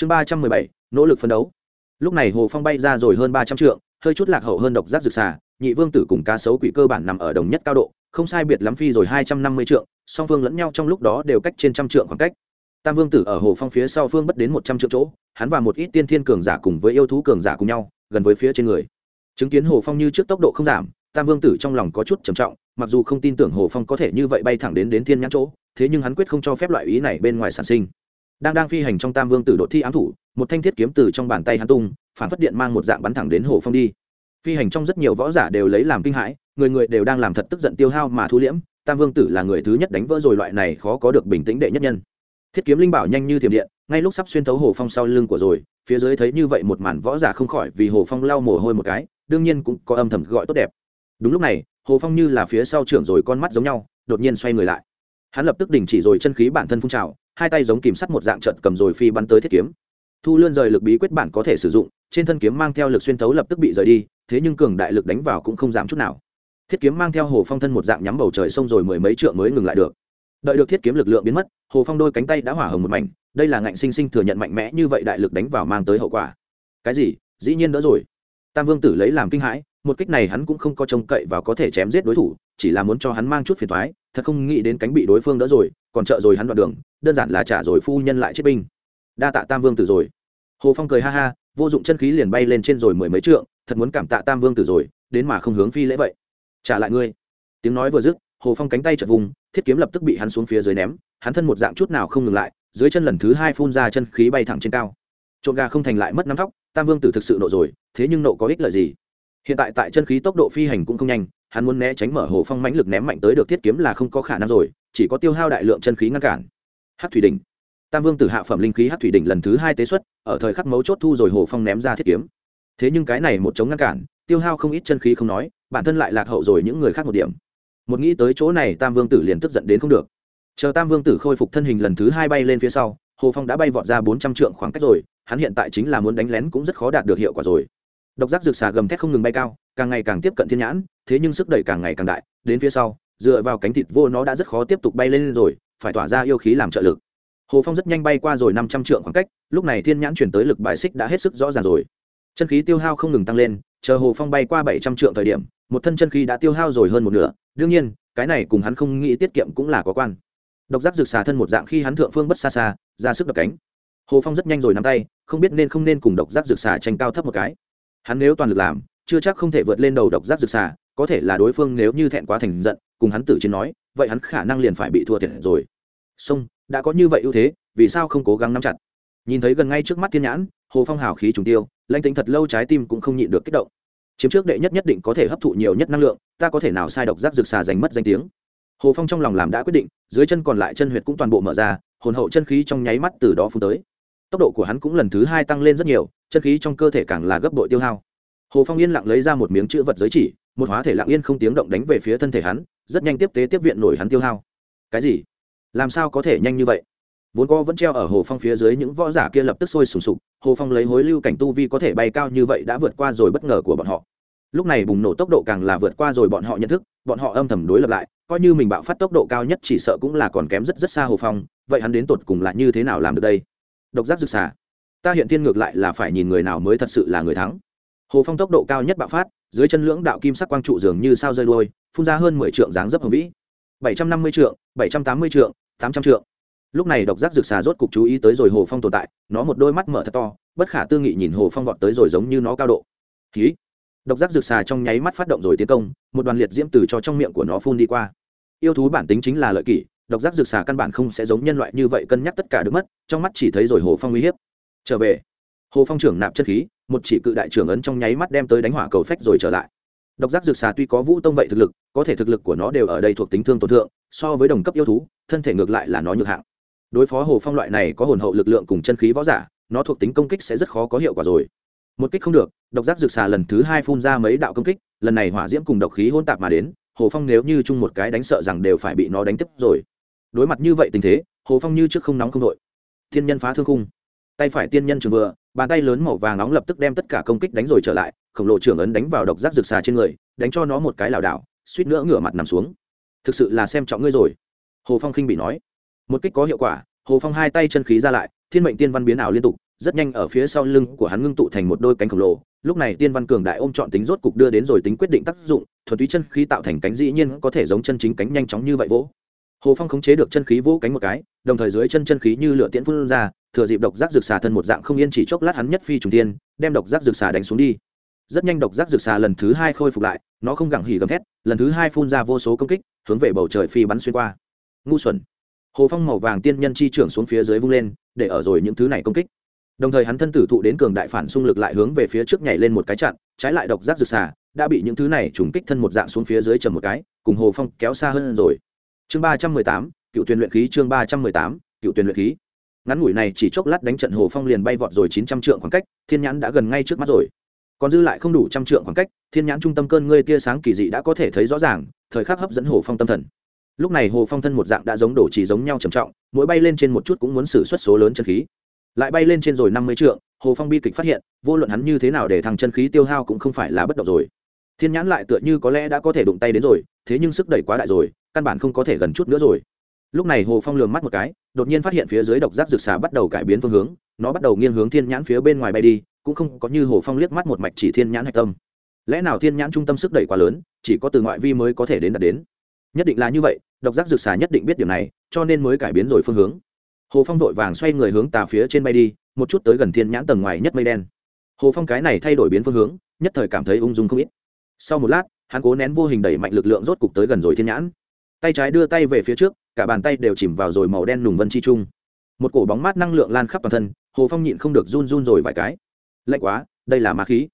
chương ba trăm mười bảy, nỗ lực phấn đấu. Lúc này hồ phong bay ra rồi hơn ba trăm trượng, hơi chút lạc hậu hơn độc giác rực xà, nhị vương tử cùng cá sấu quỷ cơ bản nằm ở đồng nhất cao độ, không sai biệt lắm phi rồi hai trăm năm mươi trượng, song phương lẫn nhau trong lúc đó đều cách trên trăm trượng khoảng cách. Tam vương tử ở hồ phong phía sau phương bất đến một trăm trượng chỗ, hắn và một ít tiên thiên cường giả cùng với yêu thú cường giả cùng nhau, gần với phía trên người. Chứng kiến hồ phong như trước tốc độ không giảm, tam vương tử trong lòng có chút trầm trọng, mặc dù không tin tưởng hồ phong có thể như vậy bay thẳng đến đến thiên nhãn chỗ, thế nhưng hắn quyết không cho phép loại ý này bên ngoài sản sinh đang đang phi hành trong tam vương tử đột thi ám thủ, một thanh thiết kiếm từ trong bàn tay hắn tung, phản phất điện mang một dạng bắn thẳng đến hồ phong đi. Phi hành trong rất nhiều võ giả đều lấy làm kinh hãi, người người đều đang làm thật tức giận tiêu hao mà thu liễm, tam vương tử là người thứ nhất đánh vỡ rồi loại này khó có được bình tĩnh đệ nhất nhân. Thiết kiếm linh bảo nhanh như thiểm điện, ngay lúc sắp xuyên thấu hồ phong sau lưng của rồi, phía dưới thấy như vậy một màn võ giả không khỏi vì hồ phong lau mồ hôi một cái, đương nhiên cũng có âm thầm gọi tốt đẹp. Đúng lúc này, hồ phong như là phía sau trưởng rồi con mắt giống nhau, đột nhiên xoay người lại. Hắn lập tức đình chỉ rồi chân khí bản thân phun trào hai tay giống kìm sắt một dạng trận cầm rồi phi bắn tới thiết kiếm. Thu lươn rời lực bí quyết bản có thể sử dụng, trên thân kiếm mang theo lực xuyên thấu lập tức bị rời đi, thế nhưng cường đại lực đánh vào cũng không dám chút nào. Thiết kiếm mang theo hồ phong thân một dạng nhắm bầu trời sông rồi mười mấy trượng mới ngừng lại được. Đợi được thiết kiếm lực lượng biến mất, hồ phong đôi cánh tay đã hỏa hồng một mảnh, đây là ngạnh sinh sinh thừa nhận mạnh mẽ như vậy đại lực đánh vào mang tới hậu quả. Cái gì? Dĩ nhiên đỡ rồi. Tam vương tử lấy làm kinh hãi, một kích này hắn cũng không có trông cậy và có thể chém giết đối thủ chỉ là muốn cho hắn mang chút phiền toái, thật không nghĩ đến cánh bị đối phương đỡ rồi còn trợ rồi hắn đoạn đường đơn giản là trả rồi phu nhân lại chết binh. Đa tạ tam vương tử rồi. Hồ phong cười ha ha vô dụng chân khí liền bay lên trên rồi mười mấy trượng thật muốn cảm tạ tam vương tử rồi đến mà không hướng phi lễ vậy. Trả lại ngươi. Tiếng nói vừa dứt hồ phong cánh tay chợt vùng thiết kiếm lập tức bị hắn xuống phía dưới ném hắn thân một dạng chút nào không ngừng lại dưới chân lần thứ hai phun ra chân khí bay thẳng trên cao. Trộn gà không thành lại mất nắm tóc tam vương tử thực sự nộ rồi thế nhưng nộ có ích lợi gì? Hiện tại tại chân khí tốc độ phi hành cũng không nhanh hắn muốn né tránh mở hồ phong mãnh lực ném mạnh tới được thiết kiếm là không có khả năng rồi, chỉ có tiêu hao đại lượng chân khí ngăn cản. Hát thủy đỉnh. Tam vương tử hạ phẩm linh khí hát thủy đỉnh lần thứ hai tế xuất, ở thời khắc mấu chốt thu rồi hồ phong ném ra thiết kiếm. Thế nhưng cái này một chống ngăn cản, tiêu hao không ít chân khí không nói, bản thân lại lạc hậu rồi những người khác một điểm. Một nghĩ tới chỗ này tam vương tử liền tức giận đến không được. Chờ tam vương tử khôi phục thân hình lần thứ hai bay lên phía sau, hồ phong đã bay vọt ra bốn trăm trượng khoảng cách rồi, hắn hiện tại chính là muốn đánh lén cũng rất khó đạt được hiệu quả rồi độc giác rực xà gầm thét không ngừng bay cao, càng ngày càng tiếp cận thiên nhãn, thế nhưng sức đẩy càng ngày càng đại, đến phía sau, dựa vào cánh thịt vô nó đã rất khó tiếp tục bay lên rồi, phải tỏa ra yêu khí làm trợ lực. Hồ phong rất nhanh bay qua rồi năm trăm trượng khoảng cách, lúc này thiên nhãn chuyển tới lực bài xích đã hết sức rõ ràng rồi. Chân khí tiêu hao không ngừng tăng lên, chờ hồ phong bay qua bảy trăm trượng thời điểm, một thân chân khí đã tiêu hao rồi hơn một nửa, đương nhiên, cái này cùng hắn không nghĩ tiết kiệm cũng là có quan. Độc giác rực xà thân một dạng khi hắn thượng phương bất xa xa, ra sức đập cánh. Hồ phong rất nhanh rồi nắm tay, không biết nên không nên cùng độc giác rực xà tranh cao thấp một cái hắn nếu toàn lực làm, chưa chắc không thể vượt lên đầu độc giác rực xà, có thể là đối phương nếu như thẹn quá thành giận, cùng hắn tử chiến nói, vậy hắn khả năng liền phải bị thua thiệt rồi. Sông, đã có như vậy ưu thế, vì sao không cố gắng nắm chặt? Nhìn thấy gần ngay trước mắt thiên nhãn, hồ phong hào khí trùng tiêu, lãnh tính thật lâu trái tim cũng không nhịn được kích động. Chiếm trước đệ nhất nhất định có thể hấp thụ nhiều nhất năng lượng, ta có thể nào sai độc giác rực xà giành mất danh tiếng? Hồ phong trong lòng làm đã quyết định, dưới chân còn lại chân huyệt cũng toàn bộ mở ra, hồn hậu chân khí trong nháy mắt từ đó phun tới tốc độ của hắn cũng lần thứ hai tăng lên rất nhiều, chân khí trong cơ thể càng là gấp bội tiêu hao. Hồ phong yên lặng lấy ra một miếng chữ vật giới chỉ, một hóa thể lặng yên không tiếng động đánh về phía thân thể hắn, rất nhanh tiếp tế tiếp viện nổi hắn tiêu hao. Cái gì? Làm sao có thể nhanh như vậy? Vốn co vẫn treo ở hồ phong phía dưới những võ giả kia lập tức sôi sùng sục, hồ phong lấy hối lưu cảnh tu vi có thể bay cao như vậy đã vượt qua rồi bất ngờ của bọn họ. Lúc này bùng nổ tốc độ càng là vượt qua rồi bọn họ nhận thức, bọn họ âm thầm đối lập lại, coi như mình bạo phát tốc độ cao nhất chỉ sợ cũng là còn kém rất rất xa hồ phong, vậy hắn đến tột cùng là như thế nào làm được đây? Độc giác rực xà. Ta hiện tiên ngược lại là phải nhìn người nào mới thật sự là người thắng. Hồ phong tốc độ cao nhất bạo phát, dưới chân lưỡng đạo kim sắc quang trụ dường như sao rơi đôi phun ra hơn mười trượng dáng dấp hồng vĩ. Bảy trăm năm mươi trượng, bảy trăm tám mươi trượng, tám trăm trượng. Lúc này độc giác rực xà rốt cục chú ý tới rồi hồ phong tồn tại, nó một đôi mắt mở thật to, bất khả tư nghị nhìn hồ phong vọt tới rồi giống như nó cao độ. Ký độc giác rực xà trong nháy mắt phát động rồi tiến công, một đoàn liệt diễm từ cho trong miệng của nó phun đi qua. Yêu thú bản tính chính là lợi kỷ độc giác rực xà căn bản không sẽ giống nhân loại như vậy cân nhắc tất cả được mất, trong mắt chỉ thấy rồi hồ phong uy hiếp. Trở về. Hồ phong trưởng nạp chất khí, một chỉ cự đại trưởng ấn trong nháy mắt đem tới đánh hỏa cầu phách rồi trở lại. Độc giác rực xà tuy có vũ tông vậy thực lực, có thể thực lực của nó đều ở đây thuộc tính thương tổn thượng, so với đồng cấp yêu thú, thân thể ngược lại là nó nhược hạng. Đối phó hồ phong loại này có hồn hậu lực lượng cùng chân khí võ giả, nó thuộc tính công kích sẽ rất khó có hiệu quả rồi. Một kích không được, độc giác rực xà lần thứ hai phun ra mấy đạo công kích, lần này hỏa diễm cùng độc khí hôn tạp mà đến, hồ phong nếu như chung một cái đánh sợ rằng đều phải bị nó đánh tiếp rồi đối mặt như vậy tình thế, hồ phong như trước không nóng không đội. Thiên nhân phá thương khung. Tay phải tiên nhân trường vừa, bàn tay lớn màu vàng nóng lập tức đem tất cả công kích đánh rồi trở lại, khổng lồ trưởng ấn đánh vào độc giác rực xà trên người, đánh cho nó một cái lảo đảo, suýt nữa ngửa mặt nằm xuống. Thực sự là xem trọng ngươi rồi. Hồ phong khinh bị nói. Một kích có hiệu quả, hồ phong hai tay chân khí ra lại, thiên mệnh tiên văn biến ảo liên tục, rất nhanh ở phía sau lưng của hắn ngưng tụ thành một đôi cánh khổng lồ. Lúc này tiên văn cường đại ôm chọn tính rốt cục đưa đến rồi tính quyết định tác dụng, thuần túy chân khí tạo thành cánh dĩ nhiên có thể giống chân chính cánh nhanh chóng như vậy vỗ hồ phong khống chế được chân khí vỗ cánh một cái, đồng thời dưới chân chân khí như lửa tiễn phun ra, thừa dịp độc giác rực xà thân một dạng không yên chỉ chốc lát hắn nhất phi trùng tiên đem độc giác rực xà đánh xuống đi. Rất nhanh độc giác rực xà lần thứ hai khôi phục lại, nó không gặng hỉ gầm thét, lần thứ hai phun ra vô số công kích, hướng về bầu trời phi bắn xuyên qua. Ngu xuẩn. Hồ phong màu vàng tiên nhân chi trưởng xuống phía dưới vung lên, để ở rồi những thứ này công kích. Đồng thời hắn thân tử thụ đến cường đại phản xung lực lại hướng về phía trước nhảy lên một cái chặn, trái lại độc giác rực xà, đã bị những thứ này trùng kích thân một dạng xuống phía dưới trầm một cái, cùng hồ phong kéo xa hơn rồi chương ba trăm mười tám, cựu tuyển luyện khí chương ba trăm mười tám, cựu tuyển luyện khí. Ngắn ngủi này chỉ chốc lát đánh trận hồ phong liền bay vọt rồi chín trăm trượng khoảng cách, thiên nhãn đã gần ngay trước mắt rồi. Còn dư lại không đủ trăm trượng khoảng cách, thiên nhãn trung tâm cơn ngươi tia sáng kỳ dị đã có thể thấy rõ ràng, thời khắc hấp dẫn hồ phong tâm thần. Lúc này hồ phong thân một dạng đã giống đổ chỉ giống nhau trầm trọng, mỗi bay lên trên một chút cũng muốn xử suất số lớn chân khí. Lại bay lên trên rồi năm mươi trượng, hồ phong bi kịch phát hiện, vô luận hắn như thế nào để thằng chân khí tiêu hao cũng không phải là bất động rồi thiên nhãn lại tựa như có lẽ đã có thể đụng tay đến rồi, thế nhưng sức đẩy quá đại rồi, căn bản không có thể gần chút nữa rồi. Lúc này hồ phong lường mắt một cái, đột nhiên phát hiện phía dưới độc giác rực xà bắt đầu cải biến phương hướng, nó bắt đầu nghiêng hướng thiên nhãn phía bên ngoài bay đi, cũng không có như hồ phong liếc mắt một mạch chỉ thiên nhãn hạch tâm. Lẽ nào thiên nhãn trung tâm sức đẩy quá lớn, chỉ có từ ngoại vi mới có thể đến đạt đến? Nhất định là như vậy, độc giác rực xà nhất định biết điều này, cho nên mới cải biến rồi phương hướng. Hồ phong vội vàng xoay người hướng tà phía trên bay đi, một chút tới gần thiên nhãn tầng ngoài nhất mây đen. Hồ phong cái này thay đổi biến phương hướng, nhất thời cảm thấy ung dung không ít sau một lát, hắn cố nén vô hình đẩy mạnh lực lượng rốt cục tới gần rồi thiên nhãn. Tay trái đưa tay về phía trước, cả bàn tay đều chìm vào rồi màu đen nùng vân chi trung. Một cổ bóng mát năng lượng lan khắp toàn thân, hồ phong nhịn không được run run rồi vài cái. Lạnh quá, đây là ma khí.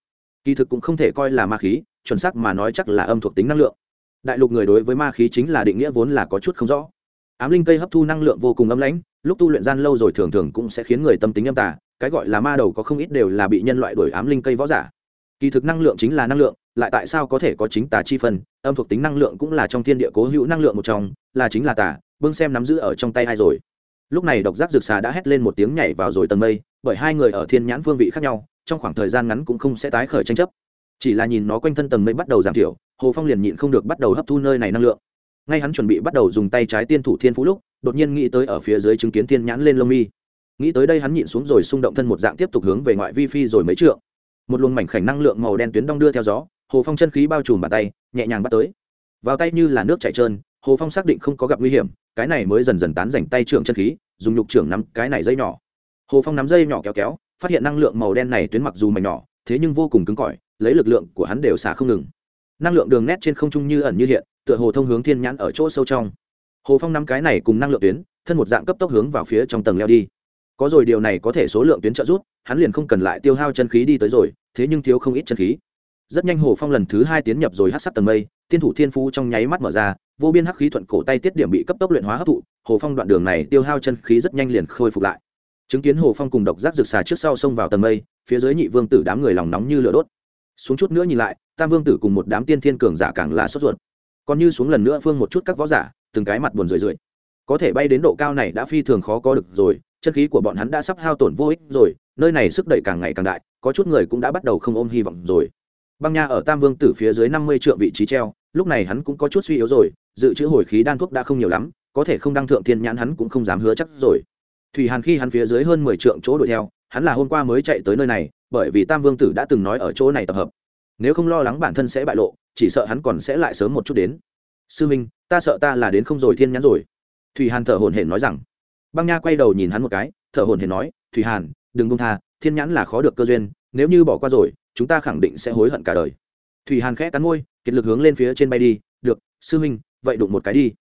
Kỳ thực cũng không thể coi là ma khí, chuẩn xác mà nói chắc là âm thuộc tính năng lượng. Đại lục người đối với ma khí chính là định nghĩa vốn là có chút không rõ. Ám linh cây hấp thu năng lượng vô cùng âm lãnh, lúc tu luyện gian lâu rồi thường thường cũng sẽ khiến người tâm tính âm tả cái gọi là ma đầu có không ít đều là bị nhân loại đổi ám linh cây võ giả. Kỳ thực năng lượng chính là năng lượng lại tại sao có thể có chính tà chi phân, âm thuộc tính năng lượng cũng là trong thiên địa cố hữu năng lượng một trong, là chính là tà, bưng xem nắm giữ ở trong tay ai rồi. Lúc này độc giác rực xà đã hét lên một tiếng nhảy vào rồi tầng mây, bởi hai người ở thiên nhãn phương vị khác nhau, trong khoảng thời gian ngắn cũng không sẽ tái khởi tranh chấp. Chỉ là nhìn nó quanh thân tầng mây bắt đầu giảm thiểu, hồ phong liền nhịn không được bắt đầu hấp thu nơi này năng lượng. Ngay hắn chuẩn bị bắt đầu dùng tay trái tiên thủ thiên phú lúc, đột nhiên nghĩ tới ở phía dưới chứng kiến thiên nhãn lên lông mi. Nghĩ tới đây hắn nhịn xuống rồi xung động thân một dạng tiếp tục hướng về ngoại vi phi rồi mấy trượng. Một luồng mảnh khảnh năng lượng màu đen tuyến đong đưa theo gió hồ phong chân khí bao trùm bàn tay, nhẹ nhàng bắt tới. Vào tay như là nước chảy trơn, hồ phong xác định không có gặp nguy hiểm, cái này mới dần dần tán rảnh tay trưởng chân khí, dùng nhục trưởng nắm cái này dây nhỏ. Hồ phong nắm dây nhỏ kéo kéo, phát hiện năng lượng màu đen này tuyến mặc dù mảnh nhỏ, thế nhưng vô cùng cứng cỏi, lấy lực lượng của hắn đều xả không ngừng. Năng lượng đường nét trên không trung như ẩn như hiện, tựa hồ thông hướng thiên nhãn ở chỗ sâu trong. Hồ phong nắm cái này cùng năng lượng tuyến, thân một dạng cấp tốc hướng vào phía trong tầng leo đi. Có rồi, điều này có thể số lượng tuyến trợ rút hắn liền không cần lại tiêu hao chân khí đi tới rồi, thế nhưng thiếu không ít chân khí rất nhanh hồ phong lần thứ hai tiến nhập rồi hát sắc tầng mây, tiên thủ thiên phú trong nháy mắt mở ra, vô biên hắc khí thuận cổ tay tiết điểm bị cấp tốc luyện hóa hấp thụ, hồ phong đoạn đường này tiêu hao chân khí rất nhanh liền khôi phục lại. Chứng kiến hồ phong cùng độc giác rực xà trước sau xông vào tầng mây, phía dưới nhị vương tử đám người lòng nóng như lửa đốt. Xuống chút nữa nhìn lại, tam vương tử cùng một đám tiên thiên cường giả càng là sốt ruột. Còn như xuống lần nữa phương một chút các võ giả, từng cái mặt buồn rười rượi. Có thể bay đến độ cao này đã phi thường khó có được rồi, chân khí của bọn hắn đã sắp hao tổn vô ích rồi, nơi này sức đẩy càng ngày càng đại, có chút người cũng đã bắt đầu không ôm hy vọng rồi băng nha ở tam vương tử phía dưới năm mươi triệu vị trí treo, lúc này hắn cũng có chút suy yếu rồi, dự trữ hồi khí đan thuốc đã không nhiều lắm, có thể không đăng thượng thiên nhãn hắn cũng không dám hứa chắc rồi. Thủy hàn khi hắn phía dưới hơn mười trượng chỗ đuổi theo, hắn là hôm qua mới chạy tới nơi này, bởi vì tam vương tử đã từng nói ở chỗ này tập hợp. Nếu không lo lắng bản thân sẽ bại lộ, chỉ sợ hắn còn sẽ lại sớm một chút đến. Sư minh, ta sợ ta là đến không rồi thiên nhãn rồi. Thủy hàn thở hồn hển nói rằng. Băng nha quay đầu nhìn hắn một cái, thở hồn hển nói, thủy hàn, đừng bông tha, thiên nhãn là khó được cơ duyên, nếu như bỏ qua rồi chúng ta khẳng định sẽ hối hận cả đời. Thủy hàn khẽ cắn môi kiệt lực hướng lên phía trên bay đi. Được sư huynh, vậy đụng một cái đi.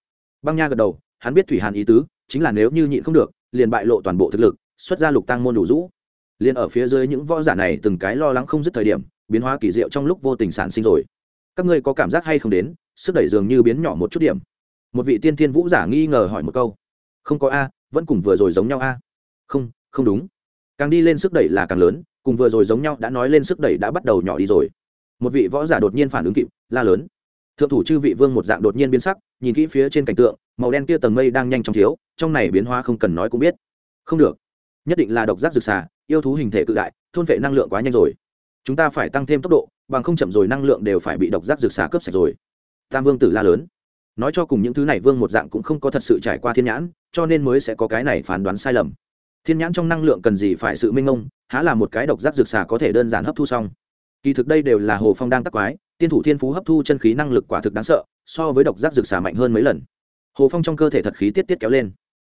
Băng nha gật đầu hắn biết thủy hàn ý tứ chính là nếu như nhịn không được liền bại lộ toàn bộ thực lực xuất ra lục tăng môn đủ rũ. Liền ở phía dưới những võ giả này từng cái lo lắng không dứt thời điểm biến hóa kỳ diệu trong lúc vô tình sản sinh rồi. Các ngươi có cảm giác hay không đến? Sức đẩy dường như biến nhỏ một chút điểm. Một vị tiên thiên vũ giả nghi ngờ hỏi một câu. Không có a vẫn cùng vừa rồi giống nhau a. Không không đúng. Càng đi lên sức đẩy là càng lớn cùng vừa rồi giống nhau đã nói lên sức đẩy đã bắt đầu nhỏ đi rồi. Một vị võ giả đột nhiên phản ứng kịp, la lớn. Thượng thủ chư vị vương một dạng đột nhiên biến sắc, nhìn kỹ phía trên cảnh tượng, màu đen kia tầng mây đang nhanh chóng thiếu, trong này biến hóa không cần nói cũng biết. Không được. Nhất định là độc giác rực xà, yêu thú hình thể cự đại, thôn vệ năng lượng quá nhanh rồi. Chúng ta phải tăng thêm tốc độ, bằng không chậm rồi năng lượng đều phải bị độc giác rực xà cướp sạch rồi. Tam vương tử la lớn. Nói cho cùng những thứ này vương một dạng cũng không có thật sự trải qua thiên nhãn, cho nên mới sẽ có cái này phán đoán sai lầm thiên nhãn trong năng lượng cần gì phải sự minh ông, há là một cái độc giác dược xà có thể đơn giản hấp thu xong. Kỳ thực đây đều là hồ phong đang tắc quái tiên thủ thiên phú hấp thu chân khí năng lực quả thực đáng sợ so với độc giác dược xà mạnh hơn mấy lần. Hồ phong trong cơ thể thật khí tiết tiết kéo lên.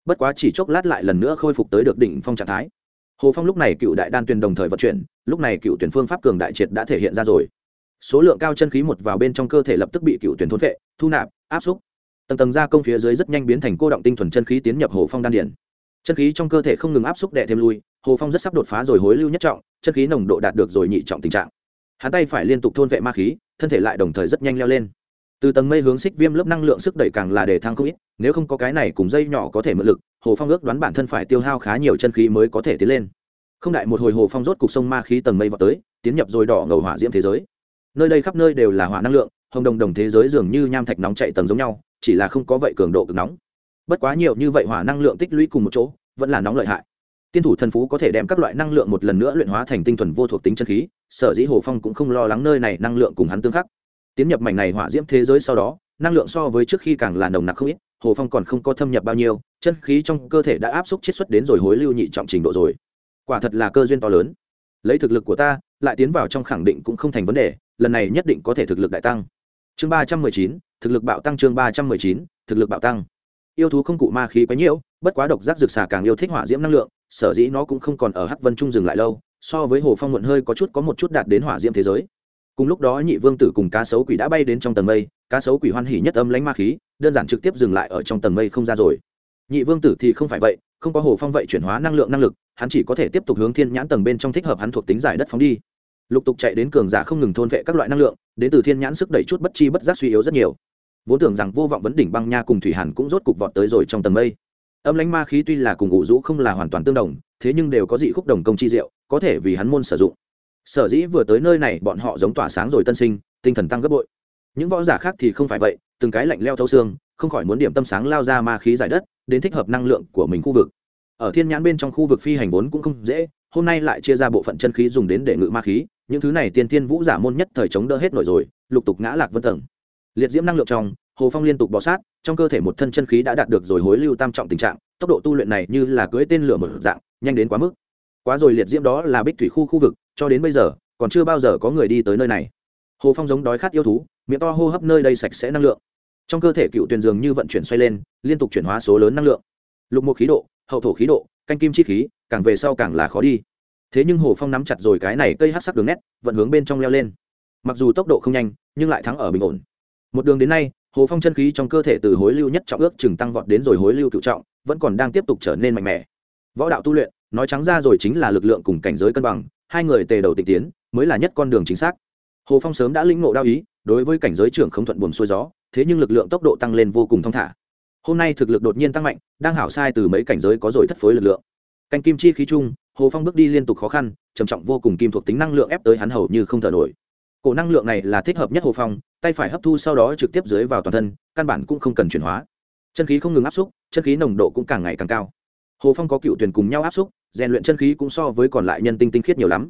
Bất quá chỉ chốc lát lại lần nữa khôi phục tới được đỉnh phong trạng thái. Hồ phong lúc này cựu đại đan tuyền đồng thời vận chuyển lúc này cựu tuyển phương pháp cường đại triệt đã thể hiện ra rồi. Số lượng cao chân khí một vào bên trong cơ thể lập tức bị cựu tuyển thôn vệ thu nạp áp xúc. Tầng tầng gia công phía dưới rất nhanh biến thành cô động tinh thuần chân khí tiến nhập hồ phong đan điển chân khí trong cơ thể không ngừng áp xúc đệ thêm lui, hồ phong rất sắp đột phá rồi hối lưu nhất trọng, chân khí nồng độ đạt được rồi nhị trọng tình trạng. Hắn tay phải liên tục thôn vệ ma khí, thân thể lại đồng thời rất nhanh leo lên. Từ tầng mây hướng xích viêm lớp năng lượng sức đẩy càng là để thăng không ít, nếu không có cái này cùng dây nhỏ có thể mượn lực, hồ phong ước đoán bản thân phải tiêu hao khá nhiều chân khí mới có thể tiến lên. Không đại một hồi hồ phong rốt cục sông ma khí tầng mây vào tới, tiến nhập rồi đỏ ngầu hỏa diễm thế giới. Nơi đây khắp nơi đều là hỏa năng lượng, hồng đồng đồng thế giới dường như nham thạch nóng chạy tầng giống nhau, chỉ là không có vậy cường độ cực nóng bất quá nhiều như vậy hỏa năng lượng tích lũy cùng một chỗ, vẫn là nóng lợi hại. Tiên thủ thần phú có thể đem các loại năng lượng một lần nữa luyện hóa thành tinh thuần vô thuộc tính chân khí, sở dĩ hồ phong cũng không lo lắng nơi này năng lượng cùng hắn tương khắc. Tiến nhập mảnh này hỏa diễm thế giới sau đó, năng lượng so với trước khi càng là nồng nặc không ít, hồ phong còn không có thâm nhập bao nhiêu, chân khí trong cơ thể đã áp xúc chiết xuất đến rồi hối lưu nhị trọng trình độ rồi. Quả thật là cơ duyên to lớn. Lấy thực lực của ta, lại tiến vào trong khẳng định cũng không thành vấn đề, lần này nhất định có thể thực lực đại tăng. Chương ba trăm mười chín, thực lực bạo tăng chương ba trăm mười chín, thực lực bạo tăng yêu thú không cụ ma khí quá nhiễu bất quá độc giác rực xà càng yêu thích hỏa diễm năng lượng, sở dĩ nó cũng không còn ở hắc vân trung dừng lại lâu, so với hồ phong muộn hơi có chút có một chút đạt đến hỏa diễm thế giới. Cùng lúc đó nhị vương tử cùng cá sấu quỷ đã bay đến trong tầng mây, cá sấu quỷ hoan hỉ nhất âm lãnh ma khí, đơn giản trực tiếp dừng lại ở trong tầng mây không ra rồi. Nhị vương tử thì không phải vậy, không có hồ phong vậy chuyển hóa năng lượng năng lực, hắn chỉ có thể tiếp tục hướng thiên nhãn tầng bên trong thích hợp hắn thuộc tính giải đất phóng đi. Lục tục chạy đến cường giả không ngừng thôn vệ các loại năng lượng, đến từ thiên nhãn sức đẩy chút bất chi bất giác suy yếu rất nhiều vốn tưởng rằng vô vọng vấn đỉnh băng nha cùng thủy hàn cũng rốt cục vọt tới rồi trong tầng mây. Âm lãnh ma khí tuy là cùng ngụ rũ không là hoàn toàn tương đồng, thế nhưng đều có dị khúc đồng công chi diệu, có thể vì hắn môn sử dụng. Sở dĩ vừa tới nơi này, bọn họ giống tỏa sáng rồi tân sinh, tinh thần tăng gấp bội. Những võ giả khác thì không phải vậy, từng cái lạnh leo thâu xương, không khỏi muốn điểm tâm sáng lao ra ma khí giải đất, đến thích hợp năng lượng của mình khu vực. Ở thiên nhãn bên trong khu vực phi hành vốn cũng không dễ, hôm nay lại chia ra bộ phận chân khí dùng đến để ngự ma khí, những thứ này tiên tiên vũ giả môn nhất thời chống đỡ hết nổi rồi, lục tục ngã lạc vân tầng liệt diễm năng lượng trong, hồ phong liên tục bò sát, trong cơ thể một thân chân khí đã đạt được rồi hối lưu tam trọng tình trạng, tốc độ tu luyện này như là cưỡi tên lửa một dạng, nhanh đến quá mức. Quá rồi liệt diễm đó là bích thủy khu khu vực, cho đến bây giờ, còn chưa bao giờ có người đi tới nơi này. Hồ phong giống đói khát yêu thú, miệng to hô hấp nơi đây sạch sẽ năng lượng. Trong cơ thể cựu tuyền dường như vận chuyển xoay lên, liên tục chuyển hóa số lớn năng lượng. Lục một khí độ, hậu thổ khí độ, canh kim chi khí, càng về sau càng là khó đi. Thế nhưng hồ phong nắm chặt rồi cái này cây hát sắc đường nét, vận hướng bên trong leo lên. Mặc dù tốc độ không nhanh, nhưng lại thắng ở bình ổn một đường đến nay, hồ phong chân khí trong cơ thể từ hối lưu nhất trọng ước chừng tăng vọt đến rồi hối lưu cựu trọng, vẫn còn đang tiếp tục trở nên mạnh mẽ. Võ đạo tu luyện, nói trắng ra rồi chính là lực lượng cùng cảnh giới cân bằng, hai người tề đầu tịch tiến, mới là nhất con đường chính xác. Hồ phong sớm đã lĩnh ngộ đao ý, đối với cảnh giới trưởng không thuận buồn xuôi gió, thế nhưng lực lượng tốc độ tăng lên vô cùng thong thả. Hôm nay thực lực đột nhiên tăng mạnh, đang hảo sai từ mấy cảnh giới có rồi thất phối lực lượng. Canh kim chi khí chung, hồ phong bước đi liên tục khó khăn, trầm trọng vô cùng kim thuộc tính năng lượng ép tới hắn hầu như không thở nổi cổ năng lượng này là thích hợp nhất hồ phong, tay phải hấp thu sau đó trực tiếp dưới vào toàn thân, căn bản cũng không cần chuyển hóa. Chân khí không ngừng áp xúc, chân khí nồng độ cũng càng ngày càng cao. Hồ phong có cựu tuyển cùng nhau áp xúc, rèn luyện chân khí cũng so với còn lại nhân tinh tinh khiết nhiều lắm.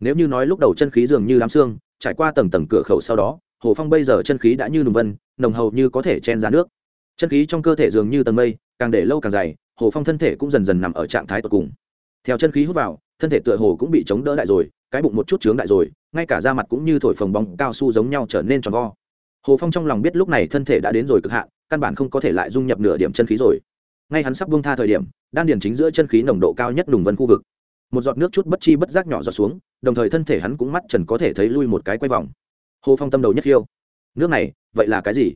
Nếu như nói lúc đầu chân khí dường như đám xương, trải qua tầng tầng cửa khẩu sau đó, hồ phong bây giờ chân khí đã như nùng vân, nồng hầu như có thể chen ra nước. Chân khí trong cơ thể dường như tầng mây, càng để lâu càng dày, hồ phong thân thể cũng dần dần nằm ở trạng thái tột cùng. Theo chân khí hút vào, thân thể tựa hồ cũng bị chống đỡ đại rồi, cái bụng một chút trướng đại rồi ngay cả da mặt cũng như thổi phồng bóng cao su giống nhau trở nên tròn vo. Hồ phong trong lòng biết lúc này thân thể đã đến rồi cực hạn, căn bản không có thể lại dung nhập nửa điểm chân khí rồi. Ngay hắn sắp buông tha thời điểm, đan điền chính giữa chân khí nồng độ cao nhất đùng vân khu vực. Một giọt nước chút bất chi bất giác nhỏ giọt xuống, đồng thời thân thể hắn cũng mắt trần có thể thấy lui một cái quay vòng. Hồ phong tâm đầu nhất khiêu. Nước này, vậy là cái gì?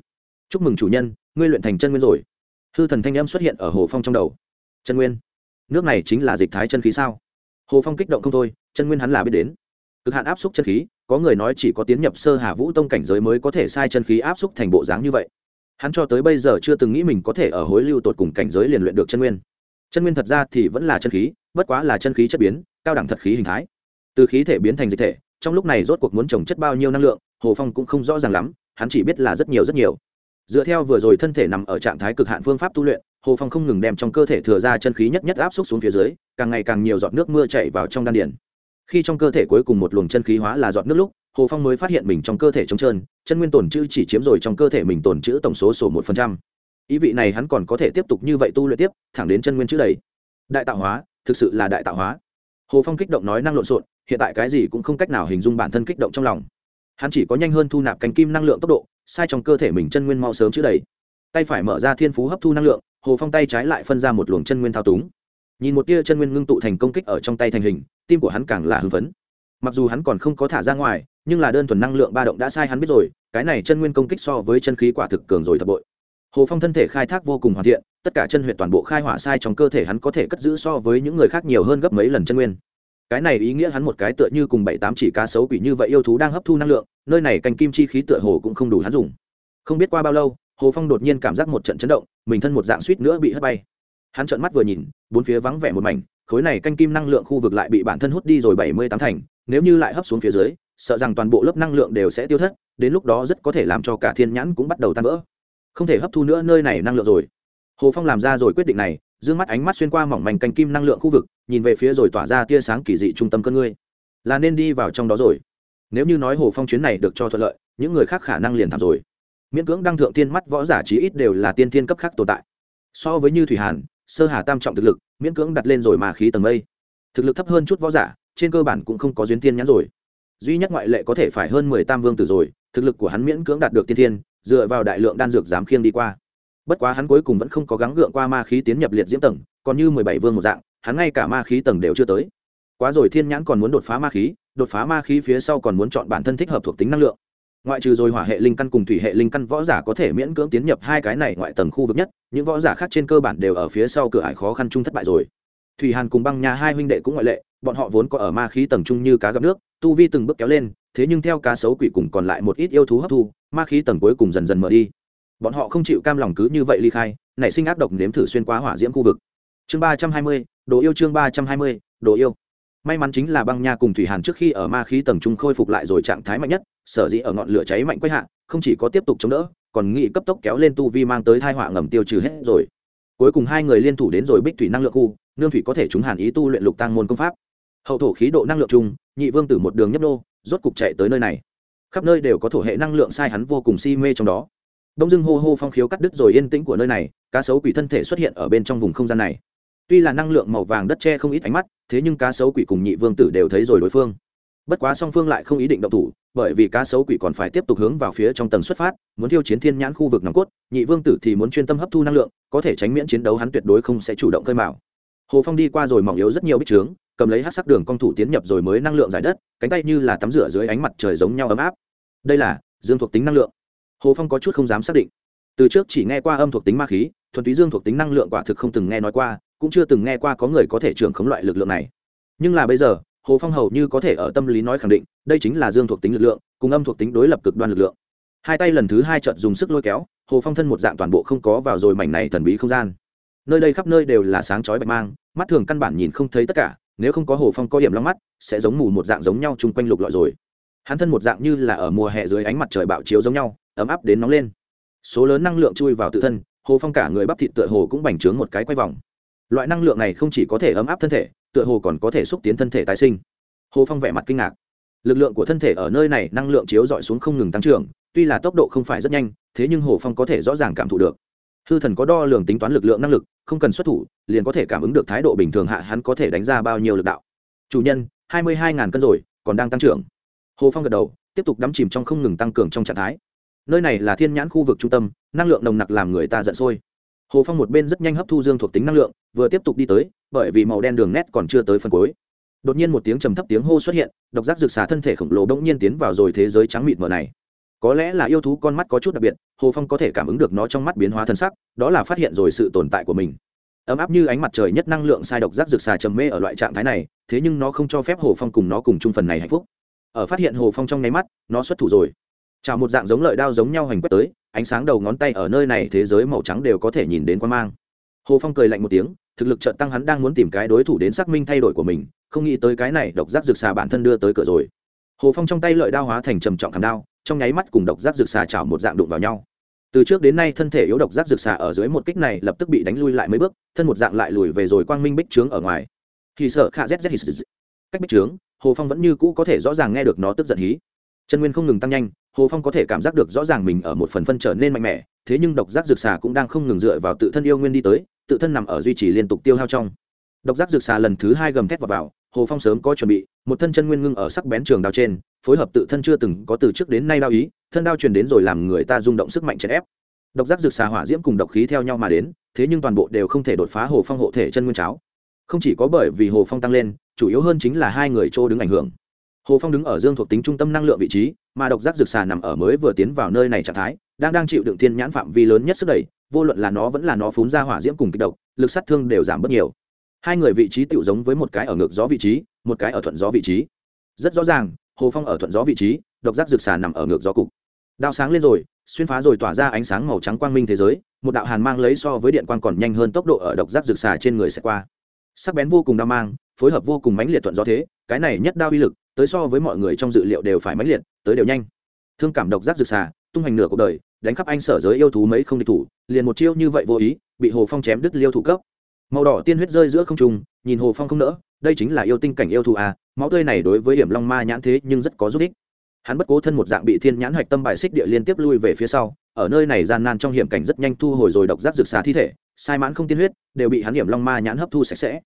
Chúc mừng chủ nhân, ngươi luyện thành chân nguyên rồi. Hư thần thanh âm xuất hiện ở hồ phong trong đầu. Chân nguyên. Nước này chính là dịch thái chân khí sao? Hồ phong kích động không thôi, chân nguyên hắn là biết đến cực hạn áp xúc chân khí, có người nói chỉ có tiến nhập sơ hà vũ tông cảnh giới mới có thể sai chân khí áp xúc thành bộ dáng như vậy. Hắn cho tới bây giờ chưa từng nghĩ mình có thể ở hối lưu tột cùng cảnh giới liền luyện được chân nguyên. Chân nguyên thật ra thì vẫn là chân khí, bất quá là chân khí chất biến, cao đẳng thật khí hình thái. Từ khí thể biến thành dịch thể, trong lúc này rốt cuộc muốn trồng chất bao nhiêu năng lượng, hồ phong cũng không rõ ràng lắm, hắn chỉ biết là rất nhiều rất nhiều. Dựa theo vừa rồi thân thể nằm ở trạng thái cực hạn phương pháp tu luyện, hồ phong không ngừng đem trong cơ thể thừa ra chân khí nhất nhất áp xúc xuống phía dưới, càng ngày càng nhiều giọt nước mưa chảy vào trong đan điển khi trong cơ thể cuối cùng một luồng chân khí hóa là giọt nước lúc, hồ phong mới phát hiện mình trong cơ thể trống trơn, chân nguyên tồn chữ chỉ chiếm rồi trong cơ thể mình tồn chữ tổng số sổ một phần trăm. Ý vị này hắn còn có thể tiếp tục như vậy tu luyện tiếp, thẳng đến chân nguyên chữ đầy. Đại tạo hóa, thực sự là đại tạo hóa. Hồ phong kích động nói năng lộn xộn, hiện tại cái gì cũng không cách nào hình dung bản thân kích động trong lòng. Hắn chỉ có nhanh hơn thu nạp cánh kim năng lượng tốc độ, sai trong cơ thể mình chân nguyên mau sớm chữ đầy. Tay phải mở ra thiên phú hấp thu năng lượng, hồ phong tay trái lại phân ra một luồng chân nguyên thao túng nhìn một tia chân nguyên ngưng tụ thành công kích ở trong tay thành hình, tim của hắn càng là hưng phấn. Mặc dù hắn còn không có thả ra ngoài, nhưng là đơn thuần năng lượng ba động đã sai hắn biết rồi, cái này chân nguyên công kích so với chân khí quả thực cường rồi thập bội. Hồ phong thân thể khai thác vô cùng hoàn thiện, tất cả chân huyệt toàn bộ khai hỏa sai trong cơ thể hắn có thể cất giữ so với những người khác nhiều hơn gấp mấy lần chân nguyên. Cái này ý nghĩa hắn một cái tựa như cùng bảy tám chỉ cá sấu quỷ như vậy yêu thú đang hấp thu năng lượng, nơi này canh kim chi khí tựa hồ cũng không đủ hắn dùng. Không biết qua bao lâu, hồ phong đột nhiên cảm giác một trận chấn động, mình thân một dạng suýt nữa bị hất bay hắn trợn mắt vừa nhìn, bốn phía vắng vẻ một mảnh, khối này canh kim năng lượng khu vực lại bị bản thân hút đi rồi bảy mươi tám thành, nếu như lại hấp xuống phía dưới, sợ rằng toàn bộ lớp năng lượng đều sẽ tiêu thất, đến lúc đó rất có thể làm cho cả thiên nhãn cũng bắt đầu tan vỡ. Không thể hấp thu nữa nơi này năng lượng rồi. Hồ phong làm ra rồi quyết định này d ư ơ n g mắt ánh mắt xuyên qua mỏng manh canh kim năng lượng khu vực, nhìn về phía rồi tỏa ra tia sáng kỳ dị trung tâm cơn ngươi. Là nên đi vào trong đó rồi. Nếu như nói hồ phong chuyến này được cho thuận lợi, những người khác khả năng liền thảm rồi. Miễn cưỡng đăng thượng tiên mắt võ giả chí ít đều là tiên thiên cấp khác tồn tại. So với như thủy hàn sơ hà tam trọng thực lực, miễn cưỡng đặt lên rồi mà khí tầng mây. Thực lực thấp hơn chút võ giả, trên cơ bản cũng không có duyên tiên nhãn rồi. Duy nhất ngoại lệ có thể phải hơn mười tam vương tử rồi, thực lực của hắn miễn cưỡng đạt được tiên thiên, dựa vào đại lượng đan dược dám khiêng đi qua. Bất quá hắn cuối cùng vẫn không có gắng gượng qua ma khí tiến nhập liệt diễm tầng, còn như mười bảy vương một dạng, hắn ngay cả ma khí tầng đều chưa tới. Quá rồi thiên nhãn còn muốn đột phá ma khí, đột phá ma khí phía sau còn muốn chọn bản thân thích hợp thuộc tính năng lượng ngoại trừ rồi hỏa hệ linh căn cùng thủy hệ linh căn võ giả có thể miễn cưỡng tiến nhập hai cái này ngoại tầng khu vực nhất, những võ giả khác trên cơ bản đều ở phía sau cửa ải khó khăn chung thất bại rồi. Thủy hàn cùng băng nha hai huynh đệ cũng ngoại lệ, bọn họ vốn có ở ma khí tầng trung như cá gặp nước, tu vi từng bước kéo lên, thế nhưng theo cá sấu quỷ cùng còn lại một ít yêu thú hấp thu, ma khí tầng cuối cùng dần dần mở đi. Bọn họ không chịu cam lòng cứ như vậy ly khai, nảy sinh ác độc nếm thử xuyên qua hỏa diễm khu vực. Chương ba trăm hai mươi, đồ yêu chương ba trăm hai mươi, đồ yêu. May mắn chính là băng nha cùng thủy hàn trước khi ở ma khí tầng trung khôi phục lại rồi trạng thái mạnh nhất sở dĩ ở ngọn lửa cháy mạnh quay hạ, không chỉ có tiếp tục chống đỡ, còn nghĩ cấp tốc kéo lên tu vi mang tới thai họa ngầm tiêu trừ hết rồi. Cuối cùng hai người liên thủ đến rồi bích thủy năng lượng khu, nương thủy có thể chúng hàn ý tu luyện lục tăng môn công pháp. Hậu thổ khí độ năng lượng chung nhị vương tử một đường nhấp nô, rốt cục chạy tới nơi này. Khắp nơi đều có thổ hệ năng lượng sai hắn vô cùng si mê trong đó. Đông dưng hô hô phong khiếu cắt đứt rồi yên tĩnh của nơi này, cá sấu quỷ thân thể xuất hiện ở bên trong vùng không gian này. Tuy là năng lượng màu vàng đất che không ít ánh mắt, thế nhưng cá sấu quỷ cùng nhị vương tử đều thấy rồi đối phương bất quá song phương lại không ý định động thủ, bởi vì cá sấu quỷ còn phải tiếp tục hướng vào phía trong tầng xuất phát, muốn thiêu chiến thiên nhãn khu vực nòng cốt, nhị vương tử thì muốn chuyên tâm hấp thu năng lượng, có thể tránh miễn chiến đấu hắn tuyệt đối không sẽ chủ động khơi mạo hồ phong đi qua rồi mỏng yếu rất nhiều bích trướng, cầm lấy hát sắc đường công thủ tiến nhập rồi mới năng lượng giải đất, cánh tay như là tắm rửa dưới ánh mặt trời giống nhau ấm áp. Đây là dương thuộc tính năng lượng. Hồ phong có chút không dám xác định. Từ trước chỉ nghe qua âm thuộc tính ma khí, thuần túy dương thuộc tính năng lượng quả thực không từng nghe nói qua, cũng chưa từng nghe qua có người có thể trưởng khống loại lực lượng này. Nhưng là bây giờ hồ phong hầu như có thể ở tâm lý nói khẳng định, đây chính là dương thuộc tính lực lượng, cùng âm thuộc tính đối lập cực đoan lực lượng. Hai tay lần thứ hai trận dùng sức lôi kéo, hồ phong thân một dạng toàn bộ không có vào rồi mảnh này thần bí không gian. Nơi đây khắp nơi đều là sáng chói bạch mang, mắt thường căn bản nhìn không thấy tất cả, nếu không có hồ phong có điểm long mắt, sẽ giống mù một dạng giống nhau chung quanh lục lọi rồi. Hắn thân một dạng như là ở mùa hè dưới ánh mặt trời bạo chiếu giống nhau, ấm áp đến nóng lên. Số lớn năng lượng chui vào tự thân, hồ phong cả người bắp thịt tựa hồ cũng bành trướng một cái quay vòng. Loại năng lượng này không chỉ có thể ấm áp thân thể tựa hồ còn có thể xúc tiến thân thể tái sinh. Hồ phong vẻ mặt kinh ngạc. Lực lượng của thân thể ở nơi này năng lượng chiếu dọi xuống không ngừng tăng trưởng, tuy là tốc độ không phải rất nhanh, thế nhưng hồ phong có thể rõ ràng cảm thụ được. Hư thần có đo lường tính toán lực lượng năng lực, không cần xuất thủ, liền có thể cảm ứng được thái độ bình thường hạ hắn có thể đánh ra bao nhiêu lực đạo. Chủ nhân, hai mươi hai ngàn cân rồi, còn đang tăng trưởng. Hồ phong gật đầu, tiếp tục đắm chìm trong không ngừng tăng cường trong trạng thái. Nơi này là thiên nhãn khu vực trung tâm, năng lượng nồng nặc làm người ta giận sôi hồ phong một bên rất nhanh hấp thu dương thuộc tính năng lượng, vừa tiếp tục đi tới, bởi vì màu đen đường nét còn chưa tới phần cuối. Đột nhiên một tiếng trầm thấp tiếng hô xuất hiện, độc giác rực xà thân thể khổng lồ bỗng nhiên tiến vào rồi thế giới trắng mịt mờ này. Có lẽ là yêu thú con mắt có chút đặc biệt, hồ phong có thể cảm ứng được nó trong mắt biến hóa thân sắc, đó là phát hiện rồi sự tồn tại của mình. Ấm áp như ánh mặt trời nhất năng lượng sai độc giác rực xà trầm mê ở loại trạng thái này, thế nhưng nó không cho phép hồ phong cùng nó cùng chung phần này hạnh phúc. Ở phát hiện hồ phong trong nháy mắt, nó xuất thủ rồi. Chào một dạng giống lợi đao giống nhau hành quét tới ánh sáng đầu ngón tay ở nơi này thế giới màu trắng đều có thể nhìn đến quan mang. Hồ phong cười lạnh một tiếng, thực lực trận tăng hắn đang muốn tìm cái đối thủ đến xác minh thay đổi của mình, không nghĩ tới cái này độc giác rực xà bản thân đưa tới cửa rồi. Hồ phong trong tay lợi đao hóa thành trầm trọng khảm đao, trong nháy mắt cùng độc giác rực xà chảo một dạng đụng vào nhau. Từ trước đến nay thân thể yếu độc giác rực xà ở dưới một kích này lập tức bị đánh lui lại mấy bước, thân một dạng lại lùi về rồi quang minh bích trướng ở ngoài. Thì sợ khạ z z. Cách bích trướng, hồ phong vẫn như cũ có thể rõ ràng nghe được nó tức giận hí. Chân nguyên không ngừng tăng nhanh hồ phong có thể cảm giác được rõ ràng mình ở một phần phân trở nên mạnh mẽ thế nhưng độc giác dược xà cũng đang không ngừng dựa vào tự thân yêu nguyên đi tới tự thân nằm ở duy trì liên tục tiêu hao trong. Độc giác dược xà lần thứ hai gầm thét vào, vào hồ phong sớm có chuẩn bị một thân chân nguyên ngưng ở sắc bén trường đao trên phối hợp tự thân chưa từng có từ trước đến nay đao ý thân đao truyền đến rồi làm người ta rung động sức mạnh chèn ép. Độc giác dược xà hỏa diễm cùng độc khí theo nhau mà đến thế nhưng toàn bộ đều không thể đột phá hồ phong hộ thể chân nguyên cháo. Không chỉ có bởi vì hồ phong tăng lên chủ yếu hơn chính là hai người chỗ đứng ảnh hưởng. Hồ phong đứng ở dương thuộc tính trung tâm năng lượng vị trí mà độc giác rực xà nằm ở mới vừa tiến vào nơi này trạng thái, đang đang chịu đựng thiên nhãn phạm vi lớn nhất sức đẩy, vô luận là nó vẫn là nó phún ra hỏa diễm cùng kịch độc, lực sát thương đều giảm bớt nhiều. Hai người vị trí tựu giống với một cái ở ngược gió vị trí, một cái ở thuận gió vị trí. Rất rõ ràng, hồ phong ở thuận gió vị trí, độc giác rực xà nằm ở ngược gió cục. Đao sáng lên rồi, xuyên phá rồi tỏa ra ánh sáng màu trắng quang minh thế giới, một đạo hàn mang lấy so với điện quang còn nhanh hơn tốc độ ở độc giác rực xà trên người sẽ qua. Sắc bén vô cùng đao mang, phối hợp vô cùng mãnh liệt thuận gió thế cái này nhất đao uy lực, tới so với mọi người trong dự liệu đều phải mãnh liệt, tới đều nhanh. Thương cảm độc giác rực xà, tung hành nửa cuộc đời, đánh khắp anh sở giới yêu thú mấy không địch thủ, liền một chiêu như vậy vô ý, bị hồ phong chém đứt liêu thủ cấp. Màu đỏ tiên huyết rơi giữa không trung, nhìn hồ phong không nỡ, đây chính là yêu tinh cảnh yêu thù à máu tươi này đối với hiểm long ma nhãn thế nhưng rất có giúp ích. Hắn bất cố thân một dạng bị thiên nhãn hoạch tâm bài xích địa liên tiếp lui về phía sau, ở nơi này gian nan trong hiểm cảnh rất nhanh thu hồi rồi độc giác rực xà thi thể, sai mãn không tiên huyết, đều bị hắn hiểm long ma nhãn hấp thu sạch sẽ.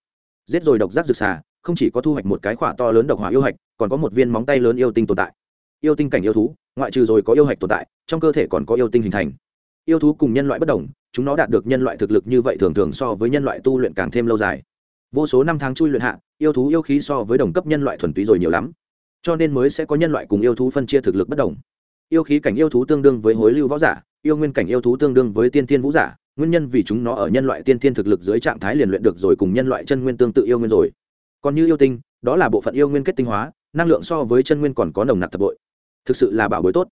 Giết rồi độc giác rực xà không chỉ có thu hoạch một cái khỏa to lớn độc hỏa yêu hạch, còn có một viên móng tay lớn yêu tinh tồn tại. Yêu tinh cảnh yêu thú, ngoại trừ rồi có yêu hạch tồn tại, trong cơ thể còn có yêu tinh hình thành. Yêu thú cùng nhân loại bất đồng, chúng nó đạt được nhân loại thực lực như vậy thường thường so với nhân loại tu luyện càng thêm lâu dài. Vô số năm tháng chui luyện hạ, yêu thú yêu khí so với đồng cấp nhân loại thuần túy rồi nhiều lắm. Cho nên mới sẽ có nhân loại cùng yêu thú phân chia thực lực bất đồng. Yêu khí cảnh yêu thú tương đương với hối lưu võ giả, yêu nguyên cảnh yêu thú tương đương với tiên thiên vũ giả, nguyên nhân vì chúng nó ở nhân loại tiên thiên thực lực dưới trạng thái liền luyện được rồi cùng nhân loại chân nguyên tương tự yêu nguyên rồi còn như yêu tinh, đó là bộ phận yêu nguyên kết tinh hóa, năng lượng so với chân nguyên còn có nồng nặc thập bội. Thực sự là bảo bối tốt.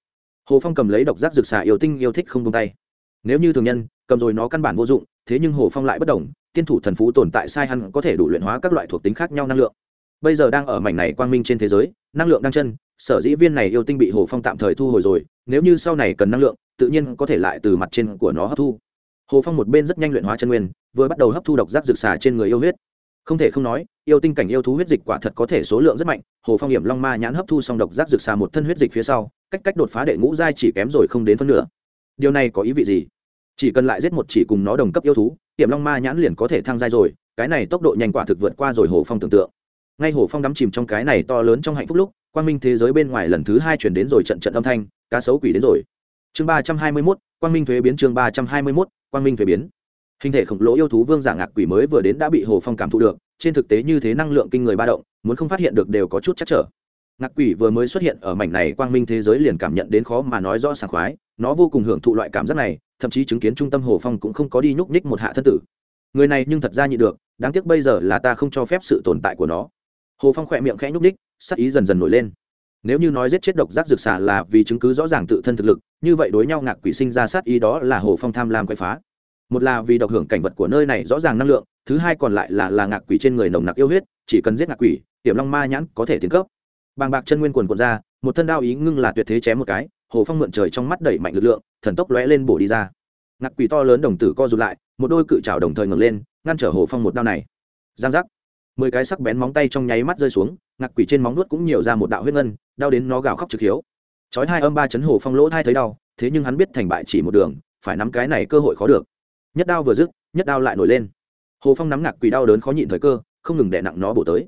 Hồ phong cầm lấy độc giác rực xà yêu tinh yêu thích không tung tay. Nếu như thường nhân, cầm rồi nó căn bản vô dụng, thế nhưng hồ phong lại bất đồng tiên thủ thần phú tồn tại sai hắn có thể đủ luyện hóa các loại thuộc tính khác nhau năng lượng. Bây giờ đang ở mảnh này quang minh trên thế giới, năng lượng đang chân, sở dĩ viên này yêu tinh bị hồ phong tạm thời thu hồi rồi, nếu như sau này cần năng lượng, tự nhiên có thể lại từ mặt trên của nó hấp thu. Hồ phong một bên rất nhanh luyện hóa chân nguyên, vừa bắt đầu hấp thu độc giác rực xà trên người yêu huyết. Không thể không nói yêu tinh cảnh yêu thú huyết dịch quả thật có thể số lượng rất mạnh, hồ phong hiểm long ma nhãn hấp thu xong độc giác rực xà một thân huyết dịch phía sau, cách cách đột phá đệ ngũ giai chỉ kém rồi không đến phân nửa. Điều này có ý vị gì? Chỉ cần lại giết một chỉ cùng nó đồng cấp yêu thú hiểm long ma nhãn liền có thể thăng giai rồi, cái này tốc độ nhanh quả thực vượt qua rồi hồ phong tưởng tượng. Ngay hồ phong đắm chìm trong cái này to lớn trong hạnh phúc lúc, quang minh thế giới bên ngoài lần thứ hai chuyển đến rồi trận trận âm thanh, cá sấu quỷ đến rồi. Chương ba trăm hai mươi mốt, quang minh thuế biến chương ba trăm hai mươi mốt, quang minh thuế biến hình thể khổng lồ yêu thú vương giả ngạc quỷ mới vừa đến đã bị hồ phong cảm thụ được, trên thực tế như thế năng lượng kinh người ba động, muốn không phát hiện được đều có chút chắc trở. Ngạc quỷ vừa mới xuất hiện ở mảnh này quang minh thế giới liền cảm nhận đến khó mà nói rõ sảng khoái, nó vô cùng hưởng thụ loại cảm giác này, thậm chí chứng kiến trung tâm hồ phong cũng không có đi nhúc nhích một hạ thân tử. Người này nhưng thật ra nhị được, đáng tiếc bây giờ là ta không cho phép sự tồn tại của nó. Hồ phong khỏe miệng khẽ nhúc nhích, sắc ý dần dần nổi lên. Nếu như nói giết chết độc giác rực xả là vì chứng cứ rõ ràng tự thân thực lực, như vậy đối nhau ngạc quỷ sinh ra sát ý đó là hồ phong tham lam quậy phá một là vì độc hưởng cảnh vật của nơi này rõ ràng năng lượng, thứ hai còn lại là là ngạc quỷ trên người nồng nặc yêu huyết, chỉ cần giết ngạc quỷ tiềm long ma nhãn có thể tiến cấp. Bàng bạc chân nguyên quần quần ra, một thân đao ý ngưng là tuyệt thế chém một cái, hồ phong mượn trời trong mắt đẩy mạnh lực lượng, thần tốc lóe lên bổ đi ra. Ngạc quỷ to lớn đồng tử co rụt lại, một đôi cự trào đồng thời ngẩng lên, ngăn trở hồ phong một đao này. Giang giác. Mười cái sắc bén móng tay trong nháy mắt rơi xuống, ngạc quỷ trên móng nuốt cũng nhiều ra một đạo huyết ngân, đau đến nó gào khóc trực hiếu. Chói hai âm ba chấn hồ phong lỗ thai thấy đau, thế nhưng hắn biết thành bại chỉ một đường, phải nắm cái này cơ hội khó được nhất đao vừa dứt, nhất đao lại nổi lên. Hồ phong nắm ngạc quỷ đau đớn khó nhịn thời cơ, không ngừng đè nặng nó bổ tới.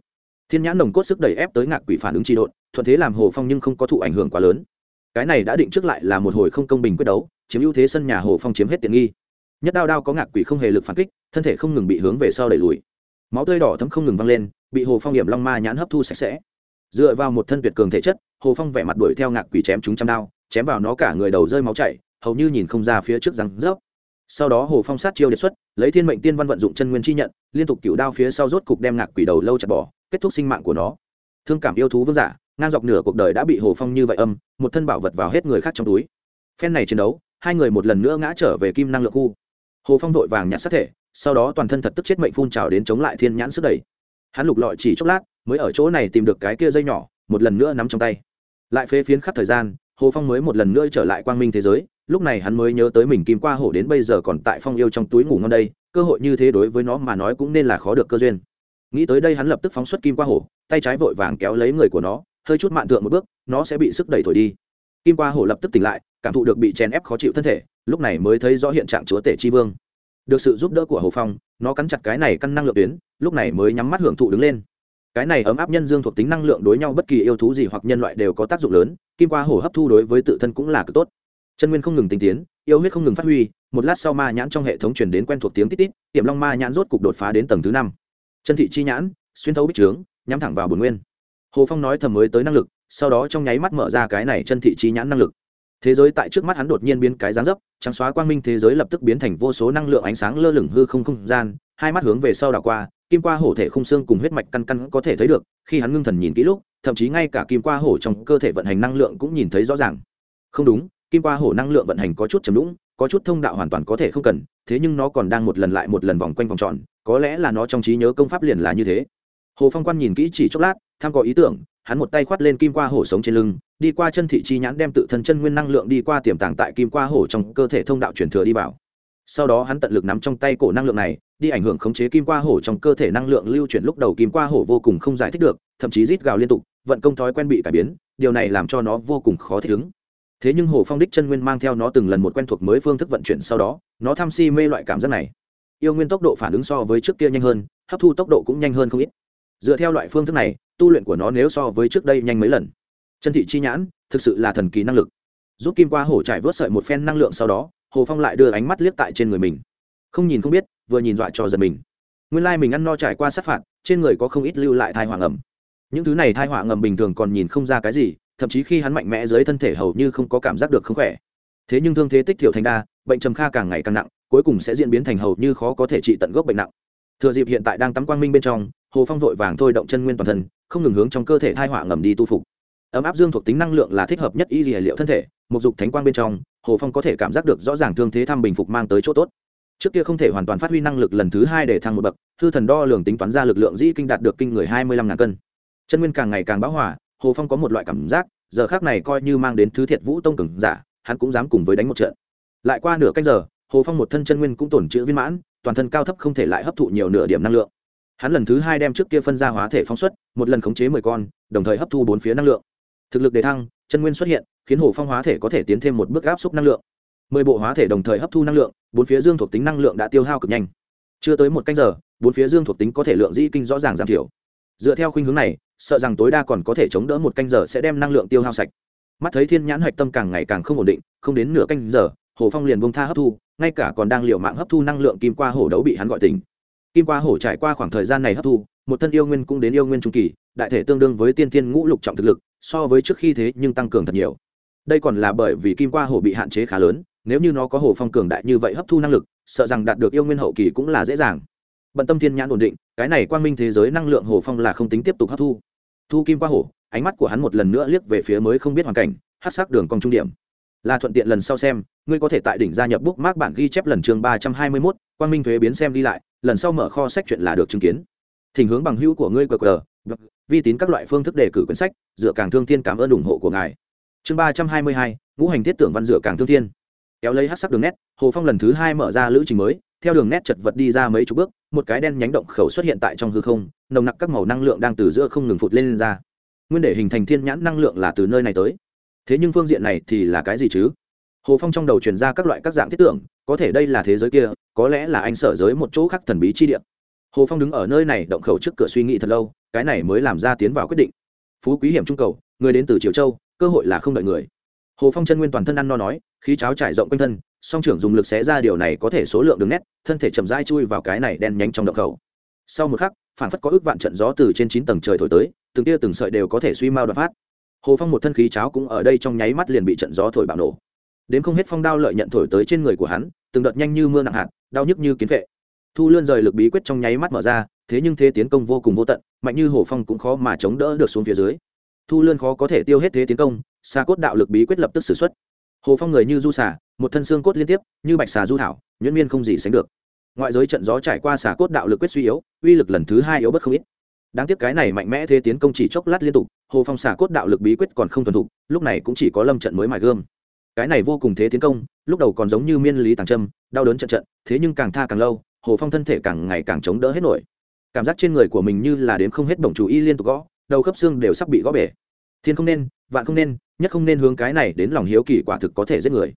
Thiên nhãn nồng cốt sức đẩy ép tới ngạc quỷ phản ứng trị độn, thuận thế làm hồ phong nhưng không có thụ ảnh hưởng quá lớn. Cái này đã định trước lại là một hồi không công bình quyết đấu, chiếm ưu thế sân nhà hồ phong chiếm hết tiện nghi. Nhất đao đao có ngạc quỷ không hề lực phản kích, thân thể không ngừng bị hướng về sau đẩy lùi. Máu tươi đỏ thấm không ngừng văng lên, bị hồ phong hiểm long ma nhãn hấp thu sạch sẽ. Dựa vào một thân tuyệt cường thể chất, hồ phong vẻ mặt đuổi theo ngạc quỷ chém chúng trăm đao, chém vào nó cả người đầu rơi máu chảy, hầu như nhìn không ra phía trước răng rớp sau đó hồ phong sát chiêu đề xuất, lấy thiên mệnh tiên văn vận dụng chân nguyên chi nhận, liên tục cựu đao phía sau rốt cục đem ngạc quỷ đầu lâu chặt bỏ, kết thúc sinh mạng của nó. Thương cảm yêu thú vương giả, ngang dọc nửa cuộc đời đã bị hồ phong như vậy âm, một thân bảo vật vào hết người khác trong túi. Phen này chiến đấu, hai người một lần nữa ngã trở về kim năng lượng khu. Hồ phong vội vàng nhặt sát thể, sau đó toàn thân thật tức chết mệnh phun trào đến chống lại thiên nhãn sức đẩy. Hắn lục lọi chỉ chốc lát, mới ở chỗ này tìm được cái kia dây nhỏ, một lần nữa nắm trong tay. Lại phế phiến khắp thời gian, hồ phong mới một lần nữa trở lại quang minh thế giới lúc này hắn mới nhớ tới mình kim qua hổ đến bây giờ còn tại phong yêu trong túi ngủ ngon đây, cơ hội như thế đối với nó mà nói cũng nên là khó được cơ duyên. Nghĩ tới đây hắn lập tức phóng xuất kim qua hổ, tay trái vội vàng kéo lấy người của nó, hơi chút mạn tượng một bước, nó sẽ bị sức đẩy thổi đi. Kim qua hổ lập tức tỉnh lại, cảm thụ được bị chèn ép khó chịu thân thể, lúc này mới thấy rõ hiện trạng chúa tể chi vương. Được sự giúp đỡ của hồ phong, nó cắn chặt cái này căn năng lượng tuyến, lúc này mới nhắm mắt hưởng thụ đứng lên. Cái này ấm áp nhân dương thuộc tính năng lượng đối nhau bất kỳ yêu thú gì hoặc nhân loại đều có tác dụng lớn, kim qua hổ hấp thu đối với tự thân cũng là cực tốt chân nguyên không ngừng tinh tiến, yêu huyết không ngừng phát huy, một lát sau ma nhãn trong hệ thống truyền đến quen thuộc tiếng tít tít tiệm long ma nhãn rốt cục đột phá đến tầng thứ năm. Chân thị chi nhãn, xuyên thấu bích trướng, nhắm thẳng vào bồn nguyên. Hồ phong nói thầm mới tới năng lực, sau đó trong nháy mắt mở ra cái này chân thị chi nhãn năng lực. Thế giới tại trước mắt hắn đột nhiên biến cái dáng dấp, trắng xóa quang minh thế giới lập tức biến thành vô số năng lượng ánh sáng lơ lửng hư không không gian, hai mắt hướng về sau đảo qua, kim qua hổ thể khung xương cùng huyết mạch căn căn có thể thấy được, khi hắn ngưng thần nhìn kỹ lúc, thậm chí ngay cả kim qua hổ trong cơ thể vận hành năng lượng cũng nhìn thấy rõ ràng. Không đúng kim qua hổ năng lượng vận hành có chút chầm lũng, có chút thông đạo hoàn toàn có thể không cần, thế nhưng nó còn đang một lần lại một lần vòng quanh vòng tròn, có lẽ là nó trong trí nhớ công pháp liền là như thế. Hồ phong quan nhìn kỹ chỉ chốc lát, tham có ý tưởng, hắn một tay khoát lên kim qua hổ sống trên lưng, đi qua chân thị chi nhãn đem tự thân chân nguyên năng lượng đi qua tiềm tàng tại kim qua hổ trong cơ thể thông đạo truyền thừa đi vào. Sau đó hắn tận lực nắm trong tay cổ năng lượng này, đi ảnh hưởng khống chế kim qua hổ trong cơ thể năng lượng lưu chuyển lúc đầu kim qua hổ vô cùng không giải thích được, thậm chí rít gào liên tục, vận công thói quen bị cải biến, điều này làm cho nó vô cùng khó thích ứng thế nhưng hồ phong đích chân nguyên mang theo nó từng lần một quen thuộc mới phương thức vận chuyển sau đó, nó tham si mê loại cảm giác này. Yêu nguyên tốc độ phản ứng so với trước kia nhanh hơn, hấp thu tốc độ cũng nhanh hơn không ít. Dựa theo loại phương thức này, tu luyện của nó nếu so với trước đây nhanh mấy lần. Chân thị chi nhãn, thực sự là thần kỳ năng lực. Giúp kim qua hổ trải vớt sợi một phen năng lượng sau đó, hồ phong lại đưa ánh mắt liếc tại trên người mình. Không nhìn không biết, vừa nhìn dọa cho giật mình. Nguyên lai mình ăn no trải qua sát phạt, trên người có không ít lưu lại thai hỏa ngầm. Những thứ này thai hỏa ngầm bình thường còn nhìn không ra cái gì thậm chí khi hắn mạnh mẽ dưới thân thể hầu như không có cảm giác được không khỏe. Thế nhưng thương thế tích thiểu thành đa, bệnh trầm kha càng ngày càng nặng, cuối cùng sẽ diễn biến thành hầu như khó có thể trị tận gốc bệnh nặng. Thừa dịp hiện tại đang tắm quang minh bên trong, hồ phong vội vàng thôi động chân nguyên toàn thân, không ngừng hướng trong cơ thể thai hỏa ngầm đi tu phục. Ấm áp dương thuộc tính năng lượng là thích hợp nhất y dì liệu thân thể một dục thánh quang bên trong, hồ phong có thể cảm giác được rõ ràng thương thế thăm bình phục mang tới chỗ tốt. Trước kia không thể hoàn toàn phát huy năng lực lần thứ hai để thăng một bậc thư thần đo lường tính toán ra lực lượng dĩ kinh đạt được kinh người hai mươi lăm ngàn cân. Chân nguyên càng ngày càng bão hỏa hồ phong có một loại cảm giác, giờ khác này coi như mang đến thứ thiệt vũ tông cường giả, hắn cũng dám cùng với đánh một trận. Lại qua nửa canh giờ, hồ phong một thân chân nguyên cũng tổn chữ viên mãn, toàn thân cao thấp không thể lại hấp thụ nhiều nửa điểm năng lượng. Hắn lần thứ hai đem trước kia phân ra hóa thể phóng xuất, một lần khống chế mười con, đồng thời hấp thu bốn phía năng lượng. Thực lực đề thăng, chân nguyên xuất hiện, khiến hồ phong hóa thể có thể tiến thêm một bước áp xúc năng lượng. Mười bộ hóa thể đồng thời hấp thu năng lượng, bốn phía dương thuộc tính năng lượng đã tiêu hao cực nhanh. Chưa tới một canh giờ, bốn phía dương thuộc tính có thể lượng dĩ kinh rõ ràng giảm thiểu dựa theo khuynh hướng này, sợ rằng tối đa còn có thể chống đỡ một canh giờ sẽ đem năng lượng tiêu hao sạch. Mắt thấy thiên nhãn hạch tâm càng ngày càng không ổn định, không đến nửa canh giờ, hồ phong liền bông tha hấp thu, ngay cả còn đang liệu mạng hấp thu năng lượng kim qua hổ đấu bị hắn gọi tỉnh. Kim qua hổ trải qua khoảng thời gian này hấp thu, một thân yêu nguyên cũng đến yêu nguyên trung kỳ, đại thể tương đương với tiên thiên ngũ lục trọng thực lực, so với trước khi thế nhưng tăng cường thật nhiều. Đây còn là bởi vì kim qua hổ bị hạn chế khá lớn, nếu như nó có hồ phong cường đại như vậy hấp thu năng lực, sợ rằng đạt được yêu nguyên hậu kỳ cũng là dễ dàng bận tâm thiên nhãn ổn định, cái này quang minh thế giới năng lượng hồ phong là không tính tiếp tục hấp thu. Thu kim qua hổ, ánh mắt của hắn một lần nữa liếc về phía mới không biết hoàn cảnh hát sắc đường cong trung điểm. Là thuận tiện lần sau xem, ngươi có thể tại đỉnh gia nhập bút mác bản ghi chép lần chương ba trăm hai mươi mốt, quang minh thuế biến xem đi lại, lần sau mở kho sách chuyện là được chứng kiến. Thỉnh hướng bằng hữu của ngươi qr vi tín các loại phương thức đề cử quyển sách, dựa càng thương thiên cảm ơn ủng hộ của ngài. Chương ba trăm hai mươi hai, ngũ hành thiết tưởng văn dựa càng thương thiên. Kéo lấy hát sắc đường nét, hồ phong lần thứ hai mở ra lữ trình mới, theo đường nét chật vật đi ra mấy chục bước một cái đen nhánh động khẩu xuất hiện tại trong hư không nồng nặc các màu năng lượng đang từ giữa không ngừng phụt lên, lên ra. Nguyên để hình thành thiên nhãn năng lượng là từ nơi này tới. Thế nhưng phương diện này thì là cái gì chứ? Hồ phong trong đầu truyền ra các loại các dạng thiết tưởng có thể đây là thế giới kia có lẽ là anh sở giới một chỗ khác thần bí chi địa. Hồ phong đứng ở nơi này động khẩu trước cửa suy nghĩ thật lâu cái này mới làm ra tiến vào quyết định. Phú quý hiểm trung cầu người đến từ triều châu cơ hội là không đợi người. Hồ phong chân nguyên toàn thân ăn no nói khí cháo trải rộng quanh thân song trưởng dùng lực xé ra điều này có thể số lượng đường nét, thân thể chậm rãi chui vào cái này đen nhánh trong động khẩu. Sau một khắc phản phất có ước vạn trận gió từ trên chín tầng trời thổi tới, từng tia từng sợi đều có thể suy mau đoạt phát. Hồ phong một thân khí cháo cũng ở đây trong nháy mắt liền bị trận gió thổi bạo nổ. Đến không hết phong đao lợi nhận thổi tới trên người của hắn, từng đợt nhanh như mưa nặng hạt, đau nhức như kiến vệ. Thu lươn rời lực bí quyết trong nháy mắt mở ra, thế nhưng thế tiến công vô cùng vô tận, mạnh như hồ phong cũng khó mà chống đỡ được xuống phía dưới. Thu lươn khó có thể tiêu hết thế tiến công xa cốt đạo lực bí quyết lập tức xử x hồ phong người như du xả một thân xương cốt liên tiếp, như bạch xà du thảo, nhuyễn miên không gì sánh được. Ngoại giới trận gió trải qua xà cốt đạo lực quyết suy yếu, uy lực lần thứ hai yếu bất không ít. Đáng tiếc cái này mạnh mẽ thế tiến công chỉ chốc lát liên tục, hồ phong xà cốt đạo lực bí quyết còn không thuần thục, lúc này cũng chỉ có lâm trận mới mài gương cái này vô cùng thế tiến công, lúc đầu còn giống như miên lý tàng trâm, đau đớn trận trận, thế nhưng càng tha càng lâu, hồ phong thân thể càng ngày càng chống đỡ hết nổi. Cảm giác trên người của mình như là đến không hết bổng chủ y liên tục gõ, đầu khớp xương đều sắp bị gõ bể. Thiên không nên, vạn không nên, nhất không nên hướng cái này đến lòng hiếu kỳ quả thực có thể giết người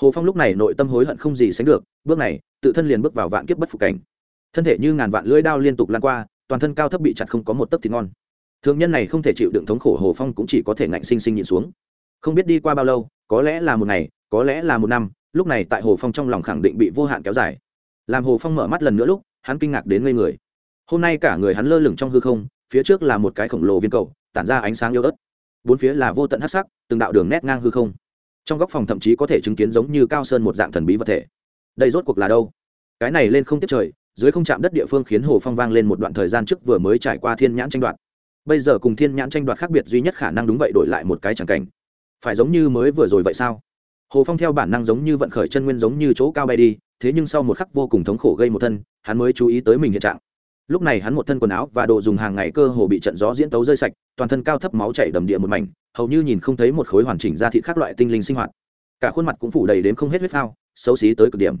hồ phong lúc này nội tâm hối hận không gì sánh được, bước này, tự thân liền bước vào vạn kiếp bất phục cảnh. Thân thể như ngàn vạn lưỡi đao liên tục lan qua, toàn thân cao thấp bị chặt không có một tấc thịt ngon. Thương nhân này không thể chịu đựng thống khổ, hồ phong cũng chỉ có thể ngạnh sinh sinh nhịn xuống. Không biết đi qua bao lâu, có lẽ là một ngày, có lẽ là một năm, lúc này tại hồ phong trong lòng khẳng định bị vô hạn kéo dài. Làm hồ phong mở mắt lần nữa lúc, hắn kinh ngạc đến ngây người. Hôm nay cả người hắn lơ lửng trong hư không, phía trước là một cái khổng lồ viên cầu, tản ra ánh sáng yếu ớt. Bốn phía là vô tận hát sắc, từng đạo đường nét ngang hư không trong góc phòng thậm chí có thể chứng kiến giống như cao sơn một dạng thần bí vật thể. Đây rốt cuộc là đâu? Cái này lên không tiếp trời, dưới không chạm đất địa phương khiến hồ phong vang lên một đoạn thời gian trước vừa mới trải qua thiên nhãn tranh đoạt. Bây giờ cùng thiên nhãn tranh đoạt khác biệt duy nhất khả năng đúng vậy đổi lại một cái chẳng cảnh. Phải giống như mới vừa rồi vậy sao? Hồ phong theo bản năng giống như vận khởi chân nguyên giống như chỗ cao bay đi, thế nhưng sau một khắc vô cùng thống khổ gây một thân, hắn mới chú ý tới mình hiện trạng lúc này hắn một thân quần áo và đồ dùng hàng ngày cơ hồ bị trận gió diễn tấu rơi sạch, toàn thân cao thấp máu chảy đầm địa một mảnh, hầu như nhìn không thấy một khối hoàn chỉnh da thịt khác loại tinh linh sinh hoạt. Cả khuôn mặt cũng phủ đầy đến không hết huyết phao, xấu xí tới cực điểm.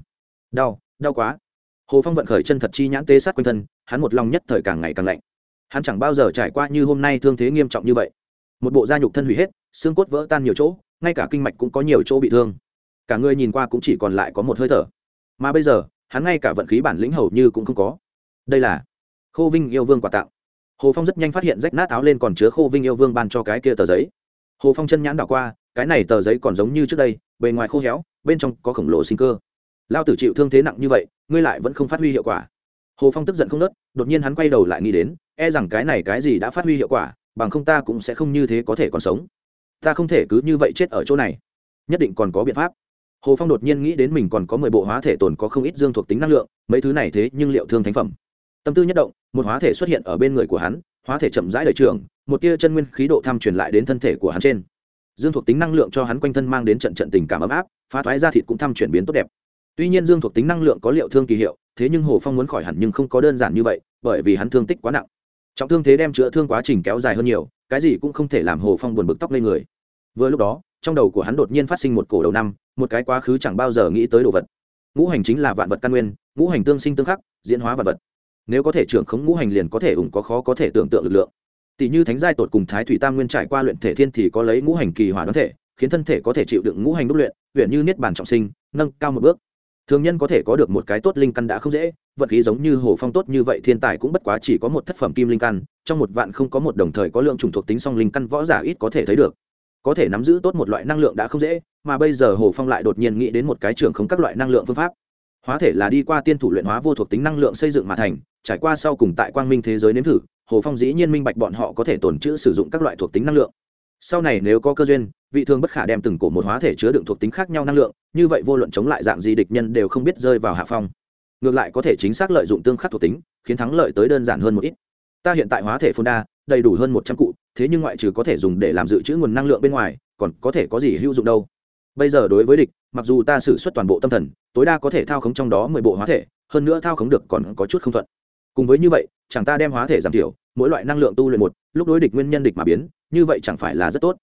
Đau đau quá. Hồ phong vận khởi chân thật chi nhãn tê sát quanh thân, hắn một lòng nhất thời càng ngày càng lạnh. Hắn chẳng bao giờ trải qua như hôm nay thương thế nghiêm trọng như vậy. Một bộ da nhục thân hủy hết, xương cốt vỡ tan nhiều chỗ, ngay cả kinh mạch cũng có nhiều chỗ bị thương. Cả người nhìn qua cũng chỉ còn lại có một hơi thở. Mà bây giờ, hắn ngay cả vận khí bản lĩnh hầu như cũng không có. Đây là khô vinh yêu vương quà tặng hồ phong rất nhanh phát hiện rách nát áo lên còn chứa khô vinh yêu vương ban cho cái kia tờ giấy. Hồ phong chân nhãn đảo qua, cái này tờ giấy còn giống như trước đây, bề ngoài khô héo, bên trong có khổng lồ sinh cơ. Lao tử chịu thương thế nặng như vậy, ngươi lại vẫn không phát huy hiệu quả. Hồ phong tức giận không nớt, đột nhiên hắn quay đầu lại nghĩ đến e rằng cái này cái gì đã phát huy hiệu quả, bằng không ta cũng sẽ không như thế có thể còn sống. Ta không thể cứ như vậy chết ở chỗ này. Nhất định còn có biện pháp. Hồ phong đột nhiên nghĩ đến mình còn có mười bộ hóa thể tồn có không ít dương thuộc tính năng lượng, mấy thứ này thế nhưng liệu thương thánh phẩm tâm tư nhất động, một hóa thể xuất hiện ở bên người của hắn, hóa thể chậm rãi đời trường, một tia chân nguyên khí độ tham truyền lại đến thân thể của hắn trên. Dương thuộc tính năng lượng cho hắn quanh thân mang đến trận trận tình cảm ấm áp, phá thoái ra thịt cũng thăm chuyển biến tốt đẹp. Tuy nhiên dương thuộc tính năng lượng có liệu thương kỳ hiệu, thế nhưng hồ phong muốn khỏi hẳn nhưng không có đơn giản như vậy, bởi vì hắn thương tích quá nặng. Trọng thương thế đem chữa thương quá trình kéo dài hơn nhiều, cái gì cũng không thể làm hồ phong buồn bực tóc lên người. Vừa lúc đó, trong đầu của hắn đột nhiên phát sinh một cổ đầu năm, một cái quá khứ chẳng bao giờ nghĩ tới đồ vật. Ngũ hành chính là vạn vật căn nguyên, ngũ hành tương sinh tương khắc, diễn hóa vạn vật nếu có thể trưởng khống ngũ hành liền có thể ủng có khó có thể tưởng tượng lực lượng. Tỷ như thánh giai tột cùng thái thủy tam nguyên trải qua luyện thể thiên thì có lấy ngũ hành kỳ hỏa đoán thể, khiến thân thể có thể chịu đựng ngũ hành đúc luyện huyện như niết bàn trọng sinh, nâng cao một bước. Thường nhân có thể có được một cái tốt linh căn đã không dễ vận khí giống như hồ phong tốt như vậy thiên tài cũng bất quá chỉ có một thất phẩm kim linh căn, trong một vạn không có một đồng thời có lượng trùng thuộc tính song linh căn võ giả ít có thể thấy được. Có thể nắm giữ tốt một loại năng lượng đã không dễ, mà bây giờ hồ phong lại đột nhiên nghĩ đến một cái trường không các loại năng lượng phương pháp hóa thể là đi qua tiên thủ luyện hóa vô thuộc tính năng lượng xây dựng mà thành, trải qua sau cùng tại quang minh thế giới nếm thử, hồ phong dĩ nhiên minh bạch bọn họ có thể tồn trữ sử dụng các loại thuộc tính năng lượng. Sau này nếu có cơ duyên, vị thương bất khả đem từng cổ một hóa thể chứa đựng thuộc tính khác nhau năng lượng, như vậy vô luận chống lại dạng gì địch nhân đều không biết rơi vào hạ phong. Ngược lại có thể chính xác lợi dụng tương khắc thuộc tính, khiến thắng lợi tới đơn giản hơn một ít. Ta hiện tại hóa thể phôn đa, đầy đủ hơn một trăm cụ, thế nhưng ngoại trừ có thể dùng để làm dự trữ nguồn năng lượng bên ngoài, còn có thể có gì hữu dụng đâu? Bây giờ đối với địch mặc dù ta xử suất toàn bộ tâm thần, tối đa có thể thao khống trong đó mười bộ hóa thể, hơn nữa thao khống được còn có chút không thuận. Cùng với như vậy, chẳng ta đem hóa thể giảm thiểu, mỗi loại năng lượng tu luyện một, lúc đối địch nguyên nhân địch mà biến, như vậy chẳng phải là rất tốt.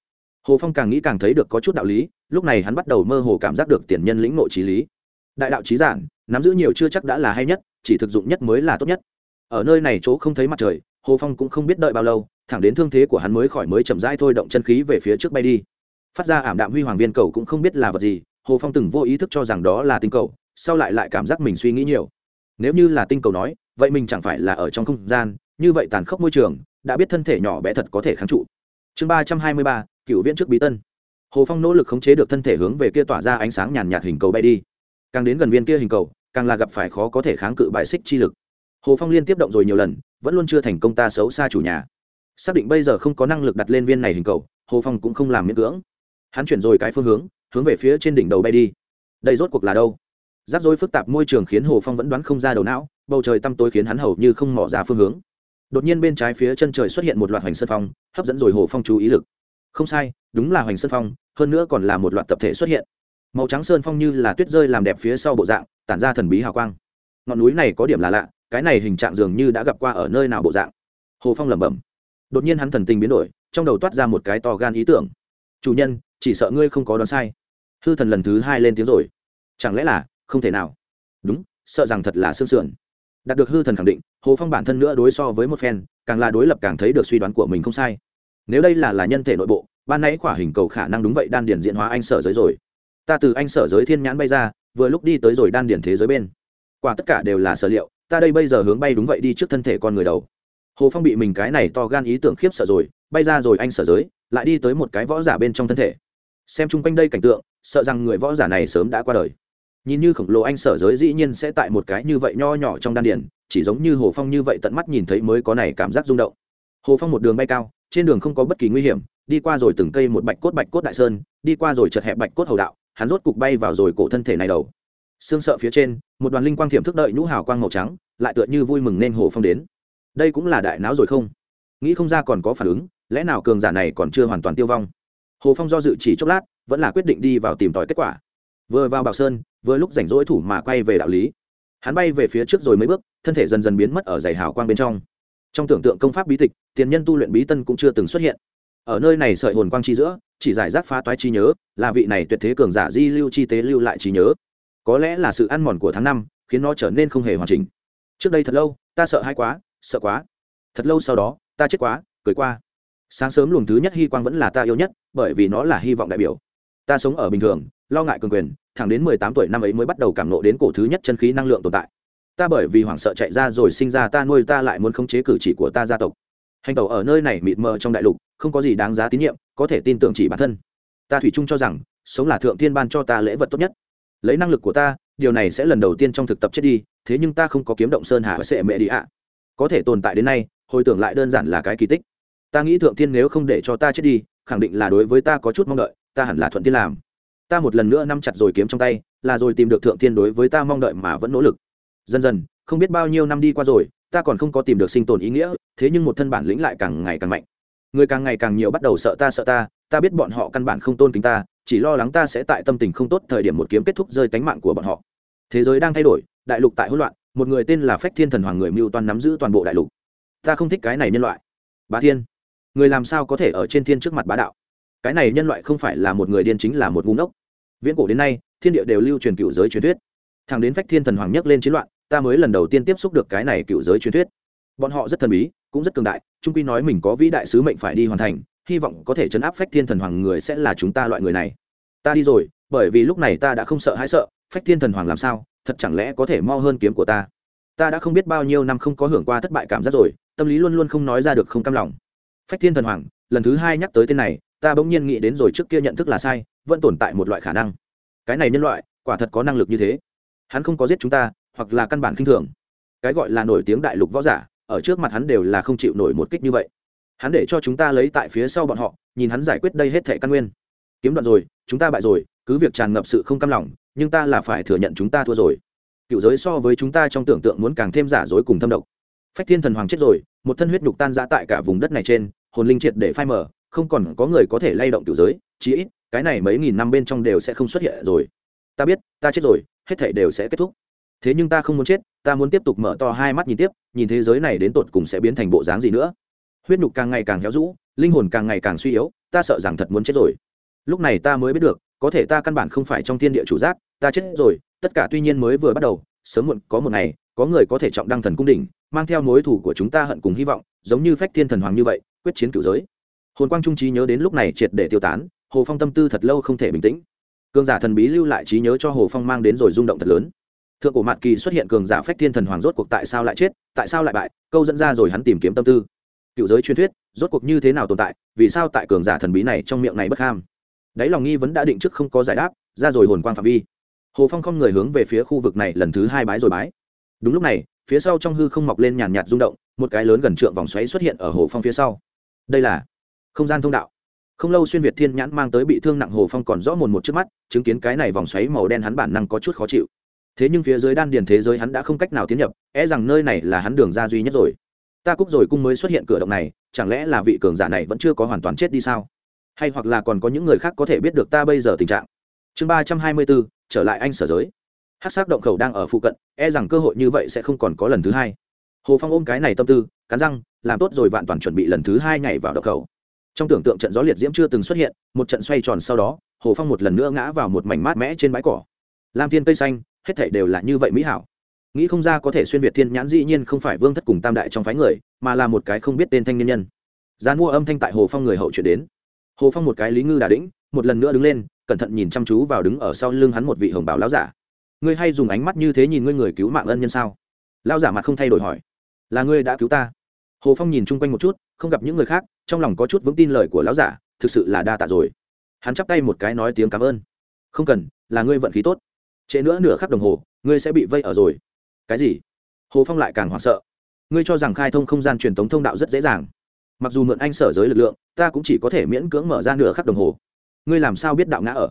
Hồ phong càng nghĩ càng thấy được có chút đạo lý, lúc này hắn bắt đầu mơ hồ cảm giác được tiền nhân lĩnh nội trí lý. Đại đạo trí giản, nắm giữ nhiều chưa chắc đã là hay nhất, chỉ thực dụng nhất mới là tốt nhất. Ở nơi này chỗ không thấy mặt trời, hồ phong cũng không biết đợi bao lâu, thẳng đến thương thế của hắn mới khỏi mới chậm rãi thôi động chân khí về phía trước bay đi. Phát ra ảm đạm huy hoàng viên cầu cũng không biết là vật gì hồ phong từng vô ý thức cho rằng đó là tinh cầu, sau lại lại cảm giác mình suy nghĩ nhiều. Nếu như là tinh cầu nói, vậy mình chẳng phải là ở trong không gian, như vậy tàn khốc môi trường, đã biết thân thể nhỏ bé thật có thể kháng trụ. Chương ba trăm hai mươi ba, cựu viễn trước bí tân. Hồ phong nỗ lực khống chế được thân thể hướng về kia tỏa ra ánh sáng nhàn nhạt hình cầu bay đi. Càng đến gần viên kia hình cầu, càng là gặp phải khó có thể kháng cự bại xích chi lực. Hồ phong liên tiếp động rồi nhiều lần, vẫn luôn chưa thành công ta xấu xa chủ nhà. Xác định bây giờ không có năng lực đặt lên viên này hình cầu, hồ phong cũng không làm miễn cưỡng. Hắn chuyển rồi cái phương hướng hướng về phía trên đỉnh đầu bay đi. Đây rốt cuộc là đâu? Rắc rối phức tạp môi trường khiến hồ phong vẫn đoán không ra đầu não, bầu trời tăm tối khiến hắn hầu như không mỏ ra phương hướng. Đột nhiên bên trái phía chân trời xuất hiện một loạt hoành sơn phong, hấp dẫn rồi hồ phong chú ý lực. Không sai, đúng là hoành sơn phong, hơn nữa còn là một loạt tập thể xuất hiện. Màu trắng sơn phong như là tuyết rơi làm đẹp phía sau bộ dạng, tản ra thần bí hào quang. Ngọn núi này có điểm là lạ, cái này hình trạng dường như đã gặp qua ở nơi nào bộ dạng. Hồ phong lẩm bẩm. Đột nhiên hắn thần tình biến đổi, trong đầu toát ra một cái to gan ý tưởng. Chủ nhân, chỉ sợ ngươi không có đoán sai hư thần lần thứ hai lên tiếng rồi. Chẳng lẽ là không thể nào? Đúng, sợ rằng thật là sương sườn. Đạt được hư thần khẳng định, hồ phong bản thân nữa đối so với một phen, càng là đối lập càng thấy được suy đoán của mình không sai. Nếu đây là là nhân thể nội bộ, ban nãy quả hình cầu khả năng đúng vậy đan điển diện hóa anh sở giới rồi. Ta từ anh sở giới thiên nhãn bay ra, vừa lúc đi tới rồi đan điển thế giới bên. Quả tất cả đều là sở liệu, ta đây bây giờ hướng bay đúng vậy đi trước thân thể con người đầu. Hồ phong bị mình cái này to gan ý tưởng khiếp sợ rồi, bay ra rồi anh sở giới, lại đi tới một cái võ giả bên trong thân thể. Xem chung quanh đây cảnh tượng sợ rằng người võ giả này sớm đã qua đời. Nhìn như khổng lồ anh sở giới dĩ nhiên sẽ tại một cái như vậy nho nhỏ trong đan điển chỉ giống như hồ phong như vậy tận mắt nhìn thấy mới có này cảm giác rung động. Hồ phong một đường bay cao, trên đường không có bất kỳ nguy hiểm, đi qua rồi từng cây một bạch cốt bạch cốt đại sơn, đi qua rồi chật hẹp bạch cốt hầu đạo, hắn rốt cục bay vào rồi cổ thân thể này đầu. Xương sợ phía trên, một đoàn linh quang thiểm thức đợi nhũ hào quang màu trắng, lại tựa như vui mừng nên hồ phong đến. Đây cũng là đại não rồi không? Nghĩ không ra còn có phản ứng, lẽ nào cường giả này còn chưa hoàn toàn tiêu vong? Hồ phong do dự chỉ chốc lát vẫn là quyết định đi vào tìm tòi kết quả. Vừa vào bảo sơn, vừa lúc rảnh rỗi thủ mà quay về đạo lý. Hắn bay về phía trước rồi mấy bước, thân thể dần dần biến mất ở dày hào quang bên trong. Trong tưởng tượng công pháp bí tịch, tiền nhân tu luyện bí tân cũng chưa từng xuất hiện. Ở nơi này sợi hồn quang chi giữa, chỉ giải rác phá toái trí nhớ, là vị này tuyệt thế cường giả di lưu chi tế lưu lại trí nhớ. Có lẽ là sự ăn mòn của tháng năm, khiến nó trở nên không hề hoàn chỉnh. Trước đây thật lâu, ta sợ hay quá, sợ quá. Thật lâu sau đó, ta chết quá, cười qua. Sáng sớm luồng thứ nhất hy quang vẫn là ta yêu nhất, bởi vì nó là hy vọng đại biểu ta sống ở bình thường, lo ngại cường quyền, thẳng đến mười tám tuổi năm ấy mới bắt đầu cảm nộ đến cổ thứ nhất chân khí năng lượng tồn tại. Ta bởi vì hoảng sợ chạy ra rồi sinh ra ta nuôi ta lại muốn khống chế cử chỉ của ta gia tộc. Hành tẩu ở nơi này mịt mờ trong đại lục, không có gì đáng giá tín nhiệm, có thể tin tưởng chỉ bản thân. Ta thủy chung cho rằng, sống là thượng thiên ban cho ta lễ vật tốt nhất. Lấy năng lực của ta, điều này sẽ lần đầu tiên trong thực tập chết đi, thế nhưng ta không có kiếm động sơn hạ và sệ mẹ đi ạ. Có thể tồn tại đến nay, hồi tưởng lại đơn giản là cái kỳ tích. Ta nghĩ thượng thiên nếu không để cho ta chết đi khẳng định là đối với ta có chút mong đợi, ta hẳn là thuận tiên làm. Ta một lần nữa nắm chặt rồi kiếm trong tay, là rồi tìm được thượng tiên đối với ta mong đợi mà vẫn nỗ lực. Dần dần, không biết bao nhiêu năm đi qua rồi, ta còn không có tìm được sinh tồn ý nghĩa, thế nhưng một thân bản lĩnh lại càng ngày càng mạnh. Người càng ngày càng nhiều bắt đầu sợ ta sợ ta ta biết bọn họ căn bản không tôn kính ta, chỉ lo lắng ta sẽ tại tâm tình không tốt thời điểm một kiếm kết thúc rơi tánh mạng của bọn họ. Thế giới đang thay đổi, đại lục tại hỗn loạn, một người tên là phách thiên thần hoàng người mưu toàn nắm giữ toàn bộ đại lục. Ta không thích cái này nhân loại. Bá thiên người làm sao có thể ở trên thiên trước mặt bá đạo? Cái này nhân loại không phải là một người điên chính là một ngu ngốc. Viễn cổ đến nay, thiên địa đều lưu truyền cựu giới truyền thuyết. Thằng đến phách thiên thần hoàng nhấc lên chiến loạn, ta mới lần đầu tiên tiếp xúc được cái này cựu giới truyền thuyết. Bọn họ rất thần bí, cũng rất cường đại, trung quy nói mình có vĩ đại sứ mệnh phải đi hoàn thành, hy vọng có thể chấn áp phách thiên thần hoàng người sẽ là chúng ta loại người này. Ta đi rồi, bởi vì lúc này ta đã không sợ hãi sợ, phách thiên thần hoàng làm sao, thật chẳng lẽ có thể mo hơn kiếm của ta? Ta đã không biết bao nhiêu năm không có hưởng qua thất bại cảm giác rồi, tâm lý luôn luôn không nói ra được không cam lòng phách thiên thần hoàng, lần thứ hai nhắc tới tên này, ta bỗng nhiên nghĩ đến rồi trước kia nhận thức là sai, vẫn tồn tại một loại khả năng. Cái này nhân loại, quả thật có năng lực như thế. Hắn không có giết chúng ta, hoặc là căn bản khinh thường. Cái gọi là nổi tiếng đại lục võ giả, ở trước mặt hắn đều là không chịu nổi một kích như vậy. Hắn để cho chúng ta lấy tại phía sau bọn họ, nhìn hắn giải quyết đây hết thẻ căn nguyên. Kiếm đoạn rồi, chúng ta bại rồi, cứ việc tràn ngập sự không cam lòng, nhưng ta là phải thừa nhận chúng ta thua rồi. Cựu giới so với chúng ta trong tưởng tượng muốn càng thêm giả dối cùng thâm độc. Phách thiên thần hoàng chết rồi, một thân huyết nhục tan ra tại cả vùng đất này trên hồn linh triệt để phai mở không còn có người có thể lay động tiểu giới, chí ít, cái này mấy nghìn năm bên trong đều sẽ không xuất hiện rồi. Ta biết, ta chết rồi, hết thảy đều sẽ kết thúc. Thế nhưng ta không muốn chết, ta muốn tiếp tục mở to hai mắt nhìn tiếp, nhìn thế giới này đến tột cùng sẽ biến thành bộ dáng gì nữa. Huyết nhục càng ngày càng héo rũ, linh hồn càng ngày càng suy yếu, ta sợ rằng thật muốn chết rồi. Lúc này ta mới biết được, có thể ta căn bản không phải trong thiên địa chủ giác, ta chết rồi, tất cả tuy nhiên mới vừa bắt đầu, sớm muộn có một ngày có người có thể trọng đăng thần cung đỉnh, mang theo mối thủ của chúng ta hận cùng hy vọng, giống như phách thiên thần hoàng như vậy, quyết chiến cửu giới. Hồn quang trung trí nhớ đến lúc này triệt để tiêu tán, hồ phong tâm tư thật lâu không thể bình tĩnh. Cường giả thần bí lưu lại trí nhớ cho hồ phong mang đến rồi rung động thật lớn. Thượng cổ mạn kỳ xuất hiện cường giả phách thiên thần hoàng rốt cuộc tại sao lại chết, tại sao lại bại, câu dẫn ra rồi hắn tìm kiếm tâm tư. Cựu giới truyền thuyết, rốt cuộc như thế nào tồn tại, vì sao tại cường giả thần bí này trong miệng này bất ham? Đáy lòng nghi vấn đã định trước không có giải đáp, ra rồi hồn quang phạm vi. Hồ phong không người hướng về phía khu vực này lần thứ hai bái rồi bái đúng lúc này, phía sau trong hư không mọc lên nhàn nhạt rung động, một cái lớn gần trượng vòng xoáy xuất hiện ở hồ phong phía sau. Đây là không gian thông đạo. Không lâu xuyên việt thiên nhãn mang tới bị thương nặng hồ phong còn rõ mồn một trước mắt, chứng kiến cái này vòng xoáy màu đen hắn bản năng có chút khó chịu. Thế nhưng phía dưới đan điền thế giới hắn đã không cách nào tiến nhập e rằng nơi này là hắn đường ra duy nhất rồi. Ta cúc rồi cung mới xuất hiện cửa động này, chẳng lẽ là vị cường giả này vẫn chưa có hoàn toàn chết đi sao? Hay hoặc là còn có những người khác có thể biết được ta bây giờ tình trạng? Chương ba trăm hai mươi bốn, trở lại anh sở giới hát s á c động khẩu đang ở phụ cận e rằng cơ hội như vậy sẽ không còn có lần thứ hai. Hồ phong ôm cái này tâm tư, cắn răng, làm tốt rồi vạn toàn chuẩn bị lần thứ hai nhảy vào động khẩu. Trong tưởng tượng trận gió liệt diễm chưa từng xuất hiện, một trận xoay tròn sau đó, hồ phong một lần nữa ngã vào một mảnh mát mẽ trên bãi cỏ. Lam thiên cây xanh, hết thảy đều là như vậy mỹ hảo. Nghĩ không ra có thể xuyên việt thiên nhãn dĩ nhiên không phải vương thất cùng tam đại trong phái người, mà là một cái không biết tên thanh niên nhân. Gian mua âm thanh tại hồ phong người hậu chuyển đến. Hồ phong một cái lý ngư đà đĩnh, một lần nữa đứng lên, cẩn thận nhìn chăm chú vào đứng ở sau lưng hắn một vị hồng bảo lão giả ngươi hay dùng ánh mắt như thế nhìn ngươi người cứu mạng ân nhân sao? Lao giả mặt không thay đổi hỏi. Là ngươi đã cứu ta. Hồ phong nhìn chung quanh một chút, không gặp những người khác, trong lòng có chút vững tin lời của lão giả, thực sự là đa tạ rồi. Hắn chắp tay một cái nói tiếng cảm ơn. Không cần, là ngươi vận khí tốt. Trễ nữa nửa khắc đồng hồ, ngươi sẽ bị vây ở rồi. Cái gì? Hồ phong lại càng hoảng sợ. Ngươi cho rằng khai thông không gian truyền thống thông đạo rất dễ dàng. Mặc dù mượn anh sở giới lực lượng, ta cũng chỉ có thể miễn cưỡng mở ra nửa khắc đồng hồ. Ngươi làm sao biết đạo ngã ở?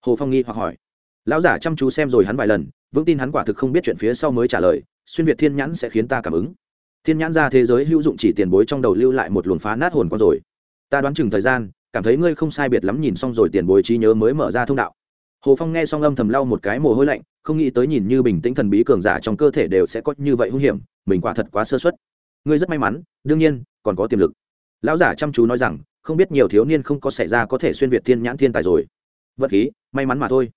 Hồ phong nghi hoặc hỏi lão giả chăm chú xem rồi hắn vài lần, vững tin hắn quả thực không biết chuyện phía sau mới trả lời, xuyên việt thiên nhãn sẽ khiến ta cảm ứng. Thiên nhãn ra thế giới hữu dụng chỉ tiền bối trong đầu lưu lại một luồng phá nát hồn con rồi. Ta đoán chừng thời gian, cảm thấy ngươi không sai biệt lắm nhìn xong rồi tiền bối trí nhớ mới mở ra thông đạo. Hồ phong nghe xong âm thầm lau một cái mồ hôi lạnh, không nghĩ tới nhìn như bình tĩnh thần bí cường giả trong cơ thể đều sẽ có như vậy hung hiểm, mình quả thật quá sơ xuất ngươi rất may mắn, đương nhiên, còn có tiềm lực. Lão giả chăm chú nói rằng, không biết nhiều thiếu niên không có xảy ra có thể xuyên việt thiên nhãn thiên tài rồi. Vật khí, may mắn mà thôi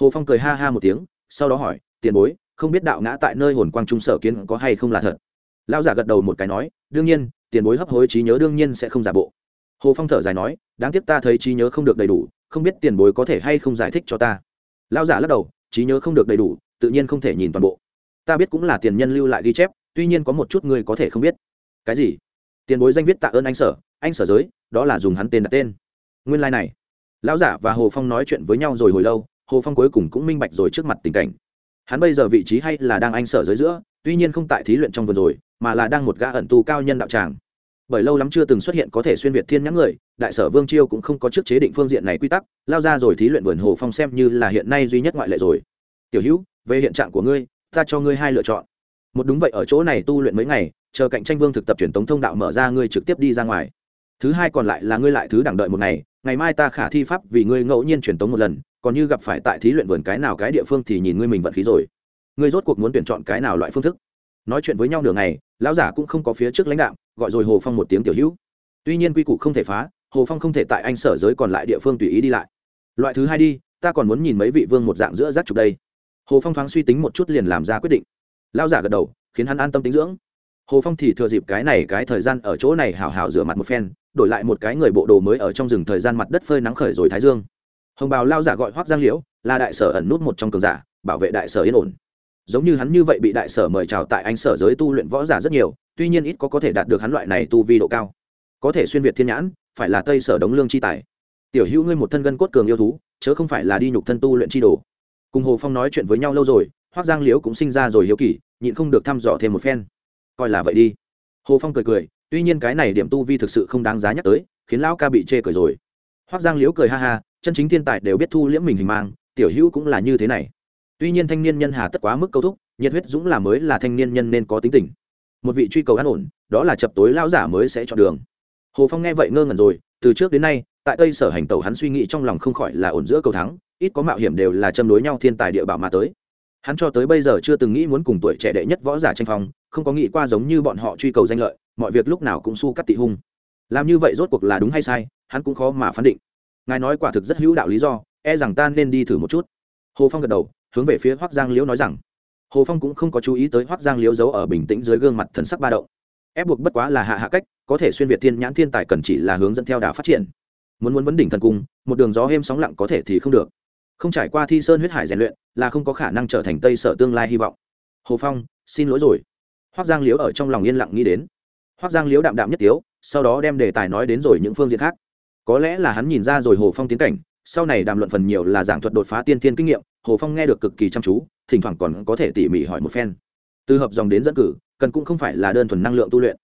hồ phong cười ha ha một tiếng, sau đó hỏi, tiền bối, không biết đạo ngã tại nơi hồn quang trung sở kiến có hay không là thật? Lão giả gật đầu một cái nói, đương nhiên, tiền bối hấp hối trí nhớ đương nhiên sẽ không giả bộ. Hồ phong thở dài nói, đáng tiếc ta thấy trí nhớ không được đầy đủ, không biết tiền bối có thể hay không giải thích cho ta. Lão giả lắc đầu, trí nhớ không được đầy đủ, tự nhiên không thể nhìn toàn bộ. Ta biết cũng là tiền nhân lưu lại ghi chép, tuy nhiên có một chút người có thể không biết. Cái gì? Tiền bối danh viết tạ ơn anh sở anh sở giới, đó là dùng hắn tên đặt tên. Nguyên lai、like、này. Lão giả và hồ phong nói chuyện với nhau rồi hồi lâu hồ phong cuối cùng cũng minh bạch rồi trước mặt tình cảnh. Hắn bây giờ vị trí hay là đang anh sở giới giữa, tuy nhiên không tại thí luyện trong vườn rồi, mà là đang một gã ẩn tu cao nhân đạo tràng. Bởi lâu lắm chưa từng xuất hiện có thể xuyên việt thiên nhãn người, đại sở vương chiêu cũng không có trước chế định phương diện này quy tắc, lao ra rồi thí luyện vườn hồ phong xem như là hiện nay duy nhất ngoại lệ rồi. Tiểu hữu, về hiện trạng của ngươi, ta cho ngươi hai lựa chọn. Một đúng vậy ở chỗ này tu luyện mấy ngày, chờ cạnh tranh vương thực tập truyền tống thông đạo mở ra, ngươi trực tiếp đi ra ngoài thứ hai còn lại là ngươi lại thứ đẳng đợi một ngày ngày mai ta khả thi pháp vì ngươi ngẫu nhiên truyền tống một lần, còn như gặp phải tại thí luyện vườn cái nào cái địa phương thì nhìn ngươi mình vận khí rồi. Ngươi rốt cuộc muốn tuyển chọn cái nào loại phương thức? Nói chuyện với nhau nửa ngày, lão giả cũng không có phía trước lãnh đạo, gọi rồi hồ phong một tiếng tiểu hữu. Tuy nhiên quy củ không thể phá, hồ phong không thể tại anh sở giới còn lại địa phương tùy ý đi lại. Loại thứ hai đi, ta còn muốn nhìn mấy vị vương một dạng giữa rác trục đây. Hồ phong thoáng suy tính một chút liền làm ra quyết định. Lão giả gật đầu, khiến hắn an tâm tính dưỡng hồ phong thì thừa dịp cái này cái thời gian ở chỗ này hào hào rửa mặt một phen, đổi lại một cái người bộ đồ mới ở trong rừng thời gian mặt đất phơi nắng khởi rồi thái dương. Hồng bào lao giả gọi hoác giang liễu, là đại sở ẩn nút một trong cường giả, bảo vệ đại sở yên ổn. Giống như hắn như vậy bị đại sở mời chào tại anh sở giới tu luyện võ giả rất nhiều, tuy nhiên ít có có thể đạt được hắn loại này tu vi độ cao. Có thể xuyên việt thiên nhãn, phải là tây sở đống lương chi tài. Tiểu hữu ngươi một thân gân cốt cường yêu thú, chớ không phải là đi nhục thân tu luyện chi đồ. Cùng hồ phong nói chuyện với nhau lâu rồi hoác giang liễu cũng sinh ra rồi hiếu kỳ, nhịn không được thăm dò thêm một phen coi là vậy đi. Hồ phong cười cười, tuy nhiên cái này điểm tu vi thực sự không đáng giá nhắc tới, khiến lão ca bị chê cười rồi. Hoác giang liễu cười ha ha, chân chính thiên tài đều biết thu liễm mình hình mang, tiểu hữu cũng là như thế này. Tuy nhiên thanh niên nhân hà tất quá mức câu thúc, nhiệt huyết dũng là mới là thanh niên nhân nên có tính tình. Một vị truy cầu an ổn, đó là chập tối lão giả mới sẽ chọn đường. Hồ phong nghe vậy ngơ ngẩn rồi, từ trước đến nay, tại tây sở hành tẩu hắn suy nghĩ trong lòng không khỏi là ổn giữa cầu thắng, ít có mạo hiểm đều là châm đối nhau thiên tài địa bảo mà tới hắn cho tới bây giờ chưa từng nghĩ muốn cùng tuổi trẻ đệ nhất võ giả tranh phong, không có nghĩ qua giống như bọn họ truy cầu danh lợi, mọi việc lúc nào cũng su cắt tị hung. Làm như vậy rốt cuộc là đúng hay sai, hắn cũng khó mà phán định. Ngài nói quả thực rất hữu đạo lý do e rằng ta nên đi thử một chút. Hồ phong gật đầu, hướng về phía hoác giang liễu nói rằng. Hồ phong cũng không có chú ý tới hoác giang liễu giấu ở bình tĩnh dưới gương mặt thần sắc ba động. Ép buộc bất quá là hạ hạ cách, có thể xuyên việt thiên nhãn thiên tài cần chỉ là hướng dẫn theo đà phát triển. Muốn muốn vấn đỉnh thần cung, một đường gió êm sóng lặng có thể thì không được không trải qua thi sơn huyết hải rèn luyện, là không có khả năng trở thành tây sở tương lai hy vọng. Hồ phong, xin lỗi rồi. Hoác giang liễu ở trong lòng yên lặng nghĩ đến. Hoác giang liễu đạm đạm nhất tiếu, sau đó đem đề tài nói đến rồi những phương diện khác. Có lẽ là hắn nhìn ra rồi hồ phong tiến cảnh, sau này đàm luận phần nhiều là giảng thuật đột phá tiên tiên kinh nghiệm, hồ phong nghe được cực kỳ chăm chú, thỉnh thoảng còn có thể tỉ mỉ hỏi một phen. Từ hợp dòng đến dẫn cử, cần cũng không phải là đơn thuần năng lượng tu luyện.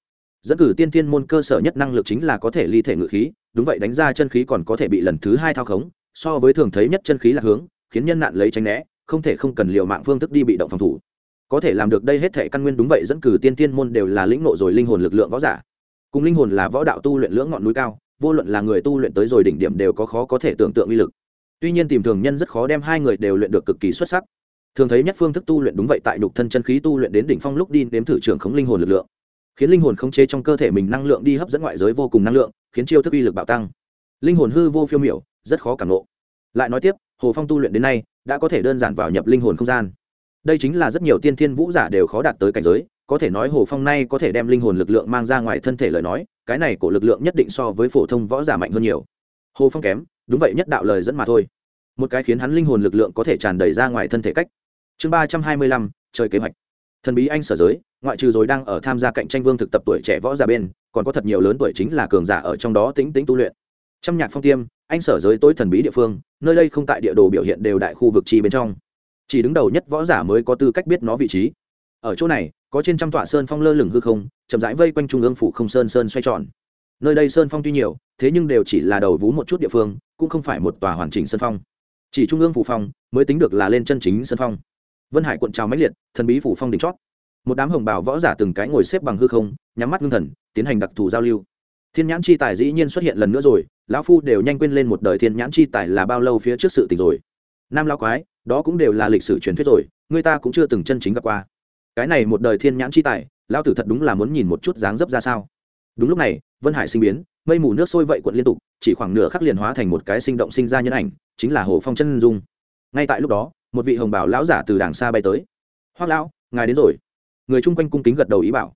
Dẫn cử tiên tiên môn cơ sở nhất năng lực chính là có thể ly thể ngự khí, đúng vậy đánh ra chân khí còn có thể bị lần thứ hai thao khống so với thường thấy nhất chân khí là hướng, khiến nhân nạn lấy tránh né, không thể không cần liều mạng phương thức đi bị động phòng thủ. Có thể làm được đây hết thể căn nguyên đúng vậy dẫn cử tiên tiên môn đều là lĩnh nộ rồi linh hồn lực lượng võ giả. Cùng linh hồn là võ đạo tu luyện lưỡng ngọn núi cao, vô luận là người tu luyện tới rồi đỉnh điểm đều có khó có thể tưởng tượng uy lực. Tuy nhiên tìm thường nhân rất khó đem hai người đều luyện được cực kỳ xuất sắc. Thường thấy nhất phương thức tu luyện đúng vậy tại nhục thân chân khí tu luyện đến đỉnh phong lúc đi nếm thử trưởng khống linh hồn lực lượng. Khiến linh hồn khống chế trong cơ thể mình năng lượng đi hấp dẫn ngoại giới vô cùng năng lượng, khiến chiêu thức uy lực bạo tăng. Linh hồn hư vô phiêu miểu rất khó cảm nộ. Lại nói tiếp, hồ phong tu luyện đến nay, đã có thể đơn giản vào nhập linh hồn không gian. Đây chính là rất nhiều tiên thiên vũ giả đều khó đạt tới cảnh giới, có thể nói hồ phong nay có thể đem linh hồn lực lượng mang ra ngoài thân thể lời nói, cái này của lực lượng nhất định so với phổ thông võ giả mạnh hơn nhiều. Hồ phong kém, đúng vậy nhất đạo lời dẫn mà thôi. Một cái khiến hắn linh hồn lực lượng có thể tràn đầy ra ngoài thân thể cách. Chương ba trăm hai mươi lăm, trời kế hoạch. Thần bí anh sở giới, ngoại trừ rồi đang ở tham gia cạnh tranh vương thực tập tuổi trẻ võ giả bên, còn có thật nhiều lớn tuổi chính là cường giả ở trong đó tính tính tu luyện. Trăm nhạc phong tiêm anh sở giới tối thần bí địa phương, nơi đây không tại địa đồ biểu hiện đều đại khu vực chi bên trong. Chỉ đứng đầu nhất võ giả mới có tư cách biết nó vị trí. Ở chỗ này, có trên trăm tọa sơn phong lơ lửng hư không, chậm rãi vây quanh trung ương phủ không sơn sơn xoay tròn. Nơi đây sơn phong tuy nhiều, thế nhưng đều chỉ là đầu vú một chút địa phương, cũng không phải một tòa hoàn chỉnh sơn phong. Chỉ trung ương phủ phong, mới tính được là lên chân chính sơn phong. Vân hải quận trào mãnh liệt, thần bí phủ phong đỉnh chót. Một đám hồng bào võ giả từng cái ngồi xếp bằng hư không, nhắm mắt ngưng thần, tiến hành đặc thù giao lưu. Thiên nhãn chi tài dĩ nhiên xuất hiện lần nữa rồi lão phu đều nhanh quên lên một đời thiên nhãn chi tài là bao lâu phía trước sự tình rồi. Nam lao quái, đó cũng đều là lịch sử truyền thuyết rồi, người ta cũng chưa từng chân chính gặp qua. Cái này một đời thiên nhãn chi tài, lão tử thật đúng là muốn nhìn một chút dáng dấp ra sao. Đúng lúc này, vân hải sinh biến, mây mù nước sôi vậy cuộn liên tục, chỉ khoảng nửa khắc liền hóa thành một cái sinh động sinh ra nhân ảnh, chính là hồ phong chân dung. Ngay tại lúc đó, một vị hồng bảo lão giả từ đàng xa bay tới. Hoác lão, ngài đến rồi. Người chung quanh cung kính gật đầu ý bảo.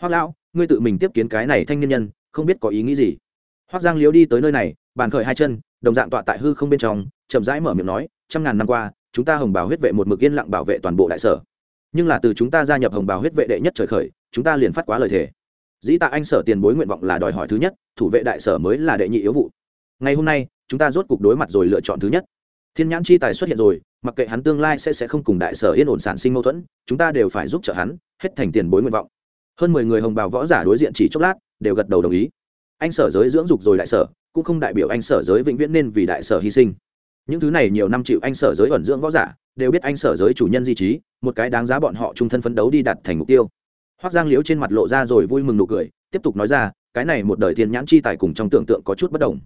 Hoác lão, ngươi tự mình tiếp kiến cái này thanh niên nhân, không biết có ý nghĩ gì? Hoác giang liếu đi tới nơi này, bàn khởi hai chân, đồng dạng tọa tại hư không bên trong, chậm rãi mở miệng nói, trăm ngàn năm qua, chúng ta hồng bào huyết vệ một mực yên lặng bảo vệ toàn bộ đại sở. Nhưng là từ chúng ta gia nhập hồng bào huyết vệ đệ nhất trời khởi, chúng ta liền phát quá lời thề. Dĩ tạ anh sở tiền bối nguyện vọng là đòi hỏi thứ nhất, thủ vệ đại sở mới là đệ nhị yếu vụ. Ngày hôm nay, chúng ta rốt cục đối mặt rồi lựa chọn thứ nhất. Thiên nhãn chi tài xuất hiện rồi, mặc kệ hắn tương lai sẽ sẽ không cùng đại sở yên ổn sản sinh mâu thuẫn, chúng ta đều phải giúp trợ hắn, hết thành tiền bối nguyện vọng. Hơn mười người hồng bào võ giả đối diện chỉ chốc lát, đều gật đầu đồng ý anh sở giới dưỡng dục rồi đại sở, cũng không đại biểu anh sở giới vĩnh viễn nên vì đại sở hy sinh. Những thứ này nhiều năm chịu anh sở giới ẩn dưỡng võ giả, đều biết anh sở giới chủ nhân di trí, một cái đáng giá bọn họ trung thân phấn đấu đi đặt thành mục tiêu. Hoác giang liễu trên mặt lộ ra rồi vui mừng nụ cười, tiếp tục nói ra, cái này một đời thiên nhãn chi tài cùng trong tưởng tượng có chút bất đồng.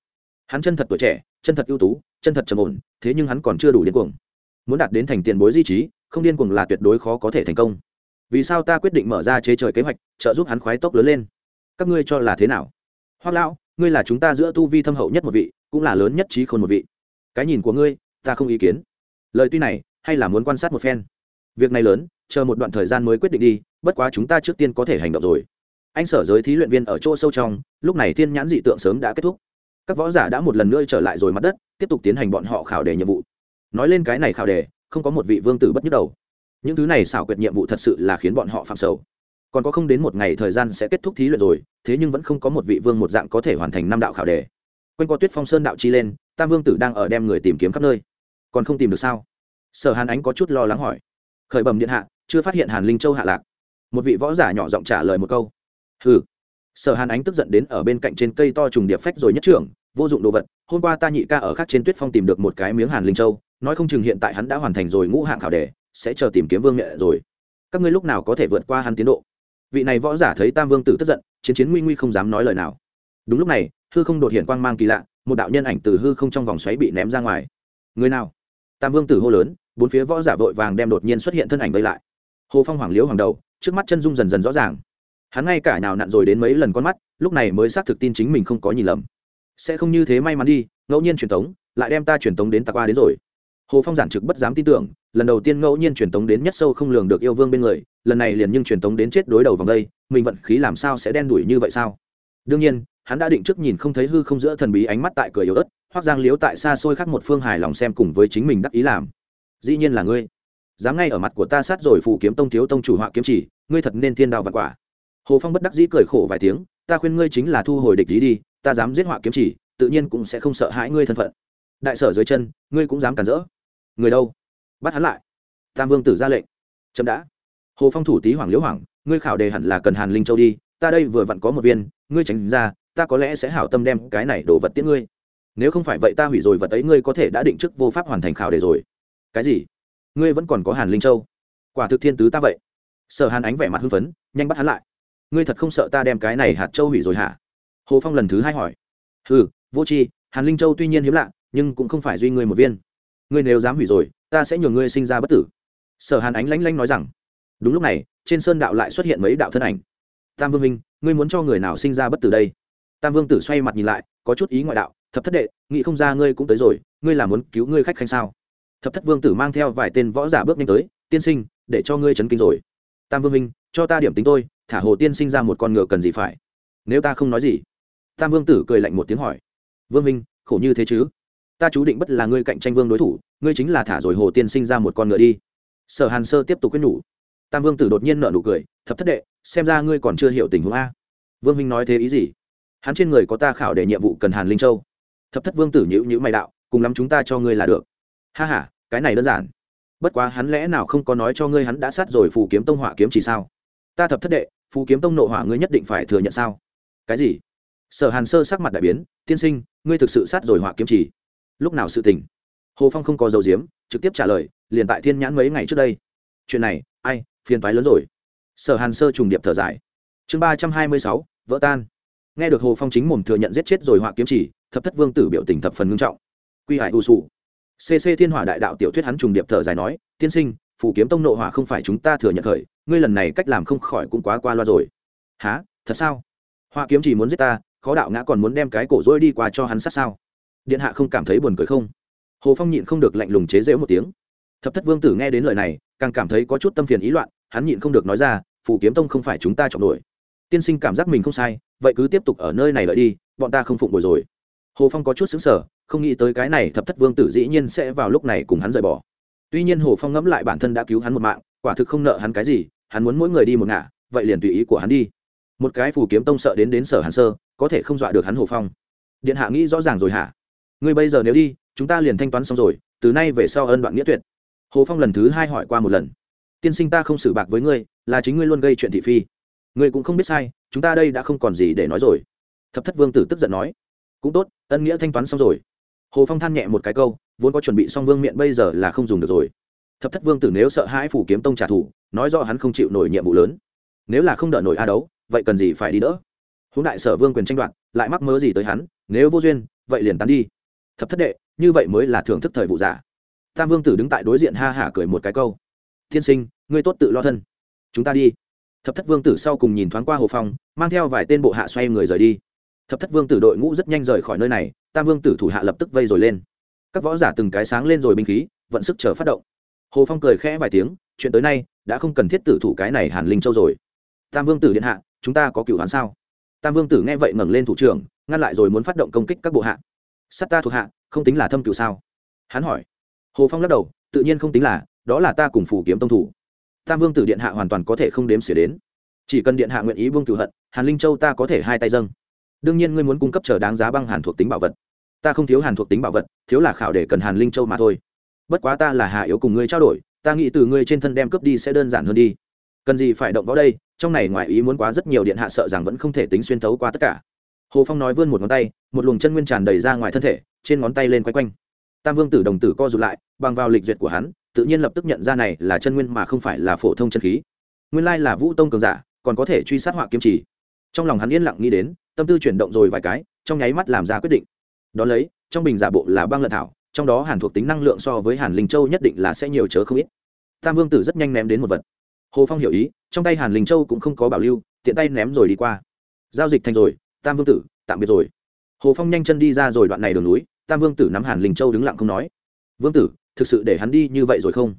Hắn chân thật tuổi trẻ, chân thật ưu tú, chân thật trầm ổn, thế nhưng hắn còn chưa đủ điên cuồng. Muốn đạt đến thành tiền bối di trí, không điên cuồng là tuyệt đối khó có thể thành công. Vì sao ta quyết định mở ra chế trời kế hoạch, trợ giúp hắn khoái tốc lớn lên? Các ngươi cho là thế nào? Hoác lão, ngươi là chúng ta giữa tu vi thâm hậu nhất một vị, cũng là lớn nhất trí khôn một vị. Cái nhìn của ngươi, ta không ý kiến. Lời tuy này, hay là muốn quan sát một phen. Việc này lớn, chờ một đoạn thời gian mới quyết định đi, bất quá chúng ta trước tiên có thể hành động rồi. Anh sở giới thí luyện viên ở chỗ sâu trong, lúc này thiên nhãn dị tượng sớm đã kết thúc. Các võ giả đã một lần nữa trở lại rồi mặt đất, tiếp tục tiến hành bọn họ khảo đề nhiệm vụ. Nói lên cái này khảo đề, không có một vị vương tử bất nhức đầu. Những thứ này xảo quyệt nhiệm vụ thật sự là khiến bọn họ phạm sầu còn có không đến một ngày thời gian sẽ kết thúc thí luyện rồi, thế nhưng vẫn không có một vị vương một dạng có thể hoàn thành năm đạo khảo đề. Quanh qua tuyết phong sơn đạo chi lên, tam vương tử đang ở đem người tìm kiếm khắp nơi. Còn không tìm được sao? Sở hàn ánh có chút lo lắng hỏi. Khởi bẩm điện hạ, chưa phát hiện hàn linh châu hạ lạc. Một vị võ giả nhỏ giọng trả lời một câu. Hừ. Sở hàn ánh tức giận đến ở bên cạnh trên cây to trùng điệp phách rồi nhất trưởng, vô dụng đồ vật, hôm qua ta nhị ca ở khác trên tuyết phong tìm được một cái miếng hàn linh châu, nói không chừng hiện tại hắn đã hoàn thành rồi ngũ hạng khảo đề, sẽ chờ tìm kiếm vương nghệ rồi. Các ngươi lúc nào có thể vượt qua hắn tiến độ? Vị này võ giả thấy tam vương tử tức giận, chiến chiến nguy nguy không dám nói lời nào. Đúng lúc này, hư không đột hiện quang mang kỳ lạ, một đạo nhân ảnh từ hư không trong vòng xoáy bị ném ra ngoài. Người nào? Tam vương tử hô lớn, bốn phía võ giả vội vàng đem đột nhiên xuất hiện thân ảnh vây lại. Hồ phong hoàng liễu hoàng đầu, trước mắt chân dung dần dần rõ ràng. Hắn ngay cả nào nặn rồi đến mấy lần con mắt, lúc này mới xác thực tin chính mình không có nhìn lầm. Sẽ không như thế may mắn đi, ngẫu nhiên truyền tống, lại đem ta truyền tống đến tạc qua đến rồi. Hồ phong giản trực bất dám tin tưởng lần đầu tiên ngẫu nhiên truyền tống đến nhất sâu không lường được yêu vương bên người, lần này liền nhưng truyền tống đến chết đối đầu vòng đây, mình vận khí làm sao sẽ đen đủi như vậy sao? Đương nhiên, hắn đã định trước nhìn không thấy hư không giữa thần bí ánh mắt tại cửa yếu ớt, hoặc giang liếu tại xa xôi khác một phương hài lòng xem cùng với chính mình đắc ý làm. Dĩ nhiên là ngươi. Dám ngay ở mặt của ta sát rồi phụ kiếm tông thiếu tông chủ họa kiếm chỉ, ngươi thật nên thiên đào vạn quả. Hồ phong bất đắc dĩ cười khổ vài tiếng, ta khuyên ngươi chính là thu hồi địch ý đi, ta dám giết họa kiếm chỉ, tự nhiên cũng sẽ không sợ hãi ngươi thân phận. Đại sở dưới chân, ngươi cũng dám cản rỡ. Người đâu? Bắt hắn lại. Tam vương tử ra lệnh. Chậm đã. Hồ phong thủ tý hoàng liễu hoàng, ngươi khảo đề hẳn là cần hàn linh châu đi, ta đây vừa vặn có một viên, ngươi tránh ra, ta có lẽ sẽ hảo tâm đem cái này đổ vật tiễn ngươi. Nếu không phải vậy ta hủy rồi vật ấy, ngươi có thể đã định chức vô pháp hoàn thành khảo đề rồi. Cái gì? Ngươi vẫn còn có hàn linh châu? Quả thực thiên tứ ta vậy. Sở hàn ánh vẻ mặt hưng phấn, nhanh bắt hắn lại. Ngươi thật không sợ ta đem cái này hạt châu hủy rồi hả? Hồ phong lần thứ hai hỏi. Ừ vô c h i hàn linh châu tuy nhiên hiếm lạ, nhưng cũng không phải duy ngươi một viên. Ngươi nếu dám hủy rồi ta sẽ nhường ngươi sinh ra bất tử. Sở hàn ánh lanh lanh nói rằng. Đúng lúc này, trên sơn đạo lại xuất hiện mấy đạo thân ảnh. Tam vương minh, ngươi muốn cho người nào sinh ra bất tử đây? Tam vương tử xoay mặt nhìn lại, có chút ý ngoại đạo, thập thất đệ, nghĩ không ra ngươi cũng tới rồi, ngươi là muốn cứu ngươi khách khanh sao? Thập thất vương tử mang theo vài tên võ giả bước nhanh tới, tiên sinh, để cho ngươi chấn kinh rồi. Tam vương minh, cho ta điểm tính tôi, thả hồ tiên sinh ra một con ngựa cần gì phải? Nếu ta không nói gì. Tam vương tử cười lạnh một tiếng hỏi. Vương minh, khổ như thế chứ? Ta chú định bất là ngươi cạnh tranh vương đối thủ, ngươi chính là thả rồi hồ tiên sinh ra một con ngựa đi. Sở hàn sơ tiếp tục quyết nhủ. Tam vương tử đột nhiên nợ nụ cười, thập thất đệ, xem ra ngươi còn chưa hiểu tình huống a. Vương minh nói thế ý gì? Hắn trên người có ta khảo để nhiệm vụ cần hàn linh châu. Thập thất vương tử nhữ nhữ mày đạo, cùng lắm chúng ta cho ngươi là được. Ha h a cái này đơn giản. Bất quá hắn lẽ nào không có nói cho ngươi hắn đã sát rồi phù kiếm tông hỏa kiếm chỉ sao? Ta thập thất đệ, phù kiếm tông nộ hỏa ngươi nhất định phải thừa nhận sao? Cái gì? Sở hàn sơ sắc mặt đại biến, tiên sinh, ngươi thực sự sát rồi hỏa kiếm chỉ lúc nào sự tình? Hồ phong không có dầu diếm trực tiếp trả lời, liền tại thiên nhãn mấy ngày trước đây. Chuyện này, ai, phiền toái lớn rồi. Sở hàn sơ trùng điệp thở dài. Chương ba trăm hai mươi sáu, vỡ tan. Nghe được hồ phong chính mồm thừa nhận giết chết rồi họa kiếm chỉ, thập thất vương tử biểu tình thập phần ngưng trọng. Quy hải u sụ. Cc thiên hỏa đại đạo tiểu thuyết hắn trùng điệp thở dài nói, tiên sinh phủ kiếm tông nộ hỏa không phải chúng ta thừa nhận khởi, ngươi lần này cách làm không khỏi cũng quá qua loa rồi. Há thật sao? Họa kiếm chỉ muốn giết ta, khó đạo ngã còn muốn đem cái cổ dối đi qua cho hắn sát sao? Điện hạ không cảm thấy buồn cười không? Hồ phong nhịn không được lạnh lùng chế giễu một tiếng. Thập thất vương tử nghe đến lời này, càng cảm thấy có chút tâm phiền ý loạn, hắn nhịn không được nói ra phủ kiếm tông không phải chúng ta chọn đuổi. Tiên sinh cảm giác mình không sai, vậy cứ tiếp tục ở nơi này lợi đi, bọn ta không phụng bồi rồi. Hồ phong có chút xứng sở không nghĩ tới cái này thập thất vương tử dĩ nhiên sẽ vào lúc này cùng hắn rời bỏ. Tuy nhiên hồ phong ngẫm lại bản thân đã cứu hắn một mạng, quả thực không nợ hắn cái gì, hắn muốn mỗi người đi một ngả, vậy liền tùy ý của hắn đi. Một cái phù kiếm tông sợ đến đến sở hàn sơ, có thể không dọa được hắn hồ phong. Điện hạ nghĩ rõ ràng rồi hả? Ngươi bây giờ nếu đi, chúng ta liền thanh toán xong rồi, từ nay về sau ân đoạn nghĩa tuyệt. Hồ phong lần thứ hai hỏi qua một lần. Tiên sinh ta không xử bạc với ngươi, là chính ngươi luôn gây chuyện thị phi. Ngươi cũng không biết sai, chúng ta đây đã không còn gì để nói rồi. Thập thất vương tử tức giận nói. Cũng tốt, ân nghĩa thanh toán xong rồi. Hồ phong than nhẹ một cái câu, vốn có chuẩn bị xong vương miệng bây giờ là không dùng được rồi. Thập thất vương tử nếu sợ hãi phủ kiếm tông trả thù, nói do hắn không chịu nổi nhiệm vụ lớn. Nếu là không đợi nổi a đấu, vậy cần gì phải đi đỡ? Húng đại sở vương quyền tranh đoạt, lại mắc mớ gì tới hắn, nếu vô duyên, vậy liền tán đi thập thất đệ, như vậy mới là thưởng thức thời vụ giả. Tam vương tử đứng tại đối diện ha hả cười một cái câu. Tiên sinh, ngươi tốt tự lo thân. Chúng ta đi. Thập thất vương tử sau cùng nhìn thoáng qua hồ phong, mang theo vài tên bộ hạ xoay người rời đi. Thập thất vương tử đội ngũ rất nhanh rời khỏi nơi này, tam vương tử thủ hạ lập tức vây rồi lên. Các võ giả từng cái sáng lên rồi binh khí, vận sức chờ phát động. Hồ phong cười khẽ vài tiếng, chuyện tới nay, đã không cần thiết tử thủ cái này hàn linh châu rồi. Tam vương tử điện hạ, chúng ta có cựu hoán sao? Tam vương tử nghe vậy ngẩng lên thủ trưởng, ngăn lại rồi muốn phát động công kích các bộ hạ sắt ta thuộc hạ, không tính là thâm cựu sao? Hắn hỏi. Hồ phong lắc đầu, tự nhiên không tính là, đó là ta cùng phủ kiếm tông thủ. Tam vương tử điện hạ hoàn toàn có thể không đếm xỉa đến. Chỉ cần điện hạ nguyện ý vương cựu hận, hàn linh châu ta có thể hai tay dâng. Đương nhiên ngươi muốn cung cấp chờ đáng giá băng hàn thuộc tính bảo vật. Ta không thiếu hàn thuộc tính bảo vật, thiếu là khảo để cần hàn linh châu mà thôi. Bất quá ta là hạ yếu cùng ngươi trao đổi, ta nghĩ từ ngươi trên thân đem cướp đi sẽ đơn giản hơn đi. Cần gì phải động vào đây, trong này ngoài ý muốn quá rất nhiều điện hạ sợ rằng vẫn không thể tính xuyên thấu qua tất cả hồ phong nói vươn một ngón tay, một luồng chân nguyên tràn đầy ra ngoài thân thể, trên ngón tay lên quay quanh. Tam vương tử đồng tử co rụt lại, bằng vào lịch duyệt của hắn, tự nhiên lập tức nhận ra này là chân nguyên mà không phải là phổ thông chân khí. Nguyên lai là vũ tông cường giả, còn có thể truy sát họa kiếm chỉ. Trong lòng hắn yên lặng nghĩ đến, tâm tư chuyển động rồi vài cái, trong nháy mắt làm ra quyết định. Đón lấy, trong bình giả bộ là băng lợn thảo, trong đó hàn thuộc tính năng lượng so với hàn linh châu nhất định là sẽ nhiều chớ không ít. Tam vương tử rất nhanh ném đến một vật. Hồ phong hiểu ý, trong tay hàn linh châu cũng không có bảo lưu, tiện tay ném rồi đi qua. Giao dịch thành rồi tam vương tử, tạm biệt rồi. Hồ phong nhanh chân đi ra rồi đoạn này đường núi, tam vương tử nắm hàn linh châu đứng lặng không nói. Vương tử, thực sự để hắn đi như vậy rồi không?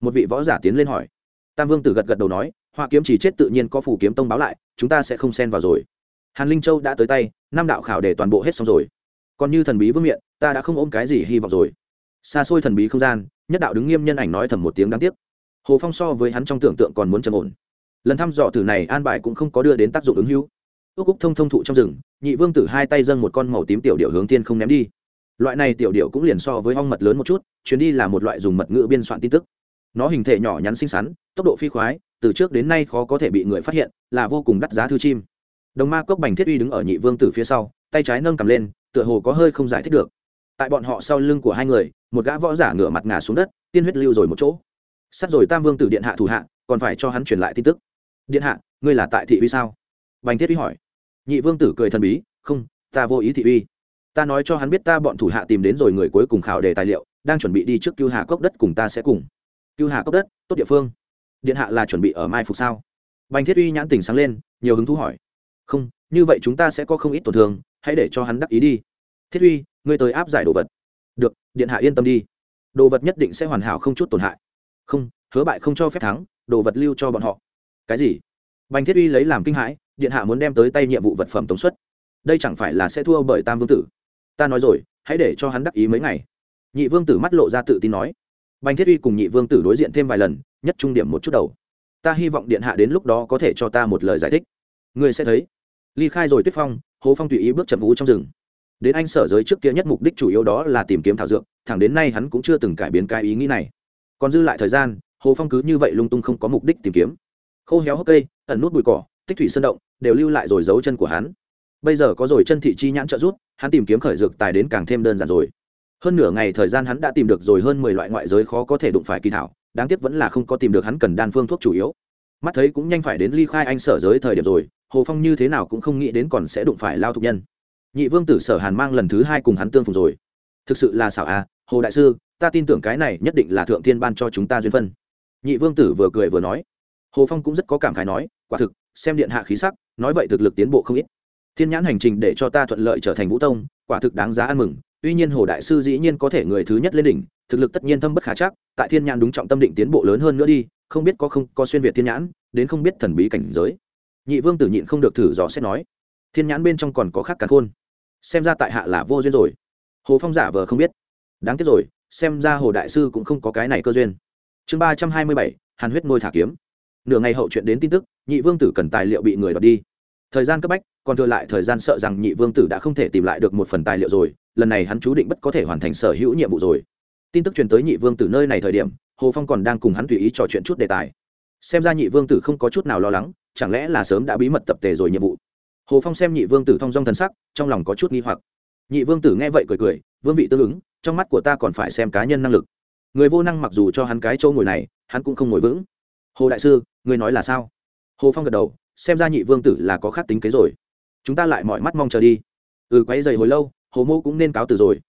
Một vị võ giả tiến lên hỏi. Tam vương tử gật gật đầu nói hoa kiếm chỉ chết tự nhiên có phủ kiếm tông báo lại, chúng ta sẽ không xen vào rồi. Hàn linh châu đã tới tay, năm đạo khảo để toàn bộ hết xong rồi. Còn như thần bí vương miện, ta đã không ôm cái gì hy vọng rồi. Xa xôi thần bí không gian, nhất đạo đứng nghiêm nhân ảnh nói thầm một tiếng đáng tiếc. Hồ phong so với hắn trong tưởng tượng còn muốn trầm ổn. Lần thăm dò thử này an bài cũng không có đưa đến tác dụng ứng hữu ước úc thông thông thụ trong rừng, nhị vương tử hai tay dâng một con màu tím tiểu điệu hướng tiên không ném đi. Loại này tiểu điệu cũng liền so với ong mật lớn một chút, chuyến đi là một loại dùng mật ngữ biên soạn tin tức. Nó hình thể nhỏ nhắn xinh xắn, tốc độ phi khoái, từ trước đến nay khó có thể bị người phát hiện, là vô cùng đắt giá thư chim. Đồng ma cốc bành thiết uy đứng ở nhị vương tử phía sau, tay trái nâng cầm lên, tựa hồ có hơi không giải thích được. Tại bọn họ sau lưng của hai người, một gã võ giả ngửa mặt ngả xuống đất, tiên huyết lưu rồi một chỗ. Sắt rồi tam vương tử điện hạ thủ hạ, còn phải cho hắn truyền lại tin tức. Điện hạ, ngươi là tại thị uy sao? Bành thiết uy hỏi nhị vương tử cười thần bí, không, ta vô ý thị uy. Ta nói cho hắn biết ta bọn thủ hạ tìm đến rồi người cuối cùng khảo đề tài liệu, đang chuẩn bị đi trước cưu hà cốc đất cùng ta sẽ cùng. Cưu hà cốc đất, tốt địa phương. Điện hạ là chuẩn bị ở mai phục sao? Bành thiết uy nhãn tình sáng lên, nhiều hứng thú hỏi. Không, như vậy chúng ta sẽ có không ít tổn thương, hãy để cho hắn đắc ý đi. Thiết uy, ngươi tới áp giải đồ vật. Được, điện hạ yên tâm đi. Đồ vật nhất định sẽ hoàn hảo không chút tổn hại. Không, hứa bại không cho phép thắng, đồ vật lưu cho bọn họ. Cái gì? Bành thiết uy lấy làm kinh hãi điện hạ muốn đem tới tay nhiệm vụ vật phẩm tống suất đây chẳng phải là sẽ thua bởi tam vương tử? Ta nói rồi, hãy để cho hắn đắc ý mấy ngày. Nhị vương tử mắt lộ ra tự tin nói. Bành thiết uy cùng nhị vương tử đối diện thêm vài lần, nhất trung điểm một chút đầu. Ta hy vọng điện hạ đến lúc đó có thể cho ta một lời giải thích. Ngươi sẽ thấy. Ly khai rồi tuyết phong, hồ phong tùy ý bước chậm vũ trong rừng. Đến anh sở giới trước kia nhất mục đích chủ yếu đó là tìm kiếm thảo dược, thẳng đến nay hắn cũng chưa từng cải biến cái ý nghĩ này. Còn dư lại thời gian, hồ phong cứ như vậy lung tung không có mục đích tìm kiếm. Khô héo hốc cây, ẩn nút bụi cỏ, tích thủy sơn động đều lưu lại rồi dấu chân của hắn. Bây giờ có rồi chân thị chi nhãn trợ rút hắn tìm kiếm khởi dược tài đến càng thêm đơn giản rồi. Hơn nửa ngày thời gian hắn đã tìm được rồi hơn mười loại ngoại giới khó có thể đụng phải kỳ thảo, đáng tiếc vẫn là không có tìm được hắn cần đan phương thuốc chủ yếu. Mắt thấy cũng nhanh phải đến ly khai anh sở giới thời điểm rồi, hồ phong như thế nào cũng không nghĩ đến còn sẽ đụng phải lao thục nhân. Nhị vương tử sở hàn mang lần thứ hai cùng hắn tương phùng rồi. Thực sự là xảo à hồ đại sư, ta tin tưởng cái này nhất định là thượng thiên ban cho chúng ta duyên phân. Nhị vương tử vừa cười vừa nói. Hồ phong cũng rất có cảm khái nói, quả thực, xem điện hạ khí sắc nói vậy thực lực tiến bộ không ít. Thiên nhãn hành trình để cho ta thuận lợi trở thành vũ tông, quả thực đáng giá ăn mừng. Tuy nhiên hồ đại sư dĩ nhiên có thể người thứ nhất lên đỉnh, thực lực tất nhiên thâm bất khả chắc, tại thiên nhãn đúng trọng tâm định tiến bộ lớn hơn nữa đi, không biết có không có xuyên việt thiên nhãn, đến không biết thần bí cảnh giới. Nhị vương tử nhịn không được thử dò xét nói, thiên nhãn bên trong còn có khác cả khôn. Xem ra tại hạ là vô duyên rồi. Hồ phong giả vờ không biết. Đáng tiếc rồi, xem ra hồ đại sư cũng không có cái này cơ duyên. Chương ba trăm hai mươi bảy, hàn huyết môi thả kiếm nửa ngày hậu chuyện đến tin tức, nhị vương tử cần tài liệu bị người đoạt đi. Thời gian cấp bách, còn thừa lại thời gian sợ rằng nhị vương tử đã không thể tìm lại được một phần tài liệu rồi, lần này hắn chú định bất có thể hoàn thành sở hữu nhiệm vụ rồi. Tin tức truyền tới nhị vương tử nơi này thời điểm, hồ phong còn đang cùng hắn tùy ý trò chuyện chút đề tài. Xem ra nhị vương tử không có chút nào lo lắng, chẳng lẽ là sớm đã bí mật tập tề rồi nhiệm vụ? Hồ phong xem nhị vương tử thong dong thần sắc, trong lòng có chút nghi hoặc. Nhị vương tử nghe vậy cười cười, vương vị tương ứng, trong mắt của ta còn phải xem cá nhân năng lực. Người vô năng mặc dù cho hắn cái chỗ ngồi này, hắn cũng không ngồi vững hồ đại sư, ngươi nói là sao? Hồ phong gật đầu, xem ra nhị vương tử là có khác tính kế rồi. Chúng ta lại mọi mắt mong chờ đi. Ừ quáy dày hồi lâu, hồ mô cũng nên cáo từ rồi.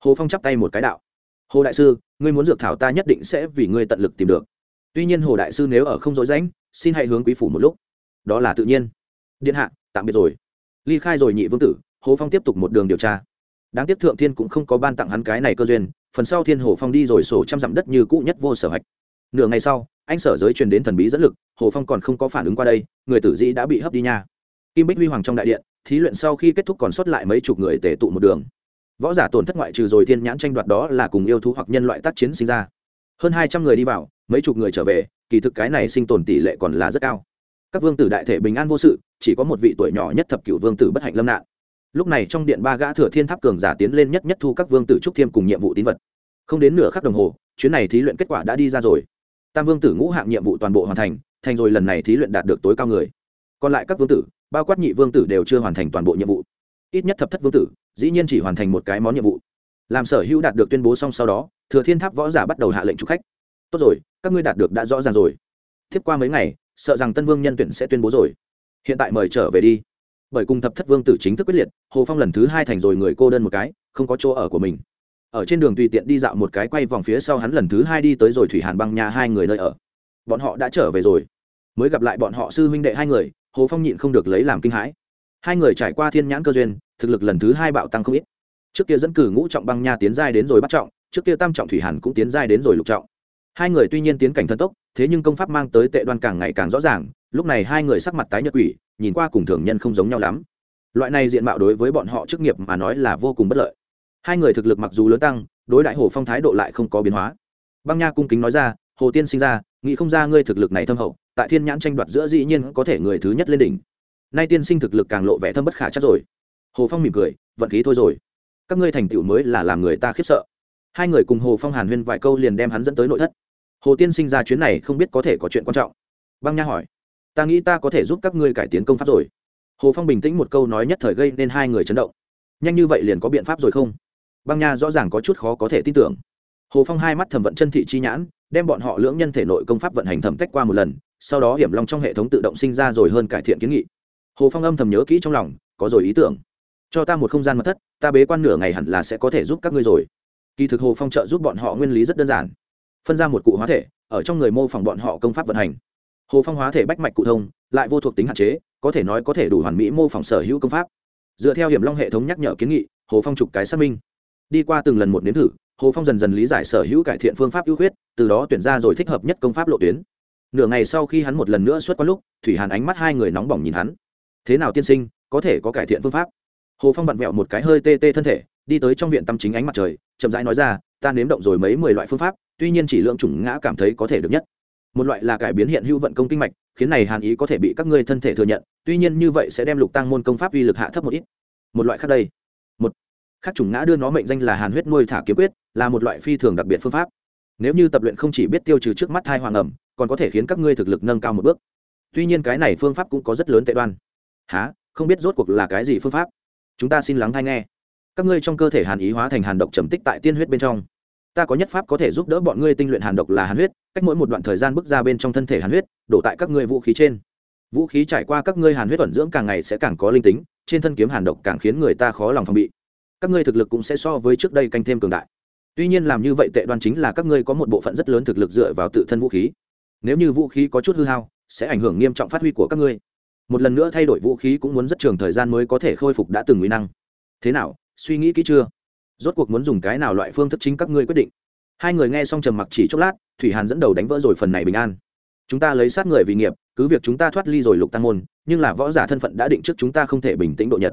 Hồ phong chắp tay một cái đạo. Hồ đại sư, ngươi muốn dược thảo ta nhất định sẽ vì ngươi tận lực tìm được. Tuy nhiên hồ đại sư nếu ở không dối rãnh, xin hãy hướng quý phủ một lúc. Đó là tự nhiên. Điện hạ, tạm biệt rồi. Ly khai rồi nhị vương tử, hồ phong tiếp tục một đường điều tra. Đáng tiếc thượng thiên cũng không có ban tặng hắn cái này cơ duyên, phần sau thiên hồ phong đi rồi sổ trăm dặm đất như cũ nhất vô sở hạch. Nửa ngày sau anh sở giới truyền đến thần bí dẫn lực, hồ phong còn không có phản ứng qua đây, người tử dĩ đã bị hấp đi nha. Kim bích huy hoàng trong đại điện, thí luyện sau khi kết thúc còn sót lại mấy chục người tể tụ một đường. Võ giả tổn thất ngoại trừ rồi thiên nhãn tranh đoạt đó là cùng yêu thú hoặc nhân loại tác chiến sinh ra. Hơn hai trăm người đi vào, mấy chục người trở về, kỳ thực cái này sinh tồn tỷ lệ còn là rất cao. Các vương tử đại thể bình an vô sự, chỉ có một vị tuổi nhỏ nhất thập cựu vương tử bất hạnh lâm nạn. Lúc này trong điện ba gã thừa thiên tháp cường giả tiến lên nhất nhất thu các vương tử trúc thiêm cùng nhiệm vụ tín vật. Không đến nửa khắc đồng hồ, chuyến này thí luyện kết quả đã đi ra rồi tam vương tử ngũ hạng nhiệm vụ toàn bộ hoàn thành thành rồi lần này thí luyện đạt được tối cao người. Còn lại các vương tử, bao quát nhị vương tử đều chưa hoàn thành toàn bộ nhiệm vụ. Ít nhất thập thất vương tử, dĩ nhiên chỉ hoàn thành một cái món nhiệm vụ. Làm sở hữu đạt được tuyên bố xong sau đó, thừa thiên tháp võ giả bắt đầu hạ lệnh chụp khách. Tốt rồi, các ngươi đạt được đã rõ ràng rồi. Tiếp qua mấy ngày, sợ rằng tân vương nhân tuyển sẽ tuyên bố rồi. Hiện tại mời trở về đi. Bởi cùng thập thất vương tử chính thức quyết liệt, hồ phong lần thứ hai thành rồi người cô đơn một cái, không có chỗ ở của mình ở trên đường tùy tiện đi dạo một cái quay vòng phía sau hắn lần thứ hai đi tới rồi thủy hàn băng nhà hai người nơi ở. Bọn họ đã trở về rồi. Mới gặp lại bọn họ sư huynh đệ hai người, hồ phong nhịn không được lấy làm kinh hãi. Hai người trải qua thiên nhãn cơ duyên, thực lực lần thứ hai bạo tăng không ít. Trước kia dẫn cử ngũ trọng băng nha tiến giai đến rồi bắt trọng, trước kia tam trọng thủy hàn cũng tiến giai đến rồi lục trọng. Hai người tuy nhiên tiến cảnh thân tốc, thế nhưng công pháp mang tới tệ đoan càng ngày càng rõ ràng, lúc này hai người sắc mặt tái nhợt quỷ, nhìn qua cùng thường nhân không giống nhau lắm. Loại này diện mạo đối với bọn họ chức nghiệp mà nói là vô cùng bất lợi hai người thực lực mặc dù lớn tăng, đối đại hồ phong thái độ lại không có biến hóa. Băng nha cung kính nói ra, hồ tiên sinh ra, nghĩ không ra ngươi thực lực này thâm hậu, tại thiên nhãn tranh đoạt giữa dĩ nhiên có thể người thứ nhất lên đỉnh. Nay tiên sinh thực lực càng lộ vẻ thâm bất khả chắc rồi. Hồ phong mỉm cười, vận khí thôi rồi. Các ngươi thành tựu mới là làm người ta khiếp sợ. Hai người cùng hồ phong hàn huyên vài câu liền đem hắn dẫn tới nội thất. Hồ tiên sinh ra chuyến này không biết có thể có chuyện quan trọng. Băng nha hỏi, ta nghĩ ta có thể giúp các ngươi cải tiến công pháp rồi. Hồ phong bình tĩnh một câu nói nhất thời gây nên hai người chấn động. Nhanh như vậy liền có biện pháp rồi không? Băng nha rõ ràng có chút khó có thể tin tưởng. Hồ phong hai mắt thẩm vận chân thị chi nhãn, đem bọn họ lưỡng nhân thể nội công pháp vận hành thẩm tách qua một lần, sau đó hiểm long trong hệ thống tự động sinh ra rồi hơn cải thiện kiến nghị. Hồ phong âm thầm nhớ kỹ trong lòng, có rồi ý tưởng. Cho ta một không gian mật thất, ta bế quan nửa ngày hẳn là sẽ có thể giúp các ngươi rồi. Kỳ thực hồ phong trợ giúp bọn họ nguyên lý rất đơn giản. Phân ra một cụ hóa thể, ở trong người mô phỏng bọn họ công pháp vận hành. Hồ phong hóa thể bách mạch cụ thông, lại vô thuộc tính hạn chế, có thể nói có thể đủ hoàn mỹ mô phỏng sở hữu công pháp. Dựa theo hiểm long hệ thống nhắc nhở kiến nghị, hồ phong trục cái xác minh đi qua từng lần một nếm thử, hồ phong dần dần lý giải sở hữu cải thiện phương pháp ưu khuyết, từ đó tuyển ra rồi thích hợp nhất công pháp lộ tuyến. Nửa ngày sau khi hắn một lần nữa xuất qua lúc, thủy hàn ánh mắt hai người nóng bỏng nhìn hắn. Thế nào tiên sinh, có thể có cải thiện phương pháp? Hồ phong vặn vẹo một cái hơi tê tê thân thể, đi tới trong viện tâm chính ánh mặt trời, chậm rãi nói ra, ta nếm động rồi mấy mười loại phương pháp, tuy nhiên chỉ lượng chủng ngã cảm thấy có thể được nhất. Một loại là cải biến hiện hữu vận công kinh mạch, khiến này hàn ý có thể bị các ngươi thân thể thừa nhận, tuy nhiên như vậy sẽ đem lục tăng môn công pháp uy lực hạ thấp một ít. Một loại khác đây khắc trùng chủng ngã đưa nó mệnh danh là hàn huyết nuôi thả kiếm quyết, là một loại phi thường đặc biệt phương pháp. Nếu như tập luyện không chỉ biết tiêu trừ trước mắt thai hoàng ẩm, còn có thể khiến các ngươi thực lực nâng cao một bước. Tuy nhiên cái này phương pháp cũng có rất lớn tệ đoan. Há không biết rốt cuộc là cái gì phương pháp? Chúng ta xin lắng hay nghe. Các ngươi trong cơ thể hàn ý hóa thành hàn độc trầm tích tại tiên huyết bên trong. Ta có nhất pháp có thể giúp đỡ bọn ngươi tinh luyện hàn độc là hàn huyết, cách mỗi một đoạn thời gian bước ra bên trong thân thể hàn huyết, đổ tại các ngươi vũ khí trên. Vũ khí trải qua các ngươi hàn huyết thuận dưỡng càng ngày sẽ càng có linh tính, trên thân kiếm hàn độc càng khiến người ta khó lòng phòng bị các ngươi thực lực cũng sẽ so với trước đây canh thêm cường đại. Tuy nhiên làm như vậy tệ đoan chính là các ngươi có một bộ phận rất lớn thực lực dựa vào tự thân vũ khí. Nếu như vũ khí có chút hư hao, sẽ ảnh hưởng nghiêm trọng phát huy của các ngươi. Một lần nữa thay đổi vũ khí cũng muốn rất trường thời gian mới có thể khôi phục đã từng nguy năng. Thế nào, suy nghĩ kỹ chưa? Rốt cuộc muốn dùng cái nào loại phương thức chính các ngươi quyết định? Hai người nghe xong trầm mặc chỉ chốc lát, thủy hàn dẫn đầu đánh vỡ rồi phần này bình an. Chúng ta lấy sát người vì nghiệp, cứ việc chúng ta thoát ly rồi lục tăng môn, nhưng là võ giả thân phận đã định trước chúng ta không thể bình tĩnh độ nhật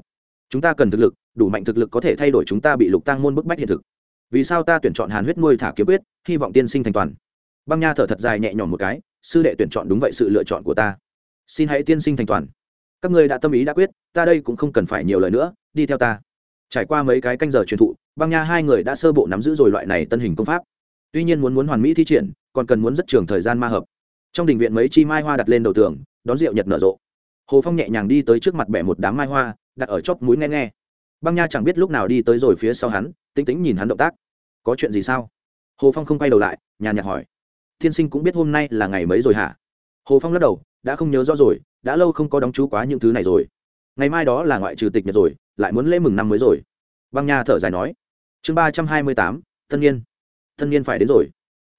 chúng ta cần thực lực, đủ mạnh thực lực có thể thay đổi chúng ta bị lục tăng môn bức bách hiện thực. Vì sao ta tuyển chọn hàn huyết nuôi thả kiếm quyết, hy vọng tiên sinh thành toàn? Băng nha thở thật dài nhẹ nhõm một cái, sư đệ tuyển chọn đúng vậy sự lựa chọn của ta. Xin hãy tiên sinh thành toàn. Các ngươi đã tâm ý đã quyết, ta đây cũng không cần phải nhiều lời nữa, đi theo ta. Trải qua mấy cái canh giờ truyền thụ, băng nha hai người đã sơ bộ nắm giữ rồi loại này tân hình công pháp. Tuy nhiên muốn muốn hoàn mỹ thi triển, còn cần muốn rất trường thời gian ma hợp. Trong đình viện mấy chi mai hoa đặt lên đầu tường, đón rượu nhật nở rộ. Hồ phong nhẹ nhàng đi tới trước mặt bẻ một đám mai hoa đặt ở chóp mũi nghe nghe. Băng nha chẳng biết lúc nào đi tới rồi phía sau hắn tính tính nhìn hắn động tác. Có chuyện gì sao? Hồ phong không quay đầu lại, nhàn nhạt hỏi. Thiên sinh cũng biết hôm nay là ngày mấy rồi hả? Hồ phong lắc đầu, đã không nhớ rõ rồi, đã lâu không có đóng chú quá những thứ này rồi. Ngày mai đó là ngoại trừ tịch nhật rồi, lại muốn lễ mừng năm mới rồi. Băng nha thở dài nói. Chương ba trăm hai mươi tám tân niên. Tân niên phải đến rồi.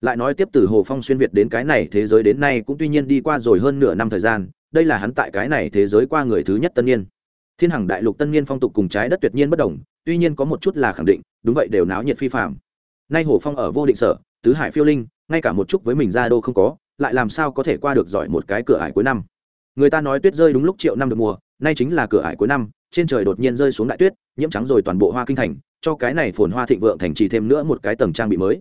Lại nói tiếp từ hồ phong xuyên việt đến cái này thế giới đến nay cũng tuy nhiên đi qua rồi hơn nửa năm thời gian, đây là hắn tại cái này thế giới qua người thứ nhất tân niên thiên hằng đại lục tân niên phong tục cùng trái đất tuyệt nhiên bất đồng, tuy nhiên có một chút là khẳng định, đúng vậy đều náo nhiệt phi phạm nay hồ phong ở vô định sở, tứ hải phiêu linh, ngay cả một chút với mình ra đô không có, lại làm sao có thể qua được giỏi một cái cửa ải cuối năm? Người ta nói tuyết rơi đúng lúc triệu năm được mùa, nay chính là cửa ải cuối năm, trên trời đột nhiên rơi xuống đại tuyết, nhiễm trắng rồi toàn bộ hoa kinh thành, cho cái này phồn hoa thịnh vượng thành trì thêm nữa một cái tầng trang bị mới.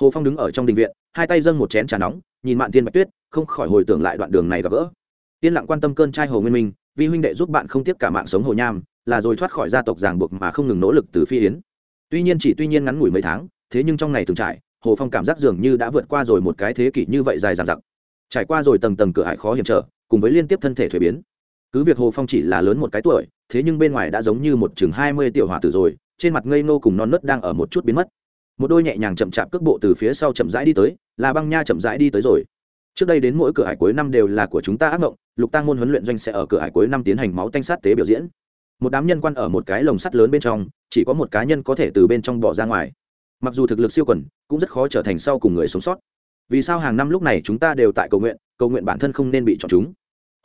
Hồ phong đứng ở trong đình viện, hai tay dâng một chén trà nóng, nhìn mạn tiên bạch tuyết, không khỏi hồi tưởng lại đoạn đường này gặp gỡ. Yên lặng quan tâm cơn trai hồ nguyên minh vì huynh đệ giúp bạn không tiếp cả mạng sống hồ nham, là rồi thoát khỏi gia tộc ràng buộc mà không ngừng nỗ lực từ phi yến. Tuy nhiên chỉ tuy nhiên ngắn ngủi mấy tháng, thế nhưng trong ngày từng trải, hồ phong cảm giác dường như đã vượt qua rồi một cái thế kỷ như vậy dài dằng dặc. Trải qua rồi tầng tầng cửa hải khó hiểm trở, cùng với liên tiếp thân thể thuế biến. Cứ việc hồ phong chỉ là lớn một cái tuổi, thế nhưng bên ngoài đã giống như một chừng hai mươi tiểu hòa tử rồi, trên mặt ngây nô cùng non nớt đang ở một chút biến mất. Một đôi nhẹ nhàng chậm chạp cước bộ từ phía sau chậm rãi đi tới, là băng nha chậm rãi đi tới rồi trước đây đến mỗi cửa hải cuối năm đều là của chúng ta ác mộng, lục tăng môn huấn luyện doanh sẽ ở cửa hải cuối năm tiến hành máu tanh sát tế biểu diễn. Một đám nhân quan ở một cái lồng sắt lớn bên trong, chỉ có một cá nhân có thể từ bên trong bỏ ra ngoài. Mặc dù thực lực siêu quần, cũng rất khó trở thành sau cùng người sống sót. Vì sao hàng năm lúc này chúng ta đều tại cầu nguyện cầu nguyện bản thân không nên bị chọn chúng?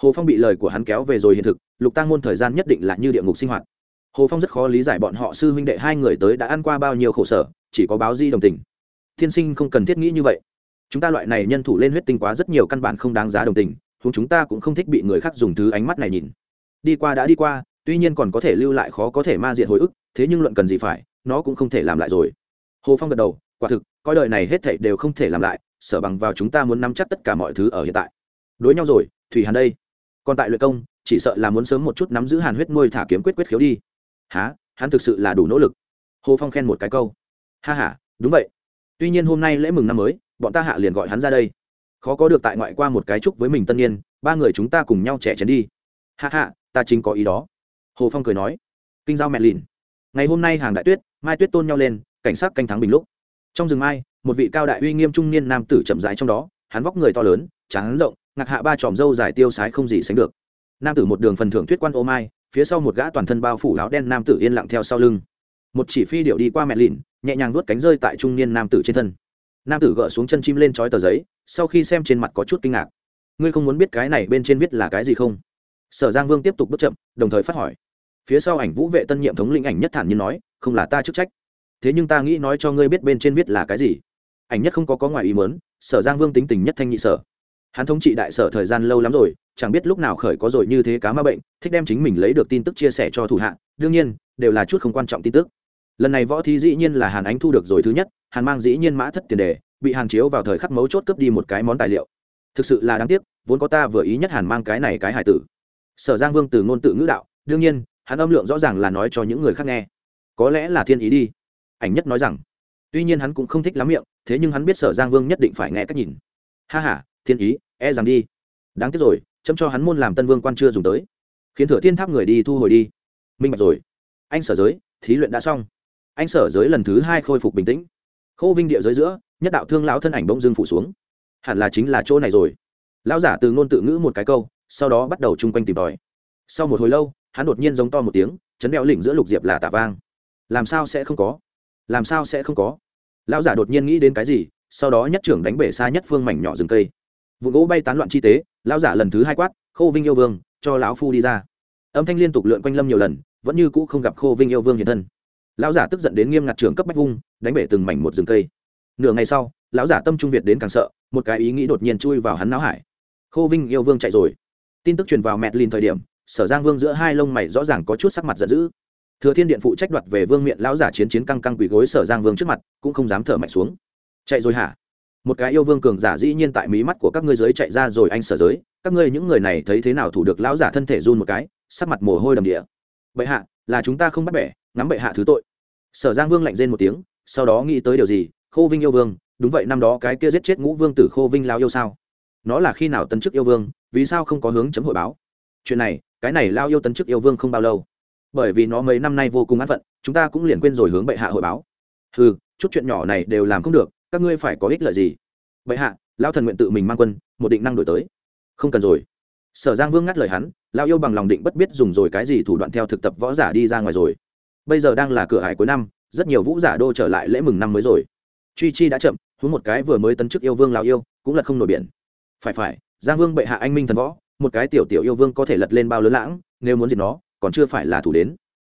Hồ phong bị lời của hắn kéo về rồi hiện thực, lục tăng môn thời gian nhất định là như địa ngục sinh hoạt. Hồ phong rất khó lý giải bọn họ sư huynh đệ hai người tới đã ăn qua bao nhiêu khổ sở, chỉ có báo di đồng tình. Thiên sinh không cần thiết nghĩ như vậy chúng ta loại này nhân thủ lên huyết tinh quá rất nhiều căn bản không đáng giá đồng tình chúng chúng ta cũng không thích bị người khác dùng thứ ánh mắt này nhìn. Đi qua đã đi qua, tuy nhiên còn có thể lưu lại khó có thể ma diện hồi ức, thế nhưng luận cần gì phải, nó cũng không thể làm lại rồi. Hồ phong gật đầu, quả thực, coi đời này hết thảy đều không thể làm lại, sở bằng vào chúng ta muốn nắm chắc tất cả mọi thứ ở hiện tại. Đối nhau rồi, thủy hàn đây. Còn tại luyện công, chỉ sợ là muốn sớm một chút nắm giữ hàn huyết nuôi thả kiếm quyết quyết khiếu đi. Há hắn thực sự là đủ nỗ lực. Hồ phong khen một cái câu. Ha h a đúng vậy. Tuy nhiên hôm nay lễ mừng năm mới bọn ta hạ liền gọi hắn ra đây. Khó có được tại ngoại qua một cái chúc với mình tân niên, ba người chúng ta cùng nhau trẻ chén đi. Hạ hạ ta chính có ý đó. Hồ phong cười nói. Kinh giao mẹ lìn. Ngày hôm nay hàng đại tuyết, mai tuyết tôn nhau lên, cảnh sát canh thắng bình lúc. Trong rừng mai, một vị cao đại uy nghiêm trung niên nam tử chậm rãi trong đó, hắn vóc người to lớn, trắng rộng, ngạc hạ ba tròm râu dài tiêu sái không gì sánh được. Nam tử một đường phần thưởng thuyết quan ô mai, phía sau một gã toàn thân bao phủ áo đen nam tử yên lặng theo sau lưng. Một chỉ phi điệu đi qua mẹ lìn, nhẹ nhàng nuốt cánh rơi tại trung niên nam tử trên thân nam tử gỡ xuống chân chim lên trói tờ giấy, sau khi xem trên mặt có chút kinh ngạc. Ngươi không muốn biết cái này bên trên viết là cái gì không? Sở giang vương tiếp tục bước chậm, đồng thời phát hỏi. Phía sau ảnh vũ vệ tân nhiệm thống lĩnh ảnh nhất thản nhiên nói, không là ta chức trách. Thế nhưng ta nghĩ nói cho ngươi biết bên trên viết là cái gì. Ảnh nhất không có có ngoài ý mớn sở giang vương tính tình nhất thanh nhị sở. Hắn thống trị đại sở thời gian lâu lắm rồi, chẳng biết lúc nào khởi có rồi như thế cá ma bệnh, thích đem chính mình lấy được tin tức chia sẻ cho thủ hạ, đương nhiên, đều là chút không quan trọng tin tức. Lần này võ thi dĩ nhiên là hàn ánh thu được rồi thứ nhất hàn mang dĩ nhiên mã thất tiền đề, bị hàn chiếu vào thời khắc mấu chốt cướp đi một cái món tài liệu. Thực sự là đáng tiếc, vốn có ta vừa ý nhất hàn mang cái này cái hải tử. Sở giang vương từ ngôn tự ngữ đạo, đương nhiên, hắn âm lượng rõ ràng là nói cho những người khác nghe. Có lẽ là thiên ý đi. Ảnh nhất nói rằng, tuy nhiên hắn cũng không thích lắm miệng, thế nhưng hắn biết sở giang vương nhất định phải nghe cách nhìn. Ha h a thiên ý e rằng đi. Đáng tiếc rồi, chấm cho hắn môn làm tân vương quan chưa dùng tới. Khiến thừa thiên tháp người đi thu hồi đi. Minh bạch rồi. Anh sở giới, thí luyện đã xong. Anh sở giới lần thứ hai khôi phục bình tĩnh khô vinh địa giới giữa, nhất đạo thương lão thân ảnh bỗng dưng phủ xuống. Hẳn là chính là chỗ này rồi. Lão giả từ ngôn tự ngữ một cái câu, sau đó bắt đầu chung quanh tìm tòi. Sau một hồi lâu, hắn đột nhiên giống to một tiếng, chấn đeo lỉnh giữa lục diệp là tạ vang. Làm sao sẽ không có? Làm sao sẽ không có? Lão giả đột nhiên nghĩ đến cái gì, sau đó nhất trưởng đánh bể xa nhất phương mảnh nhỏ rừng cây. Vụ gỗ bay tán loạn chi tế, lão giả lần thứ hai quát, khô vinh yêu vương, cho lão phu đi ra. Âm thanh liên tục lượn quanh lâm nhiều lần, vẫn như cũ không gặp khô vinh yêu vương hiện thân. Lão giả tức giận đến nghiêm ngặt trưởng cấp bách vung đánh bể từng mảnh một rừng cây. Nửa ngày sau, lão giả tâm trung việt đến càng sợ, một cái ý nghĩ đột nhiên chui vào hắn não hải. Khô vinh yêu vương chạy rồi. Tin tức truyền vào mẹt lìn thời điểm, sở giang vương giữa hai lông mày rõ ràng có chút sắc mặt giận dữ. Thừa thiên điện phụ trách đoạt về vương miện lão giả chiến chiến căng căng quỳ gối sở giang vương trước mặt, cũng không dám thở mạnh xuống. Chạy rồi hả? Một cái yêu vương cường giả dĩ nhiên tại mí mắt của các ngươi giới chạy ra rồi anh sở giới, các ngươi những người này thấy thế nào thủ được lão giả thân thể run một cái, sắc mặt mồ hôi đầm địa. Bệ hạ, là chúng ta không bắt bẻ, ngắm bệ hạ thứ tội. Sở giang vương lạnh rên một tiếng sau đó nghĩ tới điều gì, khô vinh yêu vương, đúng vậy năm đó cái kia giết chết ngũ vương tử khô vinh lao yêu sao? Nó là khi nào tấn chức yêu vương, vì sao không có hướng chấm hội báo? Chuyện này, cái này lao yêu tấn chức yêu vương không bao lâu. Bởi vì nó mấy năm nay vô cùng ăn phận, chúng ta cũng liền quên rồi hướng bệ hạ hội báo. Ừ chút chuyện nhỏ này đều làm không được, các ngươi phải có ích lợi gì? Bệ hạ, lao thần nguyện tự mình mang quân, một định năng đổi tới. Không cần rồi. Sở giang vương ngắt lời hắn, lao yêu bằng lòng định bất biết dùng rồi cái gì thủ đoạn theo thực tập võ giả đi ra ngoài rồi. Bây giờ đang là cửa hải cuối năm rất nhiều vũ giả đô trở lại lễ mừng năm mới rồi. Truy chi đã chậm, huống một cái vừa mới tấn chức yêu vương lào yêu, cũng lật không nổi biển. Phải phải, giang vương bệ hạ anh minh thần võ, một cái tiểu tiểu yêu vương có thể lật lên bao lớn lãng, nếu muốn diệt nó, còn chưa phải là thủ đến.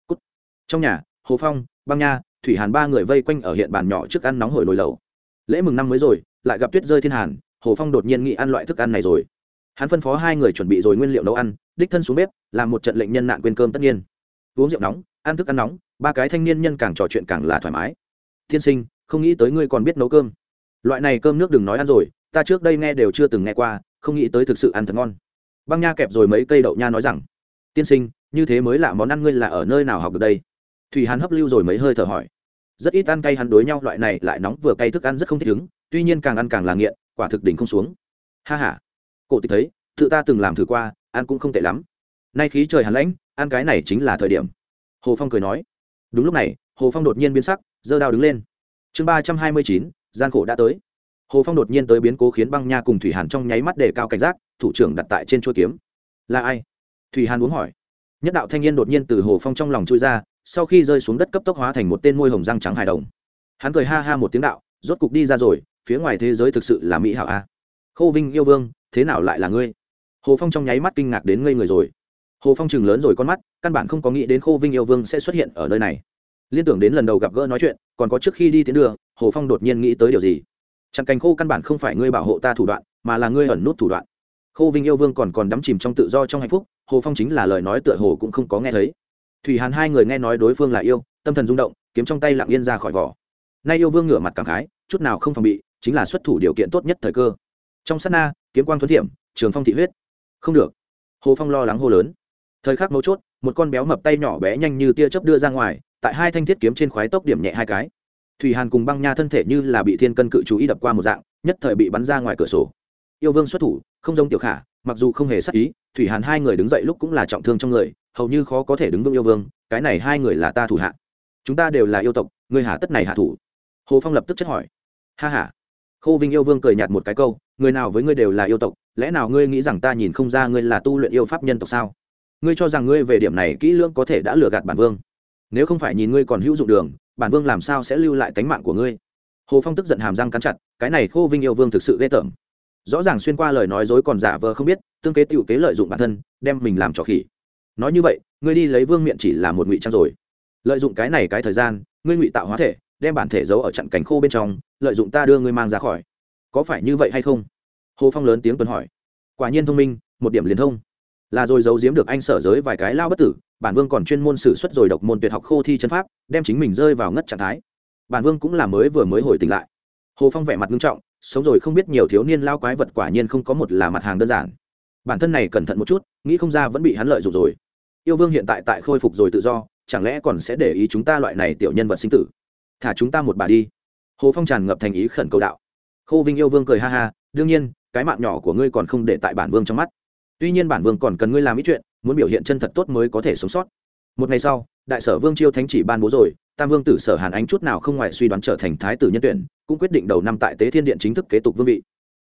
Cút. trong nhà, hồ phong, băng nha, thủy hàn ba người vây quanh ở hiện bàn nhỏ trước ăn nóng hổi nồi lẩu. Lễ mừng năm mới rồi, lại gặp tuyết rơi thiên hàn, hồ phong đột nhiên nghĩ ăn loại thức ăn này rồi. Hắn phân phó hai người chuẩn bị rồi nguyên liệu nấu ăn, đích thân xuống bếp, làm một trận lệnh nhân nạn quên cơm tất nhiên. Uống rượu nóng, ăn thức ăn nóng ba cái thanh niên nhân càng trò chuyện càng là thoải mái. Thiên sinh, không nghĩ tới ngươi còn biết nấu cơm. Loại này cơm nước đừng nói ăn rồi, ta trước đây nghe đều chưa từng nghe qua, không nghĩ tới thực sự ăn thật ngon. Băng nha kẹp rồi mấy cây đậu nha nói rằng, tiên sinh, như thế mới lạ món ăn ngươi là ở nơi nào học được đây? Thủy hàn hấp lưu rồi mấy hơi thở hỏi. Rất ít ăn cay hắn đối nhau loại này lại nóng vừa cay thức ăn rất không thích ứng, tuy nhiên càng ăn càng là nghiện, quả thực đỉnh không xuống. Ha h a cổ tịch thấy, tự ta từng làm thử qua, ăn cũng không tệ lắm. Nay khí trời hàn lãnh, ăn cái này chính là thời điểm. Hồ phong cười nói đúng lúc này, hồ phong đột nhiên biến sắc, giơ đao đứng lên. Chương ba trăm hai mươi chín, gian khổ đã tới. Hồ phong đột nhiên tới biến cố khiến băng nha cùng thủy hàn trong nháy mắt đề cao cảnh giác, thủ trưởng đặt tại trên chuôi kiếm. Là ai? Thủy hàn uống hỏi. Nhất đạo thanh niên đột nhiên từ hồ phong trong lòng chui ra, sau khi rơi xuống đất cấp tốc hóa thành một tên môi hồng răng trắng hài đồng. Hắn cười ha ha một tiếng đạo, rốt cục đi ra rồi, phía ngoài thế giới thực sự là mỹ hảo a. Khâu vinh yêu vương, thế nào lại là ngươi? Hồ phong trong nháy mắt kinh ngạc đến ngây người rồi. Hồ phong chừng lớn rồi con mắt căn bản không có nghĩ đến khô vinh yêu vương sẽ xuất hiện ở nơi này. Liên tưởng đến lần đầu gặp gỡ nói chuyện, còn có trước khi đi tiến đường, hồ phong đột nhiên nghĩ tới điều gì? Chặn cành khô căn bản không phải ngươi bảo hộ ta thủ đoạn, mà là ngươi ẩn nút thủ đoạn. Khô vinh yêu vương còn còn đắm chìm trong tự do trong hạnh phúc, hồ phong chính là lời nói tựa hồ cũng không có nghe thấy. Thủy hàn hai người nghe nói đối phương là yêu, tâm thần rung động, kiếm trong tay lặng yên ra khỏi vỏ. Nay yêu vương ngửa mặt cảm khái, chút nào không phòng bị, chính là xuất thủ điều kiện tốt nhất thời cơ. Trong sát na, kiếm quang thuấn thiểm, trường phong thị huyết. Không được. Hồ phong lo lắng hô lớn. Thời khắc mấu chốt một con béo mập tay nhỏ bé nhanh như tia chớp đưa ra ngoài, tại hai thanh thiết kiếm trên khoái tốc điểm nhẹ hai cái. Thủy hàn cùng băng nha thân thể như là bị thiên cân cự chú ý đập qua một dạng, nhất thời bị bắn ra ngoài cửa sổ. Yêu vương xuất thủ, không giống tiểu khả, mặc dù không hề sắc ý, thủy hàn hai người đứng dậy lúc cũng là trọng thương trong người, hầu như khó có thể đứng vững yêu vương, cái này hai người là ta thủ hạ. Chúng ta đều là yêu tộc người hạ tất này hạ thủ. Hồ phong lập tức chất hỏi. Ha h a khô vinh yêu vương cười nhạt một cái câu, người nào với ngươi đều là yêu tộc, lẽ nào ngươi nghĩ rằng ta nhìn không ra ngươi là tu luyện yêu pháp nhân tộc sao? Ngươi cho rằng ngươi về điểm này kỹ lưỡng có thể đã lừa gạt bản vương. Nếu không phải nhìn ngươi còn hữu dụng đường, bản vương làm sao sẽ lưu lại tánh mạng của ngươi? Hồ phong tức giận hàm răng cắn chặt, cái này khô vinh yêu vương thực sự ghê tởm. Rõ ràng xuyên qua lời nói dối còn giả vờ không biết, tương kế tựu kế lợi dụng bản thân, đem mình làm trò khỉ. Nói như vậy, ngươi đi lấy vương miện chỉ là một ngụy trang rồi. Lợi dụng cái này cái thời gian, ngươi ngụy tạo hóa thể, đem bản thể giấu ở chặn cánh khô bên trong, lợi dụng ta đưa ngươi mang ra khỏi. Có phải như vậy hay không? Hồ phong lớn tiếng tuần hỏi. Quả nhiên thông minh, một điểm liền thông là rồi giấu giếm được anh sở giới vài cái lao bất tử, bản vương còn chuyên môn xử xuất rồi độc môn tuyệt học khô thi chân pháp, đem chính mình rơi vào ngất trạng thái. Bản vương cũng là mới vừa mới hồi tỉnh lại. Hồ phong vẻ mặt nghiêm trọng, sống rồi không biết nhiều thiếu niên lao quái vật quả nhiên không có một là mặt hàng đơn giản. Bản thân này cẩn thận một chút, nghĩ không ra vẫn bị hắn lợi dụng rồi. Yêu vương hiện tại tại khôi phục rồi tự do, chẳng lẽ còn sẽ để ý chúng ta loại này tiểu nhân vật sinh tử? Thả chúng ta một bà đi. Hồ phong tràn ngập thành ý khẩn cầu đạo. Khô vinh yêu vương cười ha ha, đương nhiên, cái mạng nhỏ của ngươi còn không để tại bản vương trong mắt tuy nhiên bản vương còn cần ngươi làm ít chuyện, muốn biểu hiện chân thật tốt mới có thể sống sót. Một ngày sau, đại sở vương chiêu thánh chỉ ban bố rồi, tam vương tử sở hàn ánh chút nào không ngoài suy đoán trở thành thái tử nhân tuyển, cũng quyết định đầu năm tại tế thiên điện chính thức kế tục vương vị.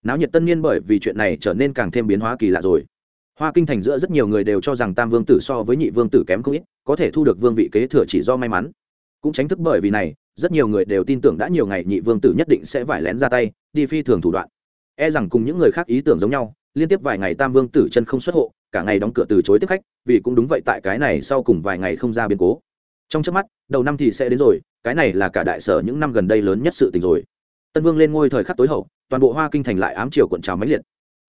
Náo nhiệt tân niên bởi vì chuyện này trở nên càng thêm biến hóa kỳ lạ rồi. Hoa kinh thành giữa rất nhiều người đều cho rằng tam vương tử so với nhị vương tử kém không ít, có thể thu được vương vị kế thừa chỉ do may mắn. Cũng tránh thức bởi vì này, rất nhiều người đều tin tưởng đã nhiều ngày nhị vương tử nhất định sẽ vải lén ra tay, đi phi thường thủ đoạn. E rằng cùng những người khác ý tưởng giống nhau liên tiếp vài ngày tam vương tử chân không xuất hộ, cả ngày đóng cửa từ chối tiếp khách, vì cũng đúng vậy tại cái này sau cùng vài ngày không ra biến cố. Trong trước mắt, đầu năm thì sẽ đến rồi, cái này là cả đại sở những năm gần đây lớn nhất sự tình rồi. Tân vương lên ngôi thời khắc tối hậu, toàn bộ hoa kinh thành lại ám chiều cuộn trào mãnh liệt.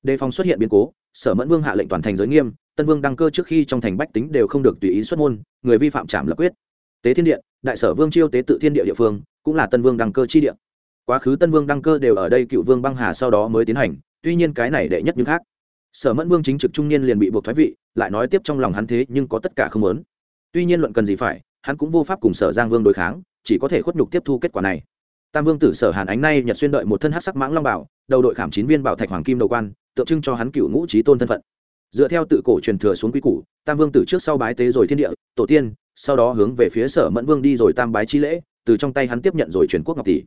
Đề phòng xuất hiện biến cố, sở mẫn vương hạ lệnh toàn thành giới nghiêm, tân vương đăng cơ trước khi trong thành bách tính đều không được tùy ý xuất môn, người vi phạm trảm lập quyết. Tế thiên điện, đại sở vương chiêu tế tự thiên địa địa phương, cũng là tân vương đăng cơ chi địa. Quá khứ tân vương đăng cơ đều ở đây cựu vương băng hà sau đó mới tiến hành tuy nhiên cái này đệ nhất nhưng khác. Sở mẫn vương chính trực trung niên liền bị buộc thoái vị, lại nói tiếp trong lòng hắn thế nhưng có tất cả không lớn tuy nhiên luận cần gì phải, hắn cũng vô pháp cùng sở giang vương đối kháng, chỉ có thể khuất nhục tiếp thu kết quả này. Tam vương tử sở hàn ánh nay nhật xuyên đợi một thân hát sắc mãng long bảo, đầu đội khảm chín viên bảo thạch hoàng kim đầu quan, tượng trưng cho hắn cựu ngũ trí tôn thân phận. Dựa theo tự cổ truyền thừa xuống quy củ, tam vương tử trước sau bái tế rồi thiên địa, tổ tiên, sau đó hướng về phía sở mẫn vương đi rồi tam bái chi lễ, từ trong tay hắn tiếp nhận rồi truyền quốc ngọc tỷ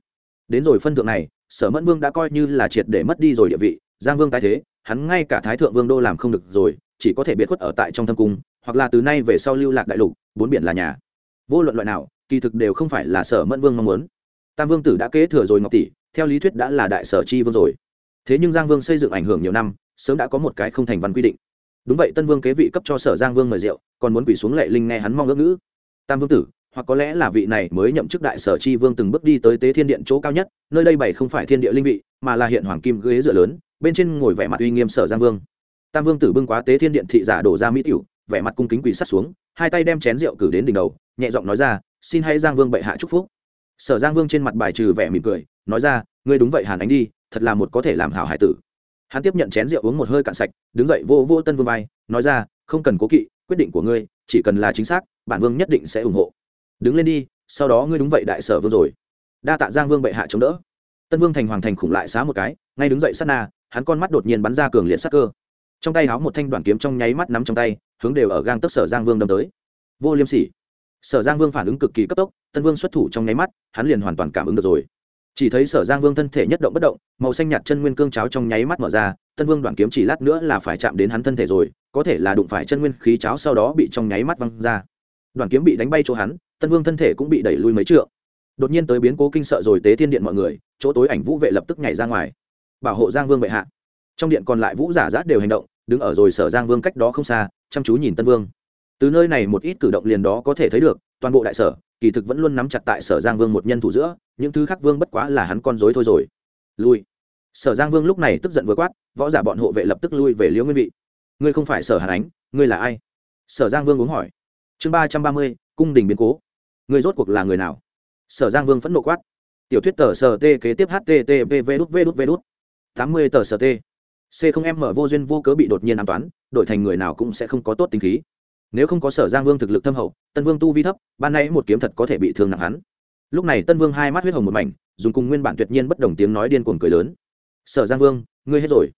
đến rồi phân thượng này, sở mẫn vương đã coi như là triệt để mất đi rồi địa vị, giang vương tái thế, hắn ngay cả thái thượng vương đô làm không được rồi, chỉ có thể biệt khuất ở tại trong thâm cung, hoặc là từ nay về sau lưu lạc đại lục, bốn biển là nhà. Vô luận loại nào, kỳ thực đều không phải là sở mẫn vương mong muốn. Tam vương tử đã kế thừa rồi ngọc tỷ, theo lý thuyết đã là đại sở chi vương rồi. Thế nhưng giang vương xây dựng ảnh hưởng nhiều năm, sớm đã có một cái không thành văn quy định. Đúng vậy, tân vương kế vị cấp cho sở giang vương mời rượu, còn muốn quỷ xuống lệ linh nghe hắn mong ước ngữ. Tam vương tử hoặc có lẽ là vị này mới nhậm chức đại sở chi vương từng bước đi tới tế thiên điện chỗ cao nhất, nơi đây bảy không phải thiên địa linh vị, mà là hiện hoàng kim ghế dựa lớn, bên trên ngồi vẻ mặt uy nghiêm sở giang vương. Tam vương tử bưng quá tế thiên điện thị giả đổ ra mỹ tiểu, vẻ mặt cung kính quỳ sát xuống, hai tay đem chén rượu cử đến đỉnh đầu, nhẹ giọng nói ra, xin hãy giang vương bệ hạ chúc phúc. Sở giang vương trên mặt bài trừ vẻ mỉm cười, nói ra, ngươi đúng vậy hàn ánh đi, thật là một có thể làm hảo hải tử. Hắn tiếp nhận chén rượu uống một hơi cạn sạch, đứng dậy vô vô tân vương vai, nói ra, không cần cố kỵ, quyết định của ngươi, chỉ cần là chính xác, bản vương nhất định sẽ ủng hộ đứng lên đi, sau đó ngươi đúng vậy đại sở vương rồi. Đa tạ giang vương bệ hạ chống đỡ. Tân vương thành hoàng thành khủng lại xá một cái, ngay đứng dậy sát na, hắn con mắt đột nhiên bắn ra cường liệt sắc cơ. Trong tay háo một thanh đoàn kiếm trong nháy mắt nắm trong tay, hướng đều ở gang tấc sở giang vương đâm tới. Vô liêm sỉ. Sở giang vương phản ứng cực kỳ cấp tốc, tân vương xuất thủ trong nháy mắt, hắn liền hoàn toàn cảm ứng được rồi. Chỉ thấy sở giang vương thân thể nhất động bất động, màu xanh nhạt chân nguyên cương cháo trong nháy mắt mở ra, tân vương đoàn kiếm chỉ lát nữa là phải chạm đến hắn thân thể rồi, có thể là đụng phải chân nguyên khí cháo sau đó bị trong nháy mắt văng ra. Đoàn kiếm bị đánh bay chỗ hắn tân vương thân thể cũng bị đẩy lui mấy trượng. Đột nhiên tới biến cố kinh sợ rồi tế thiên điện mọi người, chỗ tối ảnh vũ vệ lập tức nhảy ra ngoài. Bảo hộ giang vương bệ hạ. Trong điện còn lại vũ giả giáp đều hành động, đứng ở rồi sở giang vương cách đó không xa, chăm chú nhìn tân vương. Từ nơi này một ít cử động liền đó có thể thấy được, toàn bộ đại sở, kỳ thực vẫn luôn nắm chặt tại sở giang vương một nhân thủ giữa, những thứ khác vương bất quá là hắn con dối thôi rồi. Lui. Sở giang vương lúc này tức giận vừa quát, võ giả bọn hộ vệ lập tức lui về liễu nguyên vị. Ngươi không phải sở hàn ánh, ngươi là ai? Sở giang vương uống hỏi. Chương ba trăm ba mươi, cung đình biến cố ngươi rốt cuộc là người nào? Sở giang vương phẫn nộ quát. Tiểu thuyết tờ sở t kế tiếp http v đút v đút v đút. Tám mươi tờ sở t c không em mở vô duyên vô cớ bị đột nhiên an toán, đổi thành người nào cũng sẽ không có tốt tính khí. Nếu không có sở giang vương thực lực thâm hậu, tân vương tu vi thấp, ban nay một kiếm thật có thể bị thương nặng hắn. Lúc này tân vương hai mắt huyết hồng một mảnh, dùng cùng nguyên bản tuyệt nhiên bất đồng tiếng nói điên cuồng cười lớn. Sở giang vương, ngươi hết rồi.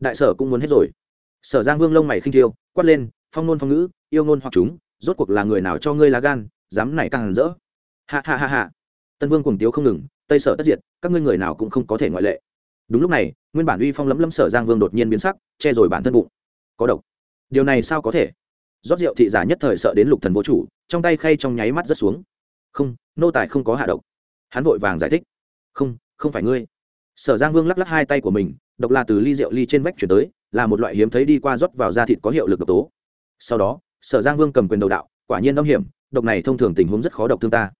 Đại sở cũng muốn hết rồi. Sở giang vương lông mày khinh thiêu, quát lên, phong nôn phong ngữ, yêu nôn hoặc chúng, rốt cuộc là người nào cho ngươi lá gan dám này càng rỡ. Hạ hạ hạ hạ tân vương cùng tiếu không ngừng, tây sở tất diệt, các ngươi người nào cũng không có thể ngoại lệ. Đúng lúc này, nguyên bản uy phong lấm lấm sở giang vương đột nhiên biến sắc, che rồi bản thân bụng. Có độc. Điều này sao có thể? Rót rượu thị giả nhất thời sợ đến lục thần vô chủ, trong tay khay trong nháy mắt rất xuống. Không, nô tài không có hạ độc. Hắn vội vàng giải thích. Không không phải ngươi. Sở giang vương lắc lắc hai tay của mình, độc là từ ly rượu ly trên vách chuyển tới, là một loại hiếm thấy đi qua rót vào da thịt có hiệu lực độc tố. Sau đó, sở giang vương cầm quyền đầu đạo, quả nhiên âm hiểm độc này thông thường tình huống rất khó độc thương ta.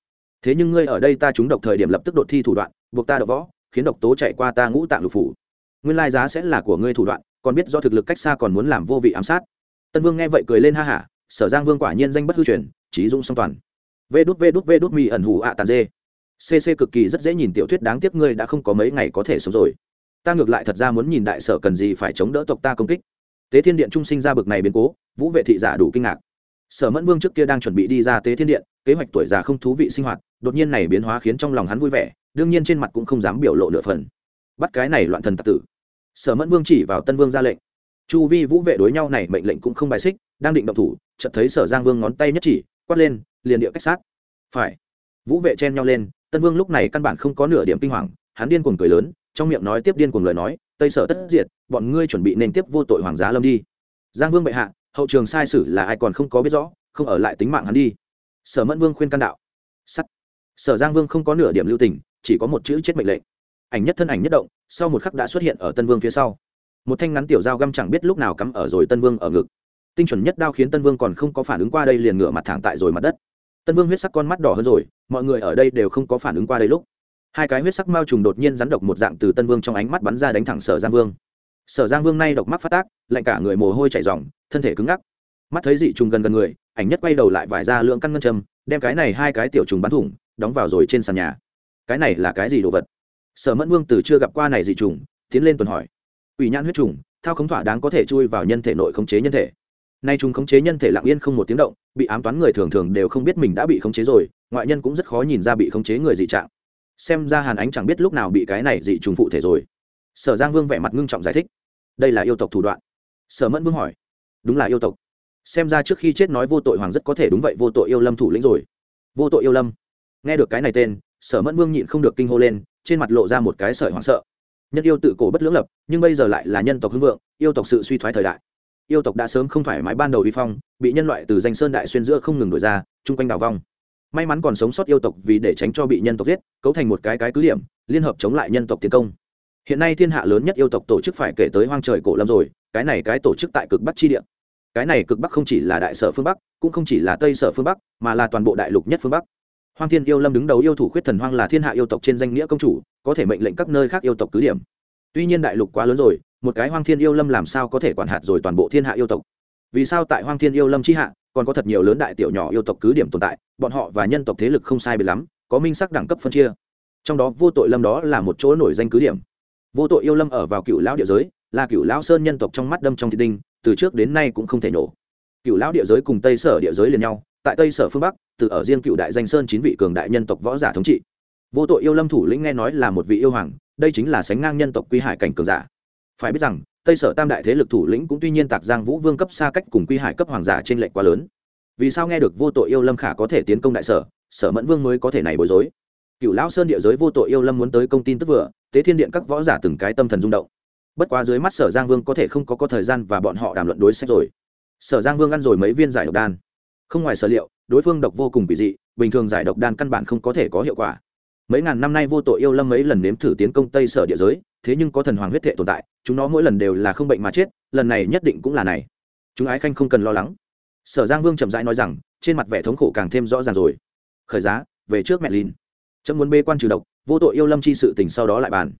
Thế nhưng ngươi ở đây ta trúng độc thời điểm lập tức đột thi thủ đoạn, buộc ta độc võ, khiến độc tố chạy qua ta ngũ tạng lục phủ. Nguyên lai giá sẽ là của ngươi thủ đoạn, còn biết do thực lực cách xa còn muốn làm vô vị ám sát. Tân vương nghe vậy cười lên ha hả, sở giang vương quả nhiên danh bất hư truyền, trí dũng song toàn. Vê đút vê đút vê đút mi ẩn hủ ạ tàn dê. Cc cực kỳ rất dễ nhìn tiểu thuyết đáng tiếc ngươi đã không có mấy ngày có thể sống rồi. Ta ngược lại thật ra muốn nhìn đại sở cần gì phải chống đỡ tộc ta công kích. Tế thiên điện trung sinh ra bực này biến cố, vũ vệ thị giả đủ kinh ngạc sở mẫn vương trước kia đang chuẩn bị đi ra tế thiên điện, kế hoạch tuổi già không thú vị sinh hoạt, đột nhiên này biến hóa khiến trong lòng hắn vui vẻ, đương nhiên trên mặt cũng không dám biểu lộ nửa phần. Bắt cái này loạn thần tặc tử. Sở mẫn vương chỉ vào tân vương ra lệnh. Chu vi vũ vệ đối nhau này mệnh lệnh cũng không bài xích, đang định động thủ, chợt thấy sở giang vương ngón tay nhất chỉ, quát lên, liền địa cách sát. Phải. Vũ vệ chen nhau lên, tân vương lúc này căn bản không có nửa điểm kinh hoàng, hắn điên cuồng cười lớn, trong miệng nói tiếp điên cuồng lời nói, tây sở tất diệt, bọn ngươi chuẩn bị nên tiếp vô tội hoàng giá lâm đi. Giang vương bệ hạ hậu trường sai sử là ai còn không có biết rõ, không ở lại tính mạng hắn đi. Sở mẫn vương khuyên can đạo. Sắt. Sở giang vương không có nửa điểm lưu tình, chỉ có một chữ chết mệnh lệnh. Ảnh nhất thân ảnh nhất động, sau một khắc đã xuất hiện ở tân vương phía sau. Một thanh ngắn tiểu dao găm chẳng biết lúc nào cắm ở rồi tân vương ở ngực. Tinh chuẩn nhất đao khiến tân vương còn không có phản ứng qua đây liền ngửa mặt thẳng tại rồi mặt đất. Tân vương huyết sắc con mắt đỏ hơn rồi, mọi người ở đây đều không có phản ứng qua đây lúc. Hai cái huyết sắc mao trùng đột nhiên rắn độc một dạng từ tân vương trong ánh mắt bắn ra đánh thẳng sở giang vương sở giang vương nay độc mắt phát tác, lạnh cả người mồ hôi chảy r thân thể cứng ngắc. Mắt thấy dị trùng gần gần người, ảnh nhất quay đầu lại vải ra lượng căn ngân châm, đem cái này hai cái tiểu trùng bắn thủng, đóng vào rồi trên sàn nhà. Cái này là cái gì đồ vật? Sở mẫn vương từ chưa gặp qua này dị trùng, tiến lên tuần hỏi. Ủy nhãn huyết trùng, thao khống thỏa đáng có thể chui vào nhân thể nội khống chế nhân thể. Nay trùng khống chế nhân thể lặng yên không một tiếng động, bị ám toán người thường thường đều không biết mình đã bị khống chế rồi, ngoại nhân cũng rất khó nhìn ra bị khống chế người dị trạng. Xem ra hàn ánh chẳng biết lúc nào bị cái này dị trùng phụ thể rồi. Sở giang vương vẻ mặt ngưng trọng giải thích đây là yêu tộc thủ đoạn. Sở mẫn vương hỏi. Đúng là yêu tộc. Xem ra trước khi chết nói vô tội hoàng rất có thể đúng vậy, vô tội yêu lâm thủ lĩnh rồi. Vô tội yêu lâm. Nghe được cái này tên, sở mẫn vương nhịn không được kinh hô lên, trên mặt lộ ra một cái sợi hoảng sợ. Nhân yêu tự cổ bất lưỡng lập, nhưng bây giờ lại là nhân tộc hưng vượng, yêu tộc sự suy thoái thời đại. Yêu tộc đã sớm không phải mãi ban đầu vi phong, bị nhân loại từ danh sơn đại xuyên giữa không ngừng đổi ra, chung quanh đào vong may mắn còn sống sót yêu tộc vì để tránh cho bị nhân tộc giết, cấu thành một cái cái cứ điểm, liên hợp chống lại nhân tộc tiến công hiện nay thiên hạ lớn nhất yêu tộc tổ chức phải kể tới hoang trời cổ lâm rồi, cái này cái tổ chức tại cực bắc chi địa. Cái này cực bắc không chỉ là đại sở phương bắc, cũng không chỉ là tây sở phương bắc, mà là toàn bộ đại lục nhất phương bắc. Hoang thiên yêu lâm đứng đầu yêu thủ khuyết thần hoang là thiên hạ yêu tộc trên danh nghĩa công chủ, có thể mệnh lệnh các nơi khác yêu tộc cứ điểm. Tuy nhiên đại lục quá lớn rồi, một cái hoang thiên yêu lâm làm sao có thể quản hạt rồi toàn bộ thiên hạ yêu tộc? Vì sao tại hoang thiên yêu lâm chi hạ, còn có thật nhiều lớn đại tiểu nhỏ yêu tộc cứ điểm tồn tại, bọn họ và nhân tộc thế lực không sai biệt lắm, có minh sắc đẳng cấp phân chia. Trong đó vô tội lâm đó là một chỗ nổi danh cứ điểm vô tội yêu lâm ở vào cựu lão địa giới, là cựu lão sơn nhân tộc trong mắt đâm trong thị đinh, từ trước đến nay cũng không thể nổ. Cựu lão địa giới cùng tây sở địa giới liền nhau, tại tây sở phương bắc, từ ở riêng cựu đại danh sơn chín vị cường đại nhân tộc võ giả thống trị. Vô tội yêu lâm thủ lĩnh nghe nói là một vị yêu hoàng, đây chính là sánh ngang nhân tộc quy hải cảnh cường giả. Phải biết rằng, tây sở tam đại thế lực thủ lĩnh cũng tuy nhiên tạc giang vũ vương cấp xa cách cùng quy hải cấp hoàng giả trên lệnh quá lớn. Vì sao nghe được vô tội yêu lâm khả có thể tiến công đại sở sở mẫn vương mới có thể này bối rối? Cựu lão sơn địa giới vô tội yêu lâm muốn tới công tin tức vừa, tế thiên điện các võ giả từng cái tâm thần rung động. Bất quá dưới mắt sở giang vương có thể không có có thời gian và bọn họ đàm luận đối sách rồi. Sở giang vương ăn rồi mấy viên giải độc đan. Không ngoài sở liệu, đối phương độc vô cùng kỳ dị, bình thường giải độc đan căn bản không có thể có hiệu quả. Mấy ngàn năm nay vô tội yêu lâm mấy lần nếm thử tiến công tây sở địa giới, thế nhưng có thần hoàng huyết thể tồn tại, chúng nó mỗi lần đều là không bệnh mà chết, lần này nhất định cũng là này. Chúng ái khanh không cần lo lắng. Sở giang vương chậm rãi nói rằng, trên mặt vẻ thống khổ càng thêm rõ ràng rồi. Khởi giá, về trước mẹ lin chấm muốn bê quan trừ độc, vô tội yêu lâm chi sự tình sau đó lại bàn.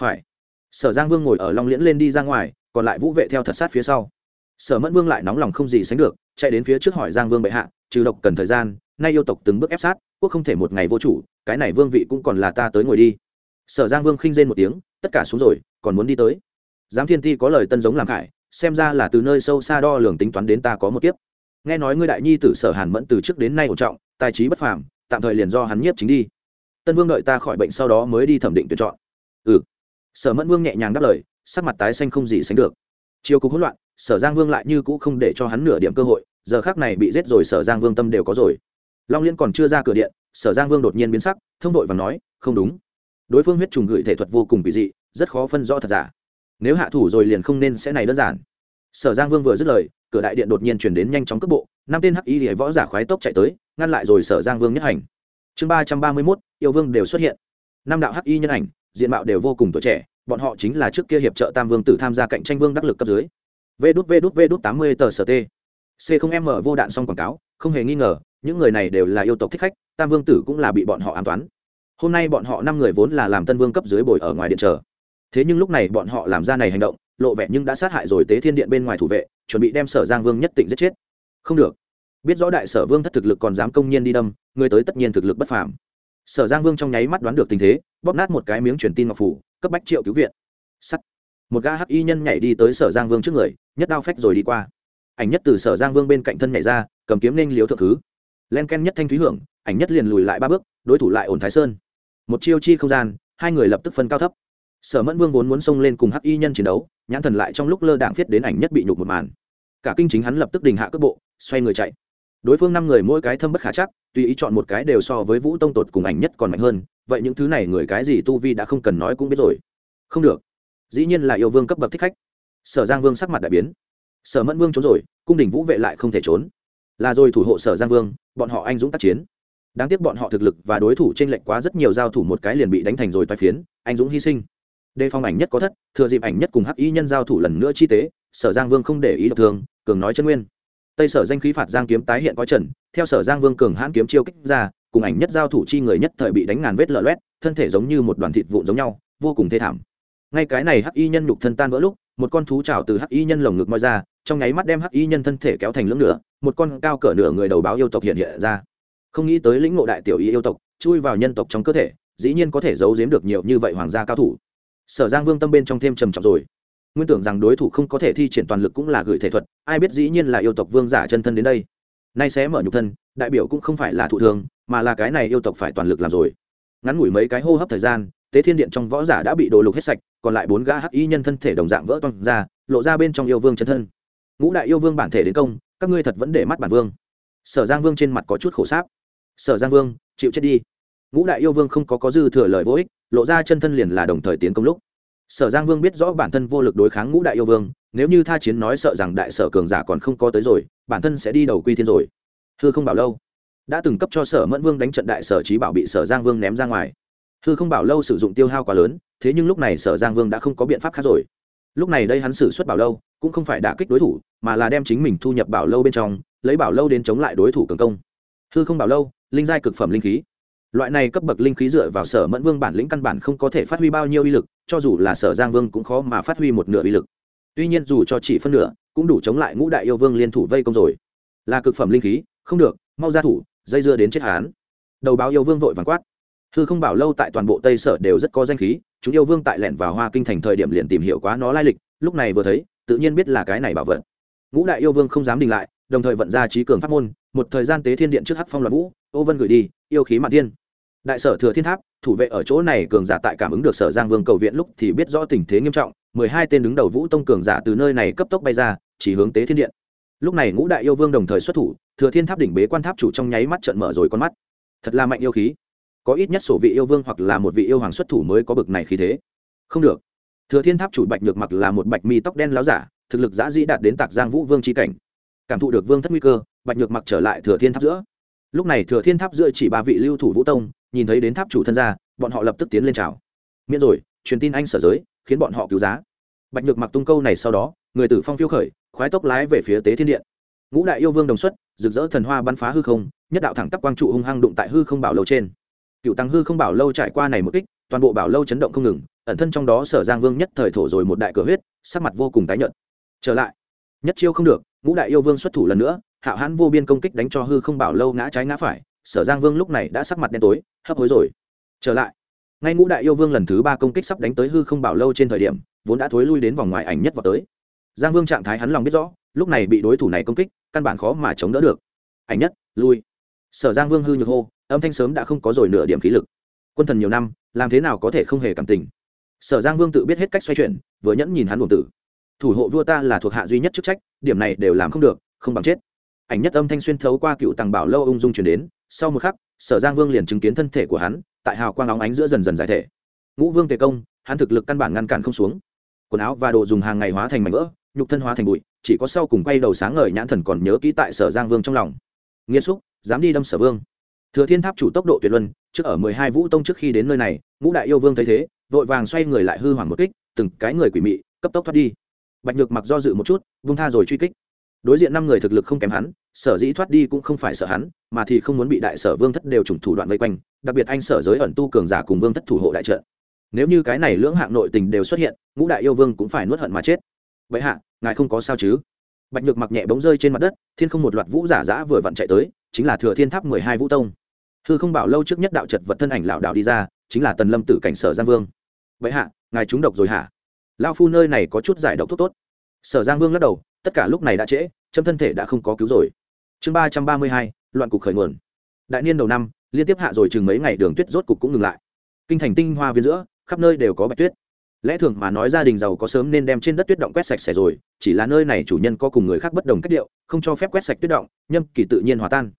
Phải. Sở giang vương ngồi ở long liễn lên đi ra ngoài, còn lại vũ vệ theo thật sát phía sau. Sở mẫn vương lại nóng lòng không gì sánh được, chạy đến phía trước hỏi giang vương bệ hạ, trừ độc cần thời gian, nay yêu tộc từng bước ép sát, quốc không thể một ngày vô chủ, cái này vương vị cũng còn là ta tới ngồi đi. Sở giang vương khinh rên một tiếng, tất cả xuống rồi, còn muốn đi tới. Giám thiên ti có lời tân giống làm khải, xem ra là từ nơi sâu xa đo lường tính toán đến ta có một kiếp. Nghe nói ngươi đại nhi tử sở hàn mẫn từ trước đến nay ổn trọng, tài trí bất phàm, tạm thời liền do hắn nhiếp chính đi tân vương đợi ta khỏi bệnh sau đó mới đi thẩm định tuyển chọn. Ừ. Sở mẫn vương nhẹ nhàng đáp lời, sắc mặt tái xanh không gì sánh được. Chiều cục hỗn loạn, sở giang vương lại như cũ không để cho hắn nửa điểm cơ hội, giờ khác này bị giết rồi sở giang vương tâm đều có rồi. Long liên còn chưa ra cửa điện, sở giang vương đột nhiên biến sắc, thông đội và nói, không đúng. Đối phương huyết trùng gửi thể thuật vô cùng kỳ dị, rất khó phân rõ thật giả. Nếu hạ thủ rồi liền không nên sẽ này đơn giản. Sở giang vương vừa dứt lời, cửa đại điện đột nhiên chuyển đến nhanh chóng cước bộ, năm tên hắc y hệ võ giả khoái tốc chạy tới, ngăn lại rồi sở giang vương nhất hành. Chương ba trăm ba mươi mốt yêu vương đều xuất hiện. Năm đạo hắc y nhân ảnh, diện mạo đều vô cùng tuổi trẻ, bọn họ chính là trước kia hiệp trợ tam vương tử tham gia cạnh tranh vương đắc lực cấp dưới. V đút v đút v đút tám mươi tờ sở t c không m vô đạn xong quảng cáo, không hề nghi ngờ, những người này đều là yêu tộc thích khách, tam vương tử cũng là bị bọn họ an toán. Hôm nay bọn họ năm người vốn là làm tân vương cấp dưới bồi ở ngoài điện chờ. Thế nhưng lúc này bọn họ làm ra này hành động, lộ vẻ nhưng đã sát hại rồi tế thiên điện bên ngoài thủ vệ, chuẩn bị đem sở giang vương nhất định giết chết. Không được. Biết rõ đại sở vương thất thực lực còn dám công nhiên đi đâm, người tới tất nhiên thực lực bất phàm sở giang vương trong nháy mắt đoán được tình thế, bóp nát một cái miếng truyền tin ngọc phủ, cấp bách triệu cứu viện. Sắt. Một gã hắc y nhân nhảy đi tới sở giang vương trước người, nhất đao phách rồi đi qua. Ảnh nhất từ sở giang vương bên cạnh thân nhảy ra, cầm kiếm nên liếu thượng thứ. Len ken nhất thanh thúy hưởng, ảnh nhất liền lùi lại ba bước, đối thủ lại ổn thái sơn. Một chiêu chi không gian, hai người lập tức phân cao thấp. Sở mẫn vương vốn muốn xông lên cùng hắc y nhân chiến đấu, nhãn thần lại trong lúc lơ đảng viết đến ảnh nhất bị nhục một màn. Cả kinh chính hắn lập tức đình hạ cước bộ, xoay người chạy. Đối phương năm người mỗi cái thâm bất khả chắc tùy ý chọn một cái đều so với vũ tông tột cùng ảnh nhất còn mạnh hơn vậy những thứ này người cái gì tu vi đã không cần nói cũng biết rồi. Không được. Dĩ nhiên là yêu vương cấp bậc thích khách. Sở giang vương sắc mặt đại biến. Sở mẫn vương trốn rồi cung đình vũ vệ lại không thể trốn. Là rồi thủ hộ sở giang vương bọn họ anh dũng tác chiến. Đáng tiếc bọn họ thực lực và đối thủ t r ê n lệch quá rất nhiều giao thủ một cái liền bị đánh thành rồi toai phiến anh dũng hy sinh. Đề phòng ảnh nhất có thất thừa dịp ảnh nhất cùng hắc y nhân giao thủ lần nữa chi tế sở giang vương không để ý độc thường, cường nói chân nguyên. Tây sở danh khí phạt giang kiếm tái hiện có trần theo sở giang vương cường hãn kiếm chiêu kích ra, cùng ảnh nhất giao thủ chi người nhất thời bị đánh ngàn vết lở loét, thân thể giống như một đoàn thịt vụn giống nhau, vô cùng thê thảm. Ngay cái này hắc y nhân nhục thân tan vỡ lúc, một con thú trào từ hắc y nhân lồng ngực moi ra, trong nháy mắt đem hắc y nhân thân thể kéo thành lưỡng nửa, một con cao cỡ nửa người đầu báo yêu tộc hiện hiện ra. Không nghĩ tới lĩnh ngộ đại tiểu y yêu tộc, chui vào nhân tộc trong cơ thể, dĩ nhiên có thể giấu giếm được nhiều như vậy hoàng gia cao thủ. Sở giang vương tâm bên trong thêm trầm trọng rồi. Nguyên tưởng rằng đối thủ không có thể thi triển toàn lực cũng là gửi thể thuật, ai biết dĩ nhiên là yêu tộc vương giả chân thân đến đây nay sẽ mở nhục thân, đại biểu cũng không phải là thụ thương mà là cái này yêu tộc phải toàn lực làm rồi. Ngắn ngủi mấy cái hô hấp thời gian, tế thiên điện trong võ giả đã bị đồ lục hết sạch, còn lại bốn gã hắc y nhân thân thể đồng dạng vỡ toang ra, lộ ra bên trong yêu vương chân thân. Ngũ đại yêu vương bản thể đến công, các ngươi thật vẫn để mắt bản vương. Sở giang vương trên mặt có chút khổ sáp. Sở giang vương, chịu chết đi. Ngũ đại yêu vương không có có dư thừa lời vô ích, lộ ra chân thân liền là đồng thời tiến công lúc sở giang vương biết rõ bản thân vô lực đối kháng ngũ đại yêu vương, nếu như tha chiến nói sợ rằng đại sở cường giả còn không có tới rồi, bản thân sẽ đi đầu quy thiên rồi. Hư không bảo lâu. Đã từng cấp cho sở mẫn vương đánh trận đại sở trí bảo bị sở giang vương ném ra ngoài. Hư không bảo lâu sử dụng tiêu hao quá lớn, thế nhưng lúc này sở giang vương đã không có biện pháp khác rồi. Lúc này đây hắn xử suất bảo lâu, cũng không phải đả kích đối thủ, mà là đem chính mình thu nhập bảo lâu bên trong, lấy bảo lâu đến chống lại đối thủ cường công. Hư không bảo lâu, linh giai cực phẩm linh khí loại này cấp bậc linh khí dựa vào sở mẫn vương bản lĩnh căn bản không có thể phát huy bao nhiêu uy lực, cho dù là sở giang vương cũng khó mà phát huy một nửa uy lực. Tuy nhiên dù cho chỉ phân nửa, cũng đủ chống lại ngũ đại yêu vương liên thủ vây công rồi. Là cực phẩm linh khí, không được, mau ra thủ, dây dưa đến chết hán. Đầu báo yêu vương vội vàng quát. Thư không bảo lâu tại toàn bộ tây sở đều rất có danh khí, chúng yêu vương tại lẻn vào hoa kinh thành thời điểm liền tìm hiểu quá nó lai lịch, lúc này vừa thấy, tự nhiên biết là cái này bảo vật. Ngũ đại yêu vương không dám đình lại, đồng thời vận ra trí cường pháp môn, một thời gian tế thiên điện trước hắc phong loạn vũ, ô vân gửi đi, yêu khí mạn thiên đại sở thừa thiên tháp, thủ vệ ở chỗ này cường giả tại cảm ứng được sở giang vương cầu viện lúc thì biết rõ tình thế nghiêm trọng, mười hai tên đứng đầu vũ tông cường giả từ nơi này cấp tốc bay ra, chỉ hướng tế thiên điện. Lúc này ngũ đại yêu vương đồng thời xuất thủ, thừa thiên tháp đỉnh bế quan tháp chủ trong nháy mắt trận mở rồi con mắt. Thật là mạnh yêu khí. Có ít nhất sổ vị yêu vương hoặc là một vị yêu hoàng xuất thủ mới có bực này khí thế. Không được. Thừa thiên tháp chủ bạch nhược mặc là một bạch mi tóc đen láo giả, thực lực giã dĩ đạt đến tạc giang vũ vương tri cảnh. Cảm thụ được vương thất nguy cơ, bạch nhược mặc trở lại thừa thiên tháp giữa. Lúc này thừa thiên tháp giữa chỉ ba vị lưu thủ vũ tông nhìn thấy đến tháp chủ thân gia, bọn họ lập tức tiến lên chào. Miễn rồi, truyền tin anh sở giới, khiến bọn họ cứu giá. Bạch nhược mặc tung câu này sau đó, người tử phong phiêu khởi, khoái tốc lái về phía tế thiên điện. Ngũ đại yêu vương đồng xuất, rực rỡ thần hoa bắn phá hư không, nhất đạo thẳng tắp quang trụ hung hăng đụng tại hư không bảo lâu trên. Cựu tăng hư không bảo lâu trải qua này một kích, toàn bộ bảo lâu chấn động không ngừng, ẩn thân trong đó sở giang vương nhất thời thổ rồi một đại cửa huyết, sắc mặt vô cùng tái nhợt. Trở lại, nhất chiêu không được, ngũ đại yêu vương xuất thủ lần nữa, hạo hãn vô biên công kích đánh cho hư không bảo lâu ngã trái ngã phải sở giang vương lúc này đã sắc mặt đen tối, hấp hối rồi. Trở lại. Ngay ngũ đại yêu vương lần thứ ba công kích sắp đánh tới hư không bảo lâu trên thời điểm, vốn đã thối lui đến vòng ngoài ảnh nhất vào tới. Giang vương trạng thái hắn lòng biết rõ, lúc này bị đối thủ này công kích, căn bản khó mà chống đỡ được. Ảnh nhất, lui. Sở giang vương hư nhược hô, âm thanh sớm đã không có rồi nửa điểm khí lực. Quân thần nhiều năm, làm thế nào có thể không hề cảm tình? Sở giang vương tự biết hết cách xoay chuyển, vừa nhẫn nhìn hắn buồn tử. Thủ hộ vua ta là thuộc hạ duy nhất chức trách, điểm này đều làm không được, không bằng chết. Ảnh nhất âm thanh xuyên thấu qua cựu tàng bảo lâu ung dung chuyển đến sau một khắc, sở giang vương liền chứng kiến thân thể của hắn, tại hào quang óng ánh giữa dần dần giải thể. Ngũ vương tề công, hắn thực lực căn bản ngăn cản không xuống. Quần áo và đồ dùng hàng ngày hóa thành mảnh vỡ, nhục thân hóa thành bụi, chỉ có sau cùng quay đầu sáng ngời nhãn thần còn nhớ kỹ tại sở giang vương trong lòng. Nghiêm xúc, dám đi đâm sở vương. Thừa thiên tháp chủ tốc độ tuyệt luân, trước ở mười hai vũ tông trước khi đến nơi này, ngũ đại yêu vương thấy thế, vội vàng xoay người lại hư hoảng một kích, từng cái người quỷ mị, cấp tốc thoát đi. Bạch nhược mặc do dự một chút vung tha rồi truy kích đối diện năm người thực lực không kém hắn, sở dĩ thoát đi cũng không phải sợ hắn, mà thì không muốn bị đại sở vương thất đều trùng thủ đoạn vây quanh, đặc biệt anh sở giới ẩn tu cường giả cùng vương thất thủ hộ đại trợ nếu như cái này lưỡng hạng nội tình đều xuất hiện, ngũ đại yêu vương cũng phải nuốt hận mà chết. Vậy hạ, ngài không có sao chứ? Bạch nhược mặc nhẹ bóng rơi trên mặt đất, thiên không một loạt vũ giả giã vừa vặn chạy tới, chính là thừa thiên tháp mười hai vũ tông. Hư không bảo lâu trước nhất đạo trật vật thân ảnh lảo đạo đi ra, chính là tần lâm tử cảnh sở giang vương. Vậy hạ, ngài trúng độc rồi hả? Lao phu nơi này có chút giải độc thuốc tốt. Sở giang vương lắc đầu tất cả lúc này đã trễ châm thân thể đã không có cứu rồi. Chương ba trăm ba mươi hai, loạn cục khởi nguồn. Đại niên đầu năm, liên tiếp hạ rồi chừng mấy ngày đường tuyết rốt cục cũng ngừng lại. Kinh thành tinh hoa viên giữa, khắp nơi đều có bạch tuyết. Lẽ thường mà nói gia đình giàu có sớm nên đem trên đất tuyết động quét sạch sẽ rồi, chỉ là nơi này chủ nhân có cùng người khác bất đồng cách điệu, không cho phép quét sạch tuyết động, nhâm kỳ tự nhiên hòa tan.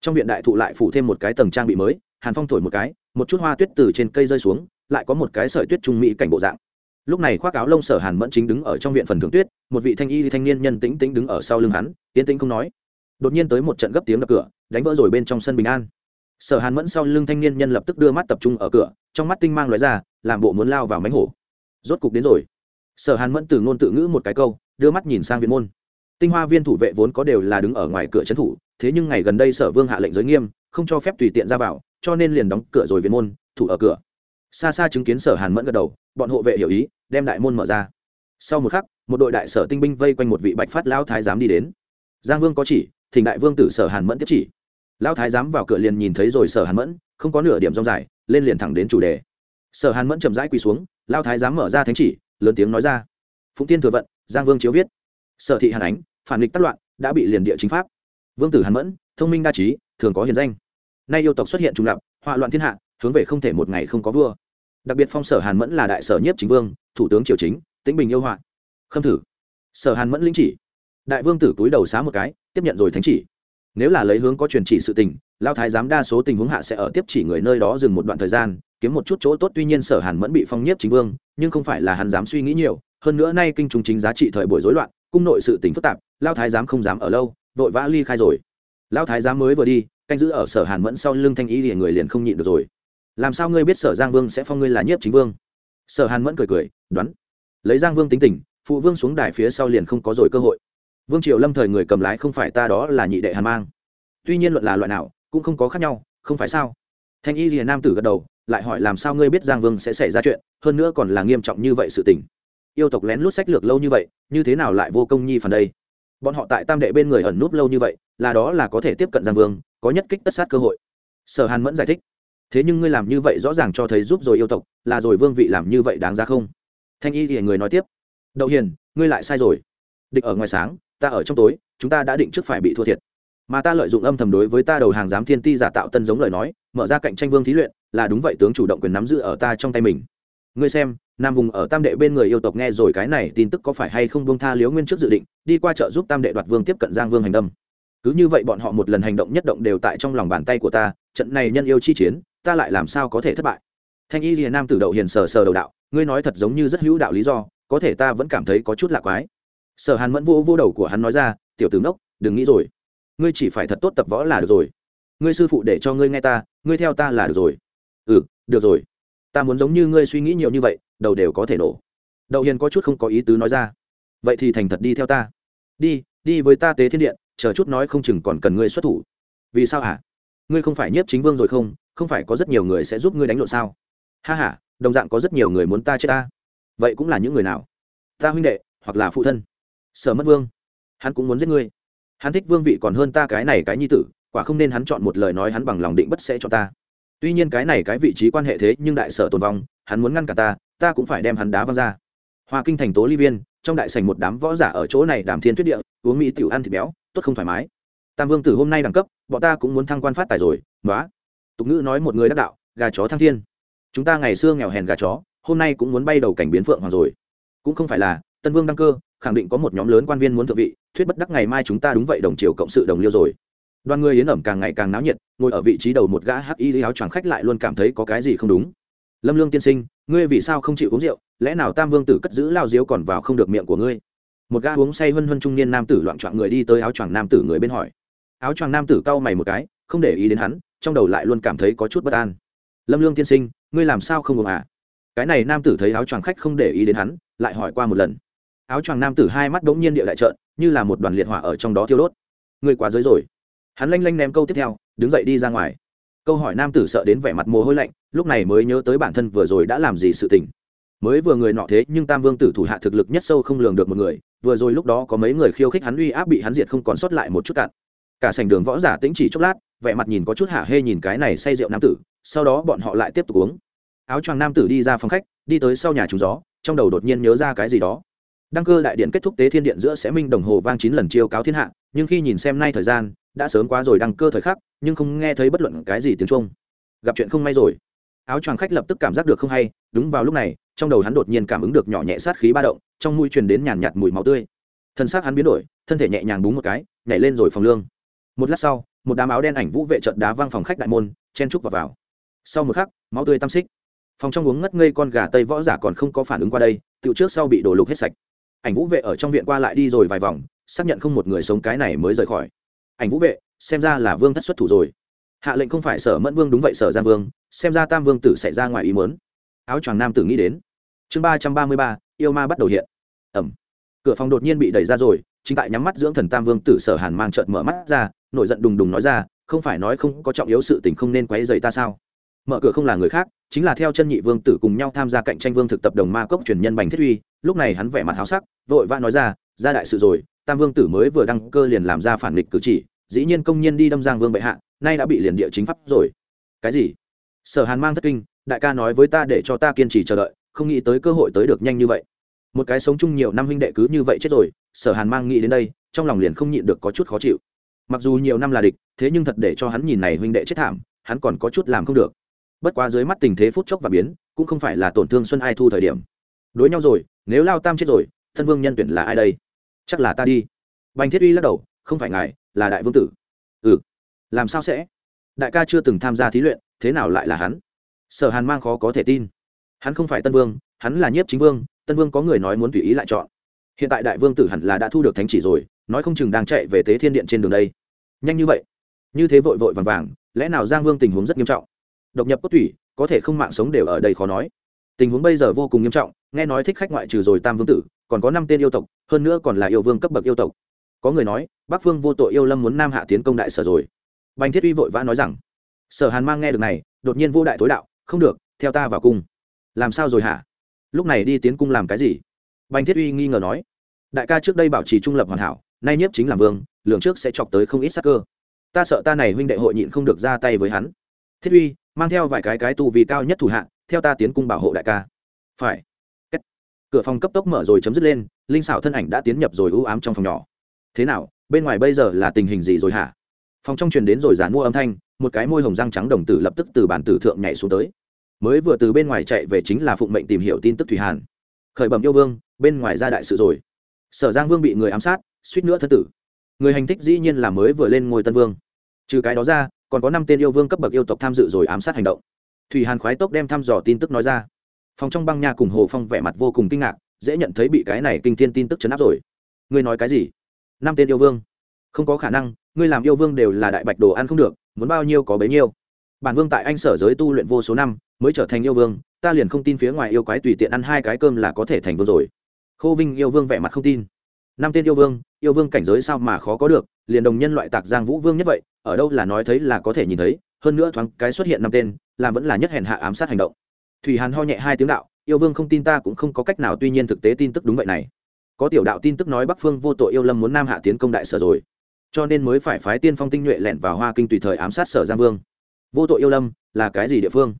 Trong viện đại thụ lại phủ thêm một cái tầng trang bị mới, hàn phong thổi một cái, một chút hoa tuyết từ trên cây rơi xuống, lại có một cái sợi tuyết trung mỹ cảnh bộ dạng lúc này khoác áo lông sở hàn mẫn chính đứng ở trong viện phần thưởng tuyết, một vị thanh y thanh niên nhân tĩnh tĩnh đứng ở sau lưng hắn tiến tĩnh không nói. Đột nhiên tới một trận gấp tiếng đập cửa, đánh vỡ rồi bên trong sân bình an. Sở hàn mẫn sau lưng thanh niên nhân lập tức đưa mắt tập trung ở cửa, trong mắt tinh mang loại ra, làm bộ muốn lao vào mánh hổ. Rốt cục đến rồi. Sở hàn mẫn từ ngôn tự ngữ một cái câu, đưa mắt nhìn sang viện môn. Tinh hoa viên thủ vệ vốn có đều là đứng ở ngoài cửa trấn thủ, thế nhưng ngày gần đây sở vương hạ lệnh giới nghiêm, không cho phép tùy tiện ra vào, cho nên liền đóng cửa rồi viện môn, thủ ở cửa xa xa chứng kiến sở hàn mẫn gật đầu, bọn hộ vệ hiểu ý, đem đại môn mở ra. Sau một khắc, một đội đại sở tinh binh vây quanh một vị bạch phát lão thái giám đi đến. Giang vương có chỉ, thỉnh đại vương tử sở hàn mẫn tiếp chỉ. Lão thái giám vào cửa liền nhìn thấy rồi sở hàn mẫn, không có nửa điểm rong dài, lên liền thẳng đến chủ đề. Sở hàn mẫn chậm rãi quỳ xuống, lão thái giám mở ra thánh chỉ, lớn tiếng nói ra. Phụng tiên thừa vận, giang vương chiếu viết. Sở thị hàn ánh, phản nghịch tác loạn, đã bị liền địa chính pháp. Vương tử hàn mẫn, thông minh đa trí, thường có hiền danh. Nay yêu tộc xuất hiện trùng lập, họa loạn thiên hạ hướng về không thể một ngày không có vua. Đặc biệt phong sở hàn mẫn là đại sở nhiếp chính vương thủ tướng triều chính tĩnh bình yêu hoạn, khâm thử. Sở hàn mẫn lĩnh chỉ. Đại vương tử túi đầu xá một cái tiếp nhận rồi thánh chỉ. Nếu là lấy hướng có truyền chỉ sự tình lao thái giám đa số tình huống hạ sẽ ở tiếp chỉ người nơi đó dừng một đoạn thời gian kiếm một chút chỗ tốt. Tuy nhiên sở hàn mẫn bị phong nhiếp chính vương nhưng không phải là hắn dám suy nghĩ nhiều. Hơn nữa nay kinh trung chính giá trị thời buổi rối loạn cung nội sự tình phức tạp lao thái giám không dám ở lâu vội vã ly khai rồi. Lao thái giám mới vừa đi canh giữ ở sở hàn mẫn sau lưng thanh ý thì người liền không nhịn được rồi làm sao ngươi biết sở giang vương sẽ phong ngươi là nhiếp chính vương? Sở hàn mẫn cười cười, đoán. Lấy giang vương tính tình, phụ vương xuống đài phía sau liền không có rồi cơ hội. Vương triều lâm thời người cầm lái không phải ta đó là nhị đệ hàn mang. Tuy nhiên luận là loại nào, cũng không có khác nhau, không phải sao? Thanh y rìa nam tử gật đầu, lại hỏi làm sao ngươi biết giang vương sẽ xảy ra chuyện, hơn nữa còn là nghiêm trọng như vậy sự tình. Yêu tộc lén lút sách lược lâu như vậy, như thế nào lại vô công nhi phần đây? Bọn họ tại tam đệ bên người ẩn núp lâu như vậy, là đó là có thể tiếp cận giang vương, có nhất kích tất sát cơ hội. Sở hàn mẫn giải thích thế nhưng ngươi làm như vậy rõ ràng cho thấy giúp rồi yêu tộc, là rồi vương vị làm như vậy đáng ra không? Thanh y thì người nói tiếp. Đậu hiền, ngươi lại sai rồi. Địch ở ngoài sáng, ta ở trong tối, chúng ta đã định trước phải bị thua thiệt. Mà ta lợi dụng âm thầm đối với ta đầu hàng giám thiên ti giả tạo tân giống lời nói, mở ra cạnh tranh vương thí luyện, là đúng vậy tướng chủ động quyền nắm giữ ở ta trong tay mình. Ngươi xem, nam vùng ở tam đệ bên người yêu tộc nghe rồi cái này tin tức có phải hay không buông tha liếu nguyên trước dự định, đi qua chợ giúp tam đệ đoạt vương tiếp cận giang vương hành đâm. Cứ như vậy bọn họ một lần hành động nhất động đều tại trong lòng bàn tay của ta, trận này nhân yêu chi chiến ta lại làm sao có thể thất bại? Thanh y hiền nam tử đậu hiền sờ sờ đầu đạo, ngươi nói thật giống như rất hữu đạo lý do, có thể ta vẫn cảm thấy có chút lạ quái. Sở hàn mẫn vô vô đầu của hắn nói ra, tiểu tướng đốc đừng nghĩ rồi. Ngươi chỉ phải thật tốt tập võ là được rồi. Ngươi sư phụ để cho ngươi nghe ta, ngươi theo ta là được rồi. Ừ được rồi. Ta muốn giống như ngươi suy nghĩ nhiều như vậy, đầu đều có thể nổ. Đậu hiền có chút không có ý tứ nói ra. Vậy thì thành thật đi theo ta. Đi đi với ta tế thiên điện, chờ chút nói không chừng còn cần ngươi xuất thủ. Vì sao hả? Ngươi không phải nhiếp chính vương rồi không? Không phải có rất nhiều người sẽ giúp ngươi đánh lộn sao? Ha h a đồng dạng có rất nhiều người muốn ta chết ta. Vậy cũng là những người nào? Ta huynh đệ, hoặc là phụ thân. Sở mất vương, hắn cũng muốn giết ngươi. Hắn thích vương vị còn hơn ta cái này cái nhi tử, quả không nên hắn chọn một lời nói hắn bằng lòng định bất sẽ cho ta. Tuy nhiên cái này cái vị trí quan hệ thế nhưng đại sở tồn vong, hắn muốn ngăn cả ta ta cũng phải đem hắn đá văng ra. Hoa kinh thành tố ly viên, trong đại sành một đám võ giả ở chỗ này đàm thiên tuyết địa, uống mỹ tiểu ăn thịt béo, tốt không thoải mái. Tam vương tử hôm nay đẳng cấp, bọn ta cũng muốn thăng quan phát tài rồi nói tục ngữ nói một người đắc đạo, gà chó thăng thiên. Chúng ta ngày xưa nghèo hèn gà chó, hôm nay cũng muốn bay đầu cảnh biến phượng hoàng rồi. Cũng không phải là, tân vương đăng cơ, khẳng định có một nhóm lớn quan viên muốn thượng vị, thuyết bất đắc ngày mai chúng ta đúng vậy đồng triều cộng sự đồng liêu rồi. Đoàn người yến ẩm càng ngày càng náo nhiệt, ngồi ở vị trí đầu một gã hắc y áo choàng khách lại luôn cảm thấy có cái gì không đúng. Lâm lương tiên sinh, ngươi vì sao không chịu uống rượu? Lẽ nào tam vương tử cất giữ lao diếu còn vào không được miệng của ngươi? Một gã uống say huân huân trung niên nam tử loạn trọn người đi tới áo choàng nam tử người bên hỏi. Áo choàng nam tử cau mày một cái không để ý đến hắn, trong đầu lại luôn cảm thấy có chút bất an. Lâm lương tiên sinh, ngươi làm sao không uống à? Cái này nam tử thấy áo choàng khách không để ý đến hắn, lại hỏi qua một lần. Áo choàng nam tử hai mắt đ ố n g nhiên địa đại trợn, như là một đoàn liệt hỏa ở trong đó thiêu đốt. Ngươi quá giới rồi. Hắn lanh lanh ném câu tiếp theo, đứng dậy đi ra ngoài. Câu hỏi nam tử sợ đến vẻ mặt mồ hôi lạnh, lúc này mới nhớ tới bản thân vừa rồi đã làm gì sự tình. Mới vừa người nọ thế, nhưng tam vương tử thủ hạ thực lực nhất sâu không lường được một người, vừa rồi lúc đó có mấy người khiêu khích hắn uy áp bị hắn diệt không còn sót lại một chút cạn. Cả sành đường võ giả tĩnh chỉ chốc lát vẻ mặt nhìn có chút hả hê nhìn cái này say rượu nam tử, sau đó bọn họ lại tiếp tục uống. Áo choàng nam tử đi ra phòng khách, đi tới sau nhà trúng gió, trong đầu đột nhiên nhớ ra cái gì đó. Đăng cơ đại điện kết thúc tế thiên điện giữa sẽ minh đồng hồ vang chín lần chiêu cáo thiên hạ, nhưng khi nhìn xem nay thời gian, đã sớm quá rồi đăng cơ thời khắc, nhưng không nghe thấy bất luận cái gì tiếng trung gặp chuyện không may rồi. Áo choàng khách lập tức cảm giác được không hay, đúng vào lúc này, trong đầu hắn đột nhiên cảm ứng được nhỏ nhẹ sát khí ba động, trong mũi truyền đến nhàn nhạt mùi máu tươi. Thân xác hắn biến đổi, thân thể nhẹ nhàng búng một cái, nhảy lên rồi phòng lương. Một lát sau một đám áo đen ảnh vũ vệ trận đá văng phòng khách đại môn chen trúc vào, vào. sau một khắc máu tươi tam xích. Phòng trong uống ngất ngây con gà tây võ giả còn không có phản ứng qua đây tự trước sau bị đổ lục hết sạch. Ảnh vũ vệ ở trong viện qua lại đi rồi vài vòng xác nhận không một người sống cái này mới rời khỏi. Ảnh vũ vệ xem ra là vương thất xuất thủ rồi. Hạ lệnh không phải sở mẫn vương đúng vậy sở giang vương xem ra tam vương tử xảy ra ngoài ý mớn áo choàng nam tử nghĩ đến. Chương ba trăm ba mươi ba yêu ma bắt đầu hiện. Ẩm. Cửa phòng đột nhiên bị đẩy ra rồi chính tại nhắm mắt dưỡng thần tam vương tử sở hàn mang trợn mở mắt ra nổi giận đùng đùng nói ra, không phải nói không có trọng yếu sự tình không nên quấy dày ta sao? Mở cửa không là người khác, chính là theo chân nhị vương tử cùng nhau tham gia cạnh tranh vương thực tập đồng ma cốc truyền nhân bành thiết uy. Lúc này hắn vẻ mặt háo sắc, vội vã nói ra ra đại sự rồi, tam vương tử mới vừa đăng cơ liền làm ra phản nghịch cử chỉ, dĩ nhiên công nhân đi đâm giang vương bệ hạ, nay đã bị liền địa chính pháp rồi. Cái gì? Sở hàn mang thất kinh, đại ca nói với ta để cho ta kiên trì chờ đợi, không nghĩ tới cơ hội tới được nhanh như vậy. Một cái sống chung nhiều năm huynh đệ cứ như vậy chết rồi, sở hàn mang nghĩ đến đây, trong lòng liền không nhịn được có chút khó chịu mặc dù nhiều năm là địch, thế nhưng thật để cho hắn nhìn này huynh đệ chết thảm, hắn còn có chút làm không được. Bất quá dưới mắt tình thế phút chốc và biến, cũng không phải là tổn thương xuân ai thu thời điểm. Đối nhau rồi, nếu lao tam chết rồi, thân vương nhân tuyển là ai đây? Chắc là ta đi. Bành thiết uy lắc đầu, không phải ngài, là đại vương tử. Ừ. Làm sao sẽ? Đại ca chưa từng tham gia thí luyện, thế nào lại là hắn? Sở hàn mang khó có thể tin. Hắn không phải tân vương, hắn là nhiếp chính vương, tân vương có người nói muốn tùy ý lại chọn. Hiện tại đại vương tử hẳn là đã thu được thánh chỉ rồi, nói không chừng đang chạy về tế thiên điện trên đường đây nhanh như vậy? Như thế vội vội vàng vàng, lẽ nào giang vương tình huống rất nghiêm trọng? Độc nhập cốt thủy có thể không mạng sống đều ở đây khó nói. Tình huống bây giờ vô cùng nghiêm trọng, nghe nói thích khách ngoại trừ rồi tam vương tử, còn có năm tên yêu tộc, hơn nữa còn là yêu vương cấp bậc yêu tộc. Có người nói, bắc phương vô tội yêu lâm muốn nam hạ tiến công đại sở rồi. Bành thiết uy vội vã nói rằng, sở hàn mang nghe được này, đột nhiên vô đại tối đạo, không được, theo ta vào cung. Làm sao rồi hả? Lúc này đi tiến cung làm cái gì? Bành thiết uy nghi ngờ nói. Đại ca trước đây bảo trì trung lập hoàn hảo nay nhiếp chính làm vương, lường trước sẽ chọc tới không ít sắc cơ. Ta sợ ta này huynh đệ hội nhịn không được ra tay với hắn. Thiết uy, mang theo vài cái cái tu vì cao nhất thủ hạ, theo ta tiến cung bảo hộ đại ca. Phải. Kết. cửa phòng cấp tốc mở rồi chấm dứt lên, linh xảo thân ảnh đã tiến nhập rồi ưu ám trong phòng nhỏ. Thế nào, bên ngoài bây giờ là tình hình gì rồi hả? Phòng trong truyền đến rồi dán mua âm thanh, một cái môi hồng răng trắng đồng tử lập tức từ bản tử thượng nhảy xuống tới. Mới vừa từ bên ngoài chạy về chính là phụng mệnh tìm hiểu tin tức thủy hàn. Khởi bẩm yêu vương, bên ngoài ra đại sự rồi. Sở giang vương bị người ám sát suýt nữa thân tử. Người hành thích dĩ nhiên là mới vừa lên ngôi tân vương. Trừ cái đó ra, còn có năm tên yêu vương cấp bậc yêu tộc tham dự rồi ám sát hành động. Thủy hàn khoái tốc đem thăm dò tin tức nói ra. Phòng trong băng nha cùng hồ phong vẻ mặt vô cùng kinh ngạc, dễ nhận thấy bị cái này kinh thiên tin tức chấn áp rồi. Ngươi nói cái gì? Năm tên yêu vương? Không có khả năng, ngươi làm yêu vương đều là đại bạch đồ ăn không được, muốn bao nhiêu có bấy nhiêu. Bản vương tại anh sở giới tu luyện vô số năm, mới trở thành yêu vương, ta liền không tin phía ngoài yêu quái tùy tiện ăn hai cái cơm là có thể thành vương rồi. Khô vinh yêu vương vẻ mặt không tin năm tên yêu vương yêu vương cảnh giới sao mà khó có được, liền đồng nhân loại tạc giang vũ vương nhất vậy, ở đâu là nói thấy là có thể nhìn thấy, hơn nữa thoáng cái xuất hiện năm tên, làm vẫn là nhất hèn hạ ám sát hành động. Thủy hàn ho nhẹ hai tiếng đạo, yêu vương không tin ta cũng không có cách nào, tuy nhiên thực tế tin tức đúng vậy này. Có tiểu đạo tin tức nói bắc phương vô tội yêu lâm muốn nam hạ tiến công đại sở rồi. Cho nên mới phải phái tiên phong tinh nhuệ lẻn vào hoa kinh tùy thời ám sát sở giang vương. Vô tội yêu lâm là cái gì địa phương?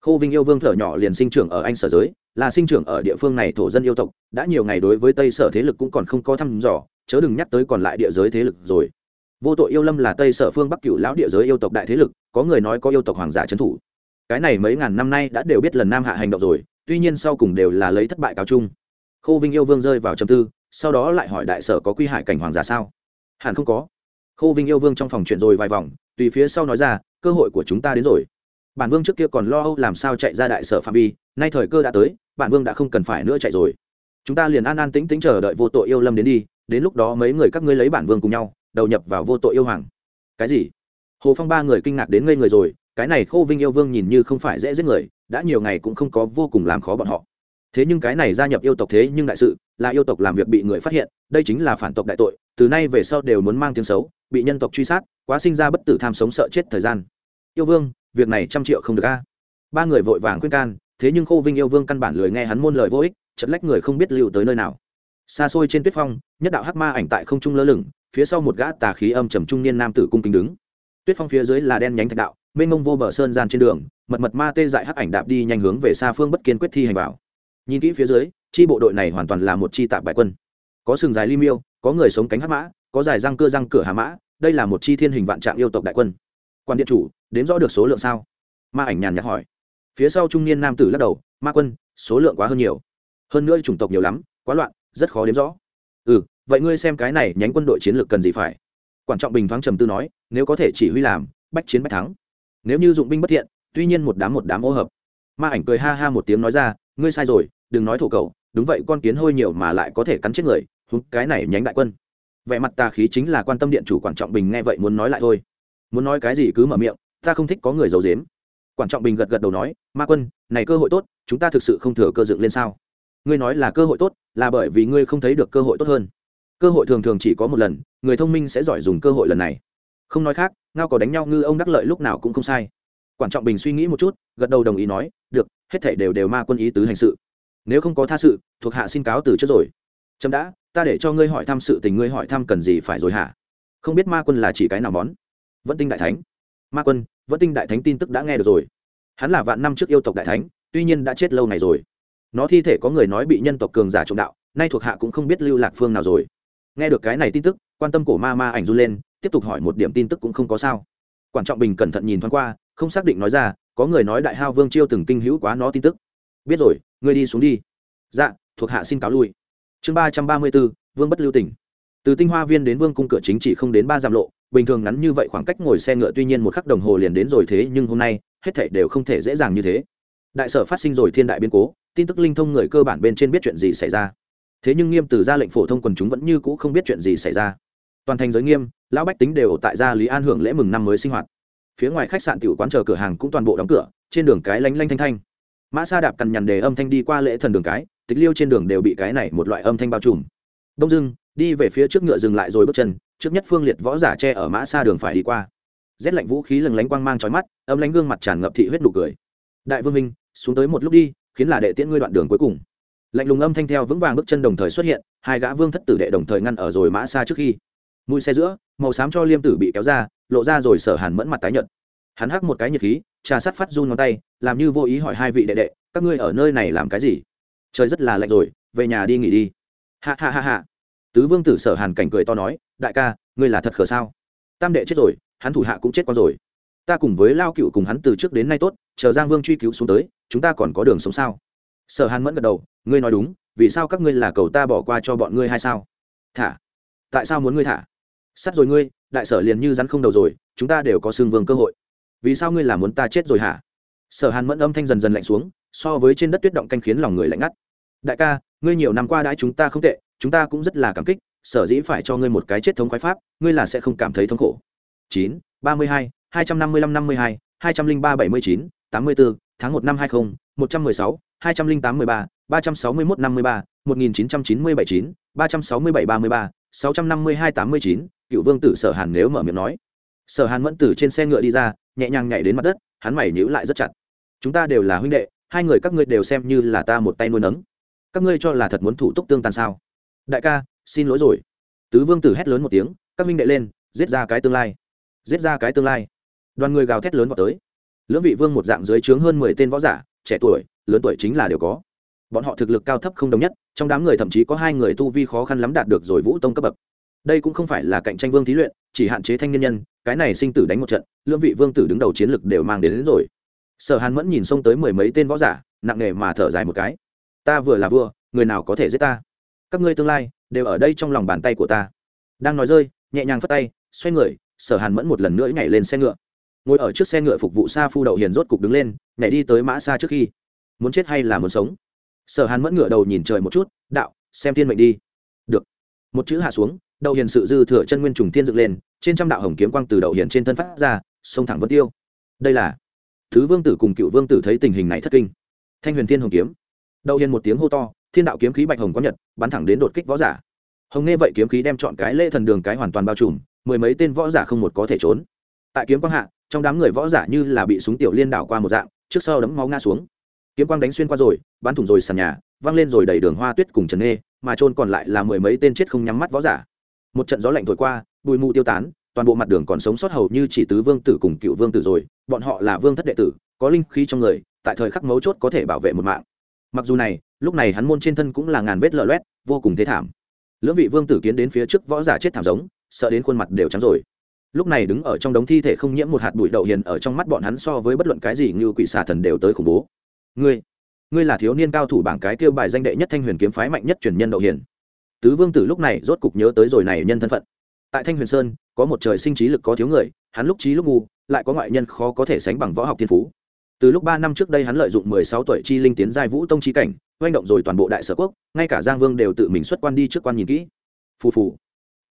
Khô vinh yêu vương thở nhỏ liền sinh trưởng ở anh sở giới là sinh trưởng ở địa phương này thổ dân yêu tộc, đã nhiều ngày đối với tây sở thế lực cũng còn không có thăm dò, chớ đừng nhắc tới còn lại địa giới thế lực rồi. Vô tội yêu lâm là tây sở phương bắc cựu lão địa giới yêu tộc đại thế lực, có người nói có yêu tộc hoàng giả trấn thủ. Cái này mấy ngàn năm nay đã đều biết lần nam hạ hành động rồi, tuy nhiên sau cùng đều là lấy thất bại cáo chung. Khô vinh yêu vương rơi vào trầm tư, sau đó lại hỏi đại sở có quy hải cảnh hoàng giả sao? Hẳn không có. Khô vinh yêu vương trong phòng chuyện rồi vài vòng, tùy phía sau nói ra, cơ hội của chúng ta đến rồi bản vương trước kia còn lo âu làm sao chạy ra đại sở phạm vi, nay thời cơ đã tới, bản vương đã không cần phải nữa chạy rồi. Chúng ta liền an an tĩnh tĩnh chờ đợi vô tội yêu lâm đến đi, đến lúc đó mấy người các ngươi lấy bản vương cùng nhau, đầu nhập vào vô tội yêu hoàng. Cái gì? Hồ phong ba người kinh ngạc đến ngây người rồi, cái này khô vinh yêu vương nhìn như không phải dễ giết người, đã nhiều ngày cũng không có vô cùng làm khó bọn họ. Thế nhưng cái này gia nhập yêu tộc thế nhưng đại sự, là yêu tộc làm việc bị người phát hiện, đây chính là phản tộc đại tội, từ nay về sau đều muốn mang tiếng xấu, bị nhân tộc truy sát, quá sinh ra bất tử tham sống sợ chết thời gian. Yêu vương việc này trăm triệu không được a. Ba người vội vàng khuyên can, thế nhưng khô vinh yêu vương căn bản lười nghe hắn muôn lời vô ích chật lách người không biết lưu tới nơi nào. Xa xôi trên tuyết phong, nhất đạo hắc ma ảnh tại không trung lơ lửng, phía sau một gã tà khí âm trầm trung niên nam tử cung kính đứng. Tuyết phong phía dưới là đen nhánh thạch đạo, mênh mông vô bờ sơn gian trên đường, mật mật ma tê dại hắc ảnh đạp đi nhanh hướng về xa phương bất kiên quyết thi hành bảo. Nhìn kỹ phía dưới, chi bộ đội này hoàn toàn là một chi tạp bại quân. Có sừng dài ly miêu, có người sống cánh hắc mã, có dài răng cưa răng cửa hà mã, đây là một chi thiên hình vạn trạng yêu tộc đại quân quan điện chủ, đếm rõ được số lượng sao? Ma ảnh nhàn nhạt hỏi. Phía sau trung niên nam tử lắc đầu, ma quân, số lượng quá hơn nhiều. Hơn nữa chủng tộc nhiều lắm, quá loạn, rất khó đếm rõ. Ừ vậy ngươi xem cái này nhánh quân đội chiến lược cần gì phải? Quan trọng bình thoáng trầm tư nói, nếu có thể chỉ huy làm, bách chiến bách thắng. Nếu như dụng binh bất thiện, tuy nhiên một đám một đám ô hợp. Ma ảnh cười ha ha một tiếng nói ra, ngươi sai rồi, đừng nói thổ cầu đúng vậy con kiến hôi nhiều mà lại có thể cắn chết người húng cái này nhánh đại quân. Vẻ mặt tà khí chính là quan tâm điện chủ quan trọng bình nghe vậy muốn nói lại thôi muốn nói cái gì cứ mở miệng, ta không thích có người giấu dếm quan trọng bình gật gật đầu nói, ma quân, này cơ hội tốt, chúng ta thực sự không thừa cơ dựng lên sao? Ngươi nói là cơ hội tốt, là bởi vì ngươi không thấy được cơ hội tốt hơn. Cơ hội thường thường chỉ có một lần, người thông minh sẽ giỏi dùng cơ hội lần này. Không nói khác, ngao có đánh nhau ngư ông đắc lợi lúc nào cũng không sai. Quan trọng bình suy nghĩ một chút, gật đầu đồng ý nói, được, hết thảy đều đều ma quân ý tứ hành sự. Nếu không có tha sự, thuộc hạ xin cáo từ trước rồi. Chậm đã, ta để cho ngươi hỏi thăm sự tình, ngươi hỏi thăm cần gì phải rồi hả? Không biết ma quân là chỉ cái nào món vẫn tinh đại thánh. Ma quân, vẫn tinh đại thánh tin tức đã nghe được rồi. Hắn là vạn năm trước yêu tộc đại thánh, tuy nhiên đã chết lâu này rồi. Nó thi thể có người nói bị nhân tộc cường giả trộm đạo, nay thuộc hạ cũng không biết lưu lạc phương nào rồi. Nghe được cái này tin tức, quan tâm cổ ma ma ảnh run lên, tiếp tục hỏi một điểm tin tức cũng không có sao. Quan trọng bình cẩn thận nhìn thoáng qua, không xác định nói ra, có người nói đại hao vương chiêu từng kinh hữu quá nó tin tức. Biết rồi, ngươi đi xuống đi. Dạ thuộc hạ xin cáo lui. Chương ba trăm ba mươi b ố vương bất lưu tỉnh. Từ tinh hoa viên đến vương cung cửa chính chỉ không đến ba dặm lộ bình thường ngắn như vậy khoảng cách ngồi xe ngựa tuy nhiên một khắc đồng hồ liền đến rồi thế nhưng hôm nay, hết thảy đều không thể dễ dàng như thế. Đại sở phát sinh rồi thiên đại biến cố, tin tức linh thông người cơ bản bên trên biết chuyện gì xảy ra. Thế nhưng nghiêm từ ra lệnh phổ thông quần chúng vẫn như cũ không biết chuyện gì xảy ra. Toàn thành giới nghiêm, lão bách tính đều ở tại gia lý an hưởng lễ mừng năm mới sinh hoạt. Phía ngoài khách sạn tiểu quán chờ cửa hàng cũng toàn bộ đóng cửa, trên đường cái lanh lanh thanh thanh. Mã sa đạp cằn nhằn đề âm thanh đi qua lễ thần đường cái, tịch liêu trên đường đều bị cái này một loại âm thanh bao trùm. Đông dưng đi về phía trước ngựa dừng lại rồi bước chân trước nhất phương liệt võ giả che ở mã xa đường phải đi qua. Rét lạnh vũ khí lừng lánh quang mang trói mắt, âm lánh gương mặt tràn ngập thị huyết nụ cười. Đại vương minh xuống tới một lúc đi, khiến là đệ tiễn ngươi đoạn đường cuối cùng. Lạnh lùng âm thanh theo vững vàng bước chân đồng thời xuất hiện, hai gã vương thất tử đệ đồng thời ngăn ở rồi mã xa trước khi. Mũi xe giữa, màu xám cho liêm tử bị kéo ra, lộ ra rồi sở hàn mẫn mặt tái nhợt. Hắn hắc một cái nhiệt khí, trà sắt phát run ngón tay, làm như vô ý hỏi hai vị đệ đệ, các ngươi ở nơi này làm cái gì? Trời rất là lạnh rồi, về nhà đi nghỉ đi. Ha ha ha ha. Tứ vương tử sở hàn cảnh cười to nói đại ca, ngươi là thật khờ sao? Tam đệ chết rồi, hắn thủ hạ cũng chết con rồi. Ta cùng với lao cựu cùng hắn từ trước đến nay tốt, chờ giang vương truy cứu xuống tới, chúng ta còn có đường sống sao? Sở hàn mẫn gật đầu, ngươi nói đúng, vì sao các ngươi là cầu ta bỏ qua cho bọn ngươi hay sao? Thả. Tại sao muốn ngươi thả? Sắt rồi ngươi, đại sở liền như rắn không đầu rồi, chúng ta đều có xương vương cơ hội. Vì sao ngươi là muốn ta chết rồi hả? Sở hàn mẫn âm thanh dần dần lạnh xuống, so với trên đất tuyết động canh khiến lòng người lạnh ngắt. Đại ca, ngươi nhiều năm qua đãi chúng ta không tệ, chúng ta cũng rất là cảm kích sở dĩ phải cho ngươi một cái chết thống khoái pháp, ngươi là sẽ không cảm thấy thống khổ. chín, ba mươi hai hai trăm năm mươi lăm năm mươi hai hai trăm linh ba bảy mươi chín, tám mươi bốn tháng một năm hai mươi một trăm mười sáu, hai trăm linh tám mươi ba ba trăm sáu mươi mốt năm mươi ba, một nghìn chín trăm chín mươi bảy chín, ba trăm sáu mươi bảy ba mươi ba, sáu trăm năm mươi hai tám mươi chín, cựu vương tử sở hàn nếu mở miệng nói. Sở hàn mẫn tử trên xe ngựa đi ra, nhẹ nhàng nhảy đến mặt đất, hắn mày nhữ lại rất chặt. Chúng ta đều là huynh đệ, hai người các ngươi đều xem như là ta một tay nuôi nấng. Các ngươi cho là thật muốn thủ túc tương tàn sao? Đại ca xin lỗi rồi. Tứ vương tử hét lớn một tiếng các minh đệ lên giết ra cái tương lai. Giết ra cái tương lai. Đoàn người gào thét lớn vào tới. Lưỡng vị vương một dạng dưới trướng hơn mười tên võ giả trẻ tuổi lớn tuổi chính là đều có. Bọn họ thực lực cao thấp không đồng nhất trong đám người thậm chí có hai người tu vi khó khăn lắm đạt được rồi vũ tông cấp bậc. Đây cũng không phải là cạnh tranh vương thí luyện chỉ hạn chế thanh niên nhân cái này sinh tử đánh một trận lưỡng vị vương tử đứng đầu chiến lực đều mang đến, đến rồi. Sở hàn mẫn nhìn xông tới mười mấy tên võ giả nặng nề mà thở dài một cái. Ta vừa là vua người nào có thể giết ta? Các ngươi tương lai đều ở đây trong lòng bàn tay của ta. Đang nói rơi, nhẹ nhàng phất tay, xoay người, sở hàn mẫn một lần nữa nhảy lên xe ngựa. Ngồi ở trước xe ngựa phục vụ xa phu đậu hiền rốt cục đứng lên, nhảy đi tới mã xa trước khi. Muốn chết hay là muốn sống? Sở hàn mẫn ngựa đầu nhìn trời một chút, đạo, xem thiên mệnh đi. Được. Một chữ hạ xuống, đậu hiền sự dư thừa chân nguyên trùng thiên dựng lên, trên trăm đạo hồng kiếm quang từ đậu hiền trên thân phát ra, sông thẳng vân tiêu. Đây là thứ vương tử cùng cựu vương tử thấy tình hình này thất kinh. Thanh huyền thiên hồng kiếm. Đậu hiền một tiếng hô to thiên đạo kiếm khí bạch hồng có nhật bắn thẳng đến đột kích võ giả. Hồng nghe vậy kiếm khí đem chọn cái lễ thần đường cái hoàn toàn bao trùm mười mấy tên võ giả không một có thể trốn. Tại kiếm quang hạ trong đám người võ giả như là bị súng tiểu liên đảo qua một dạng trước sau đấm máu ngã xuống. Kiếm quang đánh xuyên qua rồi bắn thủng rồi sàn nhà văng lên rồi đầy đường hoa tuyết cùng trần nê, mà trôn còn lại là mười mấy tên chết không nhắm mắt võ giả. Một trận gió lạnh thổi qua bụi mù tiêu tán toàn bộ mặt đường còn sống sót hầu như chỉ tứ vương tử cùng cựu vương tử rồi bọn họ là vương thất đệ tử có linh khí trong người tại thời khắc mấu chốt có thể bảo vệ một mạng. Mặc dù này lúc này hắn môn trên thân cũng là ngàn vết lở loét, vô cùng thế thảm. Lưỡng vị vương tử kiến đến phía trước võ giả chết thảm giống, sợ đến khuôn mặt đều trắng rồi. Lúc này đứng ở trong đống thi thể không nhiễm một hạt bụi đậu hiền ở trong mắt bọn hắn so với bất luận cái gì như quỷ xà thần đều tới khủng bố. Ngươi ngươi là thiếu niên cao thủ bảng cái kêu bài danh đệ nhất thanh huyền kiếm phái mạnh nhất truyền nhân đậu hiền. Tứ vương tử lúc này rốt cục nhớ tới rồi này nhân thân phận. Tại thanh huyền sơn, có một trời sinh trí lực có thiếu người, hắn lúc trí lúc ngu, lại có ngoại nhân khó có thể sánh bằng võ học thiên phú. Từ lúc ba năm trước đây hắn lợi dụng mười sáu tuổi chi linh tiến giai vũ tông chi cảnh oanh động rồi toàn bộ đại sở quốc, ngay cả giang vương đều tự mình xuất quan đi trước quan nhìn kỹ. Phù phù.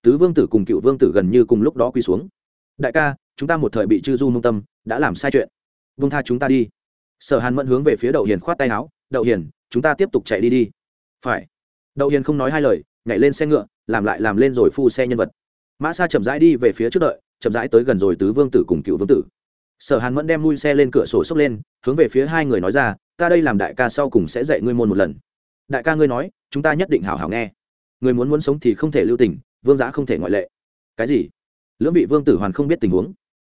Tứ vương tử cùng cựu vương tử gần như cùng lúc đó quy xuống. Đại ca, chúng ta một thời bị chư du mông tâm, đã làm sai chuyện. Vung tha chúng ta đi. Sở hàn mẫn hướng về phía đậu hiền khoát tay áo, đậu hiền, chúng ta tiếp tục chạy đi đi. Phải. Đậu hiền không nói hai lời, nhảy lên xe ngựa, làm lại làm lên rồi phu xe nhân vật. Mã xa chậm rãi đi về phía trước đợi, chậm rãi tới gần rồi tứ vương tử cùng cựu vương tử. Sở hàn mẫn đem mui xe lên cửa sổ xốc lên, hướng về phía hai người nói ra ta đây làm đại ca sau cùng sẽ dạy ngươi môn một lần. Đại ca ngươi nói, chúng ta nhất định hảo hảo nghe. Người muốn muốn sống thì không thể lưu tình, vương giã không thể ngoại lệ. Cái gì? Lưỡng vị vương tử hoàn không biết tình huống.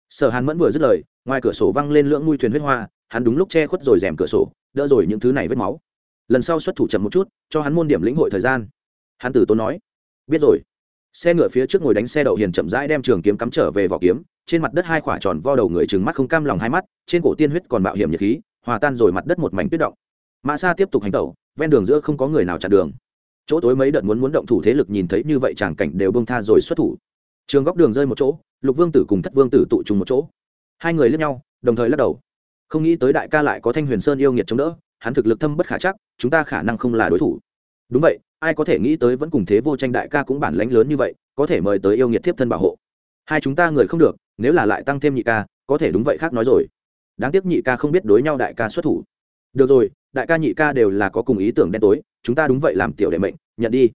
Sở hàn mẫn vừa dứt lời, ngoài cửa sổ văng lên lưỡng mui thuyền huyết hoa, hắn đúng lúc che khuất rồi rèm cửa sổ, đỡ rồi những thứ này vết máu. Lần sau xuất thủ chậm một chút, cho hắn môn điểm lĩnh hội thời gian. Hắn tử tốn nói, biết rồi. Xe ngựa phía trước ngồi đánh xe đậu hiền chậm rãi đem trường kiếm cắm trở về vỏ kiếm, trên mặt đất hai quả tròn vo đầu người trừng mắt không cam lòng hai mắt, trên cổ tiên huyết còn bạo hiểm nhiệt khí hòa tan rồi mặt đất một mảnh tuyết động. Mã xa tiếp tục hành tẩu, ven đường giữa không có người nào chặn đường. Chỗ tối mấy đợt muốn muốn động thủ thế lực nhìn thấy như vậy tràng cảnh đều bông tha rồi xuất thủ. Trường góc đường rơi một chỗ, lục vương tử cùng thất vương tử tụ trùng một chỗ. Hai người lướt nhau, đồng thời lắc đầu. Không nghĩ tới đại ca lại có thanh huyền sơn yêu nghiệt chống đỡ, hắn thực lực thâm bất khả chắc, chúng ta khả năng không là đối thủ. Đúng vậy, ai có thể nghĩ tới vẫn cùng thế vô tranh đại ca cũng bản lãnh lớn như vậy, có thể mời tới yêu nghiệt thiếp thân bảo hộ. Hai chúng ta người không được, nếu là lại tăng thêm nhị ca, có thể đúng vậy khác nói rồi đáng tiếc nhị ca không biết đối nhau đại ca xuất thủ. Được rồi, đại ca nhị ca đều là có cùng ý tưởng đen tối, chúng ta đúng vậy làm tiểu đệ mệnh, nhận đi.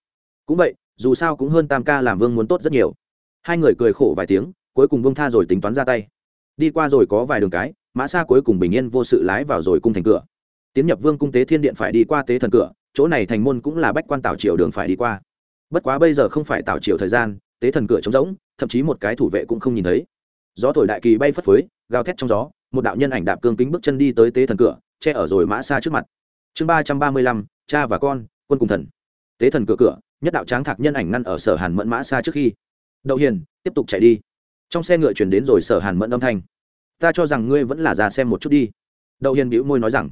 Cũng vậy, dù sao cũng hơn tam ca làm vương muốn tốt rất nhiều. Hai người cười khổ vài tiếng, cuối cùng bông tha rồi tính toán ra tay. Đi qua rồi có vài đường cái, mã xa cuối cùng bình yên vô sự lái vào rồi cung thành cửa. Tiến nhập vương cung tế thiên điện phải đi qua tế thần cửa, chỗ này thành môn cũng là bách quan tảo triều đường phải đi qua. Bất quá bây giờ không phải tảo triều thời gian, tế thần cửa trống rỗng, thậm chí một cái thủ vệ cũng không nhìn thấy. Gió thổi đại kỳ bay phất phới, gào thét trong gió một đạo nhân ảnh đạp cương kính bước chân đi tới tế thần cửa, che ở rồi mã xa trước mặt. Chương ba trăm ba mươi lăm, cha và con, quân cùng thần. Tế thần cửa cửa, nhất đạo tráng thạc nhân ảnh ngăn ở sở hàn mẫn mã xa trước khi. Đậu hiền, tiếp tục chạy đi. Trong xe ngựa chuyển đến rồi sở hàn mẫn âm thanh. Ta cho rằng ngươi vẫn là già xem một chút đi. Đậu hiền bĩu môi nói rằng.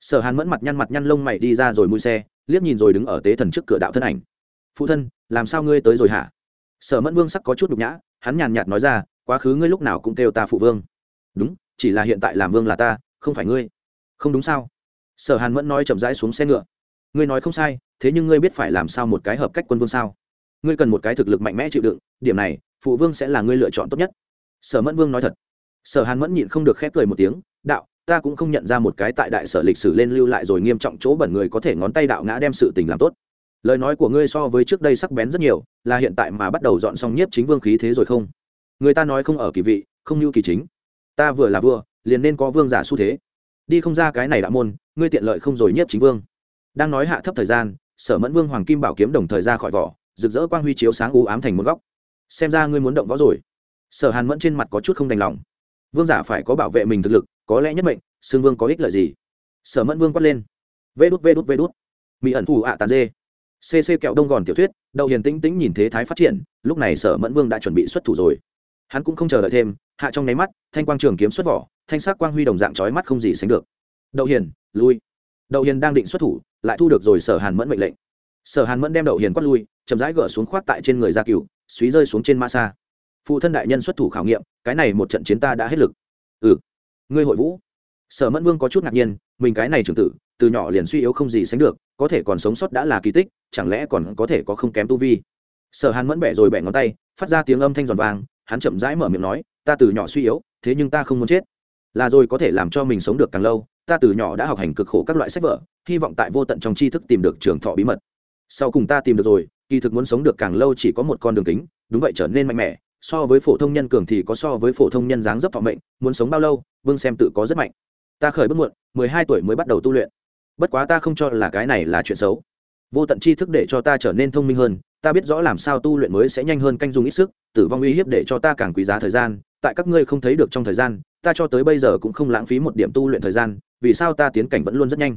Sở hàn mẫn mặt nhăn mặt nhăn lông mày đi ra rồi mui xe, liếc nhìn rồi đứng ở tế thần trước cửa đạo thân ảnh. Phụ thân, làm sao ngươi tới rồi hả? Sở mẫn vương sắc có chút nhục nhã, hắn nhàn nhạt nói ra, quá khứ ngươi lúc nào cũng kêu ta phụ vương. Đúng chỉ là hiện tại làm vương là ta, không phải ngươi. Không đúng sao? Sở hàn mẫn nói chậm rãi xuống xe ngựa. Ngươi nói không sai, thế nhưng ngươi biết phải làm sao một cái hợp cách quân vương sao? Ngươi cần một cái thực lực mạnh mẽ chịu đựng, điểm này, phụ vương sẽ là ngươi lựa chọn tốt nhất. Sở mẫn vương nói thật. Sở hàn mẫn nhịn không được khép cười một tiếng, đạo, ta cũng không nhận ra một cái tại đại sở lịch sử lên lưu lại rồi nghiêm trọng chỗ bẩn người có thể ngón tay đạo ngã đem sự tình làm tốt. Lời nói của ngươi so với trước đây sắc bén rất nhiều, là hiện tại mà bắt đầu dọn xong nhiếp chính vương khí thế rồi không? Người ta nói không ở kỳ vị, không như kỳ chính ta vừa là vua, liền nên có vương giả xu thế. Đi không ra cái này đã môn, ngươi tiện lợi không rồi nhiếp chính vương. Đang nói hạ thấp thời gian, sở mẫn vương hoàng kim bảo kiếm đồng thời ra khỏi vỏ, rực rỡ quang huy chiếu sáng u ám thành một góc. Xem ra ngươi muốn động võ rồi. Sở hàn mẫn trên mặt có chút không đành lòng. Vương giả phải có bảo vệ mình thực lực, có lẽ nhất mệnh xương vương có ích lợi gì? Sở mẫn vương quát lên. Vê đút vê đút vê đút. Mỹ ẩn thủ ạ tàn dê. Cc kẹo đông gòn tiểu thuyết, đậu hiền tĩnh tĩnh nhìn thế thái phát triển, lúc này sở mẫn vương đã chuẩn bị xuất thủ rồi. Hắn cũng không chờ đợi thêm hạ trong nháy mắt, thanh quang trường kiếm xuất vỏ, thanh sắc quang huy đồng dạng trói mắt không gì sánh được. Đậu hiền, lui. Đậu hiền đang định xuất thủ, lại thu được rồi sở hàn mẫn mệnh lệnh. Sở hàn mẫn đem đậu hiền quát lui, chậm rãi gỡ xuống khoác tại trên người gia cựu suý rơi xuống trên ma xa phụ thân đại nhân xuất thủ khảo nghiệm, cái này một trận chiến ta đã hết lực. Ừ. Ngươi hội vũ. Sở mẫn vương có chút ngạc nhiên, mình cái này trưởng tử, từ nhỏ liền suy yếu không gì sánh được, có thể còn sống sót đã là kỳ tích, chẳng lẽ còn có thể có không kém tu vi? Sở hàn mẫn bẻ rồi bẻ ngón tay, phát ra tiếng âm thanh giòn vàng, hắn chậm rãi mở miệng nói ta từ nhỏ suy yếu thế nhưng ta không muốn chết. Là rồi có thể làm cho mình sống được càng lâu ta từ nhỏ đã học hành cực khổ các loại sách vở hy vọng tại vô tận trong tri thức tìm được trường thọ bí mật. Sau cùng ta tìm được rồi kỳ thực muốn sống được càng lâu chỉ có một con đường tính, đúng vậy trở nên mạnh mẽ so với phổ thông nhân cường thì có so với phổ thông nhân dáng dấp thọ mệnh muốn sống bao lâu vương xem tự có rất mạnh. Ta khởi bước muộn mười hai tuổi mới bắt đầu tu luyện. Bất quá ta không cho là cái này là chuyện xấu. Vô tận tri thức để cho ta trở nên thông minh hơn ta biết rõ làm sao tu luyện mới sẽ nhanh hơn canh dùng ít sức, tử vong uy hiếp để cho ta càng quý giá thời gian, tại các ngươi không thấy được trong thời gian, ta cho tới bây giờ cũng không lãng phí một điểm tu luyện thời gian, vì sao ta tiến cảnh vẫn luôn rất nhanh?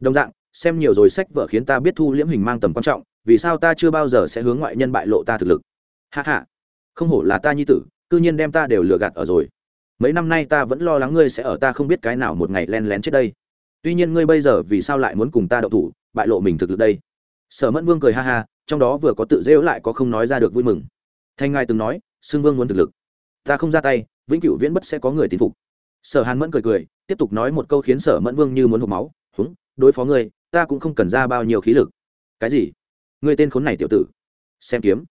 Đồng dạng, xem nhiều rồi sách vở khiến ta biết thu liễm hình mang tầm quan trọng, vì sao ta chưa bao giờ sẽ hướng ngoại nhân bại lộ ta thực lực? Hạ hạ không hổ là ta nhi tử, cư nhiên đem ta đều lừa gạt ở rồi. Mấy năm nay ta vẫn lo lắng ngươi sẽ ở ta không biết cái nào một ngày len lén chết đây. Tuy nhiên ngươi bây giờ vì sao lại muốn cùng ta đậu thủ, bại lộ mình thực lực đây? Sở mẫn vương cười ha ha trong đó vừa có tự rêu lại có không nói ra được vui mừng. Thanh ngài từng nói xưng vương muốn thực lực, ta không ra tay, vĩnh cửu viễn bất sẽ có người tín phục. Sở hàn mẫn cười cười, tiếp tục nói một câu khiến sở mẫn vương như muốn hộp máu, húng, đối phó ngươi, ta cũng không cần ra bao nhiêu khí lực. Cái gì? Người tên khốn này tiểu tử. Xem kiếm.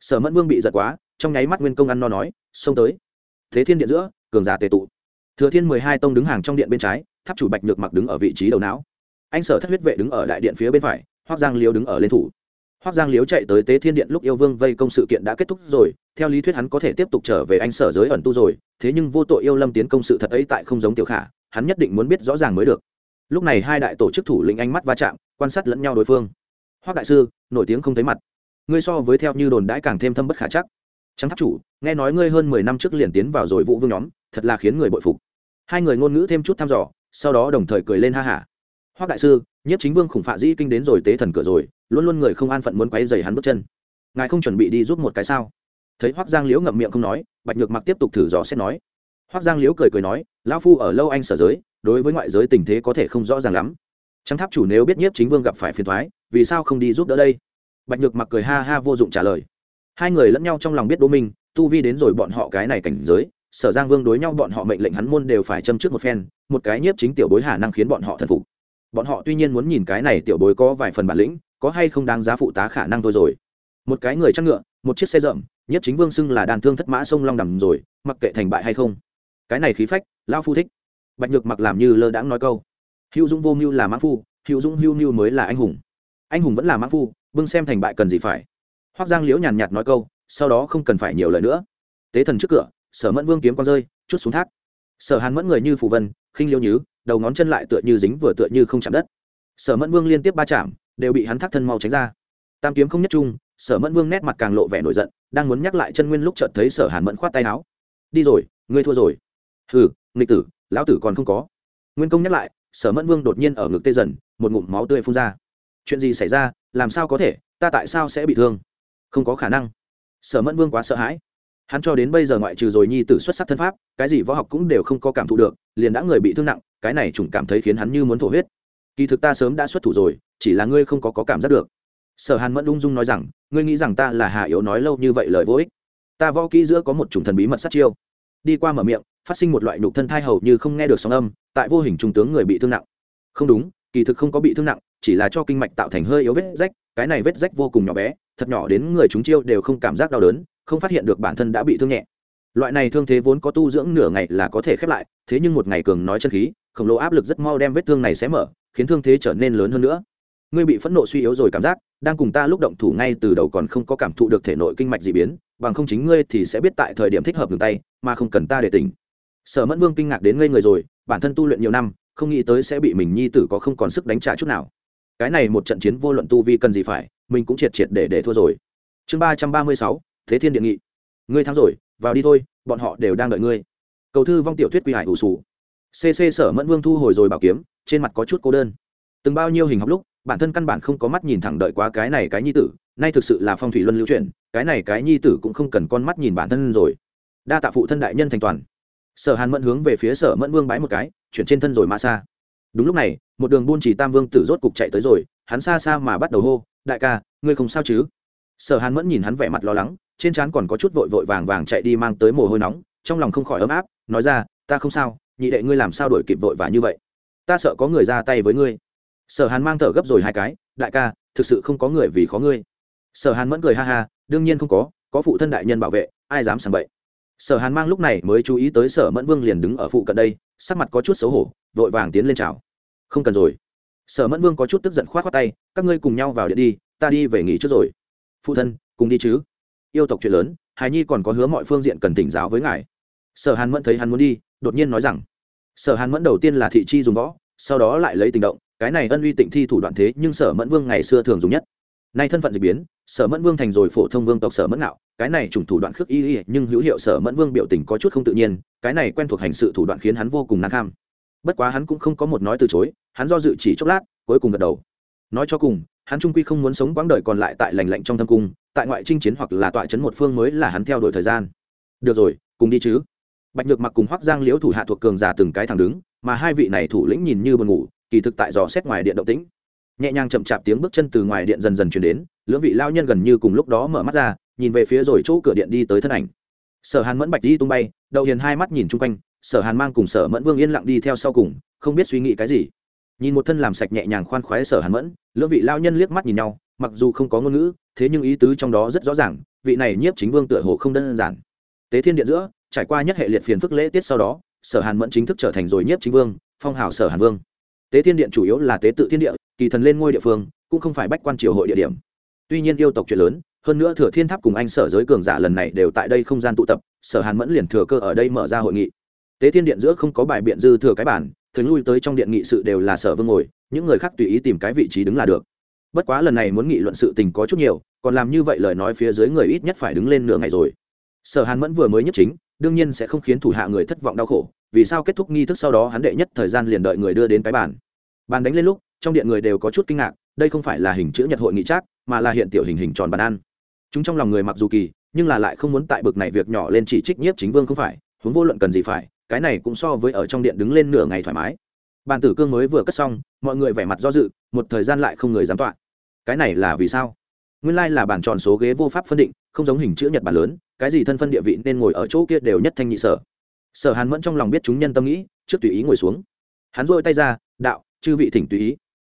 Sở mẫn vương bị giật quá, trong nháy mắt nguyên công ăn no nói, xông tới. Thế thiên điện giữa, cường giả tề tụ. Thừa thiên mười hai tông đứng hàng trong điện bên trái, tháp chủ bạch nhược mặc đứng ở vị trí đầu não. Anh sở thất huyết vệ đứng ở đại điện phía bên phải, hoác giang liêu đứng ở lên thủ. Hoắc giang liếu chạy tới tế thiên điện lúc yêu vương vây công sự kiện đã kết thúc rồi, theo lý thuyết hắn có thể tiếp tục trở về anh sở giới ẩn tu rồi, thế nhưng vô tội yêu lâm tiến công sự thật ấy tại không giống tiểu khả, hắn nhất định muốn biết rõ ràng mới được. Lúc này hai đại tổ chức thủ lĩnh ánh mắt va chạm, quan sát lẫn nhau đối phương. Hoắc đại sư, nổi tiếng không thấy mặt. Ngươi so với theo như đồn đãi càng thêm thâm bất khả chắc. Trắng tháp chủ, nghe nói ngươi hơn mười năm trước liền tiến vào rồi vũ vương nhóm, thật là khiến người bội phục. Hai người ngôn ngữ thêm chút thăm dò, sau đó đồng thời cười lên ha hả. Hoắc đại sư nhất chính vương khủng phạ dĩ kinh đến rồi tế thần cửa rồi luôn luôn người không an phận muốn quấy dày hắn bước chân. Ngài không chuẩn bị đi giúp một cái sao? Thấy hoác giang liễu ngậm miệng không nói, bạch nhược mặc tiếp tục thử dò xét nói. Hoác giang liễu cười cười nói, lão phu ở lâu anh sở giới, đối với ngoại giới tình thế có thể không rõ ràng lắm. Trắng tháp chủ nếu biết nhiếp chính vương gặp phải phiền thoái vì sao không đi giúp đỡ đây? Bạch nhược mặc cười ha ha vô dụng trả lời. Hai người lẫn nhau trong lòng biết đỗ minh, tu vi đến rồi bọn họ cái này cảnh giới, sở giang vương đối nhau bọn họ mệnh lệnh hắn môn đều phải châm trước một phen, một cái nhiếp chính tiểu bối hà năng khiến bọn họ thần phục. Bọn họ tuy nhiên muốn nhìn cái này tiểu bối có vài phần bản lĩnh có hay không đáng giá phụ tá khả năng thôi rồi. Một cái người chăn ngựa, một chiếc xe rậm, nhất chính vương xưng là đàn thương thất mã sông long đầm rồi, mặc kệ thành bại hay không. Cái này khí phách lao phu thích. Bạch nhược mặc làm như lơ đãng nói câu. Hữu dũng vô mưu là mã phu, hữu dũng hữu mưu mới là anh hùng. Anh hùng vẫn là mã phu, bưng xem thành bại cần gì phải. Hoác giang liễu nhàn nhạt nói câu, sau đó không cần phải nhiều lời nữa. Tế thần trước cửa, sở mẫn vương kiếm con rơi, chút xuống thác. Sở hàn mẫn người như phù vân, khinh liêu nhứ, đầu ngón chân lại tựa như dính vừa tựa như không chạm đất. Sở mẫn vương liên tiếp ba chạm đều bị hắn thác thân mau tránh ra. Tam kiếm không nhất trung, sở mẫn vương nét mặt càng lộ vẻ nổi giận, đang muốn nhắc lại chân nguyên lúc chợt thấy sở hàn mẫn khoát tay áo. Đi rồi, ngươi thua rồi. Hừ, nghịch tử, lão tử còn không có. Nguyên công nhắc lại, sở mẫn vương đột nhiên ở ngực tê dần, một ngụm máu tươi phun ra. Chuyện gì xảy ra, làm sao có thể, ta tại sao sẽ bị thương? Không có khả năng. Sở mẫn vương quá sợ hãi. Hắn cho đến bây giờ ngoại trừ rồi nhi tử xuất sắc thân pháp, cái gì võ học cũng đều không có cảm thụ được, liền đã người bị thương nặng, cái này trùng cảm thấy khiến hắn như muốn thổ huyết kỳ thực ta sớm đã xuất thủ rồi chỉ là ngươi không có, có cảm giác được. Sở hàn mẫn ung dung nói rằng ngươi nghĩ rằng ta là hà yếu nói lâu như vậy lời vô ích. Ta võ kỹ giữa có một chủng thần bí mật sát chiêu. Đi qua mở miệng phát sinh một loại nhục thân thai hầu như không nghe được sóng âm tại vô hình trung tướng người bị thương nặng. Không đúng kỳ thực không có bị thương nặng chỉ là cho kinh mạch tạo thành hơi yếu vết rách cái này vết rách vô cùng nhỏ bé thật nhỏ đến người chúng chiêu đều không cảm giác đau đớn không phát hiện được bản thân đã bị thương nhẹ. Loại này thương thế vốn có tu dưỡng nửa ngày là có thể khép lại thế nhưng một ngày cường nói chân khí khổng lồ áp lực rất mau đem vết thương này xé mở khiến thương thế trở nên lớn hơn nữa. Ngươi bị phẫn nộ suy yếu rồi cảm giác, đang cùng ta lúc động thủ ngay từ đầu còn không có cảm thụ được thể nội kinh mạch dị biến, bằng không chính ngươi thì sẽ biết tại thời điểm thích hợp ngừng tay, mà không cần ta để tỉnh. Sở mẫn vương kinh ngạc đến ngây người rồi, bản thân tu luyện nhiều năm, không nghĩ tới sẽ bị mình nhi tử có không còn sức đánh trả chút nào. Cái này một trận chiến vô luận tu vi cần gì phải, mình cũng triệt triệt để để thua rồi. Chương ba trăm ba mươi sáu, thế thiên điện nghị. Ngươi thắng rồi, vào đi thôi, bọn họ đều đang đợi ngươi. Cầu thư vong tiểu thuyết quy hải ủ sù cc sở mẫn vương thu hồi rồi bảo kiếm trên mặt có chút cô đơn. Từng bao nhiêu hình học lúc, bản thân căn bản không có mắt nhìn thẳng đợi quá cái này cái nhi tử, nay thực sự là phong thủy luân lưu chuyển cái này cái nhi tử cũng không cần con mắt nhìn bản thân rồi. Đa tạ phụ thân đại nhân thành toàn. Sở hàn mẫn hướng về phía sở mẫn vương bái một cái, chuyển trên thân rồi ma xa. Đúng lúc này, một đường buôn chỉ tam vương tử rốt cục chạy tới rồi, hắn xa xa mà bắt đầu hô, đại ca, ngươi không sao chứ? Sở hàn mẫn nhìn hắn vẻ mặt lo lắng, trên trán còn có chút vội vội vàng vàng chạy đi mang tới mồ hôi nóng, trong lòng không khỏi ấm áp, nói ra, ta không sao, nhị đệ ngươi làm sao đổi kịp vội vã như vậy? Ta sợ có người ra tay với ngươi. Sở hàn mang thở gấp rồi hai cái, đại ca, thực sự không có người vì khó ngươi. Sở hàn mẫn cười ha ha, đương nhiên không có có phụ thân đại nhân bảo vệ, ai dám sàng bậy. Sở hàn mang lúc này mới chú ý tới sở mẫn vương liền đứng ở phụ cận đây, sắc mặt có chút xấu hổ, vội vàng tiến lên chào. Không cần rồi. Sở mẫn vương có chút tức giận k h o á t khoác tay, các ngươi cùng nhau vào điện đi, ta đi về nghỉ trước rồi. Phụ thân, cùng đi chứ. Yêu tộc chuyện lớn, hài nhi còn có hứa mọi phương diện cần tỉnh giáo với ngài. Sở hàn mẫn thấy hắn muốn đi, đột nhiên nói rằng sở hàn mẫn đầu tiên là thị chi dùng võ, sau đó lại lấy tình động, cái này ân uy tịnh thi thủ đoạn thế nhưng sở mẫn vương ngày xưa thường dùng nhất. Nay thân phận d ị biến, sở mẫn vương thành rồi phổ thông vương tộc sở mẫn nạo, cái này chủng thủ đoạn khước y y, nhưng hữu hiệu sở mẫn vương biểu tình có chút không tự nhiên, cái này quen thuộc hành sự thủ đoạn khiến hắn vô cùng năng kham. Bất quá hắn cũng không có một nói từ chối, hắn do dự chỉ chốc lát, cuối cùng gật đầu. Nói cho cùng, hắn trung quy không muốn sống quãng đời còn lại tại lành lạnh trong thâm cung, tại ngoại chinh chiến hoặc là tọa chấn một phương mới là hắn theo đuổi thời gian. Được rồi, cùng đi chứ bạch nhược mặc cùng hoác giang liễu thủ hạ thuộc cường giả từng cái thẳng đứng, mà hai vị này thủ lĩnh nhìn như buồn ngủ, kỳ thực tại dò xét ngoài điện động tĩnh. Nhẹ nhàng chậm chạp tiếng bước chân từ ngoài điện dần dần chuyển đến, lưỡng vị lao nhân gần như cùng lúc đó mở mắt ra, nhìn về phía rồi chỗ cửa điện đi tới thân ảnh. Sở hàn mẫn bạch đi tung bay, đậu hiền hai mắt nhìn chung quanh, sở hàn mang cùng sở mẫn vương yên lặng đi theo sau cùng, không biết suy nghĩ cái gì. Nhìn một thân làm sạch nhẹ nhàng khoan khoái sở hàn mẫn, lưỡng vị lao nhân liếc mắt nhìn nhau, mặc dù không có ngôn ngữ, thế nhưng ý tứ trong đó rất rõ ràng, vị này nhiếp chính vương tựa hồ không đơn giản. Tế thiên điện giữa trải qua nhất hệ liệt phiền phức lễ tiết sau đó, sở hàn mẫn chính thức trở thành rồi nhiếp chính vương, phong hào sở hàn vương. Tế thiên điện chủ yếu là tế tự thiên địa, kỳ thần lên ngôi địa phương, cũng không phải bách quan triều hội địa điểm. Tuy nhiên yêu tộc chuyện lớn, hơn nữa thừa thiên tháp cùng anh sở giới cường giả lần này đều tại đây không gian tụ tập, sở hàn mẫn liền thừa cơ ở đây mở ra hội nghị. Tế thiên điện giữa không có bài biện dư thừa cái bản, thường lui tới trong điện nghị sự đều là sở vương ngồi, những người khác tùy ý tìm cái vị trí đứng là được. Bất quá lần này muốn nghị luận sự tình có chút nhiều, còn làm như vậy lời nói phía dưới người ít nhất phải đứng lên nửa ngày rồi. Sở hàn mẫn vừa mới nhất chính đương nhiên sẽ không khiến thủ hạ người thất vọng đau khổ, vì sao kết thúc nghi thức sau đó hắn đệ nhất thời gian liền đợi người đưa đến cái bàn. Bàn đánh lên lúc, trong điện người đều có chút kinh ngạc, đây không phải là hình chữ nhật hội nghị trác, mà là hiện tiểu hình hình tròn bàn ăn. Chúng trong lòng người mặc dù kỳ, nhưng là lại không muốn tại bực này việc nhỏ lên chỉ trích nhiếp chính vương không phải, huống vô luận cần gì phải, cái này cũng so với ở trong điện đứng lên nửa ngày thoải mái. Bàn tử cương mới vừa cất xong, mọi người vẻ mặt do dự, một thời gian lại không người dám tọa. Cái này là vì sao? Nguyên lai là bàn tròn số ghế vô pháp phân định, không giống hình chữ nhật bản lớn, cái gì thân phân địa vị nên ngồi ở chỗ kia đều nhất thanh nhị sở. Sở hàn mẫn trong lòng biết chúng nhân tâm nghĩ, trước tùy ý ngồi xuống. Hắn dôi tay ra, đạo, chư vị thỉnh tùy ý.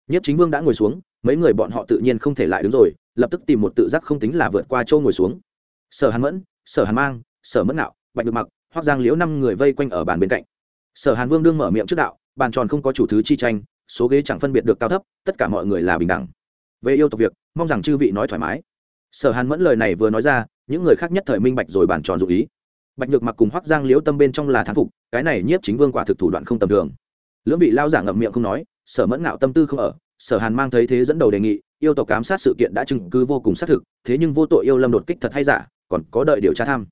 Nhất chính vương đã ngồi xuống, mấy người bọn họ tự nhiên không thể lại đứng rồi, lập tức tìm một tự giác không tính là vượt qua châu ngồi xuống. Sở hàn mẫn, sở hàn mang, sở mẫn nạo, bạch được mặc hoặc giang liễu năm người vây quanh ở bàn bên cạnh. Sở hàn vương đương mở miệng trước đạo, bàn tròn không có chủ thứ chi tranh, số ghế chẳng phân biệt được cao thấp, tất cả mọi người là bình đẳng. Về yêu tộc việc mong rằng chư vị nói thoải mái. Sở hàn mẫn lời này vừa nói ra, những người khác nhất thời minh bạch rồi bàn tròn dụ ý. Bạch nhược mặc cùng hoắc giang liễu tâm bên trong là thán phục, cái này nhiếp chính vương quả thực thủ đoạn không tầm thường. Lưỡng vị lao giả ngậm miệng không nói, sở mẫn ngạo tâm tư không ở, sở hàn mang thấy thế dẫn đầu đề nghị, yêu tộc cám sát sự kiện đã chứng cứ vô cùng xác thực, thế nhưng vô tội yêu lâm đột kích thật hay giả, còn có đợi điều tra thăm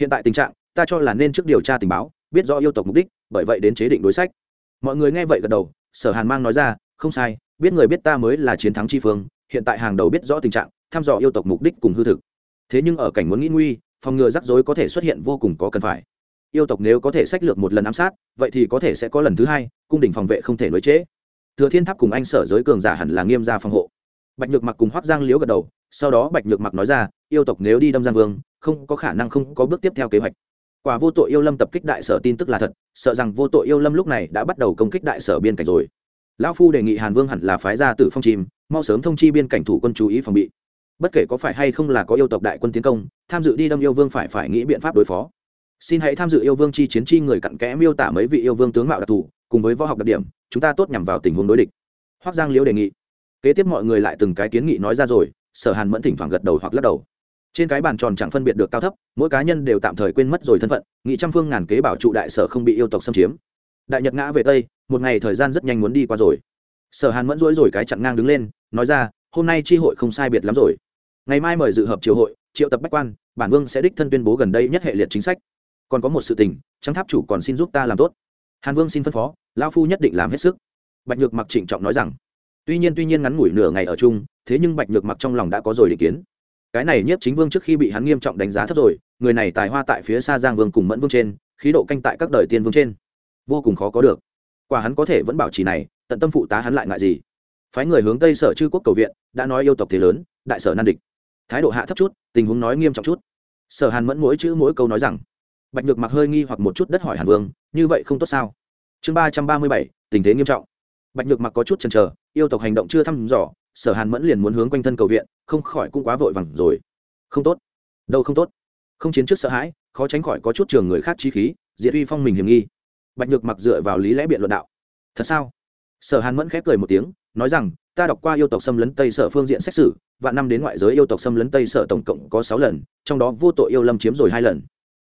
hiện tại tình trạng, ta cho là nên trước điều tra tình báo, biết rõ yêu tộc mục đích, bởi vậy đến chế định đối sách. Mọi người nghe vậy gật đầu, sở hàn mang nói ra, không sai, biết người biết ta mới là chiến thắng tri phương hiện tại hàng đầu biết rõ tình trạng, thăm dò yêu tộc mục đích cùng hư thực. Thế nhưng ở cảnh muốn nghĩ nguy, phòng ngừa rắc rối có thể xuất hiện vô cùng có cần phải. Yêu tộc nếu có thể sách lược một lần ám sát, vậy thì có thể sẽ có lần thứ hai, cung đình phòng vệ không thể nối chế thừa thiên tháp cùng anh sở giới cường giả hẳn là nghiêm gia phòng hộ. Bạch nhược mặc cùng hoác giang liễu gật đầu, sau đó bạch nhược mặc nói ra, yêu tộc nếu đi đâm giang vương, không có khả năng không có bước tiếp theo kế hoạch. Quả vô tội yêu lâm tập kích đại sở tin tức là thật, sợ rằng vô tội yêu lâm lúc này đã bắt đầu công kích đại sở biên cảnh rồi. Lão phu đề nghị hàn vương hẳn là phái ra từ phong chìm mau sớm thông chi biên cảnh thủ quân chú ý phòng bị. Bất kể có phải hay không là có yêu tộc đại quân tiến công, tham dự đi đâm yêu vương phải phải nghĩ biện pháp đối phó. Xin hãy tham dự yêu vương chi chiến chi người cặn kẽ miêu tả mấy vị yêu vương tướng mạo đặc thù, cùng với võ học đặc điểm, chúng ta tốt nhằm vào tình huống đối địch. Hoác giang liễu đề nghị. Kế tiếp mọi người lại từng cái kiến nghị nói ra rồi, sở hàn mẫn thỉnh thoảng gật đầu hoặc lắc đầu. Trên cái bàn tròn chẳng phân biệt được cao thấp, mỗi cá nhân đều tạm thời quên mất rồi thân phận, nghị trăm phương ngàn kế bảo trụ đại sở không bị yêu tộc xâm chiếm. Đại nhật ngã về tây, một ngày thời gian rất nhanh muốn đi qua rồi sở hàn mẫn rối rồi cái chặn ngang đứng lên, nói ra, hôm nay tri hội không sai biệt lắm rồi. Ngày mai mời dự hợp triều hội, triệu tập bách quan, bản vương sẽ đích thân tuyên bố gần đây nhất hệ liệt chính sách. Còn có một sự tình trắng tháp chủ còn xin giúp ta làm tốt. Hàn vương xin phân phó lao phu nhất định làm hết sức. Bạch nhược mặc trịnh trọng nói rằng, tuy nhiên tuy nhiên ngắn ngủi nửa ngày ở chung, thế nhưng bạch nhược mặc trong lòng đã có rồi định kiến. Cái này nhất chính vương trước khi bị hắn nghiêm trọng đánh giá thấp rồi, người này tài hoa tại phía xa giang vương cùng mẫn vương trên, khí độ canh tại các đời tiên vương trên. Vô cùng khó có được. Quả hắn có thể vẫn bảo trì này tận tâm phụ tá hắn lại ngại gì. Phái người hướng tây sở chư quốc cầu viện, đã nói yêu tộc thế lớn, đại sở nan địch. Thái độ hạ thấp chút, tình huống nói nghiêm trọng chút. Sở hàn mẫn mỗi chữ mỗi câu nói rằng, bạch nhược mặc hơi nghi hoặc một chút đất hỏi hàn vương, như vậy không tốt sao? Chương ba trăm ba mươi bảy, tình thế nghiêm trọng. Bạch nhược mặc có chút chần chờ, yêu tộc hành động chưa thăm dò, sở hàn mẫn liền muốn hướng quanh thân cầu viện, không khỏi cũng quá vội vàng rồi. Không tốt, đâu không tốt. Không chiến trước sợ hãi, khó tránh khỏi có chút trường người khác chi khí, diệt uy phong mình hiểm nghi. Bạch nhược mặc dựa vào lý lẽ biện luận đạo, thật sao? Sở hàn mẫn khép cười một tiếng, nói rằng, ta đọc qua yêu tộc xâm lấn tây sở phương diện xét xử và năm đến ngoại giới yêu tộc xâm lấn tây sở tổng cộng có sáu lần, trong đó vô tội yêu lâm chiếm rồi hai lần.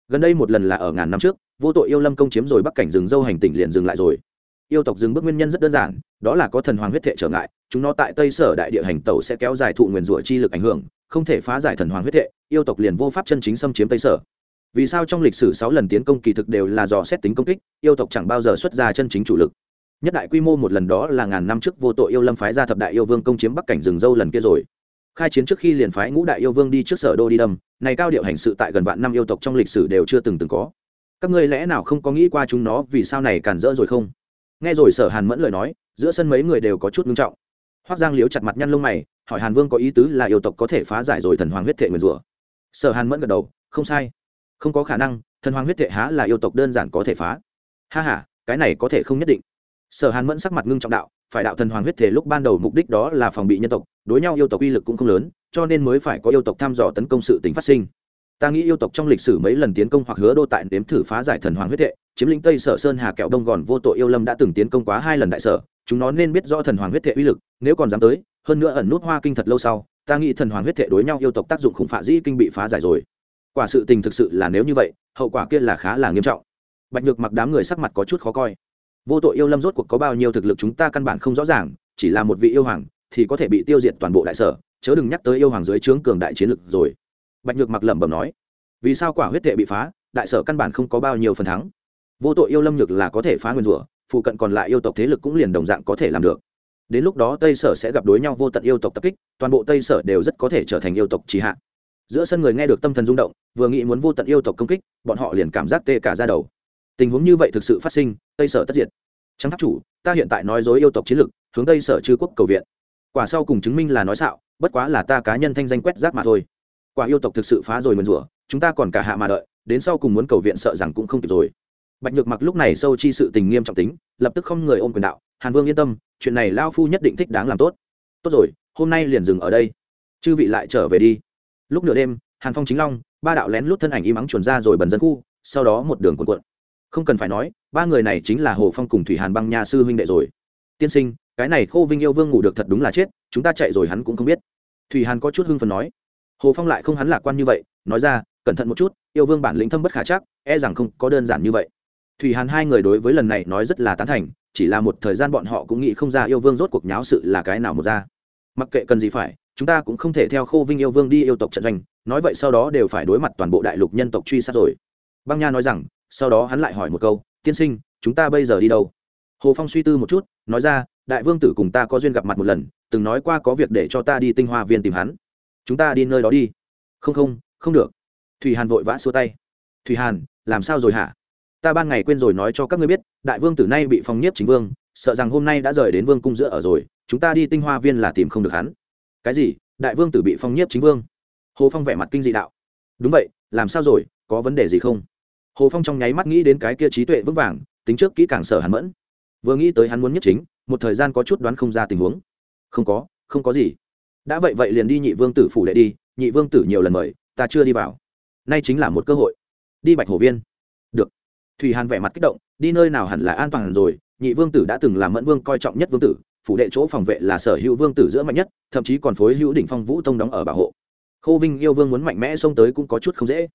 Gần đây một lần là ở ngàn năm trước, vô tội yêu lâm công chiếm rồi bắc cảnh rừng dâu hành tỉnh liền dừng lại rồi. Yêu tộc dừng bước nguyên nhân rất đơn giản, đó là có thần hoàng huyết thể trở ngại, chúng nó tại tây sở đại địa hành tẩu sẽ kéo dài thụ nguyền rủa chi lực ảnh hưởng, không thể phá giải thần hoàng huyết thể yêu tộc liền vô pháp chân chính xâm chiếm tây sở. Vì sao trong lịch sử sáu lần tiến công kỳ thực đều là dò xét tính công kích, yêu tộc chẳng bao giờ xuất ra chân chính chủ lực nhất đại quy mô một lần đó là ngàn năm trước vô tội yêu lâm phái ra thập đại yêu vương công chiếm bắc cảnh rừng dâu lần kia rồi. Khai chiến trước khi liền phái ngũ đại yêu vương đi trước sở đô đi đâm, này cao điệu hành sự tại gần vạn năm yêu tộc trong lịch sử đều chưa từng từng có. Các ngươi lẽ nào không có nghĩ qua chúng nó vì sao này cản rỡ rồi không? Nghe rồi sở hàn mẫn lời nói, giữa sân mấy người đều có chút ngưng trọng. Hoác giang liếu chặt mặt nhăn lông mày, hỏi hàn vương có ý tứ là yêu tộc có thể phá giải rồi thần hoàng huyết thệ nguyền rủa? Sở hàn mẫn gật đầu, không sai. Không có khả năng, thần hoàng huyết thệ há là yêu tộc đơn giản có thể phá. Ha h a cái này có thể không nhất định sở hàn mẫn sắc mặt ngưng trọng đạo, phải đạo thần hoàng huyết thể lúc ban đầu mục đích đó là phòng bị nhân tộc, đối nhau yêu tộc uy lực cũng không lớn, cho nên mới phải có yêu tộc thăm dò tấn công sự tính phát sinh. Ta nghĩ yêu tộc trong lịch sử mấy lần tiến công hoặc hứa đô tại nếm thử phá giải thần hoàng huyết hệ, chiếm lĩnh tây sở sơn hà kẹo đông gòn vô tội yêu lâm đã từng tiến công quá hai lần đại sở, chúng nó nên biết rõ thần hoàng huyết hệ uy lực, nếu còn dám tới, hơn nữa ẩn nút hoa kinh thật lâu sau, ta nghĩ thần hoàng huyết hệ đối nhau yêu tộc tác dụng khủng phạ dĩ kinh bị phá giải rồi. Quả sự tình thực sự là nếu như vậy, hậu quả kia là khá là nghiêm trọng. Bạch nhược mặc đám người sắc mặt có chút khó coi vô tội yêu lâm rốt cuộc có bao nhiêu thực lực chúng ta căn bản không rõ ràng, chỉ là một vị yêu hoàng thì có thể bị tiêu diệt toàn bộ đại sở, chớ đừng nhắc tới yêu hoàng dưới trướng cường đại chiến lực rồi. Bạch nhược mặc lẩm bẩm nói. Vì sao quả huyết tệ bị phá, đại sở căn bản không có bao nhiêu phần thắng. Vô tội yêu lâm nhược là có thể phá nguyên rủa, phụ cận còn lại yêu tộc thế lực cũng liền đồng dạng có thể làm được. Đến lúc đó tây sở sẽ gặp đối nhau vô tận yêu tộc tập kích, toàn bộ tây sở đều rất có thể trở thành yêu tộc trì hạ. Giữa sân người nghe được tâm thần rung động, vừa nghĩ muốn vô tận yêu tộc công kích, bọn họ liền cảm giác tê cả ra đầu tình huống như vậy thực sự phát sinh, tây sở tất diệt. Trắng tháp chủ, ta hiện tại nói dối yêu tộc chiến lực hướng tây sở chư quốc cầu viện. Quả sau cùng chứng minh là nói xạo, bất quá là ta cá nhân thanh danh quét rác mà thôi. Quả yêu tộc thực sự phá rồi mượn rủa, chúng ta còn cả hạ mà đợi, đến sau cùng muốn cầu viện sợ rằng cũng không kịp rồi. Bạch nhược mặc lúc này sâu chi sự tình nghiêm trọng tính, lập tức không người ôm quyền đạo, hàn vương yên tâm, chuyện này lao phu nhất định thích đáng làm tốt. Tốt rồi, hôm nay liền dừng ở đây. Chư vị lại trở về đi. Lúc nửa đêm, hàn phong chính long, ba đạo lén lút thân ảnh im ắng chuồn ra rồi bần dân khu, sau đó một đường cuộn cuộn không cần phải nói, ba người này chính là hồ phong cùng thủy hàn băng nha sư huynh đệ rồi. Tiên sinh, cái này khô vinh yêu vương ngủ được thật đúng là chết, chúng ta chạy rồi hắn cũng không biết. Thủy hàn có chút hưng phần nói. Hồ phong lại không hắn lạc quan như vậy, nói ra, cẩn thận một chút, yêu vương bản lĩnh thâm bất khả chắc e rằng không có đơn giản như vậy. Thủy hàn hai người đối với lần này nói rất là tán thành, chỉ là một thời gian bọn họ cũng nghĩ không ra yêu vương rốt cuộc nháo sự là cái nào một ra. Mặc kệ cần gì phải, chúng ta cũng không thể theo khô vinh yêu vương đi yêu tộc trận doanh, nói vậy sau đó đều phải đối mặt toàn bộ đại lục nhân tộc truy sát rồi. Băng nha nói rằng sau đó hắn lại hỏi một câu, tiên sinh, chúng ta bây giờ đi đâu? Hồ phong suy tư một chút, nói ra, đại vương tử cùng ta có duyên gặp mặt một lần, từng nói qua có việc để cho ta đi tinh hoa viên tìm hắn. Chúng ta đi nơi đó đi. Không không không được. Thủy hàn vội vã xua tay. Thủy hàn, làm sao rồi hả? Ta ban ngày quên rồi nói cho các ngươi biết, đại vương tử nay bị phong nhiếp chính vương, sợ rằng hôm nay đã rời đến vương cung giữa ở rồi, chúng ta đi tinh hoa viên là tìm không được hắn. Cái gì? Đại vương tử bị phong nhiếp chính vương? Hồ phong vẻ mặt kinh dị đạo. Đúng vậy, làm sao rồi? Có vấn đề gì không? Hồ phong trong nháy mắt nghĩ đến cái kia trí tuệ vững vàng, tính trước kỹ càng sở hắn mẫn. Vừa nghĩ tới hắn muốn nhất chính, một thời gian có chút đoán không ra tình huống. Không có không có gì. Đã vậy vậy liền đi nhị vương tử phủ đệ đi, nhị vương tử nhiều lần mời, ta chưa đi vào. Nay chính là một cơ hội. Đi bạch hồ viên. Được. Thủy hàn vẻ mặt kích động, đi nơi nào hẳn là an toàn rồi, nhị vương tử đã từng làm mẫn vương coi trọng nhất vương tử, phủ đệ chỗ phòng vệ là sở hữu vương tử giữa mạnh nhất, thậm chí còn phối hữu đỉnh phong vũ tông đóng ở bảo hộ. Khô vinh yêu vương muốn mạnh mẽ xông tới cũng có chút không dễ.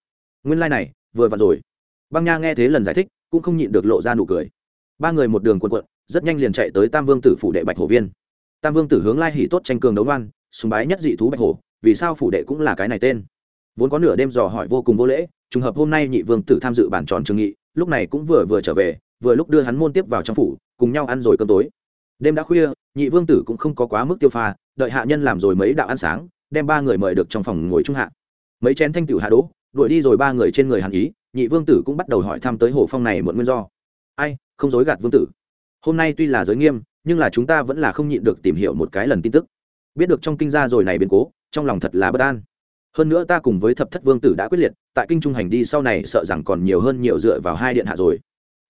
Nguyên lai、like、này, vừa vặn rồi băng nha nghe thế lần giải thích, cũng không nhịn được lộ ra nụ cười. Ba người một đường quần quận rất nhanh liền chạy tới tam vương tử phủ đệ bạch Hổ viên. Tam vương tử hướng lai hỉ tốt tranh cường đấu ngoan sùng bái nhất dị thú bạch hổ. vì sao phủ đệ cũng là cái này tên? Vốn có nửa đêm dò hỏi vô cùng vô lễ, trùng hợp hôm nay nhị vương tử tham dự bản tròn trường nghị, lúc này cũng vừa vừa trở về, vừa lúc đưa hắn môn tiếp vào trong phủ, cùng nhau ăn rồi cơm tối. Đêm đã khuya, nhị vương tử cũng không có quá mức tiêu pha, đợi hạ nhân làm rồi mấy đạo ăn sáng, đem ba người mời được trong phòng ngồi trung hạ. Mấy chén thanh tử hạ đỗ, đuổi đi rồi ba người trên người hàn ý nhị vương tử cũng bắt đầu hỏi thăm tới hồ phong này muộn nguyên do. Ai, không dối gạt vương tử. Hôm nay tuy là giới nghiêm, nhưng là chúng ta vẫn là không nhịn được tìm hiểu một cái lần tin tức. Biết được trong kinh gia rồi này biến cố, trong lòng thật là bất an. Hơn nữa ta cùng với thập thất vương tử đã quyết liệt, tại kinh trung hành đi sau này sợ rằng còn nhiều hơn nhiều dựa vào hai điện hạ rồi.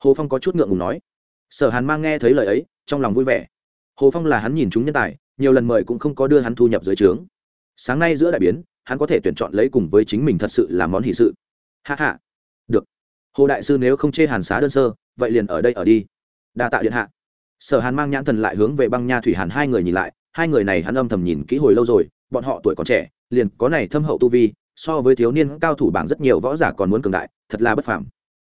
Hồ phong có chút ngượng ngùng nói. Sở hàn mang nghe thấy lời ấy, trong lòng vui vẻ. Hồ phong là hắn nhìn chúng nhân tài, nhiều lần mời cũng không có đưa hắn thu nhập dưới trướng. Sáng nay giữa đại biến, hắn có thể tuyển chọn lấy cùng với chính mình thật sự là món hỷ sự. Hạ hạ hồ đại sư nếu không chê hàn xá đơn sơ, vậy liền ở đây ở đi. Đa tạ điện hạ. Sở hàn mang nhãn thần lại hướng về băng nha thủy hàn hai người nhìn lại, hai người này hắn âm thầm nhìn kỹ hồi lâu rồi, bọn họ tuổi còn trẻ, liền có này thâm hậu tu vi, so với thiếu niên cao thủ bảng rất nhiều võ giả còn muốn cường đại, thật là bất phàm.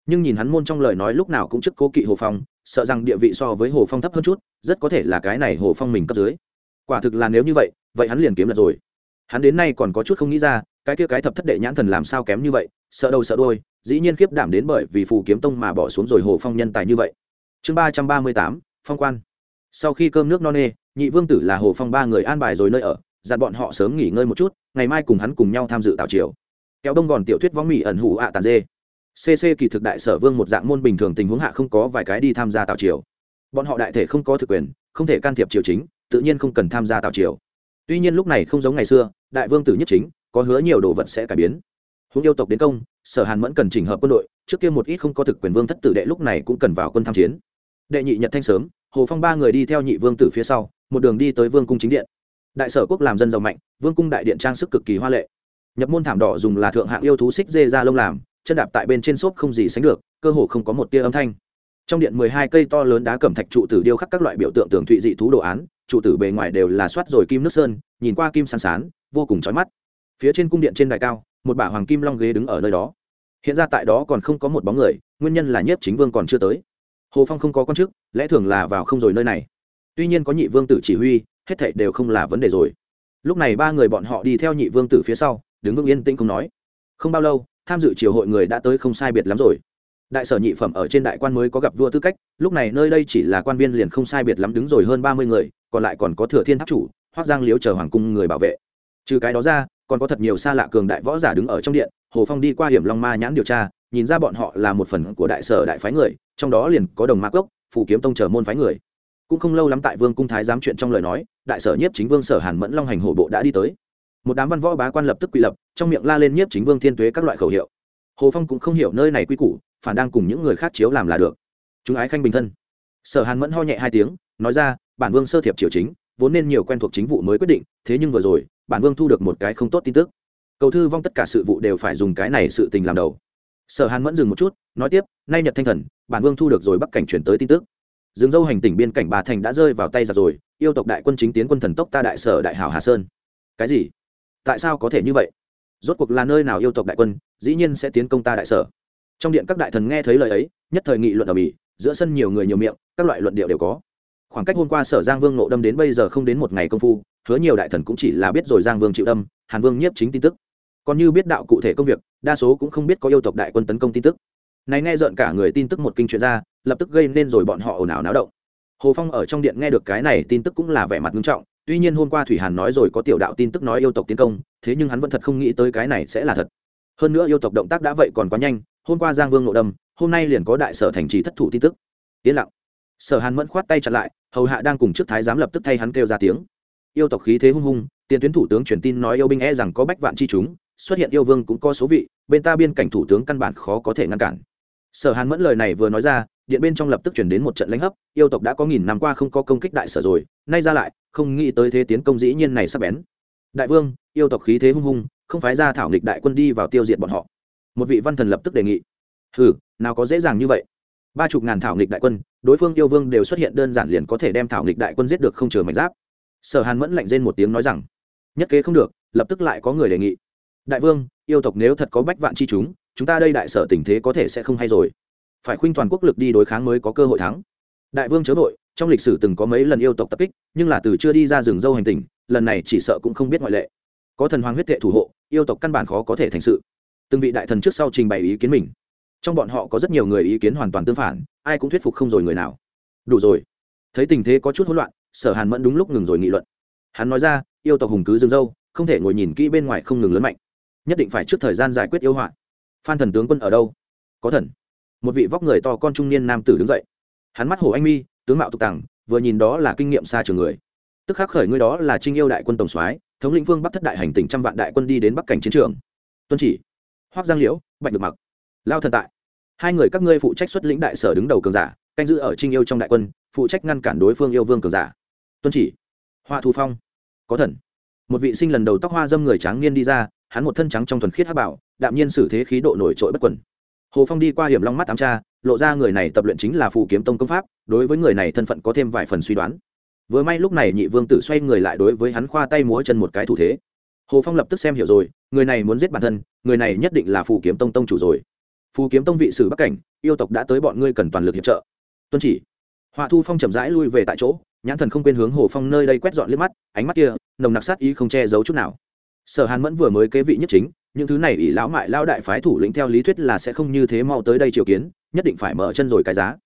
Nhưng nhìn hắn môn trong lời nói lúc nào cũng chức cố kỵ hồ phong, sợ rằng địa vị so với hồ phong thấp hơn chút, rất có thể là cái này hồ phong mình cấp dưới. Quả thực là nếu như vậy vậy hắn liền kiếm lật rồi. Hắn đến nay còn có chút không nghĩ ra cái kia cái thập thất đệ nhãn thần làm sao kém như vậy, sợ đầu sợ đôi dĩ nhiên khiếp đảm đến bởi vì phù kiếm tông mà bỏ xuống rồi hồ phong nhân tài như vậy. Chương ba trăm ba mươi tám, phong quan. Sau khi cơm nước no nê, nhị vương tử là hồ phong ba người an bài rồi nơi ở, dặn bọn họ sớm nghỉ ngơi một chút, ngày mai cùng hắn cùng nhau tham dự tào triều. Kéo đông gòn tiểu thuyết võng mỹ ẩn hủ ạ tàn dê. Cc kỳ thực đại sở vương một dạng môn bình thường tình huống hạ không có vài cái đi tham gia tào triều. Bọn họ đại thể không có thực quyền, không thể can thiệp triều chính, tự nhiên không cần tham gia tào triều. Tuy nhiên lúc này không giống ngày xưa, đại vương tử nhất chính có hứa nhiều đồ vật sẽ cải biến. Huống yêu tộc đến công, sở hàn mẫn cần chỉnh hợp quân đội, trước kia một ít không có thực quyền vương thất tử đệ lúc này cũng cần vào quân tham chiến. Đệ nhị nhật thanh sớm, hồ phong ba người đi theo nhị vương tử phía sau, một đường đi tới vương cung chính điện. Đại sở quốc làm dân giàu mạnh, vương cung đại điện trang sức cực kỳ hoa lệ. Nhập môn thảm đỏ dùng là thượng hạng yêu thú xích dê ra lông làm, chân đạp tại bên trên xốp không gì sánh được, cơ hồ không có một tia âm thanh. Trong điện mười hai cây to lớn đá cẩm thạch trụ tử điêu khắc các loại biểu tượng tường thụy dị thú đồ án, trụ tử bề ngoài đều là soát rồi kim nước sơn, nhìn qua kim sán sán, vô cùng chói mắt phía trên cung điện trên đài cao, một bả hoàng kim long ghế đứng ở nơi đó. Hiện ra tại đó còn không có một bóng người, nguyên nhân là nhiếp chính vương còn chưa tới. Hồ phong không có con chức, lẽ thường là vào không rồi nơi này. Tuy nhiên có nhị vương tử chỉ huy, hết thảy đều không là vấn đề rồi. Lúc này ba người bọn họ đi theo nhị vương tử phía sau, đứng vững yên tĩnh không nói. Không bao lâu, tham dự triều hội người đã tới không sai biệt lắm rồi. Đại sở nhị phẩm ở trên đại quan mới có gặp vua tư cách, lúc này nơi đây chỉ là quan viên liền không sai biệt lắm đứng rồi hơn ba mươi người, còn lại còn có thừa thiên tháp chủ, hoác giang liếu chờ hoàng cung người bảo vệ. Trừ cái đó ra còn có thật nhiều xa lạ cường đại võ giả đứng ở trong điện, hồ phong đi qua hiểm long ma nhãn điều tra, nhìn ra bọn họ là một phần của đại sở đại phái người, trong đó liền có đồng ma cốc, phù kiếm tông chờ môn phái người. Cũng không lâu lắm tại vương cung thái giám chuyện trong lời nói, đại sở nhiếp chính vương sở hàn mẫn long hành hổ bộ đã đi tới. Một đám văn võ bá quan lập tức quy lập, trong miệng la lên nhiếp chính vương thiên tuế các loại khẩu hiệu. Hồ phong cũng không hiểu nơi này quy củ, phản đang cùng những người khác chiếu làm là được. Chúng ái khanh bình thân. Sở hàn mẫn ho nhẹ hai tiếng, nói ra, bản vương sơ thiệp triều chính, vốn nên nhiều quen thuộc chính vụ mới quyết định, thế nhưng vừa rồi bản vương thu được một cái không tốt tin tức. Cầu thư vong tất cả sự vụ đều phải dùng cái này sự tình làm đầu. Sở hàn mẫn dừng một chút, nói tiếp, nay nhật thanh thần, bản vương thu được rồi bắc cảnh chuyển tới tin tức. Dương dâu hành tỉnh biên cảnh bà thành đã rơi vào tay giặc rồi, yêu tộc đại quân chính tiến quân thần tốc ta đại sở đại hảo hà sơn. Cái gì? Tại sao có thể như vậy? Rốt cuộc là nơi nào yêu tộc đại quân, dĩ nhiên sẽ tiến công ta đại sở. Trong điện các đại thần nghe thấy lời ấy, nhất thời nghị luận ở bỉ, giữa sân nhiều người nhiều miệng, các loại luận điệu đều có khoảng cách hôm qua sở giang vương nộ đâm đến bây giờ không đến một ngày công phu, hứa nhiều đại thần cũng chỉ là biết rồi giang vương chịu đâm, hàn vương nhiếp chính tin tức. Còn như biết đạo cụ thể công việc, đa số cũng không biết có yêu tộc đại quân tấn công tin tức. Này nghe rợn cả người tin tức một kinh chuyện ra, lập tức gây nên rồi bọn họ ồn ào náo động. Hồ phong ở trong điện nghe được cái này tin tức cũng là vẻ mặt nghiêm trọng, tuy nhiên hôm qua thủy hàn nói rồi có tiểu đạo tin tức nói yêu tộc tiến công, thế nhưng hắn vẫn thật không nghĩ tới cái này sẽ là thật. Hơn nữa yêu tộc động tác đã vậy còn quá nhanh, hôm qua giang vương nội đâm, hôm nay liền có đại sở thành trì thất thủ tin tức. Yên lặng sở hàn mẫn khoát tay chặt lại, hầu hạ đang cùng trước thái giám lập tức thay hắn kêu ra tiếng. Yêu tộc khí thế hung hung, tiền tuyến thủ tướng truyền tin nói yêu binh e rằng có bách vạn chi chúng, xuất hiện yêu vương cũng có số vị, bên ta biên cảnh thủ tướng căn bản khó có thể ngăn cản. Sở hàn mẫn lời này vừa nói ra, điện bên trong lập tức chuyển đến một trận lãnh hấp, yêu tộc đã có nghìn năm qua không có công kích đại sở rồi, nay ra lại, không nghĩ tới thế tiến công dĩ nhiên này sắp bén. Đại vương, yêu tộc khí thế hung hung, không phái ra thảo nghịch đại quân đi vào tiêu diệt bọn họ. Một vị văn thần lập tức đề nghị. Ừ nào có dễ dàng như vậy ba chục ngàn thảo nghịch đại quân, đối phương yêu vương đều xuất hiện đơn giản liền có thể đem thảo nghịch đại quân giết được không chừa mảnh giáp. Sở hàn mẫn lạnh rên một tiếng nói rằng, nhất kế không được, lập tức lại có người đề nghị. Đại vương, yêu tộc nếu thật có bách vạn chi chúng chúng ta đây đại sở tình thế có thể sẽ không hay rồi. Phải khuynh toàn quốc lực đi đối kháng mới có cơ hội thắng. Đại vương chớ vội, trong lịch sử từng có mấy lần yêu tộc tập kích, nhưng là từ chưa đi ra rừng dâu hành tình, lần này chỉ sợ cũng không biết ngoại lệ. Có thần hoàng huyết thệ thủ hộ, yêu tộc căn bản khó có thể thành sự. Từng vị đại thần trước sau trình bày ý kiến mình trong bọn họ có rất nhiều người ý kiến hoàn toàn tương phản, ai cũng thuyết phục không rồi người nào. Đủ rồi. Thấy tình thế có chút hỗn loạn, sở hàn mẫn đúng lúc ngừng rồi nghị luận. Hắn nói ra, yêu tộc hùng cứ dừng dâu không thể ngồi nhìn kỹ bên ngoài không ngừng lớn mạnh. Nhất định phải trước thời gian giải quyết yêu họa. Phan thần tướng quân ở đâu? Có thần. Một vị vóc người to con trung niên nam tử đứng dậy. Hắn mắt hồ anh mi, tướng mạo tục tằng, vừa nhìn đó là kinh nghiệm xa trường người. Tức khắc khởi ngươi đó là trinh yêu đại quân tổng soái, thống lĩnh vương bắc thất đại hành tỉnh trăm vạn đại quân đi đến bắc cảnh chiến trường. Tuân chỉ. Hoác giang liễu, bạch được mặc lao thần tại. Hai người các ngươi phụ trách xuất lĩnh đại sở đứng đầu cường giả, canh giữ ở trinh yêu trong đại quân, phụ trách ngăn cản đối phương yêu vương cường giả. Tuân chỉ. Hoa thu phong. Có thần. Một vị sinh lần đầu tóc hoa dâm người tráng niên đi ra, hắn một thân trắng trong thuần khiết hát bảo, đạm nhiên xử thế khí độ nổi trội bất quẩn hồ phong đi qua hiểm long mắt ám tra, lộ ra người này tập luyện chính là phù kiếm tông công pháp, đối với người này thân phận có thêm vài phần suy đoán. Vừa may lúc này nhị vương tử xoay người lại đối với hắn khoa tay múa chân một cái thủ thế. Hồ phong lập tức xem hiểu rồi, người này muốn giết bản thân, người này nhất định là phù kiếm tông tông chủ rồi phù kiếm tông vị sử bắc cảnh, yêu tộc đã tới bọn ngươi cần toàn lực hiệp trợ. Tuân chỉ. Họa thu phong chậm rãi lui về tại chỗ, nhãn thần không quên hướng hồ phong nơi đây quét dọn liếc mắt, ánh mắt kia, nồng nặc sát ý không che giấu chút nào. Sở hàn mẫn vừa mới kế vị nhất chính, những thứ này ỷ lão mại lao đại phái thủ lĩnh theo lý thuyết là sẽ không như thế mau tới đây triều kiến, nhất định phải mở chân rồi cái giá.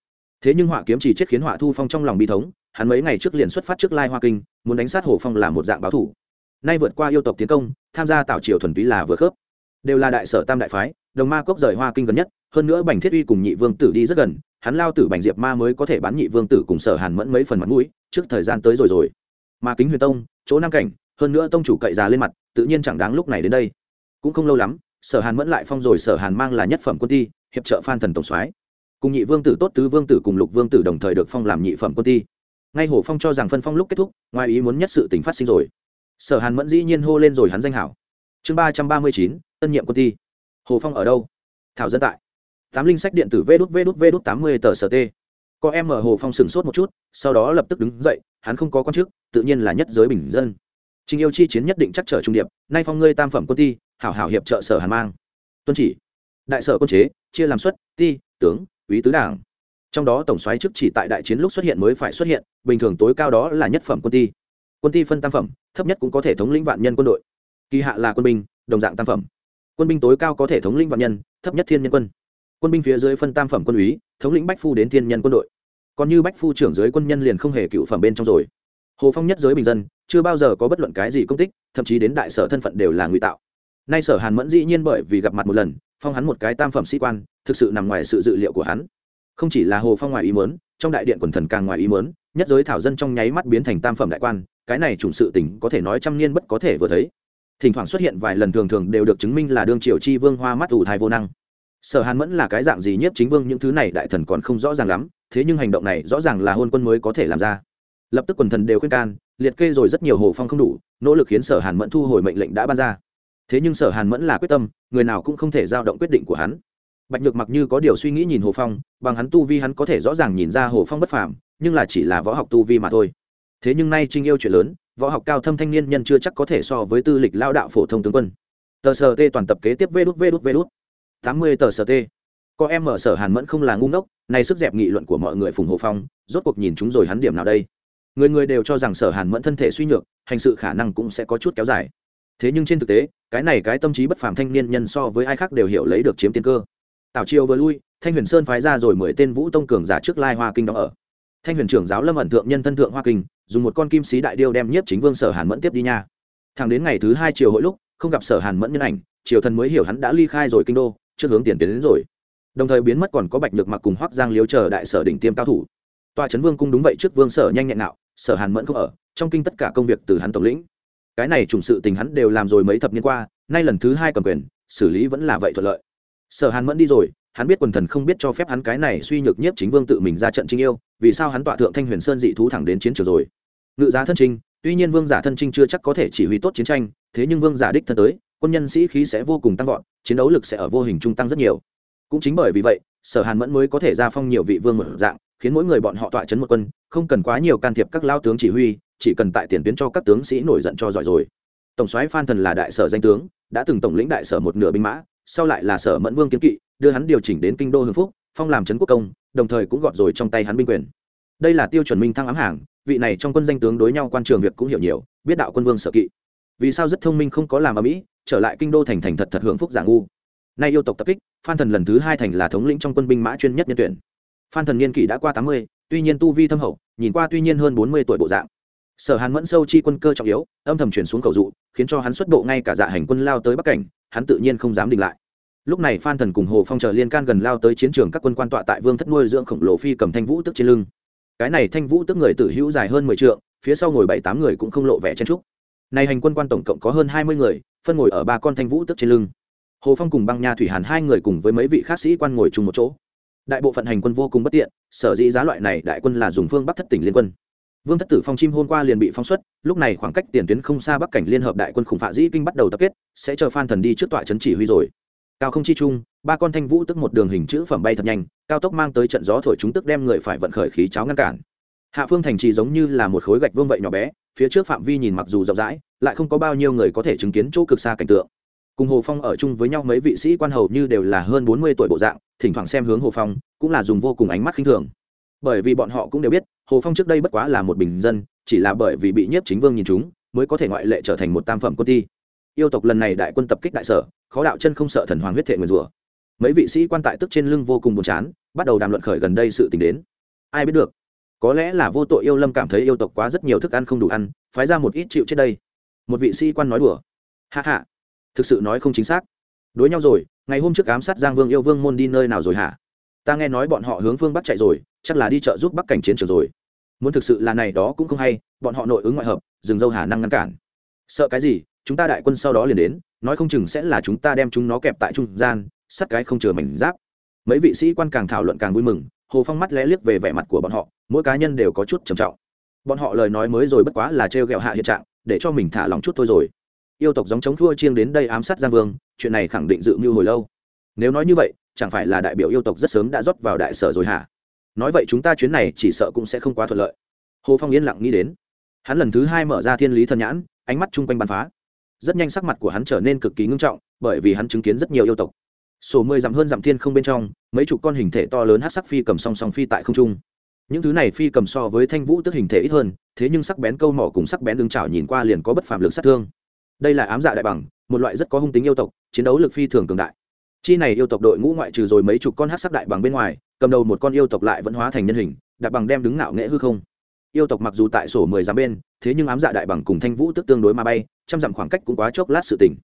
Thế nhưng họa kiếm chỉ chết khiến họa thu phong trong lòng bi thống, hắn mấy ngày trước liền xuất phát trước lai hoa kinh, muốn đánh sát hồ phong là một dạng báo thủ. Nay vượt qua yêu tộc tiến công, tham gia tạo triều thuần túy là vừa khớp. Đều là đại sở tam đại phái đồng ma cốc rời hoa kinh gần nhất, hơn nữa bành thiết uy cùng nhị vương tử đi rất gần, hắn lao tử bành diệp ma mới có thể bán nhị vương tử cùng sở hàn mẫn mấy phần mặt mũi, trước thời gian tới rồi rồi. Mà kính huyền tông, chỗ nam cảnh, hơn nữa tông chủ cậy già lên mặt, tự nhiên chẳng đáng lúc này đến đây. Cũng không lâu lắm, sở hàn mẫn lại phong rồi sở hàn mang là nhất phẩm quân ti, hiệp trợ phan thần tổng soái. Cùng nhị vương tử tốt tứ vương tử cùng lục vương tử đồng thời được phong làm nhị phẩm quân ti. Ngay hổ phong cho rằng phân phong lúc kết thúc, ngoài ý muốn nhất sự tình phát sinh rồi. Sở hàn mẫn dĩ nhiên hô lên rồi hắn danh hảo. Chương ba trăm ba mươi chín, tân nhiệm quân ti hồ phong ở đâu? Thảo dân tại. Tám linh sách điện tử vê đút vê đút vê đút tám mươi tờ sở t có em mở hồ phong sửng sốt một chút, sau đó lập tức đứng dậy, hắn không có con chức, tự nhiên là nhất giới bình dân. Trình yêu chi chiến nhất định chắc trở trung điệp, nay phong ngươi tam phẩm quân ti, hảo hảo hiệp trợ sở hàn mang. Tuân chỉ. Đại sở quân chế, chia làm xuất, ti, tướng úy tứ đảng. Trong đó tổng soái chức chỉ tại đại chiến lúc xuất hiện mới phải xuất hiện, bình thường tối cao đó là nhất phẩm quân ti. Quân ti phân tam phẩm, thấp nhất cũng có thể thống lĩnh vạn nhân quân đội. Kỳ hạ là quân binh, đồng dạng tam phẩm quân binh tối cao có thể thống lĩnh vạn nhân, thấp nhất thiên nhân quân. Quân binh phía dưới phân tam phẩm quân úy, thống lĩnh bách phu đến thiên nhân quân đội. Còn như bách phu trưởng dưới quân nhân liền không hề cựu phẩm bên trong rồi. Hồ phong nhất giới bình dân, chưa bao giờ có bất luận cái gì công tích, thậm chí đến đại sở thân phận đều là ngụy tạo. Nay sở hàn mẫn dĩ nhiên bởi vì gặp mặt một lần, phong hắn một cái tam phẩm sĩ quan, thực sự nằm ngoài sự dự liệu của hắn. Không chỉ là hồ phong ngoài ý mớn trong đại điện quần thần càng ngoài ý mớn nhất giới thảo dân trong nháy mắt biến thành tam phẩm đại quan, cái này chủng sự tình có thể nói trăm niên bất có thể vừa thấy thỉnh thoảng xuất hiện vài lần thường thường đều được chứng minh là đương triều chi vương hoa mắt ủ thai vô năng. Sở hàn mẫn là cái dạng gì nhất chính vương những thứ này đại thần còn không rõ ràng lắm, thế nhưng hành động này rõ ràng là hôn quân mới có thể làm ra. Lập tức quần thần đều khuyên can, liệt kê rồi rất nhiều hồ phong không đủ, nỗ lực khiến sở hàn mẫn thu hồi mệnh lệnh đã ban ra. Thế nhưng sở hàn mẫn là quyết tâm, người nào cũng không thể giao động quyết định của hắn. Bạch nhược mặc như có điều suy nghĩ nhìn hồ phong, bằng hắn tu vi hắn có thể rõ ràng nhìn ra hồ phong bất phàm, nhưng là chỉ là võ học tu vi mà thôi thế nhưng nay trinh yêu chuyện lớn, võ học cao thâm thanh niên nhân chưa chắc có thể so với tư lịch lao đạo phổ thông tướng quân. Tờ sở t toàn tập kế tiếp vê đút vê đút vê đút. Tám mươi tờ sở t có em mở sở hàn mẫn không là ngu ngốc nay sức dẹp nghị luận của mọi người phùng hồ phong, rốt cuộc nhìn chúng rồi hắn điểm nào đây? Người người đều cho rằng sở hàn mẫn thân thể suy nhược, hành sự khả năng cũng sẽ có chút kéo dài. Thế nhưng trên thực tế, cái này cái tâm trí bất phàm thanh niên nhân so với ai khác đều hiểu lấy được chiếm tiên cơ. Tào chiêu vừa lui, thanh huyền sơn phái ra rồi mười tên vũ tông cường giả trước lai hoa kinh đó ở thanh huyền trưởng giáo lâm ẩn thượng nhân thân thượng hoa kinh, dùng một con kim sĩ đại điêu đem nhiếp chính vương sở hàn mẫn tiếp đi nha. Thẳng đến ngày thứ hai chiều hội lúc, không gặp sở hàn mẫn nhân ảnh, triều thần mới hiểu hắn đã ly khai rồi kinh đô, trước hướng tiền tiến đến rồi. Đồng thời biến mất còn có bạch nhược mặc cùng hoắc giang liếu chờ đại sở đỉnh tiêm cao thủ. Tòa trấn vương cung đúng vậy trước vương sở nhanh nhẹn nào sở hàn mẫn không ở, trong kinh tất cả công việc từ hắn tổng lĩnh. Cái này trùng sự tình hắn đều làm rồi mấy thập niên qua, nay lần thứ hai cầm quyền, xử lý vẫn là vậy thuận lợi. Sở hàn mẫn đi rồi hắn biết quần thần không biết cho phép hắn cái này suy nhược nhất chính vương tự mình ra trận trinh yêu, vì sao hắn tọa thượng thanh huyền sơn dị thú thẳng đến chiến trường rồi? Ngự giá thân trinh tuy nhiên vương giả thân trinh chưa chắc có thể chỉ huy tốt chiến tranh, thế nhưng vương giả đích thân tới, quân nhân sĩ khí sẽ vô cùng tăng vọt, chiến đấu lực sẽ ở vô hình trung tăng rất nhiều. Cũng chính bởi vì vậy, sở hàn mẫn mới có thể ra phong nhiều vị vương một dạng, khiến mỗi người bọn họ tọa chấn một quân, không cần quá nhiều can thiệp các lao tướng chỉ huy, chỉ cần tại tiền tuyến cho các tướng sĩ nổi giận cho giỏi rồi. Tổng soái phan thần là đại sở danh tướng, đã từng tổng lĩnh đại sở một nửa binh mã, sau lại là sở mẫn vương kiến kỵ đưa hắn điều chỉnh đến kinh đô hưng phúc, phong làm trấn quốc công, đồng thời cũng gọt rồi trong tay hắn binh quyền. Đây là tiêu chuẩn minh thăng ám hàng, vị này trong quân danh tướng đối nhau quan trường việc cũng hiểu nhiều, biết đạo quân vương sở kỵ. Vì sao rất thông minh không có làm ở mỹ trở lại kinh đô thành thành thật thật hưởng phúc giả ngu. Nay yêu tộc tập kích, phan thần lần thứ hai thành là thống lĩnh trong quân binh mã chuyên nhất nhân tuyển. Phan thần niên kỷ đã qua tám mươi, tuy nhiên tu vi thâm hậu, nhìn qua tuy nhiên hơn bốn mươi tuổi bộ dạng. Sở hàn mẫn sâu chi quân cơ trọng yếu, âm thầm chuyển xuống cầu dụ, khiến cho hắn xuất bộ ngay cả dạ hành quân lao tới bắc cảnh, hắn tự nhiên không dám đình lại lúc này phan thần cùng hồ phong chờ liên can gần lao tới chiến trường các quân quan tọa tại vương thất nuôi dưỡng khổng lồ phi cầm thanh vũ tức trên lưng. Cái này thanh vũ tức người tử hữu dài hơn mười t phía sau ngồi bảy tám người cũng không lộ vẻ chen trúc này hành quân quan tổng cộng có hơn hai mươi người, phân ngồi ở ba con thanh vũ tức trên lưng. Hồ phong cùng băng nha thủy hàn hai người cùng với mấy vị khác sĩ quan ngồi chung một chỗ. Đại bộ phận hành quân vô cùng bất tiện, sở dĩ giá loại này đại quân là dùng phương bắc thất tỉnh liên quân. Vương thất tử phong chim hôm qua liền bị phóng xuất, lúc này khoảng cách tiền tuyến không xa bắc cảnh liên hợp đại quân khủng phạ dĩ kinh bắt đầu tập kết, sẽ chờ phan thần đi trước tọa trấn chỉ huy rồi cao không chi chung, ba con thanh vũ tức một đường hình chữ phẩm bay thật nhanh cao tốc mang tới trận gió thổi chúng tức đem người phải vận khởi khí cháo ngăn cản. Hạ phương thành trì giống như là một khối gạch vương vậy nhỏ bé phía trước phạm vi nhìn mặc dù rộng rãi lại không có bao nhiêu người có thể chứng kiến chỗ cực xa cảnh tượng. Cùng hồ phong ở chung với nhau mấy vị sĩ quan hầu như đều là hơn bốn mươi tuổi bộ dạng thỉnh thoảng xem hướng hồ phong cũng là dùng vô cùng ánh mắt khinh thường. Bởi vì bọn họ cũng đều biết hồ phong trước đây bất quá là một bình dân chỉ là bởi vì bị nhiếp chính vương nhìn chúng mới có thể ngoại lệ trở thành một tam phẩm quân ti yêu tộc lần này đại quân tập kích đại sở, khó đạo chân không sợ thần hoàng huyết thệ nguyền rủa. Mấy vị sĩ quan tại tức trên lưng vô cùng buồn chán, bắt đầu đàm luận khởi gần đây sự t ì n h đến. Ai biết được, có lẽ là vô tội yêu lâm cảm thấy yêu tộc quá rất nhiều thức ăn không đủ ăn, phái ra một ít chịu chết đây. Một vị sĩ quan nói đùa. Hạ hạ thực sự nói không chính xác. Đối nhau rồi, ngày hôm trước ám sát giang vương yêu vương môn đi nơi nào rồi hả? Ta nghe nói bọn họ hướng phương bắc chạy rồi, chắc là đi chợ giúp bắc cảnh chiến trường rồi. Muốn thực sự là này đó cũng không hay, bọn họ nội ứng ngoại hợp dừng dâu hà năng ngăn cản. Sợ cái gì? Chúng ta đại quân sau đó liền đến, nói không chừng sẽ là chúng ta đem chúng nó kẹp tại trung gian, sắt cái không chừa mảnh giáp. Mấy vị sĩ quan càng thảo luận càng vui mừng, hồ phong mắt lẽ liếc về vẻ mặt của bọn họ, mỗi cá nhân đều có chút trầm trọng. Bọn họ lời nói mới rồi bất quá là trêu ghẹo hạ hiện trạng, để cho mình thả lòng chút thôi rồi. Yêu tộc giống chống thua chiêng đến đây ám sát giang vương, chuyện này khẳng định dự mưu hồi lâu. Nếu nói như vậy, chẳng phải là đại biểu yêu tộc rất sớm đã rót vào đại sở rồi hả? Nói vậy chúng ta chuyến này chỉ sợ cũng sẽ không quá thuận lợi. Hồ phong yên lặng nghĩ đến. Hắn lần thứ hai mở ra thiên lý thần nhãn, ánh mắt chung quanh bắn phá rất nhanh sắc mặt của hắn trở nên cực kỳ ngưng trọng, bởi vì hắn chứng kiến rất nhiều yêu tộc. Sổ mười dặm hơn dặm thiên không bên trong, mấy chục con hình thể to lớn hát sắc phi cầm song song phi tại không trung. Những thứ này phi cầm so với thanh vũ tức hình thể ít hơn, thế nhưng sắc bén câu mỏ cùng sắc bén đường trào nhìn qua liền có bất phạm lực sát thương. Đây là ám dạ đại bằng, một loại rất có hung tính yêu tộc, chiến đấu lực phi thường cường đại. Chi này yêu tộc đội ngũ ngoại trừ rồi mấy chục con hát sắc đại bằng bên ngoài, cầm đầu một con yêu tộc lại vẫn hóa thành nhân hình, đại bằng đem đứng nạo nghễ hư không yêu tộc mặc dù tại sổ mười dặm bên, thế nhưng ám dạ đại bằng cùng thanh vũ tức tương đối mà bay, trăm dặm khoảng cách cũng quá chốc lát sự tỉnh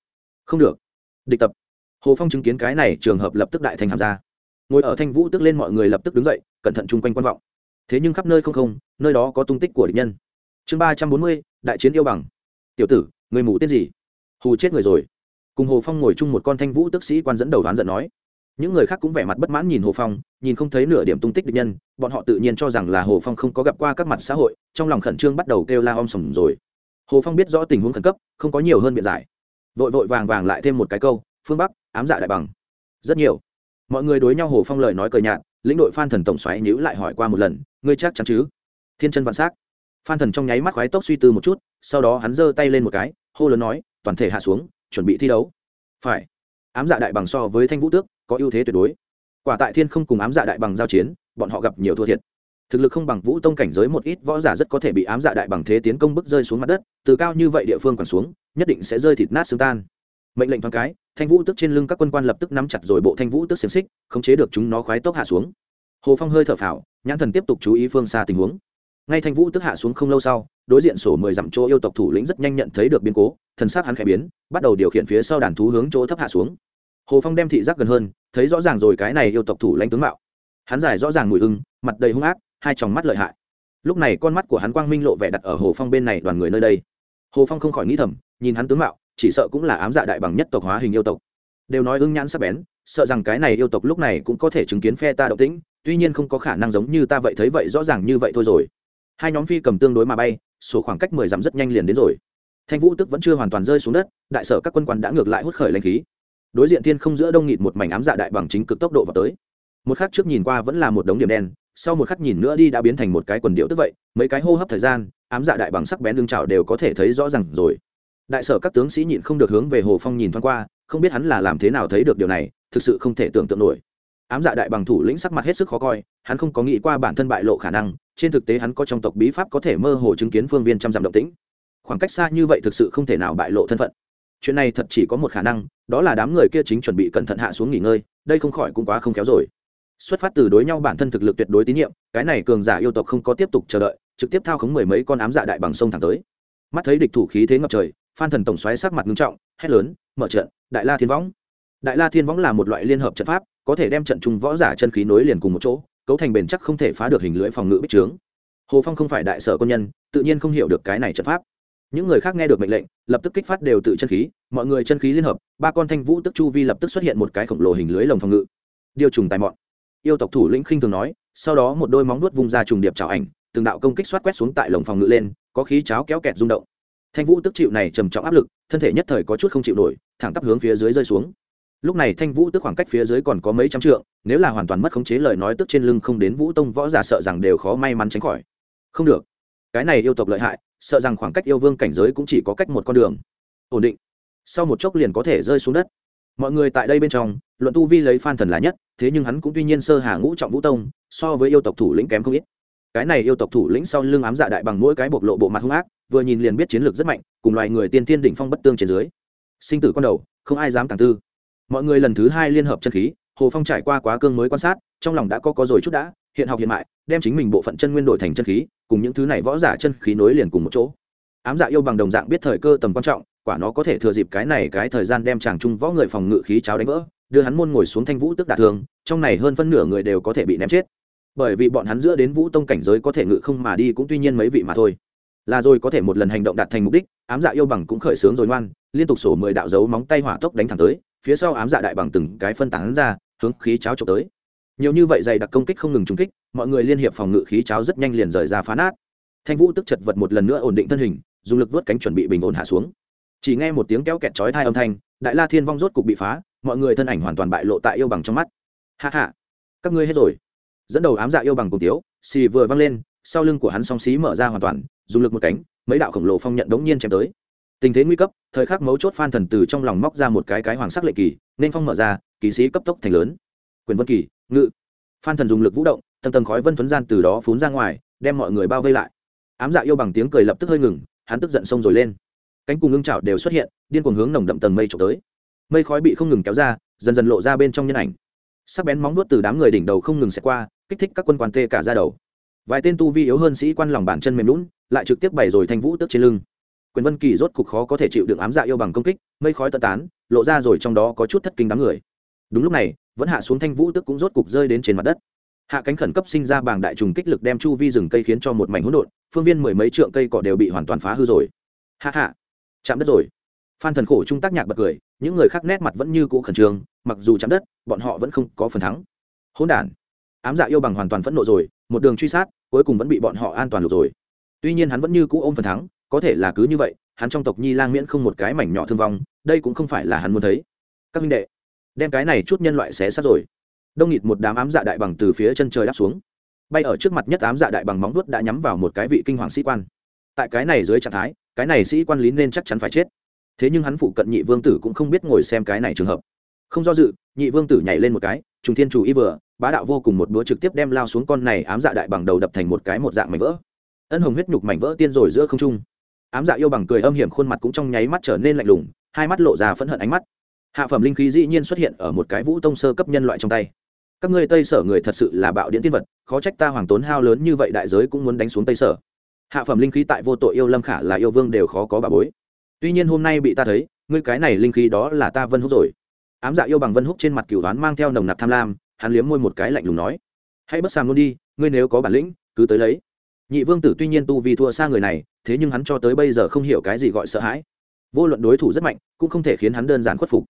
không được. Địch tập. Hồ phong chứng kiến cái này, trường hợp lập tức đại thành hàm ra ngồi ở thanh vũ tức lên mọi người lập tức đứng dậy, cẩn thận chung quanh quan vọng. Thế nhưng khắp nơi không không, nơi đó có tung tích của địch nhân. Chương ba trăm bốn mươi, đại chiến yêu bằng. Tiểu tử, người mù tên gì? Hù chết người rồi. Cùng hồ phong ngồi chung một con thanh vũ tức sĩ quan dẫn đầu đoán giận nói những người khác cũng vẻ mặt bất mãn nhìn hồ phong, nhìn không thấy nửa điểm tung tích địch nhân, bọn họ tự nhiên cho rằng là hồ phong không có gặp qua các mặt xã hội, trong lòng khẩn trương bắt đầu kêu la om sòm rồi. Hồ phong biết rõ tình huống khẩn cấp, không có nhiều hơn biện giải. Vội vội vàng vàng lại thêm một cái câu, phương bắc, ám dạ đại bằng. Rất nhiều. Mọi người đối nhau hồ phong lời nói cờ nhạt, lĩnh đội phan thần tổng xoáy nhữ lại hỏi qua một lần, ngươi chắc chắn chứ? Thiên chân vạn s á c phan thần trong nháy mắt khoái tốc suy tư một chút, sau đó hắn giơ tay lên một cái, hô lớn nói, toàn thể hạ xuống, chuẩn bị thi đấu. Phải. Ám dạ đại bằng so với thanh vũ tước có ưu thế tuyệt đối. Quả tại thiên không cùng ám dạ đại bằng giao chiến, bọn họ gặp nhiều thua thiệt. Thực lực không bằng vũ tông cảnh giới một ít võ giả rất có thể bị ám dạ đại bằng thế tiến công bức rơi xuống mặt đất, từ cao như vậy địa phương còn xuống, nhất định sẽ rơi thịt nát xương tan. Mệnh lệnh thoáng cái, thanh vũ tức trên lưng các quân quan lập tức nắm chặt rồi bộ thanh vũ tức xiềng xích, khống chế được chúng nó khoái tốc hạ xuống. Hồ phong hơi thở phào, nhãn thần tiếp tục chú ý phương xa tình huống. Ngay thanh vũ tức hạ xuống không lâu sau, đối diện sổ mười dặm chỗ yêu tộc thủ lĩnh rất nhanh nhận thấy được biến cố, thần sắc hắn khẽ biến, bắt đầu điều khiển phía sau đàn thú hướng chỗ thấp hạ xuống hồ phong đem thị giác gần hơn, thấy rõ ràng rồi cái này yêu tộc thủ lãnh tướng mạo. Hắn giải rõ ràng mùi ưng mặt đầy hung ác, hai tròng mắt lợi hại. Lúc này con mắt của hắn quang minh lộ vẻ đặt ở hồ phong bên này đoàn người nơi đây. Hồ phong không khỏi nghĩ thầm, nhìn hắn tướng mạo, chỉ sợ cũng là ám dạ đại bằng nhất tộc hóa hình yêu tộc. Đều nói ưng nhãn sắc bén, sợ rằng cái này yêu tộc lúc này cũng có thể chứng kiến phe ta động tĩnh, tuy nhiên không có khả năng giống như ta vậy thấy vậy rõ ràng như vậy thôi rồi. Hai nhóm phi cầm tương đối mà bay, số khoảng cách mười dặm rất nhanh liền đến rồi. Thanh vũ tức vẫn chưa hoàn toàn rơi xuống đất, đại sở các quân quan đã ngược lại hút khởi lãnh khí đối diện thiên không giữa đông nghịt một mảnh ám dạ đại bằng chính cực tốc độ vào tới. Một khắc trước nhìn qua vẫn là một đống điểm đen, sau một khắc nhìn nữa đi đã biến thành một cái quần điệu tức vậy, mấy cái hô hấp thời gian, ám dạ đại bằng sắc bén lưng trào đều có thể thấy rõ ràng rồi. Đại sở các tướng sĩ nhịn không được hướng về hồ phong nhìn thoáng qua, không biết hắn là làm thế nào thấy được điều này, thực sự không thể tưởng tượng nổi. Ám dạ đại bằng thủ lĩnh sắc mặt hết sức khó coi, hắn không có nghĩ qua bản thân bại lộ khả năng, trên thực tế hắn có trong tộc bí pháp có thể mơ hồ chứng kiến phương viên trăm dặm động tĩnh. Khoảng cách xa như vậy thực sự không thể nào bại lộ thân phận chuyện này thật chỉ có một khả năng, đó là đám người kia chính chuẩn bị cẩn thận hạ xuống nghỉ ngơi, đây không khỏi cũng quá không kéo rồi. Xuất phát từ đối nhau bản thân thực lực tuyệt đối tín nhiệm, cái này cường giả yêu tộc không có tiếp tục chờ đợi, trực tiếp thao khống mười mấy con ám dạ đại bằng sông thẳng tới. Mắt thấy địch thủ khí thế ngập trời, phan thần tổng xoáy sắc mặt nghiêm trọng, hét lớn, mở trận, đại la thiên võng. Đại la thiên võng là một loại liên hợp trận pháp, có thể đem trận chung võ giả chân khí nối liền cùng một chỗ, cấu thành bền chắc không thể phá được hình lưỡi phòng ngự bích trướng. Hồ phong không phải đại sở quân nhân, tự nhiên không hiểu được cái này trận pháp những người khác nghe được mệnh lệnh, lập tức kích phát đều tự chân khí, mọi người chân khí liên hợp, ba con thanh vũ tức chu vi lập tức xuất hiện một cái khổng lồ hình lưới lồng phòng ngự. Điều trùng tài mọn. Yêu tộc thủ lĩnh khinh thường nói, sau đó một đôi móng nuốt vung ra trùng điệp trào ảnh, từng đạo công kích xoát quét xuống tại lồng phòng ngự lên, có khí cháo kéo kẹt rung động. Thanh vũ tức chịu này trầm trọng áp lực, thân thể nhất thời có chút không chịu nổi, thẳng tắp hướng phía dưới rơi xuống. Lúc này thanh vũ tức khoảng cách phía dưới còn có mấy trăm trượng, nếu là hoàn toàn mất khống chế lời nói tức trên lưng không đến vũ tông võ giả sợ rằng đều khó may mắn tránh khỏi. Không được. Cái này yêu tộc lợi hại sợ rằng khoảng cách yêu vương cảnh giới cũng chỉ có cách một con đường. Ổn định. Sau một chốc liền có thể rơi xuống đất. Mọi người tại đây bên trong, luận tu vi lấy phan thần là nhất, thế nhưng hắn cũng tuy nhiên sơ hà ngũ trọng vũ tông, so với yêu tộc thủ lĩnh kém không ít. Cái này yêu tộc thủ lĩnh sau lưng ám dạ đại bằng mỗi cái bộc lộ bộ mặt hung ác, vừa nhìn liền biết chiến lược rất mạnh, cùng loài người tiên tiên đỉnh phong bất tương trên dưới. Sinh tử con đầu, không ai dám tàng tư. Mọi người lần thứ hai liên hợp chân khí, hồ phong trải qua quá cương mới quan sát, trong lòng đã có có rồi chút đã hiện học hiện mại, đem chính mình bộ phận chân nguyên đổi thành chân khí, cùng những thứ này võ giả chân khí nối liền cùng một chỗ. Ám dạ yêu bằng đồng dạng biết thời cơ tầm quan trọng, quả nó có thể thừa dịp cái này cái thời gian đem chàng trung võ người phòng ngự khí cháo đánh vỡ, đưa hắn môn ngồi xuống thanh vũ tức đả thương, trong này hơn phân nửa người đều có thể bị ném chết. Bởi vì bọn hắn giữa đến vũ tông cảnh giới có thể ngự không mà đi cũng tuy nhiên mấy vị mà thôi. Là rồi có thể một lần hành động đạt thành mục đích, ám dạ yêu bằng cũng khởi sướng rồi ngoan, liên tục sổ mười đạo dấu móng tay hỏa tốc đánh thẳng tới, phía sau ám dạ đại bằng từng cái phân tán ra, hướng khí cháo trộm tới nhiều như vậy dày đặc công kích không ngừng trúng kích, mọi người liên hiệp phòng ngự khí cháo rất nhanh liền rời ra phá nát. Thanh vũ tức chật vật một lần nữa ổn định thân hình, dùng lực vớt cánh chuẩn bị bình ổn hạ xuống. Chỉ nghe một tiếng kéo kẹt chói thai âm thanh, đại la thiên vong rốt cục bị phá, mọi người thân ảnh hoàn toàn bại lộ tại yêu bằng trong mắt. Hạ hạ các ngươi hết rồi. Dẫn đầu ám dạ yêu bằng cùng tiếu, xì vừa văng lên, sau lưng của hắn song xí mở ra hoàn toàn, dùng lực một cánh, mấy đạo khổng lồ phong nhận đống nhiên chém tới. Tình thế nguy cấp, thời khắc mấu chốt phan thần từ trong lòng móc ra một cái cái hoàng sắc lệ kỳ, nên phong mở ra, kỳ sĩ cấp tốc thành lớn. Quyền vân kỳ ngự. Phan thần dùng lực vũ động, tầng tầng khói vân thuấn gian từ đó phún ra ngoài, đem mọi người bao vây lại. Ám dạ yêu bằng tiếng cười lập tức hơi ngừng, hắn tức giận xông rồi lên. Cánh cùng ngưng trào đều xuất hiện, điên cuồng hướng nồng đậm tầng mây trộm tới. Mây khói bị không ngừng kéo ra, dần dần lộ ra bên trong nhân ảnh. Sắc bén móng nuốt từ đám người đỉnh đầu không ngừng xẹt qua, kích thích các quân quan tê cả ra đầu. Vài tên tu vi yếu hơn sĩ quan lòng bàn chân mềm lún lại trực tiếp bày rồi thanh vũ tước trên lưng. Quyền vân kỳ rốt cục khó có thể chịu được ám dạ yêu bằng công kích, mây khói tận tán, lộ ra rồi trong đó có chút thất kinh đám người. Đúng lúc này vẫn hạ xuống thanh vũ tức cũng rốt cục rơi đến trên mặt đất. Hạ cánh khẩn cấp sinh ra bàng đại trùng kích lực đem chu vi rừng cây khiến cho một mảnh hỗn độn, phương viên mười mấy trượng cây cỏ đều bị hoàn toàn phá hư rồi. Hạ hạ chạm đất rồi. Phan thần khổ trung tác nhạc bật cười, những người khác nét mặt vẫn như cũ khẩn trương, mặc dù chạm đất, bọn họ vẫn không có phần thắng. Hỗn đản, ám dạ yêu bằng hoàn toàn phẫn nộ rồi, một đường truy sát, cuối cùng vẫn bị bọn họ an toàn lục rồi. Tuy nhiên hắn vẫn như cũ ôm phần thắng, có thể là cứ như vậy, hắn trong tộc nhi lang miễn không một cái mảnh nhỏ thương vong, đây cũng không phải là hắn muốn thấy. Các minh đệ đem cái này chút nhân loại xé sát rồi. Đông nghịt một đám ám dạ đại bằng từ phía chân trời đáp xuống. Bay ở trước mặt nhất ám dạ đại bằng móng vuốt đã nhắm vào một cái vị kinh hoàng sĩ quan. Tại cái này dưới trạng thái, cái này sĩ quan lý nên chắc chắn phải chết. Thế nhưng hắn phụ cận nhị vương tử cũng không biết ngồi xem cái này trường hợp. Không do dự, nhị vương tử nhảy lên một cái, trùng thiên chủ y vừa, bá đạo vô cùng một búa trực tiếp đem lao xuống con này ám dạ đại bằng đầu đập thành một cái một dạng mảnh vỡ. Ân hồng huyết nhục mảnh vỡ tiên rồi giữa không trung. Ám dạ yêu bằng cười âm hiểm, khuôn mặt cũng trong nháy mắt trở nên lạnh lùng, hai mắt lộ ra phẫn hận ánh mắt hạ phẩm linh khí dĩ nhiên xuất hiện ở một cái vũ tông sơ cấp nhân loại trong tay. Các ngươi tây sở người thật sự là bạo điện tiên vật, khó trách ta hoàng tốn hao lớn như vậy đại giới cũng muốn đánh xuống tây sở. Hạ phẩm linh khí tại vô tội yêu lâm khả là yêu vương đều khó có bà bối. Tuy nhiên hôm nay bị ta thấy, ngươi cái này linh khí đó là ta vân húc rồi. Ám dạ yêu bằng vân húc trên mặt cửu đoán mang theo nồng nặc tham lam, hắn liếm môi một cái lạnh lùng nói. Hãy bất sàm luôn đi, ngươi nếu có bản lĩnh, cứ tới lấy. Nhị vương tử tuy nhiên tu vì thua xa người này, thế nhưng hắn cho tới bây giờ không hiểu cái gì gọi sợ hãi. Vô luận đối thủ rất mạnh, cũng không thể khiến hắn đơn giản khuất phục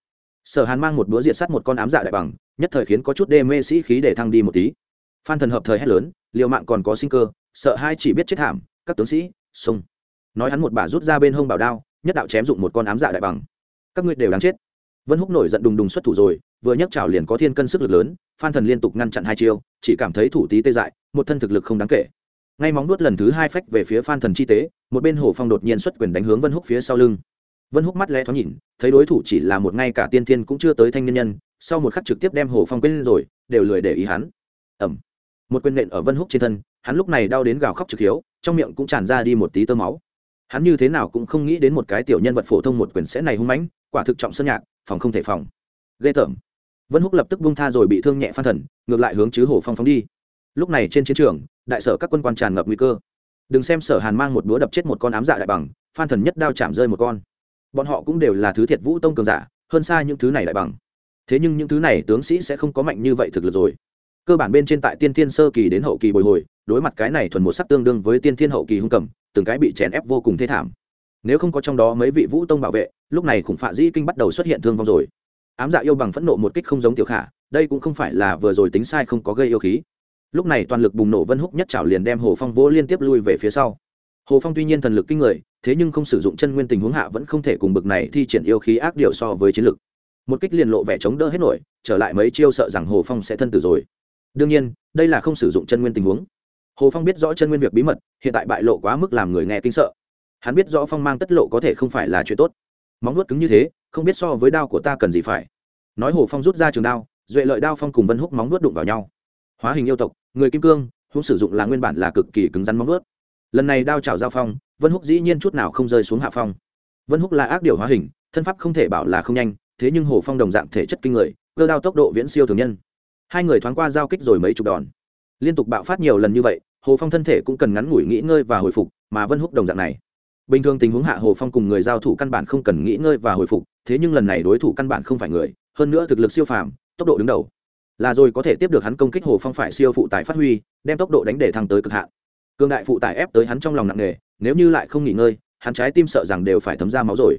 sở hàn mang một búa diệt sắt một con ám dạ đại bằng, nhất thời khiến có chút đê mê sĩ khí để thăng đi một tí. Phan thần hợp thời hét lớn liệu mạng còn có sinh cơ, sợ hai chỉ biết chết thảm, các tướng sĩ, xông. Nói hắn một bà rút ra bên hông bảo đao, nhất đạo chém dụng một con ám dạ đại bằng. Các ngươi đều đáng chết. Vân húc nổi giận đùng đùng xuất thủ rồi, vừa nhấc chảo liền có thiên cân sức lực lớn, phan thần liên tục ngăn chặn hai chiêu, chỉ cảm thấy thủ tí tê dại, một thân thực lực không đáng kể. Ngay móng nuốt lần thứ hai phách về phía phan thần chi tế, một bên hồ phong đột nhiên xuất quyền đánh hướng vân húc phía sau lưng vân húc mắt lẽ thoáng nhìn, thấy đối thủ chỉ là một ngay cả tiên thiên cũng chưa tới thanh niên nhân, sau một khắc trực tiếp đem hồ phong quên rồi, đều lười để ý hắn. Ẩm một quyền nện ở vân húc trên thân, hắn lúc này đau đến gào khóc trực hiếu, trong miệng cũng tràn ra đi một tí tơ máu. Hắn như thế nào cũng không nghĩ đến một cái tiểu nhân vật phổ thông một quyền sẽ này hung mãnh, quả thực trọng sơn nhạc, phòng không thể phòng. Ghê tởm. Vân húc lập tức bung tha rồi bị thương nhẹ phan thần, ngược lại hướng chứ hồ phong phóng đi. Lúc này trên chiến trường, đại sở các quân quan tràn ngập nguy cơ. Đừng xem sở hàn mang một búa đập chết một con ám dạ đại bằng, phan thần nhất đao chạm rơi một con bọn họ cũng đều là thứ thiệt vũ tông cường giả, hơn xa những thứ này lại bằng. Thế nhưng những thứ này tướng sĩ sẽ không có mạnh như vậy thực lực rồi. Cơ bản bên trên tại tiên thiên sơ kỳ đến hậu kỳ bồi hồi, đối mặt cái này thuần một sắc tương đương với tiên thiên hậu kỳ hung cầm, từng cái bị chèn ép vô cùng thê thảm. Nếu không có trong đó mấy vị vũ tông bảo vệ, lúc này khủng phạ dĩ kinh bắt đầu xuất hiện thương vong rồi. Ám dạ yêu bằng phẫn nộ một kích không giống tiểu khả, đây cũng không phải là vừa rồi tính sai không có gây yêu khí. Lúc này toàn lực bùng nổ vân húc nhất trảo liền đem hồ phong vỗ liên tiếp lui về phía sau hồ phong tuy nhiên thần lực kinh người, thế nhưng không sử dụng chân nguyên tình huống hạ vẫn không thể cùng bực này thi triển yêu khí ác điều so với chiến lực. Một kích liền lộ vẻ chống đỡ hết nổi, trở lại mấy chiêu sợ rằng hồ phong sẽ thân tử rồi. Đương nhiên, đây là không sử dụng chân nguyên tình huống. Hồ phong biết rõ chân nguyên việc bí mật, hiện tại bại lộ quá mức làm người nghe kinh sợ. Hắn biết rõ phong mang tất lộ có thể không phải là chuyện tốt. Móng nuốt cứng như thế, không biết so với đao của ta cần gì phải. Nói hồ phong rút ra trường đao, duệ lợi đao phong cùng vân húc móng nuốt đụng vào nhau. Hóa hình yêu tộc, người kim cương húng sử dụng là nguyên bản là cực kỳ cứng rắn móng nuốt lần này đao trào giao phong, vân húc dĩ nhiên chút nào không rơi xuống hạ phong. Vân húc là ác điều hóa hình, thân pháp không thể bảo là không nhanh, thế nhưng hồ phong đồng dạng thể chất kinh người, cơ đao tốc độ viễn siêu thường nhân. Hai người thoáng qua giao kích rồi mấy chục đòn. Liên tục bạo phát nhiều lần như vậy, hồ phong thân thể cũng cần ngắn ngủi nghỉ ngơi và hồi phục, mà vân húc đồng dạng này. Bình thường tình huống hạ hồ phong cùng người giao thủ căn bản không cần nghỉ ngơi và hồi phục, thế nhưng lần này đối thủ căn bản không phải người, hơn nữa thực lực siêu phàm, tốc độ đứng đầu. Là rồi có thể tiếp được hắn công kích hồ phong phải siêu phụ tải phát huy, đem tốc độ đánh để thăng tới cực hạn cương đại phụ tải ép tới hắn trong lòng nặng nề, nếu như lại không nghỉ ngơi, hắn trái tim sợ rằng đều phải thấm ra máu rồi.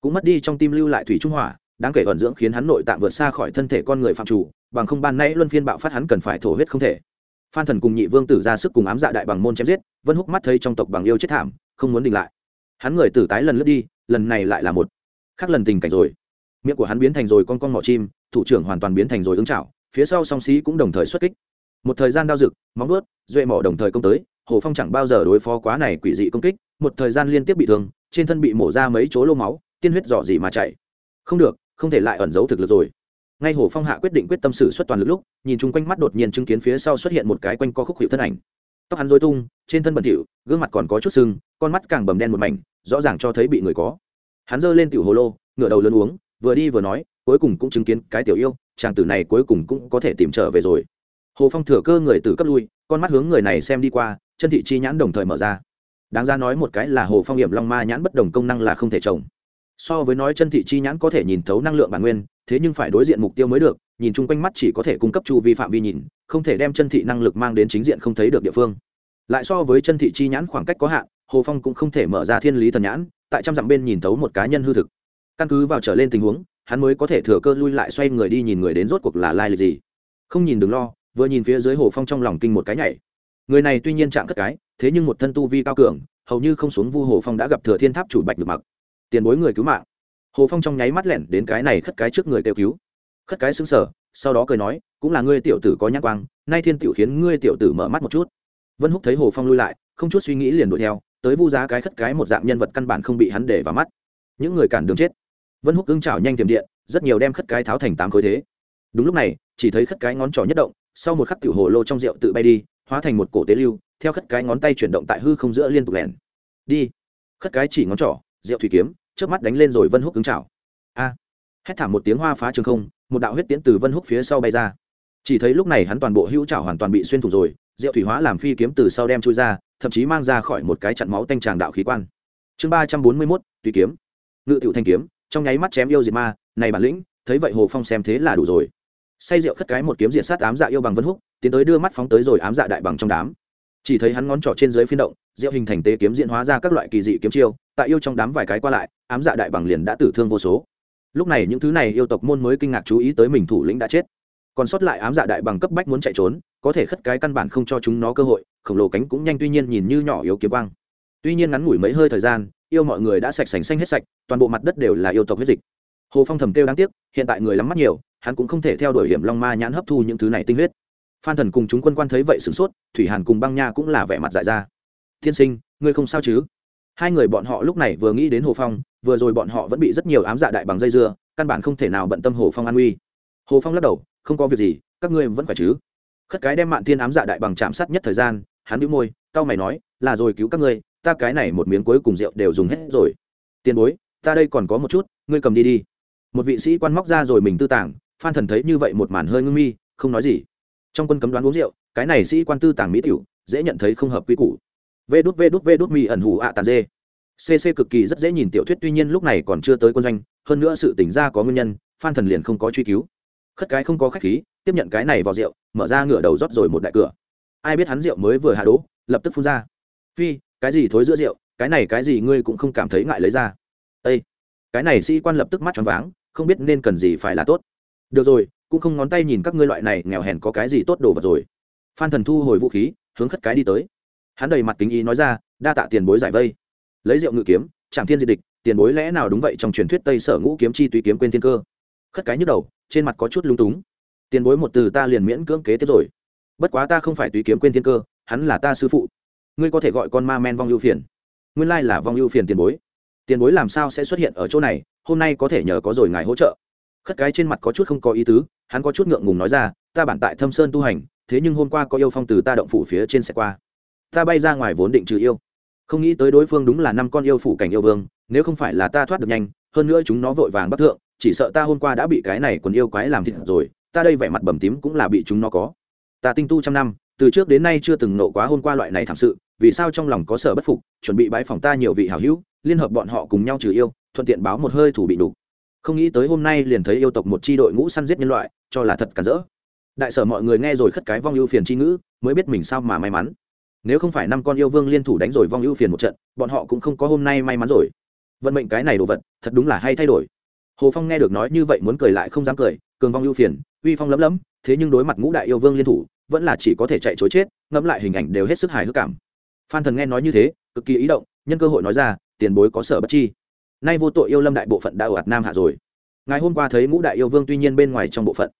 Cũng mất đi trong tim lưu lại thủy trung hỏa, đáng kể vận dưỡng khiến hắn nội tạng vượt xa khỏi thân thể con người phạm chủ, bằng không ban nãy luân phiên bạo phát hắn cần phải thổ huyết không thể. Phan thần cùng nhị vương tử ra sức cùng ám dạ đại bằng môn chém giết, vân húc mắt thấy trong tộc bằng yêu chết thảm, không muốn đình lại. Hắn người tử tái lần lướt đi, lần này lại là một khác lần tình cảnh rồi. Miệng của hắn biến thành rồi con con mỏ chim, thủ trưởng hoàn toàn biến thành rồi ứng chảo phía sau song sĩ cũng đồng thời xuất kích. Một thời gian đao rực, móng vuốt, duệ mỏ đồng thời công tới hồ phong chẳng bao giờ đối phó quá này quỷ dị công kích, một thời gian liên tiếp bị thương, trên thân bị mổ ra mấy chỗ lô máu, tiên huyết dọ gì mà chạy. Không được, không thể lại ẩn giấu thực lực rồi. Ngay hồ phong hạ quyết định quyết tâm xử xuất toàn lực lúc, nhìn chung quanh mắt đột nhiên chứng kiến phía sau xuất hiện một cái quanh co khúc hiệu thân ảnh. Tóc hắn dối tung, trên thân bẩn thỉu, gương mặt còn có chút sưng, con mắt càng bầm đen một mảnh, rõ ràng cho thấy bị người có. Hắn giơ lên tiểu hồ lô, ngửa đầu lớn uống, vừa đi vừa nói, cuối cùng cũng chứng kiến cái tiểu yêu, chàng tử này cuối cùng cũng có thể tìm trở về rồi. Hồ phong thừa cơ người tử cấp lui, con mắt hướng người này xem đi qua chân thị chi nhãn đồng thời mở ra. Đáng ra nói một cái là hồ phong hiểm long ma nhãn bất đồng công năng là không thể trồng. So với nói chân thị chi nhãn có thể nhìn thấu năng lượng bản nguyên, thế nhưng phải đối diện mục tiêu mới được, nhìn chung quanh mắt chỉ có thể cung cấp chu vi phạm vi nhìn, không thể đem chân thị năng lực mang đến chính diện không thấy được địa phương. Lại so với chân thị chi nhãn khoảng cách có hạn, hồ phong cũng không thể mở ra thiên lý thần nhãn, tại trăm dặm bên nhìn thấu một cá nhân hư thực. Căn cứ vào trở lên tình huống, hắn mới có thể thừa cơ lui lại xoay người đi nhìn người đến rốt cuộc là lai lịch gì. Không nhìn đừng lo, vừa nhìn phía dưới hồ phong trong lòng kinh một cái nhảy người này tuy nhiên chạm cất cái, thế nhưng một thân tu vi cao cường, hầu như không xuống vu hồ phong đã gặp thừa thiên tháp chủ bạch được mặc. Tiền bối người cứu mạng. Hồ phong trong nháy mắt lẻn đến cái này khất cái trước người kêu cứu. Khất cái xứng sở sau đó cười nói, cũng là ngươi tiểu tử có nhãn quang, nay thiên tiểu khiến ngươi tiểu tử mở mắt một chút. Vân húc thấy hồ phong lui lại, không chút suy nghĩ liền đuổi theo, tới vu giá cái khất cái một dạng nhân vật căn bản không bị hắn để vào mắt. Những người cản đường chết. Vân húc ưng chảo nhanh tiềm điện, rất nhiều đem khất cái tháo thành tám khối thế. Đúng lúc này, chỉ thấy khất cái ngón trỏ nhất động, sau một khắc tiểu hồ lô trong rượu tự bay đi hóa thành một cổ tế lưu, theo khất cái ngón tay chuyển động tại hư không giữa liên tục lẻn. Đi. Khất cái chỉ ngón trỏ, rượu thủy kiếm trước mắt đánh lên rồi vân húc cứng chảo. A. Hét thảm một tiếng hoa phá trường không, một đạo huyết tiễn từ vân húc phía sau bay ra. Chỉ thấy lúc này hắn toàn bộ hữu chảo hoàn toàn bị xuyên thủng rồi, rượu thủy hóa làm phi kiếm từ sau đem chui ra, thậm chí mang ra khỏi một cái chặn máu tanh tràng đạo khí quan. Chương ba trăm bốn mươi mốt, tùy kiếm. Ngự tiểu thanh kiếm, trong nháy mắt chém yêu diệt ma, này bản lĩnh, thấy vậy hồ phong xem thế là đủ rồi. Say rượu khất cái một kiếm diệt sát ám dạ yêu bằng vân húc tiến tới đưa mắt phóng tới rồi ám dạ đại bằng trong đám. Chỉ thấy hắn ngón trỏ trên dưới phiên động diễu hình thành tế kiếm diễn hóa ra các loại kỳ dị kiếm chiêu, tại yêu trong đám vài cái qua lại, ám dạ đại bằng liền đã tử thương vô số. Lúc này những thứ này yêu tộc môn mới kinh ngạc chú ý tới mình thủ lĩnh đã chết. Còn sót lại ám dạ đại bằng cấp bách muốn chạy trốn, có thể khất cái căn bản không cho chúng nó cơ hội, khổng lồ cánh cũng nhanh tuy nhiên nhìn như nhỏ yếu kiếm quang. Tuy nhiên ngắn ngủi mấy hơi thời gian, yêu mọi người đã sạch sành xanh hết sạch, toàn bộ mặt đất đều là yêu tộc huyết dịch. Hồ phong thầm kêu đáng tiếc, hiện tại người lắm mắt nhiều, hắn cũng không thể theo đuổi hiểm long ma nhãn hấp thu những thứ này tinh huyết phan thần cùng chúng quân quan thấy vậy sửng sốt, thủy hàn cùng băng nha cũng là vẻ mặt dại ra. Tiên sinh, ngươi không sao chứ? Hai người bọn họ lúc này vừa nghĩ đến hồ phong, vừa rồi bọn họ vẫn bị rất nhiều ám dạ đại bằng dây dưa, căn bản không thể nào bận tâm hồ phong an uy. Hồ phong lắc đầu, không có việc gì, các ngươi vẫn phải chứ? Khất cái đem mạn thiên ám dạ đại bằng chạm sát nhất thời gian, hắn bĩu môi, cau mày nói, là rồi, cứu các ngươi, ta cái này một miếng cuối cùng rượu đều dùng hết rồi. Tiền bối, ta đây còn có một chút, ngươi cầm đi đi. Một vị sĩ quan móc ra rồi mình tư tảng phan thần thấy như vậy một màn hơi ngưng mi, không nói gì trong quân cấm đoán uống rượu, cái này sĩ quan tư tàng mỹ tiểu, dễ nhận thấy không hợp quy củ. Vê đút vê đút vê đút mi ẩn hủ ạ tàn dê. Cc cực kỳ rất dễ nhìn tiểu thuyết, tuy nhiên lúc này còn chưa tới quân doanh, hơn nữa sự tỉnh ra có nguyên nhân, phan thần liền không có truy cứu. Khất cái không có khách khí, tiếp nhận cái này vào rượu, mở ra ngửa đầu rót rồi một đại cửa. Ai biết hắn rượu mới vừa hạ đỗ lập tức phun ra. Phi, cái gì thối giữa rượu, cái này cái gì ngươi cũng không cảm thấy ngại lấy ra. Ây cái này sĩ quan lập tức mắt tròn váng, không biết nên cần gì phải là tốt. Được rồi cũng không ngón tay nhìn các ngươi loại này nghèo hèn có cái gì tốt đồ vật rồi. Phan thần thu hồi vũ khí, hướng khất cái đi tới. Hắn đầy mặt kính ý nói ra, đa tạ tiền bối giải vây. Lấy rượu ngự kiếm, chẳng thiên diệt địch, tiền bối lẽ nào đúng vậy trong truyền thuyết tây sở ngũ kiếm chi tùy kiếm quên thiên cơ? Khất cái nhức đầu, trên mặt có chút lung túng. Tiền bối một từ ta liền miễn cưỡng kế tiếp rồi. Bất quá ta không phải tùy kiếm quên thiên cơ, hắn là ta sư phụ. Ngươi có thể gọi con ma men vong ưu phiền. Nguyên lai là vong ưu phiền tiền bối. Tiền bối làm sao sẽ xuất hiện ở chỗ này, hôm nay có thể nhờ có rồi ngài hỗ trợ khất cái trên mặt có chút không có ý tứ, hắn có chút ngượng ngùng nói ra, ta bản tại thâm sơn tu hành, thế nhưng hôm qua có yêu phong từ ta động phủ phía trên xe qua. Ta bay ra ngoài vốn định trừ yêu. Không nghĩ tới đối phương đúng là năm con yêu phủ cảnh yêu vương, nếu không phải là ta thoát được nhanh, hơn nữa chúng nó vội vàng bắt thượng, chỉ sợ ta hôm qua đã bị cái này quần yêu quái làm thịt rồi, ta đây vẻ mặt bầm tím cũng là bị chúng nó có. Ta tinh tu trăm năm, từ trước đến nay chưa từng nộ quá hôm qua loại này thảm sự, vì sao trong lòng có sở bất phục, chuẩn bị bãi phòng ta nhiều vị hảo hữu, liên hợp bọn họ cùng nhau trừ yêu, thuận tiện báo một hơi thủ bị đủ không nghĩ tới hôm nay liền thấy yêu tộc một c h i đội ngũ săn giết nhân loại, cho là thật cản rỡ. Đại sở mọi người nghe rồi khất cái vong ưu phiền c h i ngữ, mới biết mình sao mà may mắn. Nếu không phải năm con yêu vương liên thủ đánh rồi vong ưu phiền một trận, bọn họ cũng không có hôm nay may mắn rồi. Vận mệnh cái này đồ vật, thật đúng là hay thay đổi. Hồ phong nghe được nói như vậy muốn cười lại không dám cười, cường vong ưu phiền, uy phong lấm lấm, thế nhưng đối mặt ngũ đại yêu vương liên thủ, vẫn là chỉ có thể chạy chối chết, ngẫm lại hình ảnh đều hết sức hài hước cảm. Phan thần nghe nói như thế, cực kỳ ý động, nhân cơ hội nói ra, tiền bối có sở bất chi nay vô tội yêu lâm đại bộ phận đã ở ạt nam hạ rồi. Ngày hôm qua thấy ngũ đại yêu vương tuy nhiên bên ngoài trong bộ phận.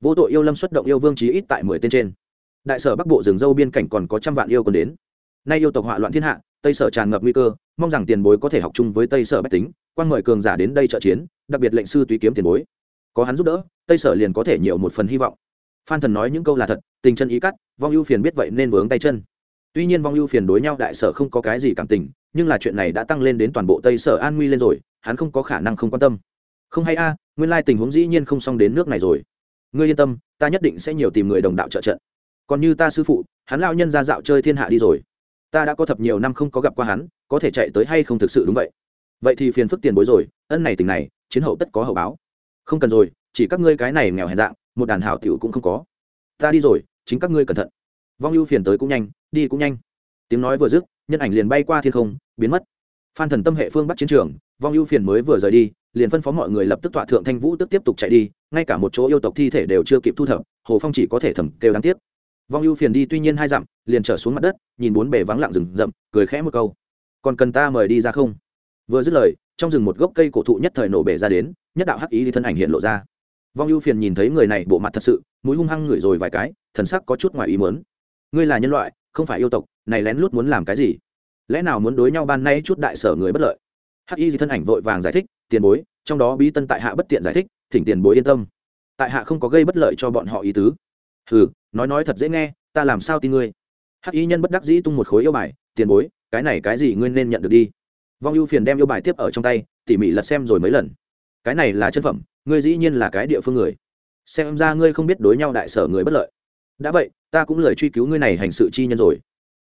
Vô tội yêu lâm xuất động yêu vương chí ít tại mười tên trên. Đại sở bắc bộ rừng dâu biên cảnh còn có trăm vạn yêu còn đến. Nay yêu tộc họa loạn thiên hạ, tây sở tràn ngập nguy cơ, mong rằng tiền bối có thể học chung với tây sở bách tính, quan mời cường giả đến đây trợ chiến, đặc biệt lệnh sư tùy kiếm tiền bối. Có hắn giúp đỡ, tây sở liền có thể nhiều một phần hy vọng. Phan thần nói những câu là thật, tình chân ý cắt, vong ưu phiền biết vậy nên vướng tay chân. Tuy nhiên vong ưu phiền đối nhau đại sở không có cái gì cảm tình nhưng là chuyện này đã tăng lên đến toàn bộ tây sở an nguy lên rồi, hắn không có khả năng không quan tâm. Không hay a, nguyên lai tình huống dĩ nhiên không xong đến nước này rồi. Ngươi yên tâm, ta nhất định sẽ nhiều tìm người đồng đạo trợ trận. Còn như ta sư phụ, hắn lao nhân ra dạo chơi thiên hạ đi rồi. Ta đã có thập nhiều năm không có gặp qua hắn, có thể chạy tới hay không thực sự đúng vậy. Vậy thì phiền phức tiền bối rồi, ân này tình này, chiến hậu tất có hậu báo. Không cần rồi, chỉ các ngươi cái này nghèo hèn dạng, một đàn hảo tiểu cũng không có. Ta đi rồi, chính các ngươi cẩn thận. Vong ưu phiền tới cũng nhanh, đi cũng nhanh. Tiếng nói vừa dứt nhân ảnh liền bay qua thiên không, biến mất. Phan thần tâm hệ phương bắc chiến trường, vong ưu phiền mới vừa rời đi, liền phân phó mọi người lập tức tọa thượng thanh vũ tức tiếp tục chạy đi, ngay cả một chỗ yêu tộc thi thể đều chưa kịp thu thập, hồ phong chỉ có thể thầm kêu đáng tiếc. Vong ưu phiền đi tuy nhiên hai dặm, liền trở xuống mặt đất, nhìn bốn bề vắng lặng rừng rậm, cười khẽ một câu. Còn cần ta mời đi ra không? Vừa dứt lời, trong rừng một gốc cây cổ thụ nhất thời nổ bể ra đến, nhất đạo hắc ý thì thân ảnh hiện lộ ra. Vong ưu phiền nhìn thấy người này bộ mặt thật sự, mũi hung hăng ngửi rồi vài cái, thần sắc có chút ngoài ý mớn ngươi là nhân loại, không phải yêu tộc này lén lút muốn làm cái gì? Lẽ nào muốn đối nhau ban nay chút đại sở người bất lợi? Hắc y gì thân ảnh vội vàng giải thích, tiền bối, trong đó bí tân tại hạ bất tiện giải thích, thỉnh tiền bối yên tâm. Tại hạ không có gây bất lợi cho bọn họ ý tứ. Hừ, nói nói thật dễ nghe, ta làm sao tin ngươi? Hắc y nhân bất đắc dĩ tung một khối yêu bài, tiền bối, cái này cái gì ngươi nên nhận được đi. Vong ưu phiền đem yêu bài tiếp ở trong tay, tỉ mỉ lật xem rồi mấy lần. Cái này là chân phẩm, ngươi dĩ nhiên là cái địa phương người. Xem ra ngươi không biết đối nhau đại sở người bất lợi. Đã vậy, ta cũng lời truy cứu ngươi này hành sự chi nhân rồi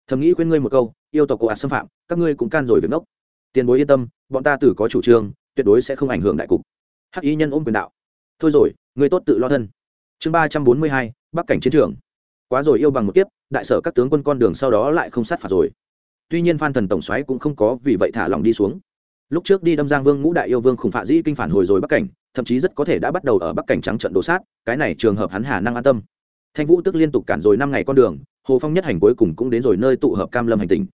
thầm nghĩ khuyên ngươi một câu, yêu tộc cổ ạt xâm phạm, các ngươi cũng can rồi việc ngốc. Tiền bối yên tâm, bọn ta tử có chủ trương, tuyệt đối sẽ không ảnh hưởng đại cục. Hắc y nhân ôm quyền đạo. Thôi rồi, ngươi tốt tự lo thân. Chương ba trăm bốn mươi hai, bắc cảnh chiến trường. Quá rồi yêu bằng một kiếp, đại sở các tướng quân con đường sau đó lại không sát phạt rồi. Tuy nhiên phan thần tổng xoáy cũng không có vì vậy thả lòng đi xuống. Lúc trước đi đâm giang vương ngũ đại yêu vương khủng phạ dĩ kinh phản hồi rồi bắc cảnh, thậm chí rất có thể đã bắt đầu ở bắc cảnh trắng trận đổ sát, cái này trường hợp hắn hà năng an tâm. Thanh vũ tức liên tục cản rồi năm ngày con đường hồ phong nhất hành cuối cùng cũng đến rồi nơi tụ hợp cam lâm hành tỉnh.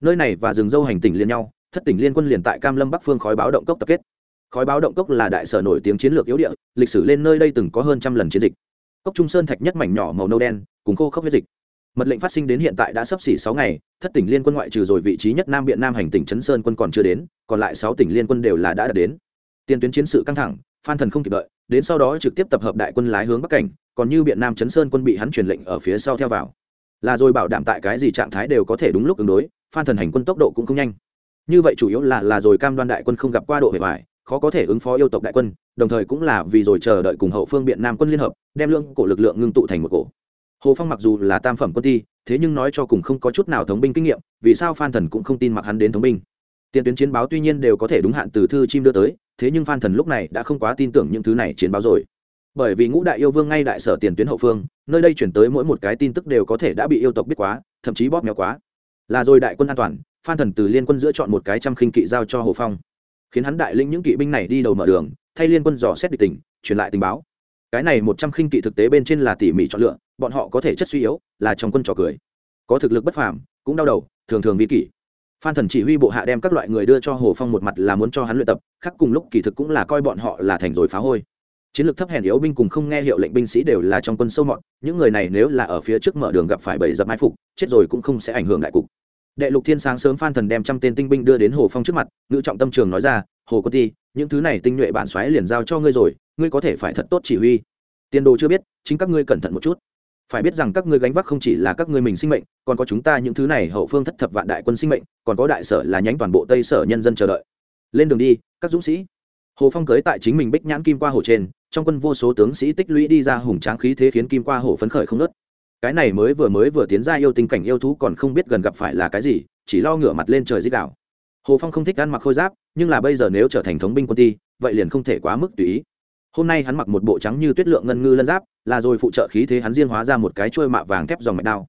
Nơi này và rừng dâu hành tỉnh liên nhau, thất tỉnh liên quân liền tại cam lâm bắc phương khói báo động cốc tập kết. Khói báo động cốc là đại sở nổi tiếng chiến lược yếu địa, lịch sử lên nơi đây từng có hơn trăm lần chiến dịch. Cốc trung sơn thạch nhất mảnh nhỏ màu nâu đen, cùng khô khốc huyết dịch. Mật lệnh phát sinh đến hiện tại đã sắp xỉ sáu ngày, thất tỉnh liên quân ngoại trừ rồi vị trí nhất nam biện nam hành tỉnh chấn sơn quân còn chưa đến, còn lại sáu tỉnh liên quân đều là đã đạt đến. Tiền tuyến chiến sự căng thẳng, phan thần không kịp đợi, đến sau đó trực tiếp tập hợp đại quân lái hướng bắc cảnh, còn như biện nam chấn sơn quân bị hắn truyền lệnh ở phía sau theo vào là rồi bảo đảm tại cái gì trạng thái đều có thể đúng lúc ứng đối, phan thần hành quân tốc độ cũng không nhanh. Như vậy chủ yếu là là rồi cam đoan đại quân không gặp qua độ hệ vải khó có thể ứng phó yêu tộc đại quân, đồng thời cũng là vì rồi chờ đợi cùng hậu phương biện nam quân liên hợp, đem lương cổ lực lượng ngưng tụ thành một cổ. Hồ phong mặc dù là tam phẩm quân ti, thế nhưng nói cho cùng không có chút nào thống binh kinh nghiệm, vì sao phan thần cũng không tin mặc hắn đến thống binh. Tiền tuyến chiến báo tuy nhiên đều có thể đúng hạn từ thư chim đưa tới, thế nhưng phan thần lúc này đã không quá tin tưởng những thứ này chiến báo rồi. Bởi vì ngũ đại yêu vương ngay đại sở tiền tuyến hậu phương nơi đây chuyển tới mỗi một cái tin tức đều có thể đã bị yêu tộc biết quá, thậm chí bóp méo quá. Là rồi đại quân an toàn, phan thần từ liên quân giữa chọn một cái trăm khinh kỵ giao cho hồ phong. Khiến hắn đại lĩnh những kỵ binh này đi đầu mở đường, thay liên quân dò xét địch tình, truyền lại tình báo. Cái này một trăm khinh kỵ thực tế bên trên là tỉ mỉ chọn lựa, bọn họ có thể chất suy yếu, là trong quân trò cười. Có thực lực bất phàm, cũng đau đầu, thường thường vi kỷ. Phan thần chỉ huy bộ hạ đem các loại người đưa cho hồ phong một mặt là muốn cho hắn luyện tập khác cùng lúc kỳ thực cũng là coi bọn họ là thành rồi phá hôi chiến lược thấp hèn yếu binh cùng không nghe hiệu lệnh binh sĩ đều là trong quân sâu mọt, những người này nếu là ở phía trước mở đường gặp phải bầy dập mai phục, chết rồi cũng không sẽ ảnh hưởng đại cục. Đệ lục thiên sáng sớm phan thần đem trăm tên tinh binh đưa đến hồ phong trước mặt ngự trọng tâm trường nói ra, hồ quân ti, những thứ này tinh nhuệ bản xoáy liền giao cho ngươi rồi, ngươi có thể phải thật tốt chỉ huy. Tiền đồ chưa biết, chính các ngươi cẩn thận một chút. Phải biết rằng các ngươi gánh vác không chỉ là các ngươi mình sinh mệnh, còn có chúng ta những thứ này hậu phương thất thập vạn đại quân sinh mệnh, còn có đại sở là nhánh toàn bộ tây sở nhân dân chờ đợi. Lên đường đi, các dũng sĩ. Hồ phong cưới tại chính mình bích nhãn kim qua hồ trên trong quân vô số tướng sĩ tích lũy đi ra hùng tráng khí thế khiến kim qua Hổ phấn khởi không nớt. Cái này mới vừa mới vừa tiến ra yêu tình cảnh yêu thú còn không biết gần gặp phải là cái gì, chỉ lo ngửa mặt lên trời dích đảo hồ phong không thích ăn mặc khôi giáp, nhưng là bây giờ nếu trở thành thống binh quân ti, vậy liền không thể quá mức tùy ý. Hôm nay hắn mặc một bộ trắng như tuyết lượng ngân ngư lân giáp, là rồi phụ trợ khí thế hắn riêng hóa ra một cái trôi mạ vàng thép dòng mạch đao.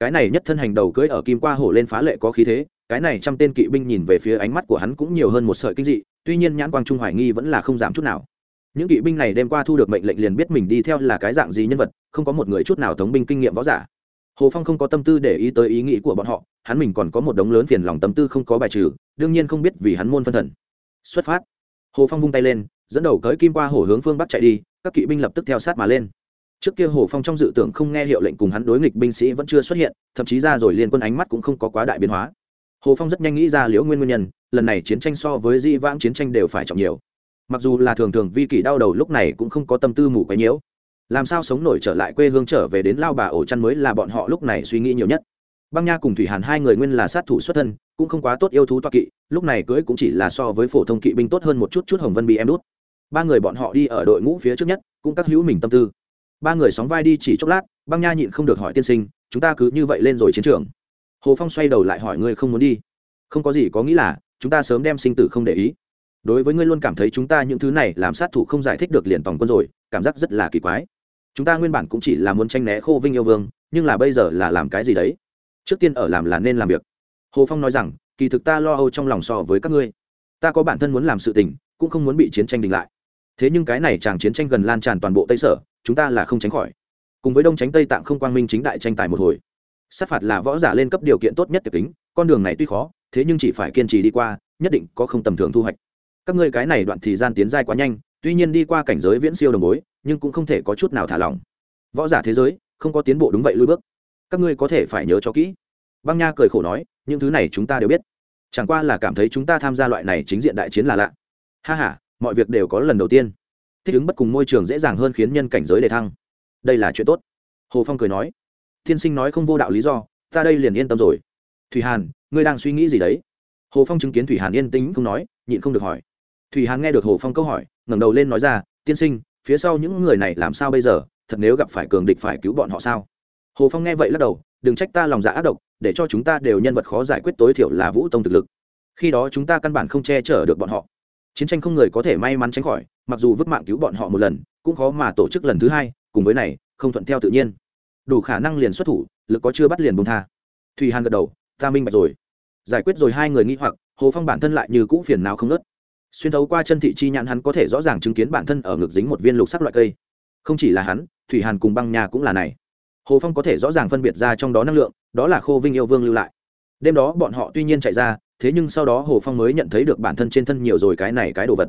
Cái này nhất thân hành đầu cưỡi ở kim qua hổ lên phá lệ có khí thế, cái này trăm tên kỵ binh nhìn về phía ánh mắt của hắn cũng nhiều hơn một sợi kinh dị, tuy nhiên nhãn quang trung hoài nghi vẫn là không giảm chút nào những kỵ binh này đêm qua thu được mệnh lệnh liền biết mình đi theo là cái dạng gì nhân vật, không có một người chút nào thống binh kinh nghiệm võ giả. Hồ phong không có tâm tư để ý tới ý nghĩ của bọn họ, hắn mình còn có một đống lớn phiền lòng tâm tư không có bài trừ, đương nhiên không biết vì hắn môn phân thần. Xuất phát. Hồ phong vung tay lên, dẫn đầu cởi kim qua hổ hướng phương bắc chạy đi, các kỵ binh lập tức theo sát mà lên. Trước kia hồ phong trong dự tưởng không nghe hiệu lệnh cùng hắn đối nghịch binh sĩ vẫn chưa xuất hiện, thậm chí ra rồi liên quân ánh mắt cũng không có quá đại biến hóa. Hồ phong rất nhanh nghĩ ra liễu nguyên nguyên nhân, lần này chiến tranh so với di vãng chiến tranh đều phải trọng nhiều mặc dù là thường thường vi kỷ đau đầu lúc này cũng không có tâm tư mù quấy nhiễu. Làm sao sống nổi trở lại quê hương trở về đến lao bà ổ chăn mới là bọn họ lúc này suy nghĩ nhiều nhất. Băng nha cùng thủy hàn hai người nguyên là sát thủ xuất thân, cũng không quá tốt yêu thú toa kỵ, lúc này cưới cũng chỉ là so với phổ thông kỵ binh tốt hơn một chút chút hồng vân bị em đút. Ba người bọn họ đi ở đội ngũ phía trước nhất, cũng các hữu mình tâm tư. Ba người sóng vai đi chỉ chốc lát, băng nha nhịn không được hỏi tiên sinh, chúng ta cứ như vậy lên rồi chiến trường? Hồ phong xoay đầu lại hỏi, ngươi không muốn đi? Không có gì có nghĩ là, chúng ta sớm đem sinh tử không để ý đối với ngươi luôn cảm thấy chúng ta những thứ này làm sát thủ không giải thích được liền tòng quân rồi, cảm giác rất là kỳ quái. Chúng ta nguyên bản cũng chỉ là muốn tranh né khô vinh yêu vương, nhưng là bây giờ là làm cái gì đấy? Trước tiên ở làm là nên làm việc. Hồ phong nói rằng, kỳ thực ta lo âu trong lòng so với các ngươi. Ta có bản thân muốn làm sự tình, cũng không muốn bị chiến tranh đình lại. Thế nhưng cái này chàng chiến tranh gần lan tràn toàn bộ tây sở, chúng ta là không tránh khỏi. Cùng với đông tránh tây tạng không quang minh chính đại tranh tài một hồi. Sát phạt là võ giả lên cấp điều kiện tốt nhất tiệp tính con đường này tuy khó, thế nhưng chỉ phải kiên trì đi qua, nhất định có không tầm thường thu hoạch các ngươi cái này đoạn thời gian tiến giai quá nhanh, tuy nhiên đi qua cảnh giới viễn siêu đồng bối, nhưng cũng không thể có chút nào thả lỏng. Võ giả thế giới, không có tiến bộ đúng vậy lui bước. Các ngươi có thể phải nhớ cho kỹ. Băng nha cười khổ nói, những thứ này chúng ta đều biết. Chẳng qua là cảm thấy chúng ta tham gia loại này chính diện đại chiến là lạ. Ha h a mọi việc đều có lần đầu tiên. Thích ứng bất cùng môi trường dễ dàng hơn khiến nhân cảnh giới đề thăng. Đây là chuyện tốt. Hồ phong cười nói tiên sinh nói không vô đạo lý do, ta đây liền yên tâm rồi. Thủy hàn, ngươi đang suy nghĩ gì đấy? Hồ phong chứng kiến thủy hàn yên tĩnh không nói, nhịn không được hỏi thủy hàn nghe được hồ phong câu hỏi, ngẩng đầu lên nói ra, tiên sinh, phía sau những người này làm sao bây giờ? Thật nếu gặp phải cường địch phải cứu bọn họ sao? Hồ phong nghe vậy lắc đầu, đừng trách ta lòng dạ ác độc, để cho chúng ta đều nhân vật khó giải quyết tối thiểu là vũ tông thực lực. Khi đó chúng ta căn bản không che chở được bọn họ. Chiến tranh không người có thể may mắn tránh khỏi, mặc dù vứt mạng cứu bọn họ một lần, cũng khó mà tổ chức lần thứ hai, cùng với này, không thuận theo tự nhiên. Đủ khả năng liền xuất thủ, lực có chưa bắt liền bông tha. Thùy hàn gật đầu, ta minh bạch rồi. Giải quyết rồi hai người nghi hoặc, hồ phong bản thân lại như cũ phiền nào không nớt xuyên thấu qua chân thị chi nhãn hắn có thể rõ ràng chứng kiến bản thân ở ngực dính một viên lục sắc loại cây. Không chỉ là hắn, thủy hàn cùng băng nhà cũng là này. Hồ phong có thể rõ ràng phân biệt ra trong đó năng lượng, đó là khô vinh yêu vương lưu lại. Đêm đó bọn họ tuy nhiên chạy ra, thế nhưng sau đó hồ phong mới nhận thấy được bản thân trên thân nhiều rồi cái này cái đồ vật.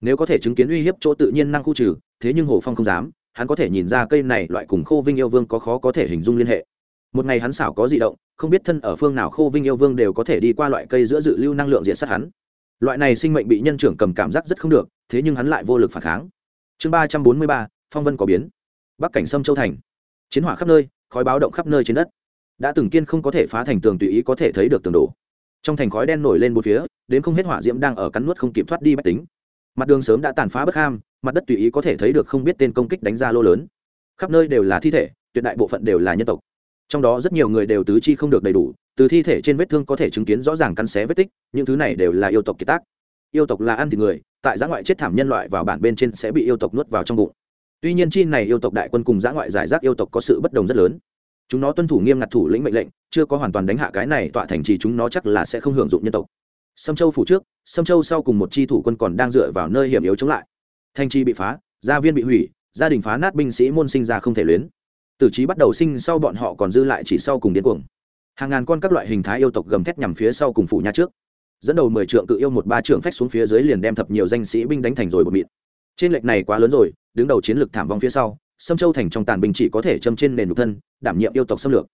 Nếu có thể chứng kiến uy hiếp chỗ tự nhiên năng khu trừ, thế nhưng hồ phong không dám, hắn có thể nhìn ra cây này loại cùng khô vinh yêu vương có khó có thể hình dung liên hệ. Một ngày hắn xảo có di động, không biết thân ở phương nào khô vinh yêu vương đều có thể đi qua loại cây giữa dự lưu năng lượng diện sát hắn loại này sinh mệnh bị nhân trưởng cầm cảm giác rất không được, thế nhưng hắn lại vô lực phản kháng. Chương ba trăm bốn mươi ba, phong vân có biến. Bắc cảnh sâm châu thành. Chiến hỏa khắp nơi, khói báo động khắp nơi trên đất. Đã từng kiên không có thể phá thành tường tùy ý có thể thấy được tường đổ. Trong thành khói đen nổi lên một phía, đến không hết hỏa diễm đang ở cắn nuốt không kịp thoát đi bách tính. Mặt đường sớm đã tàn phá bất ham, mặt đất tùy ý có thể thấy được không biết tên công kích đánh ra lô lớn. Khắp nơi đều là thi thể, tuyệt đại bộ phận đều là nhân tộc trong đó rất nhiều người đều tứ chi không được đầy đủ, từ thi thể trên vết thương có thể chứng kiến rõ ràng căn xé vết tích, những thứ này đều là yêu tộc kiệt tác. Yêu tộc là ăn thịt người, tại giã ngoại chết thảm nhân loại vào bản bên trên sẽ bị yêu tộc nuốt vào trong bụng. Tuy nhiên chi này yêu tộc đại quân cùng giã ngoại giải rác yêu tộc có sự bất đồng rất lớn. Chúng nó tuân thủ nghiêm ngặt thủ lĩnh mệnh lệnh, chưa có hoàn toàn đánh hạ cái này tọa thành trì chúng nó chắc là sẽ không hưởng dụng nhân tộc. Sâm châu phủ trước, sâm châu sau cùng một chi thủ quân còn đang dựa vào nơi hiểm yếu chống lại. Thanh chi bị phá, gia viên bị hủy, gia đình phá nát binh sĩ môn sinh ra không thể luyến tử trí bắt đầu sinh sau bọn họ còn dư lại chỉ sau cùng điên cuồng. Hàng ngàn con các loại hình thái yêu tộc gầm thét nhằm phía sau cùng phủ nhà trước. Dẫn đầu mười trượng cự yêu một ba trượng phách xuống phía dưới liền đem thập nhiều danh sĩ binh đánh thành rồi bột mịn. Trên lệch này quá lớn rồi, đứng đầu chiến lược thảm vong phía sau, sâm châu thành trong tàn binh chỉ có thể châm trên nền nhục thân, đảm nhiệm yêu tộc xâm lược.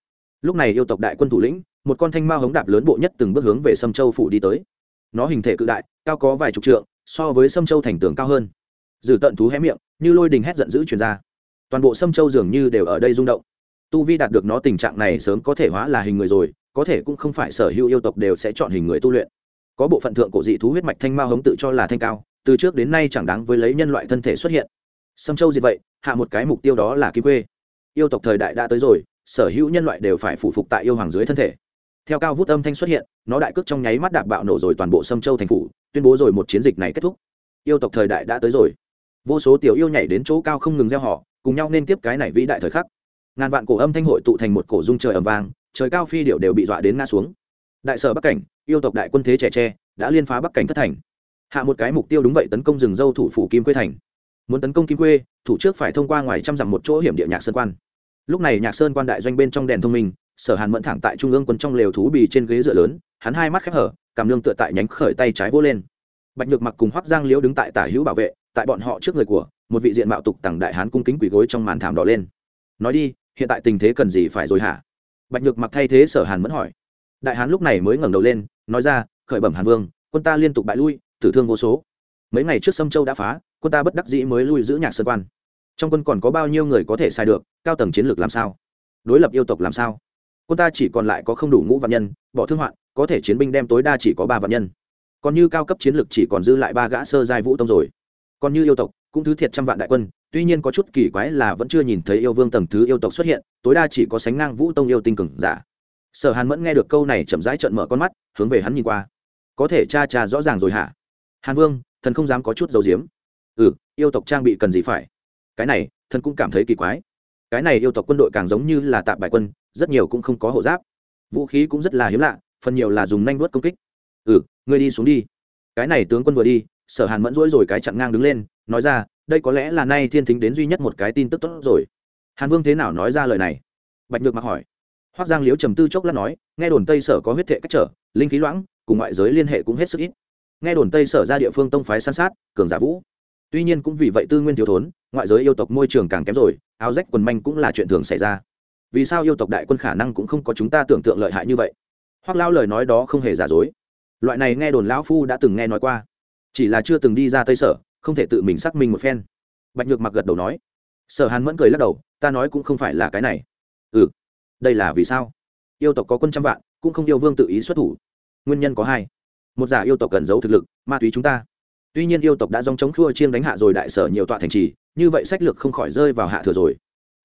Lúc này yêu tộc đại quân thủ lĩnh, một con thanh mao hống đạp lớn bộ nhất từng bước hướng về sâm châu phủ đi tới. Nó hình thể cự đại, cao có vài chục trượng, so với sâm châu thành tường cao hơn. Dử tận thú hé miệng, như lôi đình hét giận dữ truyền ra toàn bộ sâm châu dường như đều ở đây rung động. Tu vi đạt được nó tình trạng này sớm có thể hóa là hình người rồi, có thể cũng không phải sở hữu yêu tộc đều sẽ chọn hình người tu luyện. Có bộ phận thượng cổ dị thú huyết mạch thanh mao hống tự cho là thanh cao, từ trước đến nay chẳng đáng với lấy nhân loại thân thể xuất hiện. Sâm châu diệt vậy? Hạ một cái mục tiêu đó là kim quê yêu tộc thời đại đã tới rồi, sở hữu nhân loại đều phải phụ phục tại yêu hoàng dưới thân thể. Theo cao vút âm thanh xuất hiện, nó đại cước trong nháy mắt đạp bạo nổ rồi toàn bộ sâm châu thành phủ, tuyên bố rồi một chiến dịch này kết thúc. Yêu tộc thời đại đã tới rồi. Vô số tiểu yêu nhảy đến chỗ cao không ngừng gieo họ cùng nhau nên tiếp cái này vĩ đại thời khắc. Ngàn vạn cổ âm thanh hội tụ thành một cổ dung trời ầm vang, trời cao phi điệu đều bị dọa đến ngã xuống. Đại sở bắc cảnh, yêu tộc đại quân thế trẻ tre, đã liên phá bắc cảnh thất thành. Hạ một cái mục tiêu đúng vậy tấn công rừng dâu thủ phủ kim quê thành. Muốn tấn công kim quê, thủ trước phải thông qua ngoài trăm dặm một chỗ hiểm địa nhạc sơn quan. Lúc này nhạc sơn quan đại doanh bên trong đèn thông minh, sở hàn mẫn thẳng tại trung ương quân trong lều thú bì trên ghế dựa lớn, hắn hai mắt khép hở, cảm lương tựa tại nhánh khởi tay trái vô lên. Bạch nhược mặc cùng hoắc giang liễu đứng tại tả hữu bảo vệ, tại bọn họ trước người của một vị diện mạo tục tằng đại hán cung kính quỳ gối trong màn thảm đỏ lên. Nói đi, hiện tại tình thế cần gì phải rồi hả? Bạch nhược mặc thay thế sở hàn mẫn hỏi. Đại hán lúc này mới ngẩng đầu lên, nói ra, khởi bẩm hàn vương, quân ta liên tục bại lui, tử thương vô số. Mấy ngày trước sâm châu đã phá, quân ta bất đắc dĩ mới lui giữ nhạc sơn quan. Trong quân còn có bao nhiêu người có thể sai được, cao tầng chiến lược làm sao? Đối lập yêu tộc làm sao? Quân ta chỉ còn lại có không đủ ngũ vạn nhân, bỏ thương hoạn, có thể chiến binh đem tối đa chỉ có ba vạn nhân. Còn như cao cấp chiến lược chỉ còn dư lại ba gã sơ giai vũ tông rồi. Còn như yêu tộc cũng thứ thiệt trăm vạn đại quân, tuy nhiên có chút kỳ quái là vẫn chưa nhìn thấy yêu vương tầng thứ yêu tộc xuất hiện, tối đa chỉ có sánh ngang vũ tông yêu tinh cường giả. Sở hàn mẫn nghe được câu này chậm rãi trợn mở con mắt, hướng về hắn nhìn qua. Có thể cha cha rõ ràng rồi hả? Hàn vương, thần không dám có chút dầu diếm ừ yêu tộc trang bị cần gì phải? Cái này, thần cũng cảm thấy kỳ quái. Cái này yêu tộc quân đội càng giống như là tạm bài quân, rất nhiều cũng không có hộ giáp. Vũ khí cũng rất là hiếm lạ, phần nhiều là dùng nanh vuốt công kích. Ừ ngươi đi xuống đi. Cái này tướng quân vừa đi sở hàn mẫn rỗi rồi cái chặn ngang đứng lên, nói ra, đây có lẽ là nay thiên thính đến duy nhất một cái tin tức tốt rồi. Hàn vương thế nào nói ra lời này? Bạch nhược mặc hỏi. Hoác giang liếu trầm tư chốc lát nói, nghe đồn tây sở có huyết thệ cách trở, linh khí loãng, cùng ngoại giới liên hệ cũng hết sức ít. Nghe đồn tây sở ra địa phương tông phái san sát, cường giả vũ. Tuy nhiên cũng vì vậy tư nguyên thiếu thốn, ngoại giới yêu tộc môi trường càng kém rồi, áo rách quần manh cũng là chuyện thường xảy ra. Vì sao yêu tộc đại quân khả năng cũng không có chúng ta tưởng tượng lợi hại như vậy? Hoác lao lời nói đó không hề giả dối. Loại này nghe đồn lão phu đã từng nghe nói qua chỉ là chưa từng đi ra tây sở, không thể tự mình xác minh một phen. Bạch nhược mặc gật đầu nói. Sở hàn mẫn cười lắc đầu, ta nói cũng không phải là cái này. Ừ. Đây là vì sao? Yêu tộc có quân trăm vạn, cũng không yêu vương tự ý xuất thủ. Nguyên nhân có hai. Một giả yêu tộc cần giấu thực lực, ma túy chúng ta. Tuy nhiên yêu tộc đã dòng chống khua chiên đánh hạ rồi đại sở nhiều tọa thành trì, như vậy sách lược không khỏi rơi vào hạ thừa rồi.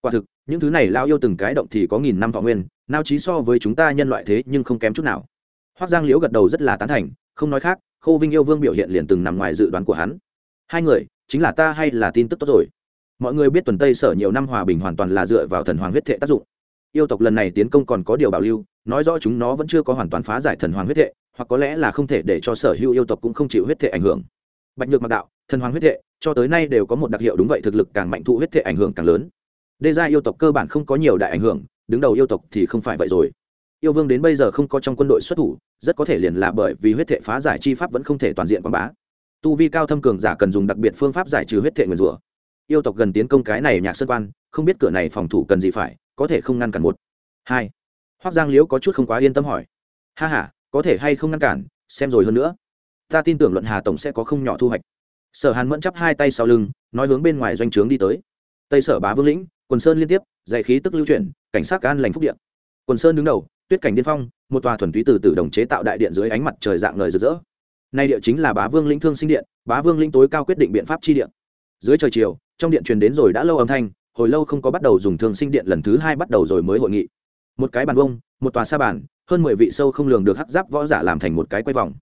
Quả thực, những thứ này lao yêu từng cái động thì có nghìn năm thọ nguyên, nao trí so với chúng ta nhân loại thế nhưng không kém chút nào. Hoác giang liễu gật đầu rất là tán thành, không nói khác khô vinh yêu vương biểu hiện liền từng nằm ngoài dự đoán của hắn. Hai người, chính là ta hay là tin tức tốt rồi? Mọi người biết tuần tây sở nhiều năm hòa bình hoàn toàn là dựa vào thần hoàng huyết thệ tác dụng. Yêu tộc lần này tiến công còn có điều bảo lưu, nói rõ chúng nó vẫn chưa có hoàn toàn phá giải thần hoàng huyết thệ, hoặc có lẽ là không thể để cho sở hữu yêu tộc cũng không chịu huyết thệ ảnh hưởng. Bạch nhược mặc đạo, thần hoàng huyết thệ, cho tới nay đều có một đặc hiệu đúng vậy, thực lực càng mạnh thụ huyết thệ ảnh hưởng càng lớn. Đề ra yêu tộc cơ bản không có nhiều đại ảnh hưởng, đứng đầu yêu tộc thì không phải vậy rồi yêu vương đến bây giờ không có trong quân đội xuất thủ, rất có thể liền là bởi vì huyết thệ phá giải chi pháp vẫn không thể toàn diện quảng bá. Tu vi cao thâm cường giả cần dùng đặc biệt phương pháp giải trừ huyết thệ nguyền rủa. Yêu tộc gần tiến công cái này nhạc sơn quan, không biết cửa này phòng thủ cần gì phải, có thể không ngăn cản một. Hai. Hoác giang liễu có chút không quá yên tâm hỏi. Ha h a có thể hay không ngăn cản, xem rồi hơn nữa. Ta tin tưởng luận hà tổng sẽ có không nhỏ thu hoạch. Sở hàn mẫn chắp hai tay sau lưng, nói hướng bên ngoài doanh trướng đi tới. Tây sở bá vương lĩnh, quần sơn liên tiếp dạy khí tức lưu chuyển, cảnh sát can lành phúc điện quần sơn đứng đầu tuyết cảnh điên phong, một tòa thuần túy từ từ đồng chế tạo đại điện dưới ánh mặt trời dạng ngời rực rỡ. Nay địa chính là bá vương lĩnh thương sinh điện, bá vương lĩnh tối cao quyết định biện pháp chi điện. Dưới trời chiều, trong điện truyền đến rồi đã lâu âm thanh, hồi lâu không có bắt đầu dùng thương sinh điện lần thứ hai bắt đầu rồi mới hội nghị. Một cái bàn vông, một tòa sa bàn, hơn mười vị sâu không lường được hắc giáp võ giả làm thành một cái quay vòng.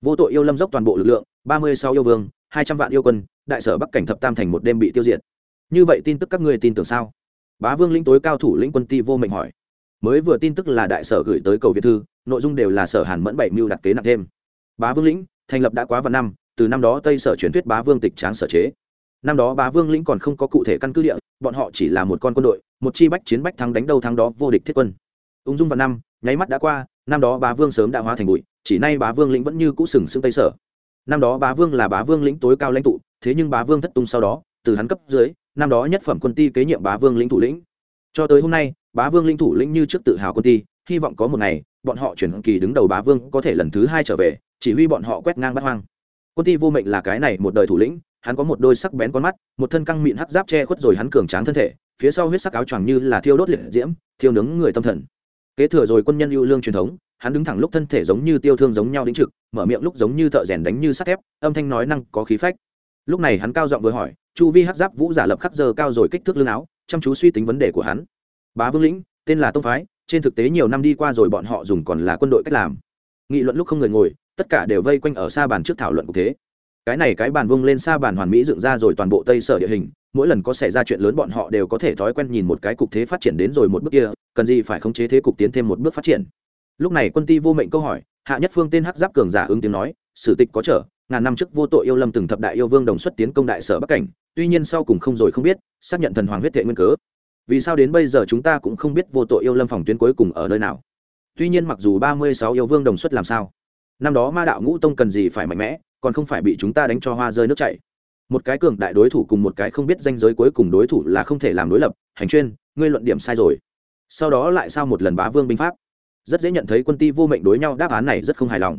Vô tội yêu lâm dốc toàn bộ lực lượng, ba mươi sáu yêu vương, hai trăm vạn yêu quân, đại sở bắc cảnh thập tam thành một đêm bị tiêu diệt. Như vậy tin tức các ngươi tin tưởng sao? Bá vương lĩnh tối cao thủ lĩnh quân ti vô mệnh hỏi mới vừa tin tức là đại sở gửi tới cầu việt thư, nội dung đều là sở hàn mẫn bảy mưu đặt kế nặng thêm. Bá vương lĩnh, thành lập đã quá vạn năm, từ năm đó tây sở truyền thuyết bá vương tịch tráng sở chế. Năm đó bá vương lĩnh còn không có cụ thể căn cứ địa, bọn họ chỉ là một con quân đội, một chi bách chiến bách thắng đánh đâu thắng đó vô địch thiết quân. Ung dung vào năm, nháy mắt đã qua, năm đó bá vương sớm đã hóa thành bụi, chỉ nay bá vương lĩnh vẫn như cũ sừng sững tây sở. Năm đó bá vương là bá vương lĩnh tối cao lãnh tụ, thế nhưng bá vương thất tung sau đó, từ hắn cấp dưới, năm đó nhất phẩm quân ti kế nhiệm bá vương lĩnh thủ lĩnh. Cho tới hôm nay bá vương Linh thủ lĩnh như trước tự hào quân Ty, hy vọng có một ngày bọn họ chuyển kỳ đứng đầu bá vương có thể lần thứ hai trở về chỉ huy bọn họ quét ngang bắt hoang. Quân Ty vô mệnh là cái này một đời thủ lĩnh hắn có một đôi sắc bén con mắt một thân căng mịn hắc giáp che khuất rồi hắn cường tráng thân thể phía sau huyết sắc áo choàng như là thiêu đốt liệt diễm thiêu nướng người tâm thần. Kế thừa rồi quân nhân ưu lương truyền thống hắn đứng thẳng lúc thân thể giống như tiêu thương giống nhau đĩnh trực mở miệng lúc giống như thợ rèn đánh như sắt thép âm thanh nói năng có khí phách. Lúc này hắn cao giọng vừa hỏi chu vi hắc giáp vũ giả lập khắc giờ cao rồi kích thước lưng áo chăm chú suy tính vấn đề của hắn bá vương lĩnh, tên là tông phái, trên thực tế nhiều năm đi qua rồi bọn họ dùng còn là quân đội cách làm. Nghị luận lúc không người ngồi, tất cả đều vây quanh ở xa bàn trước thảo luận cụ thế. Cái này cái bàn vung lên xa bàn hoàn mỹ dựng ra rồi toàn bộ tây sở địa hình, mỗi lần có xảy ra chuyện lớn bọn họ đều có thể thói quen nhìn một cái cục thế phát triển đến rồi một bước kia, cần gì phải khống chế thế cục tiến thêm một bước phát triển. Lúc này quân ti vô mệnh câu hỏi, hạ nhất phương tên hắc giáp cường giả ứng tiếng nói, sử tịch có trở, ngàn năm trước vô tội yêu lâm từng thập đại yêu vương đồng xuất tiến công đại sở bắc cảnh, tuy nhiên sau cùng không rồi không biết, xác nhận thần hoàng huyết thệ nguyên cớ vì sao đến bây giờ chúng ta cũng không biết vô tội yêu lâm phòng tuyến cuối cùng ở nơi nào? Tuy nhiên mặc dù ba mươi sáu yêu vương đồng xuất làm sao? Năm đó ma đạo ngũ tông cần gì phải mạnh mẽ, còn không phải bị chúng ta đánh cho hoa rơi nước chảy. Một cái cường đại đối thủ cùng một cái không biết danh giới cuối cùng đối thủ là không thể làm đối lập. Hành chuyên, ngươi luận điểm sai rồi. Sau đó lại sao một lần bá vương binh pháp? Rất dễ nhận thấy quân ti vô mệnh đối nhau, đáp án này rất không hài lòng.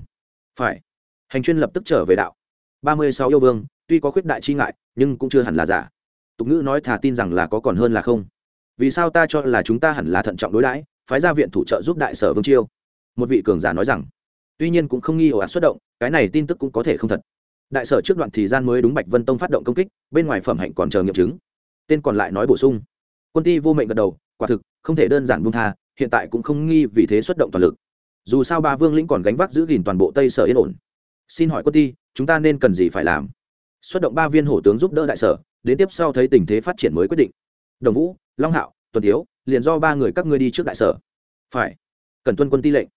Phải. Hành chuyên lập tức trở về đạo. ba mươi sáu yêu vương, tuy có khuyết đại chi ngại, nhưng cũng chưa hẳn là giả. Tục ngữ nói thà tin rằng là có còn hơn là không vì sao ta cho là chúng ta hẳn là thận trọng đối đãi, phái ra viện thủ trợ giúp đại sở vương chiêu? Một vị cường giả nói rằng. Tuy nhiên cũng không nghi ồ ạt xuất động, cái này tin tức cũng có thể không thật. Đại sở trước đoạn thời gian mới đúng bạch vân tông phát động công kích, bên ngoài phẩm hạnh còn chờ nghiệm chứng. Tên còn lại nói bổ sung. Quân ti vô mệnh gật đầu, quả thực, không thể đơn giản buông tha, hiện tại cũng không nghi vì thế xuất động toàn lực. Dù sao ba vương lĩnh còn gánh vác giữ gìn toàn bộ tây sở yên ổn. Xin hỏi quân ti, chúng ta nên cần gì phải làm? Xuất động ba viên hổ tướng giúp đỡ đại sở, đến tiếp sau thấy tình thế phát triển mới quyết định. Đồng vũ long hạo, tuần thiếu liền do ba người các ngươi đi trước đại sở. Phải. Cần tuân quân ti lệnh.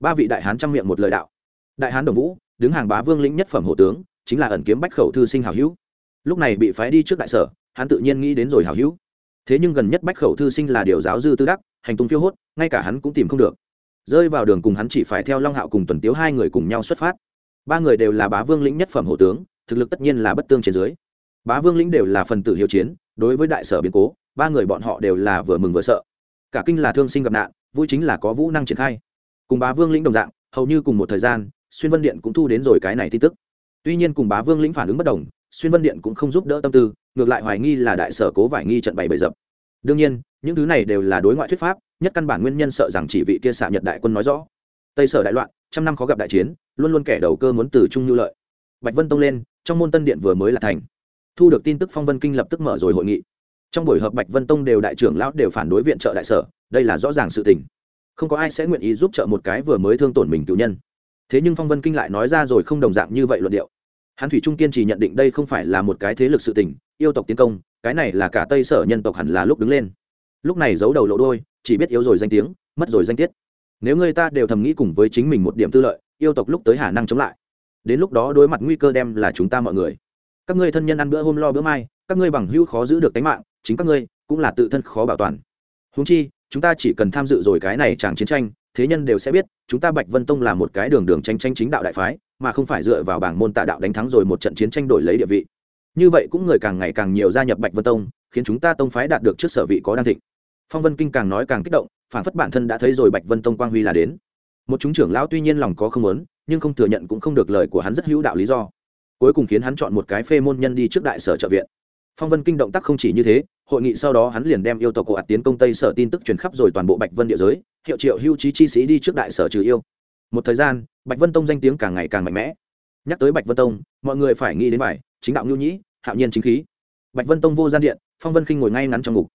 Ba vị đại hán trang miệng một lời đạo. Đại hán đồng vũ, đứng hàng bá vương lĩnh nhất phẩm hộ tướng, chính là ẩn kiếm bách khẩu thư sinh hảo hữu. Lúc này bị phái đi trước đại sở, hắn tự nhiên nghĩ đến rồi hảo hữu. Thế nhưng gần nhất bách khẩu thư sinh là điều giáo dư tư đắc, hành tung phiêu hốt, ngay cả hắn cũng tìm không được. Rơi vào đường cùng hắn chỉ phải theo long hạo cùng tuần tiếu hai người cùng nhau xuất phát. Ba người đều là bá vương lĩnh nhất phẩm hộ tướng, thực lực tất nhiên là bất tương trên dưới. Bá vương lĩnh đều là phần tử hiệu chiến, đối với đại sở biến cố ba người bọn họ đều là vừa mừng vừa sợ. Cả kinh là thương sinh gặp nạn, vui chính là có vũ năng triển khai. Cùng bá vương lĩnh đồng dạng, hầu như cùng một thời gian, xuyên vân điện cũng thu đến rồi cái này tin tức. Tuy nhiên cùng bá vương lĩnh phản ứng bất đồng, xuyên vân điện cũng không giúp đỡ tâm tư, ngược lại hoài nghi là đại sở cố vải nghi trận bày bày dập. Đương nhiên, những thứ này đều là đối ngoại thuyết pháp, nhất căn bản nguyên nhân sợ rằng chỉ vị kia xạ nhật đại quân nói rõ. Tây sở đại loạn, trăm năm khó gặp đại chiến, luôn luôn kẻ đầu cơ muốn từ trung nhu lợi. Bạch vân tông lên, trong môn tân điện vừa mới là thành. Thu được tin tức phong vân kinh lập tức mở rồi hội nghị trong buổi họp bạch vân tông đều đại trưởng lão đều phản đối viện trợ đại sở, đây là rõ ràng sự tình. Không có ai sẽ nguyện ý giúp trợ một cái vừa mới thương tổn mình cựu nhân. Thế nhưng phong vân kinh lại nói ra rồi không đồng dạng như vậy luận điệu. Hắn thủy trung kiên chỉ nhận định đây không phải là một cái thế lực sự tình, yêu tộc tiến công, cái này là cả tây sở nhân tộc hẳn là lúc đứng lên. Lúc này giấu đầu lộ đôi, chỉ biết yếu rồi danh tiếng, mất rồi danh tiết. Nếu người ta đều thầm nghĩ cùng với chính mình một điểm tư lợi, yêu tộc lúc tới khả năng chống lại. Đến lúc đó đối mặt nguy cơ đem là chúng ta mọi người. Các ngươi thân nhân ăn bữa hôm lo bữa mai, các ngươi bằng hữu khó giữ được tính mạng chính các ngươi cũng là tự thân khó bảo toàn. Húng chi, chúng ta chỉ cần tham dự rồi cái này chẳng chiến tranh, thế nhân đều sẽ biết, chúng ta bạch vân tông là một cái đường đường tranh tranh chính đạo đại phái, mà không phải dựa vào bảng môn tạ đạo đánh thắng rồi một trận chiến tranh đổi lấy địa vị. Như vậy cũng người càng ngày càng nhiều gia nhập bạch vân tông, khiến chúng ta tông phái đạt được trước sở vị có đan thịnh. Phong vân kinh càng nói càng kích động, phản phất bản thân đã thấy rồi bạch vân tông quang huy là đến. Một chúng trưởng lão tuy nhiên lòng có không muốn, nhưng không thừa nhận cũng không được lời của hắn rất hữu đạo lý do. Cuối cùng khiến hắn chọn một cái phê môn nhân đi trước đại sở trợ viện. Phong vân kinh động tác không chỉ như thế hội nghị sau đó hắn liền đem yêu tộc cổ ạt tiến công tây sở tin tức truyền khắp rồi toàn bộ bạch vân địa giới, hiệu triệu hưu trí chi sĩ đi trước đại sở trừ yêu. Một thời gian, bạch vân tông danh tiếng càng ngày càng mạnh mẽ. Nhắc tới bạch vân tông, mọi người phải nghĩ đến bài, chính đạo nhu nhĩ, hạo nhiên chính khí. Bạch vân tông vô gian điện, phong vân khinh ngồi ngay ngắn trong ngục.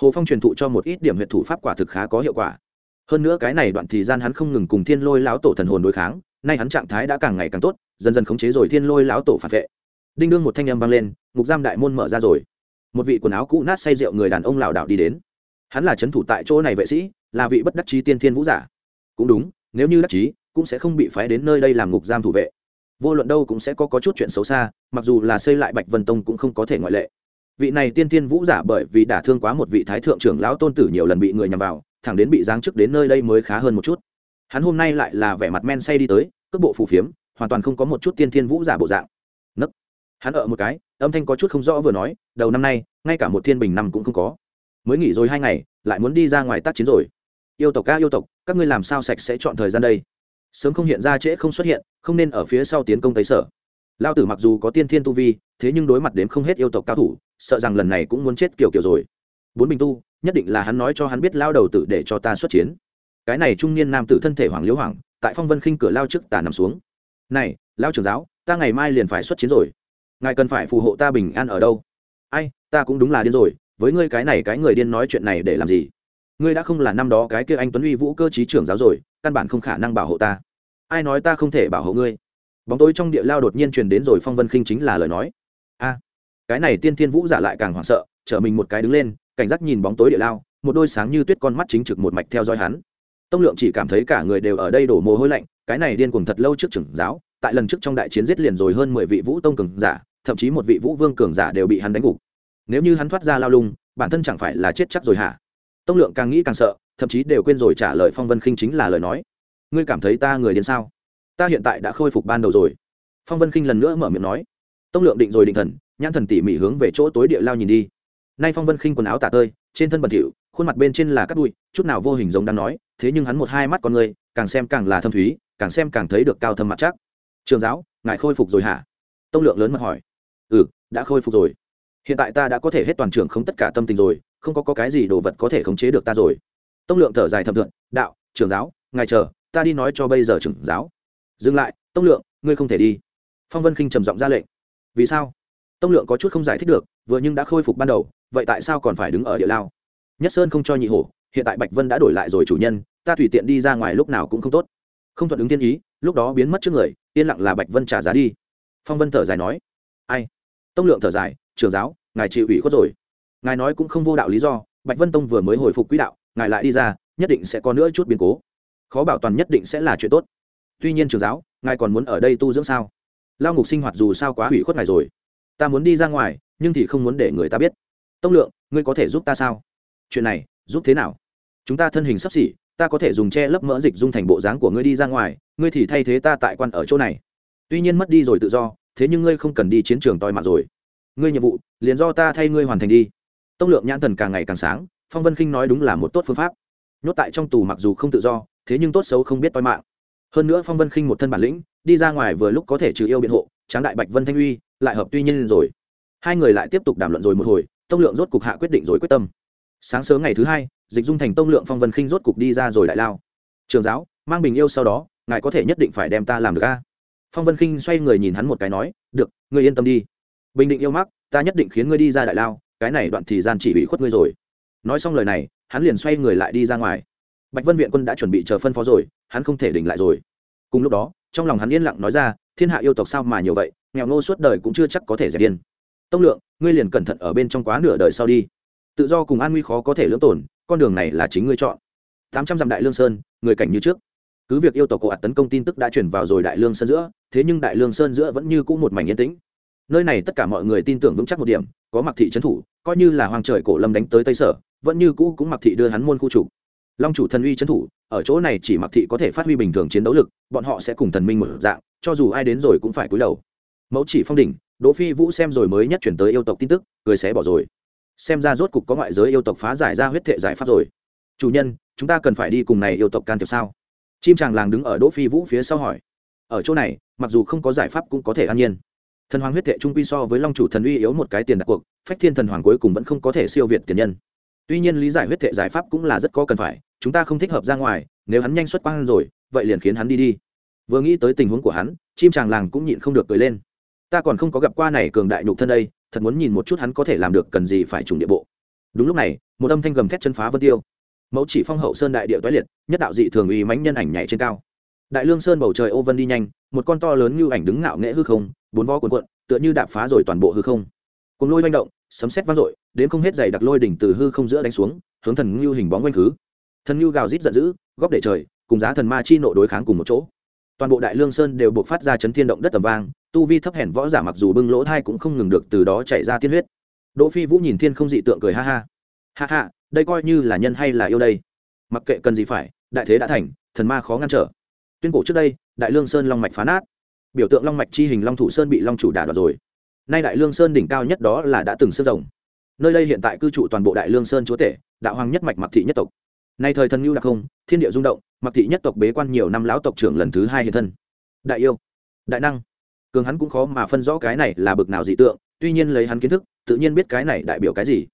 Hồ phong truyền thụ cho một ít điểm huyện thủ pháp quả thực khá có hiệu quả. Hơn nữa cái này đoạn thời gian hắn không ngừng cùng thiên lôi lão tổ thần hồn đối kháng, nay hắn trạng thái đã càng ngày càng tốt, dần dần khống chế rồi thiên lôi lão tổ phản vệ. Đinh đương một thanh âm vang lên, ngục giam đại môn mở ra rồi một vị quần áo cũ nát say rượu người đàn ông lảo đảo đi đến. Hắn là c h ấ n thủ tại chỗ này vệ sĩ là vị bất đắc chí tiên thiên vũ giả. Cũng đúng nếu như đắc chí cũng sẽ không bị phái đến nơi đây làm ngục giam thủ vệ. Vô luận đâu cũng sẽ có, có chút chuyện xấu xa mặc dù là xây lại bạch vân tông cũng không có thể ngoại lệ. Vị này tiên thiên vũ giả bởi vì đả thương quá một vị thái thượng trưởng lão tôn tử nhiều lần bị người nhằm vào thẳng đến bị giáng chức đến nơi đây mới khá hơn một chút. Hắn hôm nay lại là vẻ mặt men say đi tới cước bộ phù phiếm hoàn toàn không có một chút tiên thiên vũ giả bộ dạng. Nấc hắn ở một cái, âm thanh có chút không rõ vừa nói, đầu năm nay, ngay cả một thiên bình năm cũng không có. Mới nghỉ rồi hai ngày, lại muốn đi ra ngoài tác chiến rồi. Yêu tộc ca yêu tộc, các ngươi làm sao sạch sẽ chọn thời gian đây? Sớm không hiện ra trễ không xuất hiện, không nên ở phía sau tiến công tây sở. Lao tử mặc dù có tiên thiên tu vi, thế nhưng đối mặt đến không hết yêu tộc cao thủ, sợ rằng lần này cũng muốn chết kiểu kiểu rồi. Bốn bình tu, nhất định là hắn nói cho hắn biết lao đầu tử để cho ta xuất chiến. Cái này trung niên nam tử thân thể hoàng liễu hoàng tại phong vân khinh cửa lao trước tà nằm xuống. Này lao trưởng giáo, ta ngày mai liền phải xuất chiến rồi ngài cần phải phù hộ ta bình an ở đâu? Ai, ta cũng đúng là điên rồi, với ngươi cái này cái người điên nói chuyện này để làm gì? Ngươi đã không là năm đó cái kia anh tuấn uy vũ cơ trí trưởng giáo rồi, căn bản không khả năng bảo hộ ta. Ai nói ta không thể bảo hộ ngươi? Bóng tối trong địa lao đột nhiên truyền đến rồi phong vân khinh chính là lời nói. A, cái này tiên thiên vũ giả lại càng hoảng sợ trở mình một cái đứng lên, cảnh giác nhìn bóng tối địa lao, một đôi sáng như tuyết con mắt chính trực một mạch theo dõi hắn. Tông lượng chỉ cảm thấy cả người đều ở đây đổ mồ hôi lạnh, cái này điên cuồng thật lâu trước trưởng giáo, tại lần trước trong đại chiến giết liền rồi hơn mười vị vũ tông cường giả thậm chí một vị vũ vương cường giả đều bị hắn đánh gục. Nếu như hắn thoát ra lao lung, bản thân chẳng phải là chết chắc rồi hả? Tông lượng càng nghĩ càng sợ, thậm chí đều quên rồi trả lời phong vân khinh chính là lời nói. Ngươi cảm thấy ta người đến sao? Ta hiện tại đã khôi phục ban đầu rồi. Phong vân khinh lần nữa mở miệng nói. Tông lượng định rồi định thần, nhãn thần tỉ mỉ hướng về chỗ tối địa lao nhìn đi. Nay phong vân khinh quần áo tả tơi, trên thân bẩn thỉu, khuôn mặt bên trên là cắt bụi, chút nào vô hình giống đang nói, thế nhưng hắn một hai mắt con người, càng xem càng là thâm thúy, càng xem càng thấy được cao thâm mặt chắc. Trường giáo, ngài khôi phục rồi hả? Tông lượng lớn mặt hỏi ừ đã khôi phục rồi. Hiện tại ta đã có thể hết toàn trường không tất cả tâm tình rồi không có, có cái gì đồ vật có thể khống chế được ta rồi. Tông lượng thở dài thầm thượng đạo trưởng giáo ngài chờ ta đi nói cho bây giờ trưởng giáo. Dừng lại tông lượng ngươi không thể đi. Phong vân khinh trầm giọng ra lệnh. Vì sao? Tông lượng có chút không giải thích được vừa nhưng đã khôi phục ban đầu vậy tại sao còn phải đứng ở địa lao? Nhất sơn không cho nhị hổ hiện tại bạch vân đã đổi lại rồi chủ nhân ta tùy tiện đi ra ngoài lúc nào cũng không tốt. Không thuận ứng thiên ý lúc đó biến mất trước người yên lặng là bạch vân trả giá đi. Phong vân thở dài nói. Ai? Tông lượng thở dài trường giáo, ngài chịu ủy khuất rồi. Ngài nói cũng không vô đạo lý do, bạch vân tông vừa mới hồi phục quỹ đạo, ngài lại đi ra, nhất định sẽ có nữa chút biến cố. Khó bảo toàn nhất định sẽ là chuyện tốt. Tuy nhiên trường giáo, ngài còn muốn ở đây tu dưỡng sao? Lao ngục sinh hoạt dù sao quá hủy khuất ngài rồi. Ta muốn đi ra ngoài, nhưng thì không muốn để người ta biết. Tông lượng, ngươi có thể giúp ta sao? Chuyện này, giúp thế nào? Chúng ta thân hình sắp xỉ, ta có thể dùng che lấp mỡ dịch dung thành bộ dáng của ngươi đi ra ngoài, ngươi thì thay thế ta tại quan ở chỗ này. Tuy nhiên mất đi rồi tự do thế nhưng ngươi không cần đi chiến trường toi mạng rồi. Ngươi nhiệm vụ, liền do ta thay ngươi hoàn thành đi. Tông lượng nhãn thần càng ngày càng sáng, phong vân khinh nói đúng là một tốt phương pháp. Nhốt tại trong tù mặc dù không tự do, thế nhưng tốt xấu không biết toi mạng. Hơn nữa phong vân khinh một thân bản lĩnh, đi ra ngoài vừa lúc có thể trừ yêu biện hộ, tráng đại bạch vân thanh uy, lại hợp tuy nhiên rồi. Hai người lại tiếp tục đàm luận rồi một hồi tông lượng rốt cục hạ quyết định rồi quyết tâm. Sáng sớm ngày thứ hai, dịch dung thành tông lượng phong vân khinh rốt cục đi ra rồi đại lao. Trường giáo, mang bình yêu sau đó, ngài có thể nhất định phải đem ta làm được a? Phong vân khinh xoay người nhìn hắn một cái nói, được, ngươi yên tâm đi. Bình định yêu mắc, ta nhất định khiến ngươi đi ra đại lao, cái này đoạn thì gian chỉ bị khuất ngươi rồi. Nói xong lời này, hắn liền xoay người lại đi ra ngoài. Bạch vân viện quân đã chuẩn bị chờ phân phó rồi, hắn không thể đỉnh lại rồi. Cùng lúc đó, trong lòng hắn yên lặng nói ra, thiên hạ yêu tộc sao mà nhiều vậy, nghèo ngô suốt đời cũng chưa chắc có thể dẹp điên. Tông lượng, ngươi liền cẩn thận ở bên trong quá nửa đời sau đi. Tự do cùng an nguy khó có thể lưỡng tổn, con đường này là chính ngươi chọn. Tám trăm dặm đại lương sơn, người cảnh như trước. Cứ việc yêu tộc cổ ạt tấn công tin tức đã chuyển vào rồi đại lương sơn giữa thế nhưng đại lương sơn giữa vẫn như cũ một mảnh yên tĩnh. Nơi này tất cả mọi người tin tưởng vững chắc một điểm, có mặc thị trấn thủ, coi như là hoàng trời cổ lâm đánh tới tây sở, vẫn như cũ cũng mặc thị đưa hắn môn khu trục long chủ thần uy trấn thủ, ở chỗ này chỉ mặc thị có thể phát huy bình thường chiến đấu lực, bọn họ sẽ cùng thần minh một dạng, cho dù ai đến rồi cũng phải cúi đầu. Mẫu chỉ phong đỉnh, đỗ phi vũ xem rồi mới nhất chuyển tới yêu tộc tin tức, cười xé bỏ rồi. Xem ra rốt cục có ngoại giới yêu tộc phá giải ra huyết thệ giải pháp rồi. Chủ nhân, chúng ta cần phải đi cùng này yêu tộc can thiệp sao? Chim chàng làng đứng ở đỗ phi vũ phía sau hỏi ở chỗ này, mặc dù không có giải pháp cũng có thể an nhiên. Thần hoàng huyết thệ trung quy so với long chủ thần uy yếu một cái tiền đặt cuộc, phách thiên thần hoàng cuối cùng vẫn không có thể siêu việt tiền nhân. Tuy nhiên lý giải huyết thệ giải pháp cũng là rất có cần phải, chúng ta không thích hợp ra ngoài, nếu hắn nhanh xuất quang rồi, vậy liền khiến hắn đi đi. Vừa nghĩ tới tình huống của hắn, chim chàng làng cũng nhịn không được cười lên. Ta còn không có gặp qua này cường đại nhục thân đây, thật muốn nhìn một chút hắn có thể làm được cần gì phải trùng địa bộ. Đúng lúc này, một âm thanh gầm thét chân phá vân tiêu. Mẫu chỉ phong hậu sơn đại địa toái liệt, nhất đạo dị thường uy mãnh nhân ảnh nhảy trên cao đại lương sơn bầu trời ô vân đi nhanh, một con to lớn như ảnh đứng ngạo nghễ hư không, bốn vó cuộn cuộn, tựa như đạp phá rồi toàn bộ hư không. Cùng lôi manh động, sấm sét vang dội, đến không hết dày đặc lôi đỉnh từ hư không giữa đánh xuống, hướng thần như hình bóng quanh khứ. Thần như gào rít giận dữ góp để trời, cùng giá thần ma chi nộ đối kháng cùng một chỗ. Toàn bộ đại lương sơn đều buộc phát ra chấn thiên động đất tầm vang, tu vi thấp hèn võ giả mặc dù bưng lỗ thai cũng không ngừng được từ đó chảy ra tiên huyết. Đỗ phi vũ nhìn thiên không dị tượng cười ha ha. Ha ha, đây coi như là nhân hay là yêu đây. Mặc kệ cần gì phải, đại thế đã thành, thần ma khó ngăn trở tuyên cổ trước đây, đại lương sơn long mạch phá nát. Biểu tượng long mạch chi hình long thủ sơn bị long chủ đả đoạt rồi. Nay đại lương sơn đỉnh cao nhất đó là đã từng sơn rồng. Nơi đây hiện tại cư trụ toàn bộ đại lương sơn chúa tể, đạo hoàng nhất mạch mặc thị nhất tộc. Nay thời thần lưu đặc không, thiên địa rung động mặc thị nhất tộc bế quan nhiều năm lão tộc trưởng lần thứ hai hiện thân. Đại yêu, đại năng. Cường hắn cũng khó mà phân rõ cái này là bực nào dị tượng, tuy nhiên lấy hắn kiến thức, tự nhiên biết cái này đại biểu cái gì.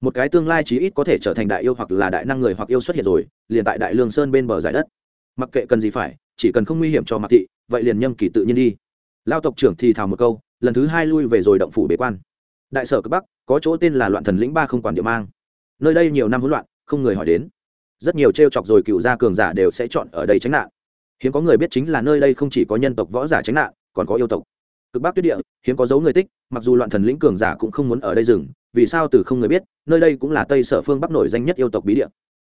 Một cái tương lai chí ít có thể trở thành đại yêu hoặc là đại năng người hoặc yêu xuất hiện rồi, liền tại đại lương sơn bên bờ giải đất mặc kệ cần gì phải, chỉ cần không nguy hiểm cho mặc thị, vậy liền nhâm kỳ tự nhiên đi. Lao tộc trưởng thì thào một câu, lần thứ hai lui về rồi động phủ bế quan. Đại sở cực bắc, có chỗ tên là loạn thần lĩnh ba không quản địa mang. Nơi đây nhiều năm hỗn loạn, không người hỏi đến. Rất nhiều t r e o chọc rồi cựu gia cường giả đều sẽ chọn ở đây tránh nạn. Hiếm có người biết chính là nơi đây không chỉ có nhân tộc võ giả tránh nạn, còn có yêu tộc. Cực bắc tuyết địa, hiếm có dấu người tích, mặc dù loạn thần lĩnh cường giả cũng không muốn ở đây dừng, vì sao từ không người biết, nơi đây cũng là tây sở phương bắc nổi danh nhất yêu tộc bí địa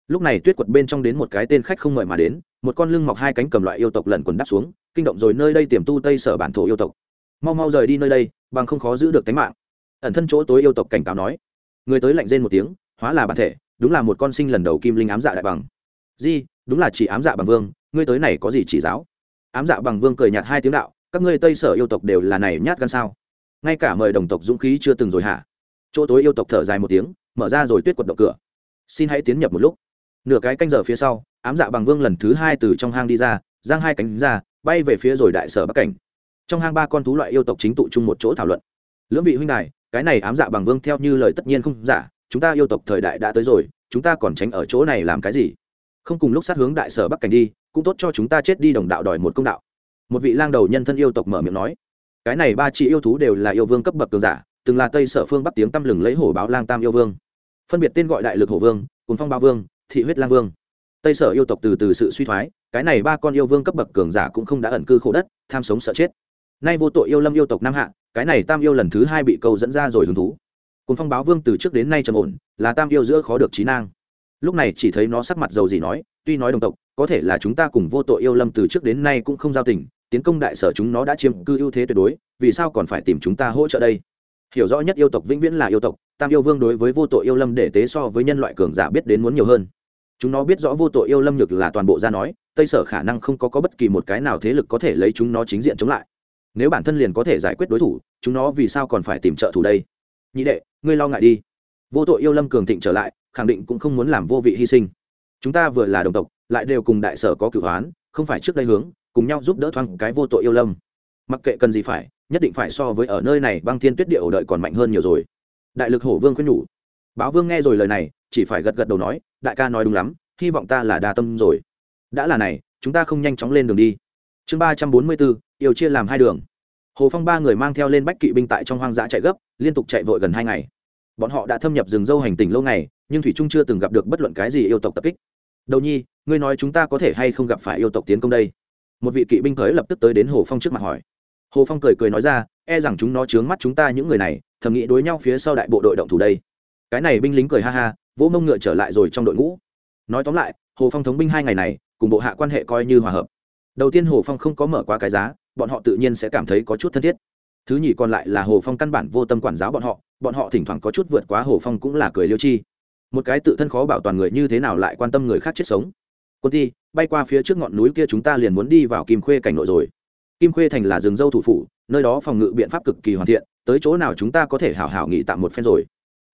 lúc này tuyết quật bên trong đến một cái tên khách không mời mà đến, một con lưng mọc hai cánh cầm loại yêu tộc lần quần đắp xuống, kinh động rồi nơi đây tiềm tu tây sở bản thổ yêu tộc. Mau mau rời đi nơi đây, bằng không khó giữ được tính mạng. Ẩn thân chỗ tối yêu tộc cảnh cáo nói. Người tới lạnh rên một tiếng, hóa là bản thể, đúng là một con sinh lần đầu kim linh ám dạ đại bằng. Di, đúng là chỉ ám dạ bằng vương, ngươi tới này có gì chỉ giáo? Ám dạ bằng vương cười nhạt hai tiếng đạo, các ngươi tây sở yêu tộc đều là này nhát gan sao? Ngay cả mời đồng tộc dũng khí chưa từng rồi hả? Chỗ tối yêu tộc thở dài một tiếng, mở ra rồi tuyết quật động cửa. Xin hãy tiến nhập một lúc nửa cái canh giờ phía sau, ám dạ bằng vương lần thứ hai từ trong hang đi ra, giang hai cánh ra, bay về phía rồi đại sở bắc cảnh. Trong hang ba con thú loại yêu tộc chính tụ chung một chỗ thảo luận. Lưỡng vị huynh đài, cái này ám dạ bằng vương theo như lời tất nhiên không giả, chúng ta yêu tộc thời đại đã tới rồi, chúng ta còn tránh ở chỗ này làm cái gì? Không cùng lúc sát hướng đại sở bắc cảnh đi, cũng tốt cho chúng ta chết đi đồng đạo đòi một công đạo. Một vị lang đầu nhân thân yêu tộc mở miệng nói, cái này ba chị yêu thú đều là yêu vương cấp bậc cường giả, từng là tây sở phương bắc tiếng tăm lừng lấy hổ báo lang tam yêu vương. Phân biệt tên gọi đại lực hổ vương, cùng phong ba vương thị huyết lang vương. Tây sở yêu tộc từ từ sự suy thoái, cái này ba con yêu vương cấp bậc cường giả cũng không đã ẩn cư khổ đất, tham sống sợ chết. Nay vô tội yêu lâm yêu tộc nam hạ, cái này tam yêu lần thứ hai bị câu dẫn ra rồi hứng thú. Cùng phong báo vương từ trước đến nay trầm ổn, là tam yêu giữa khó được trí nang lúc này chỉ thấy nó sắc mặt dầu gì nói, tuy nói đồng tộc, có thể là chúng ta cùng vô tội yêu lâm từ trước đến nay cũng không giao tình, tiến công đại sở chúng nó đã chiếm cư ưu thế tuyệt đối, vì sao còn phải tìm chúng ta hỗ trợ đây? Hiểu rõ nhất yêu tộc vĩnh viễn là yêu tộc tam yêu vương đối với vô tội yêu lâm để tế so với nhân loại cường giả biết đến muốn nhiều hơn. Chúng nó biết rõ vô tội yêu lâm nhược là toàn bộ ra nói tây sở khả năng không có, có bất kỳ một cái nào thế lực có thể lấy chúng nó chính diện chống lại. Nếu bản thân liền có thể giải quyết đối thủ chúng nó vì sao còn phải tìm trợ thủ đây? Nhị đệ ngươi lo ngại đi. Vô tội yêu lâm cường thịnh trở lại khẳng định cũng không muốn làm vô vị hy sinh. Chúng ta vừa là đồng tộc lại đều cùng đại sở có cửu hoán không phải trước đây hướng cùng nhau giúp đỡ thoáng cái vô tội yêu lâm. Mặc kệ cần gì phải nhất định phải so với ở nơi này băng thiên tuyết địa ổ đợi còn mạnh hơn nhiều rồi đại lực hổ vương khuyên nhủ. Báo vương nghe rồi lời này, chỉ phải gật gật đầu nói, đại ca nói đúng lắm, hy vọng ta là đa tâm rồi. Đã là này, chúng ta không nhanh chóng lên đường đi. Chương ba trăm bốn mươi bốn, yêu chia làm hai đường. Hồ phong ba người mang theo lên bách kỵ binh tại trong hoang dã chạy gấp, liên tục chạy vội gần hai ngày. Bọn họ đã thâm nhập rừng dâu hành tỉnh lâu ngày, nhưng thủy trung chưa từng gặp được bất luận cái gì yêu tộc tập kích. Đầu nhi, ngươi nói chúng ta có thể hay không gặp phải yêu tộc tiến công đây? Một vị kỵ binh tới lập tức tới đến hồ phong trước mặt hỏi. Hồ phong cười cười nói ra e rằng chúng nó chướng mắt chúng ta những người này thầm nghĩ đối nhau phía sau đại bộ đội động thủ đây. Cái này binh lính cười ha ha, vỗ mông ngựa trở lại rồi trong đội ngũ. Nói tóm lại, hồ phong thống binh hai ngày này, cùng bộ hạ quan hệ coi như hòa hợp. Đầu tiên hồ phong không có mở qua cái giá, bọn họ tự nhiên sẽ cảm thấy có chút thân thiết. Thứ nhì còn lại là hồ phong căn bản vô tâm quản giáo bọn họ bọn họ thỉnh thoảng có chút vượt quá hồ phong cũng là cười liêu chi. Một cái tự thân khó bảo toàn người như thế nào lại quan tâm người khác chết sống. Quân ti, bay qua phía trước ngọn núi kia chúng ta liền muốn đi vào kim khuê cảnh nội rồi. Kim khuê thành là rừng dâu thủ phủ, nơi đó phòng ngự biện pháp cực kỳ hoàn thiện tới chỗ nào chúng ta có thể hảo hảo nghỉ tạm một phen rồi.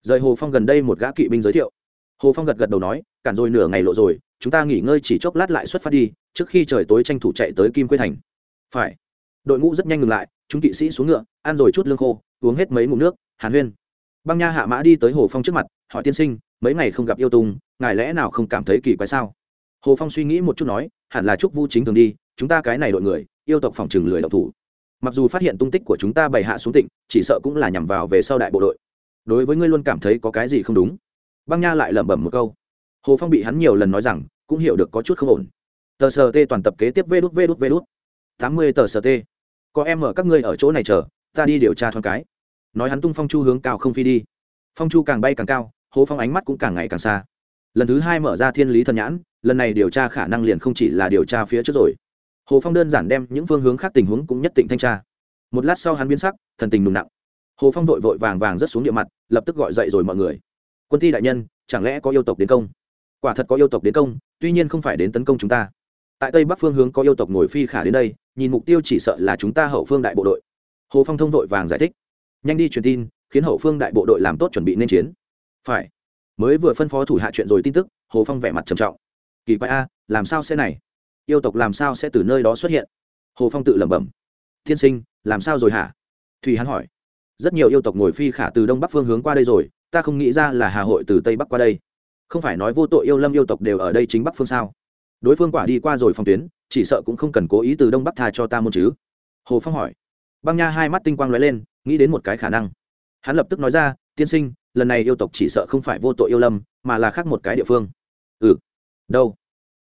Rời hồ phong gần đây một gã kỵ binh giới thiệu. Hồ phong gật gật đầu nói cản rồi nửa ngày lộ rồi chúng ta nghỉ ngơi chỉ chốc lát lại xuất phát đi trước khi trời tối tranh thủ chạy tới kim quê thành. Phải. Đội ngũ rất nhanh ngừng lại chúng kỵ sĩ xuống ngựa ăn rồi chút lương khô uống hết mấy ngụm nước hàn huyên. Băng nha hạ mã đi tới hồ phong trước mặt hỏi tiên sinh mấy ngày không gặp yêu tùng, ngài lẽ nào không cảm thấy kỳ quái sao? Hồ phong suy nghĩ một chút nói hẳn là chúc vu chính thường đi chúng ta cái này đội người yêu tộc phòng trừng lười độc thủ mặc dù phát hiện tung tích của chúng ta bày hạ xuống tịnh, chỉ sợ cũng là nhằm vào về sau đại bộ đội. Đối với ngươi luôn cảm thấy có cái gì không đúng? Băng nha lại lẩm bẩm một câu. Hồ phong bị hắn nhiều lần nói rằng, cũng hiểu được có chút không ổn. Tờ sờ t toàn tập kế tiếp vê đút vê đút vê đút. Tám mươi tờ sờ t có em ở các ngươi ở chỗ này chờ, ta đi điều tra thoáng cái. Nói hắn tung phong chu hướng cao không phi đi. Phong chu càng bay càng cao, hồ phong ánh mắt cũng càng ngày càng xa. Lần thứ hai mở ra thiên lý thần nhãn, lần này điều tra khả năng liền không chỉ là điều tra phía trước rồi hồ phong đơn giản đem những phương hướng khác tình huống cũng nhất định thanh tra. Một lát sau hắn biến sắc, thần tình nùng nặng. Hồ phong vội vội vàng vàng rất xuống địa mặt, lập tức gọi dậy rồi mọi người. Quân thi đại nhân, chẳng lẽ có yêu tộc đến công? Quả thật có yêu tộc đến công, tuy nhiên không phải đến tấn công chúng ta. Tại tây bắc phương hướng có yêu tộc ngồi phi khả đến đây, nhìn mục tiêu chỉ sợ là chúng ta hậu phương đại bộ đội. Hồ phong thông vội vàng giải thích. Nhanh đi truyền tin, khiến hậu phương đại bộ đội làm tốt chuẩn bị nên chiến. Phải. Mới vừa phân phó thủ hạ chuyện rồi tin tức, hồ phong vẻ mặt trầm trọng. Kỳ quái a, làm sao sẽ này? Yêu tộc làm sao sẽ từ nơi đó xuất hiện? Hồ phong tự lẩm bẩm. Thiên sinh, làm sao rồi hả? Thùy hắn hỏi. Rất nhiều yêu tộc ngồi phi khả từ đông bắc phương hướng qua đây rồi, ta không nghĩ ra là hà hội từ tây bắc qua đây. Không phải nói vô tội yêu lâm yêu tộc đều ở đây chính bắc phương sao? Đối phương quả đi qua rồi phong tuyến, chỉ sợ cũng không cần cố ý từ đông bắc tha cho ta môn chứ. Hồ phong hỏi. Băng nha hai mắt tinh quang lóe lên, nghĩ đến một cái khả năng. Hắn lập tức nói ra, tiên sinh, lần này yêu tộc chỉ sợ không phải vô tội yêu lâm, mà là khác một cái địa phương. Ừ. Đâu?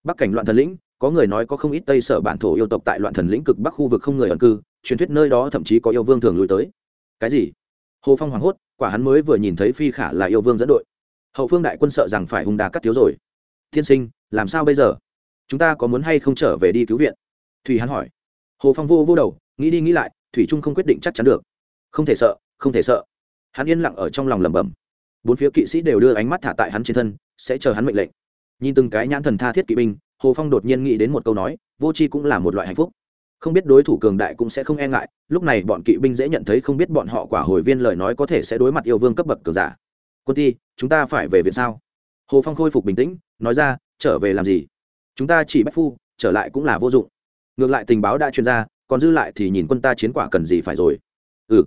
Bắc cảnh loạn thần lĩnh có người nói có không ít tây sở bản thổ yêu tộc tại loạn thần lĩnh cực bắc khu vực không người ẩn cư, truyền thuyết nơi đó thậm chí có yêu vương thường lui tới. Cái gì? Hồ phong hoảng hốt, quả hắn mới vừa nhìn thấy phi khả là yêu vương dẫn đội. Hậu phương đại quân sợ rằng phải hùng đà cắt thiếu rồi. Thiên sinh, làm sao bây giờ? Chúng ta có muốn hay không trở về đi cứu viện? Thùy hắn hỏi. Hồ phong vô vô đầu, nghĩ đi nghĩ lại, thủy trung không quyết định chắc chắn được. Không thể sợ, không thể sợ. Hắn yên lặng ở trong lòng lẩm bẩm. Bốn phía kỵ sĩ đều đưa ánh mắt thả tại hắn trên thân, sẽ chờ hắn mệnh lệnh. Nhìn từng cái nhãn thần tha thiết kỵ binh hồ phong đột nhiên nghĩ đến một câu nói, vô c h i cũng là một loại hạnh phúc. Không biết đối thủ cường đại cũng sẽ không e ngại, lúc này bọn kỵ binh dễ nhận thấy không biết bọn họ quả hồi viên lời nói có thể sẽ đối mặt yêu vương cấp bậc cường giả. Quân ti, chúng ta phải về viện sao? Hồ phong khôi phục bình tĩnh, nói ra, trở về làm gì? Chúng ta chỉ bách phu, trở lại cũng là vô dụng. Ngược lại tình báo đã truyền ra, còn dư lại thì nhìn quân ta chiến quả cần gì phải rồi. Ừ.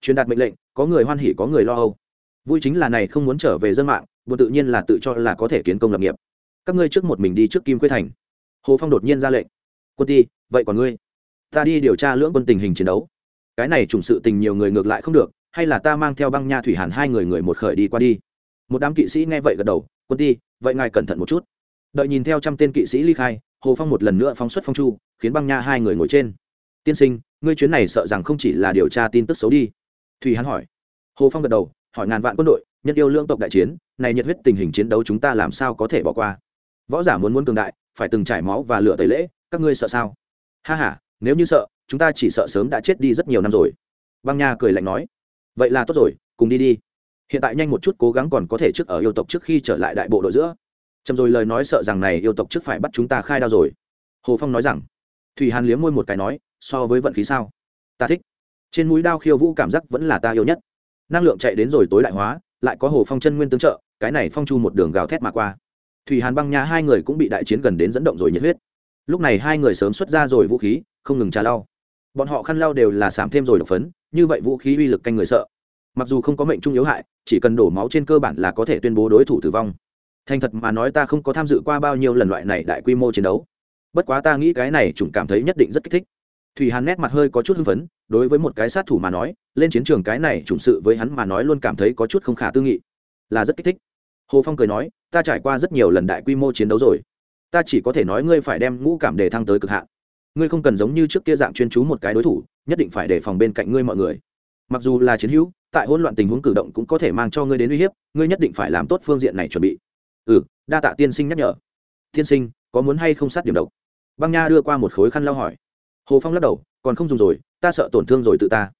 Truyền đạt mệnh lệnh, có người hoan hỉ, có người lo âu. Vui chính là này không muốn trở về dân mạng, buồn tự nhiên là tự cho là có thể kiến công lập nghiệp các ngươi trước một mình đi trước kim quế thành. Hồ phong đột nhiên ra lệnh. Quân ti, vậy còn ngươi? Ta đi điều tra lưỡng quân tình hình chiến đấu. Cái này trùng sự tình nhiều người ngược lại không được, hay là ta mang theo băng nha thủy hàn hai người người một khởi đi qua đi. Một đám kỵ sĩ nghe vậy gật đầu, quân ti, vậy ngài cẩn thận một chút. Đợi nhìn theo trăm tên kỵ sĩ ly khai, hồ phong một lần nữa phóng xuất phong chu, khiến băng nha hai người ngồi trên. Tiên sinh, ngươi chuyến này sợ rằng không chỉ là điều tra tin tức xấu đi. Thùy hắn hỏi. Hồ phong gật đầu, hỏi ngàn vạn quân đội, nhân yêu lương tộc đại chiến, này nhiệt huyết tình hình chiến đấu chúng ta làm sao có thể bỏ qua? Võ giả muốn muốn cường đại, phải từng trải máu và lửa tẩy lễ, các ngươi sợ sao? Ha h a nếu như sợ, chúng ta chỉ sợ sớm đã chết đi rất nhiều năm rồi. Băng nha cười lạnh nói. Vậy là tốt rồi, cùng đi đi. Hiện tại nhanh một chút cố gắng còn có thể trước ở yêu tộc trước khi trở lại đại bộ đội giữa. Chậm rồi lời nói sợ rằng này yêu tộc trước phải bắt chúng ta khai đao rồi. Hồ phong nói rằng. Thủy hàn liếm môi một cái nói, so với vận khí sao? Ta thích. Trên mũi đao khiêu vũ cảm giác vẫn là ta yêu nhất. Năng lượng chạy đến rồi tối đại hóa, lại có hồ phong chân nguyên tương trợ, cái này phong chu một đường gào thét mà qua thủy hàn băng nhà hai người cũng bị đại chiến gần đến dẫn động rồi nhiệt huyết. Lúc này hai người sớm xuất ra rồi vũ khí, không ngừng trà lau. Bọn họ khăn lau đều là giảm thêm rồi độc phấn, như vậy vũ khí uy lực canh người sợ. Mặc dù không có mệnh trung yếu hại, chỉ cần đổ máu trên cơ bản là có thể tuyên bố đối thủ tử vong. Thành thật mà nói ta không có tham dự qua bao nhiêu lần loại này đại quy mô chiến đấu. Bất quá ta nghĩ cái này chúng cảm thấy nhất định rất kích thích. Thủy hàn nét mặt hơi có chút hưng phấn, đối với một cái sát thủ mà nói, lên chiến trường cái này trùng sự với hắn mà nói luôn cảm thấy có chút không khả tư nghị. Là rất kích thích. Hồ phong cười nói ta trải qua rất nhiều lần đại quy mô chiến đấu rồi. Ta chỉ có thể nói ngươi phải đem ngũ cảm đề thăng tới cực hạn. Ngươi không cần giống như trước kia dạng chuyên chú một cái đối thủ, nhất định phải đề phòng bên cạnh ngươi mọi người. Mặc dù là chiến hữu, tại hỗn loạn tình huống cử động cũng có thể mang cho ngươi đến uy hiếp, ngươi nhất định phải làm tốt phương diện này chuẩn bị. Ừ đa tạ tiên sinh nhắc nhở. Tiên sinh, có muốn hay không sát điểm độc? Băng nha đưa qua một khối khăn lau hỏi. Hồ phong lắc đầu, còn không dùng rồi, ta sợ tổn thương rồi tự ta.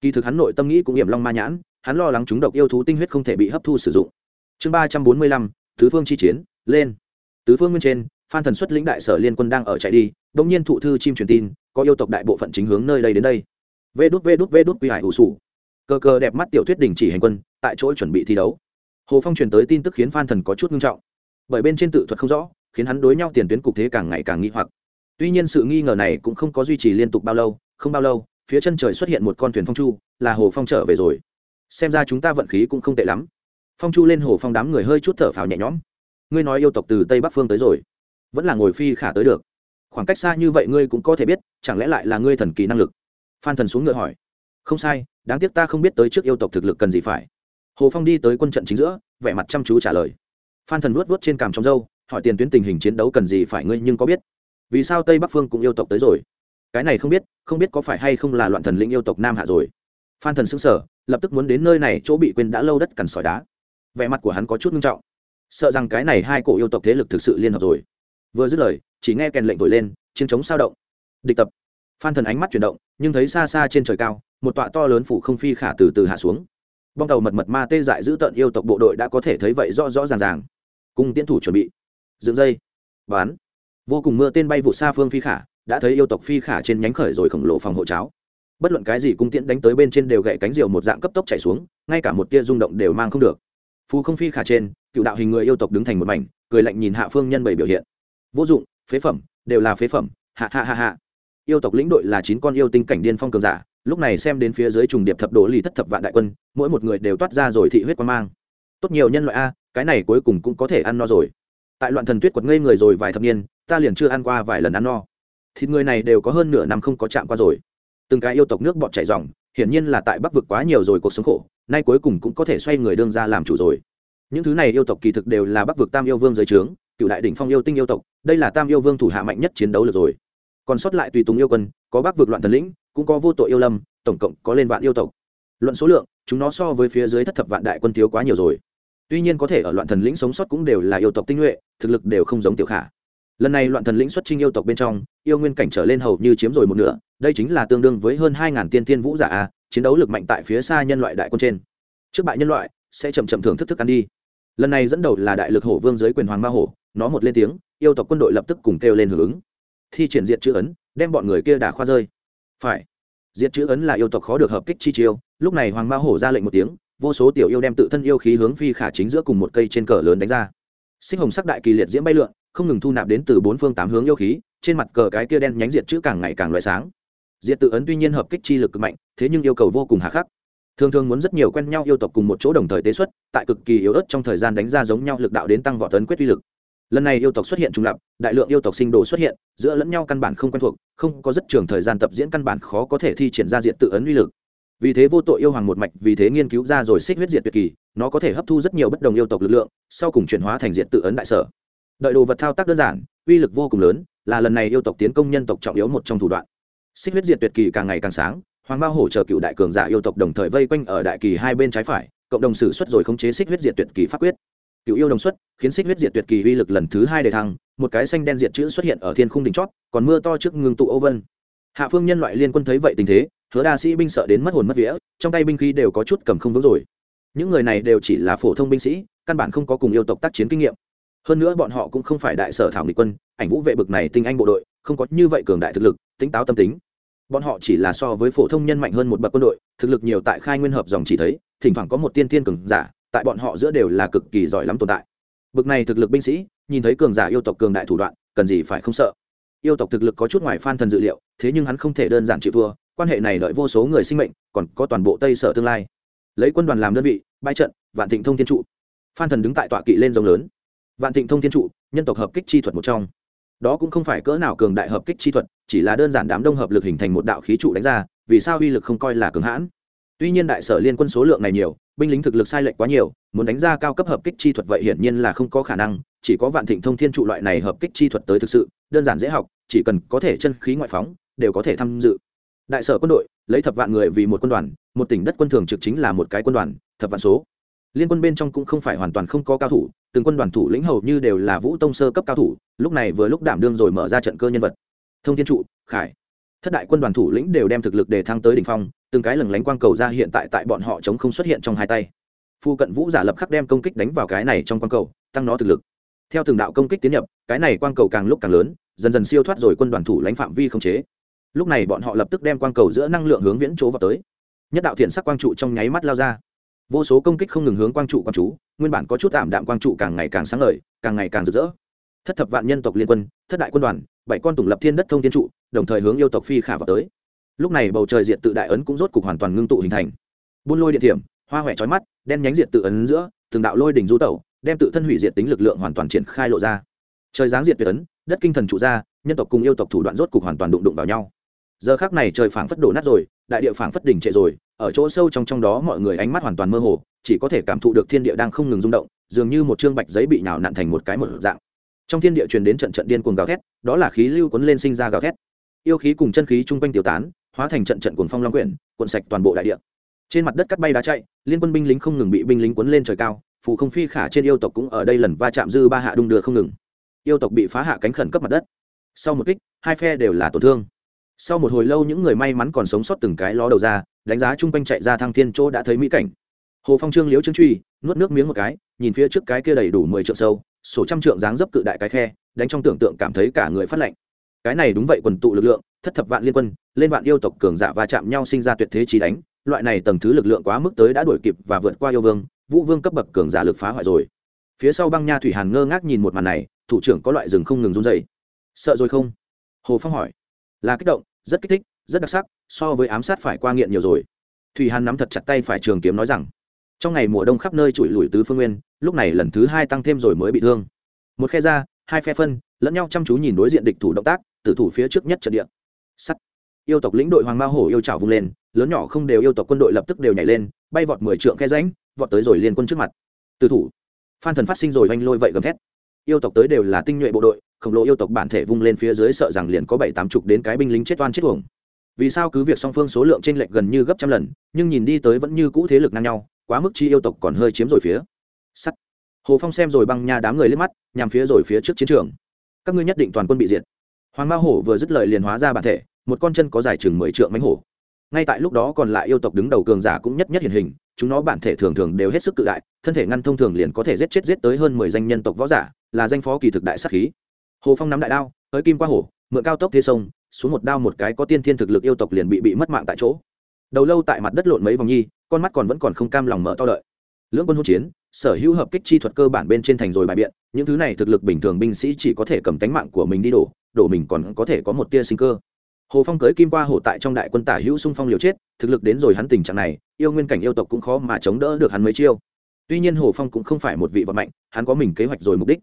Kỳ thực hắn nội tâm nghĩ cũng hiểm long ma nhãn, hắn lo lắng chúng độc yêu thú tinh huyết không thể bị hấp thu sử dụng. Chương ba trăm bốn mươi lăm tứ phương chi chiến, lên. Tứ phương nguyên trên, phan thần xuất lĩnh đại sở liên quân đang ở chạy đi đ ỗ n g nhiên thụ thư chim truyền tin, có yêu tộc đại bộ phận chính hướng nơi đây đến đây. Vê đút vê đút vê đút quy hải ủ sủ. Cờ cờ đẹp mắt tiểu thuyết đình chỉ hành quân, tại chỗ chuẩn bị thi đấu. Hồ phong truyền tới tin tức khiến phan thần có chút nghiêm trọng. Bởi bên trên tự thuật không rõ, khiến hắn đối nhau tiền tuyến cục thế càng ngày càng nghi hoặc. Tuy nhiên sự nghi ngờ này cũng không có duy trì liên tục bao lâu, không bao lâu, phía chân trời xuất hiện một con thuyền phong chu, là hồ phong trở về rồi. Xem ra chúng ta vận khí cũng không tệ lắm phong chu lên hồ phong đám người hơi chút thở phào nhẹ nhõm. Ngươi nói yêu tộc từ tây bắc phương tới rồi, vẫn là ngồi phi khả tới được. Khoảng cách xa như vậy ngươi cũng có thể biết, chẳng lẽ lại là ngươi thần kỳ năng lực? Phan thần xuống ngựa hỏi. Không sai, đáng tiếc ta không biết tới trước yêu tộc thực lực cần gì phải. Hồ phong đi tới quân trận chính giữa, vẻ mặt chăm chú trả lời. Phan thần vuốt vuốt trên cằm trong dâu hỏi tiền tuyến tình hình chiến đấu cần gì phải ngươi nhưng có biết. Vì sao tây bắc phương cũng yêu tộc tới rồi? Cái này không biết không biết có phải hay không là loạn thần linh yêu tộc nam hạ rồi. Phan thần xứng sở lập tức muốn đến nơi này chỗ bị quên đã lâu đất cằn sỏi đá vẻ mặt của hắn có chút nghiêm trọng. Sợ rằng cái này hai cổ yêu tộc thế lực thực sự liên hợp rồi. Vừa dứt lời, chỉ nghe kèn lệnh thổi lên, chiến chống sao động. Địch tập. Phan thần ánh mắt chuyển động, nhưng thấy xa xa trên trời cao, một tọa to lớn phủ không phi khả từ từ hạ xuống. Bong tàu mật mật ma tê dại giữ tận yêu tộc bộ đội đã có thể thấy vậy rõ rõ ràng ràng. Cùng tiến thủ chuẩn bị. Dựng dây. Bán vô cùng mưa tên bay vụ xa phương phi khả, đã thấy yêu tộc phi khả trên nhánh khởi rồi khổng lồ phòng hộ cháo. Bất luận cái gì cung tiễn đánh tới bên trên đều gậy cánh diều một dạng cấp tốc chảy xuống, ngay cả một tia rung động đều mang không được phù không phi khả trên, cựu đạo hình người yêu tộc đứng thành một mảnh, cười lạnh nhìn hạ phương nhân bảy biểu hiện. Vô dụng, phế phẩm, đều là phế phẩm, hạ hạ hạ hạ. Yêu tộc lĩnh đội là chín con yêu tinh cảnh điên phong cường giả, lúc này xem đến phía dưới trùng điệp thập đồ lì thất thập vạn đại quân, mỗi một người đều toát ra rồi thị huyết quan mang. Tốt nhiều nhân loại a, cái này cuối cùng cũng có thể ăn no rồi. Tại loạn thần tuyết quật ngây người rồi vài thập niên, ta liền chưa ăn qua vài lần ăn no. Thịt người này đều có hơn nửa năm không có chạm qua rồi. Từng cái yêu tộc nước bọt chảy dòng hiển nhiên là tại bắc vực quá nhiều rồi, cuộc sống khổ nay cuối cùng cũng có thể xoay người đương ra làm chủ rồi. Những thứ này yêu tộc kỳ thực đều là bắc vực tam yêu vương giới trướng, cựu đại đỉnh phong yêu tinh yêu tộc, đây là tam yêu vương thủ hạ mạnh nhất chiến đấu được rồi. Còn sót lại tùy tùng yêu quân, có bắc vực loạn thần lĩnh, cũng có vô tội yêu lâm, tổng cộng có lên vạn yêu tộc. Luận số lượng, chúng nó so với phía dưới thất thập vạn đại quân thiếu quá nhiều rồi. Tuy nhiên có thể ở loạn thần lĩnh sống sót cũng đều là yêu tộc tinh nhuệ, thực lực đều không giống tiểu khả. Lần này loạn thần lĩnh xuất trinh yêu tộc bên trong, yêu nguyên cảnh trở lên hầu như chiếm rồi một nửa, đây chính là tương đương với hơn hai ngàn tiên tiên vũ giả a chiến đấu lực mạnh tại phía xa nhân loại đại quân trên. Trước bại nhân loại, sẽ chậm chậm thưởng thức thức ăn đi. Lần này dẫn đầu là đại lực hổ vương dưới quyền hoàng ma hổ, nó một lên tiếng, yêu tộc quân đội lập tức cùng kêu lên hưởng ứng. Thi triển diện chữ ấn, đem bọn người kia đả khoa rơi. Phải. Diệt chữ ấn là yêu tộc khó được hợp kích chi chiêu, lúc này hoàng ma hổ ra lệnh một tiếng, vô số tiểu yêu đem tự thân yêu khí hướng phi khả chính giữa cùng một cây trên cờ lớn đánh ra. Sinh hồng sắc đại kỳ liệt diễm bay lượn, không ngừng thu nạp đến từ bốn phương tám hướng yêu khí, trên mặt cờ cái kia đen nhánh diệt chữ càng ngày càng loại sáng diệt tự ấn tuy nhiên hợp kích chi lực cực mạnh, thế nhưng yêu cầu vô cùng hà khắc. Thường thường muốn rất nhiều quen nhau yêu tộc cùng một chỗ đồng thời tế xuất, tại cực kỳ yếu ớt trong thời gian đánh ra giống nhau lực đạo đến tăng võ tấn quyết uy lực. Lần này yêu tộc xuất hiện trùng lập, đại lượng yêu tộc sinh đồ xuất hiện, giữa lẫn nhau căn bản không quen thuộc, không có rất trường thời gian tập diễn căn bản khó có thể thi triển ra diện tự ấn uy lực. Vì thế vô tội yêu hoàng một mạch vì thế nghiên cứu ra rồi xích huyết diệt tuyệt kỳ, nó có thể hấp thu rất nhiều bất đồng yêu tộc lực lượng, sau cùng chuyển hóa thành diện tự ấn đại sở. Đợi đồ vật thao tác đơn giản, uy lực vô cùng lớn, là lần này yêu tộc tiến công nhân tộc trọng yếu một trong thủ đoạn xích huyết diệt tuyệt kỳ càng ngày càng sáng, hoàng bao hổ chờ cựu đại cường giả yêu tộc đồng thời vây quanh ở đại kỳ hai bên trái phải, cộng đồng sử xuất rồi khống chế xích huyết diệt tuyệt kỳ pháp quyết. Cựu yêu đồng xuất, khiến xích huyết diệt tuyệt kỳ uy lực lần thứ hai đề thăng, một cái xanh đen diệt chữ xuất hiện ở thiên khung đỉnh chót, còn mưa to trước ngưng tụ ô vân. Hạ phương nhân loại liên quân thấy vậy tình thế, hứa đa sĩ binh sợ đến mất hồn mất vía, trong tay binh khí đều có chút cầm không vững rồi. Những người này đều chỉ là phổ thông binh sĩ, căn bản không có cùng yêu tộc tác chiến kinh nghiệm. Hơn nữa bọn họ cũng không phải đại sở thảo nghị quân, ảnh vũ vệ bực này tinh anh bộ đội, không có như vậy cường đại thực lực tính táo tâm tính. Bọn họ chỉ là so với phổ thông nhân mạnh hơn một bậc quân đội, thực lực nhiều tại khai nguyên hợp dòng chỉ thấy, thỉnh thoảng có một tiên tiên cường giả, tại bọn họ giữa đều là cực kỳ giỏi lắm tồn tại. Bậc này thực lực binh sĩ, nhìn thấy cường giả yêu tộc cường đại thủ đoạn, cần gì phải không sợ? Yêu tộc thực lực có chút ngoài phan thần dự liệu, thế nhưng hắn không thể đơn giản chịu thua, quan hệ này đợi vô số người sinh mệnh, còn có toàn bộ tây sở tương lai. Lấy quân đoàn làm đơn vị, bãi trận, vạn thịnh thông thiên trụ. Phan thần đứng tại tọa kỵ lên rồng lớn. Vạn thịnh thông thiên trụ, nhân tộc hợp kích chi thuật một trong. Đó cũng không phải cỡ nào cường đại hợp kích chi thuật chỉ là đơn giản đám đông hợp lực hình thành một đạo khí trụ đánh ra, vì sao uy lực không coi là cường hãn? Tuy nhiên đại sở liên quân số lượng này nhiều, binh lính thực lực sai lệch quá nhiều, muốn đánh ra cao cấp hợp kích chi thuật vậy hiển nhiên là không có khả năng, chỉ có vạn thịnh thông thiên trụ loại này hợp kích chi thuật tới thực sự, đơn giản dễ học, chỉ cần có thể chân khí ngoại phóng, đều có thể tham dự. Đại sở quân đội, lấy thập vạn người vì một quân đoàn, một tỉnh đất quân thường trực chính là một cái quân đoàn, thập vạn số. Liên quân bên trong cũng không phải hoàn toàn không có cao thủ, từng quân đoàn thủ lĩnh hầu như đều là vũ tông sơ cấp cao thủ, lúc này vừa lúc đảm đương rồi mở ra trận cơ nhân vật thông thiên trụ, khải. Thất đại quân đoàn thủ lĩnh đều đem thực lực để thăng tới đỉnh phong, từng cái lừng lánh quang cầu ra hiện tại tại bọn họ chống không xuất hiện trong hai tay. Phu cận vũ giả lập khắc đem công kích đánh vào cái này trong quang cầu, tăng nó thực lực. Theo từng đạo công kích tiến nhập, cái này quang cầu càng lúc càng lớn, dần dần siêu thoát rồi quân đoàn thủ lãnh phạm vi không chế. Lúc này bọn họ lập tức đem quang cầu giữa năng lượng hướng viễn chỗ vào tới. Nhất đạo thiện sắc quang trụ trong nháy mắt lao ra. Vô số công kích không ngừng hướng quang trụ quang chú, nguyên bản có chút tạm đạm quang trụ càng ngày càng sáng lời càng ngày càng rực rỡ. Thất thập vạn nhân tộc liên quân, thất đại quân đoàn bảy con tùng lập thiên đất thông thiên trụ, đồng thời hướng yêu tộc phi khả vào tới. Lúc này bầu trời diện tự đại ấn cũng rốt cục hoàn toàn ngưng tụ hình thành. Buôn lôi điện thiểm, hoa huệ trói mắt, đen nhánh diện tự ấn giữa, từng đạo lôi đỉnh du tẩu, đem tự thân hủy diệt tính lực lượng hoàn toàn triển khai lộ ra. Trời giáng diệt tuyệt ấn, đất kinh thần trụ ra, nhân tộc cùng yêu tộc thủ đoạn rốt cục hoàn toàn đụng đụng vào nhau. Giờ khác này trời phảng phất đổ nát rồi, đại địa phảng phất đỉnh trệ rồi, ở chỗ sâu trong trong đó mọi người ánh mắt hoàn toàn mơ hồ, chỉ có thể cảm thụ được thiên địa đang không ngừng rung động, dường như một chương bạch giấy bị nhào nặn thành một cái một dạng trong thiên địa truyền đến trận trận điên cuồng gào thét, đó là khí lưu cuốn lên sinh ra gào thét. Yêu khí cùng chân khí chung quanh tiêu tán, hóa thành trận trận cuồng phong long quyển, cuộn sạch toàn bộ đại địa. Trên mặt đất cắt bay đá chạy, liên quân binh lính không ngừng bị binh lính cuốn lên trời cao, phù không phi khả trên yêu tộc cũng ở đây lần va chạm dư ba hạ đung đưa không ngừng. Yêu tộc bị phá hạ cánh khẩn cấp mặt đất. Sau một kích, hai phe đều là tổn thương. Sau một hồi lâu những người may mắn còn sống sót từng cái ló đầu ra, đánh giá chung quanh chạy ra thăng thiên chỗ đã thấy mỹ cảnh. Hồ phong trương liễu trương truy, nuốt nước miếng một cái, nhìn phía trước cái kia đầy đủ mười triệu sâu sổ trăm trượng dáng dấp cự đại cái khe, đánh trong tưởng tượng cảm thấy cả người phát lạnh. Cái này đúng vậy, quần tụ lực lượng, thất thập vạn liên quân, lên vạn yêu tộc cường giả va chạm nhau sinh ra tuyệt thế trí đánh, loại này tầng thứ lực lượng quá mức tới đã đuổi kịp và vượt qua yêu vương, vũ vương cấp bậc cường giả lực phá hoại rồi. Phía sau băng nha thủy hàn ngơ ngác nhìn một màn này, thủ trưởng có loại rừng không ngừng run dày sợ rồi không? Hồ phong hỏi. Là kích động, rất kích thích, rất đặc sắc, so với ám sát phải qua nghiện nhiều rồi. Thủy hàn nắm thật chặt tay phải trường kiếm nói rằng, trong ngày mùa đông khắp nơi trụi lùi tứ phương nguyên lúc này lần thứ hai tăng thêm rồi mới bị thương. Một khe ra, hai phe phân, lẫn nhau chăm chú nhìn đối diện địch thủ động tác, tử thủ phía trước nhất trận địa. Sắt. Yêu tộc lĩnh đội hoàng ma hổ yêu trào vung lên, lớn nhỏ không đều yêu tộc quân đội lập tức đều nhảy lên, bay vọt mười trượng khe ránh vọt tới rồi liên quân trước mặt. Tử thủ. Phan thần phát sinh rồi oanh lôi vậy gầm thét. Yêu tộc tới đều là tinh nhuệ bộ đội, khổng lồ yêu tộc bản thể vung lên phía dưới sợ rằng liền có bảy tám chục đến cái binh lính chết oan chết uổng. Vì sao cứ việc song phương số lượng trên lệch gần như gấp trăm lần, nhưng nhìn đi tới vẫn như cũ thế lực ngang nhau, quá mức chi yêu tộc còn hơi chiếm rồi phía sắt. Hồ phong xem rồi băng nha đám người lên mắt, nhằm phía rồi phía trước chiến trường. Các ngươi nhất định toàn quân bị diệt. Hoàng ma hổ vừa dứt lời liền hóa ra bản thể, một con chân có dài chừng mười trượng mánh hổ. Ngay tại lúc đó còn lại yêu tộc đứng đầu cường giả cũng nhất nhất hiện hình, chúng nó bản thể thường thường đều hết sức cự đại, thân thể ngăn thông thường liền có thể giết chết giết tới hơn mười danh nhân tộc võ giả, là danh phó kỳ thực đại sắc khí. Hồ phong nắm đại đao, tới kim qua hổ, mượn cao tốc thế sông, xuống một đao một cái có tiên thiên thực lực yêu tộc liền bị bị mất mạng tại chỗ. Đầu lâu tại mặt đất lộn mấy vòng nhi, con mắt còn vẫn còn không cam lòng mở to đợi. Lưỡng quân hỗn chiến sở hữu hợp kích chi thuật cơ bản bên trên thành rồi bài biện, những thứ này thực lực bình thường binh sĩ chỉ có thể cầm tánh mạng của mình đi đổ đổ mình còn có thể có một tia sinh cơ. Hồ phong cưới kim qua hổ tại trong đại quân tả hữu xung phong liều chết, thực lực đến rồi hắn tình trạng này, yêu nguyên cảnh yêu tộc cũng khó mà chống đỡ được hắn mấy chiêu. Tuy nhiên hồ phong cũng không phải một vị vật mạnh, hắn có mình kế hoạch rồi mục đích.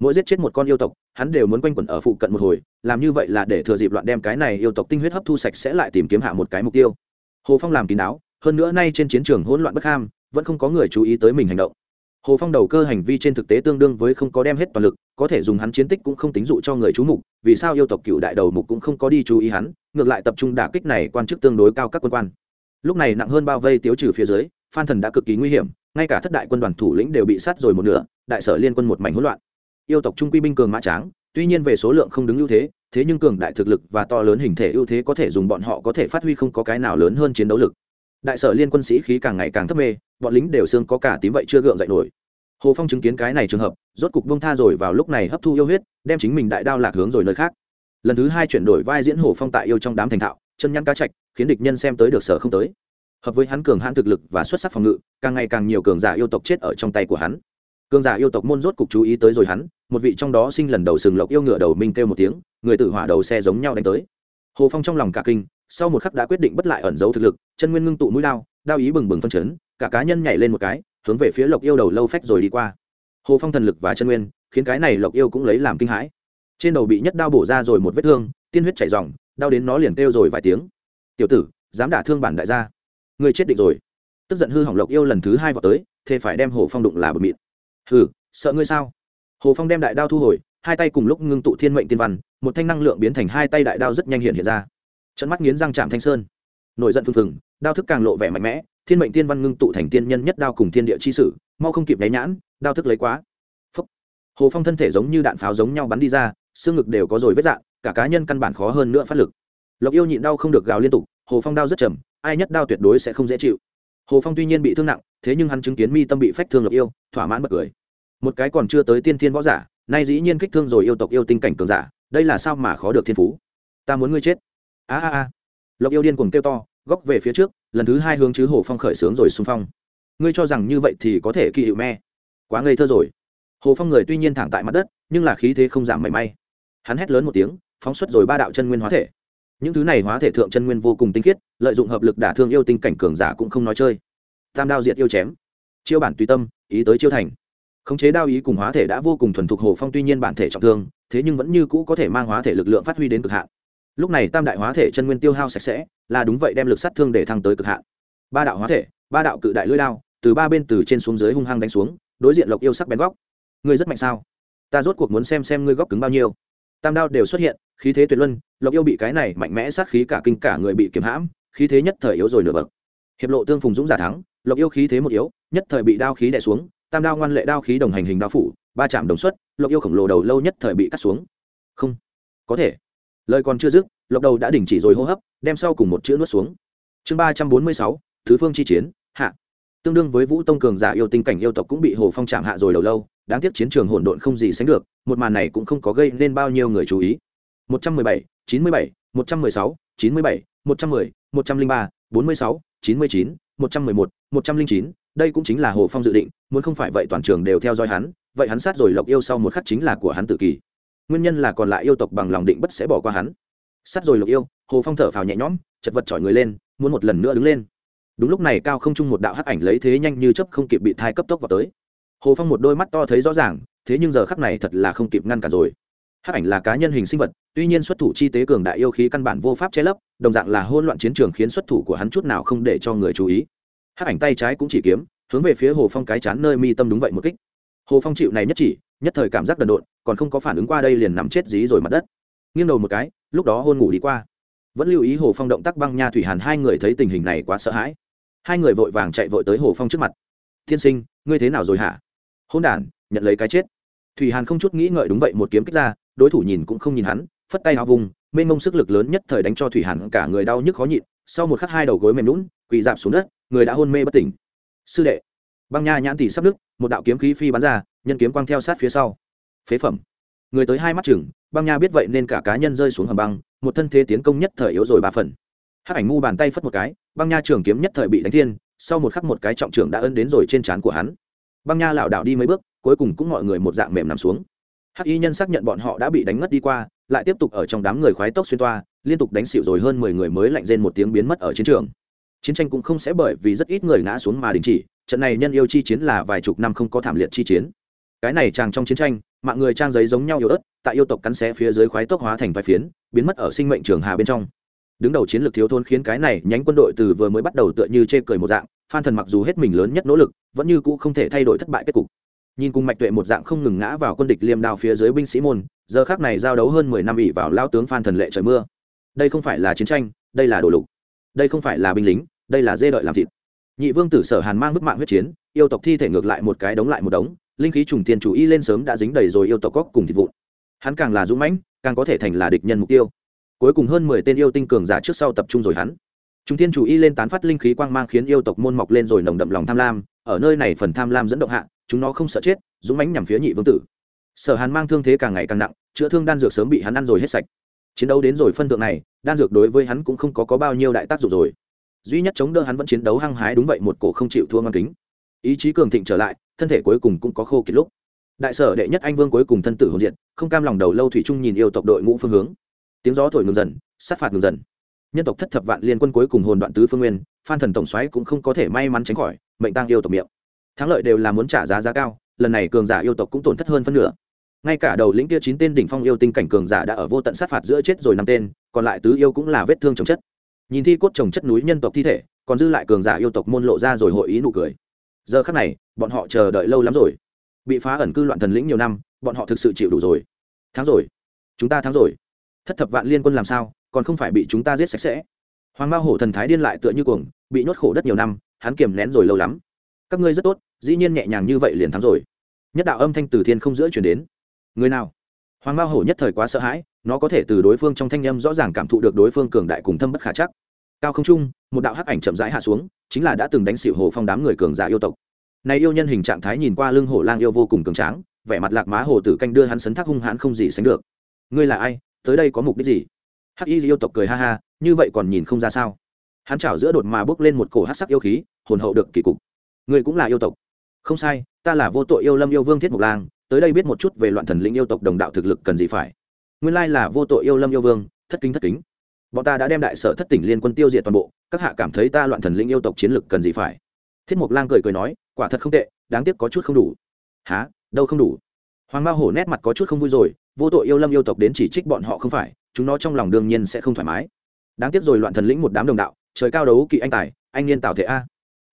Mỗi giết chết một con yêu tộc, hắn đều muốn quanh quẩn ở phụ cận một hồi, làm như vậy là để thừa dịp loạn đem cái này yêu tộc tinh huyết hấp thu sạch sẽ lại tìm kiếm hạ một cái mục tiêu. Hồ phong làm kín đáo, hơn nữa nay trên chiến trường hỗn loạn bất ham, vẫn không có người chú ý tới mình hành động hồ phong đầu cơ hành vi trên thực tế tương đương với không có đem hết toàn lực, có thể dùng hắn chiến tích cũng không tính dụ cho người chú mục, vì sao yêu tộc cựu đại đầu mục cũng không có đi chú ý hắn, ngược lại tập trung đả kích này quan chức tương đối cao các quân quan. Lúc này nặng hơn bao vây tiếu trừ phía dưới, phan thần đã cực kỳ nguy hiểm, ngay cả thất đại quân đoàn thủ lĩnh đều bị sát rồi một nửa, đại sở liên quân một mảnh hỗn loạn. Yêu tộc trung quy binh cường mã tráng, tuy nhiên về số lượng không đứng ưu thế thế nhưng cường đại thực lực và to lớn hình thể ưu thế có thể dùng bọn họ có thể phát huy không có cái nào lớn hơn chiến đấu lực. Đại sở liên quân sĩ khí càng ngày càng thấp mê bọn lính đều xương có cả tím vậy chưa gượng dậy nổi. Hồ phong chứng kiến cái này trường hợp, rốt cục bông tha rồi vào lúc này hấp thu yêu huyết, đem chính mình đại đao lạc hướng rồi nơi khác. Lần thứ hai chuyển đổi vai diễn hồ phong tại yêu trong đám thành thạo, chân nhăn cá chạch, khiến địch nhân xem tới được sở không tới. Hợp với hắn cường hãn thực lực và xuất sắc phòng ngự, càng ngày càng nhiều cường giả yêu tộc chết ở trong tay của hắn. Cường giả yêu tộc môn rốt cục chú ý tới rồi hắn, một vị trong đó sinh lần đầu sừng lộc yêu ngựa đầu minh kêu một tiếng, người tự hỏa đầu xe giống nhau đánh tới. Hồ phong trong lòng cả kinh, sau một khắc đã quyết định bất lại ẩn giấu thực lực, chân nguyên ngưng tụ mũi đao đao ý bừng bừng phân chấn cả cá nhân nhảy lên một cái, hướng về phía lộc yêu đầu lâu phách rồi đi qua. Hồ phong thần lực và chân nguyên, khiến cái này lộc yêu cũng lấy làm kinh hãi. Trên đầu bị nhất đao bổ ra rồi một vết thương, tiên huyết chảy r đau đến nó liền kêu rồi vài tiếng. Tiểu tử, dám đả thương bản đại gia. Người chết định rồi. Tức giận hư hỏng lộc yêu lần thứ hai vào tới, thế phải đem hồ phong đụng là bờ mịn. Hừ, sợ ngươi sao? Hồ phong đem đại đao thu hồi, hai tay cùng lúc ngưng tụ thiên mệnh tiên văn, một thanh năng lượng biến thành hai tay đại đao rất nhanh hiện hiện ra. Trận mắt nghiến răng chạm thanh sơn. Nổi giận phừng phừng, đao thức càng lộ vẻ mạnh mẽ thiên mệnh tiên văn ngưng tụ thành tiên nhân nhất đao cùng thiên địa chi sử, mau không kịp nháy nhãn, đao thức lấy quá. Phúc. hồ phong thân thể giống như đạn pháo giống nhau bắn đi ra, xương ngực đều có rồi vết dạng, cả cá nhân căn bản khó hơn nữa phát lực. Lộc yêu nhịn đau không được gào liên tục, hồ phong đau rất trầm ai nhất đau tuyệt đối sẽ không dễ chịu. Hồ phong tuy nhiên bị thương nặng, thế nhưng hắn chứng kiến mi tâm bị phách thương lộc yêu, thỏa mãn bật cười. Một cái còn chưa tới tiên thiên võ giả, nay dĩ nhiên kích thương rồi yêu tộc yêu tinh cảnh cường giả, đây là sao mà khó được thiên phú? Ta muốn ngươi chết. A a a. Lộc yêu điên cuồng kêu to, góc về phía trước lần thứ hai hướng chứ hồ phong khởi sướng rồi xung phong. Ngươi cho rằng như vậy thì có thể kỳ hiệu me. Quá ngây thơ rồi. Hồ phong người tuy nhiên thẳng tại mặt đất, nhưng là khí thế không giảm mảy may. Hắn hét lớn một tiếng, phóng xuất rồi ba đạo chân nguyên hóa thể. Những thứ này hóa thể thượng chân nguyên vô cùng tinh khiết, lợi dụng hợp lực đả thương yêu tinh cảnh cường giả cũng không nói chơi. Tam đao diệt yêu chém. Chiêu bản tùy tâm, ý tới chiêu thành. Khống chế đao ý cùng hóa thể đã vô cùng thuần thục, hồ phong tuy nhiên bản thể trọng thương, thế nhưng vẫn như cũ có thể mang hóa thể lực lượng phát huy đến cực hạn lúc này tam đại hóa thể chân nguyên tiêu hao sạch sẽ, là đúng vậy đem lực sát thương để thăng tới cực hạn. Ba đạo hóa thể, ba đạo cự đại lưỡi đao, từ ba bên từ trên xuống dưới hung hăng đánh xuống, đối diện lộc yêu sắc bén góc. Ngươi rất mạnh sao? Ta rốt cuộc muốn xem xem ngươi góc cứng bao nhiêu. Tam đao đều xuất hiện, khí thế tuyệt luân, lộc yêu bị cái này mạnh mẽ sát khí cả kinh cả người bị kiếm hãm, khí thế nhất thời yếu rồi nửa bậc. Hiệp lộ tương phùng dũng giả thắng, lộc yêu khí thế một yếu, nhất thời bị đao khí đè xuống, tam đao ngoan lệ đao khí đồng hành hình đao phủ, ba chạm đồng xuất, lộc yêu khổng lồ đầu lâu nhất thời bị cắt xuống. Không, có thể lời còn chưa dứt, lộc đầu đã đình chỉ rồi hô hấp, đem sau cùng một chữ nuốt xuống. Chương ba trăm bốn mươi sáu, thứ phương chi chiến, hạ. Tương đương với vũ tông cường giả yêu tinh cảnh yêu tộc cũng bị hồ phong chạm hạ rồi đầu lâu, đáng tiếc chiến trường hỗn độn không gì sánh được, một màn này cũng không có gây nên bao nhiêu người chú ý. Một trăm mười bảy, chín mươi bảy, một trăm mười sáu, chín mươi bảy, một trăm mười, một trăm linh ba, bốn mươi sáu, chín mươi chín, một trăm mười một một trăm linh chín, đây cũng chính là hồ phong dự định, muốn không phải vậy toàn trường đều theo dõi hắn, vậy hắn sát rồi lộc yêu sau một khắc chính là của hắn tự kỷ nguyên nhân là còn lại yêu tộc bằng lòng định bất sẽ bỏ qua hắn. Sắt rồi lộc yêu, hồ phong thở phào nhẹ nhõm, chật vật chọi người lên, muốn một lần nữa đứng lên. Đúng lúc này cao không trung một đạo hắc ảnh lấy thế nhanh như chấp không kịp bị thai cấp tốc vào tới. Hồ phong một đôi mắt to thấy rõ ràng, thế nhưng giờ khắc này thật là không kịp ngăn cản rồi. Hắc ảnh là cá nhân hình sinh vật, tuy nhiên xuất thủ chi tế cường đại yêu khí căn bản vô pháp che lấp, đồng dạng là hôn loạn chiến trường khiến xuất thủ của hắn chút nào không để cho người chú ý. Hắc ảnh tay trái cũng chỉ kiếm, hướng về phía hồ phong cái chán nơi mi tâm đúng vậy một kích. Hồ phong chịu này nhất chỉ nhất thời cảm giác đần độn, còn không có phản ứng qua đây liền nằm chết dí rồi mặt đất. Nghiêng đầu một cái, lúc đó hôn ngủ đi qua. Vẫn lưu ý hồ phong động tác băng nha thủy hàn, hai người thấy tình hình này quá sợ hãi. Hai người vội vàng chạy vội tới hồ phong trước mặt. Thiên sinh, ngươi thế nào rồi hả? Hôn đản, nhận lấy cái chết. Thủy hàn không chút nghĩ ngợi đúng vậy một kiếm kích ra, đối thủ nhìn cũng không nhìn hắn, phất tay hao vùng, mênh mông sức lực lớn nhất thời đánh cho thủy hàn, cả người đau nhức khó nhịn, sau một khắc hai đầu gối mềm lún quỳ dạp xuống đất, người đã hôn mê bất tỉnh. Sư đệ băng nha nhãn tỷ sắp đức một đạo kiếm khí phi bắn ra, nhân kiếm quang theo sát phía sau. Phế phẩm. Người tới hai mắt chừng, băng nha biết vậy nên cả cá nhân rơi xuống hầm băng, một thân thế tiến công nhất thời yếu rồi ba phần. Hắc ảnh ngu bàn tay phất một cái, băng nha trường kiếm nhất thời bị đánh thiên, sau một khắc một cái trọng trưởng đã ấn đến rồi trên trán của hắn. Băng nha lảo đảo đi mấy bước, cuối cùng cũng mọi người một dạng mềm nằm xuống. Hắc y nhân xác nhận bọn họ đã bị đánh ngất đi qua, lại tiếp tục ở trong đám người khoái tốc xuyên toa, liên tục đánh xịu rồi hơn mười người mới lạnh rên một tiếng biến mất ở chiến trường. Chiến tranh cũng không sẽ bởi vì rất ít người ngã xuống mà đình chỉ trận này nhân yêu chi chiến là vài chục năm không có thảm liệt chi chiến. Cái này chàng trong chiến tranh, mạng người trang giấy giống nhau yếu ớt, tại yêu tộc cắn xé phía dưới khoái tốc hóa thành vài phiến, biến mất ở sinh mệnh trường hà bên trong. Đứng đầu chiến lược thiếu thôn khiến cái này nhánh quân đội từ vừa mới bắt đầu tựa như chê cười một dạng, phan thần mặc dù hết mình lớn nhất nỗ lực, vẫn như cũ không thể thay đổi thất bại kết cục. Nhìn cùng mạch tuệ một dạng không ngừng ngã vào quân địch liêm đao phía dưới binh sĩ môn, giờ khác này giao đấu hơn mười năm ỉ vào lao tướng phan thần lệ trời mưa. Đây không phải là chiến tranh, đây là đồ lục. Đây không phải là binh lính, đây là dê đợi làm thịt nhị vương tử sở hàn mang vứt mạng huyết chiến yêu tộc thi thể ngược lại một cái đống lại một đống linh khí trùng tiền chủ y lên sớm đã dính đầy rồi yêu tộc cóc cùng thịt vụn. Hắn càng là dũng mãnh càng có thể thành là địch nhân mục tiêu. Cuối cùng hơn mười tên yêu tinh cường giả trước sau tập trung rồi hắn. Chúng thiên chủ y lên tán phát linh khí quang mang khiến yêu tộc môn mọc lên rồi nồng đậm lòng tham lam ở nơi này phần tham lam dẫn động hạ chúng nó không sợ chết dũng mãnh nhằm phía nhị vương tử. Sở hàn mang thương thế càng ngày càng nặng chữa thương đan dược sớm bị hắn ăn rồi hết sạch. Chiến đấu đến rồi phân thượng này đan dược đối với hắn cũng không có, có bao nhiêu đại tác dụng rồi duy nhất chống đỡ hắn vẫn chiến đấu hăng hái đúng vậy một cổ không chịu thua ngang kính. Ý chí cường thịnh trở lại, thân thể cuối cùng cũng có khô kiệt lúc. Đại sở đệ nhất anh vương cuối cùng thân tử hồn diện không cam lòng đầu lâu thủy trung nhìn yêu tộc đội ngũ phương hướng. Tiếng gió thổi ngừng dần, sát phạt ngừng dần. Nhân tộc thất thập vạn liên quân cuối cùng hồn đoạn tứ phương nguyên, phan thần tổng xoáy cũng không có thể may mắn tránh khỏi, mệnh tăng yêu tộc miệng. Thắng lợi đều là muốn trả giá giá cao, lần này cường giả yêu tộc cũng tổn thất hơn phân nửa. Ngay cả đầu lĩnh kia chín tên đỉnh phong yêu tinh cảnh cường giả đã ở vô tận sát phạt giữa chết rồi năm tên, còn lại tứ yêu cũng là vết thương chồng chất nhìn thi cốt trồng chất núi nhân tộc thi thể, còn dư lại cường giả yêu tộc môn lộ ra rồi hội ý nụ cười. Giờ khắc này, bọn họ chờ đợi lâu lắm rồi. Bị phá ẩn cư loạn thần lĩnh nhiều năm, bọn họ thực sự chịu đủ rồi. Thắng rồi. Chúng ta thắng rồi. Thất thập vạn liên quân làm sao, còn không phải bị chúng ta giết sạch sẽ. Hoàng mao hổ thần thái điên lại tựa như cuồng, bị nhốt khổ đất nhiều năm, hắn kiềm nén rồi lâu lắm. Các ngươi rất tốt, dĩ nhiên nhẹ nhàng như vậy liền thắng rồi. Nhất đạo âm thanh từ thiên không giữa chuyển đến. Người nào? Hoàng mao hổ nhất thời quá sợ hãi nó có thể từ đối phương trong thanh â m rõ ràng cảm thụ được đối phương cường đại cùng thâm bất khả chắc. Cao không trung, một đạo hắc ảnh chậm rãi hạ xuống, chính là đã từng đánh xịu hồ phong đám người cường giả yêu tộc. Này yêu nhân hình trạng thái nhìn qua lưng hổ lang yêu vô cùng cường tráng, vẻ mặt lạc má hồ tử canh đưa hắn sấn thác hung hãn không gì sánh được. Ngươi là ai? Tới đây có mục đích gì? Hắc y yêu tộc cười ha ha, như vậy còn nhìn không ra sao? Hắn chảo giữa đột mà bước lên một cổ hắc sắc yêu khí, hồn hậu được kỳ cục. Ngươi cũng là yêu tộc. Không sai, ta là vô tội yêu lâm yêu vương thiết mục lang, tới đây biết một chút về loạn thần linh yêu tộc đồng đạo thực lực cần gì phải nguyên lai là vô tội yêu lâm yêu vương, thất kính thất kính. Bọn ta đã đem đại sở thất tỉnh liên quân tiêu diệt toàn bộ, các hạ cảm thấy ta loạn thần lĩnh yêu tộc chiến lực cần gì phải? Thiết mục lang cười cười nói, quả thật không tệ, đáng tiếc có chút không đủ. Há đâu không đủ? Hoàng mao hổ nét mặt có chút không vui rồi, vô tội yêu lâm yêu tộc đến chỉ trích bọn họ không phải, chúng nó trong lòng đương nhiên sẽ không thoải mái. Đáng tiếc rồi loạn thần lĩnh một đám đồng đạo, trời cao đấu kỵ anh tài, anh niên tạo thể a.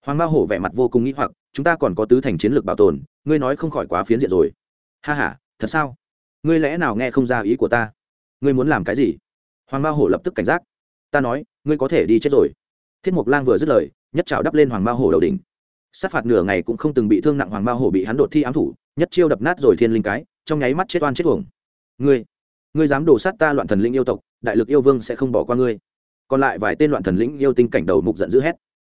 Hoàng mao hổ vẻ mặt vô cùng nghĩ hoặc, chúng ta còn có tứ thành chiến lược bảo tồn, ngươi nói không khỏi quá phiến diện rồi. Ha h a thật sao? Ngươi lẽ nào nghe không ra ý của ta? Ngươi muốn làm cái gì? Hoàng mao hổ lập tức cảnh giác. Ta nói, ngươi có thể đi chết rồi. Thiết mục lang vừa dứt lời, nhất trào đắp lên hoàng mao hổ đầu đỉnh. Sát phạt nửa ngày cũng không từng bị thương nặng hoàng mao hổ bị hắn đột thi ám thủ, nhất chiêu đập nát rồi thiên linh cái, trong nháy mắt chết oan chết uổng. Ngươi ngươi dám đổ sát ta loạn thần linh yêu tộc, đại lực yêu vương sẽ không bỏ qua ngươi. Còn lại vài tên loạn thần lĩnh yêu tinh cảnh đầu mục giận dữ hét.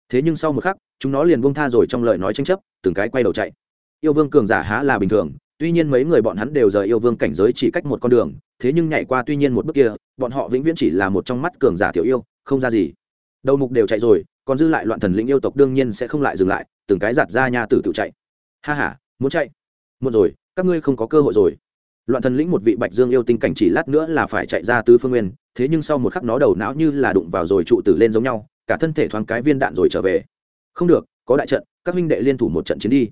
Thế nhưng sau một khắc, chúng nó liền buông tha rồi trong lời nói tranh chấp, từng cái quay đầu chạy. Yêu vương cường giả há là bình thường tuy nhiên mấy người bọn hắn đều rời yêu vương cảnh giới chỉ cách một con đường, thế nhưng nhảy qua tuy nhiên một bước kia, bọn họ vĩnh viễn chỉ là một trong mắt cường giả tiểu yêu, không ra gì. Đầu mục đều chạy rồi, còn dư lại loạn thần lĩnh yêu tộc đương nhiên sẽ không lại dừng lại, từng cái giặt ra nha tử tự chạy. Ha ha, muốn chạy? Muốn rồi, các ngươi không có cơ hội rồi. Loạn thần lĩnh một vị bạch dương yêu tinh cảnh chỉ lát nữa là phải chạy ra tứ phương nguyên, thế nhưng sau một khắc nó đầu não như là đụng vào rồi trụ tử lên giống nhau, cả thân thể thoáng cái viên đạn rồi trở về. Không được, có đại trận, các minh đệ liên thủ một trận chiến đi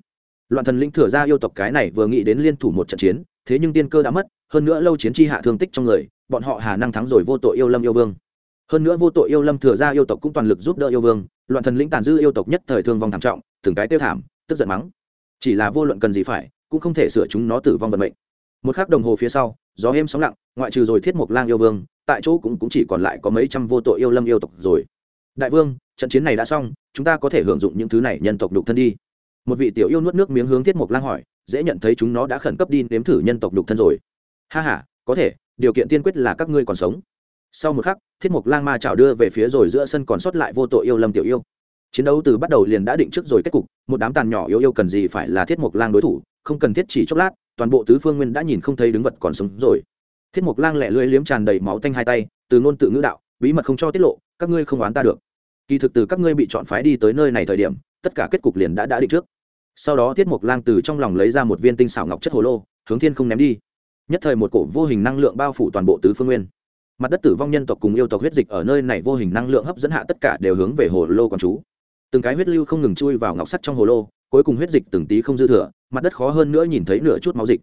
loạn thần lĩnh thừa ra yêu tộc cái này vừa nghĩ đến liên thủ một trận chiến thế nhưng tiên cơ đã mất hơn nữa lâu chiến chi hạ thương tích trong người bọn họ hà năng thắng rồi vô tội yêu lâm yêu vương. Hơn nữa vô tội yêu lâm thừa ra yêu tộc cũng toàn lực giúp đỡ yêu vương loạn thần lĩnh tàn dư yêu tộc nhất thời thương vong thảm trọng từng cái tiêu thảm tức giận mắng. Chỉ là vô luận cần gì phải cũng không thể sửa chúng nó tử vong vận mệnh. Một khắc đồng hồ phía sau gió êm sóng lặng ngoại trừ rồi thiết mộc lang yêu vương tại chỗ cũng, cũng chỉ còn lại có mấy trăm vô tội yêu lâm yêu tộc rồi. Đại vương trận chiến này đã xong chúng ta có thể hưởng dụng những thứ này nhân tộc đục thân đi một vị tiểu yêu nuốt nước miếng hướng thiết mộc lang hỏi, dễ nhận thấy chúng nó đã khẩn cấp đi nếm thử nhân tộc đục thân rồi. Ha h a có thể, điều kiện tiên quyết là các ngươi còn sống. Sau một khắc, thiết mộc lang ma chảo đưa về phía rồi giữa sân còn sót lại vô tội yêu lâm tiểu yêu. Chiến đấu từ bắt đầu liền đã định trước rồi kết cục, một đám tàn nhỏ yêu yêu cần gì phải là thiết mộc lang đối thủ, không cần thiết chỉ chốc lát, toàn bộ tứ phương nguyên đã nhìn không thấy đứng vật còn sống rồi. Thiết mộc lang lẹ lưỡi liếm tràn đầy máu tanh hai tay, từ ngôn tự ngữ đạo, bí mật không cho tiết lộ, các ngươi không oán ta được. Kỳ thực từ các ngươi bị chọn phái đi tới nơi này thời điểm tất cả kết cục liền đã đã định trước. Sau đó thiết mộc lang từ trong lòng lấy ra một viên tinh xảo ngọc chất hồ lô, hướng thiên không ném đi. Nhất thời một cổ vô hình năng lượng bao phủ toàn bộ tứ phương nguyên. Mặt đất tử vong nhân tộc cùng yêu tộc huyết dịch ở nơi này vô hình năng lượng hấp dẫn hạ tất cả đều hướng về hồ lô quán chú. Từng cái huyết lưu không ngừng chui vào ngọc sắt trong hồ lô, cuối cùng huyết dịch từng tí không dư thừa, mặt đất khó hơn nữa nhìn thấy nửa chút máu dịch.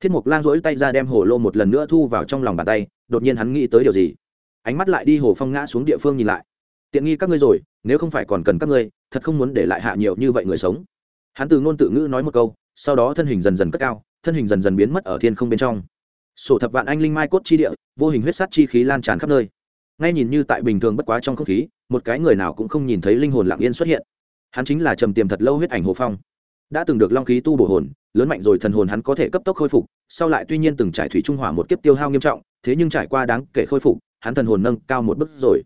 Thiết mục lang rỗi tay ra đem hồ lô một lần nữa thu vào trong lòng bàn tay, đột nhiên hắn nghĩ tới điều gì? Ánh mắt lại đi hồ phong ngã xuống địa phương nhìn lại. Tiện nghi các ngươi rồi, nếu không phải còn cần các ngươi thật không muốn để lại hạ nhiều như vậy người sống. Hắn từ ngôn tự ngữ nói một câu, sau đó thân hình dần dần cất cao, thân hình dần dần biến mất ở thiên không bên trong. Sổ thập vạn anh linh mai cốt chi địa, vô hình huyết sát chi khí lan tràn khắp nơi. Ngay nhìn như tại bình thường bất quá trong không khí, một cái người nào cũng không nhìn thấy linh hồn lặng yên xuất hiện. Hắn chính là trầm tiềm thật lâu huyết ảnh hồ phong. Đã từng được long khí tu bổ hồn, lớn mạnh rồi thần hồn hắn có thể cấp tốc khôi phục, sau lại tuy nhiên từng trải thủy trung hỏa một kiếp tiêu hao nghiêm trọng, thế nhưng trải qua đáng kể khôi phục, hắn thần hồn nâng cao một bước rồi.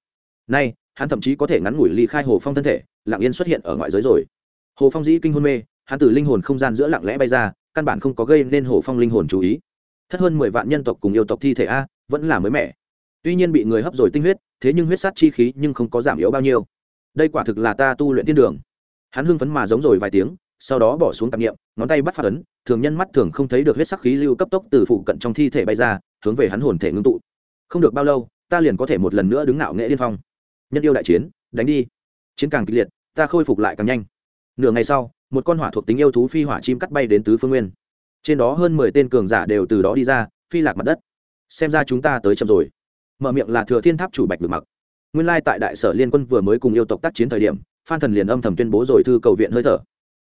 Nay, hắn thậm chí có thể ngắn ngủi ly khai hồ phong thân thể lặng yên xuất hiện ở ngoại giới rồi. Hồ phong dĩ kinh hôn mê, hắn từ linh hồn không gian giữa lặng lẽ bay ra, căn bản không có gây nên hồ phong linh hồn chú ý. Thất hơn mười vạn nhân tộc cùng yêu tộc thi thể a, vẫn là mới mẻ. Tuy nhiên bị người hấp rồi tinh huyết, thế nhưng huyết sát chi khí nhưng không có giảm yếu bao nhiêu. Đây quả thực là ta tu luyện thiên đường. Hắn hưng phấn mà giống rồi vài tiếng, sau đó bỏ xuống tạp nghiệm ngón tay bắt phát ấn, thường nhân mắt thường không thấy được huyết sắc khí lưu cấp tốc từ phụ cận trong thi thể bay ra, hướng về hắn hồn thể ngưng tụ. Không được bao lâu, ta liền có thể một lần nữa đứng ngạo nghệ liên phong. Nhân yêu đại chiến, đánh đi. Chiến càng kịch liệt ta khôi phục lại càng nhanh. Nửa ngày sau, một con hỏa thuộc tính yêu thú phi hỏa chim cắt bay đến tứ phương nguyên. Trên đó hơn mười tên cường giả đều từ đó đi ra, phi lạc mặt đất. Xem ra chúng ta tới chậm rồi. Mở miệng là thừa thiên tháp chủ bạch được mặc. Nguyên lai tại đại sở liên quân vừa mới cùng yêu tộc tác chiến thời điểm, phan thần liền âm thầm tuyên bố rồi thư cầu viện hơi thở.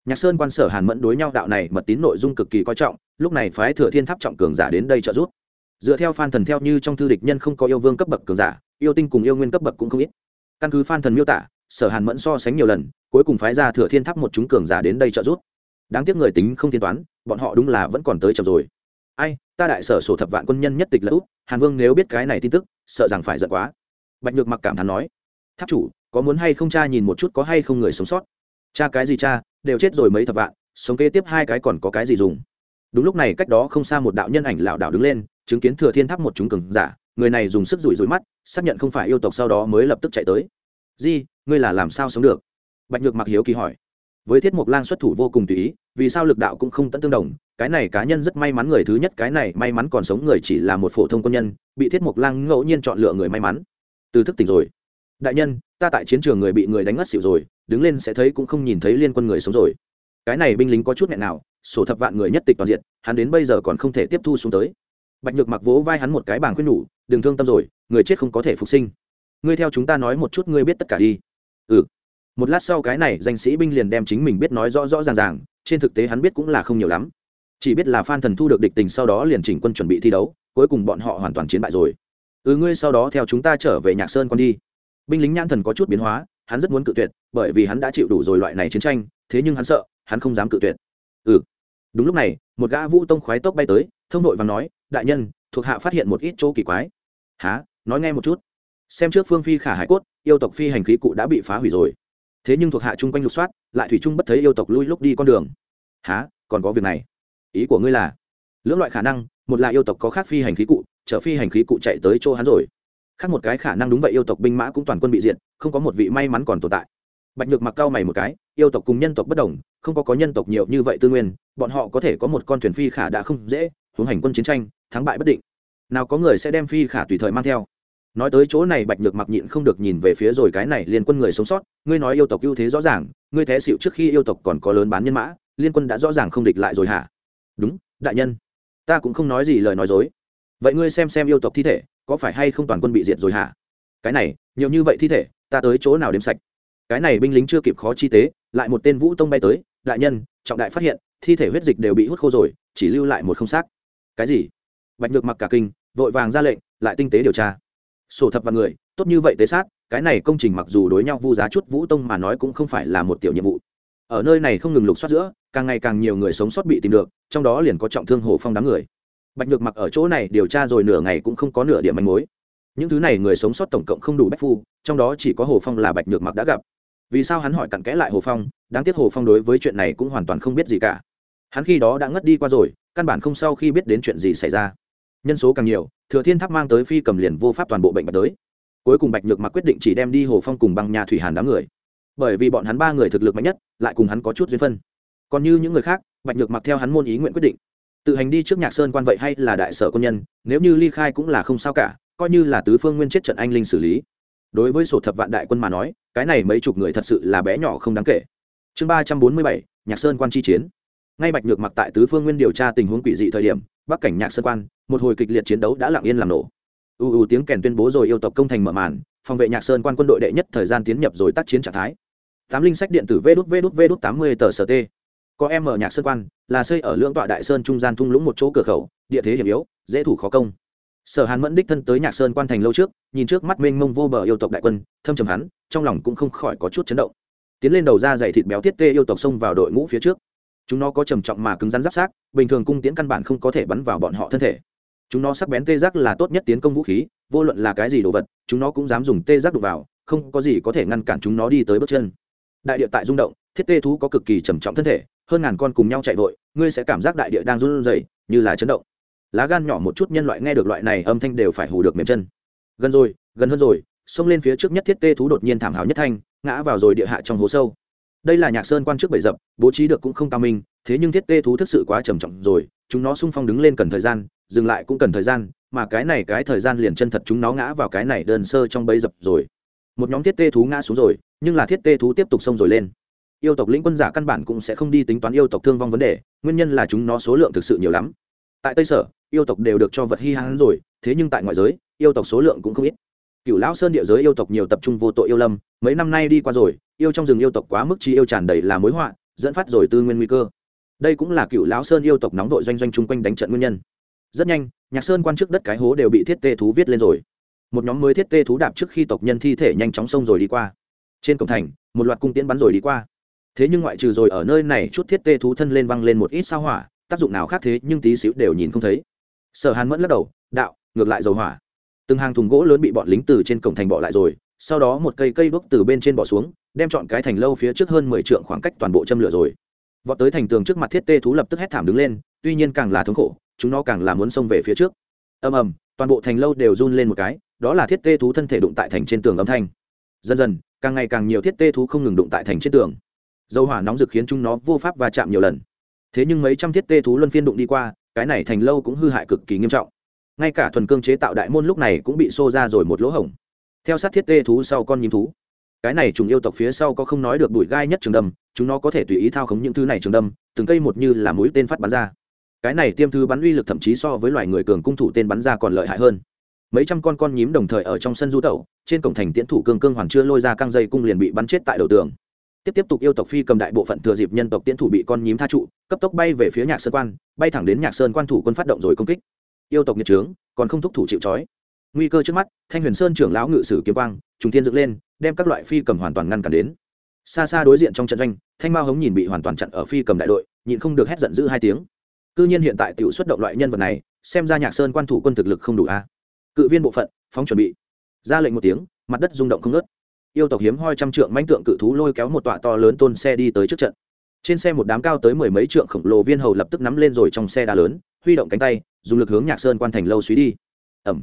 Nhạc sơn quan sở hàn mẫn đối nhau đạo này mật tín nội dung cực kỳ coi trọng, lúc này phái thừa thiên tháp trọng cường giả đến đây trợ giúp. Dựa theo phan thần theo như trong thư địch nhân không có yêu vương cấp bậc cường giả, yêu tinh cùng yêu nguyên cấp bậc cũng không ít. Căn cứ phan thần miêu tả sở hàn mẫn so sánh nhiều lần, cuối cùng phái ra thừa thiên tháp một chúng cường giả đến đây trợ giúp. Đáng tiếc người tính không thiên toán, bọn họ đúng là vẫn còn tới chậm rồi. Ai, ta đại sở sổ thập vạn quân nhân nhất tịch lỡ út, hàn vương nếu biết cái này tin tức, sợ rằng phải giận quá. Bạch nhược mặc cảm thán nói, tháp chủ, có muốn hay không cha nhìn một chút có hay không người sống sót? Cha cái gì cha, đều chết rồi mấy thập vạn, sống kế tiếp hai cái còn có cái gì dùng? Đúng lúc này cách đó không xa một đạo nhân ảnh lảo đảo đứng lên, chứng kiến thừa thiên tháp một chúng cường giả, người này dùng sức rủi rủi mắt, xác nhận không phải yêu tộc sau đó mới lập tức chạy tới di, ngươi là làm sao sống được? Bạch nhược mặc hiếu kỳ hỏi. Với thiết mục lang xuất thủ vô cùng tùy ý, vì sao lực đạo cũng không tận tương đồng, cái này cá nhân rất may mắn người thứ nhất, cái này may mắn còn sống người chỉ là một phổ thông quân nhân, bị thiết mục lang ngẫu nhiên chọn lựa người may mắn. Từ thức tỉnh rồi. Đại nhân, ta tại chiến trường người bị người đánh ngất xỉu rồi, đứng lên sẽ thấy cũng không nhìn thấy liên quân người sống rồi. Cái này binh lính có chút nghẹn nào, sổ thập vạn người nhất tịch toàn diện, hắn đến bây giờ còn không thể tiếp thu xuống tới. Bạch nhược mặc vỗ vai hắn một cái bảng khuyên nhủ, đừng thương tâm rồi, người chết không có thể phục sinh ngươi theo chúng ta nói một chút ngươi biết tất cả đi. Ừ. Một lát sau cái này danh sĩ binh liền đem chính mình biết nói rõ rõ ràng ràng, trên thực tế hắn biết cũng là không nhiều lắm. Chỉ biết là phan thần thu được địch tình sau đó liền chỉnh quân chuẩn bị thi đấu, cuối cùng bọn họ hoàn toàn chiến bại rồi. Ừ ngươi sau đó theo chúng ta trở về nhạc sơn con đi. Binh lính nhãn thần có chút biến hóa, hắn rất muốn cự tuyệt, bởi vì hắn đã chịu đủ rồi loại này chiến tranh, thế nhưng hắn sợ, hắn không dám cự tuyệt. Ừ. Đúng lúc này, một gã vũ tông khoái tốc bay tới, thông đội và nói, đại nhân, thuộc hạ phát hiện một ít chỗ kỳ quái. Há nói nghe một chút xem trước phương phi khả hải cốt, yêu tộc phi hành khí cụ đã bị phá hủy rồi. Thế nhưng thuộc hạ chung quanh lục soát, lại thủy chung bất thấy yêu tộc lui lúc đi con đường. Há còn có việc này? Ý của ngươi là? Lưỡng loại khả năng, một là yêu tộc có khác phi hành khí cụ, chở phi hành khí cụ chạy tới chỗ hắn rồi. Khác một cái khả năng đúng vậy yêu tộc binh mã cũng toàn quân bị diệt, không có một vị may mắn còn tồn tại. Bạch nhược mặc cao mày một cái, yêu tộc cùng nhân tộc bất đồng, không có có nhân tộc nhiều như vậy tư nguyên, bọn họ có thể có một con thuyền phi khả đã không dễ hướng hành quân chiến tranh, thắng bại bất định. Nào có người sẽ đem phi khả tùy thời mang theo nói tới chỗ này bạch nhược mặc nhịn không được nhìn về phía rồi cái này liên quân người sống sót, ngươi nói yêu tộc ưu thế rõ ràng, ngươi té xịu trước khi yêu tộc còn có lớn bán nhân mã, liên quân đã rõ ràng không địch lại rồi hả? Đúng, đại nhân. Ta cũng không nói gì lời nói dối. Vậy ngươi xem xem yêu tộc thi thể, có phải hay không toàn quân bị diệt rồi hả? Cái này, nhiều như vậy thi thể, ta tới chỗ nào đếm sạch? Cái này binh lính chưa kịp khó chi tế, lại một tên vũ tông bay tới, đại nhân, trọng đại phát hiện, thi thể huyết dịch đều bị hút khô rồi, chỉ lưu lại một không xác. Cái gì? Bạch nhược mặc cả kinh, vội vàng ra lệnh, lại tinh tế điều tra sổ thập và người, tốt như vậy tế sát, cái này công trình mặc dù đối nhau vu giá chút vũ tông mà nói cũng không phải là một tiểu nhiệm vụ. Ở nơi này không ngừng lục soát giữa, càng ngày càng nhiều người sống sót bị tìm được, trong đó liền có trọng thương hồ phong đám người. Bạch nhược mặc ở chỗ này điều tra rồi nửa ngày cũng không có nửa điểm manh mối. Những thứ này người sống sót tổng cộng không đủ bách phu, trong đó chỉ có hồ phong là bạch nhược mặc đã gặp. Vì sao hắn hỏi cặn kẽ lại hồ phong, đáng tiếc hồ phong đối với chuyện này cũng hoàn toàn không biết gì cả. Hắn khi đó đã ngất đi qua rồi, căn bản không sau khi biết đến chuyện gì xảy ra nhân số càng nhiều, thừa thiên tháp mang tới phi cầm liền vô pháp toàn bộ bệnh bạch tới cuối cùng bạch nhược mặc quyết định chỉ đem đi hồ phong cùng băng nhà thủy hàn đám người. Bởi vì bọn hắn ba người thực lực mạnh nhất, lại cùng hắn có chút duyên phân. Còn như những người khác, bạch nhược mặc theo hắn môn ý nguyện quyết định. Tự hành đi trước nhạc sơn quan vậy hay là đại sở quân nhân, nếu như ly khai cũng là không sao cả, coi như là tứ phương nguyên chết trận anh linh xử lý. Đối với sổ thập vạn đại quân mà nói, cái này mấy chục người thật sự là bé nhỏ không đáng kể. Chương ba trăm bốn mươi bảy, nhạc sơn quan chi chiến. Ngay bạch nhược mặc tại tứ phương nguyên điều tra tình huống quỷ dị thời điểm, bắc cảnh nhạc sơn quan một hồi kịch liệt chiến đấu đã lặng yên làm nổ. U u tiếng kèn tuyên bố rồi yêu tộc công thành mở màn, phòng vệ nhạc sơn quan quân đội đệ nhất thời gian tiến nhập rồi tác chiến trạng thái. Tám linh sách điện tử vê đút vê đút vê đút tám mươi tờ sở t có em ở nhạc sơn quan, là xây ở lưỡng tọa đại sơn trung gian thung lũng một chỗ cửa khẩu, địa thế hiểm yếu, dễ thủ khó công. Sở hàn mẫn đích thân tới nhạc sơn quan thành lâu trước, nhìn trước mắt mênh mông vô bờ yêu tộc đại quân, thâm trầm hắn, trong lòng cũng không khỏi có chút chấn động. Tiến lên đầu ra dày thịt béo thiết tê yêu tộc xông vào đội ngũ phía trước. Chúng nó có trầm trọng mà cứng rắn giáp sát, bình thường cung tiến căn bản không có thể bắn vào bọn họ thân thể chúng nó sắc bén tê giác là tốt nhất tiến công vũ khí, vô luận là cái gì đồ vật, chúng nó cũng dám dùng tê giác đục vào, không có gì có thể ngăn cản chúng nó đi tới bước chân. Đại địa tại rung động, thiết tê thú có cực kỳ trầm trọng thân thể, hơn ngàn con cùng nhau chạy vội, ngươi sẽ cảm giác đại địa đang run rẩy, như là chấn động. Lá gan nhỏ một chút nhân loại nghe được loại này âm thanh đều phải hù được mềm chân. Gần rồi, gần hơn rồi, xông lên phía trước nhất thiết tê thú đột nhiên thảm hào nhất thanh, ngã vào rồi địa hạ trong hố sâu. Đây là nhạc sơn quan trước bảy dập, bố trí được cũng không cao minh, thế nhưng thiết tê thú thực sự quá trầm trọng rồi, chúng nó sung phong đứng lên cần thời gian dừng lại cũng cần thời gian, mà cái này cái thời gian liền chân thật chúng nó ngã vào cái này đơn sơ trong bẫy dập rồi. Một nhóm thiết tê thú ngã xuống rồi, nhưng là thiết tê thú tiếp tục xông rồi lên. Yêu tộc lĩnh quân giả căn bản cũng sẽ không đi tính toán yêu tộc thương vong vấn đề, nguyên nhân là chúng nó số lượng thực sự nhiều lắm. Tại tây sở, yêu tộc đều được cho vật hy hãn rồi, thế nhưng tại ngoại giới, yêu tộc số lượng cũng không ít. Cựu lão sơn địa giới yêu tộc nhiều tập trung vô tội yêu lâm, mấy năm nay đi qua rồi, yêu trong rừng yêu tộc quá mức chi yêu tràn đầy là mối họa, dẫn phát rồi tư nguyên nguy cơ. Đây cũng là cựu lão sơn yêu tộc nóng vội doanh doanh chung quanh đánh trận nguyên nhân rất nhanh, nhạc sơn quan trước đất cái hố đều bị thiết tê thú viết lên rồi. Một nhóm mới thiết tê thú đạp trước khi tộc nhân thi thể nhanh chóng xông rồi đi qua. Trên cổng thành, một loạt cung tiễn bắn rồi đi qua. Thế nhưng ngoại trừ rồi ở nơi này, chút thiết tê thú thân lên văng lên một ít sao hỏa, tác dụng nào khác thế nhưng tí xíu đều nhìn không thấy. Sở hàn mẫn lắc đầu, đạo, ngược lại dầu hỏa. Từng hàng thùng gỗ lớn bị bọn lính từ trên cổng thành bỏ lại rồi, sau đó một cây cây đuốc từ bên trên bỏ xuống, đem chọn cái thành lâu phía trước hơn mười trượng khoảng cách toàn bộ châm lửa rồi. Vọt tới thành tường trước mặt thiết tê thú lập tức hét thảm đứng lên, tuy nhiên càng là thống khổ chúng nó càng là muốn xông về phía trước. Ầm ầm, toàn bộ thành lâu đều run lên một cái, đó là thiết tê thú thân thể đụng tại thành trên tường âm thanh. Dần dần, càng ngày càng nhiều thiết tê thú không ngừng đụng tại thành trên tường. Dầu hỏa nóng rực khiến chúng nó vô pháp va chạm nhiều lần. Thế nhưng mấy trăm thiết tê thú luân phiên đụng đi qua, cái này thành lâu cũng hư hại cực kỳ nghiêm trọng. Ngay cả thuần cương chế tạo đại môn lúc này cũng bị xô ra rồi một lỗ hổng. Theo sát thiết tê thú sau con nhím thú. Cái này trùng yêu tộc phía sau có không nói được bụi gai nhất trường đâm, chúng nó có thể tùy ý thao khống những thứ này trường đâm, từng cây một như là mũi tên phát bắn ra cái này tiêm thư bắn uy lực thậm chí so với loài người cường cung thủ tên bắn ra còn lợi hại hơn. Mấy trăm con con nhím đồng thời ở trong sân du tẩu, trên cổng thành tiễn thủ cương cương hoàn chưa lôi ra căng dây cung liền bị bắn chết tại đầu tường. Tiếp tiếp tục yêu tộc phi cầm đại bộ phận thừa dịp nhân tộc tiễn thủ bị con nhím tha trụ, cấp tốc bay về phía nhạc sơn quan, bay thẳng đến nhạc sơn quan thủ quân phát động rồi công kích. Yêu tộc nhiệt trướng, còn không thúc thủ chịu trói. Nguy cơ trước mắt, thanh huyền sơn trưởng lão ngự sử kiếm quang, trùng thiên dựng lên, đem các loại phi cầm hoàn toàn ngăn cản đến. Xa xa đối diện trong trận doanh, thanh mao hống nhìn bị hoàn toàn chặn ở phi cầm đại đội, nhịn không được hét giận dữ hai tiếng cư nhiên hiện tại tiểu xuất động loại nhân vật này, xem ra nhạc sơn quan thủ quân thực lực không đủ a. Cự viên bộ phận, phóng chuẩn bị. Ra lệnh một tiếng, mặt đất rung động không ngớt. Yêu tộc hiếm hoi trăm trượng mãnh tượng cự thú lôi kéo một tọa to lớn tôn xe đi tới trước trận. Trên xe một đám cao tới mười mấy trượng khổng lồ viên hầu lập tức nắm lên rồi trong xe đá lớn, huy động cánh tay, dùng lực hướng nhạc sơn quan thành lâu suy đi. Ẩm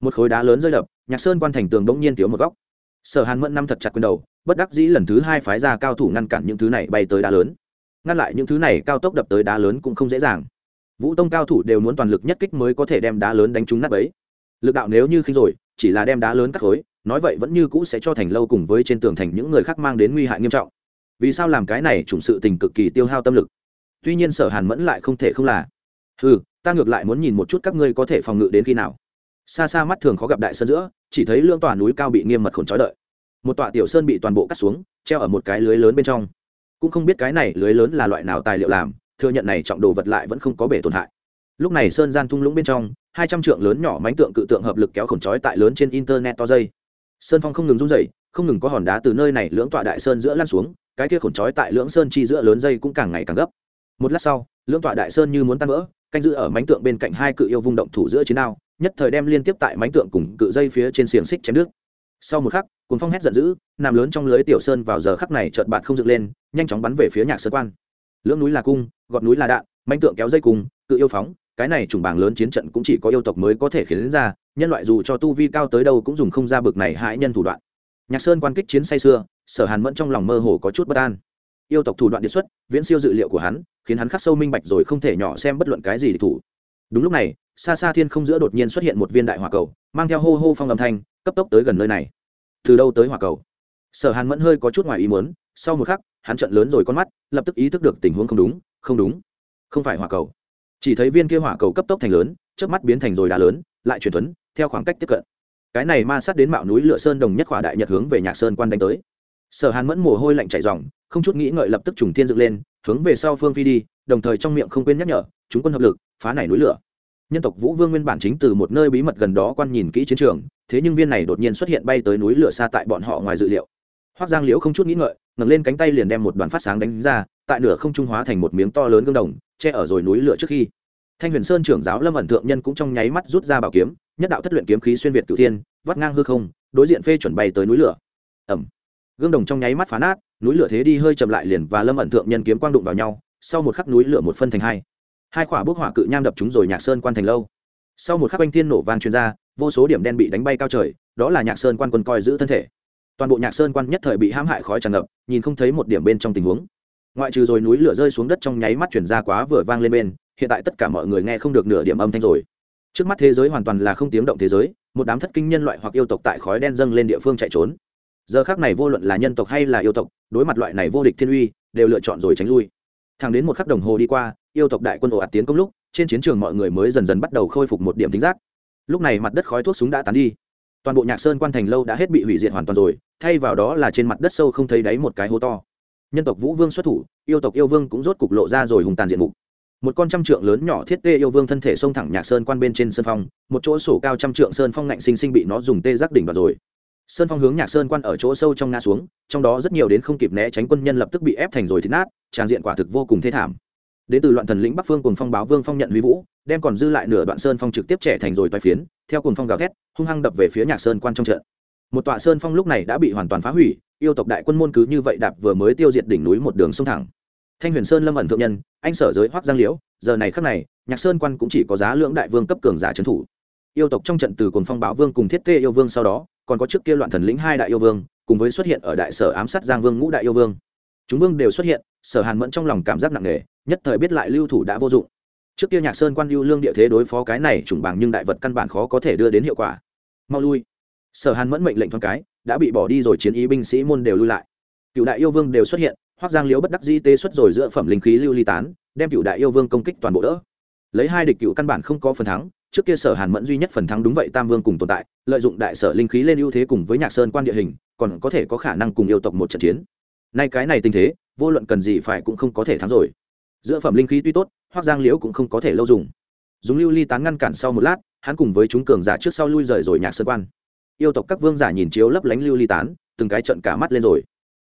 một khối đá lớn rơi đập, nhạc sơn quan thành tường bỗng nhiên thiếu một góc. Sở hàn mẫn năm thật chặt quyền đầu, bất đắc dĩ lần thứ hai phái ra cao thủ ngăn cản những thứ này bay tới đá lớn. Ngăn lại những thứ này, cao tốc đập tới đá lớn cũng không dễ dàng vũ tông cao thủ đều muốn toàn lực nhất kích mới có thể đem đá lớn đánh trúng nát ấy lực đạo nếu như khi rồi, chỉ là đem đá lớn cắt khối, nói vậy vẫn như cũ sẽ cho thành lâu cùng với trên tường thành những người khác mang đến nguy hại nghiêm trọng. Vì sao làm cái này chủng sự tình cực kỳ tiêu hao tâm lực? Tuy nhiên sở hàn mẫn lại không thể không là ừ ta ngược lại muốn nhìn một chút các ngươi có thể phòng ngự đến khi nào. Xa xa mắt thường khó gặp đại sơn giữa, chỉ thấy lương tòa núi cao bị nghiêm mật khổn trói đợi. Một tọa tiểu sơn bị toàn bộ cắt xuống, treo ở một cái lưới lớn bên trong. Cũng không biết cái này lưới lớn là loại nào tài liệu làm thừa nhận này trọng đồ vật lại vẫn không có bể tổn hại. Lúc này sơn gian thung lũng bên trong, hai trăm trượng lớn nhỏ mánh tượng cự tượng hợp lực kéo khổng trói tại lớn trên internet to dây. Sơn phong không ngừng rung dậy không ngừng có hòn đá từ nơi này lưỡng tọa đại sơn giữa lan xuống, cái kia khổng trói tại lưỡng sơn chi giữa lớn dây cũng càng ngày càng gấp. Một lát sau, lưỡng tọa đại sơn như muốn tan vỡ, canh giữ ở mánh tượng bên cạnh hai cự yêu vung động thủ giữa chiến đao, nhất thời đem liên tiếp tại mánh tượng cùng cự dây phía trên xiềng xích chém nước sau một khắc cuốn phong hét giận dữ, nằm lớn trong lưới tiểu sơn vào giờ khắc này chợt bạt không dựng lên, nhanh chóng bắn về phía nhạc sơn quan. Lưỡng núi là cung gọt núi là đạn, manh tượng kéo dây cùng, cự yêu phóng. Cái này trùng bảng lớn chiến trận cũng chỉ có yêu tộc mới có thể khiến ra, nhân loại dù cho tu vi cao tới đâu cũng dùng không ra bực này hại nhân thủ đoạn. Nhạc sơn quan kích chiến say xưa sở hàn mẫn trong lòng mơ hồ có chút bất an. Yêu tộc thủ đoạn đề xuất, viễn siêu dự liệu của hắn, khiến hắn khắc sâu minh bạch rồi không thể nhỏ xem bất luận cái gì để thủ. Đúng lúc này xa xa thiên không giữa đột nhiên xuất hiện một viên đại hỏa cầu, mang theo hô hô phong âm thanh, cấp tốc tới gần nơi này. Từ đâu tới hỏa cầu? Sở hàn mẫn hơi có chút ngoài ý muốn, sau một khắc, hắn trận lớn rồi con mắt, lập tức ý thức được tình huống không đúng không đúng. Không phải hỏa cầu. Chỉ thấy viên kia hỏa cầu cấp tốc thành lớn trước mắt biến thành rồi đá lớn, lại chuyển tuấn theo khoảng cách tiếp cận. Cái này ma sát đến mạo núi lửa sơn đồng nhất hỏa đại nhật hướng về nhạc sơn quan đánh tới. Sở hàn mẫn mồ hôi lạnh chảy dòng không chút nghĩ ngợi lập tức trùng thiên dựng lên, hướng về sau phương phi đi, đồng thời trong miệng không quên nhắc nhở, chúng quân hợp lực, phá này núi lửa. Nhân tộc vũ vương nguyên bản chính từ một nơi bí mật gần đó quan nhìn kỹ chiến trường, thế nhưng viên này đột nhiên xuất hiện bay tới núi lửa xa tại bọn họ ngoài dự liệu hoác giang liễu không chút nghĩ ngợi ngẩng lên cánh tay liền đem một đoàn phát sáng đánh ra tại nửa không trung hóa thành một miếng to lớn gương đồng che ở rồi núi lửa trước khi. Thanh huyền sơn trưởng giáo lâm ẩn thượng nhân cũng trong nháy mắt rút ra bảo kiếm nhất đạo thất luyện kiếm khí xuyên việt cửu thiên vắt ngang hư không đối diện phê chuẩn bay tới núi lửa. Ẩm gương đồng trong nháy mắt phá nát núi lửa thế đi hơi chậm lại liền và lâm ẩn thượng nhân kiếm quang đụng vào nhau sau một khắc núi lửa một phân thành hai. Hai khỏa bức hỏa cự nham đập chúng rồi nhạc sơn quan thành lâu. Sau một khắc anh thiên nổ vang chuyên ra, vô số điểm đen bị đánh bay cao trời đó là nhạc sơn quan quân coi giữ thân thể toàn bộ nhạc sơn quan nhất thời bị hãm hại khói tràn ngập, nhìn không thấy một điểm bên trong tình huống. Ngoại trừ rồi núi lửa rơi xuống đất trong nháy mắt chuyển ra quá vừa vang lên bên, hiện tại tất cả mọi người nghe không được nửa điểm âm thanh rồi. Trước mắt thế giới hoàn toàn là không tiếng động thế giới, một đám thất kinh nhân loại hoặc yêu tộc tại khói đen dâng lên địa phương chạy trốn. Giờ khác này vô luận là nhân tộc hay là yêu tộc, đối mặt loại này vô địch thiên uy, đều lựa chọn rồi tránh lui. Thẳng đến một khắc đồng hồ đi qua, yêu tộc đại quân ồ ạt tiến công lúc, trên chiến trường mọi người mới dần dần bắt đầu khôi phục một điểm tính giác. Lúc này mặt đất khói thuốc súng đã tán đi toàn bộ nhạc sơn quan thành lâu đã hết bị hủy diệt hoàn toàn rồi, thay vào đó là trên mặt đất sâu không thấy đáy một cái hố to. Nhân tộc vũ vương xuất thủ, yêu tộc yêu vương cũng rốt cục lộ ra rồi hùng tàn diện mục. Một con trăm trượng lớn nhỏ thiết tê yêu vương thân thể xông thẳng nhạc sơn quan bên trên sân phong, một chỗ sổ cao trăm trượng sơn phong ngạnh sinh sinh bị nó dùng tê giác đỉnh vào rồi. Sơn phong hướng nhạc sơn quan ở chỗ sâu trong ngã xuống, trong đó rất nhiều đến không kịp né tránh quân nhân lập tức bị ép thành rồi thịt nát, tràng diện quả thực vô cùng thê thảm đến từ loạn thần lĩnh bắc phương cùng phong báo vương phong nhận huy vũ, đem còn dư lại nửa đoạn sơn phong trực tiếp trẻ thành rồi toai phiến, theo cùng phong gào thét, hung hăng đập về phía nhạc sơn quan trong trận. Một tọa sơn phong lúc này đã bị hoàn toàn phá hủy, yêu tộc đại quân môn cứ như vậy đạp vừa mới tiêu diệt đỉnh núi một đường sông thẳng. Thanh huyền sơn lâm ẩn thượng nhân, anh sở giới hoác giang liễu, giờ này khắc này, nhạc sơn quan cũng chỉ có giá lưỡng đại vương cấp cường giả trấn thủ. Yêu tộc trong trận từ cồn phong báo vương cùng thiết tê yêu vương sau đó, còn có trước kia loạn thần lĩnh hai đại yêu vương, cùng với xuất hiện ở đại sở ám sát giang vương ngũ đại yêu vương. Chúng vương đều xuất hiện sở hàn mẫn trong lòng cảm giác nặng nề, nhất thời biết lại lưu thủ đã vô dụng. Trước kia nhạc sơn quan lưu lương địa thế đối phó cái này trùng bằng nhưng đại vật căn bản khó có thể đưa đến hiệu quả. Mau lui. Sở hàn mẫn mệnh lệnh thoáng cái, đã bị bỏ đi rồi chiến ý binh sĩ môn đều lui lại. Cựu đại yêu vương đều xuất hiện hoác giang liễu bất đắc di tê xuất rồi giữa phẩm linh khí lưu ly tán, đem cựu đại yêu vương công kích toàn bộ đỡ. Lấy hai địch cựu căn bản không có phần thắng, trước kia sở hàn mẫn duy nhất phần thắng đúng vậy tam vương cùng tồn tại, lợi dụng đại sở linh khí lên ưu thế cùng với nhạc sơn quan địa hình, còn có thể có khả năng cùng yêu tộc một trận chiến. Nay cái này tình thế vô luận cần gì phải cũng không có thể thắng rồi. Giữa phẩm linh khí tuy tốt, hoác giang liễu cũng không có thể lâu dùng. Dùng lưu ly tán ngăn cản sau một lát, hắn cùng với chúng cường giả trước sau lui rời rồi nhạc sơn quan. Yêu tộc các vương giả nhìn chiếu lấp lánh lưu ly tán, từng cái trận cả mắt lên rồi.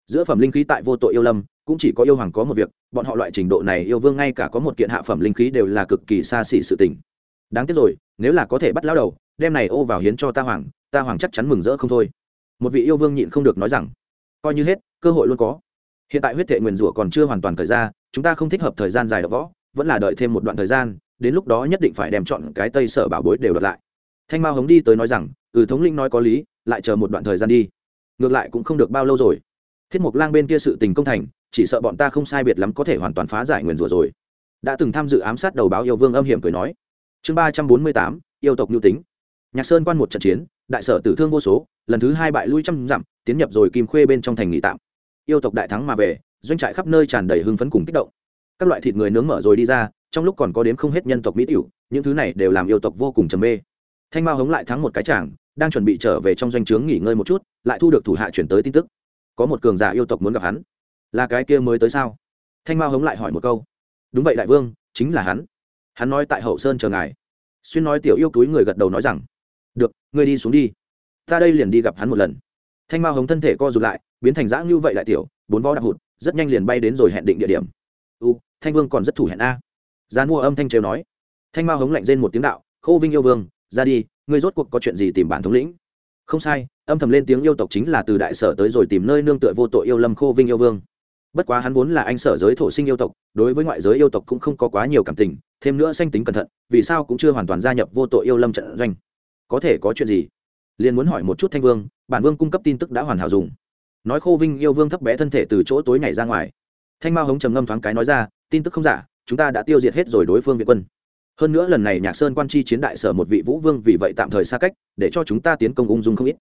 Giữa phẩm linh khí tại vô tội yêu lâm, cũng chỉ có yêu hoàng có một việc, bọn họ loại trình độ này yêu vương ngay cả có một kiện hạ phẩm linh khí đều là cực kỳ xa xỉ sự tình. Đáng tiếc rồi, nếu là có thể bắt lao đầu, đem này ô vào hiến cho ta hoàng ta hoàng chắc chắn mừng rỡ không thôi. Một vị yêu vương nhịn không được nói rằng, coi như hết, cơ hội luôn có hiện tại huyết thệ nguyền rủa còn chưa hoàn toàn thời ra, chúng ta không thích hợp thời gian dài đọ võ, vẫn là đợi thêm một đoạn thời gian, đến lúc đó nhất định phải đem chọn cái tây sở bảo bối đều đợt lại. Thanh mao hống đi tới nói rằng ừ thống linh nói có lý, lại chờ một đoạn thời gian đi. Ngược lại cũng không được bao lâu rồi. Thiết mục lang bên kia sự tình công thành, chỉ sợ bọn ta không sai biệt lắm có thể hoàn toàn phá giải nguyền rủa rồi. Đã từng tham dự ám sát đầu báo yêu vương âm hiểm cười nói. Chương ba trăm bốn mươi tám, yêu tộc nhu tính. Nhạc sơn quan một trận chiến, đại sở tử thương vô số, lần thứ hai bại lui trăm dặm, tiến nhập rồi kim khuê bên trong thành nghỉ tạm yêu tộc đại thắng mà về, doanh trại khắp nơi tràn đầy hưng phấn cùng kích động. Các loại thịt người nướng mở rồi đi ra, trong lúc còn có đếm không hết nhân tộc mỹ tiểu, những thứ này đều làm yêu tộc vô cùng trầm mê. Thanh mao hống lại thắng một cái chàng, đang chuẩn bị trở về trong doanh trướng nghỉ ngơi một chút, lại thu được thủ hạ chuyển tới tin tức. Có một cường giả yêu tộc muốn gặp hắn. Là cái kia mới tới sao? Thanh mao hống lại hỏi một câu. Đúng vậy đại vương, chính là hắn. Hắn nói tại hậu sơn chờ ngài. Xuyên nói tiểu yêu túi người gật đầu nói rằng, được, ngươi đi xuống đi. Ta đây liền đi gặp hắn một lần thanh mao hống thân thể co rụt lại, biến thành dã như vậy đại tiểu, bốn vó đạp hụt, rất nhanh liền bay đến rồi hẹn định địa điểm. U, thanh vương còn rất thủ hẹn a. Gian mua âm thanh trêu nói. Thanh mao hống lạnh rên một tiếng đạo, khô vinh yêu vương, ra đi, ngươi rốt cuộc có chuyện gì tìm bản thống lĩnh? Không sai, âm thầm lên tiếng yêu tộc chính là từ đại sở tới rồi tìm nơi nương tựa vô tội yêu lâm khô vinh yêu vương. Bất quá hắn vốn là anh sở giới thổ sinh yêu tộc, đối với ngoại giới yêu tộc cũng không có quá nhiều cảm tình, thêm nữa sanh tính cẩn thận, vì sao cũng chưa hoàn toàn gia nhập vô tội yêu lâm trận doanh? Có thể có chuyện gì? Liền muốn hỏi một chút thanh vương, bản vương cung cấp tin tức đã hoàn hảo dùng. Nói khô vinh yêu vương thấp bé thân thể từ chỗ tối nhảy ra ngoài. Thanh mao hống trầm ngâm thoáng cái nói ra, tin tức không giả, chúng ta đã tiêu diệt hết rồi đối phương việt quân. Hơn nữa lần này nhạc sơn quan chi chiến đại sở một vị vũ vương vì vậy tạm thời xa cách, để cho chúng ta tiến công ung dung không ít.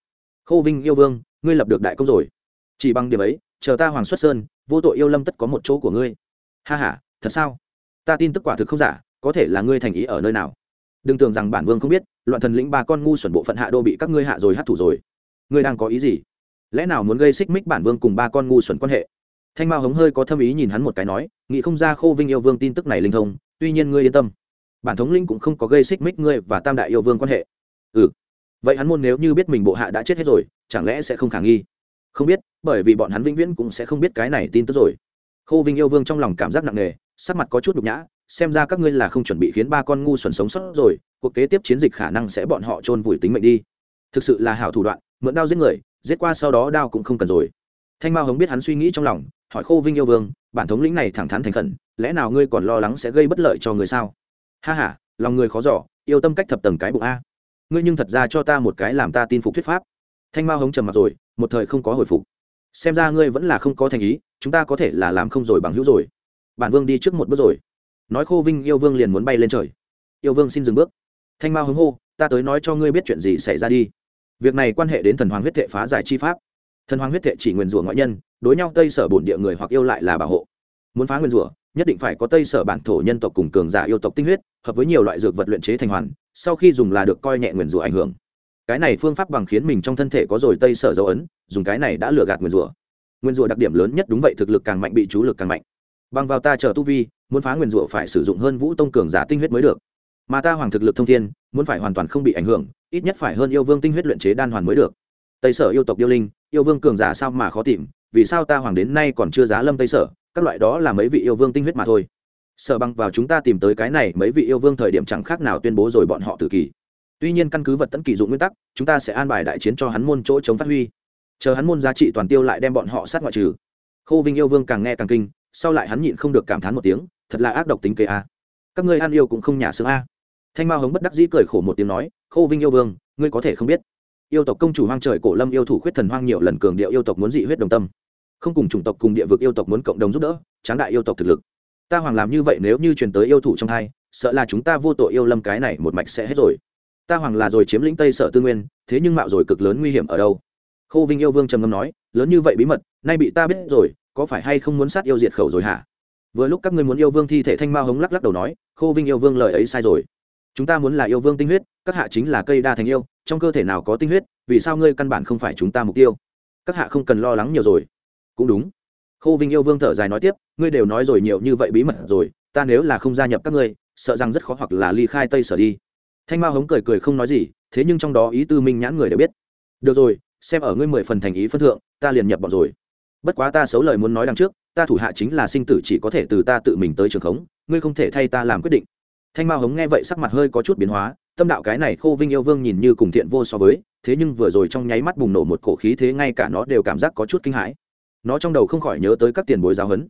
Khô vinh yêu vương, ngươi lập được đại công rồi. Chỉ bằng điểm ấy, chờ ta hoàng xuất sơn, vô tội yêu lâm tất có một chỗ của ngươi. Ha h a thật sao? Ta tin tức quả thực không giả, có thể là ngươi thành ý ở nơi nào? Đừng tưởng rằng bản vương không biết, loạn thần lĩnh ba con ngu xuẩn bộ phận hạ đô bị các ngươi hạ rồi hát thủ rồi. Ngươi đang có ý gì? Lẽ nào muốn gây xích mích bản vương cùng ba con ngu xuẩn quan hệ? Thanh mao hống hơi có thâm ý nhìn hắn một cái nói, nghĩ không ra khô vinh yêu vương tin tức này linh thông, tuy nhiên ngươi yên tâm. Bản thống linh cũng không có gây xích mích ngươi và tam đại yêu vương quan hệ. Ừ. Vậy hắn môn nếu như biết mình bộ hạ đã chết hết rồi, chẳng lẽ sẽ không khả nghi? Không biết, bởi vì bọn hắn vĩnh viễn cũng sẽ không biết cái này tin tức rồi. Khô vinh yêu vương trong lòng cảm giác nặng nề, sắc mặt có chút nhục nhã xem ra các ngươi là không chuẩn bị khiến ba con ngu xuẩn sống sót rồi, cuộc kế tiếp chiến dịch khả năng sẽ bọn họ chôn vùi tính mệnh đi. Thực sự là hảo thủ đoạn, mượn đao giết người, giết qua sau đó đao cũng không cần rồi. Thanh mao hống biết hắn suy nghĩ trong lòng, hỏi khô vinh yêu vương, bản thống lĩnh này thẳng thắn thành khẩn, lẽ nào ngươi còn lo lắng sẽ gây bất lợi cho người sao? Ha h a lòng người khó giỏ yêu tâm cách thập tầng cái bụng a. Ngươi nhưng thật ra cho ta một cái làm ta tin phục thuyết pháp. Thanh mao hống trầm mặt rồi, một thời không có hồi phục. Xem ra ngươi vẫn là không có thành ý, chúng ta có thể là làm không rồi bằng hữu rồi. Bản vương đi trước một bước rồi nói khô vinh yêu vương liền muốn bay lên trời. Yêu vương xin dừng bước. Thanh mao hứng hô, ta tới nói cho ngươi biết chuyện gì xảy ra đi. Việc này quan hệ đến thần hoàng huyết thệ phá giải chi pháp. Thần hoàng huyết thệ chỉ nguyền rủa ngoại nhân, đối nhau tây sở bổn địa người hoặc yêu lại là bảo hộ. Muốn phá nguyên rủa, nhất định phải có tây sở bản thổ nhân tộc cùng cường giả yêu tộc tinh huyết, hợp với nhiều loại dược vật luyện chế thành hoàn, sau khi dùng là được coi nhẹ nguyền rủa ảnh hưởng. Cái này phương pháp bằng khiến mình trong thân thể có rồi tây sở dấu ấn, dùng cái này đã lừa gạt nguyền rủa. Nguyên rủa đặc điểm lớn nhất đúng vậy, thực lực càng mạnh bị chú lực càng mạnh bằng vào ta chờ tu vi, muốn phá nguyên rủa phải sử dụng hơn vũ tông cường giả tinh huyết mới được. Mà ta hoàng thực lực thông thiên, muốn phải hoàn toàn không bị ảnh hưởng, ít nhất phải hơn yêu vương tinh huyết luyện chế đan hoàn mới được. Tây sở yêu tộc yêu linh, yêu vương cường giả sao mà khó tìm, vì sao ta hoàng đến nay còn chưa giá lâm tây sở, các loại đó là mấy vị yêu vương tinh huyết mà thôi. Sở bằng vào chúng ta tìm tới cái này mấy vị yêu vương thời điểm chẳng khác nào tuyên bố rồi bọn họ tự kỳ. Tuy nhiên căn cứ vật tấn kỳ dụng nguyên tắc, chúng ta sẽ an bài đại chiến cho hắn môn chỗ chống phát huy. Chờ hắn môn giá trị toàn tiêu lại đem bọn họ sát ngoại trừ. Khâu vinh yêu vương càng nghe càng kinh sau lại hắn nhịn không được cảm thán một tiếng, thật là ác độc tính kế a. Các ngươi ăn yêu cũng không nhả xương a. Thanh mao hống bất đắc dĩ cười khổ một tiếng nói khâu vinh yêu vương, ngươi có thể không biết. Yêu tộc công chủ hoang trời cổ lâm yêu thủ khuyết thần hoang nhiều lần cường điệu yêu tộc muốn dị huyết đồng tâm. Không cùng chủng tộc cùng địa vực yêu tộc muốn cộng đồng giúp đỡ, tráng đại yêu tộc thực lực. Ta hoàng làm như vậy nếu như truyền tới yêu thủ trong hai, sợ là chúng ta vô tội yêu lâm cái này một mạch sẽ hết rồi. Ta hoàng là rồi chiếm lĩnh tây sở tư nguyên, thế nhưng mạo rồi cực lớn nguy hiểm ở đâu? Khô vinh yêu vương trầm ngâm nói, lớn như vậy bí mật, nay bị ta biết rồi, có phải hay không muốn sát yêu diệt khẩu rồi hả? Vừa lúc các ngươi muốn yêu vương thi thể thanh mao hống lắc lắc đầu nói, khô vinh yêu vương lời ấy sai rồi. Chúng ta muốn là yêu vương tinh huyết, các hạ chính là cây đa thành yêu, trong cơ thể nào có tinh huyết, vì sao ngươi căn bản không phải chúng ta mục tiêu? Các hạ không cần lo lắng nhiều rồi. Cũng đúng. Khô vinh yêu vương thở dài nói tiếp, ngươi đều nói rồi nhiều như vậy bí mật rồi, ta nếu là không gia nhập các ngươi, sợ rằng rất khó hoặc là ly khai tây sở đi. Thanh mao hống cười cười không nói gì, thế nhưng trong đó ý tư minh nhãn người đều biết. Được rồi xem ở ngươi mười phần thành ý phân thượng, ta liền nhập bọn rồi. Bất quá ta xấu lời muốn nói đằng trước, ta thủ hạ chính là sinh tử chỉ có thể từ ta tự mình tới trường khống, ngươi không thể thay ta làm quyết định. Thanh mao hống nghe vậy sắc mặt hơi có chút biến hóa, tâm đạo cái này khô vinh yêu vương nhìn như cùng thiện vô so với, thế nhưng vừa rồi trong nháy mắt bùng nổ một cổ khí thế ngay cả nó đều cảm giác có chút kinh hãi. Nó trong đầu không khỏi nhớ tới các tiền bối giáo huấn.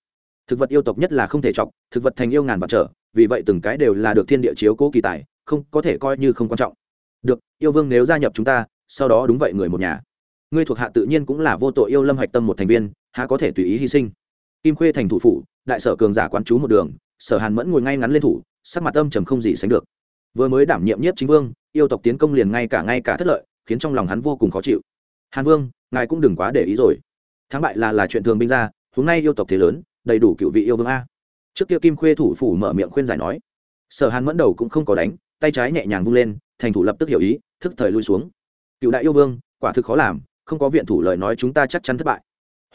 Thực vật yêu tộc nhất là không thể chọc, thực vật thành yêu ngàn vật trở, vì vậy từng cái đều là được thiên địa chiếu cố kỳ tài, không có thể coi như không quan trọng. Được, yêu vương nếu gia nhập chúng ta, sau đó đúng vậy người một nhà ngươi thuộc hạ tự nhiên cũng là vô tội yêu lâm hạch tâm một thành viên, há có thể tùy ý hy sinh? Kim khuê thành thủ phủ, đại sở cường giả quán chú một đường, sở hàn mẫn ngồi ngay ngắn lên thủ, sắc mặt âm trầm không gì sánh được. Vừa mới đảm nhiệm nhiếp chính vương, yêu tộc tiến công liền ngay cả ngay cả thất lợi, khiến trong lòng hắn vô cùng khó chịu. Hàn vương, ngài cũng đừng quá để ý rồi. Thắng bại là là chuyện thường binh ra hôm nay yêu tộc thế lớn, đầy đủ cựu vị yêu vương a. Trước kia kim khuê thủ phủ mở miệng khuyên giải nói, sở hàn mẫn đầu cũng không có đánh, tay trái nhẹ nhàng vung lên, thành thủ lập tức hiểu ý, thức thời lui xuống. Cựu đại yêu vương, quả thực khó làm không có viện thủ lời nói chúng ta chắc chắn thất bại.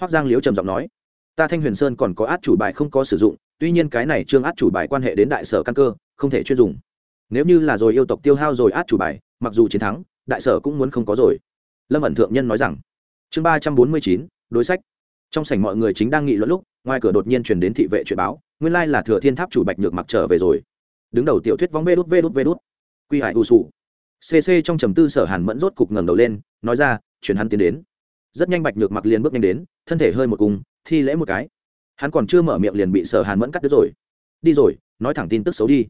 Hoác giang liếu trầm giọng nói, ta thanh huyền sơn còn có át chủ bài không có sử dụng, tuy nhiên cái này trương át chủ bài quan hệ đến đại sở căn cơ, không thể chuyên dùng. Nếu như là rồi yêu tộc tiêu hao rồi át chủ bài, mặc dù chiến thắng, đại sở cũng muốn không có rồi. Lâm ẩn thượng nhân nói rằng, chương ba trăm bốn mươi chín, đối sách. Trong sảnh mọi người chính đang nghị luận lúc, ngoài cửa đột nhiên chuyển đến thị vệ truyền báo, nguyên lai là thừa thiên tháp chủ bạch nhược mặc trở về rồi. Đứng đầu tiểu thuyết vóng vê đút vê đút vê đút. Quy hải u sù. Cc trong trầm tư sở hàn mẫn rốt cục ngẩng đầu lên, nói ra chuyển hắn tiến đến. Rất nhanh bạch nhược mặc liền bước nhanh đến, thân thể hơi một cùng, thi lễ một cái. Hắn còn chưa mở miệng liền bị sở hàn mẫn cắt đứt rồi. Đi rồi, nói thẳng tin tức xấu đi.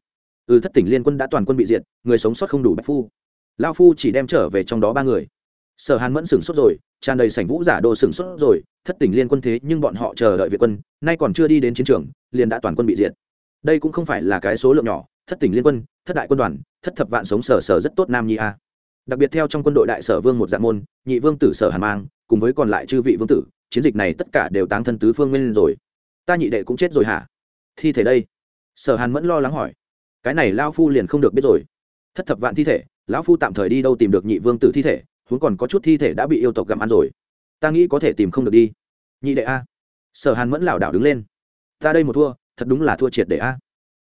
Ừ thất tỉnh liên quân đã toàn quân bị diệt, người sống sót không đủ bạch phu. Lao phu chỉ đem trở về trong đó ba người. Sở hàn mẫn sửng sốt rồi, tràn đầy sảnh vũ giả đồ sửng sốt rồi, thất tỉnh liên quân thế nhưng bọn họ chờ đợi việt quân, nay còn chưa đi đến chiến trường, liền đã toàn quân bị diệt. Đây cũng không phải là cái số lượng nhỏ, thất tỉnh liên quân, thất đại quân đoàn, thất thập vạn sống sở sở rất tốt nam nhi a đặc biệt theo trong quân đội đại sở vương một dạng môn, nhị vương tử sở hàn mang, cùng với còn lại chư vị vương tử, chiến dịch này tất cả đều táng thân tứ phương nguyên rồi. Ta nhị đệ cũng chết rồi hả? Thi thể đây. Sở hàn mẫn lo lắng hỏi. Cái này lao phu liền không được biết rồi. Thất thập vạn thi thể, lão phu tạm thời đi đâu tìm được nhị vương tử thi thể, huống còn có chút thi thể đã bị yêu tộc gặm ăn rồi. Ta nghĩ có thể tìm không được đi. Nhị đệ a. Sở hàn mẫn lảo đảo đứng lên. Ta đây một thua, thật đúng là thua triệt để a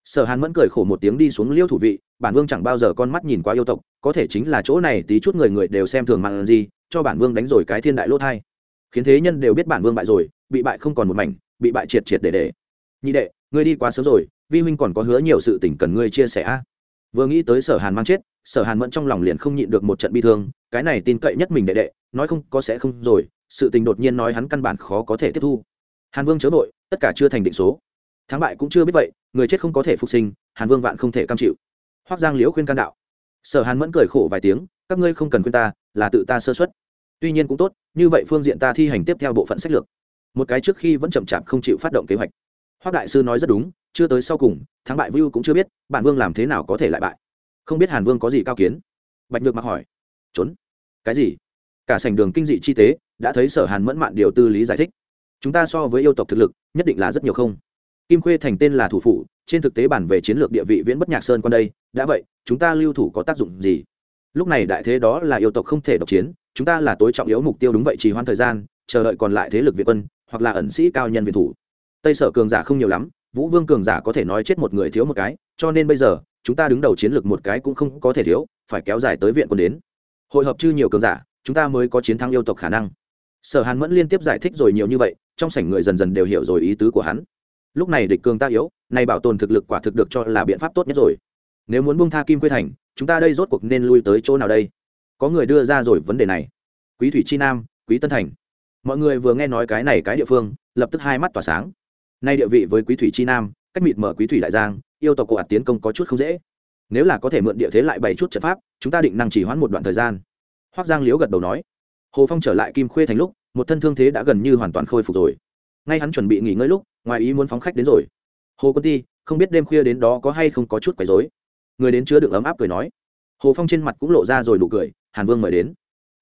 sở hàn mẫn cười khổ một tiếng đi xuống liêu thủ vị, bản vương chẳng bao giờ con mắt nhìn qua yêu tộc, có thể chính là chỗ này tí chút người người đều xem thường mặn gì, cho bản vương đánh rồi cái thiên đại lỗ thai. Khiến thế nhân đều biết bản vương bại rồi, bị bại không còn một mảnh, bị bại triệt triệt để để. Nhị đệ, ngươi đi quá sớm rồi, vi huynh còn có hứa nhiều sự tình cần ngươi chia sẻ a. Vừa nghĩ tới sở hàn mang chết, sở hàn mẫn trong lòng liền không nhịn được một trận bi thương, cái này tin cậy nhất mình đệ đệ, nói không có sẽ không rồi, sự tình đột nhiên nói hắn căn bản khó có thể tiếp thu. Hàn vương chớ vội, tất cả chưa thành định số thắng bại cũng chưa biết vậy, người chết không có thể phục sinh, hàn vương vạn không thể cam chịu. Hoác giang liễu khuyên can đạo. Sở hàn mẫn cười khổ vài tiếng, các ngươi không cần khuyên ta, là tự ta sơ xuất tuy nhiên cũng tốt, như vậy phương diện ta thi hành tiếp theo bộ phận sách lược. Một cái trước khi vẫn chậm chạp không chịu phát động kế hoạch. Hoác đại sư nói rất đúng, chưa tới sau cùng, thắng bại vưu cũng chưa biết, bản vương làm thế nào có thể lại bại. Không biết hàn vương có gì cao kiến? Bạch nhược mặc hỏi. Trốn. Cái gì? Cả sành đường kinh dị chi tế, đã thấy sở hàn mẫn mạn điều tư lý giải thích. Chúng ta so với yêu tộc thực lực, nhất định là rất nhiều không? Kim khuê thành tên là thủ phủ, trên thực tế bản về chiến lược địa vị viễn bất nhạc sơn con đây, đã vậy, chúng ta lưu thủ có tác dụng gì? Lúc này đại thế đó là yêu tộc không thể độc chiến, chúng ta là tối trọng yếu mục tiêu đúng vậy trì hoãn thời gian, chờ đợi còn lại thế lực việt quân, hoặc là ẩn sĩ cao nhân việt thủ. Tây sở cường giả không nhiều lắm, vũ vương cường giả có thể nói chết một người thiếu một cái, cho nên bây giờ, chúng ta đứng đầu chiến lược một cái cũng không có thể thiếu, phải kéo dài tới viện quân đến. Hội hợp chư nhiều cường giả, chúng ta mới có chiến thắng yêu tộc khả năng. Sở hàn mẫn liên tiếp giải thích rồi nhiều như vậy, trong sảnh người dần dần đều hiểu rồi ý tứ của hắn lúc này địch cường ta yếu nay bảo tồn thực lực quả thực được cho là biện pháp tốt nhất rồi. Nếu muốn bung tha kim quê thành, chúng ta đây rốt cuộc nên lui tới chỗ nào đây? Có người đưa ra rồi vấn đề này. Quý thủy chi nam, quý tân thành. Mọi người vừa nghe nói cái này cái địa phương, lập tức hai mắt tỏa sáng. Nay địa vị với quý thủy chi nam, cách mịt mở quý thủy đại giang, yêu tộc cổ ạt tiến công có chút không dễ. Nếu là có thể mượn địa thế lại bảy chút trận pháp, chúng ta định năng chỉ hoãn một đoạn thời gian. Hoác giang liếu gật đầu nói. Hồ phong trở lại kim khuê thành lúc, một thân thương thế đã gần như hoàn toàn khôi phục rồi ngay hắn chuẩn bị nghỉ ngơi lúc, ngoài ý muốn phóng khách đến rồi. Hồ quân ti, không biết đêm khuya đến đó có hay không có chút quấy dối người đến chứa được ấm áp cười nói. Hồ phong trên mặt cũng lộ ra rồi đủ cười, hàn vương mời đến.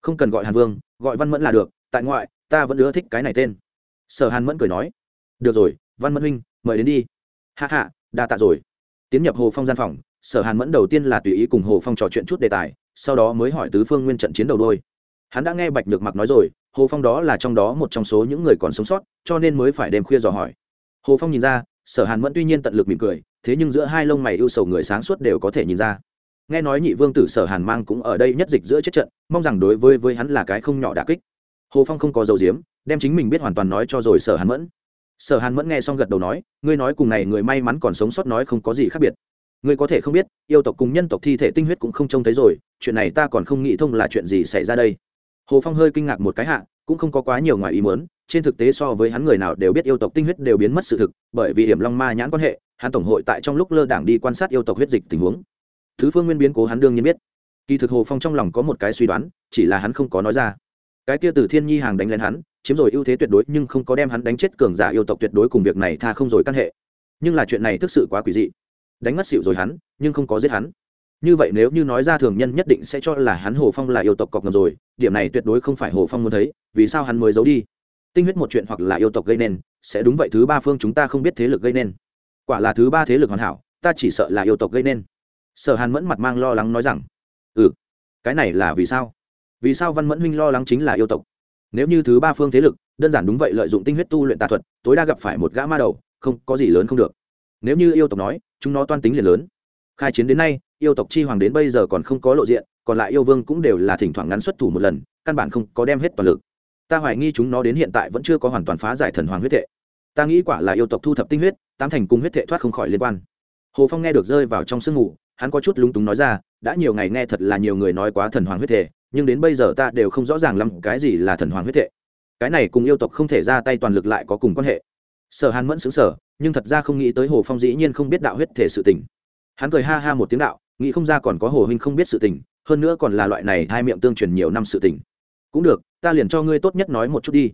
Không cần gọi hàn vương, gọi văn mẫn là được, tại ngoại, ta vẫn ưa thích cái này tên. Sở hàn mẫn cười nói. Được rồi, văn mẫn huynh, mời đến đi. Hạ hạ đa tạ rồi. Tiến nhập hồ phong gian phòng, sở hàn mẫn đầu tiên là tùy ý cùng hồ phong trò chuyện chút đề tài, sau đó mới hỏi tứ phương nguyên trận chiến đầu đôi. Hắn đã nghe bạch nhược mặc nói rồi hồ phong đó là trong đó một trong số những người còn sống sót, cho nên mới phải đêm khuya dò hỏi. Hồ phong nhìn ra, sở hàn mẫn tuy nhiên tận lực mỉm cười, thế nhưng giữa hai lông mày ưu sầu người sáng suốt đều có thể nhìn ra. Nghe nói nhị vương tử sở hàn mang cũng ở đây nhất dịch giữa chết trận, mong rằng đối với với hắn là cái không nhỏ đà kích. Hồ phong không có dầu diếm, đem chính mình biết hoàn toàn nói cho rồi sở hàn mẫn. Sở hàn mẫn nghe xong gật đầu nói, ngươi nói cùng này người may mắn còn sống sót nói không có gì khác biệt. Ngươi có thể không biết, yêu tộc cùng nhân tộc thi thể tinh huyết cũng không trông thấy rồi, chuyện này ta còn không nghĩ thông là chuyện gì xảy ra đây hồ phong hơi kinh ngạc một cái hạ, cũng không có quá nhiều ngoài ý muốn, trên thực tế so với hắn người nào đều biết yêu tộc tinh huyết đều biến mất sự thực, bởi vì hiểm long ma nhãn quan hệ, hắn tổng hội tại trong lúc lơ đảng đi quan sát yêu tộc huyết dịch tình huống. Thứ phương nguyên biến cố hắn đương nhiên biết. Kỳ thực hồ phong trong lòng có một cái suy đoán, chỉ là hắn không có nói ra. Cái kia từ thiên nhi hàng đánh lên hắn, chiếm rồi ưu thế tuyệt đối, nhưng không có đem hắn đánh chết cường giả yêu tộc tuyệt đối cùng việc này tha không rồi căn hệ. Nhưng là chuyện này thực sự quá quỷ dị. Đánh mất xịu rồi hắn, nhưng không có giết hắn như vậy nếu như nói ra thường nhân nhất định sẽ cho là hắn hồ phong là yêu tộc cọc ngầm rồi, điểm này tuyệt đối không phải hồ phong muốn thấy, vì sao hắn mới giấu đi? Tinh huyết một chuyện hoặc là yêu tộc gây nên, sẽ đúng vậy, thứ ba phương chúng ta không biết thế lực gây nên. Quả là thứ ba thế lực hoàn hảo, ta chỉ sợ là yêu tộc gây nên. Sở hàn mẫn mặt mang lo lắng nói rằng ừ cái này là vì sao? Vì sao văn mẫn huynh lo lắng chính là yêu tộc? Nếu như thứ ba phương thế lực, đơn giản đúng vậy lợi dụng tinh huyết tu luyện tà thuật, tối đa gặp phải một gã ma đầu, không, có gì lớn không được. Nếu như yêu tộc nói, chúng nó toan tính liền lớn khai chiến đến nay, yêu tộc chi hoàng đến bây giờ còn không có lộ diện, còn lại yêu vương cũng đều là thỉnh thoảng ngắn xuất thủ một lần, căn bản không có đem hết toàn lực. Ta hoài nghi chúng nó đến hiện tại vẫn chưa có hoàn toàn phá giải thần hoàng huyết thệ. Ta nghĩ quả là yêu tộc thu thập tinh huyết, tám thành cung huyết thệ thoát không khỏi liên quan. Hồ phong nghe được rơi vào trong sương ngủ hắn có chút lúng túng nói ra, đã nhiều ngày nghe thật là nhiều người nói quá thần hoàng huyết thệ, nhưng đến bây giờ ta đều không rõ ràng lắm cái gì là thần hoàng huyết thệ. Cái này cùng yêu tộc không thể ra tay toàn lực lại có cùng quan hệ. Sở hàn mẫn xứng sở nhưng thật ra không nghĩ tới hồ phong dĩ nhiên không biết đạo huyết thể sự tình hắn cười ha ha một tiếng đạo, nghĩ không ra còn có hồ huynh không biết sự tình, hơn nữa còn là loại này hai miệng tương truyền nhiều năm sự tình. Cũng được, ta liền cho ngươi tốt nhất nói một chút đi.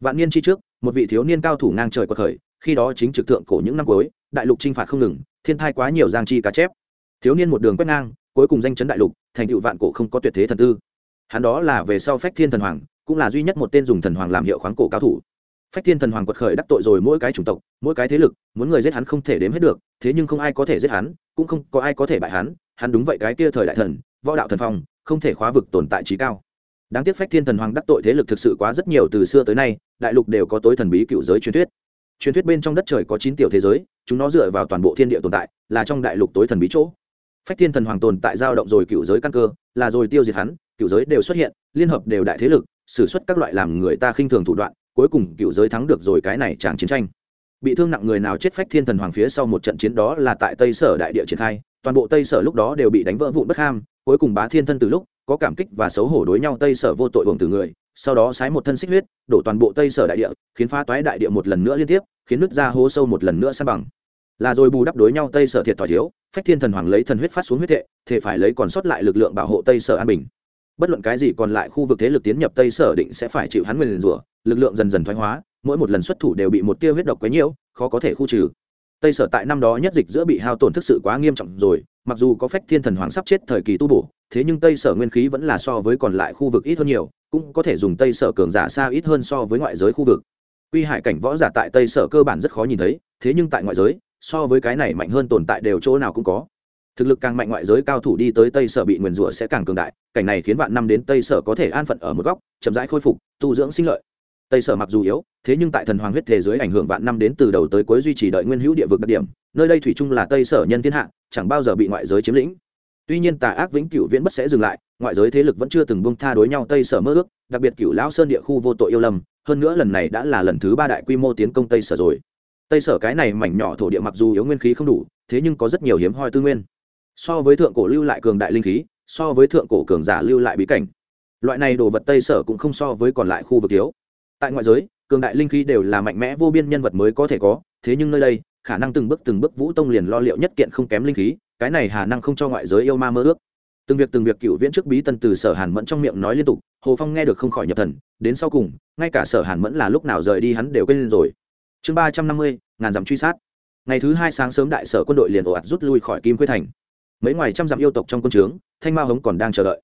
Vạn niên chi trước, một vị thiếu niên cao thủ ngang trời quật khởi, khi đó chính trực thượng cổ những năm cuối, đại lục chinh phạt không ngừng, thiên thai quá nhiều giang chi cá chép. Thiếu niên một đường quét ngang, cuối cùng danh chấn đại lục, thành tựu vạn cổ không có tuyệt thế thần tư. Hắn đó là về sau phách thiên thần hoàng, cũng là duy nhất một tên dùng thần hoàng làm hiệu khoáng cổ cao thủ phách thiên thần hoàng quật khởi đắc tội rồi mỗi cái chủng tộc, mỗi cái thế lực, muốn người giết hắn không thể đếm hết được, thế nhưng không ai có thể giết hắn, cũng không có ai có thể bại hắn hắn đúng vậy cái kia thời đại thần, võ đạo thần phong, không thể khóa vực tồn tại trí cao. Đáng tiếc phách thiên thần hoàng đắc tội thế lực thực sự quá rất nhiều từ xưa tới nay, đại lục đều có tối thần bí cựu giới truyền thuyết. Truyền thuyết bên trong đất trời có chín tiểu thế giới, chúng nó dựa vào toàn bộ thiên địa tồn tại, là trong đại lục tối thần bí chỗ. Phách thiên thần hoàng tồn tại giao động rồi cựu giới căn cơ, là rồi tiêu diệt hắn, cựu giới đều xuất hiện, liên hợp đều đại thế lực xử suất các loại làm người ta khinh thường thủ đoạn cuối cùng cựu giới thắng được rồi cái này chẳng chiến tranh. Bị thương nặng người nào chết phách thiên thần hoàng phía sau một trận chiến đó là tại tây sở đại địa triển khai, toàn bộ tây sở lúc đó đều bị đánh vỡ vụn bất ham, cuối cùng bá thiên thân từ lúc, có cảm kích và xấu hổ đối nhau tây sở vô tội hưởng từ người, sau đó sái một thân xích huyết, đổ toàn bộ tây sở đại địa, khiến phá toái đại địa một lần nữa liên tiếp, khiến nứt ra hố sâu một lần nữa san bằng. Là rồi bù đắp đối nhau tây sở thiệt thòi thiếu, phách thiên thần hoàng lấy thần huyết phát xuống huyết thệ thể phải lấy còn sót lại lực lượng bảo hộ tây sở an bình bất luận cái gì còn lại khu vực thế lực tiến nhập tây sở định sẽ phải chịu hắn nguyền rủa, lực lượng dần dần thoái hóa, mỗi một lần xuất thủ đều bị một tia huyết độc quấy nhiễu, khó có thể khu trừ. Tây sở tại năm đó nhất dịch giữa bị hao tổn thực sự quá nghiêm trọng rồi, mặc dù có phách thiên thần hoàng sắp chết thời kỳ tu bổ, thế nhưng tây sở nguyên khí vẫn là so với còn lại khu vực ít hơn nhiều, cũng có thể dùng tây sở cường giả xa ít hơn so với ngoại giới khu vực. Quy hải cảnh võ giả tại tây sở cơ bản rất khó nhìn thấy, thế nhưng tại ngoại giới, so với cái này mạnh hơn tồn tại đều chỗ nào cũng có thực lực càng mạnh ngoại giới cao thủ đi tới tây sở bị nguyền rủa sẽ càng cường đại, cảnh này khiến vạn năm đến tây sở có thể an phận ở một góc, chậm rãi khôi phục, tu dưỡng sinh lợi. Tây sở mặc dù yếu, thế nhưng tại thần hoàng huyết thế giới ảnh hưởng vạn năm đến từ đầu tới cuối duy trì đợi nguyên hữu địa vực đặc điểm, nơi đây thủy chung là tây sở nhân thiên hạ, chẳng bao giờ bị ngoại giới chiếm lĩnh. Tuy nhiên tà ác vĩnh cửu viễn bất sẽ dừng lại, ngoại giới thế lực vẫn chưa từng bông tha đối nhau tây sở mơ ước, đặc biệt cửu lão sơn địa khu vô tội yêu lâm hơn nữa lần này đã là lần thứ ba đại quy mô tiến công tây sở rồi. Tây sở cái này mảnh nhỏ thổ địa mặc dù yếu nguyên khí không đủ, thế nhưng có rất nhiều hiếm hoi tư nguyên so với thượng cổ lưu lại cường đại linh khí, so với thượng cổ cường giả lưu lại bí cảnh. Loại này đồ vật tây sở cũng không so với còn lại khu vực thiếu. Tại ngoại giới, cường đại linh khí đều là mạnh mẽ, vô biên nhân vật mới có thể có. Thế nhưng nơi đây, khả năng từng bước từng bước vũ tông liền lo liệu nhất kiện không kém linh khí, cái này hà năng không cho ngoại giới yêu ma mơ ước. Từng việc từng việc cựu viễn trước bí tân từ sở hàn mẫn trong miệng nói liên tục, hồ phong nghe được không khỏi nhập thần, đến sau cùng, ngay cả sở hàn mẫn là lúc nào rời đi hắn đều quên rồi. Chương ba trăm năm mươi, ngàn dặm truy sát. Ngày thứ hai sáng sớm đại sở quân đội liền ồ ạt rút lui khỏi kim quế thành mấy ngoài trăm dặm yêu tộc trong quân trướng thanh ma hống còn đang chờ đợi.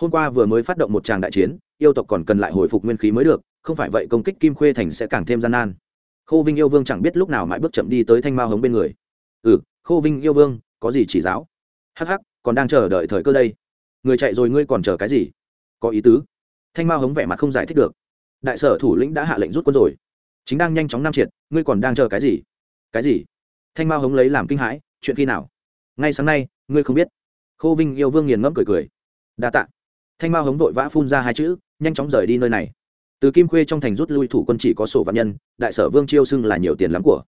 Hôm qua vừa mới phát động một tràng đại chiến yêu tộc còn cần lại hồi phục nguyên khí mới được không phải vậy công kích kim khuê thành sẽ càng thêm gian nan. Khô vinh yêu vương chẳng biết lúc nào mãi bước chậm đi tới thanh ma hống bên người. Ừ khô vinh yêu vương có gì chỉ giáo? Hắc hắc, còn đang chờ đợi thời cơ đây. Người chạy rồi ngươi còn chờ cái gì? Có ý tứ. Thanh ma hống vẻ mặt không giải thích được. Đại sở thủ lĩnh đã hạ lệnh rút quân rồi. Chính đang nhanh chóng nam triệt ngươi còn đang chờ cái gì? Cái gì? Thanh ma hống lấy làm kinh hãi chuyện khi nào? Ngay sáng nay ngươi không biết. Khô vinh yêu vương nghiền ngẫm cười cười. Đa tạ. Thanh Mao hống vội vã phun ra hai chữ, nhanh chóng rời đi nơi này. Từ kim khuê trong thành rút lui thủ quân chỉ có sổ vạn nhân, đại sở vương chiêu xưng là nhiều tiền lắm của.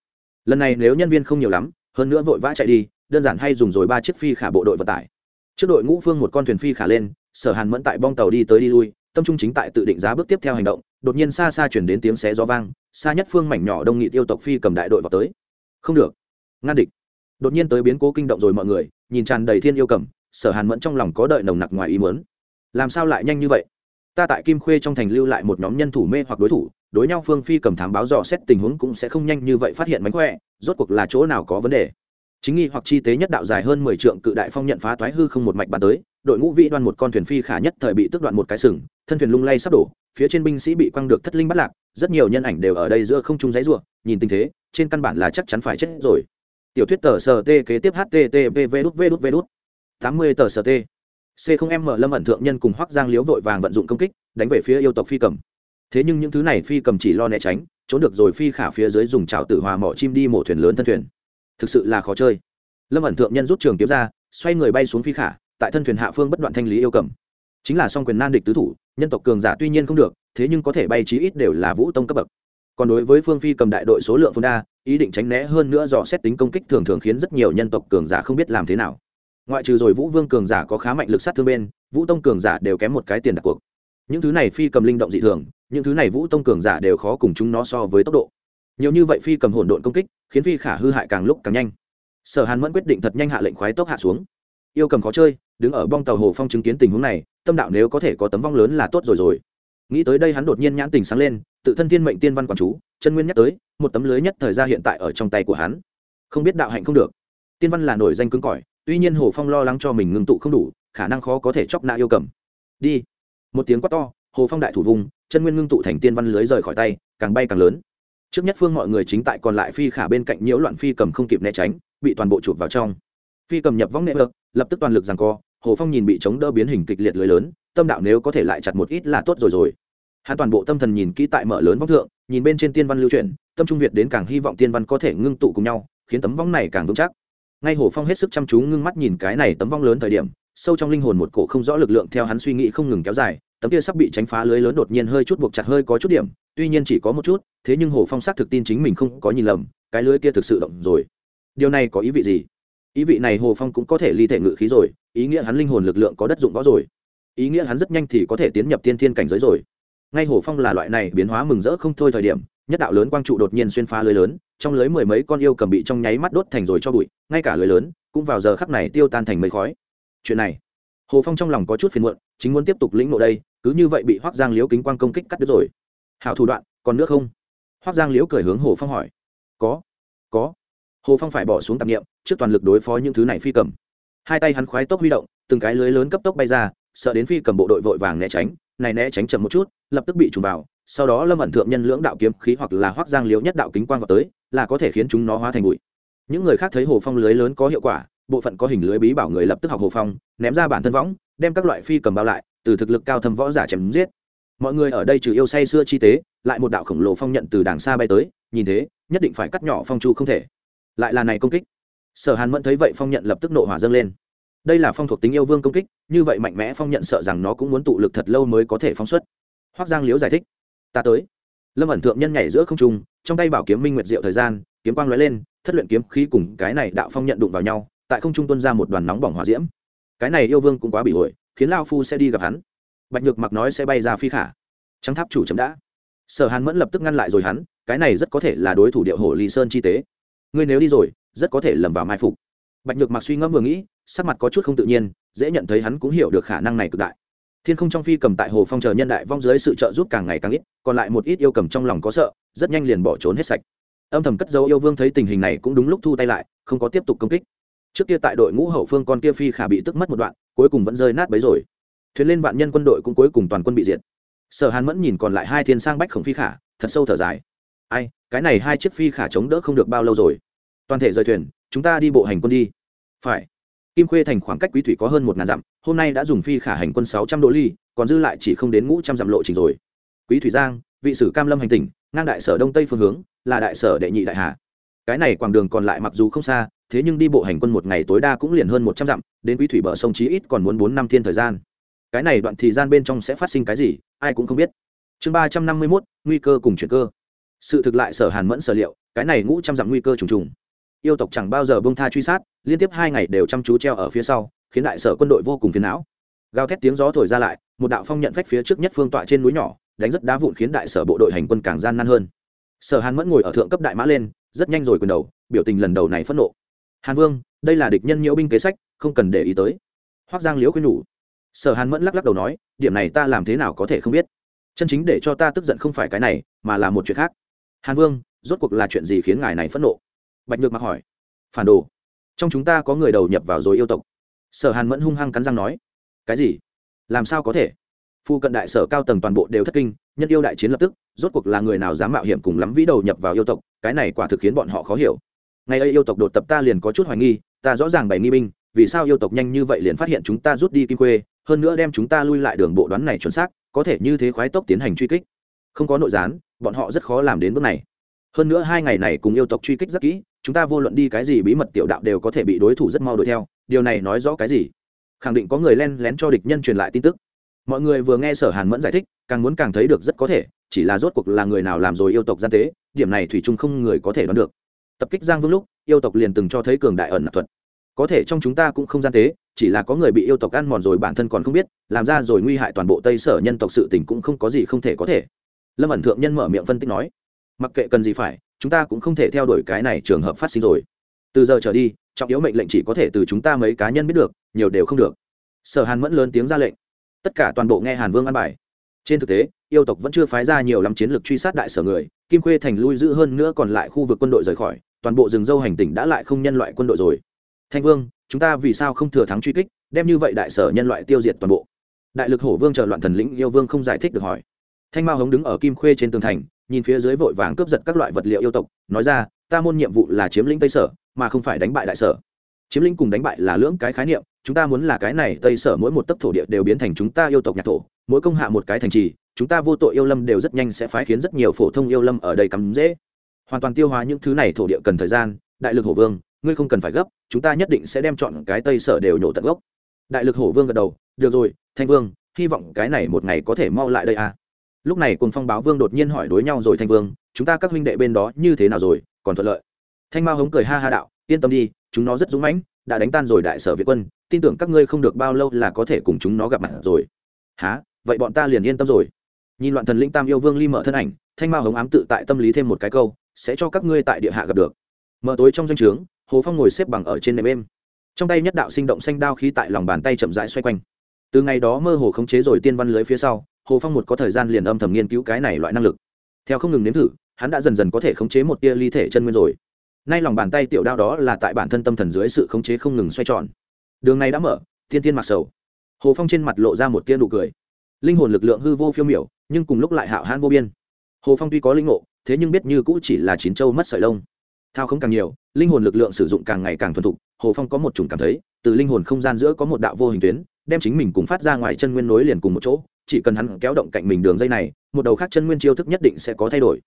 Lần này nếu nhân viên không nhiều lắm, hơn nữa vội vã chạy đi, đơn giản hay dùng rồi ba chiếc phi khả bộ đội vận tải. Trước đội ngũ phương một con thuyền phi khả lên, sở hàn mẫn tại bong tàu đi tới đi lui, tâm trung chính tại tự định giá bước tiếp theo hành động, đột nhiên xa xa chuyển đến tiếng xé gió vang, xa nhất phương mảnh nhỏ đông nghị yêu tộc phi cầm đại đội vào tới. Không được. Ngăn địch đột nhiên tới biến cố kinh động rồi mọi người, nhìn tràn đầy thiên yêu cầm sở hàn mẫn trong lòng có đợi nồng nặc ngoài ý mớn làm sao lại nhanh như vậy? Ta tại kim khuê trong thành lưu lại một nhóm nhân thủ mê hoặc đối thủ, đối nhau phương phi cầm thám báo dò xét tình huống cũng sẽ không nhanh như vậy phát hiện mánh khỏe, rốt cuộc là chỗ nào có vấn đề? Chính nghi hoặc chi tế nhất đạo dài hơn mười trượng cự đại phong nhận phá toái hư không một mạch bàn tới, đội ngũ vĩ đoan một con thuyền phi khả nhất thời bị tước đoạn một cái sừng, thân thuyền lung lay sắp đổ, phía trên binh sĩ bị quăng được thất linh bắt lạc, rất nhiều nhân ảnh đều ở đây giữa không trung giấy ruộng nhìn tình thế, trên căn bản là chắc chắn phải chết rồi tiểu thuyết tờ sờ t kế tiếp http v đút v đút v đút tám mươi tờ sờ t c không m lâm ẩn thượng nhân cùng hoắc giang liếu vội vàng vận dụng công kích, đánh về phía yêu tộc phi cầm. Thế nhưng những thứ này phi cầm chỉ lo né tránh, trốn được rồi phi khả phía dưới dùng trào tử hòa mỏ chim đi mổ thuyền lớn thân thuyền. Thực sự là khó chơi. Lâm ẩn thượng nhân rút trường kiếm ra, xoay người bay xuống phi khả, tại thân thuyền hạ phương bất đoạn thanh lý yêu cầm. Chính là song quyền nan địch tứ thủ, nhân tộc cường giả tuy nhiên không được, thế nhưng có thể bay chí ít đều là vũ tông cấp bậc. Còn đối với phương phi cầm đại đội số lượng phương đa ý định tránh né hơn nữa dò xét tính công kích thường thường khiến rất nhiều nhân tộc cường giả không biết làm thế nào. Ngoại trừ rồi vũ vương cường giả có khá mạnh lực sát thương bên, vũ tông cường giả đều kém một cái tiền đặt cuộc. Những thứ này phi cầm linh động dị thường, những thứ này vũ tông cường giả đều khó cùng chúng nó so với tốc độ. Nhiều như vậy phi cầm hỗn độn công kích, khiến phi khả hư hại càng lúc càng nhanh. Sở hàn mẫn quyết định thật nhanh hạ lệnh khoái tốc hạ xuống. Yêu cầm khó chơi, đứng ở bong tàu hồ phong chứng kiến tình huống này, tâm đạo nếu có thể có tấm vong lớn là tốt rồi rồi. Nghĩ tới đây hắn đột nhiên nhãn tình sáng lên, tự thân thiên mệnh tiên văn quản chú chân nguyên nhắc tới, một tấm lưới nhất thời gian hiện tại ở trong tay của hắn. Không biết đạo hạnh không được. Tiên văn là nổi danh cứng cỏi, tuy nhiên hồ phong lo lắng cho mình ngưng tụ không đủ, khả năng khó có thể chọc nạ yêu cầm. Đi. Một tiếng quát to, hồ phong đại thủ vùng, chân nguyên ngưng tụ thành tiên văn lưới rời khỏi tay, càng bay càng lớn. Trước nhất phương mọi người chính tại còn lại phi khả bên cạnh nhiễu loạn phi cầm không kịp né tránh, bị toàn bộ chụp vào trong. Phi cầm nhập vong nệ lực lập tức toàn lực rằng co, hồ phong nhìn bị chống đỡ biến hình kịch liệt lưới lớn, tâm đạo nếu có thể lại chặt một ít là tốt rồi rồi. Hắn toàn bộ tâm thần nhìn kỹ tại mở lớn vong thượng nhìn bên trên tiên văn lưu truyền, tâm trung việt đến càng hy vọng tiên văn có thể ngưng tụ cùng nhau, khiến tấm vong này càng vững chắc. Ngay hồ phong hết sức chăm chú ngưng mắt nhìn cái này tấm vong lớn thời điểm, sâu trong linh hồn một cổ không rõ lực lượng theo hắn suy nghĩ không ngừng kéo dài, tấm kia sắp bị tránh phá lưới lớn đột nhiên hơi chút buộc chặt hơi có chút điểm, tuy nhiên chỉ có một chút, thế nhưng hồ phong xác thực tin chính mình không có nhìn lầm, cái lưới kia thực sự động rồi. Điều này có ý vị gì? Ý vị này hồ phong cũng có thể ly thể ngự khí rồi, ý nghĩa hắn linh hồn lực lượng có đất dụng võ rồi. Ý nghĩa hắn rất nhanh thì có thể tiến nhập tiên thiên cảnh giới rồi ngay hồ phong là loại này biến hóa mừng rỡ không thôi thời điểm, nhất đạo lớn quang trụ đột nhiên xuyên phá lưới lớn, trong lưới mười mấy con yêu cầm bị trong nháy mắt đốt thành rồi cho bụi, ngay cả lưới lớn cũng vào giờ khắc này tiêu tan thành mây khói. Chuyện này, hồ phong trong lòng có chút phiền muộn, chính muốn tiếp tục lĩnh nộ đây, cứ như vậy bị hoác giang liếu kính quang công kích cắt đứt rồi. Hảo thủ đoạn, còn nước không? Hoác giang liếu cười hướng hồ phong hỏi. Có có. Hồ phong phải bỏ xuống tạp nghiệm trước toàn lực đối phó những thứ này phi cầm. Hai tay hắn khoái tốc huy động, từng cái lưới lớn cấp tốc bay ra, sợ đến phi cầm bộ đội vội vàng né tránh này né tránh chậm một chút, lập tức bị trùm vào, sau đó lâm ẩn thượng nhân lưỡng đạo kiếm khí hoặc là hoác giang liễu nhất đạo kính quang vào tới, là có thể khiến chúng nó hóa thành bụi. Những người khác thấy hồ phong lưới lớn có hiệu quả, bộ phận có hình lưới bí bảo người lập tức học hồ phong, ném ra bản thân võng, đem các loại phi cầm bao lại, từ thực lực cao thâm võ giả chém giết. Mọi người ở đây trừ yêu say xưa chi tế, lại một đạo khổng lồ phong nhận từ đàng xa bay tới, nhìn thế, nhất định phải cắt nhỏ phong chu không thể. Lại là này công kích. Sở hàn mẫn thấy vậy phong nhận lập tức nộ hỏa dâng lên đây là phong thuộc tính yêu vương công kích, như vậy mạnh mẽ phong nhận sợ rằng nó cũng muốn tụ lực thật lâu mới có thể phóng xuất. Hoác giang liễu giải thích. Ta tới. Lâm ẩn thượng nhân nhảy giữa không trung, trong tay bảo kiếm minh nguyệt diệu thời gian, kiếm quang lóe lên, thất luyện kiếm khí cùng cái này đạo phong nhận đụng vào nhau, tại không trung tuân ra một đoàn nóng bỏng hỏa diễm. Cái này yêu vương cũng quá bị ổi khiến lao phu sẽ đi gặp hắn. Bạch nhược mặc nói sẽ bay ra phi khả. Trắng tháp chủ chấm đã. Sở hàn mẫn lập tức ngăn lại rồi hắn, cái này rất có thể là đối thủ điệu hổ lý sơn chi tế. Ngươi nếu đi rồi, rất có thể lầm vào mai phục. Bạch nhược mặc suy ngẫm vừa nghĩ sắc mặt có chút không tự nhiên, dễ nhận thấy hắn cũng hiểu được khả năng này cực đại. Thiên không trong phi cầm tại hồ phong chờ nhân đại vong dưới sự trợ giúp càng ngày càng ít, còn lại một ít yêu cầm trong lòng có sợ, rất nhanh liền bỏ trốn hết sạch. Âm thầm cất dấu yêu vương thấy tình hình này cũng đúng lúc thu tay lại, không có tiếp tục công kích. Trước kia tại đội ngũ hậu phương con kia phi khả bị tức mất một đoạn, cuối cùng vẫn rơi nát bấy rồi. Thuyền lên vạn nhân quân đội cũng cuối cùng toàn quân bị diệt. Sở hàn mẫn nhìn còn lại hai thiên sang bách khổng phi khả, thật sâu thở dài. Ai, cái này hai chiếc phi khả chống đỡ không được bao lâu rồi. Toàn thể rời thuyền, chúng ta đi bộ hành quân đi. Phải kim khuê thành khoảng cách quý thủy có hơn một ngàn dặm, hôm nay đã dùng phi khả hành quân sáu trăm đô ly, còn dư lại chỉ không đến ngũ trăm dặm lộ trình rồi. Quý thủy giang, vị sử cam lâm hành tỉnh, ngang đại sở đông tây phương hướng, là đại sở đệ nhị đại hà. Cái này quãng đường còn lại mặc dù không xa, thế nhưng đi bộ hành quân một ngày tối đa cũng liền hơn một trăm dặm, đến quý thủy bờ sông chí ít còn muốn bốn năm thiên thời gian. Cái này đoạn thời gian bên trong sẽ phát sinh cái gì, ai cũng không biết. Chương ba trăm năm mươi mốt, nguy cơ cùng chuyển cơ. Sự thực lại sở hàn mẫn sở liệu, cái này ngũ trăm dặm nguy cơ trùng trùng yêu tộc chẳng bao giờ bông tha truy sát, liên tiếp hai ngày đều chăm chú treo ở phía sau, khiến đại sở quân đội vô cùng phiền não. Gào thét tiếng gió thổi ra lại, một đạo phong nhận phách phía trước nhất phương tọa trên núi nhỏ, đánh rất đá vụn khiến đại sở bộ đội hành quân càng gian nan hơn. Sở hàn mẫn ngồi ở thượng cấp đại mã lên, rất nhanh rồi quyền đầu, biểu tình lần đầu này phẫn nộ. Hàn vương, đây là địch nhân nhiễu binh kế sách, không cần để ý tới. Hoác giang liễu khuyên nhủ. Sở hàn mẫn lắc lắc đầu nói, điểm này ta làm thế nào có thể không biết? Chân chính để cho ta tức giận không phải cái này, mà là một chuyện khác. Hàn vương, rốt cuộc là chuyện gì khiến ngài này phẫn nộ? Bạch nhược mặc hỏi, phản đồ, trong chúng ta có người đầu nhập vào rồi yêu tộc? Sở hàn mẫn hung hăng cắn răng nói, cái gì? Làm sao có thể? Phu cận đại sở cao tầng toàn bộ đều thất kinh, nhân yêu đại chiến lập tức, rốt cuộc là người nào dám mạo hiểm cùng lắm vĩ đầu nhập vào yêu tộc, cái này quả thực khiến bọn họ khó hiểu. Ngày ấy yêu tộc đột tập ta liền có chút hoài nghi, ta rõ ràng bày nghi binh, vì sao yêu tộc nhanh như vậy liền phát hiện chúng ta rút đi kim quê, hơn nữa đem chúng ta lui lại đường bộ đoán này chuẩn xác, có thể như thế khoái tốc tiến hành truy kích. Không có nội gián, bọn họ rất khó làm đến bước này hơn nữa hai ngày này cùng yêu tộc truy kích rất kỹ, chúng ta vô luận đi cái gì bí mật tiểu đạo đều có thể bị đối thủ rất mau đuổi theo, điều này nói rõ cái gì? Khẳng định có người len lén cho địch nhân truyền lại tin tức. Mọi người vừa nghe sở hàn mẫn giải thích, càng muốn càng thấy được rất có thể, chỉ là rốt cuộc là người nào làm rồi yêu tộc gian tế, điểm này thủy chung không người có thể đoán được. Tập kích giang vương lúc, yêu tộc liền từng cho thấy cường đại ẩn nạp thuật. Có thể trong chúng ta cũng không gian tế, chỉ là có người bị yêu tộc ăn mòn rồi bản thân còn không biết, làm ra rồi nguy hại toàn bộ tây sở nhân tộc sự tình cũng không có gì không thể có thể. Lâm ẩn thượng nhân mở miệng phân tích nói mặc kệ cần gì phải, chúng ta cũng không thể theo đuổi cái này trường hợp phát sinh rồi. Từ giờ trở đi, trọng yếu mệnh lệnh chỉ có thể từ chúng ta mấy cá nhân biết được, nhiều đều không được. Sở hàn mẫn lớn tiếng ra lệnh. Tất cả toàn bộ nghe hàn vương ăn bài. Trên thực tế, yêu tộc vẫn chưa phái ra nhiều lắm chiến lược truy sát đại sở người, kim khuê thành lui giữ hơn nữa còn lại khu vực quân đội rời khỏi, toàn bộ rừng dâu hành tỉnh đã lại không nhân loại quân đội rồi. Thanh vương, chúng ta vì sao không thừa thắng truy kích, đem như vậy đại sở nhân loại tiêu diệt toàn bộ? Đại lực hổ vương chờ loạn thần lĩnh yêu vương không giải thích được hỏi. Thanh mao hống đứng ở kim khuê trên tường thành nhìn phía dưới vội vàng cướp giật các loại vật liệu yêu tộc, nói ra, ta môn nhiệm vụ là chiếm lĩnh tây sở, mà không phải đánh bại đại sở. Chiếm lĩnh cùng đánh bại là lưỡng cái khái niệm, chúng ta muốn là cái này tây sở mỗi một tấc thổ địa đều biến thành chúng ta yêu tộc nhạc thổ, mỗi công hạ một cái thành trì, chúng ta vô tội yêu lâm đều rất nhanh sẽ phái khiến rất nhiều phổ thông yêu lâm ở đây cắm dễ. Hoàn toàn tiêu hóa những thứ này thổ địa cần thời gian, đại lực hổ vương, ngươi không cần phải gấp, chúng ta nhất định sẽ đem chọn cái tây sở đều nhổ tận gốc. Đại lực hổ vương gật đầu, được rồi, thanh vương, hy vọng cái này một ngày có thể mau lại đây à lúc này cùng phong báo vương đột nhiên hỏi đối nhau rồi, thanh vương, chúng ta các huynh đệ bên đó như thế nào rồi? Còn thuận lợi? Thanh mao hống cười ha ha đạo, yên tâm đi, chúng nó rất dũng mãnh, đã đánh tan rồi đại sở việt quân, tin tưởng các ngươi không được bao lâu là có thể cùng chúng nó gặp mặt rồi. Há vậy bọn ta liền yên tâm rồi. Nhìn loạn thần linh tam yêu vương ly mở thân ảnh, thanh mao hống ám tự tại tâm lý thêm một cái câu, sẽ cho các ngươi tại địa hạ gặp được. Mở tối trong doanh trướng, hồ phong ngồi xếp bằng ở trên nệm êm. Trong tay nhất đạo sinh động xanh đao khí tại lòng bàn tay chậm rãi xoay quanh. Từ ngày đó mơ hồ khống chế rồi tiên văn lưới phía sau hồ phong một có thời gian liền âm thầm nghiên cứu cái này loại năng lực. Theo không ngừng nếm thử, hắn đã dần dần có thể khống chế một tia ly thể chân nguyên rồi. Nay lòng bàn tay tiểu đao đó là tại bản thân tâm thần dưới sự khống chế không ngừng xoay tròn. Đường này đã mở tiên tiên mặc sầu. Hồ phong trên mặt lộ ra một tia nụ cười. Linh hồn lực lượng hư vô phiêu miểu, nhưng cùng lúc lại hạo hãn vô biên. Hồ phong tuy có linh ngộ, thế nhưng biết như cũ chỉ là chín châu mất sợi lông. Thao không càng nhiều, linh hồn lực lượng sử dụng càng ngày càng thuần thục, hồ phong có một chủng cảm thấy, từ linh hồn không gian giữa có một đạo vô hình tuyến, đem chính mình cùng phát ra ngoài chân nguyên nối liền cùng một chỗ chỉ cần hắn kéo động cạnh mình đường dây này, một đầu khác chân nguyên chiêu thức nhất định sẽ có thay đổi.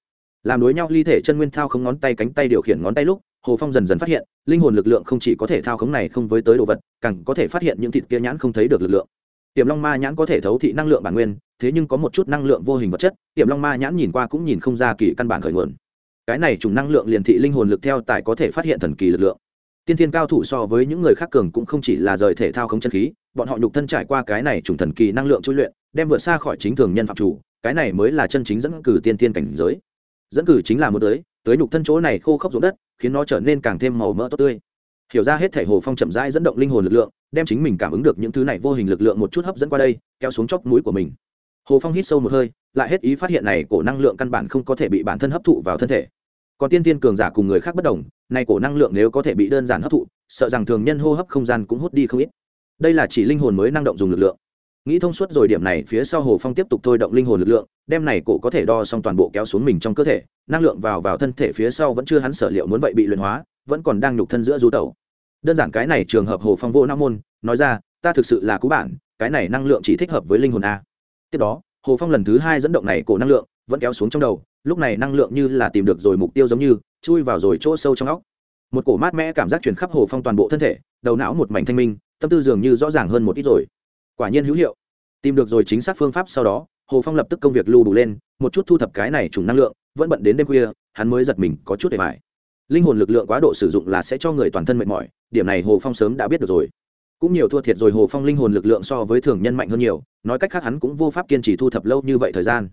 Làm đối nhau ly thể chân nguyên thao không ngón tay cánh tay điều khiển ngón tay lúc, hồ phong dần dần phát hiện, linh hồn lực lượng không chỉ có thể thao khống này không với tới đồ vật, càng có thể phát hiện những thịt kia nhãn không thấy được lực lượng. Tiềm long ma nhãn có thể thấu thị năng lượng bản nguyên, thế nhưng có một chút năng lượng vô hình vật chất, tiềm long ma nhãn nhìn qua cũng nhìn không ra kỳ căn bản khởi nguồn. Cái này trùng năng lượng liền thị linh hồn lực theo tài có thể phát hiện thần kỳ lực lượng tiên thiên cao thủ so với những người khác cường cũng không chỉ là rời thể thao không chân khí, bọn họ nhục thân trải qua cái này trùng thần kỳ năng lượng chui luyện, đem vượt xa khỏi chính thường nhân phạm chủ, cái này mới là chân chính dẫn cử tiên thiên cảnh giới. Dẫn cử chính là muốn tới tới nhục thân chỗ này khô khốc ruộng đất, khiến nó trở nên càng thêm màu mỡ tốt tươi. Hiểu ra hết thể hồ phong chậm rãi dẫn động linh hồn lực lượng, đem chính mình cảm ứng được những thứ này vô hình lực lượng một chút hấp dẫn qua đây, kéo xuống chóp mũi của mình. Hồ phong hít sâu một hơi, lại hết ý phát hiện này cổ năng lượng căn bản không có thể bị bản thân hấp thụ vào thân thể. Còn tiên tiên cường giả cùng người khác bất đồng nay cổ năng lượng nếu có thể bị đơn giản hấp thụ, sợ rằng thường nhân hô hấp không gian cũng hút đi không ít. Đây là chỉ linh hồn mới năng động dùng lực lượng. Nghĩ thông suốt rồi điểm này, phía sau hồ phong tiếp tục thôi động linh hồn lực lượng, đem này cổ có thể đo xong toàn bộ kéo xuống mình trong cơ thể, năng lượng vào vào thân thể phía sau vẫn chưa hắn sở liệu muốn vậy bị luyện hóa, vẫn còn đang nhục thân giữa du tẩu. Đơn giản cái này trường hợp hồ phong vô nam môn, nói ra, ta thực sự là cú bản, cái này năng lượng chỉ thích hợp với linh hồn a. Tiếp đó, hồ phong lần thứ hai dẫn động này cổ năng lượng, vẫn kéo xuống trong đầu lúc này năng lượng như là tìm được rồi mục tiêu giống như, chui vào rồi chỗ sâu trong óc. Một cổ mát mẽ cảm giác chuyển khắp hồ phong toàn bộ thân thể, đầu não một mảnh thanh minh, tâm tư dường như rõ ràng hơn một ít rồi. Quả nhiên hữu hiệu. Tìm được rồi chính xác phương pháp sau đó, hồ phong lập tức công việc lưu đủ lên, một chút thu thập cái này trùng năng lượng, vẫn bận đến đêm khuya, hắn mới giật mình, có chút để mải linh hồn lực lượng quá độ sử dụng là sẽ cho người toàn thân mệt mỏi, điểm này hồ phong sớm đã biết được rồi. Cũng nhiều thua thiệt rồi, hồ phong linh hồn lực lượng so với thường nhân mạnh hơn nhiều, nói cách khác hắn cũng vô pháp kiên trì thu thập lâu như vậy thời gian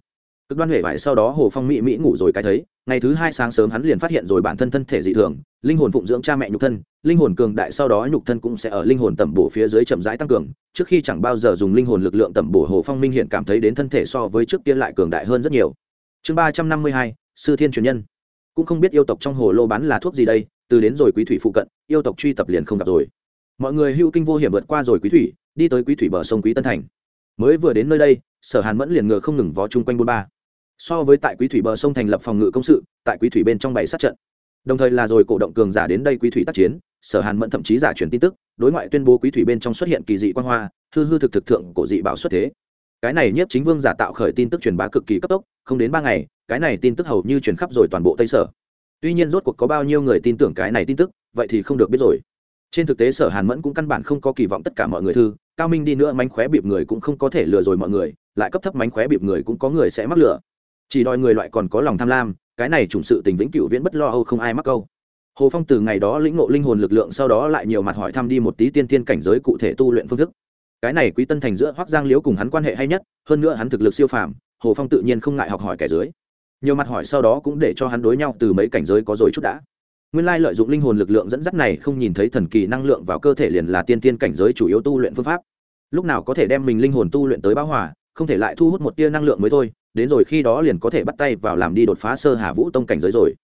cực đoan huệ vải sau đó hồ phong mỹ mỹ ngủ rồi cái thấy, ngày thứ hai sáng sớm hắn liền phát hiện rồi bản thân thân thể dị thường, linh hồn phụng dưỡng cha mẹ nhục thân, linh hồn cường đại sau đó nhục thân cũng sẽ ở linh hồn tẩm bổ phía dưới chậm rãi tăng cường, trước khi chẳng bao giờ dùng linh hồn lực lượng tẩm bổ hồ phong minh hiện cảm thấy đến thân thể so với trước kia lại cường đại hơn rất nhiều. Chương ba trăm năm mươi hai, sư thiên truyền nhân. Cũng không biết yêu tộc trong hồ lô bán là thuốc gì đây, từ đến rồi quý thủy phụ cận, yêu tộc truy tập liền không gặp rồi. Mọi người hưu kinh vô hiểm vượt qua rồi quý thủy, đi tới quý thủy bờ sông quý tân thành. Mới vừa đến nơi đây, sở hàn mẫn liền ngựa không ngừng vó chung quanh bôn ba so với tại quý thủy bờ sông thành lập phòng ngự công sự, tại quý thủy bên trong bảy sát trận. Đồng thời là rồi cổ động cường giả đến đây quý thủy tác chiến, sở hàn mẫn thậm chí giả truyền tin tức, đối ngoại tuyên bố quý thủy bên trong xuất hiện kỳ dị quan hoa, hư hư thực thực thượng cổ dị bảo xuất thế. Cái này nhất chính vương giả tạo khởi tin tức truyền bá cực kỳ cấp tốc, không đến ba ngày, cái này tin tức hầu như truyền khắp rồi toàn bộ tây sở. Tuy nhiên rốt cuộc có bao nhiêu người tin tưởng cái này tin tức, vậy thì không được biết rồi. Trên thực tế sở hàn mẫn cũng căn bản không có kỳ vọng tất cả mọi người thư, cao minh đi nữa mánh khóe bịp người cũng không có thể lừa rồi mọi người, lại cấp thấp mánh khóe bịp người cũng có người sẽ mắc lừa chỉ đòi người loại còn có lòng tham lam, cái này chủng sự tình vĩnh cửu viễn bất lo âu không ai mắc câu. Hồ phong từ ngày đó lĩnh ngộ linh hồn lực lượng sau đó lại nhiều mặt hỏi thăm đi một tí tiên tiên cảnh giới cụ thể tu luyện phương thức. Cái này quý tân thành giữa hoác giang liễu cùng hắn quan hệ hay nhất, hơn nữa hắn thực lực siêu phàm, hồ phong tự nhiên không ngại học hỏi kẻ dưới. Nhiều mặt hỏi sau đó cũng để cho hắn đối nhau từ mấy cảnh giới có rồi chút đã. Nguyên lai lợi dụng linh hồn lực lượng dẫn dắt này không nhìn thấy thần kỳ năng lượng vào cơ thể liền là tiên tiên cảnh giới chủ yếu tu luyện phương pháp. Lúc nào có thể đem mình linh hồn tu luyện tới báo hòa không thể lại thu hút một tia năng lượng mới thôi, đến rồi khi đó liền có thể bắt tay vào làm đi đột phá sơ hà vũ tông cảnh giới rồi.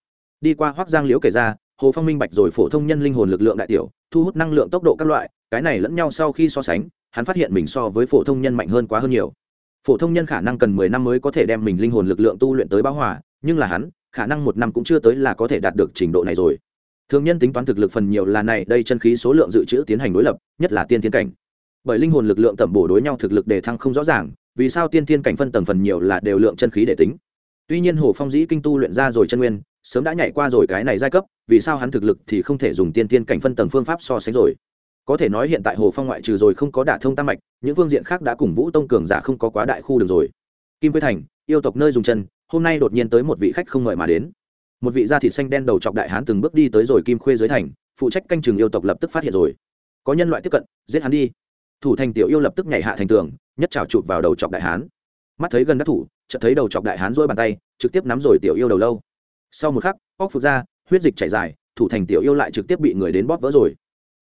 Đi qua hoác giang liễu kể ra, hồ phong minh bạch rồi phổ thông nhân linh hồn lực lượng đại tiểu, thu hút năng lượng tốc độ các loại, cái này lẫn nhau sau khi so sánh, hắn phát hiện mình so với phổ thông nhân mạnh hơn quá hơn nhiều. Phổ thông nhân khả năng cần mười năm mới có thể đem mình linh hồn lực lượng tu luyện tới báo hòa, nhưng là hắn, khả năng một năm cũng chưa tới là có thể đạt được trình độ này rồi. Thường nhân tính toán thực lực phần nhiều là này, đây chân khí số lượng dự trữ tiến hành đối lập, nhất là tiên thiên cảnh. Bởi linh hồn lực lượng tẩm bổ đối nhau thực lực đề thăng không rõ ràng vì sao tiên thiên cảnh phân tầng phần nhiều là đều lượng chân khí để tính? Tuy nhiên hồ phong dĩ kinh tu luyện ra rồi chân nguyên, sớm đã nhảy qua rồi cái này giai cấp, vì sao hắn thực lực thì không thể dùng tiên tiên cảnh phân tầng phương pháp so sánh rồi? Có thể nói hiện tại hồ phong ngoại trừ rồi không có đả thông tam mạch, những phương diện khác đã cùng vũ tông cường giả không có quá đại khu đường rồi. Kim quế thành, yêu tộc nơi dùng chân, hôm nay đột nhiên tới một vị khách không mời mà đến. Một vị da thịt xanh đen đầu chọc đại hán từng bước đi tới rồi kim khuê dưới thành, phụ trách canh chừng yêu tộc lập tức phát hiện rồi. Có nhân loại tiếp cận, giết hắn đi. Thủ thành tiểu yêu lập tức nhảy hạ thành tường nhất trào chụp vào đầu chọc đại hán. Mắt thấy gần đắc thủ, chợt thấy đầu chọc đại hán rôi bàn tay, trực tiếp nắm rồi tiểu yêu đầu lâu. Sau một khắc, óc phục ra, huyết dịch chảy dài, thủ thành tiểu yêu lại trực tiếp bị người đến bóp vỡ rồi.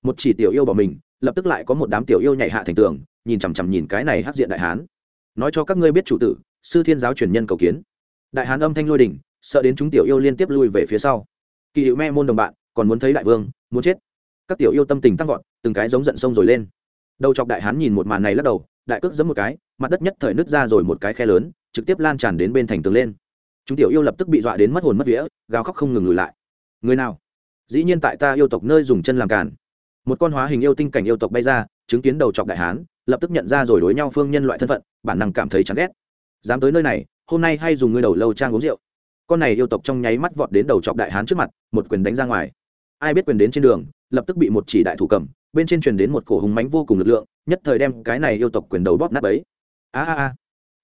Một chỉ tiểu yêu bỏ mình, lập tức lại có một đám tiểu yêu nhảy hạ thành tường, nhìn chằm chằm nhìn cái này hắc diện đại hán. Nói cho các ngươi biết chủ tử, sư thiên giáo truyền nhân cầu kiến. Đại hán âm thanh lôi đỉnh sợ đến chúng tiểu yêu liên tiếp lui về phía sau. Kỳ hiệu me môn đồng bạn, còn muốn thấy đại vương, muốn chết. Các tiểu yêu tâm tình tăng vọt, từng cái giống giận sông rồi lên. Đầu chọc đại hán nhìn một màn này lắc đầu đại cước giấm một cái, mặt đất nhất thời nứt ra rồi một cái khe lớn, trực tiếp lan tràn đến bên thành tường lên. Chúng tiểu yêu lập tức bị dọa đến mất hồn mất vía, gào khóc không ngừng lùi lại. Người nào? Dĩ nhiên tại ta yêu tộc nơi dùng chân làm cản một con hóa hình yêu tinh cảnh yêu tộc bay ra, chứng kiến đầu chọc đại hán, lập tức nhận ra rồi đối nhau phương nhân loại thân phận, bản năng cảm thấy chán ghét. Dám tới nơi này, hôm nay hay dùng ngươi đầu lâu trang uống rượu. Con này yêu tộc trong nháy mắt vọt đến đầu chọc đại hán trước mặt, một quyền đánh ra ngoài. Ai biết quyền đến trên đường, lập tức bị một chỉ đại thủ cầm, bên trên truyền đến một cổ hùng mãnh vô cùng lực lượng nhất thời đem cái này yêu tộc quyền đầu bóp nát ấy a a a.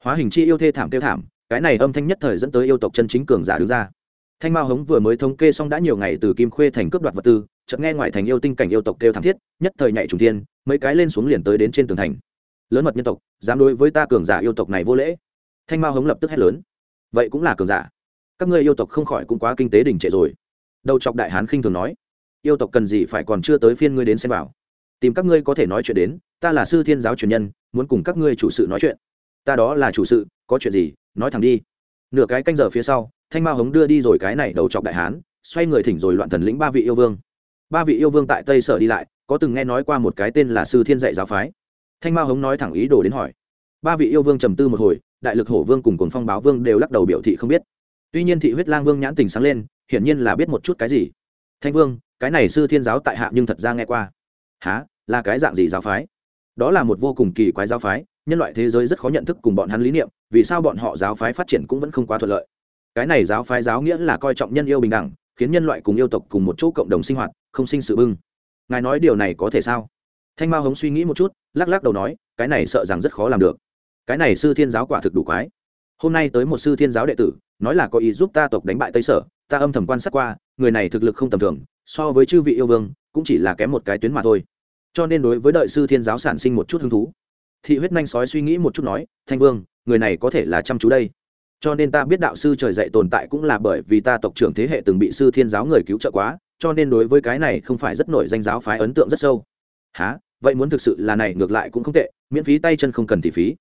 Hóa hình chi yêu thê thảm kêu thảm, cái này âm thanh nhất thời dẫn tới yêu tộc chân chính cường giả đứng ra. Thanh mao hống vừa mới thống kê xong đã nhiều ngày từ kim khuê thành cướp đoạt vật tư, chợt nghe ngoại thành yêu tinh cảnh yêu tộc kêu thảm thiết, nhất thời nhảy trùng thiên, mấy cái lên xuống liền tới đến trên tường thành. Lớn mật nhân tộc, dám đối với ta cường giả yêu tộc này vô lễ. Thanh mao hống lập tức hét lớn. Vậy cũng là cường giả. Các ngươi yêu tộc không khỏi cũng quá kinh tế đình trệ rồi. Đầu chọc đại hán khinh thường nói. Yêu tộc cần gì phải còn chưa tới phiên ngươi đến xem vào. Tìm các ngươi có thể nói chuyện đến ta là sư thiên giáo truyền nhân, muốn cùng các ngươi chủ sự nói chuyện. Ta đó là chủ sự, có chuyện gì, nói thẳng đi. Nửa cái canh giờ phía sau, thanh mao hống đưa đi rồi cái này đầu chọc đại hán, xoay người thỉnh rồi loạn thần lĩnh ba vị yêu vương. Ba vị yêu vương tại tây sở đi lại, có từng nghe nói qua một cái tên là sư thiên dạy giáo phái. Thanh mao hống nói thẳng ý đồ đến hỏi. Ba vị yêu vương trầm tư một hồi, đại lực hổ vương cùng cùng phong báo vương đều lắc đầu biểu thị không biết. Tuy nhiên thị huyết lang vương nhãn tình sáng lên, hiển nhiên là biết một chút cái gì. Thanh vương, cái này sư thiên giáo tại hạ nhưng thật ra nghe qua. Há là cái dạng gì giáo phái? Đó là một vô cùng kỳ quái giáo phái, nhân loại thế giới rất khó nhận thức cùng bọn hắn lý niệm, vì sao bọn họ giáo phái phát triển cũng vẫn không quá thuận lợi. Cái này giáo phái giáo nghĩa là coi trọng nhân yêu bình đẳng, khiến nhân loại cùng yêu tộc cùng một chỗ cộng đồng sinh hoạt, không sinh sự bưng. Ngài nói điều này có thể sao? Thanh mao hống suy nghĩ một chút, lắc lắc đầu nói, cái này sợ rằng rất khó làm được. Cái này sư thiên giáo quả thực đủ quái. Hôm nay tới một sư thiên giáo đệ tử, nói là có ý giúp ta tộc đánh bại tây sở, ta âm thầm quan sát qua, người này thực lực không tầm thường, so với chư vị yêu vương, cũng chỉ là kém một cái tuyến mà thôi cho nên đối với đợi sư thiên giáo sản sinh một chút hứng thú. Thị huyết nhanh sói suy nghĩ một chút nói, thanh vương, người này có thể là chăm chú đây. Cho nên ta biết đạo sư trời dạy tồn tại cũng là bởi vì ta tộc trưởng thế hệ từng bị sư thiên giáo người cứu trợ quá, cho nên đối với cái này không phải rất nổi danh giáo phái ấn tượng rất sâu. Há vậy muốn thực sự là này ngược lại cũng không tệ, miễn phí tay chân không cần thì phí.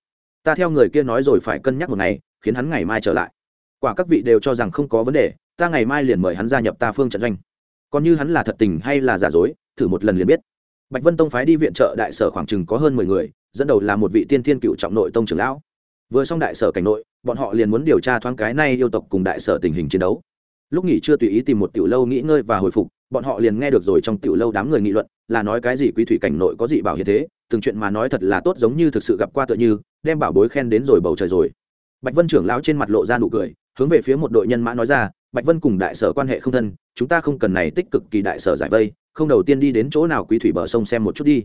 Ta theo người kia nói rồi phải cân nhắc một ngày, khiến hắn ngày mai trở lại. Quả các vị đều cho rằng không có vấn đề, ta ngày mai liền mời hắn gia nhập ta phương trận doanh. Còn như hắn là thật tình hay là giả dối, thử một lần liền biết bạch vân tông phái đi viện trợ đại sở khoảng chừng có hơn mười người, dẫn đầu là một vị tiên thiên cựu trọng nội tông trưởng lão. Vừa xong đại sở cảnh nội, bọn họ liền muốn điều tra thoáng cái nay yêu tộc cùng đại sở tình hình chiến đấu. Lúc nghỉ chưa tùy ý tìm một tiểu lâu nghỉ ngơi và hồi phục, bọn họ liền nghe được rồi trong tiểu lâu đám người nghị luận, là nói cái gì quý thủy cảnh nội có gì bảo hiện thế, từng chuyện mà nói thật là tốt giống như thực sự gặp qua tựa như, đem bảo bối khen đến rồi bầu trời rồi. Bạch vân trưởng lão trên mặt lộ ra nụ cười, hướng về phía một đội nhân mã nói ra, bạch vân cùng đại sở quan hệ không thân, chúng ta không cần này tích cực kỳ đại sở giải vây không đầu tiên đi đến chỗ nào quý thủy bờ sông xem một chút đi.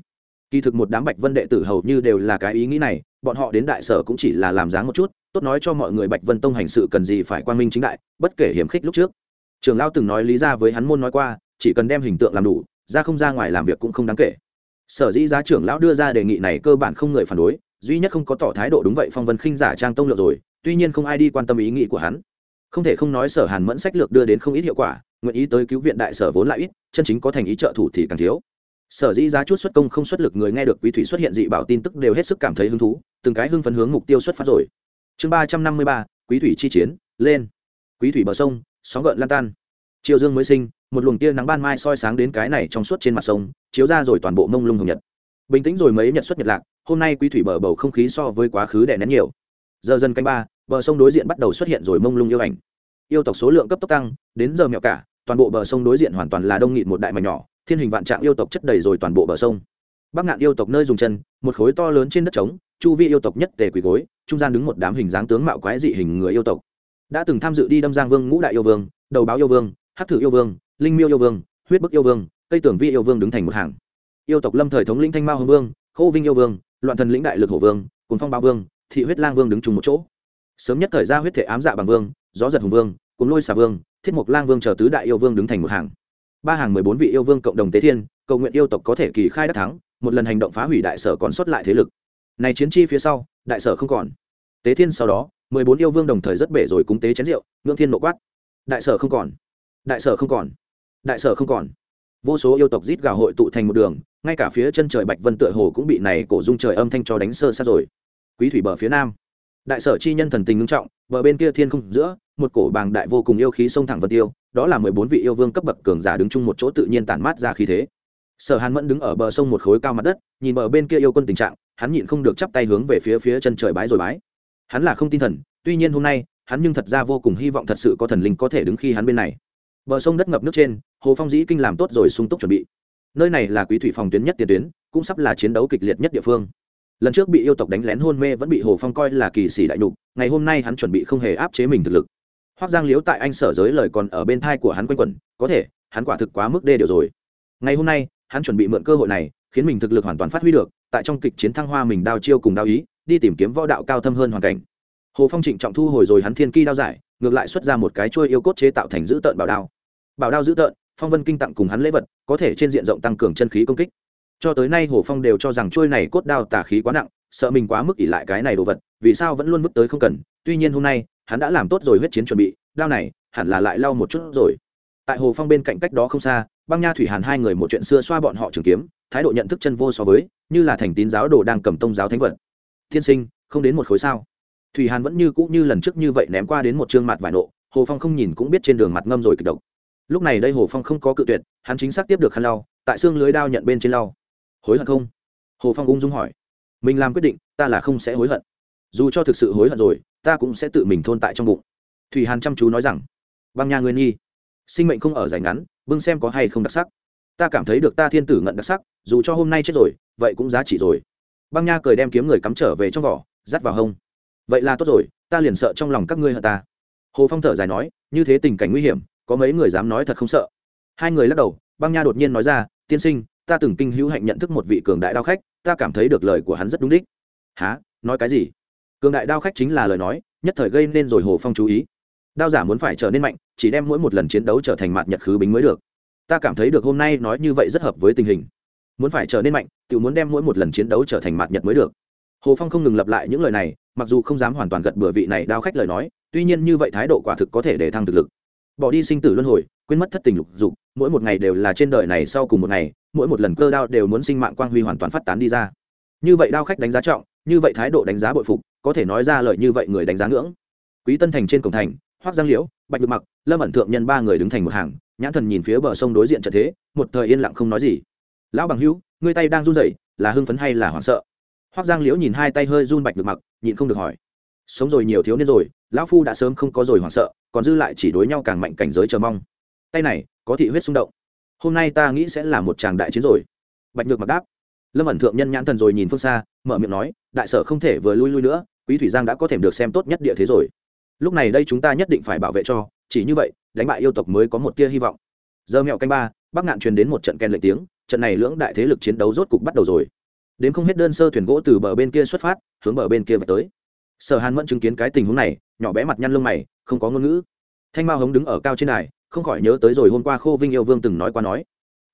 Kỳ thực một đám bạch vân đệ tử hầu như đều là cái ý nghĩ này, bọn họ đến đại sở cũng chỉ là làm dáng một chút, tốt nói cho mọi người bạch vân tông hành sự cần gì phải quan minh chính đại, bất kể hiểm khích lúc trước. Trường lao từng nói lý ra với hắn môn nói qua, chỉ cần đem hình tượng làm đủ, ra không ra ngoài làm việc cũng không đáng kể. Sở dĩ giá trưởng lão đưa ra đề nghị này cơ bản không người phản đối, duy nhất không có tỏ thái độ đúng vậy phong vân khinh giả trang tông lược rồi, tuy nhiên không ai đi quan tâm ý nghĩ của hắn. Không thể không nói sở hàn mẫn sách lược đưa đến không ít hiệu quả nguyện ý tới cứu viện đại sở vốn lại ít, chân chính có thành ý trợ thủ thì càng thiếu. Sở dĩ giá chút xuất công không xuất lực người nghe được quý thủy xuất hiện dị bảo tin tức đều hết sức cảm thấy hứng thú, từng cái hưng phấn hướng mục tiêu xuất phát rồi. Chương ba trăm năm mươi ba, quý thủy chi chiến, lên. Quý thủy bờ sông, sóng gợn lan tan. Chiều dương mới sinh, một luồng tia nắng ban mai soi sáng đến cái này trong suốt trên mặt sông, chiếu ra rồi toàn bộ mông lung hồng nhật. Bình tĩnh rồi mấy nhật xuất nhật lạc, hôm nay quý thủy bờ bầu không khí so với quá khứ đè nén nhiều. Giờ dần canh ba, bờ sông đối diện bắt đầu xuất hiện rồi mông lung yêu ảnh. Yêu tộc số lượng cấp tốc tăng, đến giờ mẹo cả toàn bộ bờ sông đối diện hoàn toàn là đông nghịt một đại mảnh nhỏ, thiên hình vạn trạng yêu tộc chất đầy rồi toàn bộ bờ sông. Bắc ngạn yêu tộc nơi dùng chân, một khối to lớn trên đất trống, chu vi yêu tộc nhất tề quỳ gối, trung gian đứng một đám hình dáng tướng mạo quái dị hình người yêu tộc. Đã từng tham dự đi đâm giang vương ngũ đại yêu vương, đầu báo yêu vương hát thử yêu vương, linh miêu yêu vương, huyết bức yêu vương cây tưởng vi yêu vương đứng thành một hàng. Yêu tộc lâm thời thống lĩnh thanh mao hồng vương khô vinh yêu vương, loạn thần lĩnh đại lực hổ vương cùng phong ba vương, thị huyết lang vương đứng chung một chỗ. Sớm nhất thời ra huyết thể ám dạ bằng vương, gió giật hùng vương cùng lôi xà vương thiết mục lang vương chờ tứ đại yêu vương đứng thành một hàng. Ba hàng mười bốn vị yêu vương cộng đồng tế thiên, cầu nguyện yêu tộc có thể kỳ khai đắc thắng, một lần hành động phá hủy đại sở còn xuất lại thế lực. Này chiến chi phía sau, đại sở không còn. Tế thiên sau đó, mười bốn yêu vương đồng thời rất bể rồi cúng tế chén rượu, ngưỡng thiên nộ quát. Đại sở không còn. Đại sở không còn. Đại sở không còn. Vô số yêu tộc rít gào hội tụ thành một đường, ngay cả phía chân trời bạch vân tựa hồ cũng bị này cổ dung trời âm thanh cho đánh sơ sát rồi. Quý thủy bờ phía nam đại sở chi nhân thần tình ngưng trọng, bờ bên kia thiên không giữa, một cổ bàng đại vô cùng yêu khí sông thẳng vân tiêu, đó là mười bốn vị yêu vương cấp bậc cường giả đứng chung một chỗ tự nhiên tản mát ra khí thế. Sở hàn mẫn đứng ở bờ sông một khối cao mặt đất, nhìn bờ bên kia yêu quân tình trạng, hắn nhịn không được chắp tay hướng về phía phía chân trời bái rồi bái. Hắn là không tin thần, tuy nhiên hôm nay, hắn nhưng thật ra vô cùng hy vọng thật sự có thần linh có thể đứng khi hắn bên này. Bờ sông đất ngập nước trên, hồ phong dĩ kinh làm tốt rồi sung túc chuẩn bị. Nơi này là quý thủy phòng tuyến nhất tiền tuyến, cũng sắp là chiến đấu kịch liệt nhất địa phương lần trước bị yêu tộc đánh lén hôn mê vẫn bị hồ phong coi là kỳ sĩ đại nhục, ngày hôm nay hắn chuẩn bị không hề áp chế mình thực lực. Hoác giang liếu tại anh sở giới lời còn ở bên thai của hắn quanh quẩn, có thể, hắn quả thực quá mức đê điều rồi. Ngày hôm nay, hắn chuẩn bị mượn cơ hội này, khiến mình thực lực hoàn toàn phát huy được, tại trong kịch chiến thăng hoa mình đao chiêu cùng đao ý, đi tìm kiếm võ đạo cao thâm hơn hoàn cảnh. Hồ phong trịnh trọng thu hồi rồi hắn thiên ki đao giải, ngược lại xuất ra một cái chuôi yêu cốt chế tạo thành giữ tợn bảo đao. Bảo đao giữ tợn, phong vân kinh tặng cùng hắn lễ vật, có thể trên diện rộng tăng cường chân khí công kích cho tới nay hồ phong đều cho rằng chuôi này cốt đao tà khí quá nặng, sợ mình quá mức ỉ lại cái này đồ vật, vì sao vẫn luôn vứt tới không cần. Tuy nhiên hôm nay, hắn đã làm tốt rồi huyết chiến chuẩn bị, đao này hẳn là lại lau một chút rồi. Tại hồ phong bên cạnh cách đó không xa, băng nha thủy hàn hai người một chuyện xưa xoa bọn họ trường kiếm, thái độ nhận thức chân vô so với, như là thành tín giáo đồ đang cầm tông giáo thánh vật. Tiên sinh, không đến một khối sao? Thủy hàn vẫn như cũ như lần trước như vậy ném qua đến một chương mặt vải nộ, hồ phong không nhìn cũng biết trên đường mặt ngâm rồi kịch độc. Lúc này đây hồ phong không có cự tuyệt, hắn chính xác tiếp được khăn lau, tại xương lưới đao nhận bên trên lau hối hận không? Hồ phong ung dung hỏi. Mình làm quyết định, ta là không sẽ hối hận. Dù cho thực sự hối hận rồi, ta cũng sẽ tự mình thôn tại trong bụng. Thủy hàn chăm chú nói rằng, băng nha nguyên nhi, sinh mệnh không ở dài ngắn, bưng xem có hay không đặc sắc. Ta cảm thấy được ta thiên tử ngận đặc sắc, dù cho hôm nay chết rồi, vậy cũng giá trị rồi. Băng nha cười đem kiếm người cắm trở về trong vỏ, dắt vào hông. Vậy là tốt rồi, ta liền sợ trong lòng các ngươi hận ta. Hồ phong thở dài nói, như thế tình cảnh nguy hiểm, có mấy người dám nói thật không sợ? Hai người lắc đầu, băng nha đột nhiên nói ra, tiên sinh ta từng kinh hữu hạnh nhận thức một vị cường đại đao khách, ta cảm thấy được lời của hắn rất đúng đích. Há nói cái gì? Cường đại đao khách chính là lời nói, nhất thời gây nên rồi hồ phong chú ý. Đao giả muốn phải trở nên mạnh, chỉ đem mỗi một lần chiến đấu trở thành mạt nhật khứ bính mới được. Ta cảm thấy được hôm nay nói như vậy rất hợp với tình hình. Muốn phải trở nên mạnh, tự muốn đem mỗi một lần chiến đấu trở thành mạt nhật mới được. Hồ phong không ngừng lặp lại những lời này, mặc dù không dám hoàn toàn gật bừa vị này đao khách lời nói, tuy nhiên như vậy thái độ quả thực có thể để thăng thực lực. Bỏ đi sinh tử luân hồi, quên mất thất tình lục dục, mỗi một ngày đều là trên đời này sau cùng một ngày mỗi một lần cơ đao đều muốn sinh mạng quang huy hoàn toàn phát tán đi ra. Như vậy đao khách đánh giá trọng, như vậy thái độ đánh giá bội phục, có thể nói ra lời như vậy người đánh giá ngưỡng. Quý tân thành trên cổng thành, hoác giang liễu, bạch được mặc, lâm ẩn thượng nhân ba người đứng thành một hàng, nhãn thần nhìn phía bờ sông đối diện trận thế, một thời yên lặng không nói gì. Lão bằng hữu, ngươi tay đang run rẩy, là hưng phấn hay là hoảng sợ? Hoác giang liễu nhìn hai tay hơi run bạch được mặc, nhịn không được hỏi. Sống rồi nhiều thiếu niên rồi, lão phu đã sớm không có rồi hoảng sợ, còn dư lại chỉ đối nhau càng mạnh cảnh giới chờ mong. Tay này, có thị huyết xung động hôm nay ta nghĩ sẽ là một tràng đại chiến rồi. Bạch nhược mặc đáp. Lâm ẩn thượng nhân nhãn thần rồi nhìn phương xa, mở miệng nói, đại sở không thể vừa lui lui nữa, quý thủy giang đã có thể được xem tốt nhất địa thế rồi. Lúc này đây chúng ta nhất định phải bảo vệ cho, chỉ như vậy, đánh bại yêu tộc mới có một tia hy vọng. Giờ mẹo canh ba, bắc ngạn truyền đến một trận kèn lệnh tiếng, trận này lưỡng đại thế lực chiến đấu rốt cục bắt đầu rồi. Đến không hết đơn sơ thuyền gỗ từ bờ bên kia xuất phát, hướng bờ bên kia về tới. Sở hàn vẫn chứng kiến cái tình huống này, nhỏ bé mặt nhăn lông mày, không có ngôn ngữ. Thanh mao hống đứng ở cao trên đài không khỏi nhớ tới rồi hôm qua khô vinh yêu vương từng nói qua nói,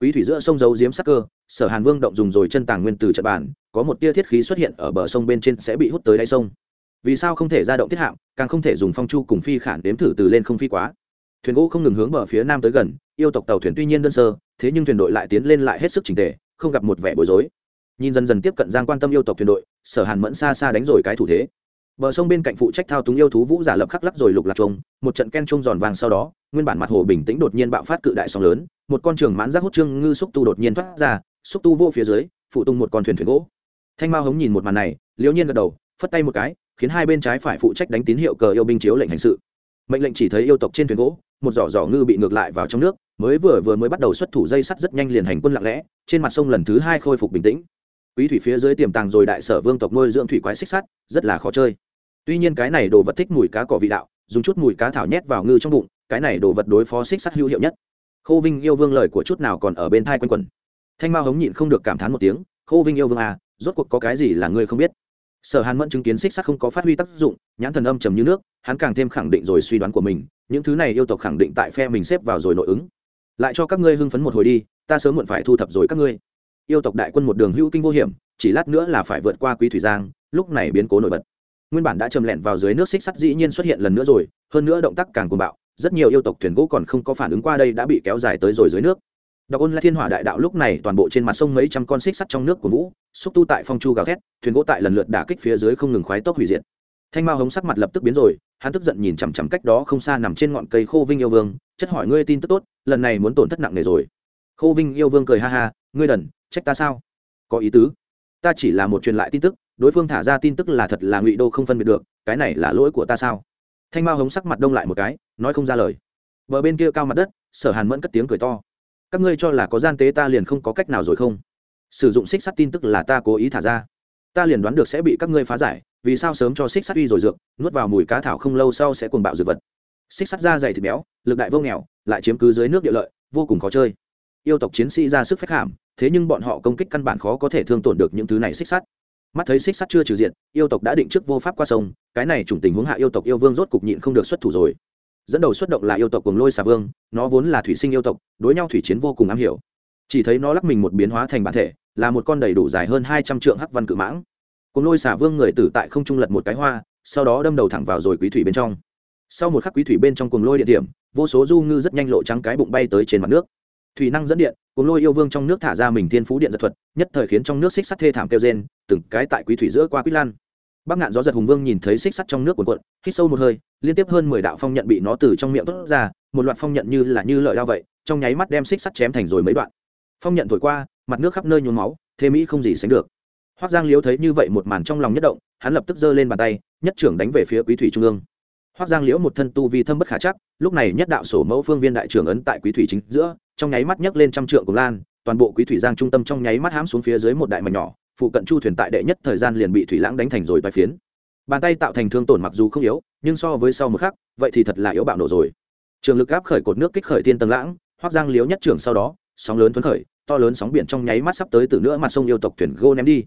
quý thủy giữa sông giấu diếm sắc cơ, sở hàn vương động dùng rồi chân tàng nguyên từ trận bản có một tia thiết khí xuất hiện ở bờ sông bên trên sẽ bị hút tới đáy sông. Vì sao không thể ra động thiết hạm, càng không thể dùng phong chu cùng phi khản đếm thử từ lên không phi quá? Thuyền gỗ không ngừng hướng bờ phía nam tới gần, yêu tộc tàu thuyền tuy nhiên đơn sơ, thế nhưng thuyền đội lại tiến lên lại hết sức trình tề, không gặp một vẻ bối rối. Nhìn dần dần tiếp cận giang quan tâm yêu tộc thuyền đội, sở hàn mẫn xa xa đánh rồi cái thủ thế bờ sông bên cạnh phụ trách thao túng yêu thú vũ giả lập khắc lắc rồi lục lạc trông một trận ken trông giòn vàng sau đó, nguyên bản mặt hồ bình tĩnh đột nhiên bạo phát cự đại sóng lớn, một con trường mãn giác hút trương ngư xúc tu đột nhiên thoát ra, xúc tu vô phía dưới, phụ tung một con thuyền thuyền gỗ. Thanh mao hống nhìn một màn này, liễu nhiên gật đầu, phất tay một cái, khiến hai bên trái phải phụ trách đánh tín hiệu cờ yêu binh chiếu lệnh hành sự. Mệnh lệnh chỉ thấy yêu tộc trên thuyền gỗ, một giỏ giỏ ngư bị ngược lại vào trong nước, mới vừa vừa mới bắt đầu xuất thủ dây sắt rất nhanh liền hành quân lặng lẽ, trên mặt sông lần thứ hai khôi phục bình tĩnh. Quý thủy phía dưới tiềm tàng rồi đại sở vương tộc nuôi dưỡng thủy quái xích sắt, rất là khó chơi tuy nhiên cái này đồ vật thích mùi cá cỏ vị đạo, dùng chút mùi cá thảo nhét vào ngư trong bụng, cái này đồ vật đối phó xích sắt hữu hiệu nhất. Khô vinh yêu vương lời của chút nào còn ở bên thai quanh quẩn. Thanh mao hống nhịn không được cảm thán một tiếng, khô vinh yêu vương à rốt cuộc có cái gì là ngươi không biết? Sở hàn mẫn chứng kiến xích sắt không có phát huy tác dụng, nhãn thần âm trầm như nước, hắn càng thêm khẳng định rồi suy đoán của mình, những thứ này yêu tộc khẳng định tại phe mình xếp vào rồi nội ứng. Lại cho các ngươi hưng phấn một hồi đi, ta sớm muộn phải thu thập rồi các ngươi. Yêu tộc đại quân một đường hữu kinh vô hiểm, chỉ lát nữa là phải vượt qua quý thủy giang, lúc này biến cố nổi bật nguyên bản đã chầm lẹn vào dưới nước xích sắt dĩ nhiên xuất hiện lần nữa rồi, hơn nữa động tác càng cuồng bạo, rất nhiều yêu tộc thuyền gỗ còn không có phản ứng qua đây đã bị kéo dài tới rồi dưới nước. Đọc ôn là thiên hỏa đại đạo lúc này toàn bộ trên mặt sông mấy trăm con xích sắt trong nước của vũ, xúc tu tại phong chu gào thét, thuyền gỗ tại lần lượt đả kích phía dưới không ngừng khoái tốc hủy diệt. Thanh mao hống sắc mặt lập tức biến rồi, hắn tức giận nhìn chằm chằm cách đó không xa nằm trên ngọn cây khô vinh yêu vương, chất hỏi ngươi tin tức tốt, lần này muốn tổn thất nặng nề rồi. Khô vinh yêu vương cười ha ha, ngươi đần, trách ta sao? Có ý tứ. Ta chỉ là một truyền lại tin tức đối phương thả ra tin tức là thật là ngụy đô không phân biệt được, cái này là lỗi của ta sao? Thanh mao hống sắc mặt đông lại một cái, nói không ra lời. Bờ bên kia cao mặt đất, sở hàn mẫn cất tiếng cười to. Các ngươi cho là có gian tế ta liền không có cách nào rồi không? Sử dụng xích sắt tin tức là ta cố ý thả ra. Ta liền đoán được sẽ bị các ngươi phá giải, vì sao sớm cho xích sắt uy rồi dược, nuốt vào mùi cá thảo không lâu sau sẽ cuồng bạo dược vật. Xích sắt da dày thịt béo, lực đại vô nghèo, lại chiếm cứ dưới nước địa lợi, vô cùng khó chơi. Yêu tộc chiến sĩ ra sức phách hàm, thế nhưng bọn họ công kích căn bản khó có thể thương tổn được những thứ này xích sắt mắt thấy xích sắt chưa trừ diện, yêu tộc đã định trước vô pháp qua sông, cái này chủng tình huống hạ yêu tộc yêu vương rốt cục nhịn không được xuất thủ rồi. Dẫn đầu xuất động là yêu tộc cùng lôi xà vương, nó vốn là thủy sinh yêu tộc, đối nhau thủy chiến vô cùng am hiểu. Chỉ thấy nó lắc mình một biến hóa thành bản thể, là một con đầy đủ dài hơn hai trăm trượng hắc văn cự mãng. Cùng lôi xà vương người tử tại không trung lật một cái hoa, sau đó đâm đầu thẳng vào rồi quý thủy bên trong. Sau một khắc quý thủy bên trong cuồng lôi địa điểm, vô số du ngư rất nhanh lộ trắng cái bụng bay tới trên mặt nước thủy năng dẫn điện, cùng lôi yêu vương trong nước thả ra mình thiên phú điện giật thuật, nhất thời khiến trong nước xích sắt thê thảm kêu rên, từng cái tại quý thủy giữa qua quýt lan. Bắc ngạn gió giật hùng vương nhìn thấy xích sắt trong nước cuồn cuộn, hít sâu một hơi, liên tiếp hơn mười đạo phong nhận bị nó từ trong miệng tốt ra, một loạt phong nhận như là như lợi đao vậy, trong nháy mắt đem xích sắt chém thành rồi mấy đoạn. Phong nhận thổi qua, mặt nước khắp nơi nhuốm máu, thế mỹ không gì sánh được. Hoác giang liếu thấy như vậy một màn trong lòng nhất động, hắn lập tức giơ lên bàn tay, nhất trưởng đánh về phía quý thủy trung ương hoác giang liễu một thân tu vi thâm bất khả chắc, lúc này nhất đạo sổ mẫu phương viên đại trưởng ấn tại quý thủy chính giữa, trong nháy mắt nhấc lên trăm trượng cùng lan, toàn bộ quý thủy giang trung tâm trong nháy mắt hãm xuống phía dưới một đại mảnh nhỏ, phụ cận chu thuyền tại đệ nhất thời gian liền bị thủy lãng đánh thành rồi toai phiến. Bàn tay tạo thành thương tổn mặc dù không yếu, nhưng so với sau một khắc, vậy thì thật là yếu bạo nổ rồi. Trường lực áp khởi cột nước kích khởi tiên tầng lãng, hoác giang liếu nhất trưởng sau đó, sóng lớn thuấn khởi, to lớn sóng biển trong nháy mắt sắp tới từ nữa mặt sông yêu tộc thuyền gô ném đi.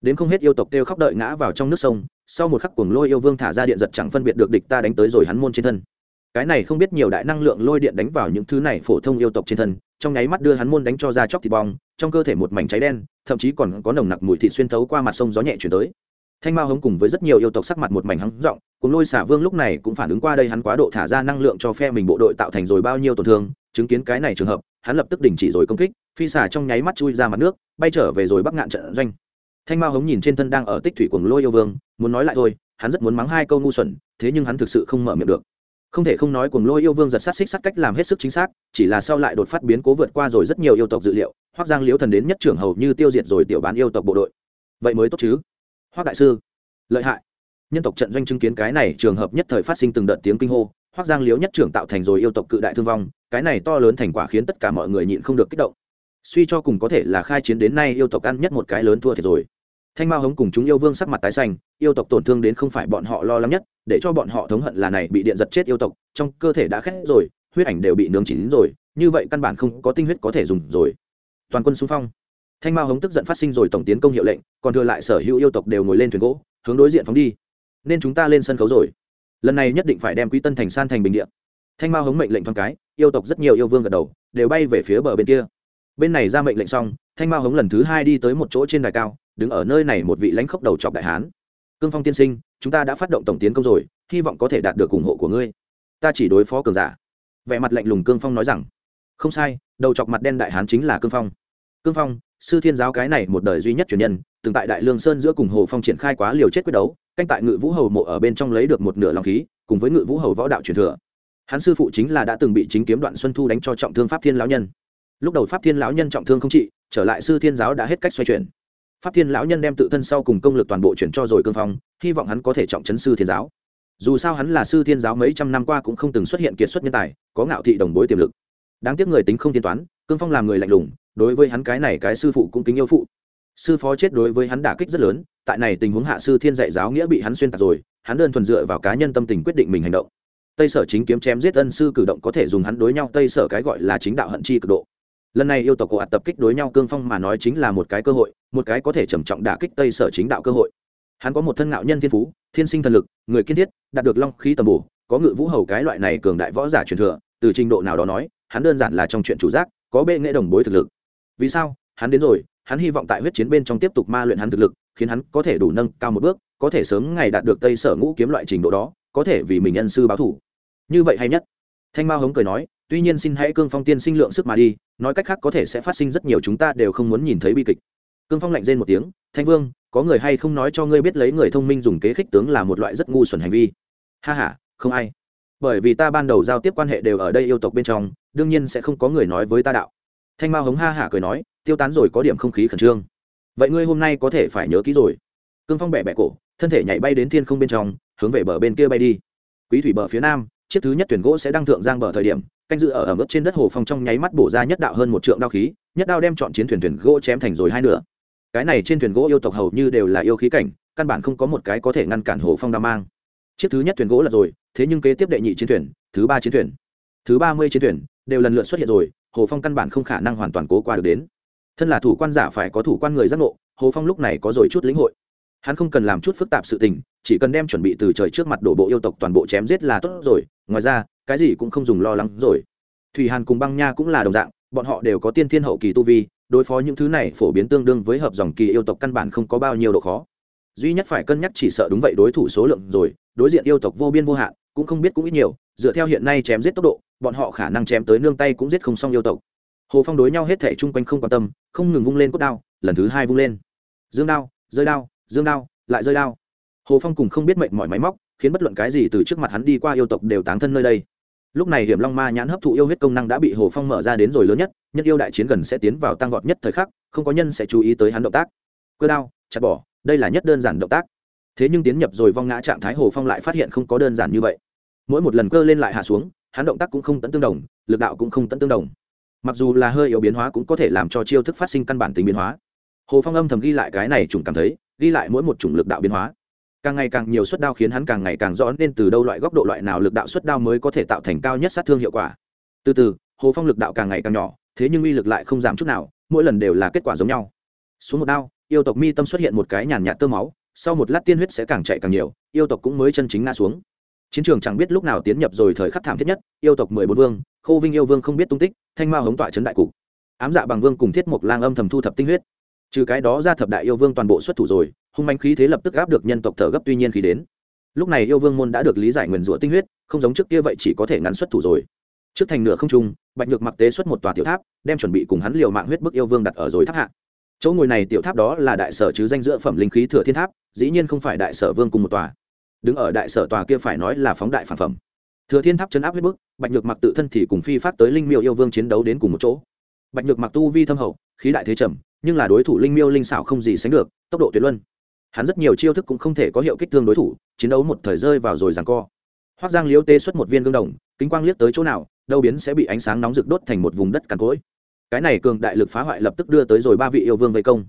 Đến không hết yêu tộc kêu khóc đợi ngã vào trong nước sông sau một khắc cuồng lôi yêu vương thả ra điện giật chẳng phân biệt được địch ta đánh tới rồi hắn môn trên thân. Cái này không biết nhiều đại năng lượng lôi điện đánh vào những thứ này phổ thông yêu tộc trên thân, trong nháy mắt đưa hắn môn đánh cho ra chóc thịt bong, trong cơ thể một mảnh cháy đen, thậm chí còn có nồng nặc mùi thịt xuyên thấu qua mặt sông gió nhẹ chuyển tới. Thanh mao hống cùng với rất nhiều yêu tộc sắc mặt một mảnh hắng giọng cùng lôi xả vương lúc này cũng phản ứng qua đây hắn quá độ thả ra năng lượng cho phe mình bộ đội tạo thành rồi bao nhiêu tổn thương, chứng kiến cái này trường hợp, hắn lập tức đình chỉ rồi công kích, phi xả trong nháy mắt chui ra mặt nước, bay trở về rồi bắc ngạn trận doanh thanh mao hống nhìn trên thân đang ở tích thủy cuồng lôi yêu vương, muốn nói lại thôi, hắn rất muốn mắng hai câu ngu xuẩn, thế nhưng hắn thực sự không mở miệng được. Không thể không nói cuồng lôi yêu vương giật sát xích sát cách làm hết sức chính xác, chỉ là sau lại đột phát biến cố vượt qua rồi rất nhiều yêu tộc dự liệu hoác giang liếu thần đến nhất trưởng hầu như tiêu diệt rồi tiểu bán yêu tộc bộ đội. Vậy mới tốt chứ? Hoác đại sư, lợi hại. Nhân tộc trận doanh chứng kiến cái này trường hợp nhất thời phát sinh từng đợt tiếng kinh hô hoác giang liếu nhất trưởng tạo thành rồi yêu tộc cự đại thương vong, cái này to lớn thành quả khiến tất cả mọi người nhịn không được kích động. Suy cho cùng có thể là khai chiến đến nay yêu tộc ăn nhất một cái lớn thua thiệt rồi thanh mao hống cùng chúng yêu vương sắc mặt tái xanh, yêu tộc tổn thương đến không phải bọn họ lo lắng nhất, để cho bọn họ thống hận là này, bị điện giật chết yêu tộc, trong cơ thể đã khét rồi, huyết ảnh đều bị nướng chín rồi, như vậy căn bản không có tinh huyết có thể dùng rồi. Toàn quân xung phong. Thanh mao hống tức giận phát sinh rồi tổng tiến công hiệu lệnh, còn thừa lại sở hữu yêu tộc đều ngồi lên thuyền gỗ, hướng đối diện phóng đi. Nên chúng ta lên sân khấu rồi. Lần này nhất định phải đem quý tân thành san thành bình điện thanh mao hống mệnh lệnh thoáng cái, yêu tộc rất nhiều yêu vương gật đầu, đều bay về phía bờ bên kia. Bên này ra mệnh lệnh xong, thanh mao hống lần thứ hai đi tới một chỗ trên đài cao đứng ở nơi này một vị lãnh khốc đầu chọc đại hán. Cương phong tiên sinh, chúng ta đã phát động tổng tiến công rồi, hy vọng có thể đạt được ủng hộ của ngươi. Ta chỉ đối phó cường giả. Vẻ mặt lạnh lùng cương phong nói rằng. Không sai, đầu chọc mặt đen đại hán chính là cương phong. Cương phong, sư thiên giáo cái này một đời duy nhất truyền nhân, từng tại đại lương sơn giữa cùng hồ phong triển khai quá liều chết quyết đấu, canh tại ngự vũ hầu mộ ở bên trong lấy được một nửa lòng khí, cùng với ngự vũ hầu võ đạo truyền thừa. Hắn sư phụ chính là đã từng bị chính kiếm đoạn xuân thu đánh cho trọng thương pháp thiên lão nhân. Lúc đầu pháp thiên lão nhân trọng thương không trị, trở lại sư thiên giáo đã hết cách xoay chuyển pháp thiên lão nhân đem tự thân sau cùng công lực toàn bộ chuyển cho rồi cương phong, hy vọng hắn có thể trọng chấn sư thiên giáo. Dù sao hắn là sư thiên giáo mấy trăm năm qua cũng không từng xuất hiện kiệt xuất nhân tài, có ngạo thị đồng bối tiềm lực. Đáng tiếc người tính không tiên toán, cương phong làm người lạnh lùng, đối với hắn cái này cái sư phụ cũng kính yêu phụ. Sư phó chết đối với hắn đả kích rất lớn, tại này tình huống hạ sư thiên dạy giáo nghĩa bị hắn xuyên tạc rồi, hắn đơn thuần dựa vào cá nhân tâm tình quyết định mình hành động. Tây sở chính kiếm chém giết ân sư cử động có thể dùng hắn đối nhau, tây sở cái gọi là chính đạo hận chi cực độ lần này yêu tộc cổ ạt tập kích đối nhau cương phong mà nói chính là một cái cơ hội, một cái có thể trầm trọng đả kích tây sở chính đạo cơ hội. Hắn có một thân ngạo nhân thiên phú, thiên sinh thần lực, người kiên thiết, đạt được long khí tầm bổ, có ngự vũ hầu cái loại này cường đại võ giả truyền thừa, từ trình độ nào đó nói, hắn đơn giản là trong chuyện chủ giác, có bệ nghệ đồng bối thực lực. Vì sao? Hắn đến rồi, hắn hy vọng tại huyết chiến bên trong tiếp tục ma luyện hắn thực lực, khiến hắn có thể đủ nâng cao một bước, có thể sớm ngày đạt được tây sở ngũ kiếm loại trình độ đó, có thể vì mình nhân sư báo thủ. Như vậy hay nhất. Thanh mao hống cười nói tuy nhiên xin hãy cương phong tiên sinh lượng sức mà đi, nói cách khác có thể sẽ phát sinh rất nhiều chúng ta đều không muốn nhìn thấy bi kịch. Cương phong lạnh rên một tiếng, thanh vương, có người hay không nói cho ngươi biết lấy người thông minh dùng kế khích tướng là một loại rất ngu xuẩn hành vi? Ha h a không ai. Bởi vì ta ban đầu giao tiếp quan hệ đều ở đây yêu tộc bên trong, đương nhiên sẽ không có người nói với ta đạo. Thanh mao hống ha hả cười nói, tiêu tán rồi có điểm không khí khẩn trương. Vậy ngươi hôm nay có thể phải nhớ kỹ rồi. Cương phong bẹ bẹ cổ, thân thể nhảy bay đến thiên không bên trong, hướng về bờ bên kia bay đi. Quý thủy bờ phía nam chiếc thứ nhất thuyền gỗ sẽ đăng thượng giang bờ thời điểm, canh dự ở ở mức trên đất hồ phong trong nháy mắt bổ ra nhất đạo hơn một trượng đao khí, nhất đao đem chọn chiến thuyền thuyền gỗ chém thành rồi hai nửa. Cái này trên thuyền gỗ yêu tộc hầu như đều là yêu khí cảnh, căn bản không có một cái có thể ngăn cản hồ phong đao mang. Chiếc thứ nhất thuyền gỗ là rồi, thế nhưng kế tiếp đệ nhị chiến thuyền, thứ ba chiến thuyền, thứ ba mươi chiến thuyền đều lần lượt xuất hiện rồi, hồ phong căn bản không khả năng hoàn toàn cố qua được đến. Thân là thủ quan giả phải có thủ quan người giác ngộ, hồ phong lúc này có rồi chút lĩnh hội hắn không cần làm chút phức tạp sự tình, chỉ cần đem chuẩn bị từ trời trước mặt đổ bộ yêu tộc toàn bộ chém giết là tốt rồi, ngoài ra, cái gì cũng không dùng lo lắng rồi. Thủy hàn cùng băng nha cũng là đồng dạng, bọn họ đều có tiên thiên hậu kỳ tu vi, đối phó những thứ này phổ biến tương đương với hợp dòng kỳ yêu tộc căn bản không có bao nhiêu độ khó. Duy nhất phải cân nhắc chỉ sợ đúng vậy đối thủ số lượng rồi, đối diện yêu tộc vô biên vô hạn, cũng không biết cũng ít nhiều, dựa theo hiện nay chém giết tốc độ, bọn họ khả năng chém tới nương tay cũng giết không xong yêu tộc. Hồ phong đối nhau hết thể chung quanh không quan tâm, không ngừng vung lên cốt đao, lần thứ hai vung lên. Dương đao, rơi đao dương đao, lại rơi đao. Hồ phong cùng không biết mệnh mọi máy móc, khiến bất luận cái gì từ trước mặt hắn đi qua yêu tộc đều tán thân nơi đây. Lúc này hiểm long ma nhãn hấp thụ yêu huyết công năng đã bị hồ phong mở ra đến rồi lớn nhất, nhân yêu đại chiến gần sẽ tiến vào tăng vọt nhất thời khắc, không có nhân sẽ chú ý tới hắn động tác. Cơ đao, chặt bỏ, đây là nhất đơn giản động tác. Thế nhưng tiến nhập rồi vong ngã trạng thái hồ phong lại phát hiện không có đơn giản như vậy. Mỗi một lần cơ lên lại hạ xuống, hắn động tác cũng không tận tương đồng, lực đạo cũng không tận tương đồng. Mặc dù là hơi yếu biến hóa cũng có thể làm cho chiêu thức phát sinh căn bản tính biến hóa. Hồ phong âm thầm ghi lại cái này trùng cảm thấy ghi lại mỗi một chủng lực đạo biến hóa. Càng ngày càng nhiều suất đao khiến hắn càng ngày càng rõ nên từ đâu loại góc độ loại nào lực đạo suất đao mới có thể tạo thành cao nhất sát thương hiệu quả. Từ từ, hồ phong lực đạo càng ngày càng nhỏ, thế nhưng uy lực lại không giảm chút nào, mỗi lần đều là kết quả giống nhau. Xuống một đao, yêu tộc mi tâm xuất hiện một cái nhàn nhạt tơ máu, sau một lát tiên huyết sẽ càng chạy càng nhiều, yêu tộc cũng mới chân chính ngã xuống. Chiến trường chẳng biết lúc nào tiến nhập rồi thời khắc thảm thiết nhất, yêu tộc mười bốn vương, khô vinh yêu vương không biết tung tích, thanh mao hống tọa trấn đại cục. Ám dạ bằng vương cùng thiết mộc lang âm thầm thu thập tinh huyết trừ cái đó ra thập đại yêu vương toàn bộ xuất thủ rồi, hung manh khí thế lập tức áp được nhân tộc thở gấp tuy nhiên khi đến. Lúc này yêu vương môn đã được lý giải nguyền rủa tinh huyết, không giống trước kia vậy chỉ có thể ngắn xuất thủ rồi. Trước thành nửa không trung, bạch nhược mặc tế xuất một tòa tiểu tháp, đem chuẩn bị cùng hắn liều mạng huyết bức yêu vương đặt ở rồi tháp hạ. Chỗ ngồi này tiểu tháp đó là đại sở chứ danh giữa phẩm linh khí thừa thiên tháp, dĩ nhiên không phải đại sở vương cùng một tòa. Đứng ở đại sở tòa kia phải nói là phóng đại phản phẩm. Thừa thiên tháp chấn áp huyết bức, bạch nhược mặc tự thân thì cùng phi phát tới linh miêu yêu vương chiến đấu đến cùng một chỗ. Bạch nhược mặc tu vi thâm hậu, khí đại thế trầm nhưng là đối thủ linh miêu linh xảo không gì sánh được, tốc độ tuyệt luân. Hắn rất nhiều chiêu thức cũng không thể có hiệu kích thương đối thủ, chiến đấu một thời rơi vào rồi rằng co. Hoác giang liếu tê xuất một viên gương đồng, kính quang liếc tới chỗ nào, đâu biến sẽ bị ánh sáng nóng rực đốt thành một vùng đất cằn cỗi. Cái này cường đại lực phá hoại lập tức đưa tới rồi ba vị yêu vương vây công.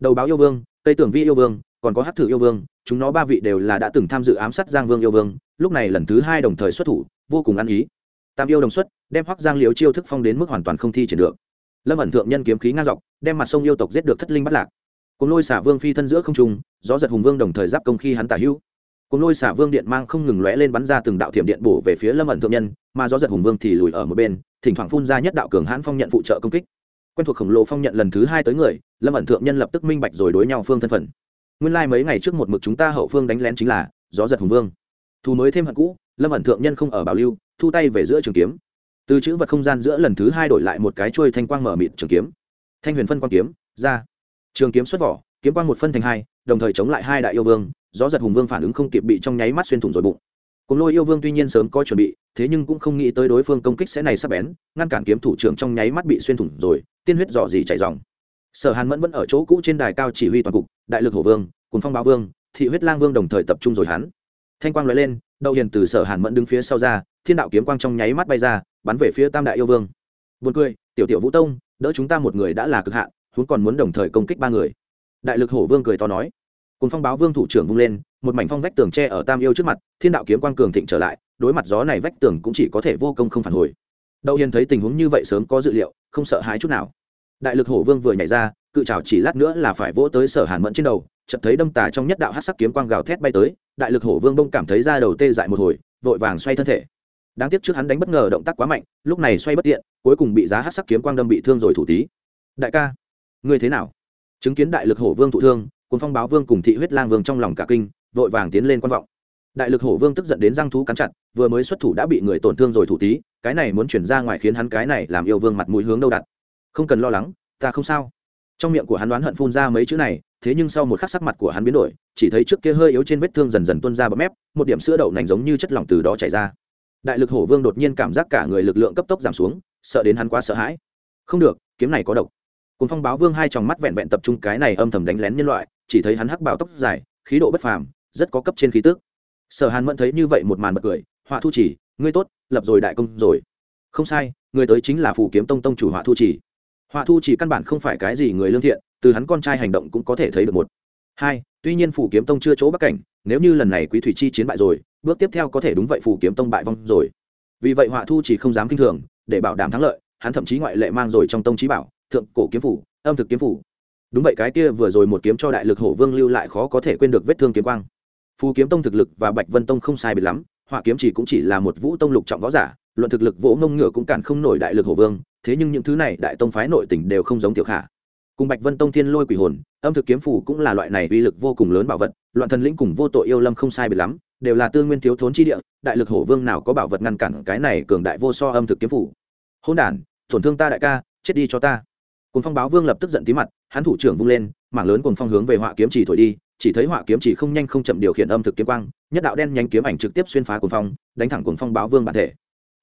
Đầu báo yêu vương tây tường vi yêu vương, còn có hát thử yêu vương, chúng nó ba vị đều là đã từng tham dự ám sát giang vương yêu vương, lúc này lần thứ hai đồng thời xuất thủ, vô cùng ăn ý. Tam yêu đồng xuất, đem hoắc giang liếu chiêu thức phong đến mức hoàn toàn không thi triển được lâm ẩn thượng nhân kiếm khí ngang dọc, đem mặt sông yêu tộc giết được thất linh bắt lạc. Cùng lôi xả vương phi thân giữa không trung, gió giật hùng vương đồng thời giáp công khi hắn tả hữu. Cùng lôi xả vương điện mang không ngừng lóe lên bắn ra từng đạo thiểm điện bổ về phía lâm ẩn thượng nhân, mà gió giật hùng vương thì lùi ở một bên, thỉnh thoảng phun ra nhất đạo cường hãn phong nhận phụ trợ công kích. Quen thuộc khổng lồ phong nhận lần thứ hai tới người, lâm ẩn thượng nhân lập tức minh bạch rồi đối nhau phương thân phận. Nguyên lai、like、mấy ngày trước một mực chúng ta hậu phương đánh lén chính là gió giật hùng vương. Thu mới thêm hận cũ, lâm ẩn thượng nhân không ở bảo lưu, thu tay về giữa trường kiếm từ chữ vật không gian giữa lần thứ hai đổi lại một cái chuôi thanh quang mở mịt trường kiếm. Thanh huyền phân quang kiếm, ra. Trường kiếm xuất vỏ, kiếm quang một phân thành hai, đồng thời chống lại hai đại yêu vương, gió giật hùng vương phản ứng không kịp bị trong nháy mắt xuyên thủng rồi bụng. Cùng lôi yêu vương tuy nhiên sớm có chuẩn bị, thế nhưng cũng không nghĩ tới đối phương công kích sẽ này sắp bén, ngăn cản kiếm thủ trưởng trong nháy mắt bị xuyên thủng rồi, tiên huyết dò dỉ chảy dòng. Sở hàn mẫn vẫn ở chỗ cũ trên đài cao chỉ huy toàn cục, đại lực hổ vương, cùng phong báo vương, thị huyết lang vương đồng thời tập trung rồi hắn. Thanh quang nói lên, đậu hiền từ sở hàn mẫn đứng phía sau ra, thiên đạo kiếm quang trong nháy mắt bay ra bắn về phía tam đại yêu vương. Buồn cười, tiểu tiểu vũ tông, đỡ chúng ta một người đã là cực hạn chúng còn muốn đồng thời công kích ba người. Đại lực hổ vương cười to nói. Cùng phong báo vương thủ trưởng vung lên, một mảnh phong vách tường tre ở tam yêu trước mặt, thiên đạo kiếm quang cường thịnh trở lại, đối mặt gió này vách tường cũng chỉ có thể vô công không phản hồi. Đậu hiền thấy tình huống như vậy sớm có dự liệu, không sợ hãi chút nào. Đại lực hổ vương vừa nhảy ra, cự trào chỉ lát nữa là phải vỗ tới sở hàn mẫn trên đầu, chợt thấy đâm tà trong nhất đạo hát sắc kiếm quang gào thét bay tới, đại lực hổ vương đông cảm thấy ra đầu tê dại một hồi, vội vàng xoay thân thể đáng tiếc trước hắn đánh bất ngờ động tác quá mạnh, lúc này xoay bất tiện, cuối cùng bị giá hát sắc kiếm quang đâm bị thương rồi thủ tí. Đại ca, ngươi thế nào? Chứng kiến đại lực hổ vương thụ thương cuốn phong báo vương cùng thị huyết lang vương trong lòng cả kinh, vội vàng tiến lên quan vọng. Đại lực hổ vương tức giận đến răng thú cắn chặt, vừa mới xuất thủ đã bị người tổn thương rồi thủ tí, cái này muốn chuyển ra ngoài khiến hắn cái này làm yêu vương mặt mũi hướng đâu đặt. Không cần lo lắng, ta không sao. Trong miệng của hắn đoán hận phun ra mấy chữ này, thế nhưng sau một khắc sắc mặt của hắn biến đổi, chỉ thấy trước kia hơi yếu trên vết thương dần dần tuôn ra bấm mép, một điểm sữa đậu nành giống như chất lỏng từ đó chảy ra đại lực hổ vương đột nhiên cảm giác cả người lực lượng cấp tốc giảm xuống, sợ đến hắn quá sợ hãi. Không được, kiếm này có độc. Cùng phong báo vương hai tròng mắt vẹn vẹn tập trung cái này âm thầm đánh lén nhân loại, chỉ thấy hắn hắc bảo tóc dài, khí độ bất phàm, rất có cấp trên khí tước sở hàn mẫn thấy như vậy một màn bật cười, họa thu chỉ, ngươi tốt, lập rồi đại công rồi. Không sai người tới chính là phủ kiếm tông tông chủ họa thu chỉ. Họa thu chỉ căn bản không phải cái gì người lương thiện, từ hắn con trai hành động cũng có thể thấy được một. Hai tuy nhiên phủ kiếm tông chưa chỗ bắc cảnh, nếu như lần này quý thủy chi chiến bại rồi, bước tiếp theo có thể đúng vậy phủ kiếm tông bại vong rồi. Vì vậy họa thu chỉ không dám kinh thường, để bảo đảm thắng lợi, hắn thậm chí ngoại lệ mang rồi trong tông trí bảo, thượng cổ kiếm phủ, âm thực kiếm phủ. Đúng vậy cái kia vừa rồi một kiếm cho đại lực hổ vương lưu lại khó có thể quên được vết thương kiếm quang. Phù kiếm tông thực lực và bạch vân tông không sai biệt lắm, họa kiếm chỉ cũng chỉ là một vũ tông lục trọng võ giả, luận thực lực vỗ mông ngựa cũng cản không nổi đại lực hổ vương, thế nhưng những thứ này đại tông phái nội tỉnh đều không giống tiểu khả cùng bạch vân tông thiên lôi quỷ hồn, âm thực kiếm phủ cũng là loại này uy lực vô cùng lớn bảo vật, loạn thần lĩnh cùng vô tội yêu lâm không sai biệt lắm, đều là tương nguyên thiếu thốn chi địa, đại lực hổ vương nào có bảo vật ngăn cản cái này cường đại vô so âm thực kiếm phủ hôn đản, tổn thương ta đại ca, chết đi cho ta. Cùng phong báo vương lập tức giận tí mặt, hắn thủ trưởng vung lên, mảng lớn cùng phong hướng về họa kiếm chỉ thổi đi, chỉ thấy họa kiếm chỉ không nhanh không chậm điều khiển âm thực kiếm quang, nhất đạo đen nhanh kiếm ảnh trực tiếp xuyên phá cuồng phong, đánh thẳng cuồng phong báo vương bản thể.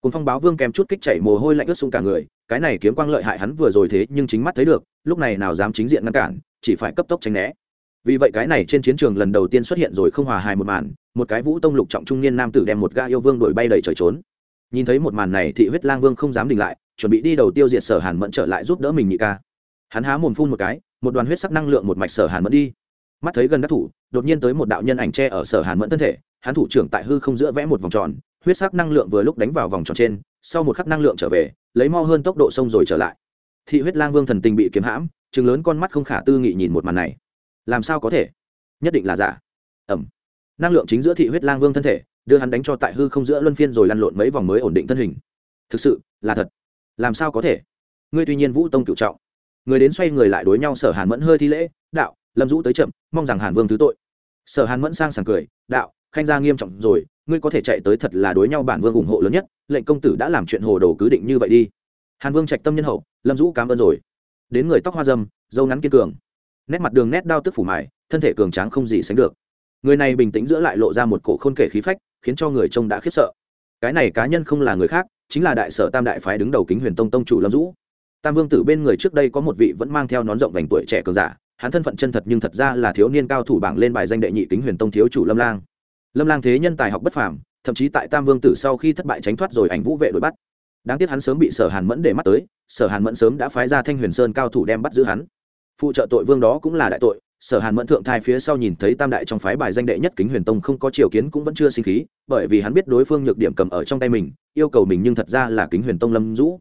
Cuồng phong báo vương kèm chút kích chảy mồ hôi lạnh ướt xuống cả người, cái này kiếm quang lợi hại hắn vừa rồi thế nhưng chính mắt thấy được lúc này nào dám chính diện ngăn cản, chỉ phải cấp tốc tránh né. Vì vậy cái này trên chiến trường lần đầu tiên xuất hiện rồi không hòa hài một màn, một cái vũ tông lục trọng trung niên nam tử đem một gã yêu vương đổi bay đầy trời trốn. Nhìn thấy một màn này thị huyết lang vương không dám đình lại, chuẩn bị đi đầu tiêu diệt sở hàn mẫn trở lại giúp đỡ mình nhị ca. Hắn há mồm phun một cái, một đoàn huyết sắc năng lượng một mạch sở hàn mẫn đi. Mắt thấy gần đắc thủ, đột nhiên tới một đạo nhân ảnh tre ở sở hàn mẫn thân thể, hắn thủ trưởng tại hư không giữa vẽ một vòng tròn, huyết sắc năng lượng vừa lúc đánh vào vòng tròn trên, sau một khắc năng lượng trở về, lấy mo hơn tốc độ sông rồi trở lại thị huyết lang vương thần tình bị kiếm hãm, chừng lớn con mắt không khả tư nghị nhìn một màn này. Làm sao có thể? Nhất định là giả. Ẩm. Năng lượng chính giữa thị huyết lang vương thân thể, đưa hắn đánh cho tại hư không giữa luân phiên rồi lăn lộn mấy vòng mới ổn định thân hình. Thực sự, là thật. Làm sao có thể? Ngươi tuy nhiên vũ tông cựu trọng. Người đến xoay người lại đối nhau sở hàn mẫn hơi thi lễ, đạo, lâm dũ tới chậm, mong rằng hàn vương thứ tội. Sở hàn mẫn sang sảng cười, đạo, khanh gia nghiêm trọng rồi, ngươi có thể chạy tới thật là đối nhau bản vương ủng hộ lớn nhất, lệnh công tử đã làm chuyện hồ đồ cứ định như vậy đi hàn vương trạch tâm nhân hậu, lâm dũ cảm ơn rồi. Đến người tóc hoa dâm, dâu ngắn kiên cường. Nét mặt đường nét đao tức phủ mải, thân thể cường tráng không gì sánh được. Người này bình tĩnh giữa lại lộ ra một cổ khôn kể khí phách, khiến cho người trông đã khiếp sợ. Cái này cá nhân không là người khác, chính là đại sở tam đại phái đứng đầu kính huyền tông tông chủ lâm dũ. Tam vương tử bên người trước đây có một vị vẫn mang theo nón rộng vành tuổi trẻ cường giả, hắn thân phận chân thật nhưng thật ra là thiếu niên cao thủ bảng lên bài danh đệ nhị kính huyền tông thiếu chủ lâm lang. Lâm lang thế nhân tài học bất phàm, thậm chí tại tam vương tử sau khi thất bại tránh thoát rồi ảnh vũ vệ đuổi bắt đáng tiếc hắn sớm bị sở hàn mẫn để mắt tới, sở hàn mẫn sớm đã phái ra thanh huyền sơn cao thủ đem bắt giữ hắn. Phụ trợ tội vương đó cũng là đại tội, sở hàn mẫn thượng thai phía sau nhìn thấy tam đại trong phái bài danh đệ nhất kính huyền tông không có triều kiến cũng vẫn chưa sinh khí, bởi vì hắn biết đối phương nhược điểm cầm ở trong tay mình, yêu cầu mình nhưng thật ra là kính huyền tông lâm dũ.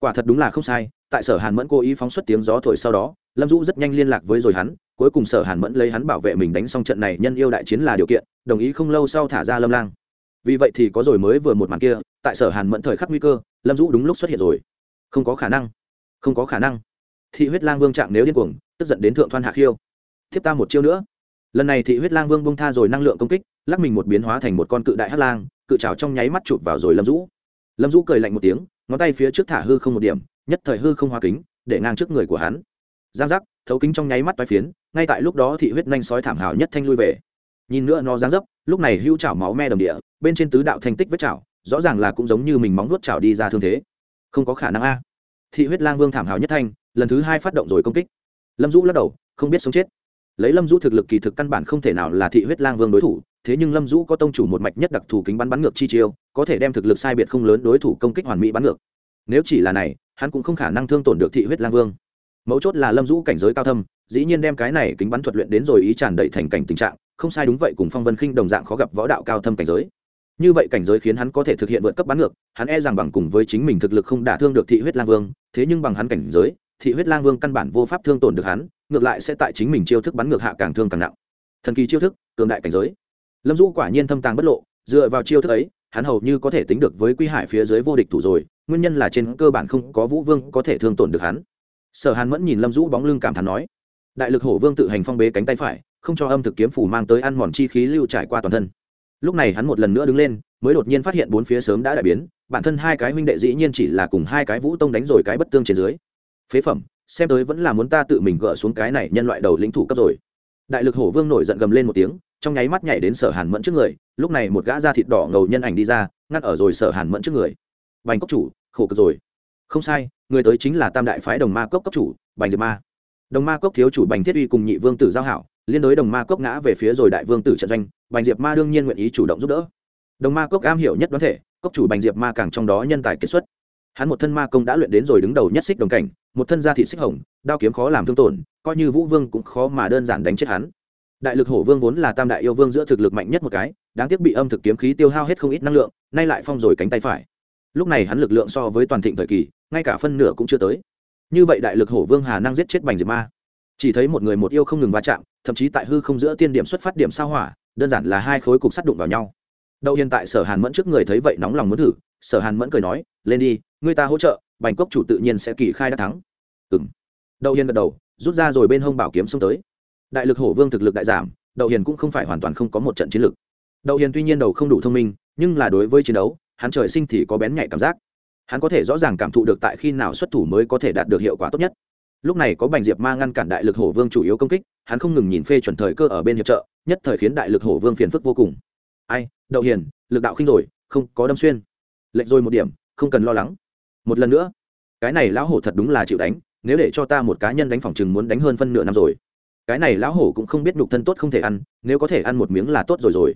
Quả thật đúng là không sai, tại sở hàn mẫn cố ý phóng xuất tiếng gió thổi sau đó, lâm dũ rất nhanh liên lạc với rồi hắn, cuối cùng sở hàn mẫn lấy hắn bảo vệ mình đánh xong trận này nhân yêu đại chiến là điều kiện, đồng ý không lâu sau thả ra lâm lang. Vì vậy thì có rồi mới vừa một màn kia, tại sở hàn mẫn thời khắc nguy cơ lâm dũ đúng lúc xuất hiện rồi. Không có khả năng. Không có khả năng. Thị huyết lang vương trạng nếu điên cuồng, tức giận đến thượng thoan hạ khiêu. Thiếp ta một chiêu nữa. Lần này thị huyết lang vương bông tha rồi năng lượng công kích, lắc mình một biến hóa thành một con cự đại hắc lang, cự trào trong nháy mắt chụp vào rồi lâm dũ. Lâm dũ cười lạnh một tiếng, ngón tay phía trước thả hư không một điểm, nhất thời hư không hoa kính, để ngang trước người của hắn. Giang giác, thấu kính trong nháy mắt toái phiến, ngay tại lúc đó thị huyết nhanh sói thảm hào nhất thanh lui về. Nhìn nữa nó giang dấp, lúc này hưu chảo máu me đầm địa, bên trên tứ đạo thanh tích vết chảo rõ ràng là cũng giống như mình móng nuốt chảo đi ra thương thế. Không có khả năng a. Thị huyết lang vương thảm hào nhất thanh, lần thứ hai phát động rồi công kích. Lâm dũ lắc đầu, không biết sống chết. Lấy lâm dũ thực lực kỳ thực căn bản không thể nào là thị huyết lang vương đối thủ, thế nhưng lâm dũ có tông chủ một mạch nhất đặc thù kính bắn bắn ngược chi chiêu, có thể đem thực lực sai biệt không lớn đối thủ công kích hoàn mỹ bắn ngược. Nếu chỉ là này, hắn cũng không khả năng thương tổn được thị huyết lang vương. Mấu chốt là lâm dũ cảnh giới cao thâm, dĩ nhiên đem cái này kính bắn thuật luyện đến rồi ý tràn đầy thành cảnh tình trạng, không sai đúng vậy cùng phong vân khinh đồng dạng khó gặp võ đạo cao thâm cảnh giới như vậy cảnh giới khiến hắn có thể thực hiện vượt cấp bắn ngược, hắn e rằng bằng cùng với chính mình thực lực không đả thương được thị huyết lang vương, thế nhưng bằng hắn cảnh giới, thị huyết lang vương căn bản vô pháp thương tổn được hắn, ngược lại sẽ tại chính mình chiêu thức bắn ngược hạ càng thương càng nặng. Thần kỳ chiêu thức, cường đại cảnh giới. Lâm dũ quả nhiên thâm tàng bất lộ, dựa vào chiêu thức ấy, hắn hầu như có thể tính được với quy hải phía dưới vô địch thủ rồi, nguyên nhân là trên cơ bản không có vũ vương có thể thương tổn được hắn. Sở hàn mẫn nhìn lâm dũ bóng lưng cảm thán nói, đại lực hổ vương tự hành phong bế cánh tay phải, không cho âm thực kiếm phủ mang tới ăn mòn chi khí lưu trải qua toàn thân lúc này hắn một lần nữa đứng lên, mới đột nhiên phát hiện bốn phía sớm đã đại biến, bản thân hai cái huynh đệ dĩ nhiên chỉ là cùng hai cái vũ tông đánh rồi cái bất tương trên dưới. Phế phẩm, xem tới vẫn là muốn ta tự mình gỡ xuống cái này nhân loại đầu lĩnh thủ cấp rồi. Đại lực hổ vương nổi giận gầm lên một tiếng, trong nháy mắt nhảy đến sở hàn mẫn trước người, lúc này một gã da thịt đỏ ngầu nhân ảnh đi ra ngắt ở rồi sở hàn mẫn trước người. Bành cốc chủ, khổ cực rồi. Không sai, người tới chính là tam đại phái đồng ma cốc cốc chủ, bành diệp ma. Đồng ma cốc thiếu chủ bành thiết uy cùng nhị vương tử giao hảo, liên đối đồng ma cốc ngã về phía rồi đại vương tử trận doanh bành diệp ma đương nhiên nguyện ý chủ động giúp đỡ. Đồng ma cốc am hiểu nhất đoán thể, cốc chủ bành diệp ma càng trong đó nhân tài kết xuất. Hắn một thân ma công đã luyện đến rồi đứng đầu nhất xích đồng cảnh, một thân gia thị xích hồng, đao kiếm khó làm thương tổn, coi như vũ vương cũng khó mà đơn giản đánh chết hắn. Đại lực hổ vương vốn là tam đại yêu vương giữa thực lực mạnh nhất một cái, đáng tiếc bị âm thực kiếm khí tiêu hao hết không ít năng lượng, nay lại phong rồi cánh tay phải. Lúc này hắn lực lượng so với toàn thịnh thời kỳ, ngay cả phân nửa cũng chưa tới. Như vậy đại lực hổ vương hà năng giết chết bành diệp ma. Chỉ thấy một người một yêu không ngừng va chạm, thậm chí tại hư không giữa tiên điểm xuất phát điểm sao hỏa đơn giản là hai khối cục sắt đụng vào nhau. Đậu hiện tại sở hàn mẫn trước người thấy vậy nóng lòng muốn thử, sở hàn mẫn cười nói, lên đi, người ta hỗ trợ, bành cốc chủ tự nhiên sẽ kỳ khai đã thắng. Ừ m đậu hiền gật đầu, rút ra rồi bên hông bảo kiếm xông tới. Đại lực hổ vương thực lực đại giảm, đậu hiền cũng không phải hoàn toàn không có một trận chiến lực. Đậu hiền tuy nhiên đầu không đủ thông minh, nhưng là đối với chiến đấu, hắn trời sinh thì có bén nhạy cảm giác. Hắn có thể rõ ràng cảm thụ được tại khi nào xuất thủ mới có thể đạt được hiệu quả tốt nhất. Lúc này có bành diệp ma ngăn cản đại lực hổ vương chủ yếu công kích, hắn không ngừng nhìn phê chuẩn thời cơ ở bên hiệp trợ nhất thời khiến đại lực hổ vương phiền phức vô cùng. Ai đậu hiền lực đạo khinh rồi không có đâm xuyên. Lệnh rồi một điểm không cần lo lắng. Một lần nữa cái này lão hổ thật đúng là chịu đánh nếu để cho ta một cá nhân đánh phòng chừng muốn đánh hơn phân nửa năm rồi. Cái này lão hổ cũng không biết nhục thân tốt không thể ăn nếu có thể ăn một miếng là tốt rồi rồi.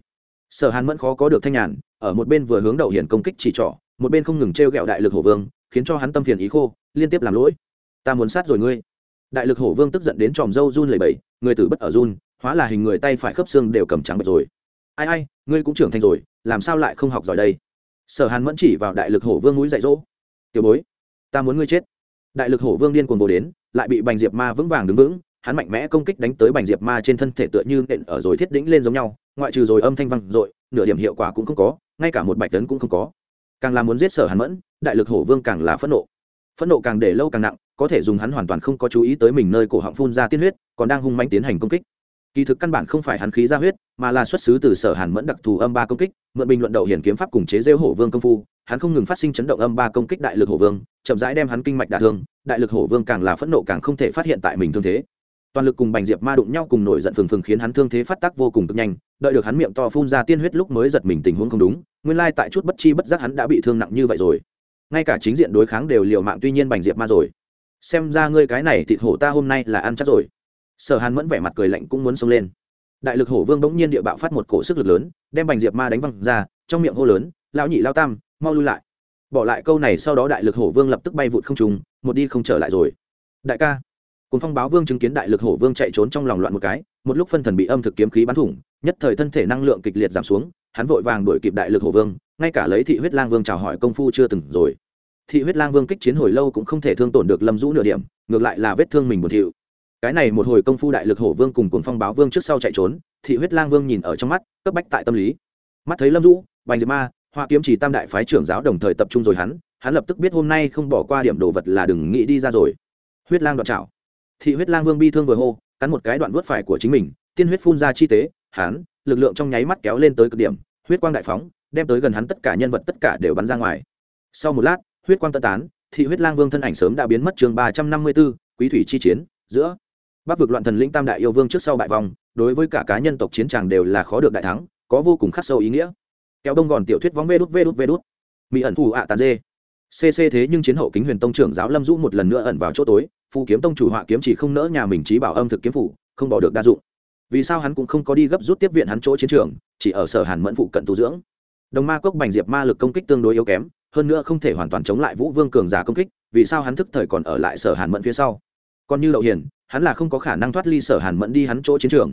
Sở hàn mẫn khó có được thanh nhàn ở một bên vừa hướng đậu hiền công kích chỉ trỏ một bên không ngừng t r e o g ẹ o đại lực hổ vương khiến cho hắn tâm phiền ý khô liên tiếp làm lỗi. Ta muốn sát rồi ngươi. Đại lực hổ vương tức giận đến tròm dâu run lầy bẩy, người tử bất ở run hóa là hình người tay phải khớp xương đều cầm trắng bật rồi. Ai ai, ngươi cũng trưởng thành rồi, làm sao lại không học giỏi đây? Sở hàn mẫn chỉ vào đại lực hổ vương mũi dạy dỗ. Tiểu bối, ta muốn ngươi chết. Đại lực hổ vương điên cuồng vô đến, lại bị bành diệp ma vững vàng đứng vững, hắn mạnh mẽ công kích đánh tới bành diệp ma trên thân thể tựa như nện ở rồi thiết đĩnh lên giống nhau, ngoại trừ rồi âm thanh văng dội, nửa điểm hiệu quả cũng không có, ngay cả một bạch tấn cũng không có. Càng là muốn giết sở hàn mẫn, đại lực hổ vương càng là phẫn nộ. Phẫn nộ càng để lâu càng nặng, có thể dùng hắn hoàn toàn không có chú ý tới mình nơi cổ họng phun ra tiên huyết, còn đang hung manh tiến hành công kích kỳ thực căn bản không phải hắn khí ra huyết, mà là xuất xứ từ sở hàn mẫn đặc thù âm ba công kích, mượn bình luận đậu hiển kiếm pháp cùng chế rêu hổ vương công phu, hắn không ngừng phát sinh chấn động âm ba công kích đại lực hổ vương, chậm rãi đem hắn kinh mạch đả thương, đại lực hổ vương càng là phẫn nộ càng không thể phát hiện tại mình thương thế. Toàn lực cùng bành diệp ma đụng nhau cùng nổi giận phừng phừng khiến hắn thương thế phát tác vô cùng cực nhanh, đợi được hắn miệng to phun ra tiên huyết lúc mới giật mình tình huống không đúng, nguyên lai tại chút bất chi bất giác hắn đã bị thương nặng như vậy rồi. Ngay cả chính diện đối kháng đều liều mạng, tuy nhiên bành diệp ma rồi. Xem ra ngươi cái này thịt hổ ta hôm nay là ăn chắc rồi sở hàn mẫn vẻ mặt cười lạnh cũng muốn xông lên. Đại lực hổ vương bỗng nhiên địa bạo phát một cổ sức lực lớn, đem bành diệp ma đánh văng ra, trong miệng hô lớn, lão nhị lao tam, mau lui lại. Bỏ lại câu này sau đó đại lực hổ vương lập tức bay vụt không trùng một đi không trở lại rồi. Đại ca cùng phong báo vương chứng kiến đại lực hổ vương chạy trốn trong lòng loạn một cái, một lúc phân thần bị âm thực kiếm khí bắn thủng, nhất thời thân thể năng lượng kịch liệt giảm xuống, hắn vội vàng đuổi kịp đại lực hổ vương, ngay cả lấy thị huyết lang vương chào hỏi công phu chưa từng rồi. Thị huyết lang vương kích chiến hồi lâu cũng không thể thương tổn được lâm dũ nửa điểm, ngược lại là vết thương mình buồn thiệu cái này một hồi công phu đại lực hổ vương cùng cuồng phong báo vương trước sau chạy trốn, thị huyết lang vương nhìn ở trong mắt, cấp bách tại tâm lý. Mắt thấy lâm dũ, bành diệp ma, hoa kiếm chỉ tam đại phái trưởng giáo đồng thời tập trung rồi hắn hắn lập tức biết hôm nay không bỏ qua điểm đồ vật là đừng nghĩ đi ra rồi. Huyết lang đoạn chảo thị huyết lang vương bi thương vừa hô, cắn một cái đoạn vớt phải của chính mình, tiên huyết phun ra chi tế, hắn, lực lượng trong nháy mắt kéo lên tới cực điểm, huyết quang đại phóng, đem tới gần hắn tất cả nhân vật tất cả đều bắn ra ngoài. Sau một lát, huyết quang tân tán, thị huyết lang vương thân ảnh sớm đã biến mất chương ba trăm năm mươi b ố quý thủy chi chiến, giữa bắc vực loạn thần lĩnh tam đại yêu vương trước sau bại vòng đối với cả cá nhân tộc chiến tràng đều là khó được đại thắng, có vô cùng khắc sâu ý nghĩa. Kéo đông gòn tiểu thuyết vóng vê đút vê đút vê đút. Mỹ ẩn thù ạ tàn dê. Cc thế nhưng chiến hậu kính huyền tông trưởng giáo lâm dũ một lần nữa ẩn vào chỗ tối phù kiếm tông chủ họa kiếm chỉ không nỡ nhà mình trí bảo âm thực kiếm phủ, không bỏ được đa dụng. Vì sao hắn cũng không có đi gấp rút tiếp viện hắn chỗ chiến trường, chỉ ở sở hàn mẫn phụ cận tu dưỡng. Đồng ma cốc bành diệp ma lực công kích tương đối yếu kém, hơn nữa không thể hoàn toàn chống lại vũ vương cường giả công kích, vì sao hắn thức thời còn ở lại sở hàn mẫn phía sau? Còn như đậu hiền, hắn là không có khả năng thoát ly sở hàn mẫn đi hắn chỗ chiến trường.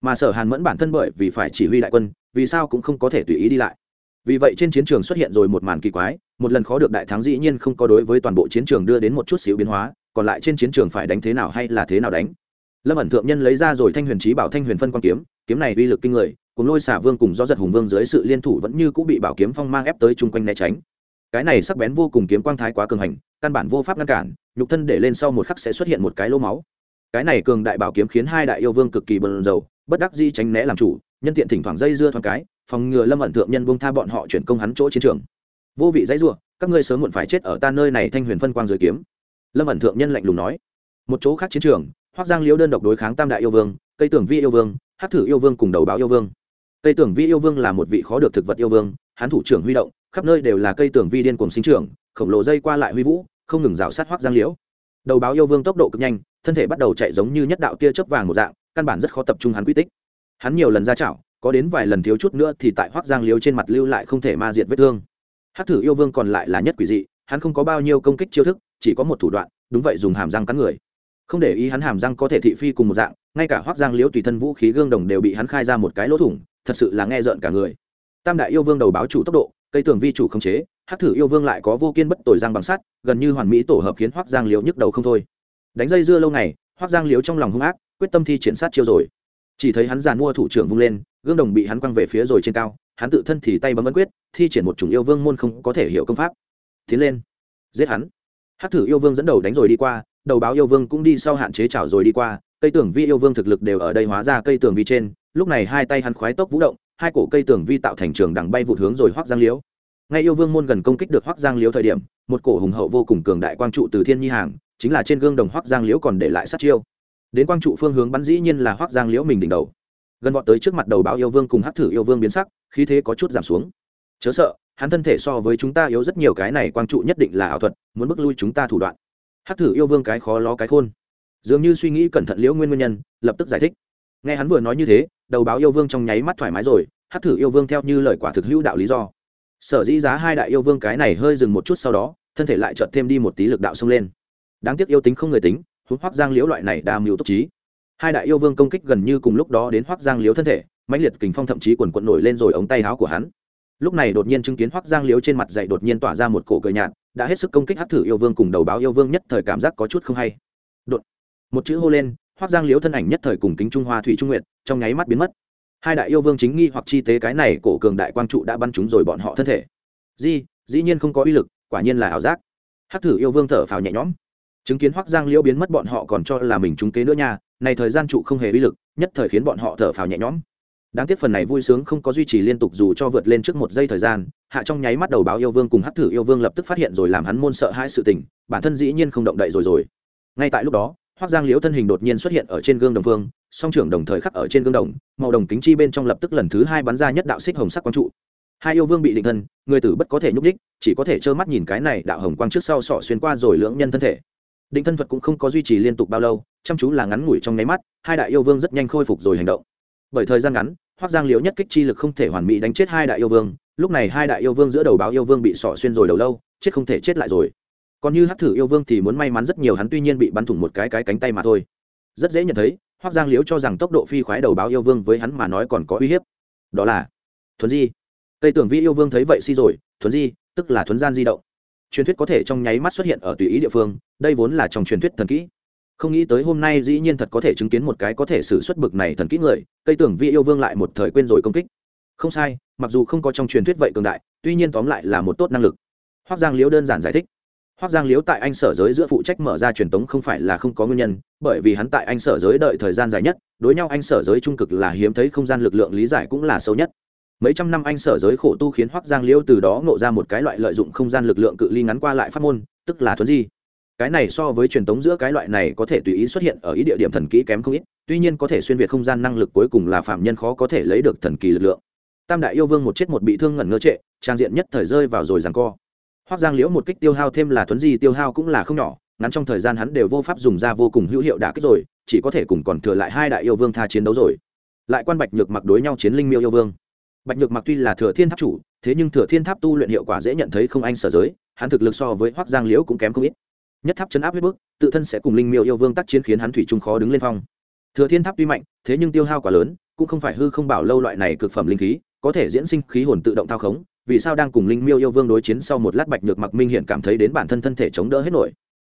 Mà sở hàn mẫn bản thân bởi vì phải chỉ huy đại quân, vì sao cũng không có thể tùy ý đi lại. Vì vậy trên chiến trường xuất hiện rồi một màn kỳ quái, một lần khó được đại thắng dĩ nhiên không có đối với toàn bộ chiến trường đưa đến một chút xíu biến hóa, còn lại trên chiến trường phải đánh thế nào hay là thế nào đánh. Lâm ẩn thượng nhân lấy ra rồi thanh huyền trí bảo thanh huyền phân quan kiếm kiếm này uy lực kinh người, cùng lôi xả vương cùng do giật hùng vương dưới sự liên thủ vẫn như cũng bị bảo kiếm phong mang ép tới chung quanh né tránh cái này sắc bén vô cùng kiếm quang thái quá cường hành, căn bản vô pháp ngăn cản, nhục thân để lên sau một khắc sẽ xuất hiện một cái lỗ máu. Cái này cường đại bảo kiếm khiến hai đại yêu vương cực kỳ bần dầu bất đắc di tránh né làm chủ, nhân tiện thỉnh thoảng dây dưa thoáng cái, phòng ngừa lâm ẩn thượng nhân bông tha bọn họ chuyển công hắn chỗ chiến trường. Vô vị dãy ruộng các ngươi sớm muộn phải chết ở ta nơi này thanh huyền phân quang dưới kiếm. Lâm ẩn thượng nhân lạnh lùng nói. Một chỗ khác chiến trường, hoác giang liễu đơn độc đối kháng tam đại yêu vương cây tưởng vi yêu vương hát thử yêu vương cùng đầu báo yêu vương. Cây tưởng vi yêu vương là một vị khó được thực vật yêu vương hắn thủ trưởng huy động, khắp nơi đều là cây tưởng vi điên cùng sinh trưởng, khổng lồ dây qua lại huy vũ, không ngừng rào sát hoác giang liễu. Đầu báo yêu vương tốc độ cực nhanh, thân thể bắt đầu chạy giống như nhất đạo tia chớp vàng một dạng, căn bản rất khó tập trung hắn quy tích. Hắn nhiều lần ra chảo, có đến vài lần thiếu chút nữa thì tại hoác giang liễu trên mặt lưu lại không thể ma diệt vết thương. Hát thử yêu vương còn lại là nhất quỷ dị, hắn không có bao nhiêu công kích chiêu thức, chỉ có một thủ đoạn, đúng vậy dùng hàm răng cắn người. Không để ý hắn hàm răng có thể thị phi cùng một dạng, ngay cả hoác giang liễu tùy thân vũ khí gương đồng đều bị hắn khai ra một cái lỗ thủng, thật sự là nghe rợn cả người tam đại yêu vương đầu báo chủ tốc độ, cây tường vi chủ không chế hát thử yêu vương lại có vô kiên bất tội giang bằng sắt, gần như hoàn mỹ tổ hợp khiến hoác giang liễu nhức đầu không thôi. Đánh dây dưa lâu ngày hoác giang liễu trong lòng hung ác, quyết tâm thi triển sát chiêu rồi. Chỉ thấy hắn giàn mua thủ trưởng vung lên, gương đồng bị hắn quăng về phía rồi trên cao, hắn tự thân thì tay bấm ấn quyết, thi triển một chủng yêu vương môn không có thể hiểu công pháp. Tiến lên, giết hắn. Hát thử yêu vương dẫn đầu đánh rồi đi qua, đầu báo yêu vương cũng đi sau hạn chế chảo rồi đi qua, cây tường vi yêu vương thực lực đều ở đây hóa ra cây tường vi trên, lúc này hai tay hắn khoái tốc vũ động hai cổ cây tường vi tạo thành trường đằng bay vụt hướng rồi hoác giang liễu. Ngay yêu vương môn gần công kích được hoác giang liễu thời điểm, một cổ hùng hậu vô cùng cường đại quang trụ từ thiên nhi hàng, chính là trên gương đồng hoác giang liễu còn để lại sát chiêu. Đến quang trụ phương hướng bắn dĩ nhiên là hoác giang liễu mình đỉnh đầu. Gần vọt tới trước mặt đầu báo yêu vương cùng hắc thử yêu vương biến sắc, khí thế có chút giảm xuống. Chớ sợ, hắn thân thể so với chúng ta yếu rất nhiều, cái này quang trụ nhất định là ảo thuật, muốn bước lui chúng ta thủ đoạn. Hắc thử yêu vương cái khó ló cái khôn. Dường như suy nghĩ cẩn thận liễu nguyên nguyên nhân, lập tức giải thích. Nghe hắn vừa nói như thế đầu báo yêu vương trong nháy mắt thoải mái rồi hát thử yêu vương theo như lời quả thực hữu đạo lý do. Sở dĩ giá hai đại yêu vương cái này hơi dừng một chút sau đó, thân thể lại chợt thêm đi một tí lực đạo xông lên. Đáng tiếc yêu tính không người tính húng hoác giang liễu loại này đa mưu tốc trí. Hai đại yêu vương công kích gần như cùng lúc đó đến hoác giang liễu thân thể, mãnh liệt kình phong thậm chí quần quận nổi lên rồi ống tay áo của hắn. Lúc này đột nhiên chứng kiến hoác giang liễu trên mặt dậy đột nhiên tỏa ra một cổ cười nhạt, đã hết sức công kích hát thử yêu vương cùng đầu báo yêu vương nhất thời cảm giác có chút không hay. Đột. Một chữ hô lên hoác giang liễu thân ảnh nhất thời cùng kính trung hoa thủy trung nguyện trong nháy mắt biến mất. Hai đại yêu vương chính nghi hoặc chi tế cái này cổ cường đại quang trụ đã bắn chúng rồi bọn họ thân thể. Di, dĩ nhiên không có uy lực, quả nhiên là ảo giác. Hắc thử yêu vương thở phào nhẹ nhõm. Chứng kiến hoác giang liễu biến mất bọn họ còn cho là mình trúng kế nữa nha, này thời gian trụ không hề uy lực, nhất thời khiến bọn họ thở phào nhẹ nhõm. Đáng tiếc phần này vui sướng không có duy trì liên tục dù cho vượt lên trước một giây thời gian, hạ trong nháy mắt đầu báo yêu vương cùng hắc thử yêu vương lập tức phát hiện rồi làm hắn môn sợ hai sự tình, bản thân dĩ nhiên không động đậy rồi rồi. Ngay tại lúc đó hoác giang liễu thân hình đột nhiên xuất hiện ở trên gương đồng vương, song trưởng đồng thời khắc ở trên gương đồng, màu đồng kính chi bên trong lập tức lần thứ hai bắn ra nhất đạo xích hồng sắc quang trụ. Hai yêu vương bị định thân, người tử bất có thể nhúc ních chỉ có thể trơ mắt nhìn cái này đạo hồng quang trước sau sọ xuyên qua rồi lưỡng nhân thân thể. Định thân thuật cũng không có duy trì liên tục bao lâu, chăm chú là ngắn ngủi trong nháy mắt, hai đại yêu vương rất nhanh khôi phục rồi hành động. Bởi thời gian ngắn hoác giang liễu nhất kích chi lực không thể hoàn mỹ đánh chết hai đại yêu vương, lúc này hai đại yêu vương giữa đầu báo yêu vương bị sọ xuyên rồi đầu lâu, chết không thể chết lại rồi còn như hắc thử yêu vương thì muốn may mắn rất nhiều, hắn tuy nhiên bị bắn thủng một cái cái cánh tay mà thôi. Rất dễ nhận thấy hoác giang liễu cho rằng tốc độ phi khoái đầu báo yêu vương với hắn mà nói còn có uy hiếp. Đó là thuấn di. Tây tưởng vi yêu vương thấy vậy si rồi, thuấn di, tức là thuấn gian di động. Truyền thuyết có thể trong nháy mắt xuất hiện ở tùy ý địa phương, đây vốn là trong truyền thuyết thần kỹ. Không nghĩ tới hôm nay dĩ nhiên thật có thể chứng kiến một cái có thể xử xuất bực này thần kỹ người. Cây tưởng vi yêu vương lại một thời quên rồi công kích. Không sai, mặc dù không có trong truyền thuyết vậy cường đại, tuy nhiên tóm lại là một tốt năng lực. Hoác giang liễu đơn giản giải thích. Hoắc giang liễu tại anh sở giới giữa phụ trách mở ra truyền tống không phải là không có nguyên nhân, bởi vì hắn tại anh sở giới đợi thời gian dài nhất, đối nhau anh sở giới trung cực là hiếm thấy không gian lực lượng lý giải cũng là sâu nhất. Mấy trăm năm anh sở giới khổ tu khiến Hoắc giang liễu từ đó ngộ ra một cái loại lợi dụng không gian lực lượng cự ly ngắn qua lại pháp môn, tức là thuần di. Cái này so với truyền tống giữa cái loại này có thể tùy ý xuất hiện ở ý địa điểm thần kỹ kém không ít, tuy nhiên có thể xuyên việt không gian năng lực cuối cùng là phạm nhân khó có thể lấy được thần kỳ lực lượng. Tam đại yêu vương một chết một bị thương ngẩn ngơ trệ, trang diện nhất thời rơi vào rồi giằng co hoác giang liễu một kích tiêu hao thêm là thuấn di tiêu hao cũng là không nhỏ, ngắn trong thời gian hắn đều vô pháp dùng ra vô cùng hữu hiệu đả kích rồi, chỉ có thể cùng còn thừa lại hai đại yêu vương tha chiến đấu rồi. Lại quan bạch nhược mặc đối nhau chiến linh miêu yêu vương. Bạch nhược mặc tuy là thừa thiên tháp chủ, thế nhưng thừa thiên tháp tu luyện hiệu quả dễ nhận thấy không anh sở giới, hắn thực lực so với hoác giang liễu cũng kém không ít. Nhất tháp chấn áp huyết bức, tự thân sẽ cùng linh miêu yêu vương tác chiến khiến hắn thủy trung khó đứng lên phong. Thừa thiên tháp tuy mạnh, thế nhưng tiêu hao quá lớn, cũng không phải hư không bảo lâu loại này cực phẩm linh khí, có thể diễn sinh khí hồn tự động thao khống vì sao đang cùng linh miêu yêu vương đối chiến sau một lát bạch nhược mặc minh hiện cảm thấy đến bản thân thân thể chống đỡ hết nổi.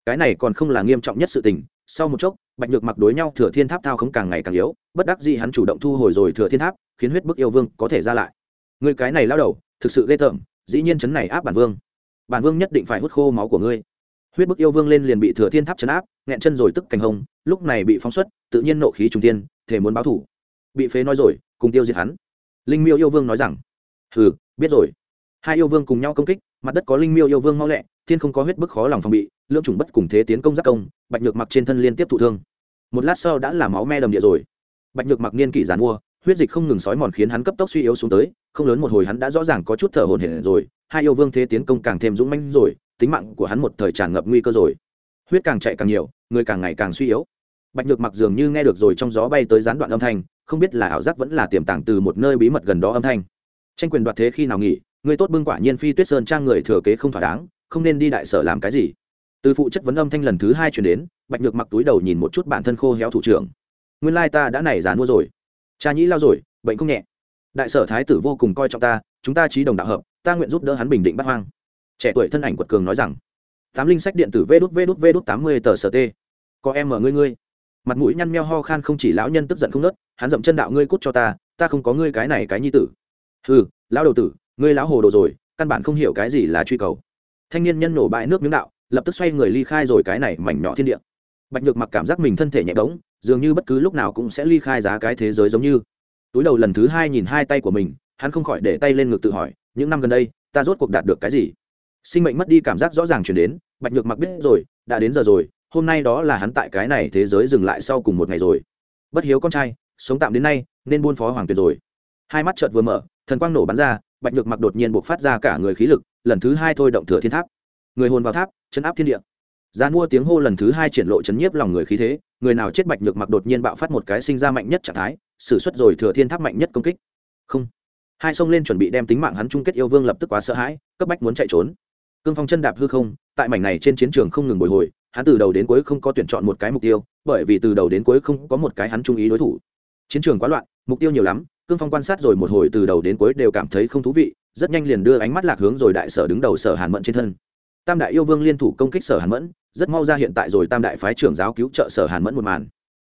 Cái này còn không là nghiêm trọng nhất sự tình, sau một chốc, bạch nhược mặc đối nhau thừa thiên tháp thao không càng ngày càng yếu, bất đắc dĩ hắn chủ động thu hồi rồi thừa thiên tháp, khiến huyết bức yêu vương có thể ra lại. Người cái này lao đầu, thực sự ghê tởm, dĩ nhiên chấn này áp bản vương. Bản vương nhất định phải hút khô máu của ngươi. Huyết bức yêu vương lên liền bị thừa thiên tháp chấn áp, nghẹn chân rồi tức cành hồng, lúc này bị phóng xuất, tự nhiên nộ khí trung tiên thể muốn báo thủ. Bị phế nói rồi, cùng tiêu diệt hắn. Linh miêu yêu vương nói rằng hừ, biết rồi. Hai yêu vương cùng nhau công kích, mặt đất có linh miêu yêu vương mau lẹ, thiên không có huyết bức khó lòng phòng bị lượng chủng bất cùng thế tiến công giác công, bạch nhược mặc trên thân liên tiếp thụ thương. Một lát sau đã là máu me đầm địa rồi. Bạch nhược mặc niên kỷ giàn mua huyết dịch không ngừng sói mòn khiến hắn cấp tốc suy yếu xuống tới, không lớn một hồi hắn đã rõ ràng có chút thở hồn hển rồi, hai yêu vương thế tiến công càng thêm dũng mãnh rồi, tính mạng của hắn một thời tràn ngập nguy cơ rồi. Huyết càng chạy càng nhiều, người càng ngày càng suy yếu. Bạch nhược mặc dường như nghe được rồi trong gió bay tới gián đoạn âm thanh, không biết là ảo giác vẫn là tiềm tàng từ một nơi bí mật gần đó âm thanh tranh quyền đoạt thế khi nào nghỉ, người tốt bưng quả nhiên phi tuyết sơn trang người thừa kế không thỏa đáng, không nên đi đại sở làm cái gì. Từ phụ chất vấn âm thanh lần thứ hai chuyển đến, bạch nhược mặc túi đầu nhìn một chút bản thân khô héo thủ trưởng. Nguyên lai ta đã nảy dàn mua rồi. Cha nhĩ lao rồi, bệnh không nhẹ. Đại sở thái tử vô cùng coi trọng ta, chúng ta trí đồng đạo hợp, ta nguyện giúp đỡ hắn bình định bắt hoang. Trẻ tuổi thân ảnh quật cường nói rằng, tám linh sách điện tử vê đút vê đút vê đút tám mươi tờ sở t có em ở ngươi ngươi. Mặt mũi nhăn meo ho khan không chỉ lão nhân tức giận không nớt, hắn dậm chân đạo ngươi cút cho ta ta không có ngươi cái này cái nhi tử ừ lão đầu tử, ngươi lão hồ đồ rồi, căn bản không hiểu cái gì là truy cầu. Thanh niên nhân nổ bãi nước miếng đạo, lập tức xoay người ly khai rồi cái này mảnh nhỏ thiên địa. Bạch nhược mặc cảm giác mình thân thể nhẹ bỗng, dường như bất cứ lúc nào cũng sẽ ly khai giá cái thế giới giống như. Túi đầu lần thứ hai nhìn hai tay của mình, hắn không khỏi để tay lên ngực tự hỏi, những năm gần đây, ta rốt cuộc đạt được cái gì? Sinh mệnh mất đi cảm giác rõ ràng chuyển đến, bạch nhược mặc biết rồi, đã đến giờ rồi, hôm nay đó là hắn tại cái này thế giới dừng lại sau cùng một ngày rồi. Bất hiếu con trai, sống tạm đến nay, nên buôn phó hoàng tuyệt rồi. Hai mắt chợt vừa mở thần quang nổ bắn ra, bạch nhược mặc đột nhiên buộc phát ra cả người khí lực, lần thứ hai thôi động thừa thiên tháp. Người hồn vào tháp, chấn áp thiên địa. Gian mua tiếng hô lần thứ hai triển lộ chấn nhiếp lòng người khí thế, người nào chết bạch nhược mặc đột nhiên bạo phát một cái sinh ra mạnh nhất trạng thái xử xuất rồi thừa thiên tháp mạnh nhất công kích. Không. Hai sông lên chuẩn bị đem tính mạng hắn chung kết yêu vương lập tức quá sợ hãi, cấp bách muốn chạy trốn. Cương phong chân đạp hư không, tại mảnh này trên chiến trường không ngừng bồi hồi, hắn từ đầu đến cuối không có tuyển chọn một cái mục tiêu, bởi vì từ đầu đến cuối không có một cái hắn trung ý đối thủ. Chiến trường quá loạn, mục tiêu nhiều lắm cương phong quan sát rồi một hồi từ đầu đến cuối đều cảm thấy không thú vị, rất nhanh liền đưa ánh mắt lạc hướng rồi đại sở đứng đầu sở hàn mẫn trên thân. Tam đại yêu vương liên thủ công kích sở hàn mẫn, rất mau ra hiện tại rồi tam đại phái trưởng giáo cứu trợ sở hàn mẫn một màn.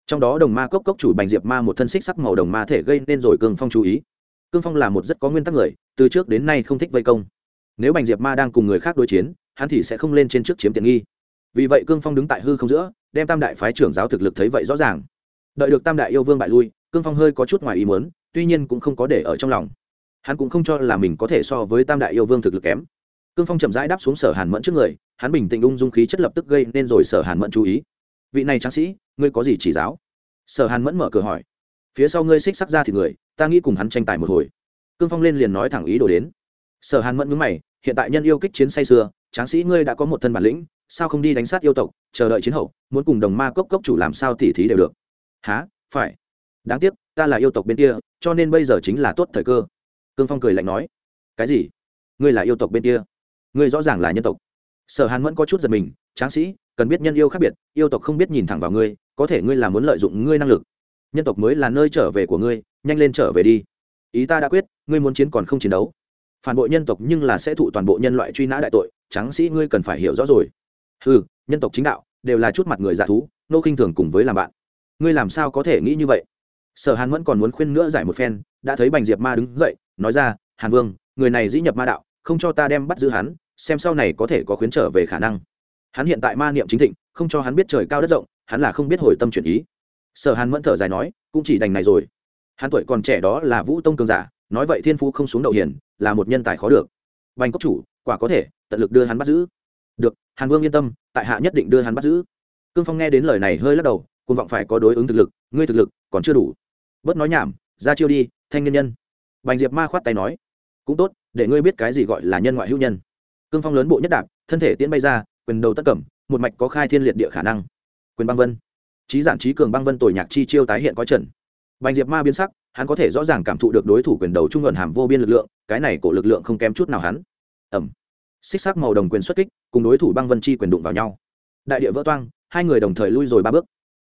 Trong đó đồng ma cốc cốc chủ bành diệp ma một thân xích sắc màu đồng ma thể gây nên rồi cương phong chú ý. Cương phong là một rất có nguyên tắc người, từ trước đến nay không thích vây công. Nếu bành diệp ma đang cùng người khác đối chiến, hắn thì sẽ không lên trên trước chiếm tiện nghi. Vì vậy cương phong đứng tại hư không giữa, đem tam đại phái trưởng giáo thực lực thấy vậy rõ ràng. Đợi được tam đại yêu vương bại lui, cương phong hơi có chút ngoài ý muốn tuy nhiên cũng không có để ở trong lòng. Hắn cũng không cho là mình có thể so với tam đại yêu vương thực lực kém. Cương phong chậm rãi đáp xuống sở hàn mẫn trước người, hắn bình tĩnh ung dung khí chất lập tức gây nên rồi sở hàn mẫn chú ý. Vị này tráng sĩ, ngươi có gì chỉ giáo? Sở hàn mẫn mở cửa hỏi. Phía sau ngươi xích sắc ra thì người, ta nghĩ cùng hắn tranh tài một hồi. Cương phong lên liền nói thẳng ý đồ đến. Sở hàn mẫn mướn mày, hiện tại nhân yêu kích chiến say xưa tráng sĩ ngươi đã có một thân bản lĩnh, sao không đi đánh sát yêu tộc, chờ đợi chiến hậu, muốn cùng đồng ma cốc cốc chủ làm sao tỉ thí đều được. Há phải đáng tiếc, ta là yêu tộc bên kia, cho nên bây giờ chính là tốt thời cơ. Cương phong cười lạnh nói. Cái gì? Ngươi là yêu tộc bên kia? Ngươi rõ ràng là nhân tộc. Sở hàn vẫn có chút giật mình. Tráng sĩ, cần biết nhân yêu khác biệt, yêu tộc không biết nhìn thẳng vào ngươi, có thể ngươi là muốn lợi dụng ngươi năng lực. Nhân tộc mới là nơi trở về của ngươi, nhanh lên trở về đi. Ý ta đã quyết, ngươi muốn chiến còn không chiến đấu. Phản bội nhân tộc nhưng là sẽ thụ toàn bộ nhân loại truy nã đại tội, tráng sĩ ngươi cần phải hiểu rõ rồi. Ừ nhân tộc chính đạo, đều là chút mặt người dạ thú, nô khinh thường cùng với làm bạn. Ngươi làm sao có thể nghĩ như vậy? Sở hàn vẫn còn muốn khuyên nữa giải một phen, đã thấy bành diệp ma đứng dậy, nói ra, hàn vương, người này dĩ nhập ma đạo, không cho ta đem bắt giữ hắn, xem sau này có thể có khuyến trở về khả năng. Hắn hiện tại ma niệm chính thịnh, không cho hắn biết trời cao đất rộng, hắn là không biết hồi tâm chuyển ý. Sở hàn vẫn thở dài nói, cũng chỉ đành này rồi. Hắn tuổi còn trẻ đó là vũ tông cường giả, nói vậy thiên phú không xuống đậu hiền, là một nhân tài khó được. Bành cốc chủ, quả có thể, tận lực đưa hắn bắt giữ. Được, hàn vương yên tâm, tại hạ nhất định đưa hắn bắt giữ. Cương phong nghe đến lời này hơi lắc đầu côn vọng phải có đối ứng thực lực, ngươi thực lực còn chưa đủ bớt nói nhảm, ra chiêu đi, thanh nhân nhân. Bành diệp ma khoát tay nói, cũng tốt, để ngươi biết cái gì gọi là nhân ngoại hữu nhân. Cương phong lớn bộ nhất đạp, thân thể tiễn bay ra, quyền đầu tất cẩm, một mạch có khai thiên liệt địa khả năng. Quyền băng vân. Trí giản trí cường băng vân tuổi nhạc chi chiêu tái hiện có trần. Bành diệp ma biến sắc, hắn có thể rõ ràng cảm thụ được đối thủ quyền đầu trung luận hàm vô biên lực lượng, cái này cổ lực lượng không kém chút nào hắn. Ẩm. Xích sắc màu đồng quyền xuất kích, cùng đối thủ băng vân chi quyền đụng vào nhau. Đại địa vỡ toang, hai người đồng thời lui rồi ba bước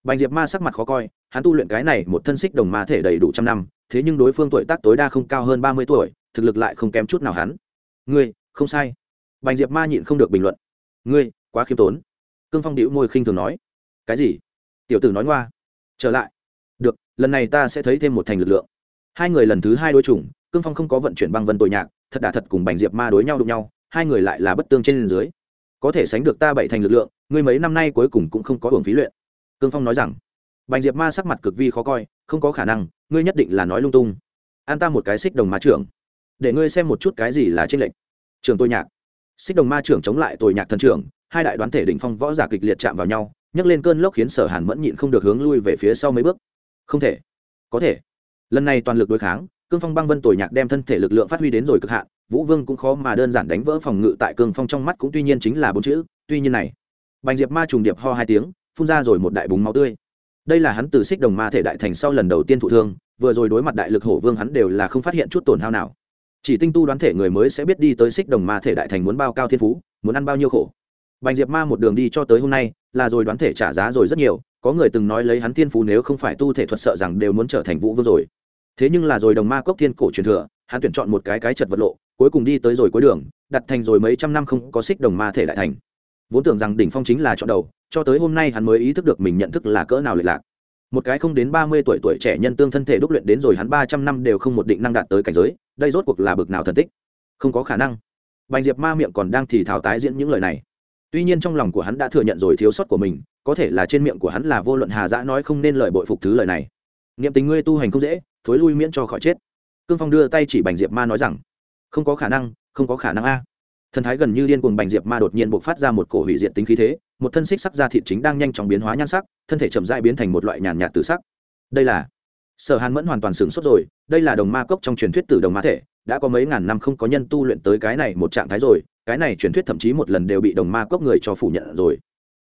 bành diệp ma sắc mặt khó coi, hắn tu luyện cái này một thân xích đồng ma thể đầy đủ trăm năm, thế nhưng đối phương tuổi tác tối đa không cao hơn ba mươi tuổi, thực lực lại không kém chút nào hắn. Ngươi, không sai. Bành diệp ma nhịn không được bình luận. Ngươi, quá khiêm tốn. Cương phong điệu môi khinh thường nói. Cái gì? Tiểu tử nói ngoa. Trở lại. Được, lần này ta sẽ thấy thêm một thành lực lượng. Hai người lần thứ hai đối chủng, cương phong không có vận chuyển băng vân tội nhạc, thật đã thật cùng bành diệp ma đối nhau đụng nhau, hai người lại là bất tương trên dưới. Có thể sánh được ta bảy thành lực lượng, ngươi mấy năm nay cuối cùng cũng không có uổng phí luyện cương phong nói rằng, bành diệp ma sắc mặt cực vi khó coi, không có khả năng, ngươi nhất định là nói lung tung. An ta một cái xích đồng ma trưởng, để ngươi xem một chút cái gì là trên lệnh trường tôi nhạc, xích đồng ma trưởng chống lại tôi nhạc thần trưởng, hai đại đoán thể đỉnh phong võ giả kịch liệt chạm vào nhau, nhấc lên cơn lốc khiến sở hàn mẫn nhịn không được hướng lui về phía sau mấy bước. Không thể, có thể. Lần này toàn lực đối kháng, cương phong băng vân tồi nhạc đem thân thể lực lượng phát huy đến rồi cực hạn, vũ vương cũng khó mà đơn giản đánh vỡ phòng ngự tại cương phong trong mắt cũng tuy nhiên chính là bốn chữ, tuy nhiên này. Bành diệp ma trùng điệp ho hai tiếng phun ra rồi một đại búng máu tươi. Đây là hắn từ xích đồng ma thể đại thành sau lần đầu tiên thụ thương, vừa rồi đối mặt đại lực hổ vương hắn đều là không phát hiện chút tổn hao nào. Chỉ tinh tu đoán thể người mới sẽ biết đi tới xích đồng ma thể đại thành muốn bao cao thiên phú, muốn ăn bao nhiêu khổ. Bành diệp ma một đường đi cho tới hôm nay, là rồi đoán thể trả giá rồi rất nhiều, có người từng nói lấy hắn thiên phú nếu không phải tu thể thuật sợ rằng đều muốn trở thành vũ vương rồi. Thế nhưng là rồi đồng ma cốc thiên cổ truyền thừa, hắn tuyển chọn một cái cái chật vật lộ, cuối cùng đi tới rồi cuối đường, đặt thành rồi mấy trăm năm không có xích đồng ma thể đại thành vốn tưởng rằng đỉnh phong chính là chọn đầu, cho tới hôm nay hắn mới ý thức được mình nhận thức là cỡ nào lệch lạc. Một cái không đến ba mươi tuổi tuổi trẻ nhân tương thân thể đúc luyện đến rồi hắn ba trăm năm đều không một định năng đạt tới cảnh giới, đây rốt cuộc là bực nào thần tích? Không có khả năng. Bành diệp ma miệng còn đang thì thảo tái diễn những lời này. Tuy nhiên trong lòng của hắn đã thừa nhận rồi thiếu sót của mình, có thể là trên miệng của hắn là vô luận hà giã nói không nên lời bội phục thứ lời này. Niệm tình ngươi tu hành không dễ, thối lui miễn cho khỏi chết. Cương phong đưa tay chỉ bành diệp ma nói rằng, không có khả năng, không có khả năng a thần thái gần như điên cuồng bành diệp ma đột nhiên buộc phát ra một cổ hủy diện tính khí thế, một thân xích sắc da thịt chính đang nhanh chóng biến hóa nhan sắc, thân thể chậm dại biến thành một loại nhàn nhạt tự sắc. Đây là sở hàn mẫn hoàn toàn sửng sốt rồi, đây là đồng ma cốc trong truyền thuyết tử đồng ma thể, đã có mấy ngàn năm không có nhân tu luyện tới cái này một trạng thái rồi, cái này truyền thuyết thậm chí một lần đều bị đồng ma cốc người cho phủ nhận rồi.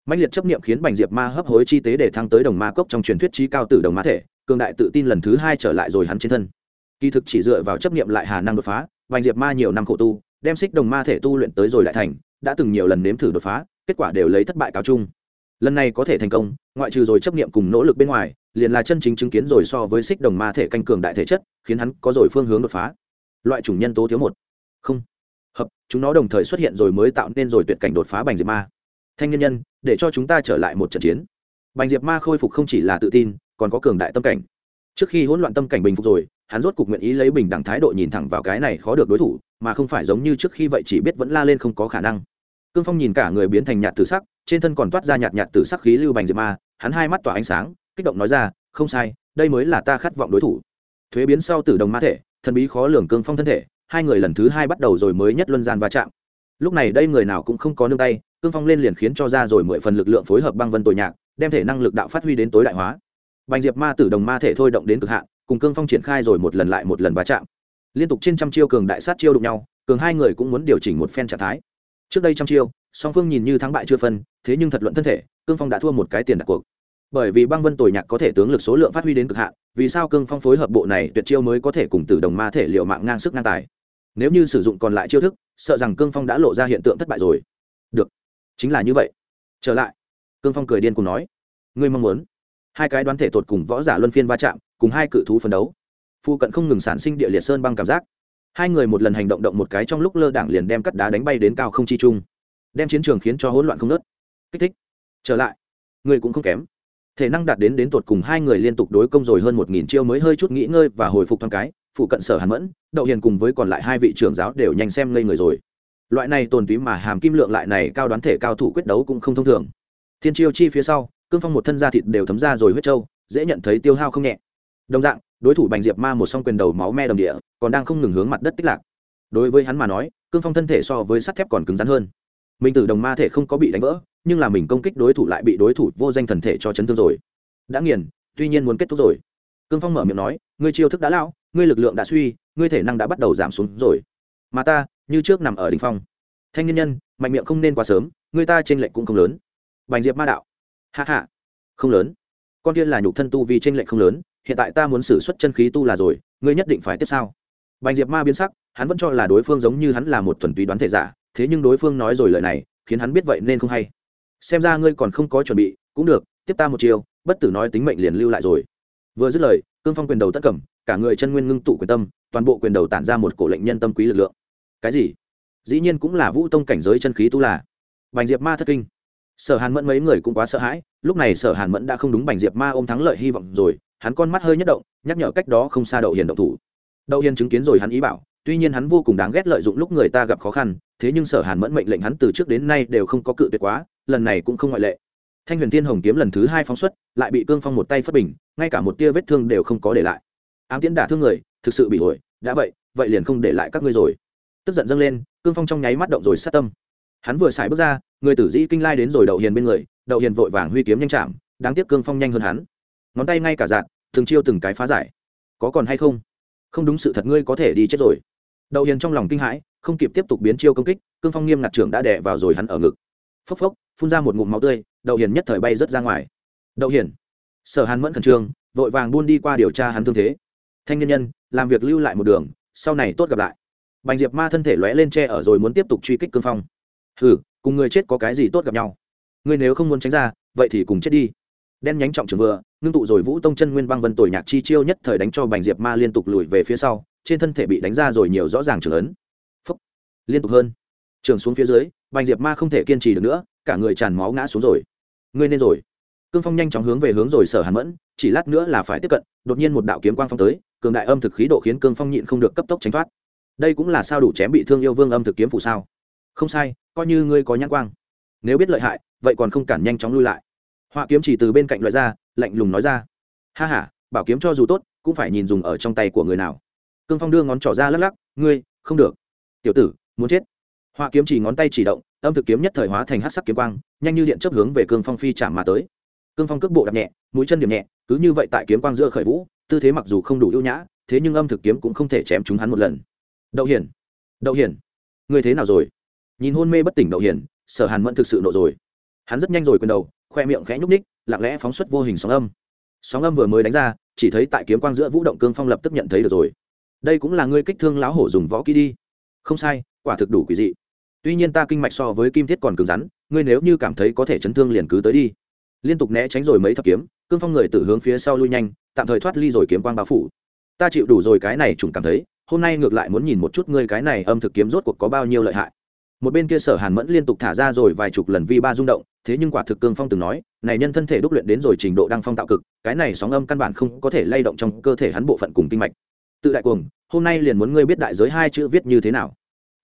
Mạnh liệt chấp niệm khiến bành diệp ma hấp hối chi tế để thăng tới đồng ma cốc trong truyền thuyết trí cao tử đồng ma thể, cường đại tự tin lần thứ hai trở lại rồi hắn trên thân. Kỳ thực chỉ dựa vào chấp niệm lại hà năng đột phá, bành diệp ma nhiều năm khổ tu đem xích đồng ma thể tu luyện tới rồi lại thành, đã từng nhiều lần nếm thử đột phá, kết quả đều lấy thất bại cao chung. Lần này có thể thành công, ngoại trừ rồi chấp niệm cùng nỗ lực bên ngoài, liền là chân chính chứng kiến rồi so với xích đồng ma thể canh cường đại thể chất, khiến hắn có rồi phương hướng đột phá. Loại chủng nhân tố thiếu một. Không. Hợp, chúng nó đồng thời xuất hiện rồi mới tạo nên rồi tuyệt cảnh đột phá bành diệp ma. Thanh nhân nhân, để cho chúng ta trở lại một trận chiến. Bành diệp ma khôi phục không chỉ là tự tin, còn có cường đại tâm cảnh. Trước khi hỗn loạn tâm cảnh bình phục rồi, hắn rốt cục nguyện ý lấy bình đẳng thái độ nhìn thẳng vào cái này khó được đối thủ mà không phải giống như trước khi vậy chỉ biết vẫn la lên không có khả năng. Cương phong nhìn cả người biến thành nhạt tử sắc, trên thân còn toát ra nhạt nhạt tử sắc khí lưu bành diệp ma, hắn hai mắt tỏa ánh sáng, kích động nói ra, không sai, đây mới là ta khát vọng đối thủ. Thuế biến sau tử đồng ma thể, thần bí khó lường cương phong thân thể, hai người lần thứ hai bắt đầu rồi mới nhất luân gian va chạm. Lúc này đây người nào cũng không có nương tay, cương phong lên liền khiến cho ra rồi mười phần lực lượng phối hợp băng vân tội nhạc, đem thể năng lực đạo phát huy đến tối đại hóa. Bành diệp ma tử đồng ma thể thôi động đến cực hạn, cùng cương phong triển khai rồi một lần lại một lần va chạm liên tục trên trăm chiêu cường đại sát chiêu đụng nhau, cường hai người cũng muốn điều chỉnh một phen trạng thái. Trước đây trăm chiêu, song phương nhìn như thắng bại chưa phân, thế nhưng thật luận thân thể, cương phong đã thua một cái tiền đặt cuộc. Bởi vì băng vân tồi nhạc có thể tướng lực số lượng phát huy đến cực hạn, vì sao cương phong phối hợp bộ này tuyệt chiêu mới có thể cùng tử đồng ma thể liệu mạng ngang sức ngang tài? Nếu như sử dụng còn lại chiêu thức, sợ rằng cương phong đã lộ ra hiện tượng thất bại rồi. Được, chính là như vậy. Trở lại, cương phong cười điên cùng nói, ngươi mong muốn hai cái đoán thể tột cùng võ giả luân phiên va chạm, cùng hai cự thú phấn đấu Phụ cận không ngừng sản sinh địa liệt sơn băng cảm giác. Hai người một lần hành động động một cái trong lúc lơ đảng liền đem cắt đá đánh bay đến cao không chi trung, đem chiến trường khiến cho hỗn loạn không nớt kích thích. Trở lại. Người cũng không kém. Thể năng đạt đến đến tột cùng hai người liên tục đối công rồi hơn một nghìn chiêu mới hơi chút nghỉ ngơi và hồi phục thoáng cái, phụ cận sở hàn mẫn, đậu hiền cùng với còn lại hai vị trưởng giáo đều nhanh xem ngây người rồi. Loại này tồn túy mà hàm kim lượng lại này cao đoán thể cao thủ quyết đấu cũng không thông thường. Thiên chiêu chi phía sau, cương phong một thân da thịt đều thấm ra rồi huyết trâu, dễ nhận thấy tiêu hao không nhẹ. Đồng dạng đối thủ bành diệp ma một song quyền đầu máu me đồng địa, còn đang không ngừng hướng mặt đất tích lạc. Đối với hắn mà nói, cương phong thân thể so với sắt thép còn cứng rắn hơn. Mình tử đồng ma thể không có bị đánh vỡ, nhưng là mình công kích đối thủ lại bị đối thủ vô danh thần thể cho chấn thương rồi. Đã nghiền, tuy nhiên muốn kết thúc rồi. Cương phong mở miệng nói, ngươi chiêu thức đã lão, ngươi lực lượng đã suy, ngươi thể năng đã bắt đầu giảm xuống rồi. Mà ta, như trước nằm ở đỉnh phong. Thanh niên nhân, mạnh miệng không nên quá sớm, người ta trên lệnh cũng không lớn. Bành diệp ma đạo hạ hạ không lớn. Con tiên là nhục thân tu vì trên lệnh không lớn hiện tại ta muốn xử xuất chân khí tu là rồi, ngươi nhất định phải tiếp sao bành diệp ma biến sắc, hắn vẫn cho là đối phương giống như hắn là một thuần túy đoán thể giả, thế nhưng đối phương nói rồi lời này, khiến hắn biết vậy nên không hay. Xem ra ngươi còn không có chuẩn bị, cũng được, tiếp ta một chiều bất tử nói tính mệnh liền lưu lại rồi. Vừa dứt lời, cương phong quyền đầu tất cầm, cả người chân nguyên ngưng tụ quyền tâm, toàn bộ quyền đầu tản ra một cổ lệnh nhân tâm quý lực lượng. Cái gì? Dĩ nhiên cũng là vũ tông cảnh giới chân khí tu là. Bành diệp ma thất kinh. Sở hàn mẫn mấy người cũng quá sợ hãi, lúc này sở hàn mẫn đã không đúng bành diệp ma ôm thắng lợi hy vọng rồi hắn con mắt hơi nhất động, nhắc nhở cách đó không xa đậu hiền động thủ. Đậu hiền chứng kiến rồi hắn ý bảo, tuy nhiên hắn vô cùng đáng ghét lợi dụng lúc người ta gặp khó khăn, thế nhưng sở hàn mẫn mệnh lệnh hắn từ trước đến nay đều không có cự tuyệt quá, lần này cũng không ngoại lệ. Thanh huyền thiên hồng kiếm lần thứ hai phóng xuất, lại bị cương phong một tay phất bình, ngay cả một tia vết thương đều không có để lại. Ám tiễn đả thương người, thực sự bị ổi đã vậy vậy liền không để lại các ngươi rồi. Tức giận dâng lên, cương phong trong nháy mắt động rồi sát tâm. Hắn vừa xài bước ra, người tử dĩ kinh lai đến rồi đậu hiền bên người, đậu hiền vội vàng huy kiếm nhanh chạm, đáng tiếc cương phong nhanh hơn hắn ngón tay ngay cả dạng, từng chiêu từng cái phá giải. Có còn hay không? Không đúng sự thật ngươi có thể đi chết rồi. Đậu hiền trong lòng kinh hãi không kịp tiếp tục biến chiêu công kích cương phong nghiêm ngặt trưởng đã đè vào rồi hắn ở ngực. Phốc phốc phun ra một ngụm máu tươi đậu hiền nhất thời bay rớt ra ngoài. Đậu hiền sở hàn mẫn khẩn trương vội vàng buôn đi qua điều tra hắn thương thế. Thanh niên nhân làm việc lưu lại một đường sau này tốt gặp lại. Bành diệp ma thân thể lóe lên tre ở rồi muốn tiếp tục truy kích cương phong. Hừ cùng người chết có cái gì tốt gặp nhau? Ngươi nếu không muốn tránh ra vậy thì cùng chết đi đen nhánh trọng trường vừa, ngưng tụ rồi vũ tông chân nguyên băng vân tồi nhạc chi chiêu nhất thời đánh cho bành diệp ma liên tục lùi về phía sau, trên thân thể bị đánh ra rồi nhiều rõ ràng trường ấn. Phấp liên tục hơn. Trường xuống phía dưới, bành diệp ma không thể kiên trì được nữa, cả người tràn máu ngã xuống rồi. Ngươi nên rồi. Cương phong nhanh chóng hướng về hướng rồi sở hàn mẫn, chỉ lát nữa là phải tiếp cận, đột nhiên một đạo kiếm quang phong tới, cường đại âm thực khí độ khiến cương phong nhịn không được cấp tốc tránh thoát. Đây cũng là sao đủ chém bị thương yêu vương âm thực kiếm phủ sao? Không sai, coi như ngươi có nhãn quang. Nếu biết lợi hại, vậy còn không cản nhanh chóng lui lại họa kiếm chỉ từ bên cạnh loại ra lạnh lùng nói ra. Ha h a bảo kiếm cho dù tốt cũng phải nhìn dùng ở trong tay của người nào. Cương phong đưa ngón trỏ ra lắc lắc ngươi không được. Tiểu tử muốn chết. Họa kiếm chỉ ngón tay chỉ động âm thực kiếm nhất thời hóa thành hát sắc kiếm quang nhanh như điện chấp hướng về cương phong phi chạm mà tới. Cương phong cước bộ đạp nhẹ mũi chân điểm nhẹ cứ như vậy tại kiếm quang giữa khởi vũ tư thế mặc dù không đủ ưu nhã thế nhưng âm thực kiếm cũng không thể chém chúng hắn một lần. Đậu Hiển, đậu Hiển, ngươi thế nào rồi? Nhìn hôn mê bất tỉnh đậu Hiển, sở hàn mẫn thực sự nộ rồi. Hắn rất nhanh rồi quyền đầu khoe miệng khẽ nhúc ních lặng lẽ phóng xuất vô hình sóng âm. Sóng âm vừa mới đánh ra, chỉ thấy tại kiếm quang giữa vũ động cương phong lập tức nhận thấy được rồi. Đây cũng là ngươi kích thương lão hổ dùng võ kỹ đi. Không sai, quả thực đủ quỷ dị. Tuy nhiên ta kinh mạch so với kim thiết còn cứng rắn, ngươi nếu như cảm thấy có thể chấn thương liền cứ tới đi. Liên tục né tránh rồi mấy thập kiếm, cương phong người từ hướng phía sau lui nhanh, tạm thời thoát ly rồi kiếm quang bao phủ. Ta chịu đủ rồi cái này trùng cảm thấy, hôm nay ngược lại muốn nhìn một chút ngươi cái này âm thực kiếm rốt cuộc có bao nhiêu lợi hại. Một bên kia sở hàn mẫn liên tục thả ra rồi vài chục lần vi ba rung động thế nhưng quả thực cương phong từng nói, này nhân thân thể đúc luyện đến rồi trình độ đăng phong tạo cực, cái này sóng âm căn bản không có thể lay động trong cơ thể hắn bộ phận cùng kinh mạch. Tự đại cuồng, hôm nay liền muốn ngươi biết đại giới hai chữ viết như thế nào.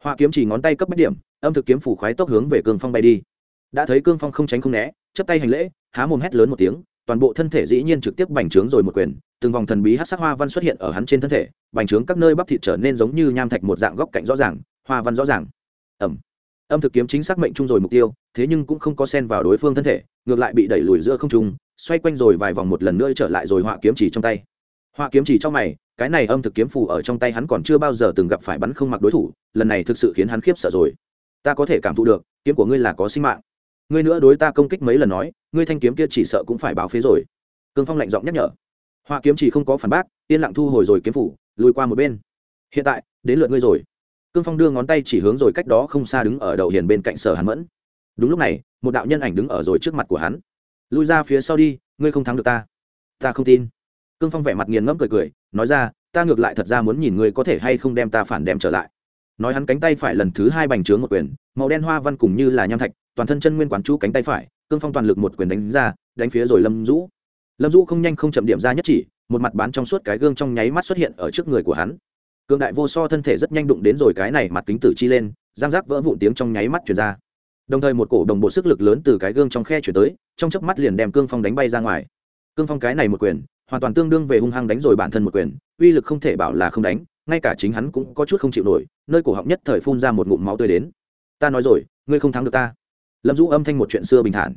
Hoa kiếm chỉ ngón tay cấp bách điểm, âm thực kiếm phủ khoái tốc hướng về cương phong bay đi. Đã thấy cương phong không tránh không né chấp tay hành lễ, há mồm hét lớn một tiếng, toàn bộ thân thể dĩ nhiên trực tiếp bành trướng rồi một quyền, từng vòng thần bí hát sắc hoa văn xuất hiện ở hắn trên thân thể, bành trướng các nơi bắp thịt trở nên giống như nham thạch một dạng góc cạnh rõ ràng, hoa văn rõ ràng. Ẩm âm thực kiếm chính xác mệnh chung rồi mục tiêu, thế nhưng cũng không có sen vào đối phương thân thể, ngược lại bị đẩy lùi giữa không trung, xoay quanh rồi vài vòng một lần nữa trở lại rồi họa kiếm chỉ trong tay. Họa kiếm chỉ trong mày, cái này âm thực kiếm phù ở trong tay hắn còn chưa bao giờ từng gặp phải bắn không mặc đối thủ, lần này thực sự khiến hắn khiếp sợ rồi. Ta có thể cảm thụ được, kiếm của ngươi là có sinh mạng. Ngươi nữa đối ta công kích mấy lần nói, ngươi thanh kiếm kia chỉ sợ cũng phải báo phế rồi. Cương phong lạnh giọng nhắc nhở. Họa kiếm chỉ không có phản bác, yên lặng thu hồi rồi kiếm phủ lùi qua một bên. Hiện tại, đến lượt ngươi rồi cương phong đưa ngón tay chỉ hướng rồi cách đó không xa đứng ở đầu hiền bên cạnh sở hàn mẫn. Đúng lúc này, một đạo nhân ảnh đứng ở rồi trước mặt của hắn. Lui ra phía sau đi, ngươi không thắng được ta. Ta không tin. Cương phong vẻ mặt nghiền ngẫm cười cười, nói ra, ta ngược lại thật ra muốn nhìn ngươi có thể hay không đem ta phản đem trở lại. Nói hắn cánh tay phải lần thứ hai bành trướng một quyền, màu đen hoa văn cùng như là nham thạch, toàn thân chân nguyên quán chú cánh tay phải, cương phong toàn lực một quyền đánh ra, đánh phía rồi lâm dũ. Lâm dũ không nhanh không chậm điểm ra nhất chỉ, một mặt bán trong suốt cái gương trong nháy mắt xuất hiện ở trước người của hắn cương đại vô so thân thể rất nhanh đụng đến rồi cái này mặt kính tử chi lên giang giác vỡ vụn tiếng trong nháy mắt chuyển ra. Đồng thời một cổ đồng bộ sức lực lớn từ cái gương trong khe chuyển tới, trong chớp mắt liền đem cương phong đánh bay ra ngoài. Cương phong cái này một quyền, hoàn toàn tương đương về hung hăng đánh rồi bản thân một quyền, uy lực không thể bảo là không đánh, ngay cả chính hắn cũng có chút không chịu nổi, nơi cổ họng nhất thời phun ra một ngụm máu tươi đến. Ta nói rồi, ngươi không thắng được ta. Lâm dũ âm thanh một chuyện xưa bình thản.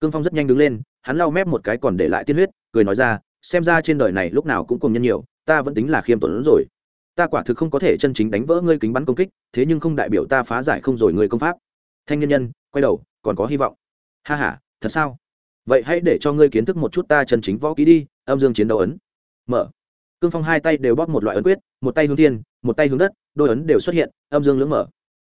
Cương phong rất nhanh đứng lên, hắn lau mép một cái còn để lại tiên huyết, cười nói ra, xem ra trên đời này lúc nào cũng cùng nhân nhiều, ta vẫn tính là khiêm tốn rồi ta quả thực không có thể chân chính đánh vỡ ngươi kính bắn công kích, thế nhưng không đại biểu ta phá giải không rồi ngươi công pháp. Thanh nhân nhân, quay đầu, còn có hy vọng. Ha h a thật sao? Vậy hãy để cho ngươi kiến thức một chút ta chân chính võ ký đi, âm dương chiến đấu ấn. Mở. Cương phong hai tay đều bóp một loại ấn quyết, một tay hướng thiên, một tay hướng đất, đôi ấn đều xuất hiện, âm dương lưỡng mở.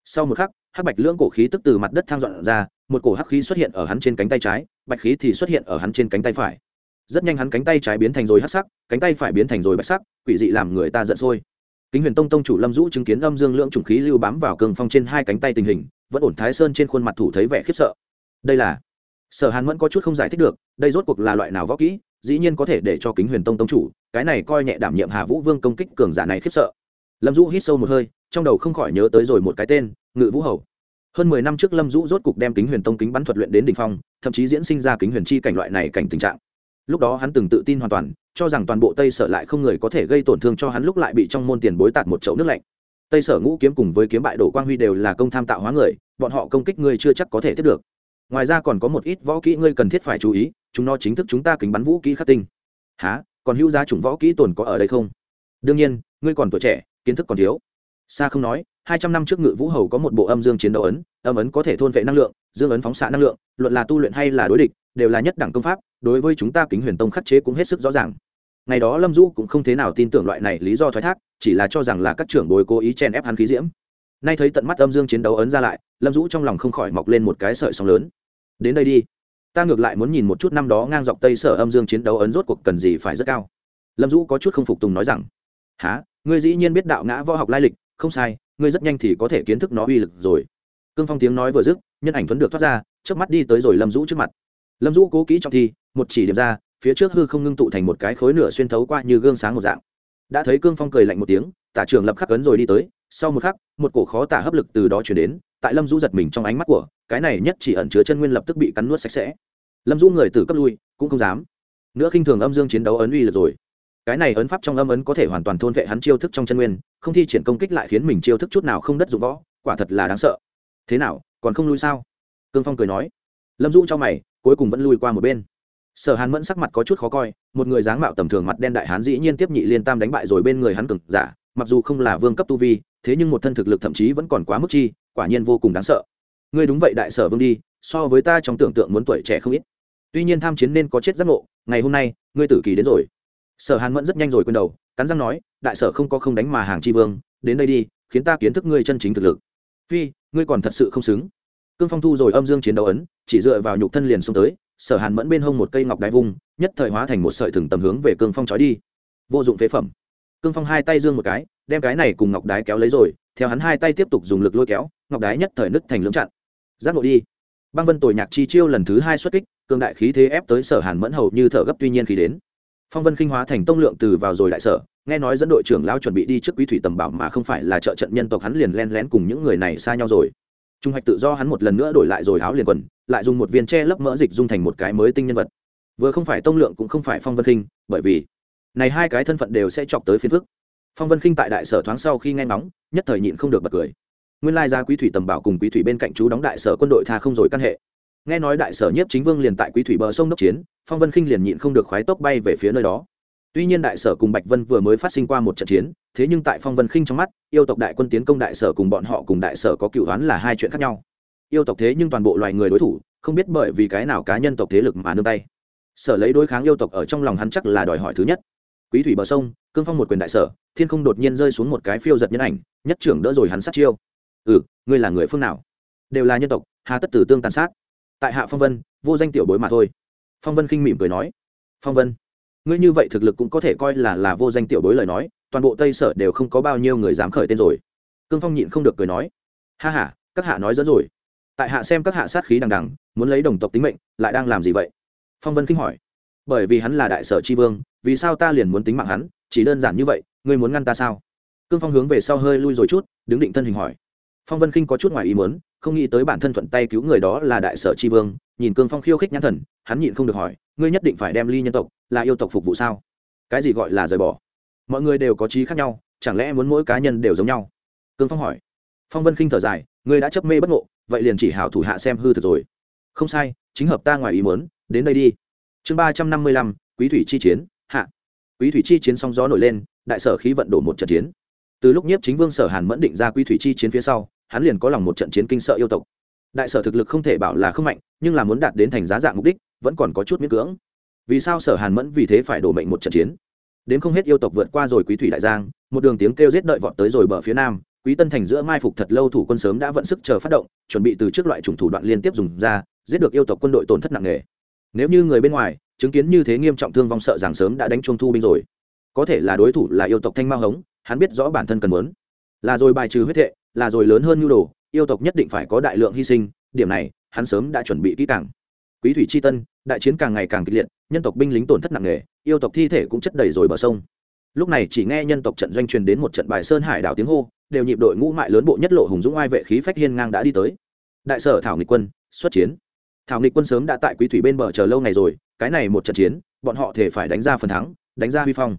Sau một khắc, hắc bạch lưỡng cổ khí tức từ mặt đất thang dọn ra, một cổ hắc khí xuất hiện ở hắn trên cánh tay trái, bạch khí thì xuất hiện ở hắn trên cánh tay phải. Rất nhanh hắn cánh tay trái biến thành rồi hắc sắc, cánh tay phải biến thành rồi bạch sắc, quỷ dị làm người ta giận sôi kính huyền tông tông chủ lâm dũ chứng kiến âm dương lượng trùng khí lưu bám vào cường phong trên hai cánh tay tình hình, vẫn ổn thái sơn trên khuôn mặt thủ thấy vẻ khiếp sợ. Đây là, sở hàn vẫn có chút không giải thích được, đây rốt cuộc là loại nào võ kỹ, dĩ nhiên có thể để cho kính huyền tông tông chủ, cái này coi nhẹ đảm nhiệm hà vũ vương công kích cường giả này khiếp sợ. Lâm dũ hít sâu một hơi, trong đầu không khỏi nhớ tới rồi một cái tên, ngự vũ hầu. Hơn mười năm trước lâm dũ rốt cục đem kính huyền tông kính bắn thuật luyện đến đ ỉ n h phong, thậm chí diễn sinh ra kính huyền chi cảnh loại này cảnh tình trạng. Lúc đó hắn từng tự tin hoàn toàn cho rằng toàn bộ tây sở lại không người có thể gây tổn thương cho hắn lúc lại bị trong môn tiền bối tạt một chậu nước lạnh. Tây sở ngũ kiếm cùng với kiếm bại đổ quang huy đều là công tham tạo hóa người, bọn họ công kích ngươi chưa chắc có thể tiếp được. Ngoài ra còn có một ít võ kỹ ngươi cần thiết phải chú ý, chúng nó chính thức chúng ta kính bắn vũ kỹ khắc tinh. Há còn hữu giá chủng võ kỹ tồn có ở đây không? Đương nhiên, ngươi còn tuổi trẻ, kiến thức còn thiếu. Xa không nói, hai trăm năm trước ngự vũ hầu có một bộ âm dương chiến đấu ấn, âm ấn có thể thôn vệ năng lượng, dương ấn phóng xạ năng lượng, luận là tu luyện hay là đối địch, đều là nhất đẳng công pháp, đối với chúng ta kính huyền tông khắc chế cũng hết sức rõ ràng ngày đó lâm du cũng không thế nào tin tưởng loại này lý do thoái thác, chỉ là cho rằng là các trưởng bồi cố ý chen ép hắn khí diễm. Nay thấy tận mắt âm dương chiến đấu ấn ra lại, lâm dũ trong lòng không khỏi mọc lên một cái sợi sóng lớn. Đến đây đi, ta ngược lại muốn nhìn một chút năm đó ngang dọc tây sở âm dương chiến đấu ấn rốt cuộc cần gì phải rất cao. Lâm dũ có chút không phục tùng nói rằng há ngươi dĩ nhiên biết đạo ngã võ học lai lịch, không sai, ngươi rất nhanh thì có thể kiến thức nó uy lực rồi. Cương phong tiếng nói vừa dứt, nhân ảnh thuấn được thoát ra trước mắt đi tới rồi lâm dũ trước mặt. Lâm dũ cố kỹ trong thi, một chỉ điểm ra phía trước hư không ngưng tụ thành một cái khối nửa xuyên thấu qua như gương sáng một dạng. Đã thấy cương phong cười lạnh một tiếng, tả trường lập khắc cấn rồi đi tới, sau một khắc, một cổ khó tả hấp lực từ đó chuyển đến, tại lâm du giật mình trong ánh mắt của, cái này nhất chỉ ẩn chứa chân nguyên lập tức bị cắn nuốt sạch sẽ. Lâm du người từ cấp lui, cũng không dám. Nữa khinh thường âm dương chiến đấu ấn uy lực rồi. Cái này ấn pháp trong âm ấn có thể hoàn toàn thôn vệ hắn chiêu thức trong chân nguyên, không thi triển công kích lại khiến mình chiêu thức chút nào không đất dụng võ, quả thật là đáng sợ. Thế nào, còn không lui sao? Cương phong cười nói. Lâm du cho mày, cuối cùng vẫn lui qua một bên sở hàn mẫn sắc mặt có chút khó coi, một người dáng mạo tầm thường mặt đen đại hán dĩ nhiên tiếp nhị liên tam đánh bại rồi bên người hắn cực giả, mặc dù không là vương cấp tu vi, thế nhưng một thân thực lực thậm chí vẫn còn quá mức chi, quả nhiên vô cùng đáng sợ. Ngươi đúng vậy đại sở vương đi, so với ta trong tưởng tượng muốn tuổi trẻ không ít. Tuy nhiên tham chiến nên có chết giác ngộ, ngày hôm nay, ngươi tử kỳ đến rồi. Sở hàn mẫn rất nhanh rồi quên đầu, cắn răng nói, đại sở không có không đánh mà hàng tri vương, đến đây đi, khiến ta kiến thức ngươi chân chính thực lực. Phi, ngươi còn thật sự không xứng. Cương phong thu rồi âm dương chiến đấu ấn, chỉ dựa vào nhục thân liền xuống tới sở hàn mẫn bên hông một cây ngọc đái vung, nhất thời hóa thành một sợi thừng tầm hướng về cương phong trói đi. Vô dụng phế phẩm. Cương phong hai tay dương một cái, đem cái này cùng ngọc đái kéo lấy rồi, theo hắn hai tay tiếp tục dùng lực lôi kéo, ngọc đái nhất thời nứt thành lưỡng chặn. Giác ngộ đi. Băng vân tồi nhạc chi chiêu lần thứ hai xuất kích cương đại khí thế ép tới sở hàn mẫn hầu như thở gấp tuy nhiên khí đến. Phong vân khinh hóa thành tông lượng từ vào rồi đại sở, nghe nói dẫn đội trưởng lao chuẩn bị đi trước quý thủy tầm bảo mà không phải là trợ trận nhân tộc hắn liền len lén cùng những người này xa nhau rồi trung hoạch tự do hắn một lần nữa đổi lại rồi áo liền quần, lại dùng một viên tre lấp mỡ dịch dung thành một cái mới tinh nhân vật. Vừa không phải tông lượng cũng không phải phong vân khinh, bởi vì này hai cái thân phận đều sẽ chọc tới phiền phức. Phong vân khinh tại đại sở thoáng sau khi nghe ngóng, nhất thời nhịn không được bật cười. Nguyên lai ra quý thủy tầm bảo cùng quý thủy bên cạnh chú đóng đại sở quân đội tha không rồi căn hệ. Nghe nói đại sở nhiếp chính vương liền tại quý thủy bờ sông đốc chiến, phong vân khinh liền nhịn không được khoái tốc bay về phía nơi đó tuy nhiên đại sở cùng bạch vân vừa mới phát sinh qua một trận chiến, thế nhưng tại phong vân khinh trong mắt, yêu tộc đại quân tiến công đại sở cùng bọn họ cùng đại sở có cựu đoán là hai chuyện khác nhau. Yêu tộc thế nhưng toàn bộ loài người đối thủ, không biết bởi vì cái nào cá nhân tộc thế lực mà nương tay. Sở lấy đối kháng yêu tộc ở trong lòng hắn chắc là đòi hỏi thứ nhất. Quý thủy bờ sông, cương phong một quyền đại sở, thiên không đột nhiên rơi xuống một cái phiêu giật nhân ảnh, nhất trưởng đỡ rồi hắn sát chiêu. Ừ ngươi là người phương nào? Đều là nhân tộc, hà tất tử tương tàn sát. Tại hạ phong vân, vô danh tiểu bối mà thôi. Phong vân khinh mỉm cười nói. Phong vân ngươi như vậy thực lực cũng có thể coi là là vô danh tiểu bối lời nói, toàn bộ tây sở đều không có bao nhiêu người dám khởi tên rồi. Cương phong nhịn không được cười nói, ha h a các hạ nói dẫn rồi. Tại hạ xem các hạ sát khí đằng đằng, muốn lấy đồng tộc tính mệnh, lại đang làm gì vậy? Phong vân kinh hỏi, bởi vì hắn là đại sở tri vương, vì sao ta liền muốn tính mạng hắn? Chỉ đơn giản như vậy, ngươi muốn ngăn ta sao? Cương phong hướng về sau hơi lui rồi chút, đứng định thân hình hỏi phong vân khinh có chút ngoài ý muốn, không nghĩ tới bản thân thuận tay cứu người đó là đại sở tri vương, nhìn cương phong khiêu khích nhãn thần, hắn nhịn không được hỏi, ngươi nhất định phải đem ly nhân tộc, là yêu tộc phục vụ sao? Cái gì gọi là rời bỏ? Mọi người đều có trí khác nhau, chẳng lẽ muốn mỗi cá nhân đều giống nhau? Cương phong hỏi. Phong vân khinh thở dài, ngươi đã chấp mê bất ngộ, vậy liền chỉ hảo thủ hạ xem hư thực rồi. Không sai, chính hợp ta ngoài ý muốn, đến đây đi. Chương ba trăm năm mươi lăm, quý thủy chi chiến, hạ. Quý thủy chi chiến song gió nổi lên, đại sở khí vận đổ một trận chiến từ lúc nhiếp chính vương sở hàn mẫn định ra quý thủy chi chiến phía sau, hắn liền có lòng một trận chiến kinh sợ yêu tộc. Đại sở thực lực không thể bảo là không mạnh, nhưng là muốn đạt đến thành giá dạng mục đích, vẫn còn có chút miễn cưỡng. Vì sao sở hàn mẫn vì thế phải đổ mệnh một trận chiến? Đến không hết yêu tộc vượt qua rồi quý thủy đại giang, một đường tiếng kêu giết đợi vọt tới rồi bờ phía nam, quý tân thành giữa mai phục thật lâu thủ quân sớm đã vận sức chờ phát động, chuẩn bị từ trước loại chủng thủ đoạn liên tiếp dùng ra, giết được yêu tộc quân đội tổn thất nặng nề. Nếu như người bên ngoài, chứng kiến như thế nghiêm trọng thương vong sợ rằng sớm đã đánh chuông thu binh rồi. Có thể là đối thủ là yêu tộc thanh mao hống hắn biết rõ bản thân cần muốn. Là rồi bài trừ huyết hệ là rồi lớn hơn nhu đồ, yêu tộc nhất định phải có đại lượng hy sinh, điểm này, hắn sớm đã chuẩn bị kỹ càng. Quý thủy c h i tân, đại chiến càng ngày càng kịch liệt, nhân tộc binh lính tổn thất nặng nề, yêu tộc thi thể cũng chất đầy rồi bờ sông. Lúc này chỉ nghe nhân tộc trận doanh truyền đến một trận bài sơn hải đảo tiếng hô, đều nhịp đội ngũ mại lớn bộ nhất lộ hùng dũng ai vệ khí phách hiên ngang đã đi tới. Đại sở thảo nghịch quân, xuất chiến. Thảo nghịch quân sớm đã tại quý thủy bên bờ chờ lâu ngày rồi, cái này một trận chiến, bọn họ thể phải đánh ra phần thắng, đánh ra huy phong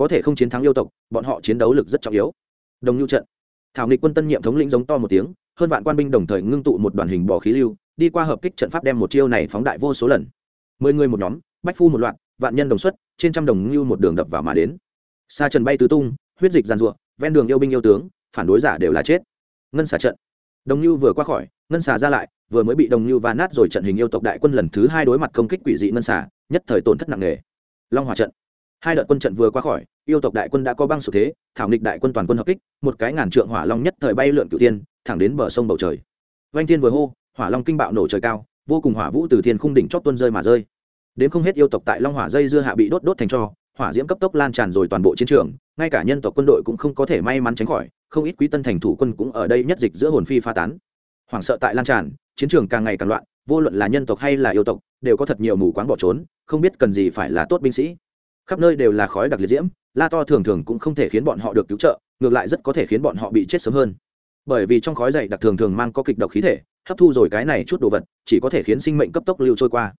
có thể không chiến thắng yêu tộc, bọn họ chiến đấu lực rất trọng yếu. Đồng nhu trận. Thảo nghịch quân tân nhiệm thống lĩnh giống to một tiếng, hơn vạn quan binh đồng thời ngưng tụ một đoàn hình bò khí lưu, đi qua hợp kích trận pháp đem một chiêu này phóng đại vô số lần. Mười người một nhóm, bách phu một loạt, vạn nhân đồng xuất, trên trăm đồng lưu một đường đập vào mà đến. Xa trần bay tứ tung, huyết dịch giàn ruộng ven đường yêu binh yêu tướng, phản đối giả đều là chết. Ngân xả trận. Đồng lưu vừa qua khỏi, ngân xả ra lại, vừa mới bị đồng lưu va nát rồi trận hình yêu tộc đại quân lần thứ hai đối mặt công kích quỷ dị ngân xả nhất thời tổn thất nặng nề. Long hòa trận hai đợt quân trận vừa qua khỏi, yêu tộc đại quân đã có băng sụt thế, thảo nghịch đại quân toàn quân hợp kích, một cái ngàn trượng hỏa long nhất thời bay lượn cửu tiên thẳng đến bờ sông bầu trời. Vanh thiên vừa hô, hỏa long kinh bạo nổ trời cao, vô cùng hỏa vũ từ thiên khung đỉnh chót tuôn rơi mà rơi. Đến không hết yêu tộc tại long hỏa dây dưa hạ bị đốt đốt thành cho, hỏa diễm cấp tốc lan tràn rồi toàn bộ chiến trường, ngay cả nhân tộc quân đội cũng không có thể may mắn tránh khỏi, không ít quý tân thành thủ quân cũng ở đây nhất dịch giữa hồn phi pha tán. Hoảng sợ tại lan tràn, chiến trường càng ngày càng loạn, vô luận là nhân tộc hay là yêu tộc, đều có thật nhiều mù quáng bỏ trốn, không biết cần gì phải là tốt binh sĩ khắp nơi đều là khói đặc liệt diễm, la to thường thường cũng không thể khiến bọn họ được cứu trợ, ngược lại rất có thể khiến bọn họ bị chết sớm hơn. Bởi vì trong khói dày đặc thường thường mang có kịch độc khí thể, hấp thu rồi cái này chút đồ vật, chỉ có thể khiến sinh mệnh cấp tốc lưu trôi qua.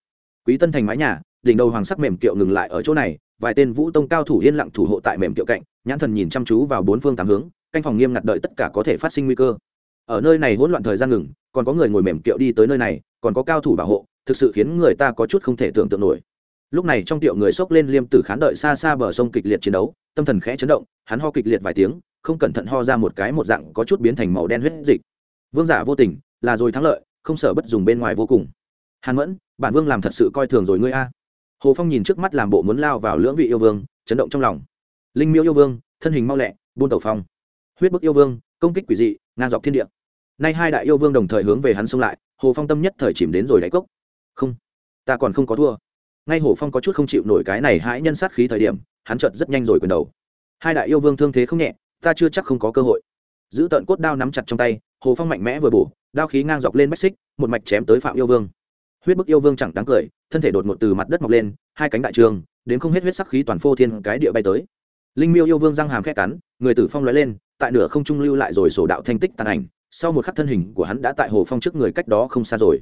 Quý tân thành mái nhà, đỉnh đầu hoàng sắc mềm kiệu ngừng lại ở chỗ này, vài tên vũ tông cao thủ yên lặng thủ hộ tại mềm kiệu cạnh, nhãn thần nhìn chăm chú vào bốn phương tám hướng, canh phòng nghiêm ngặt đợi tất cả có thể phát sinh nguy cơ. Ở nơi này hỗn loạn thời gian ngừng, còn có người ngồi mềm kiệu đi tới nơi này, còn có cao thủ bảo hộ, thực sự khiến người ta có chút không thể tưởng tượng nổi lúc này trong tiệu người xốc lên liêm tử khán đợi xa xa bờ sông kịch liệt chiến đấu, tâm thần khẽ chấn động, hắn ho kịch liệt vài tiếng, không cẩn thận ho ra một cái một dạng có chút biến thành màu đen huyết dịch. Vương giả vô tình, là rồi thắng lợi, không sợ bất dùng bên ngoài vô cùng. Hàn mẫn, bản vương làm thật sự coi thường rồi ngươi a. Hồ phong nhìn trước mắt làm bộ muốn lao vào lưỡng vị yêu vương, chấn động trong lòng. Linh miêu yêu vương, thân hình mau lẹ, buôn tẩu phong. Huyết bức yêu vương, công kích quỷ dị, ngang dọc thiên địa. Nay hai đại yêu vương đồng thời hướng về hắn xông lại, hồ phong tâm nhất thời chìm đến rồi đáy cốc. Không, ta còn không có thua ngay hồ phong có chút không chịu nổi cái này hãi nhân sát khí thời điểm, hắn chợt rất nhanh rồi quyền đầu. Hai đại yêu vương thương thế không nhẹ, ta chưa chắc không có cơ hội. Giữ tận cốt đao nắm chặt trong tay, hồ phong mạnh mẽ vừa bổ, đao khí ngang dọc lên bách xích, một mạch chém tới phạm yêu vương. Huyết bức yêu vương chẳng đáng cười, thân thể đột ngột từ mặt đất mọc lên, hai cánh đại trường, đến không hết huyết sắc khí toàn phô thiên cái địa bay tới. Linh miêu yêu vương răng hàm khét cắn, người tử phong lóe lên, tại nửa không trung lưu lại rồi sổ đạo thanh tích tàn ảnh, sau một khắc thân hình của hắn đã tại hồ phong trước người cách đó không xa rồi.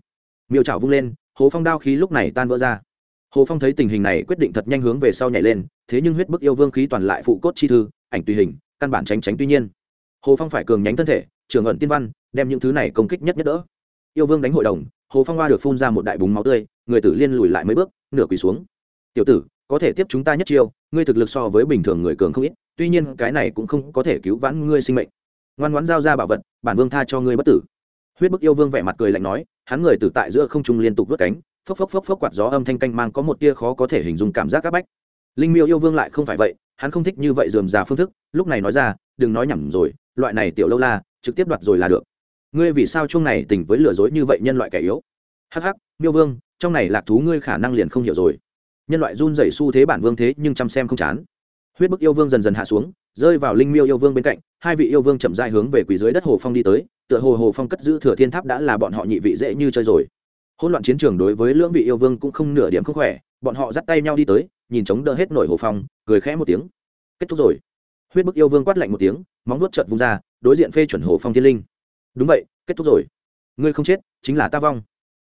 Miêu trảo vung lên, hồ phong đao khí lúc này tan vỡ ra hồ phong thấy tình hình này quyết định thật nhanh hướng về sau nhảy lên, thế nhưng huyết bức yêu vương khí toàn lại phụ cốt chi thư, ảnh tùy hình, căn bản tránh tránh tuy nhiên. Hồ phong phải cường nhánh thân thể trường ẩn tiên văn, đem những thứ này công kích nhất nhất đỡ. Yêu vương đánh hội đồng, hồ phong hoa được phun ra một đại búng máu tươi, người tử liên lùi lại mấy bước, nửa quỳ xuống. Tiểu tử, có thể tiếp chúng ta nhất chiêu, ngươi thực lực so với bình thường người cường không ít, tuy nhiên cái này cũng không có thể cứu vãn ngươi sinh mệnh. Ngoan ngoãn giao ra bảo vật, bản vương tha cho ngươi bất tử. Huyết bức yêu vương vẻ mặt cười lạnh nói, hắn người tử tại giữa không trung liên tục vớt cánh phốc phốc phốc phốc quạt gió âm thanh canh mang có một tia khó có thể hình dung cảm giác áp bách. Linh miêu yêu vương lại không phải vậy, hắn không thích như vậy dườm già phương thức, lúc này nói ra, đừng nói nhầm rồi, loại này tiểu lâu la, trực tiếp đoạt rồi là được. Ngươi vì sao chung này tình với lừa dối như vậy nhân loại kẻ yếu? Hắc hắc, miêu vương, trong này lạc thú ngươi khả năng liền không hiểu rồi. Nhân loại run rẩy xu thế bản vương thế nhưng chăm xem không chán. Huyết bức yêu vương dần dần hạ xuống, rơi vào linh miêu yêu vương bên cạnh, hai vị yêu vương chậm dại hướng về quỳ dưới đất hồ phong đi tới, tựa hồ hồ phong cất giữ thừa thiên tháp đã là bọn họ nhị vị dễ như chơi rồi hỗn loạn chiến trường đối với lưỡng vị yêu vương cũng không nửa điểm không khỏe, bọn họ dắt tay nhau đi tới, nhìn chống đỡ hết nổi hồ phong, cười khẽ một tiếng. Kết thúc rồi. Huyết bức yêu vương quát lạnh một tiếng, móng nuốt trợt vung ra, đối diện phê chuẩn hồ phong thiên linh. Đúng vậy, kết thúc rồi. Ngươi không chết, chính là ta vong.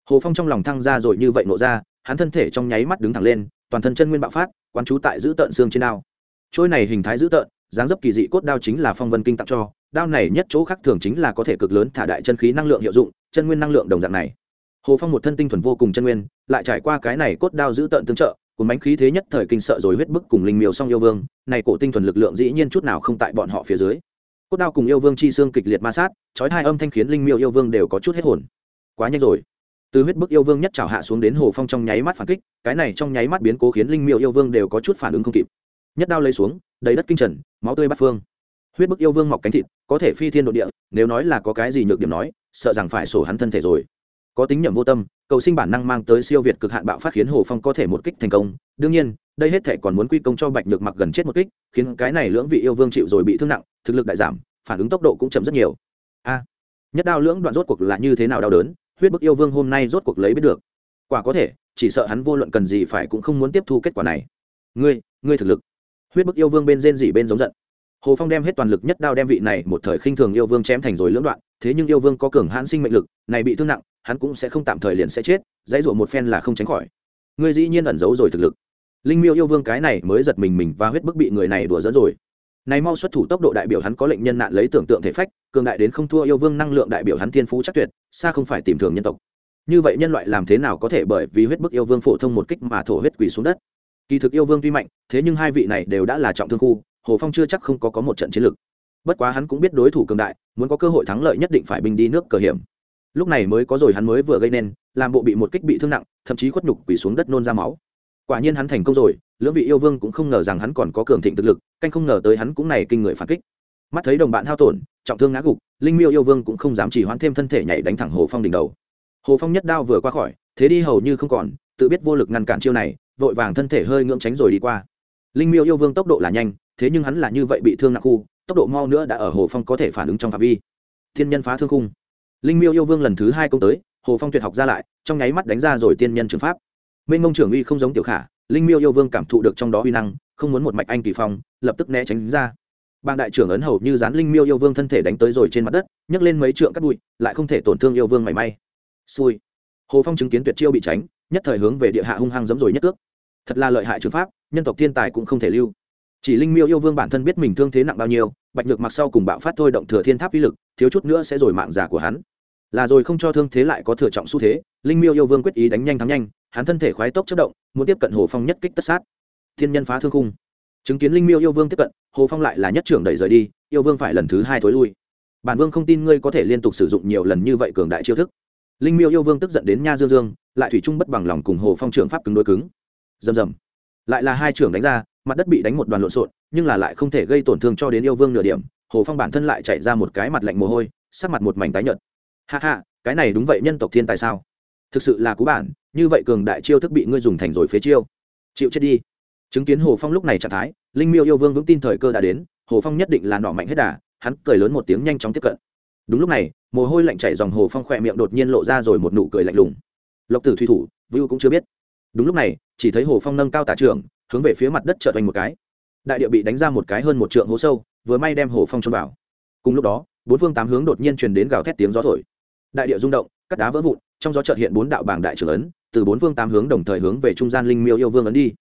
Hồ phong trong lòng thăng ra rồi như vậy nộ ra, hắn thân thể trong nháy mắt đứng thẳng lên, toàn thân chân nguyên bạo phát, quán trú tại giữ tợn xương trên đao. Trôi này hình thái giữ tợn, dáng dấp kỳ dị cốt đao chính là phong vân kinh tặng cho, đao này nhất chỗ khác thường chính là có thể cực lớn thả đại chân khí năng lượng hiệu dụng, chân nguyên năng lượng đồng dạng này hồ phong một thân tinh thuần vô cùng chân nguyên, lại trải qua cái này cốt đao giữ tợn tương trợ cùng bánh khí thế nhất thời kinh sợ rồi huyết bức cùng linh miêu song yêu vương, này cổ tinh thuần lực lượng dĩ nhiên chút nào không tại bọn họ phía dưới. Cốt đao cùng yêu vương chi xương kịch liệt ma sát, chói hai âm thanh khiến linh miêu yêu vương đều có chút hết hồn. Quá nhanh rồi. Từ huyết bức yêu vương nhất trào hạ xuống đến hồ phong trong nháy mắt phản kích, cái này trong nháy mắt biến cố khiến linh miêu yêu vương đều có chút phản ứng không kịp. Nhất đao lấy xuống, đầy đất kinh trần, máu tươi bắt phương. Huyết bức yêu vương mọc cánh thịt, có thể phi thiên độ địa, nếu nói là có cái gì nhược điểm nói, sợ rằng phải sổ hắn thân thể rồi có tính nhầm vô tâm, cầu sinh bản năng mang tới siêu việt cực hạn bạo phát khiến hồ phong có thể một kích thành công. Đương nhiên, đây hết thể còn muốn quy công cho bạch nhược mặc gần chết một kích, khiến cái này lưỡng vị yêu vương chịu rồi bị thương nặng, thực lực đại giảm, phản ứng tốc độ cũng chậm rất nhiều. A, nhất đao lưỡng đoạn rốt cuộc là như thế nào đau đớn, huyết bức yêu vương hôm nay rốt cuộc lấy biết được. Quả có thể, chỉ sợ hắn vô luận cần gì phải cũng không muốn tiếp thu kết quả này. Ngươi ngươi thực lực. Huyết bức yêu vương bên rên dỉ bên giống giận. Hồ phong đem hết toàn lực nhất đao đem vị này một thời khinh thường yêu vương chém thành rồi lưỡng đoạn, thế nhưng yêu vương có cường hãn sinh mệnh lực, này bị thương nặng hắn cũng sẽ không tạm thời liền sẽ chết, dãy ruộng một phen là không tránh khỏi. Ngươi dĩ nhiên ẩn giấu rồi thực lực. Linh miêu yêu vương cái này mới giật mình mình và huyết bức bị người này đùa dẫn rồi. Này mau xuất thủ tốc độ đại biểu hắn có lệnh nhân nạn lấy tưởng tượng thể phách, cường đại đến không thua yêu vương năng lượng đại biểu hắn thiên phú chắc tuyệt, xa không phải tìm thường nhân tộc. Như vậy nhân loại làm thế nào có thể bởi vì huyết bức yêu vương phổ thông một kích mà thổ huyết quỷ xuống đất? Kỳ thực yêu vương tuy mạnh, thế nhưng hai vị này đều đã là trọng thương khu, hồ phong chưa chắc không có có một trận chiến lược bất quá hắn cũng biết đối thủ cường đại, muốn có cơ hội thắng lợi nhất định phải binh đi nước cờ hiểm lúc này mới có rồi hắn mới vừa gây nên, làm bộ bị một kích bị thương nặng, thậm chí khuất nhục quỳ xuống đất nôn ra máu. Quả nhiên hắn thành công rồi, lưỡng vị yêu vương cũng không ngờ rằng hắn còn có cường thịnh thực lực, canh không ngờ tới hắn cũng này kinh người phản kích. Mắt thấy đồng bạn hao tổn, trọng thương ngã gục, linh miêu yêu vương cũng không dám chỉ hoãn thêm thân thể nhảy đánh thẳng hồ phong đỉnh đầu. Hồ phong nhất đao vừa qua khỏi, thế đi hầu như không còn, tự biết vô lực ngăn cản chiêu này, vội vàng thân thể hơi ngưỡng tránh rồi đi qua. Linh miêu yêu vương tốc độ là nhanh, thế nhưng hắn là như vậy bị thương nặng khu, tốc độ mau nữa đã ở hồ phong có thể phản ứng trong phạm vi. Thiên nhân phá thương khung linh miêu yêu vương lần thứ hai công tới, hồ phong tuyệt học ra lại, trong nháy mắt đánh ra rồi tiên nhân trường pháp. Minh mông trưởng uy không giống tiểu khả, linh miêu yêu vương cảm thụ được trong đó uy năng, không muốn một mạch anh kỳ phong, lập tức né tránh ra. Bang đại trưởng ấn hầu như dán linh miêu yêu vương thân thể đánh tới rồi trên mặt đất, nhấc lên mấy trượng cắt bụi, lại không thể tổn thương yêu vương mảy may. Xui. Hồ phong chứng kiến tuyệt chiêu bị tránh, nhất thời hướng về địa hạ hung hăng giấm rồi nhất cước. Thật là lợi hại trường pháp, nhân tộc thiên tài cũng không thể lưu. Chỉ linh miêu yêu vương bản thân biết mình thương thế nặng bao nhiêu, bạch nhược mặc sau cùng bạo phát thôi động thừa thiên tháp uy lực, thiếu chút nữa sẽ rồi mạng giả của hắn là rồi không cho thương thế lại có thừa trọng xu thế, linh miêu yêu vương quyết ý đánh nhanh thắng nhanh, hắn thân thể khoái tốc chất động, muốn tiếp cận hồ phong nhất kích tất sát. Thiên nhân phá thương khung. Chứng kiến linh miêu yêu vương tiếp cận, hồ phong lại là nhất trưởng đẩy rời đi, yêu vương phải lần thứ hai thối lui. Bản vương không tin ngươi có thể liên tục sử dụng nhiều lần như vậy cường đại chiêu thức. Linh miêu yêu vương tức giận đến nha dương dương, lại thủy trung bất bằng lòng cùng hồ phong trưởng pháp cứng đối cứng. Rầm rầm. Lại là hai trưởng đánh ra, mặt đất bị đánh một đoàn lộn xộn, nhưng là lại không thể gây tổn thương cho đến yêu vương nửa điểm. Hồ phong bản thân lại chạy ra một cái mặt lạnh mồ hôi, sắc mặt một mảnh tái nhợt hạ hạ cái này đúng vậy nhân tộc thiên tài sao? Thực sự là cú bản, như vậy cường đại chiêu thức bị ngươi dùng thành rồi phế chiêu. Chịu chết đi. Chứng kiến hồ phong lúc này trạng thái, linh miêu yêu vương vững tin thời cơ đã đến, hồ phong nhất định là nọ mạnh hết đà, hắn cười lớn một tiếng nhanh chóng tiếp cận. Đúng lúc này, mồ hôi lạnh chảy dòng hồ phong khỏe miệng đột nhiên lộ ra rồi một nụ cười lạnh lùng. Lộc tử thủy thủ, vưu cũng chưa biết. Đúng lúc này, chỉ thấy hồ phong nâng cao tả trường hướng về phía mặt đất trợt thành một cái. Đại địa bị đánh ra một cái hơn một trượng hố sâu, vừa may đem hồ phong trôn vào. Cùng lúc đó, bốn phương tám hướng đột nhiên truyền đến gào thét tiếng gió thổi đại địa rung động, cắt đá vỡ vụn, trong gió chợt hiện bốn đạo bảng đại trưởng ấn, từ bốn phương tám hướng đồng thời hướng về trung gian linh miêu yêu vương ấn đi.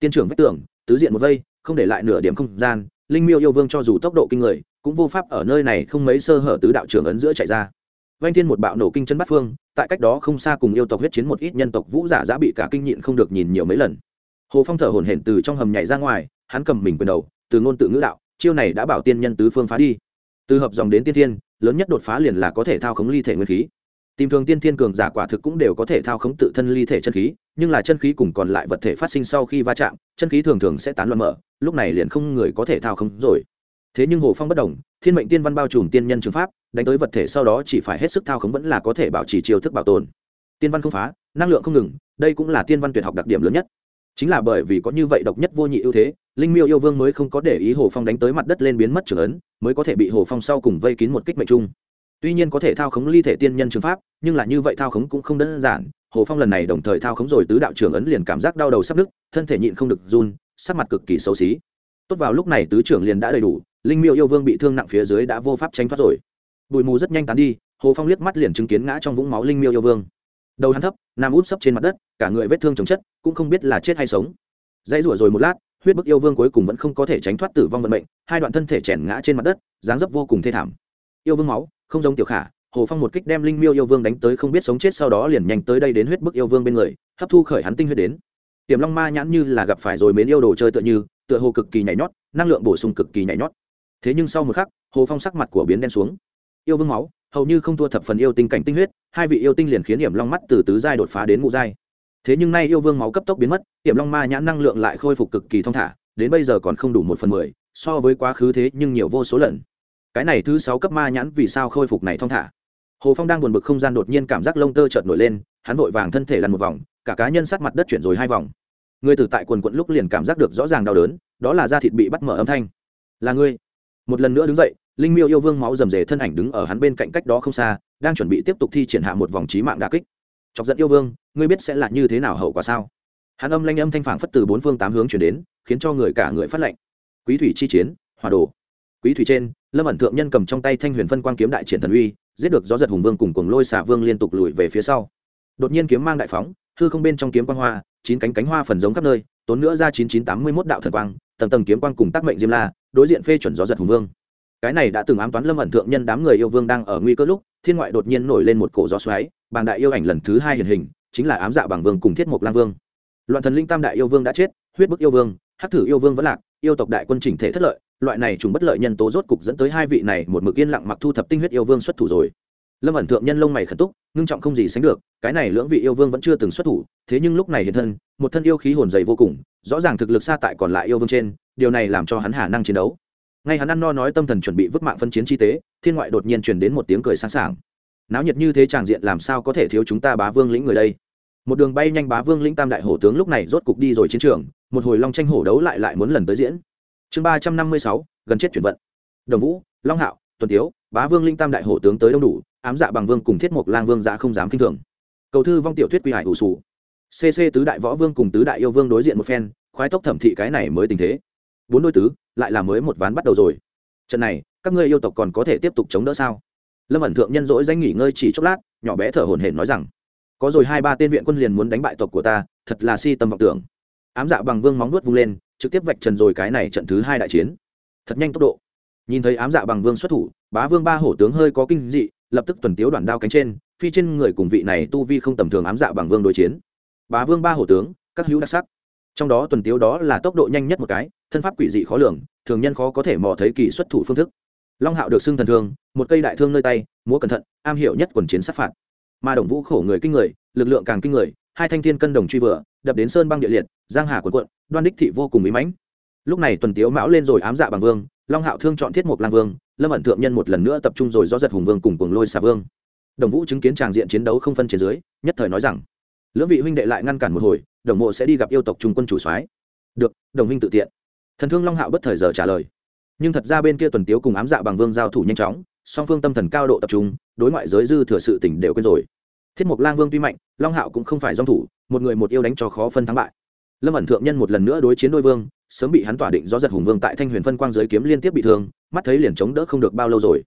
Tiên trưởng vách tường, tứ diện một vây, không để lại nửa điểm không gian, linh miêu yêu vương cho dù tốc độ kinh người, cũng vô pháp ở nơi này không mấy sơ hở tứ đạo trưởng ấn giữa chạy ra. Vanh thiên một bạo nổ kinh chân bắt phương, tại cách đó không xa cùng yêu tộc huyết chiến một ít nhân tộc vũ giả đã bị cả kinh nhịn không được nhìn nhiều mấy lần. Hồ phong thở hổn hển từ trong hầm nhảy ra ngoài, hắn cầm mình quyền đầu, từ ngôn tự ngữ đạo, chiêu này đã bảo tiên nhân tứ phương phá đi. Từ hợp dòng đến tiên thiên lớn nhất đột phá liền là có thể thao khống ly thể nguyên khí. Tìm thường tiên thiên cường giả quả thực cũng đều có thể thao khống tự thân ly thể chân khí, nhưng là chân khí cùng còn lại vật thể phát sinh sau khi va chạm, chân khí thường thường sẽ tán loạn mở, lúc này liền không người có thể thao khống rồi. Thế nhưng hồ phong bất đồng, thiên mệnh tiên văn bao trùm tiên nhân trường pháp, đánh tới vật thể sau đó chỉ phải hết sức thao khống vẫn là có thể bảo trì chiêu thức bảo tồn. Tiên văn không phá, năng lượng không ngừng, đây cũng là tiên văn tuyệt học đặc điểm lớn nhất chính là bởi vì có như vậy độc nhất vô nhị ưu thế, linh miêu yêu vương mới không có để ý hồ phong đánh tới mặt đất lên biến mất trưởng ấn, mới có thể bị hồ phong sau cùng vây kín một kích mệnh trung. Tuy nhiên có thể thao khống ly thể tiên nhân trường pháp, nhưng là như vậy thao khống cũng không đơn giản. Hồ phong lần này đồng thời thao khống rồi tứ đạo trưởng ấn liền cảm giác đau đầu sắp nứt, thân thể nhịn không được run, sắc mặt cực kỳ xấu xí. Tốt vào lúc này tứ trưởng liền đã đầy đủ, linh miêu yêu vương bị thương nặng phía dưới đã vô pháp tránh thoát rồi. Bụi mù rất nhanh tán đi, hồ phong liếc mắt liền chứng kiến ngã trong vũng máu linh miêu yêu vương. Đầu hắn thấp Nam út sấp trên mặt đất, cả người vết thương chồng chất, cũng không biết là chết hay sống. Dãy rủa rồi một lát, huyết bức yêu vương cuối cùng vẫn không có thể tránh thoát tử vong vận mệnh, hai đoạn thân thể chèn ngã trên mặt đất, dáng dấp vô cùng thê thảm. Yêu vương máu, không giống tiểu khả, hồ phong một kích đem linh miêu yêu vương đánh tới không biết sống chết sau đó liền nhanh tới đây đến huyết bức yêu vương bên người, hấp thu khởi hắn tinh huyết đến. Tiềm long ma nhãn như là gặp phải rồi mến yêu đồ chơi tựa như, tựa hồ cực kỳ nhảy nhót, năng lượng bổ sung cực kỳ nhảy nhót. Thế nhưng sau một khắc, hồ phong sắc mặt của biến đen xuống. Yêu vương máu hầu như không thua thập phần yêu tinh cảnh tinh huyết, hai vị yêu tinh liền khiến hiểm long mắt từ tứ giai đột phá đến ngũ giai. Thế nhưng nay yêu vương máu cấp tốc biến mất hiểm long ma nhãn năng lượng lại khôi phục cực kỳ thong thả, đến bây giờ còn không đủ một phần mười, so với quá khứ thế nhưng nhiều vô số lần. Cái này thứ sáu cấp ma nhãn vì sao khôi phục này thong thả? Hồ phong đang buồn bực không gian đột nhiên cảm giác lông tơ chợt nổi lên, hắn vội vàng thân thể lăn một vòng, cả cá nhân sát mặt đất chuyển rồi hai vòng. Người từ tại quần quận lúc liền cảm giác được rõ ràng đau đớn, đó là da thịt bị bắt mở âm thanh. Là ngươi. Một lần nữa đứng dậy linh miêu yêu vương máu rầm rề thân ảnh đứng ở hắn bên cạnh cách đó không xa, đang chuẩn bị tiếp tục thi triển hạ một vòng trí mạng đà kích. Chọc giận yêu vương, ngươi biết sẽ là như thế nào hậu quả sao? Hắn âm lanh âm thanh phản phất từ bốn phương tám hướng chuyển đến, khiến cho người cả người phát lệnh quý thủy chi chiến hòa đồ. Quý thủy trên, lâm ẩn thượng nhân cầm trong tay thanh huyền phân quang kiếm đại triển thần uy, giết được gió giật hùng vương cùng cuồng lôi xả vương liên tục lùi về phía sau. Đột nhiên kiếm mang đại phóng, hư không bên trong kiếm quang hoa, chín cánh cánh hoa phần giống khắp nơi, tốn nữa ra chín chín tám mươi mốt đạo thần quang, tầng tầng kiếm quang cùng tác mệnh diêm la, đối diện phê chuẩn gió giật hùng vương cái này đã từng ám toán lâm ẩn thượng nhân đám người yêu vương đang ở nguy cơ lúc, thiên ngoại đột nhiên nổi lên một cổ gió xoáy, bàng đại yêu ảnh lần thứ hai hiện hình, chính là ám dạ bằng vương cùng thiết mộc lang vương. Loạn thần linh tam đại yêu vương đã chết, huyết bức yêu vương, hắc thử yêu vương vẫn lạc, yêu tộc đại quân chỉnh thể thất lợi, loại này trùng bất lợi nhân tố rốt cục dẫn tới hai vị này một mực yên lặng mặc thu thập tinh huyết yêu vương xuất thủ rồi. Lâm ẩn thượng nhân lông mày khẩn túc, ngưng trọng không gì sánh được, cái này lưỡng vị yêu vương vẫn chưa từng xuất thủ, thế nhưng lúc này hiện thân, một thân yêu khí hồn dày vô cùng, rõ ràng thực lực xa tại còn lại yêu vương trên, điều này làm cho hắn hà năng chiến đấu ngay hắn ăn no nói tâm thần chuẩn bị vứt mạng phân chiến chi tế, thiên ngoại đột nhiên truyền đến một tiếng cười sáng sảng. Náo nhiệt như thế tràng diện làm sao có thể thiếu chúng ta bá vương lĩnh người đây? Một đường bay nhanh bá vương lĩnh tam đại hổ tướng lúc này rốt cục đi rồi chiến trường, một hồi long tranh hổ đấu lại lại muốn lần tới diễn. Chương ba trăm năm mươi sáu, gần chết chuyển vận. Đồng vũ, long hạo, tuần tiếu, bá vương linh tam đại hổ tướng tới đông đủ, ám dạ bằng vương cùng thiết mục lang vương dạ không dám kinh thường. Cầu thư vong tiểu thuyết quy hải ủ sù cc tứ đại võ vương cùng tứ đại yêu vương đối diện một phen, khoái tốc thẩm thị cái này mới tình thế bốn đôi tứ lại là mới một ván bắt đầu rồi. Trận này, các ngươi yêu tộc còn có thể tiếp tục chống đỡ sao? Lâm ẩn thượng nhân dỗi danh nghỉ ngơi chỉ chốc lát, nhỏ bé thở hổn hển nói rằng, có rồi hai ba tên viện quân liền muốn đánh bại tộc của ta, thật là si tâm vọng tưởng. Ám dạ bằng vương móng nuốt vung lên, trực tiếp vạch trần rồi cái này trận thứ hai đại chiến. Thật nhanh tốc độ. Nhìn thấy ám dạ bằng vương xuất thủ, bá vương ba hổ tướng hơi có kinh dị, lập tức tuần tiếu đoàn đao cánh trên, phi trên người cùng vị này tu vi không tầm thường ám dạ bằng vương đối chiến. Bá vương ba hổ tướng, các hữu đặc sắc. Trong đó tuần tiếu đó là tốc độ nhanh nhất một cái thân pháp quỷ dị khó lường, thường nhân khó có thể mò thấy kỳ xuất thủ phương thức. Long hạo được xưng thần thương, một cây đại thương nơi tay, múa cẩn thận, am hiểu nhất quần chiến sát phạt. Mà đồng vũ khổ người kinh người, lực lượng càng kinh người, hai thanh thiên cân đồng truy vừa, đập đến sơn băng địa liệt, giang hà quần quận đoan đích thị vô cùng mỹ mãnh. Lúc này tuần tiếu mão lên rồi ám dạ bằng vương, long hạo thương chọn thiết mục lang vương, lâm ẩn thượng nhân một lần nữa tập trung rồi do giật hùng vương cùng cuồng lôi xà vương. Đồng vũ chứng kiến tràng diện chiến đấu không phân trên dưới, nhất thời nói rằng, lưỡng vị huynh đệ lại ngăn cản một hồi, đồng mộ sẽ đi gặp yêu tộc trung quân chủ soái. Được, đồng huynh tự tiện thần thương long hạo bất thời giờ trả lời. Nhưng thật ra bên kia tuần tiếu cùng ám dạ bằng vương giao thủ nhanh chóng, song phương tâm thần cao độ tập trung, đối ngoại giới dư thừa sự tỉnh đều quên rồi. Thiết mục lang vương tuy mạnh, long hạo cũng không phải dòng thủ, một người một yêu đánh cho khó phân thắng bại. Lâm ẩn thượng nhân một lần nữa đối chiến đôi vương, sớm bị hắn tỏa định do giật hùng vương tại thanh huyền phân quang giới kiếm liên tiếp bị thương, mắt thấy liền chống đỡ không được bao lâu rồi.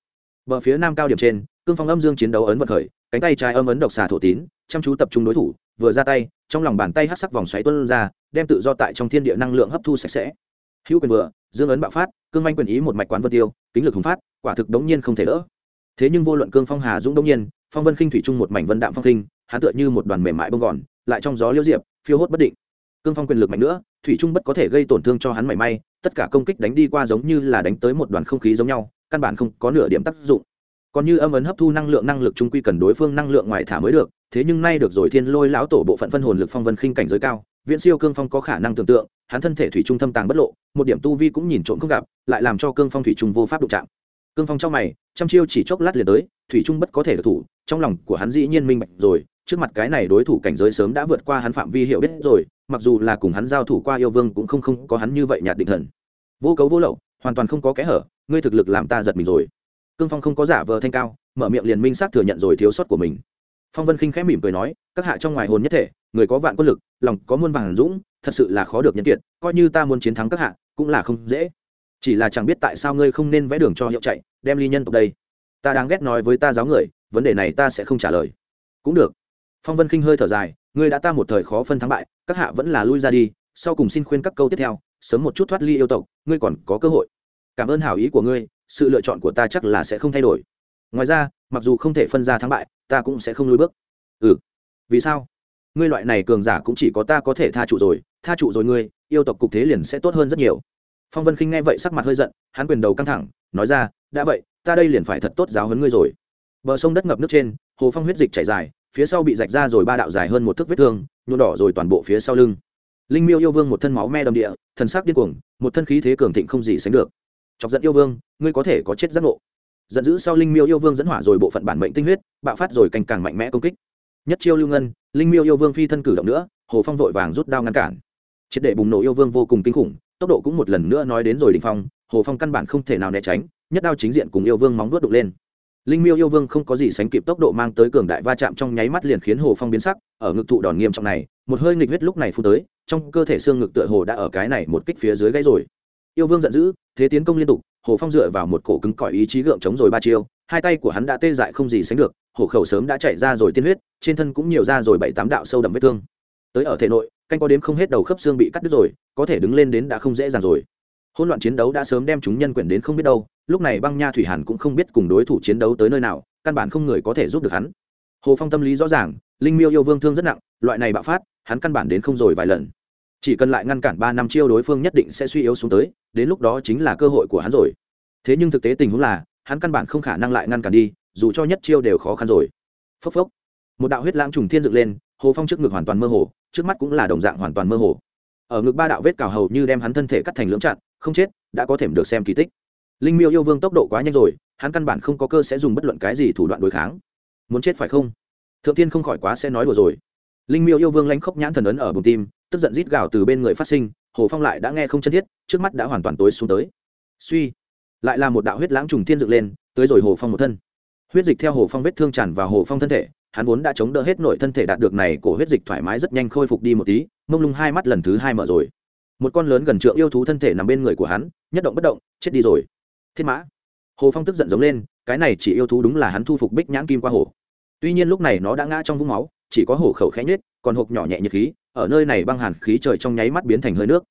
Bờ phía nam cao điểm trên, cương phong âm dương chiến đấu ấn vật khởi, cánh tay trái âm ấn độc xà thổ tín, chăm chú tập trung đối thủ, vừa ra tay, trong lòng bàn tay hát sắc vòng xoáy tuân ra, đem tự do tại trong thiên địa năng lượng hấp thu sạch sẽ hữu quyền vừa, dương ấn bạo phát, cương manh quyền ý một mạch quán vân tiêu, kính lực hùng phát, quả thực đống nhiên không thể đỡ. Thế nhưng vô luận cương phong hà dũng đống nhiên, phong vân khinh thủy trung một mảnh vân đạm phong khinh, hắn tựa như một đoàn mềm mại bông gòn, lại trong gió liễu diệp, phiêu hốt bất định. Cương phong quyền lực mạnh nữa, thủy trung bất có thể gây tổn thương cho hắn mảy may, tất cả công kích đánh đi qua giống như là đánh tới một đoàn không khí giống nhau, căn bản không có nửa điểm tác dụng. Còn như âm ấn hấp thu năng lượng năng lực trung quy cần đối phương năng lượng ngoài thả mới được, thế nhưng nay được rồi thiên lôi lão tổ bộ phận phân hồn lực phong vân khinh cảnh giới cao viễn siêu cương phong có khả năng tưởng tượng, hắn thân thể thủy trung thâm tàng bất lộ, một điểm tu vi cũng nhìn trộm không gặp, lại làm cho cương phong thủy trung vô pháp đụng chạm. Cương phong trong mày, trăm chiêu chỉ chốc lát liền tới, thủy trung bất có thể được thủ, trong lòng của hắn dĩ nhiên minh bạch rồi, trước mặt cái này đối thủ cảnh giới sớm đã vượt qua hắn phạm vi hiểu biết rồi, mặc dù là cùng hắn giao thủ qua yêu vương cũng không không có hắn như vậy nhạt định thần. Vô cấu vô lậu, hoàn toàn không có kẽ hở, ngươi thực lực làm ta giật mình rồi. Cương phong không có giả vờ thanh cao, mở miệng liền minh xác thừa nhận rồi thiếu sót của mình phong vân khinh khẽ mỉm cười nói, các hạ trong ngoài hồn nhất thể, người có vạn quân lực, lòng có muôn vàng dũng, thật sự là khó được nhân kiệt, coi như ta muốn chiến thắng các hạ, cũng là không dễ. Chỉ là chẳng biết tại sao ngươi không nên vẽ đường cho hiệu chạy, đem ly nhân tộc đây. Ta đang ghét nói với ta giáo người, vấn đề này ta sẽ không trả lời. Cũng được. Phong vân khinh hơi thở dài, ngươi đã ta một thời khó phân thắng bại, các hạ vẫn là lui ra đi, sau cùng xin khuyên các câu tiếp theo, sớm một chút thoát ly yêu tộc, ngươi còn có cơ hội. Cảm ơn hảo ý của ngươi, sự lựa chọn của ta chắc là sẽ không thay đổi. Ngoài ra, mặc dù không thể phân ra thắng bại ta cũng sẽ không lùi bước. Ừ. Vì sao? Ngươi loại này cường giả cũng chỉ có ta có thể tha trụ rồi, tha trụ rồi ngươi, yêu tộc cục thế liền sẽ tốt hơn rất nhiều. Phong vân khinh nghe vậy sắc mặt hơi giận, hắn quyền đầu căng thẳng, nói ra, đã vậy, ta đây liền phải thật tốt giáo hấn ngươi rồi. Bờ sông đất ngập nước trên, hồ phong huyết dịch chảy dài, phía sau bị rạch ra rồi ba đạo dài hơn một thước vết thương, nhuộm đỏ rồi toàn bộ phía sau lưng. Linh miêu yêu vương một thân máu me đầm địa, thần sắc điên cuồng, một thân khí thế cường thịnh không gì sánh được. Chọc giận yêu vương, ngươi có thể có chết giác ngộ giận dữ sau linh miêu yêu vương dẫn hỏa rồi bộ phận bản mệnh tinh huyết, bạo phát rồi cành càng mạnh mẽ công kích. Nhất chiêu lưu ngân, linh miêu yêu vương phi thân cử động nữa, hồ phong vội vàng rút đao ngăn cản. Triệt để bùng nổ yêu vương vô cùng kinh khủng, tốc độ cũng một lần nữa nói đến rồi đình phong, hồ phong căn bản không thể nào né tránh, nhất đao chính diện cùng yêu vương móng vuốt đục lên. Linh miêu yêu vương không có gì sánh kịp tốc độ mang tới cường đại va chạm trong nháy mắt liền khiến hồ phong biến sắc, ở ngực thụ đòn nghiêm trọng này, một hơi nghịch huyết lúc này phu tới, trong cơ thể xương ngực tựa hồ đã ở cái này một kích phía dưới gãy rồi yêu vương giận dữ, thế tiến công liên tục, hồ phong dựa vào một cổ cứng cỏi ý chí gượng chống rồi ba chiêu, hai tay của hắn đã tê dại không gì sánh được, hổ khẩu sớm đã chạy ra rồi tiên huyết, trên thân cũng nhiều ra rồi bảy tám đạo sâu đậm vết thương. Tới ở thể nội, canh có đếm không hết đầu khớp xương bị cắt đứt rồi, có thể đứng lên đến đã không dễ dàng rồi. Hỗn loạn chiến đấu đã sớm đem chúng nhân quyển đến không biết đâu, lúc này băng nha thủy hàn cũng không biết cùng đối thủ chiến đấu tới nơi nào, căn bản không người có thể giúp được hắn. Hồ phong tâm lý rõ ràng, linh miêu yêu vương thương rất nặng, loại này bạo phát, hắn căn bản đến không rồi vài lần chỉ cần lại ngăn cản ba năm chiêu đối phương nhất định sẽ suy yếu xuống tới, đến lúc đó chính là cơ hội của hắn rồi. Thế nhưng thực tế tình huống là, hắn căn bản không khả năng lại ngăn cản đi, dù cho nhất chiêu đều khó khăn rồi. Phốc phốc. Một đạo huyết lãng trùng thiên dựng lên, hồ phong trước ngực hoàn toàn mơ hồ, trước mắt cũng là đồng dạng hoàn toàn mơ hồ. Ở ngực ba đạo vết cào hầu như đem hắn thân thể cắt thành lưỡng chặn, không chết, đã có thể được xem kỳ tích. Linh miêu yêu vương tốc độ quá nhanh rồi, hắn căn bản không có cơ sẽ dùng bất luận cái gì thủ đoạn đối kháng. Muốn chết phải không? Thượng tiên không khỏi quá sẽ nói đùa rồi. Linh miêu yêu vương lánh khóc nhãn thần ấn ở bụng tim tức giận rít gào từ bên người phát sinh, hồ phong lại đã nghe không chân thiết, trước mắt đã hoàn toàn tối xuống tới. Suy, lại là một đạo huyết lãng trùng thiên dựng lên, tới rồi hồ phong một thân. Huyết dịch theo hồ phong vết thương tràn vào hồ phong thân thể, hắn vốn đã chống đỡ hết nội thân thể đạt được này cổ huyết dịch thoải mái rất nhanh khôi phục đi một tí, mông lung hai mắt lần thứ hai mở rồi. Một con lớn gần trượng yêu thú thân thể nằm bên người của hắn, nhất động bất động, chết đi rồi. Thiên mã. Hồ phong tức giận giống lên, cái này chỉ yêu thú đúng là hắn thu phục bích nhãn kim qua hồ. Tuy nhiên lúc này nó đã ngã trong vũng máu, chỉ có hổ khẩu khẽ nhết còn hộp nhỏ nhẹ nhiệt khí ở nơi này băng hàn khí trời trong nháy mắt biến thành hơi nước.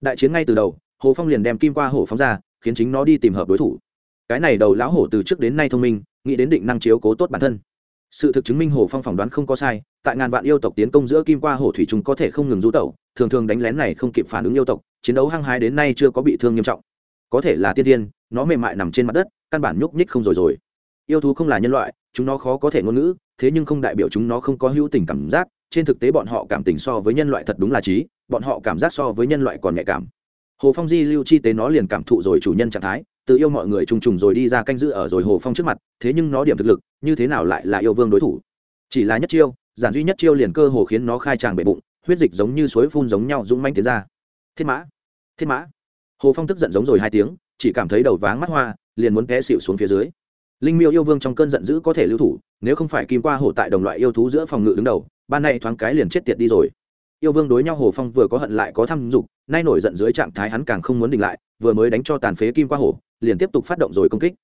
Đại chiến ngay từ đầu, hồ phong liền đem kim qua hổ phóng ra, khiến chính nó đi tìm hợp đối thủ. Cái này đầu lão hổ từ trước đến nay thông minh, nghĩ đến định năng chiếu cố tốt bản thân. Sự thực chứng minh hồ phong phỏng đoán không có sai, tại ngàn vạn yêu tộc tiến công giữa kim qua hổ thủy chúng có thể không ngừng rú tẩu, thường thường đánh lén này không kịp phản ứng yêu tộc, chiến đấu hăng hái đến nay chưa có bị thương nghiêm trọng. Có thể là tiên tiên, nó mềm mại nằm trên mặt đất, căn bản nhúc nhích không rồi rồi. Yêu thú không là nhân loại, chúng nó khó có thể ngôn ngữ, thế nhưng không đại biểu chúng nó không có hữu tình cảm giác trên thực tế bọn họ cảm tình so với nhân loại thật đúng là trí bọn họ cảm giác so với nhân loại còn nhạy cảm. Hồ phong di, lưu chi tế nó liền cảm thụ rồi chủ nhân trạng thái tự yêu mọi người trùng trùng rồi đi ra canh giữ ở rồi hồ phong trước mặt, thế nhưng nó điểm thực lực, như thế nào lại là yêu vương đối thủ? Chỉ là nhất chiêu, giản duy nhất chiêu liền cơ hồ khiến nó khai tràng bể bụng, huyết dịch giống như suối phun giống nhau dũng manh tiến ra. Thiết mã thiết mã. Hồ phong tức giận giống rồi hai tiếng, chỉ cảm thấy đầu váng mắt hoa, liền muốn té xịu xuống phía dưới linh miêu yêu vương trong cơn giận dữ có thể lưu thủ, nếu không phải kim qua hổ tại đồng loại yêu thú giữa phòng ngự đứng đầu, ban nay thoáng cái liền chết tiệt đi rồi. Yêu vương đối nhau hồ phong vừa có hận lại có tham dục, nay nổi giận dưới trạng thái hắn càng không muốn đình lại, vừa mới đánh cho tàn phế kim qua hổ, liền tiếp tục phát động rồi công kích.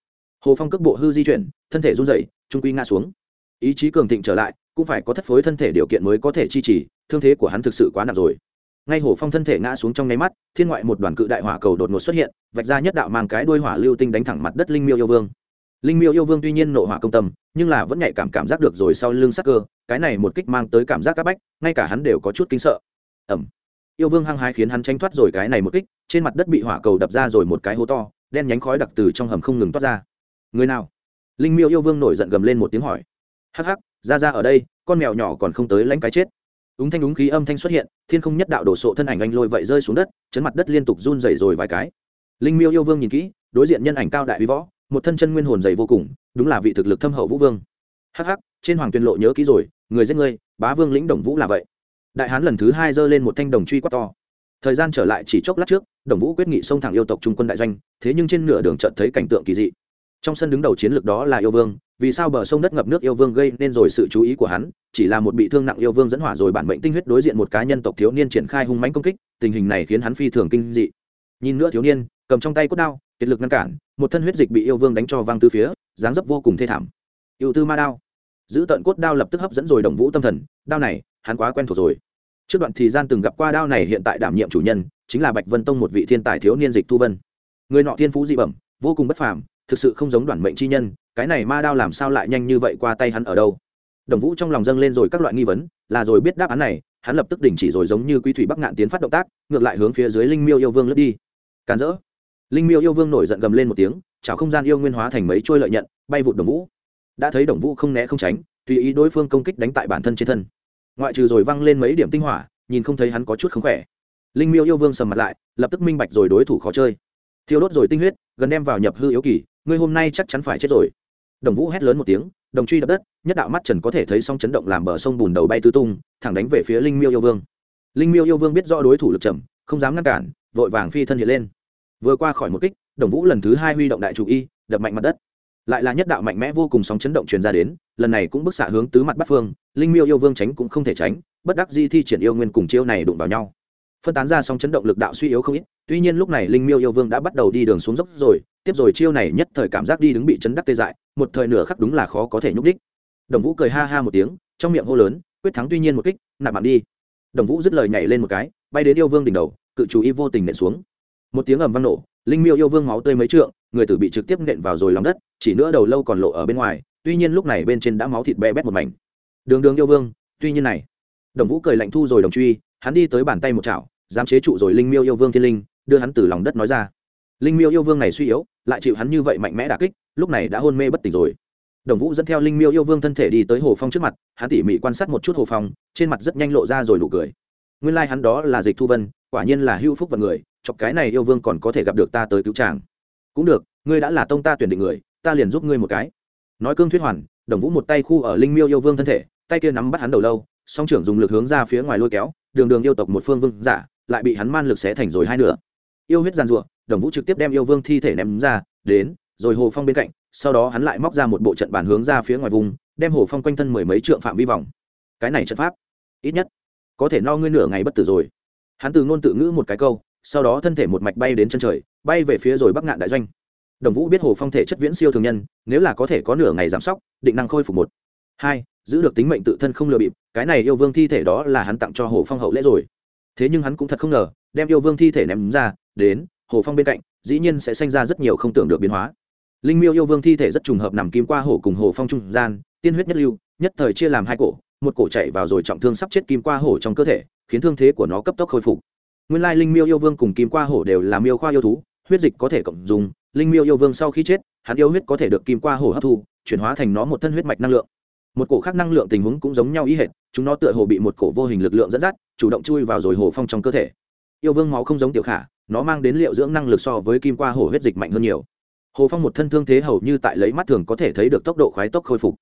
Hồ phong cước bộ hư di chuyển, thân thể run rẩy, trung quy ngã xuống. Ý chí cường thịnh trở lại, cũng phải có thất phối thân thể điều kiện mới có thể chi trì, thương thế của hắn thực sự quá nặng rồi. Ngay hồ phong thân thể ngã xuống trong nháy mắt, thiên ngoại một đoàn cự đại hỏa cầu đột ngột xuất hiện, vạch ra nhất đạo mang cái đuôi hỏa lưu tinh đánh thẳng mặt đất linh miêu yêu vương linh miêu yêu vương tuy nhiên nộ hỏa công tâm, nhưng là vẫn nhạy cảm cảm giác được rồi sau lưng sắc cơ, cái này một kích mang tới cảm giác áp bách, ngay cả hắn đều có chút kinh sợ. Ẩm. Yêu vương hăng hái khiến hắn tranh thoát rồi cái này một kích, trên mặt đất bị hỏa cầu đập ra rồi một cái hố to, đen nhánh khói đặc từ trong hầm không ngừng toát ra. Người nào? Linh miêu yêu vương nổi giận gầm lên một tiếng hỏi. Hắc hắc, ra ra ở đây, con mèo nhỏ còn không tới lãnh cái chết. Úng thanh úng khí âm thanh xuất hiện, thiên không nhất đạo đổ sộ thân ảnh anh lôi vậy rơi xuống đất, chấn mặt đất liên tục run dày rồi vài cái. Linh miêu yêu vương nhìn kỹ, đối diện nhân ảnh cao đại uy võ một thân chân nguyên hồn dày vô cùng, đúng là vị thực lực thâm hậu vũ vương. Hh trên hoàng tuyên lộ nhớ kỹ rồi, người giết ngươi bá vương lĩnh đồng vũ là vậy. Đại hán lần thứ hai giơ lên một thanh đồng truy quát to. Thời gian trở lại chỉ chốc lát trước, đồng vũ quyết nghị xông thẳng yêu tộc trung quân đại doanh, thế nhưng trên nửa đường trận thấy cảnh tượng kỳ dị. Trong sân đứng đầu chiến lược đó là yêu vương, vì sao bờ sông đất ngập nước yêu vương gây nên rồi sự chú ý của hắn, chỉ là một bị thương nặng yêu vương dẫn hỏa rồi bản mệnh tinh huyết đối diện một cá nhân tộc thiếu niên triển khai hung mãnh công kích, tình hình này khiến hắn phi thường kinh dị. Nhìn nữa thiếu niên, cầm trong tay cốt đao kiệt lực ngăn cản, một thân huyết dịch bị yêu vương đánh cho văng từ phía, dáng dấp vô cùng thê thảm. Yêu tư ma đao. Giữ tận cốt đao lập tức hấp dẫn rồi đồng vũ tâm thần, đao này, hắn quá quen thuộc rồi. Trước đoạn thì gian từng gặp qua đao này hiện tại đảm nhiệm chủ nhân, chính là bạch vân tông một vị thiên tài thiếu niên dịch tu vân. Người nọ thiên phú dị bẩm, vô cùng bất phàm, thực sự không giống đoàn mệnh chi nhân, cái này ma đao làm sao lại nhanh như vậy qua tay hắn ở đâu? Đồng vũ trong lòng dâng lên rồi các loại nghi vấn, là rồi biết đáp án này, hắn lập tức đình chỉ rồi giống như quý thủy bắc ngạn tiến phát động tác, ngược lại hướng phía dưới linh miêu yêu vương lướt đi. Càn rỡ linh miêu yêu vương nổi giận gầm lên một tiếng, chảo không gian yêu nguyên hóa thành mấy trôi lợi nhận, bay vụt đồng vũ. Đã thấy đồng vũ không né không tránh, tùy ý đối phương công kích đánh tại bản thân trên thân. Ngoại trừ rồi văng lên mấy điểm tinh hỏa, nhìn không thấy hắn có chút không khỏe. Linh miêu yêu vương sầm mặt lại, lập tức minh bạch rồi đối thủ khó chơi. Thiêu đốt rồi tinh huyết, gần đem vào nhập hư yếu kỳ, ngươi hôm nay chắc chắn phải chết rồi. Đồng vũ hét lớn một tiếng, đồng truy đập đất, nhất đạo mắt trần có thể thấy song chấn động làm bờ sông bùn đầu bay tứ tung, thẳng đánh về phía linh miêu yêu vương. Linh miêu yêu vương biết rõ đối thủ lực chậm, không dám ngăn cản, vội vàng phi thân hiện lên vừa qua khỏi một kích, đồng vũ lần thứ hai huy động đại chủ y, đập mạnh mặt đất. Lại là nhất đạo mạnh mẽ vô cùng sóng chấn động truyền ra đến, lần này cũng bức xạ hướng tứ mặt bắt phương, linh miêu yêu vương tránh cũng không thể tránh, bất đắc di thi triển yêu nguyên cùng chiêu này đụng vào nhau. Phân tán ra sóng chấn động lực đạo suy yếu không ít, tuy nhiên lúc này linh miêu yêu vương đã bắt đầu đi đường xuống dốc rồi, tiếp rồi chiêu này nhất thời cảm giác đi đứng bị chấn đắc tê dại, một thời nửa khắc đúng là khó có thể nhúc đích đồng vũ cười ha ha một tiếng, trong miệng hô lớn, quyết thắng tuy nhiên một kích, nạp mạng đi. Đồng vũ dứt lời nhảy lên một cái, bay đến yêu vương đỉnh đầu, cự chủ y vô tình nện xuống một tiếng ầm vang nổ, linh miêu yêu vương máu tươi mấy trượng, người tử bị trực tiếp nện vào rồi lòng đất, chỉ nữa đầu lâu còn lộ ở bên ngoài, tuy nhiên lúc này bên trên đã máu thịt be bét một mảnh. Đường đường yêu vương, tuy nhiên này. Đồng vũ cười lạnh thu rồi đồng truy, hắn đi tới bàn tay một chảo dám chế trụ rồi linh miêu yêu vương thiên linh, đưa hắn từ lòng đất nói ra. Linh miêu yêu vương này suy yếu, lại chịu hắn như vậy mạnh mẽ đả kích, lúc này đã hôn mê bất tỉnh rồi. Đồng vũ dẫn theo linh miêu yêu vương thân thể đi tới hồ phong trước mặt, hắn tỉ mỉ quan sát một chút hồ phong, trên mặt rất nhanh lộ ra rồi nụ cười nguyên lai hắn đó là dịch thu vân, quả nhiên là hữu phúc và người, chọc cái này yêu vương còn có thể gặp được ta tới cứu tràng cũng được, ngươi đã là tông ta tuyển định người, ta liền giúp ngươi một cái. Nói cương thuyết hoàn, đồng vũ một tay khu ở linh miêu yêu vương thân thể, tay kia nắm bắt hắn đầu lâu, song trưởng dùng lực hướng ra phía ngoài lôi kéo, đường đường yêu tộc một phương vương giả, lại bị hắn man lực xé thành rồi hai nửa. Yêu huyết giàn rụa đồng vũ trực tiếp đem yêu vương thi thể ném ra, đến, rồi hồ phong bên cạnh, sau đó hắn lại móc ra một bộ trận bàn hướng ra phía ngoài vùng, đem hồ phong quanh thân mười mấy trượng phạm vi vòng. Cái này trận pháp, ít nhất có thể no ngươi nửa ngày bất tử rồi. Hắn từ ngôn tự ngữ một cái câu, sau đó thân thể một mạch bay đến chân trời, bay về phía rồi bắc ngạn đại doanh. Đồng vũ biết hồ phong thể chất viễn siêu thường nhân, nếu là có thể có nửa ngày giảm sóc, định năng khôi phục một. Hai, giữ được tính mệnh tự thân không lừa bịp, cái này yêu vương thi thể đó là hắn tặng cho hồ phong hậu lễ rồi. Thế nhưng hắn cũng thật không ngờ, đem yêu vương thi thể ném ra, đến, hồ phong bên cạnh, dĩ nhiên sẽ sinh ra rất nhiều không tưởng được biến hóa. Linh miêu yêu vương thi thể rất trùng hợp nằm kim qua hồ cùng hồ phong trung gian, tiên huyết nhất lưu, nhất thời chia làm hai cổ một cổ chạy vào rồi trọng thương sắp chết kim qua hổ trong cơ thể, khiến thương thế của nó cấp tốc khôi phục. Nguyên lai linh miêu yêu vương cùng kim qua hổ đều là miêu khoa yêu thú, huyết dịch có thể cộng dùng, linh miêu yêu vương sau khi chết, hắn yêu huyết có thể được kim qua hổ hấp thu, chuyển hóa thành nó một thân huyết mạch năng lượng. Một cổ khác năng lượng tình huống cũng giống nhau ý hệt, chúng nó tựa hồ bị một cổ vô hình lực lượng dẫn dắt, chủ động chui vào rồi hồ phong trong cơ thể. Yêu vương máu không giống tiểu khả, nó mang đến liệu dưỡng năng lực so với kim qua hổ huyết dịch mạnh hơn nhiều. Hồ phong một thân thương thế hầu như tại lấy mắt thường có thể thấy được tốc độ khoái tốc khôi phục.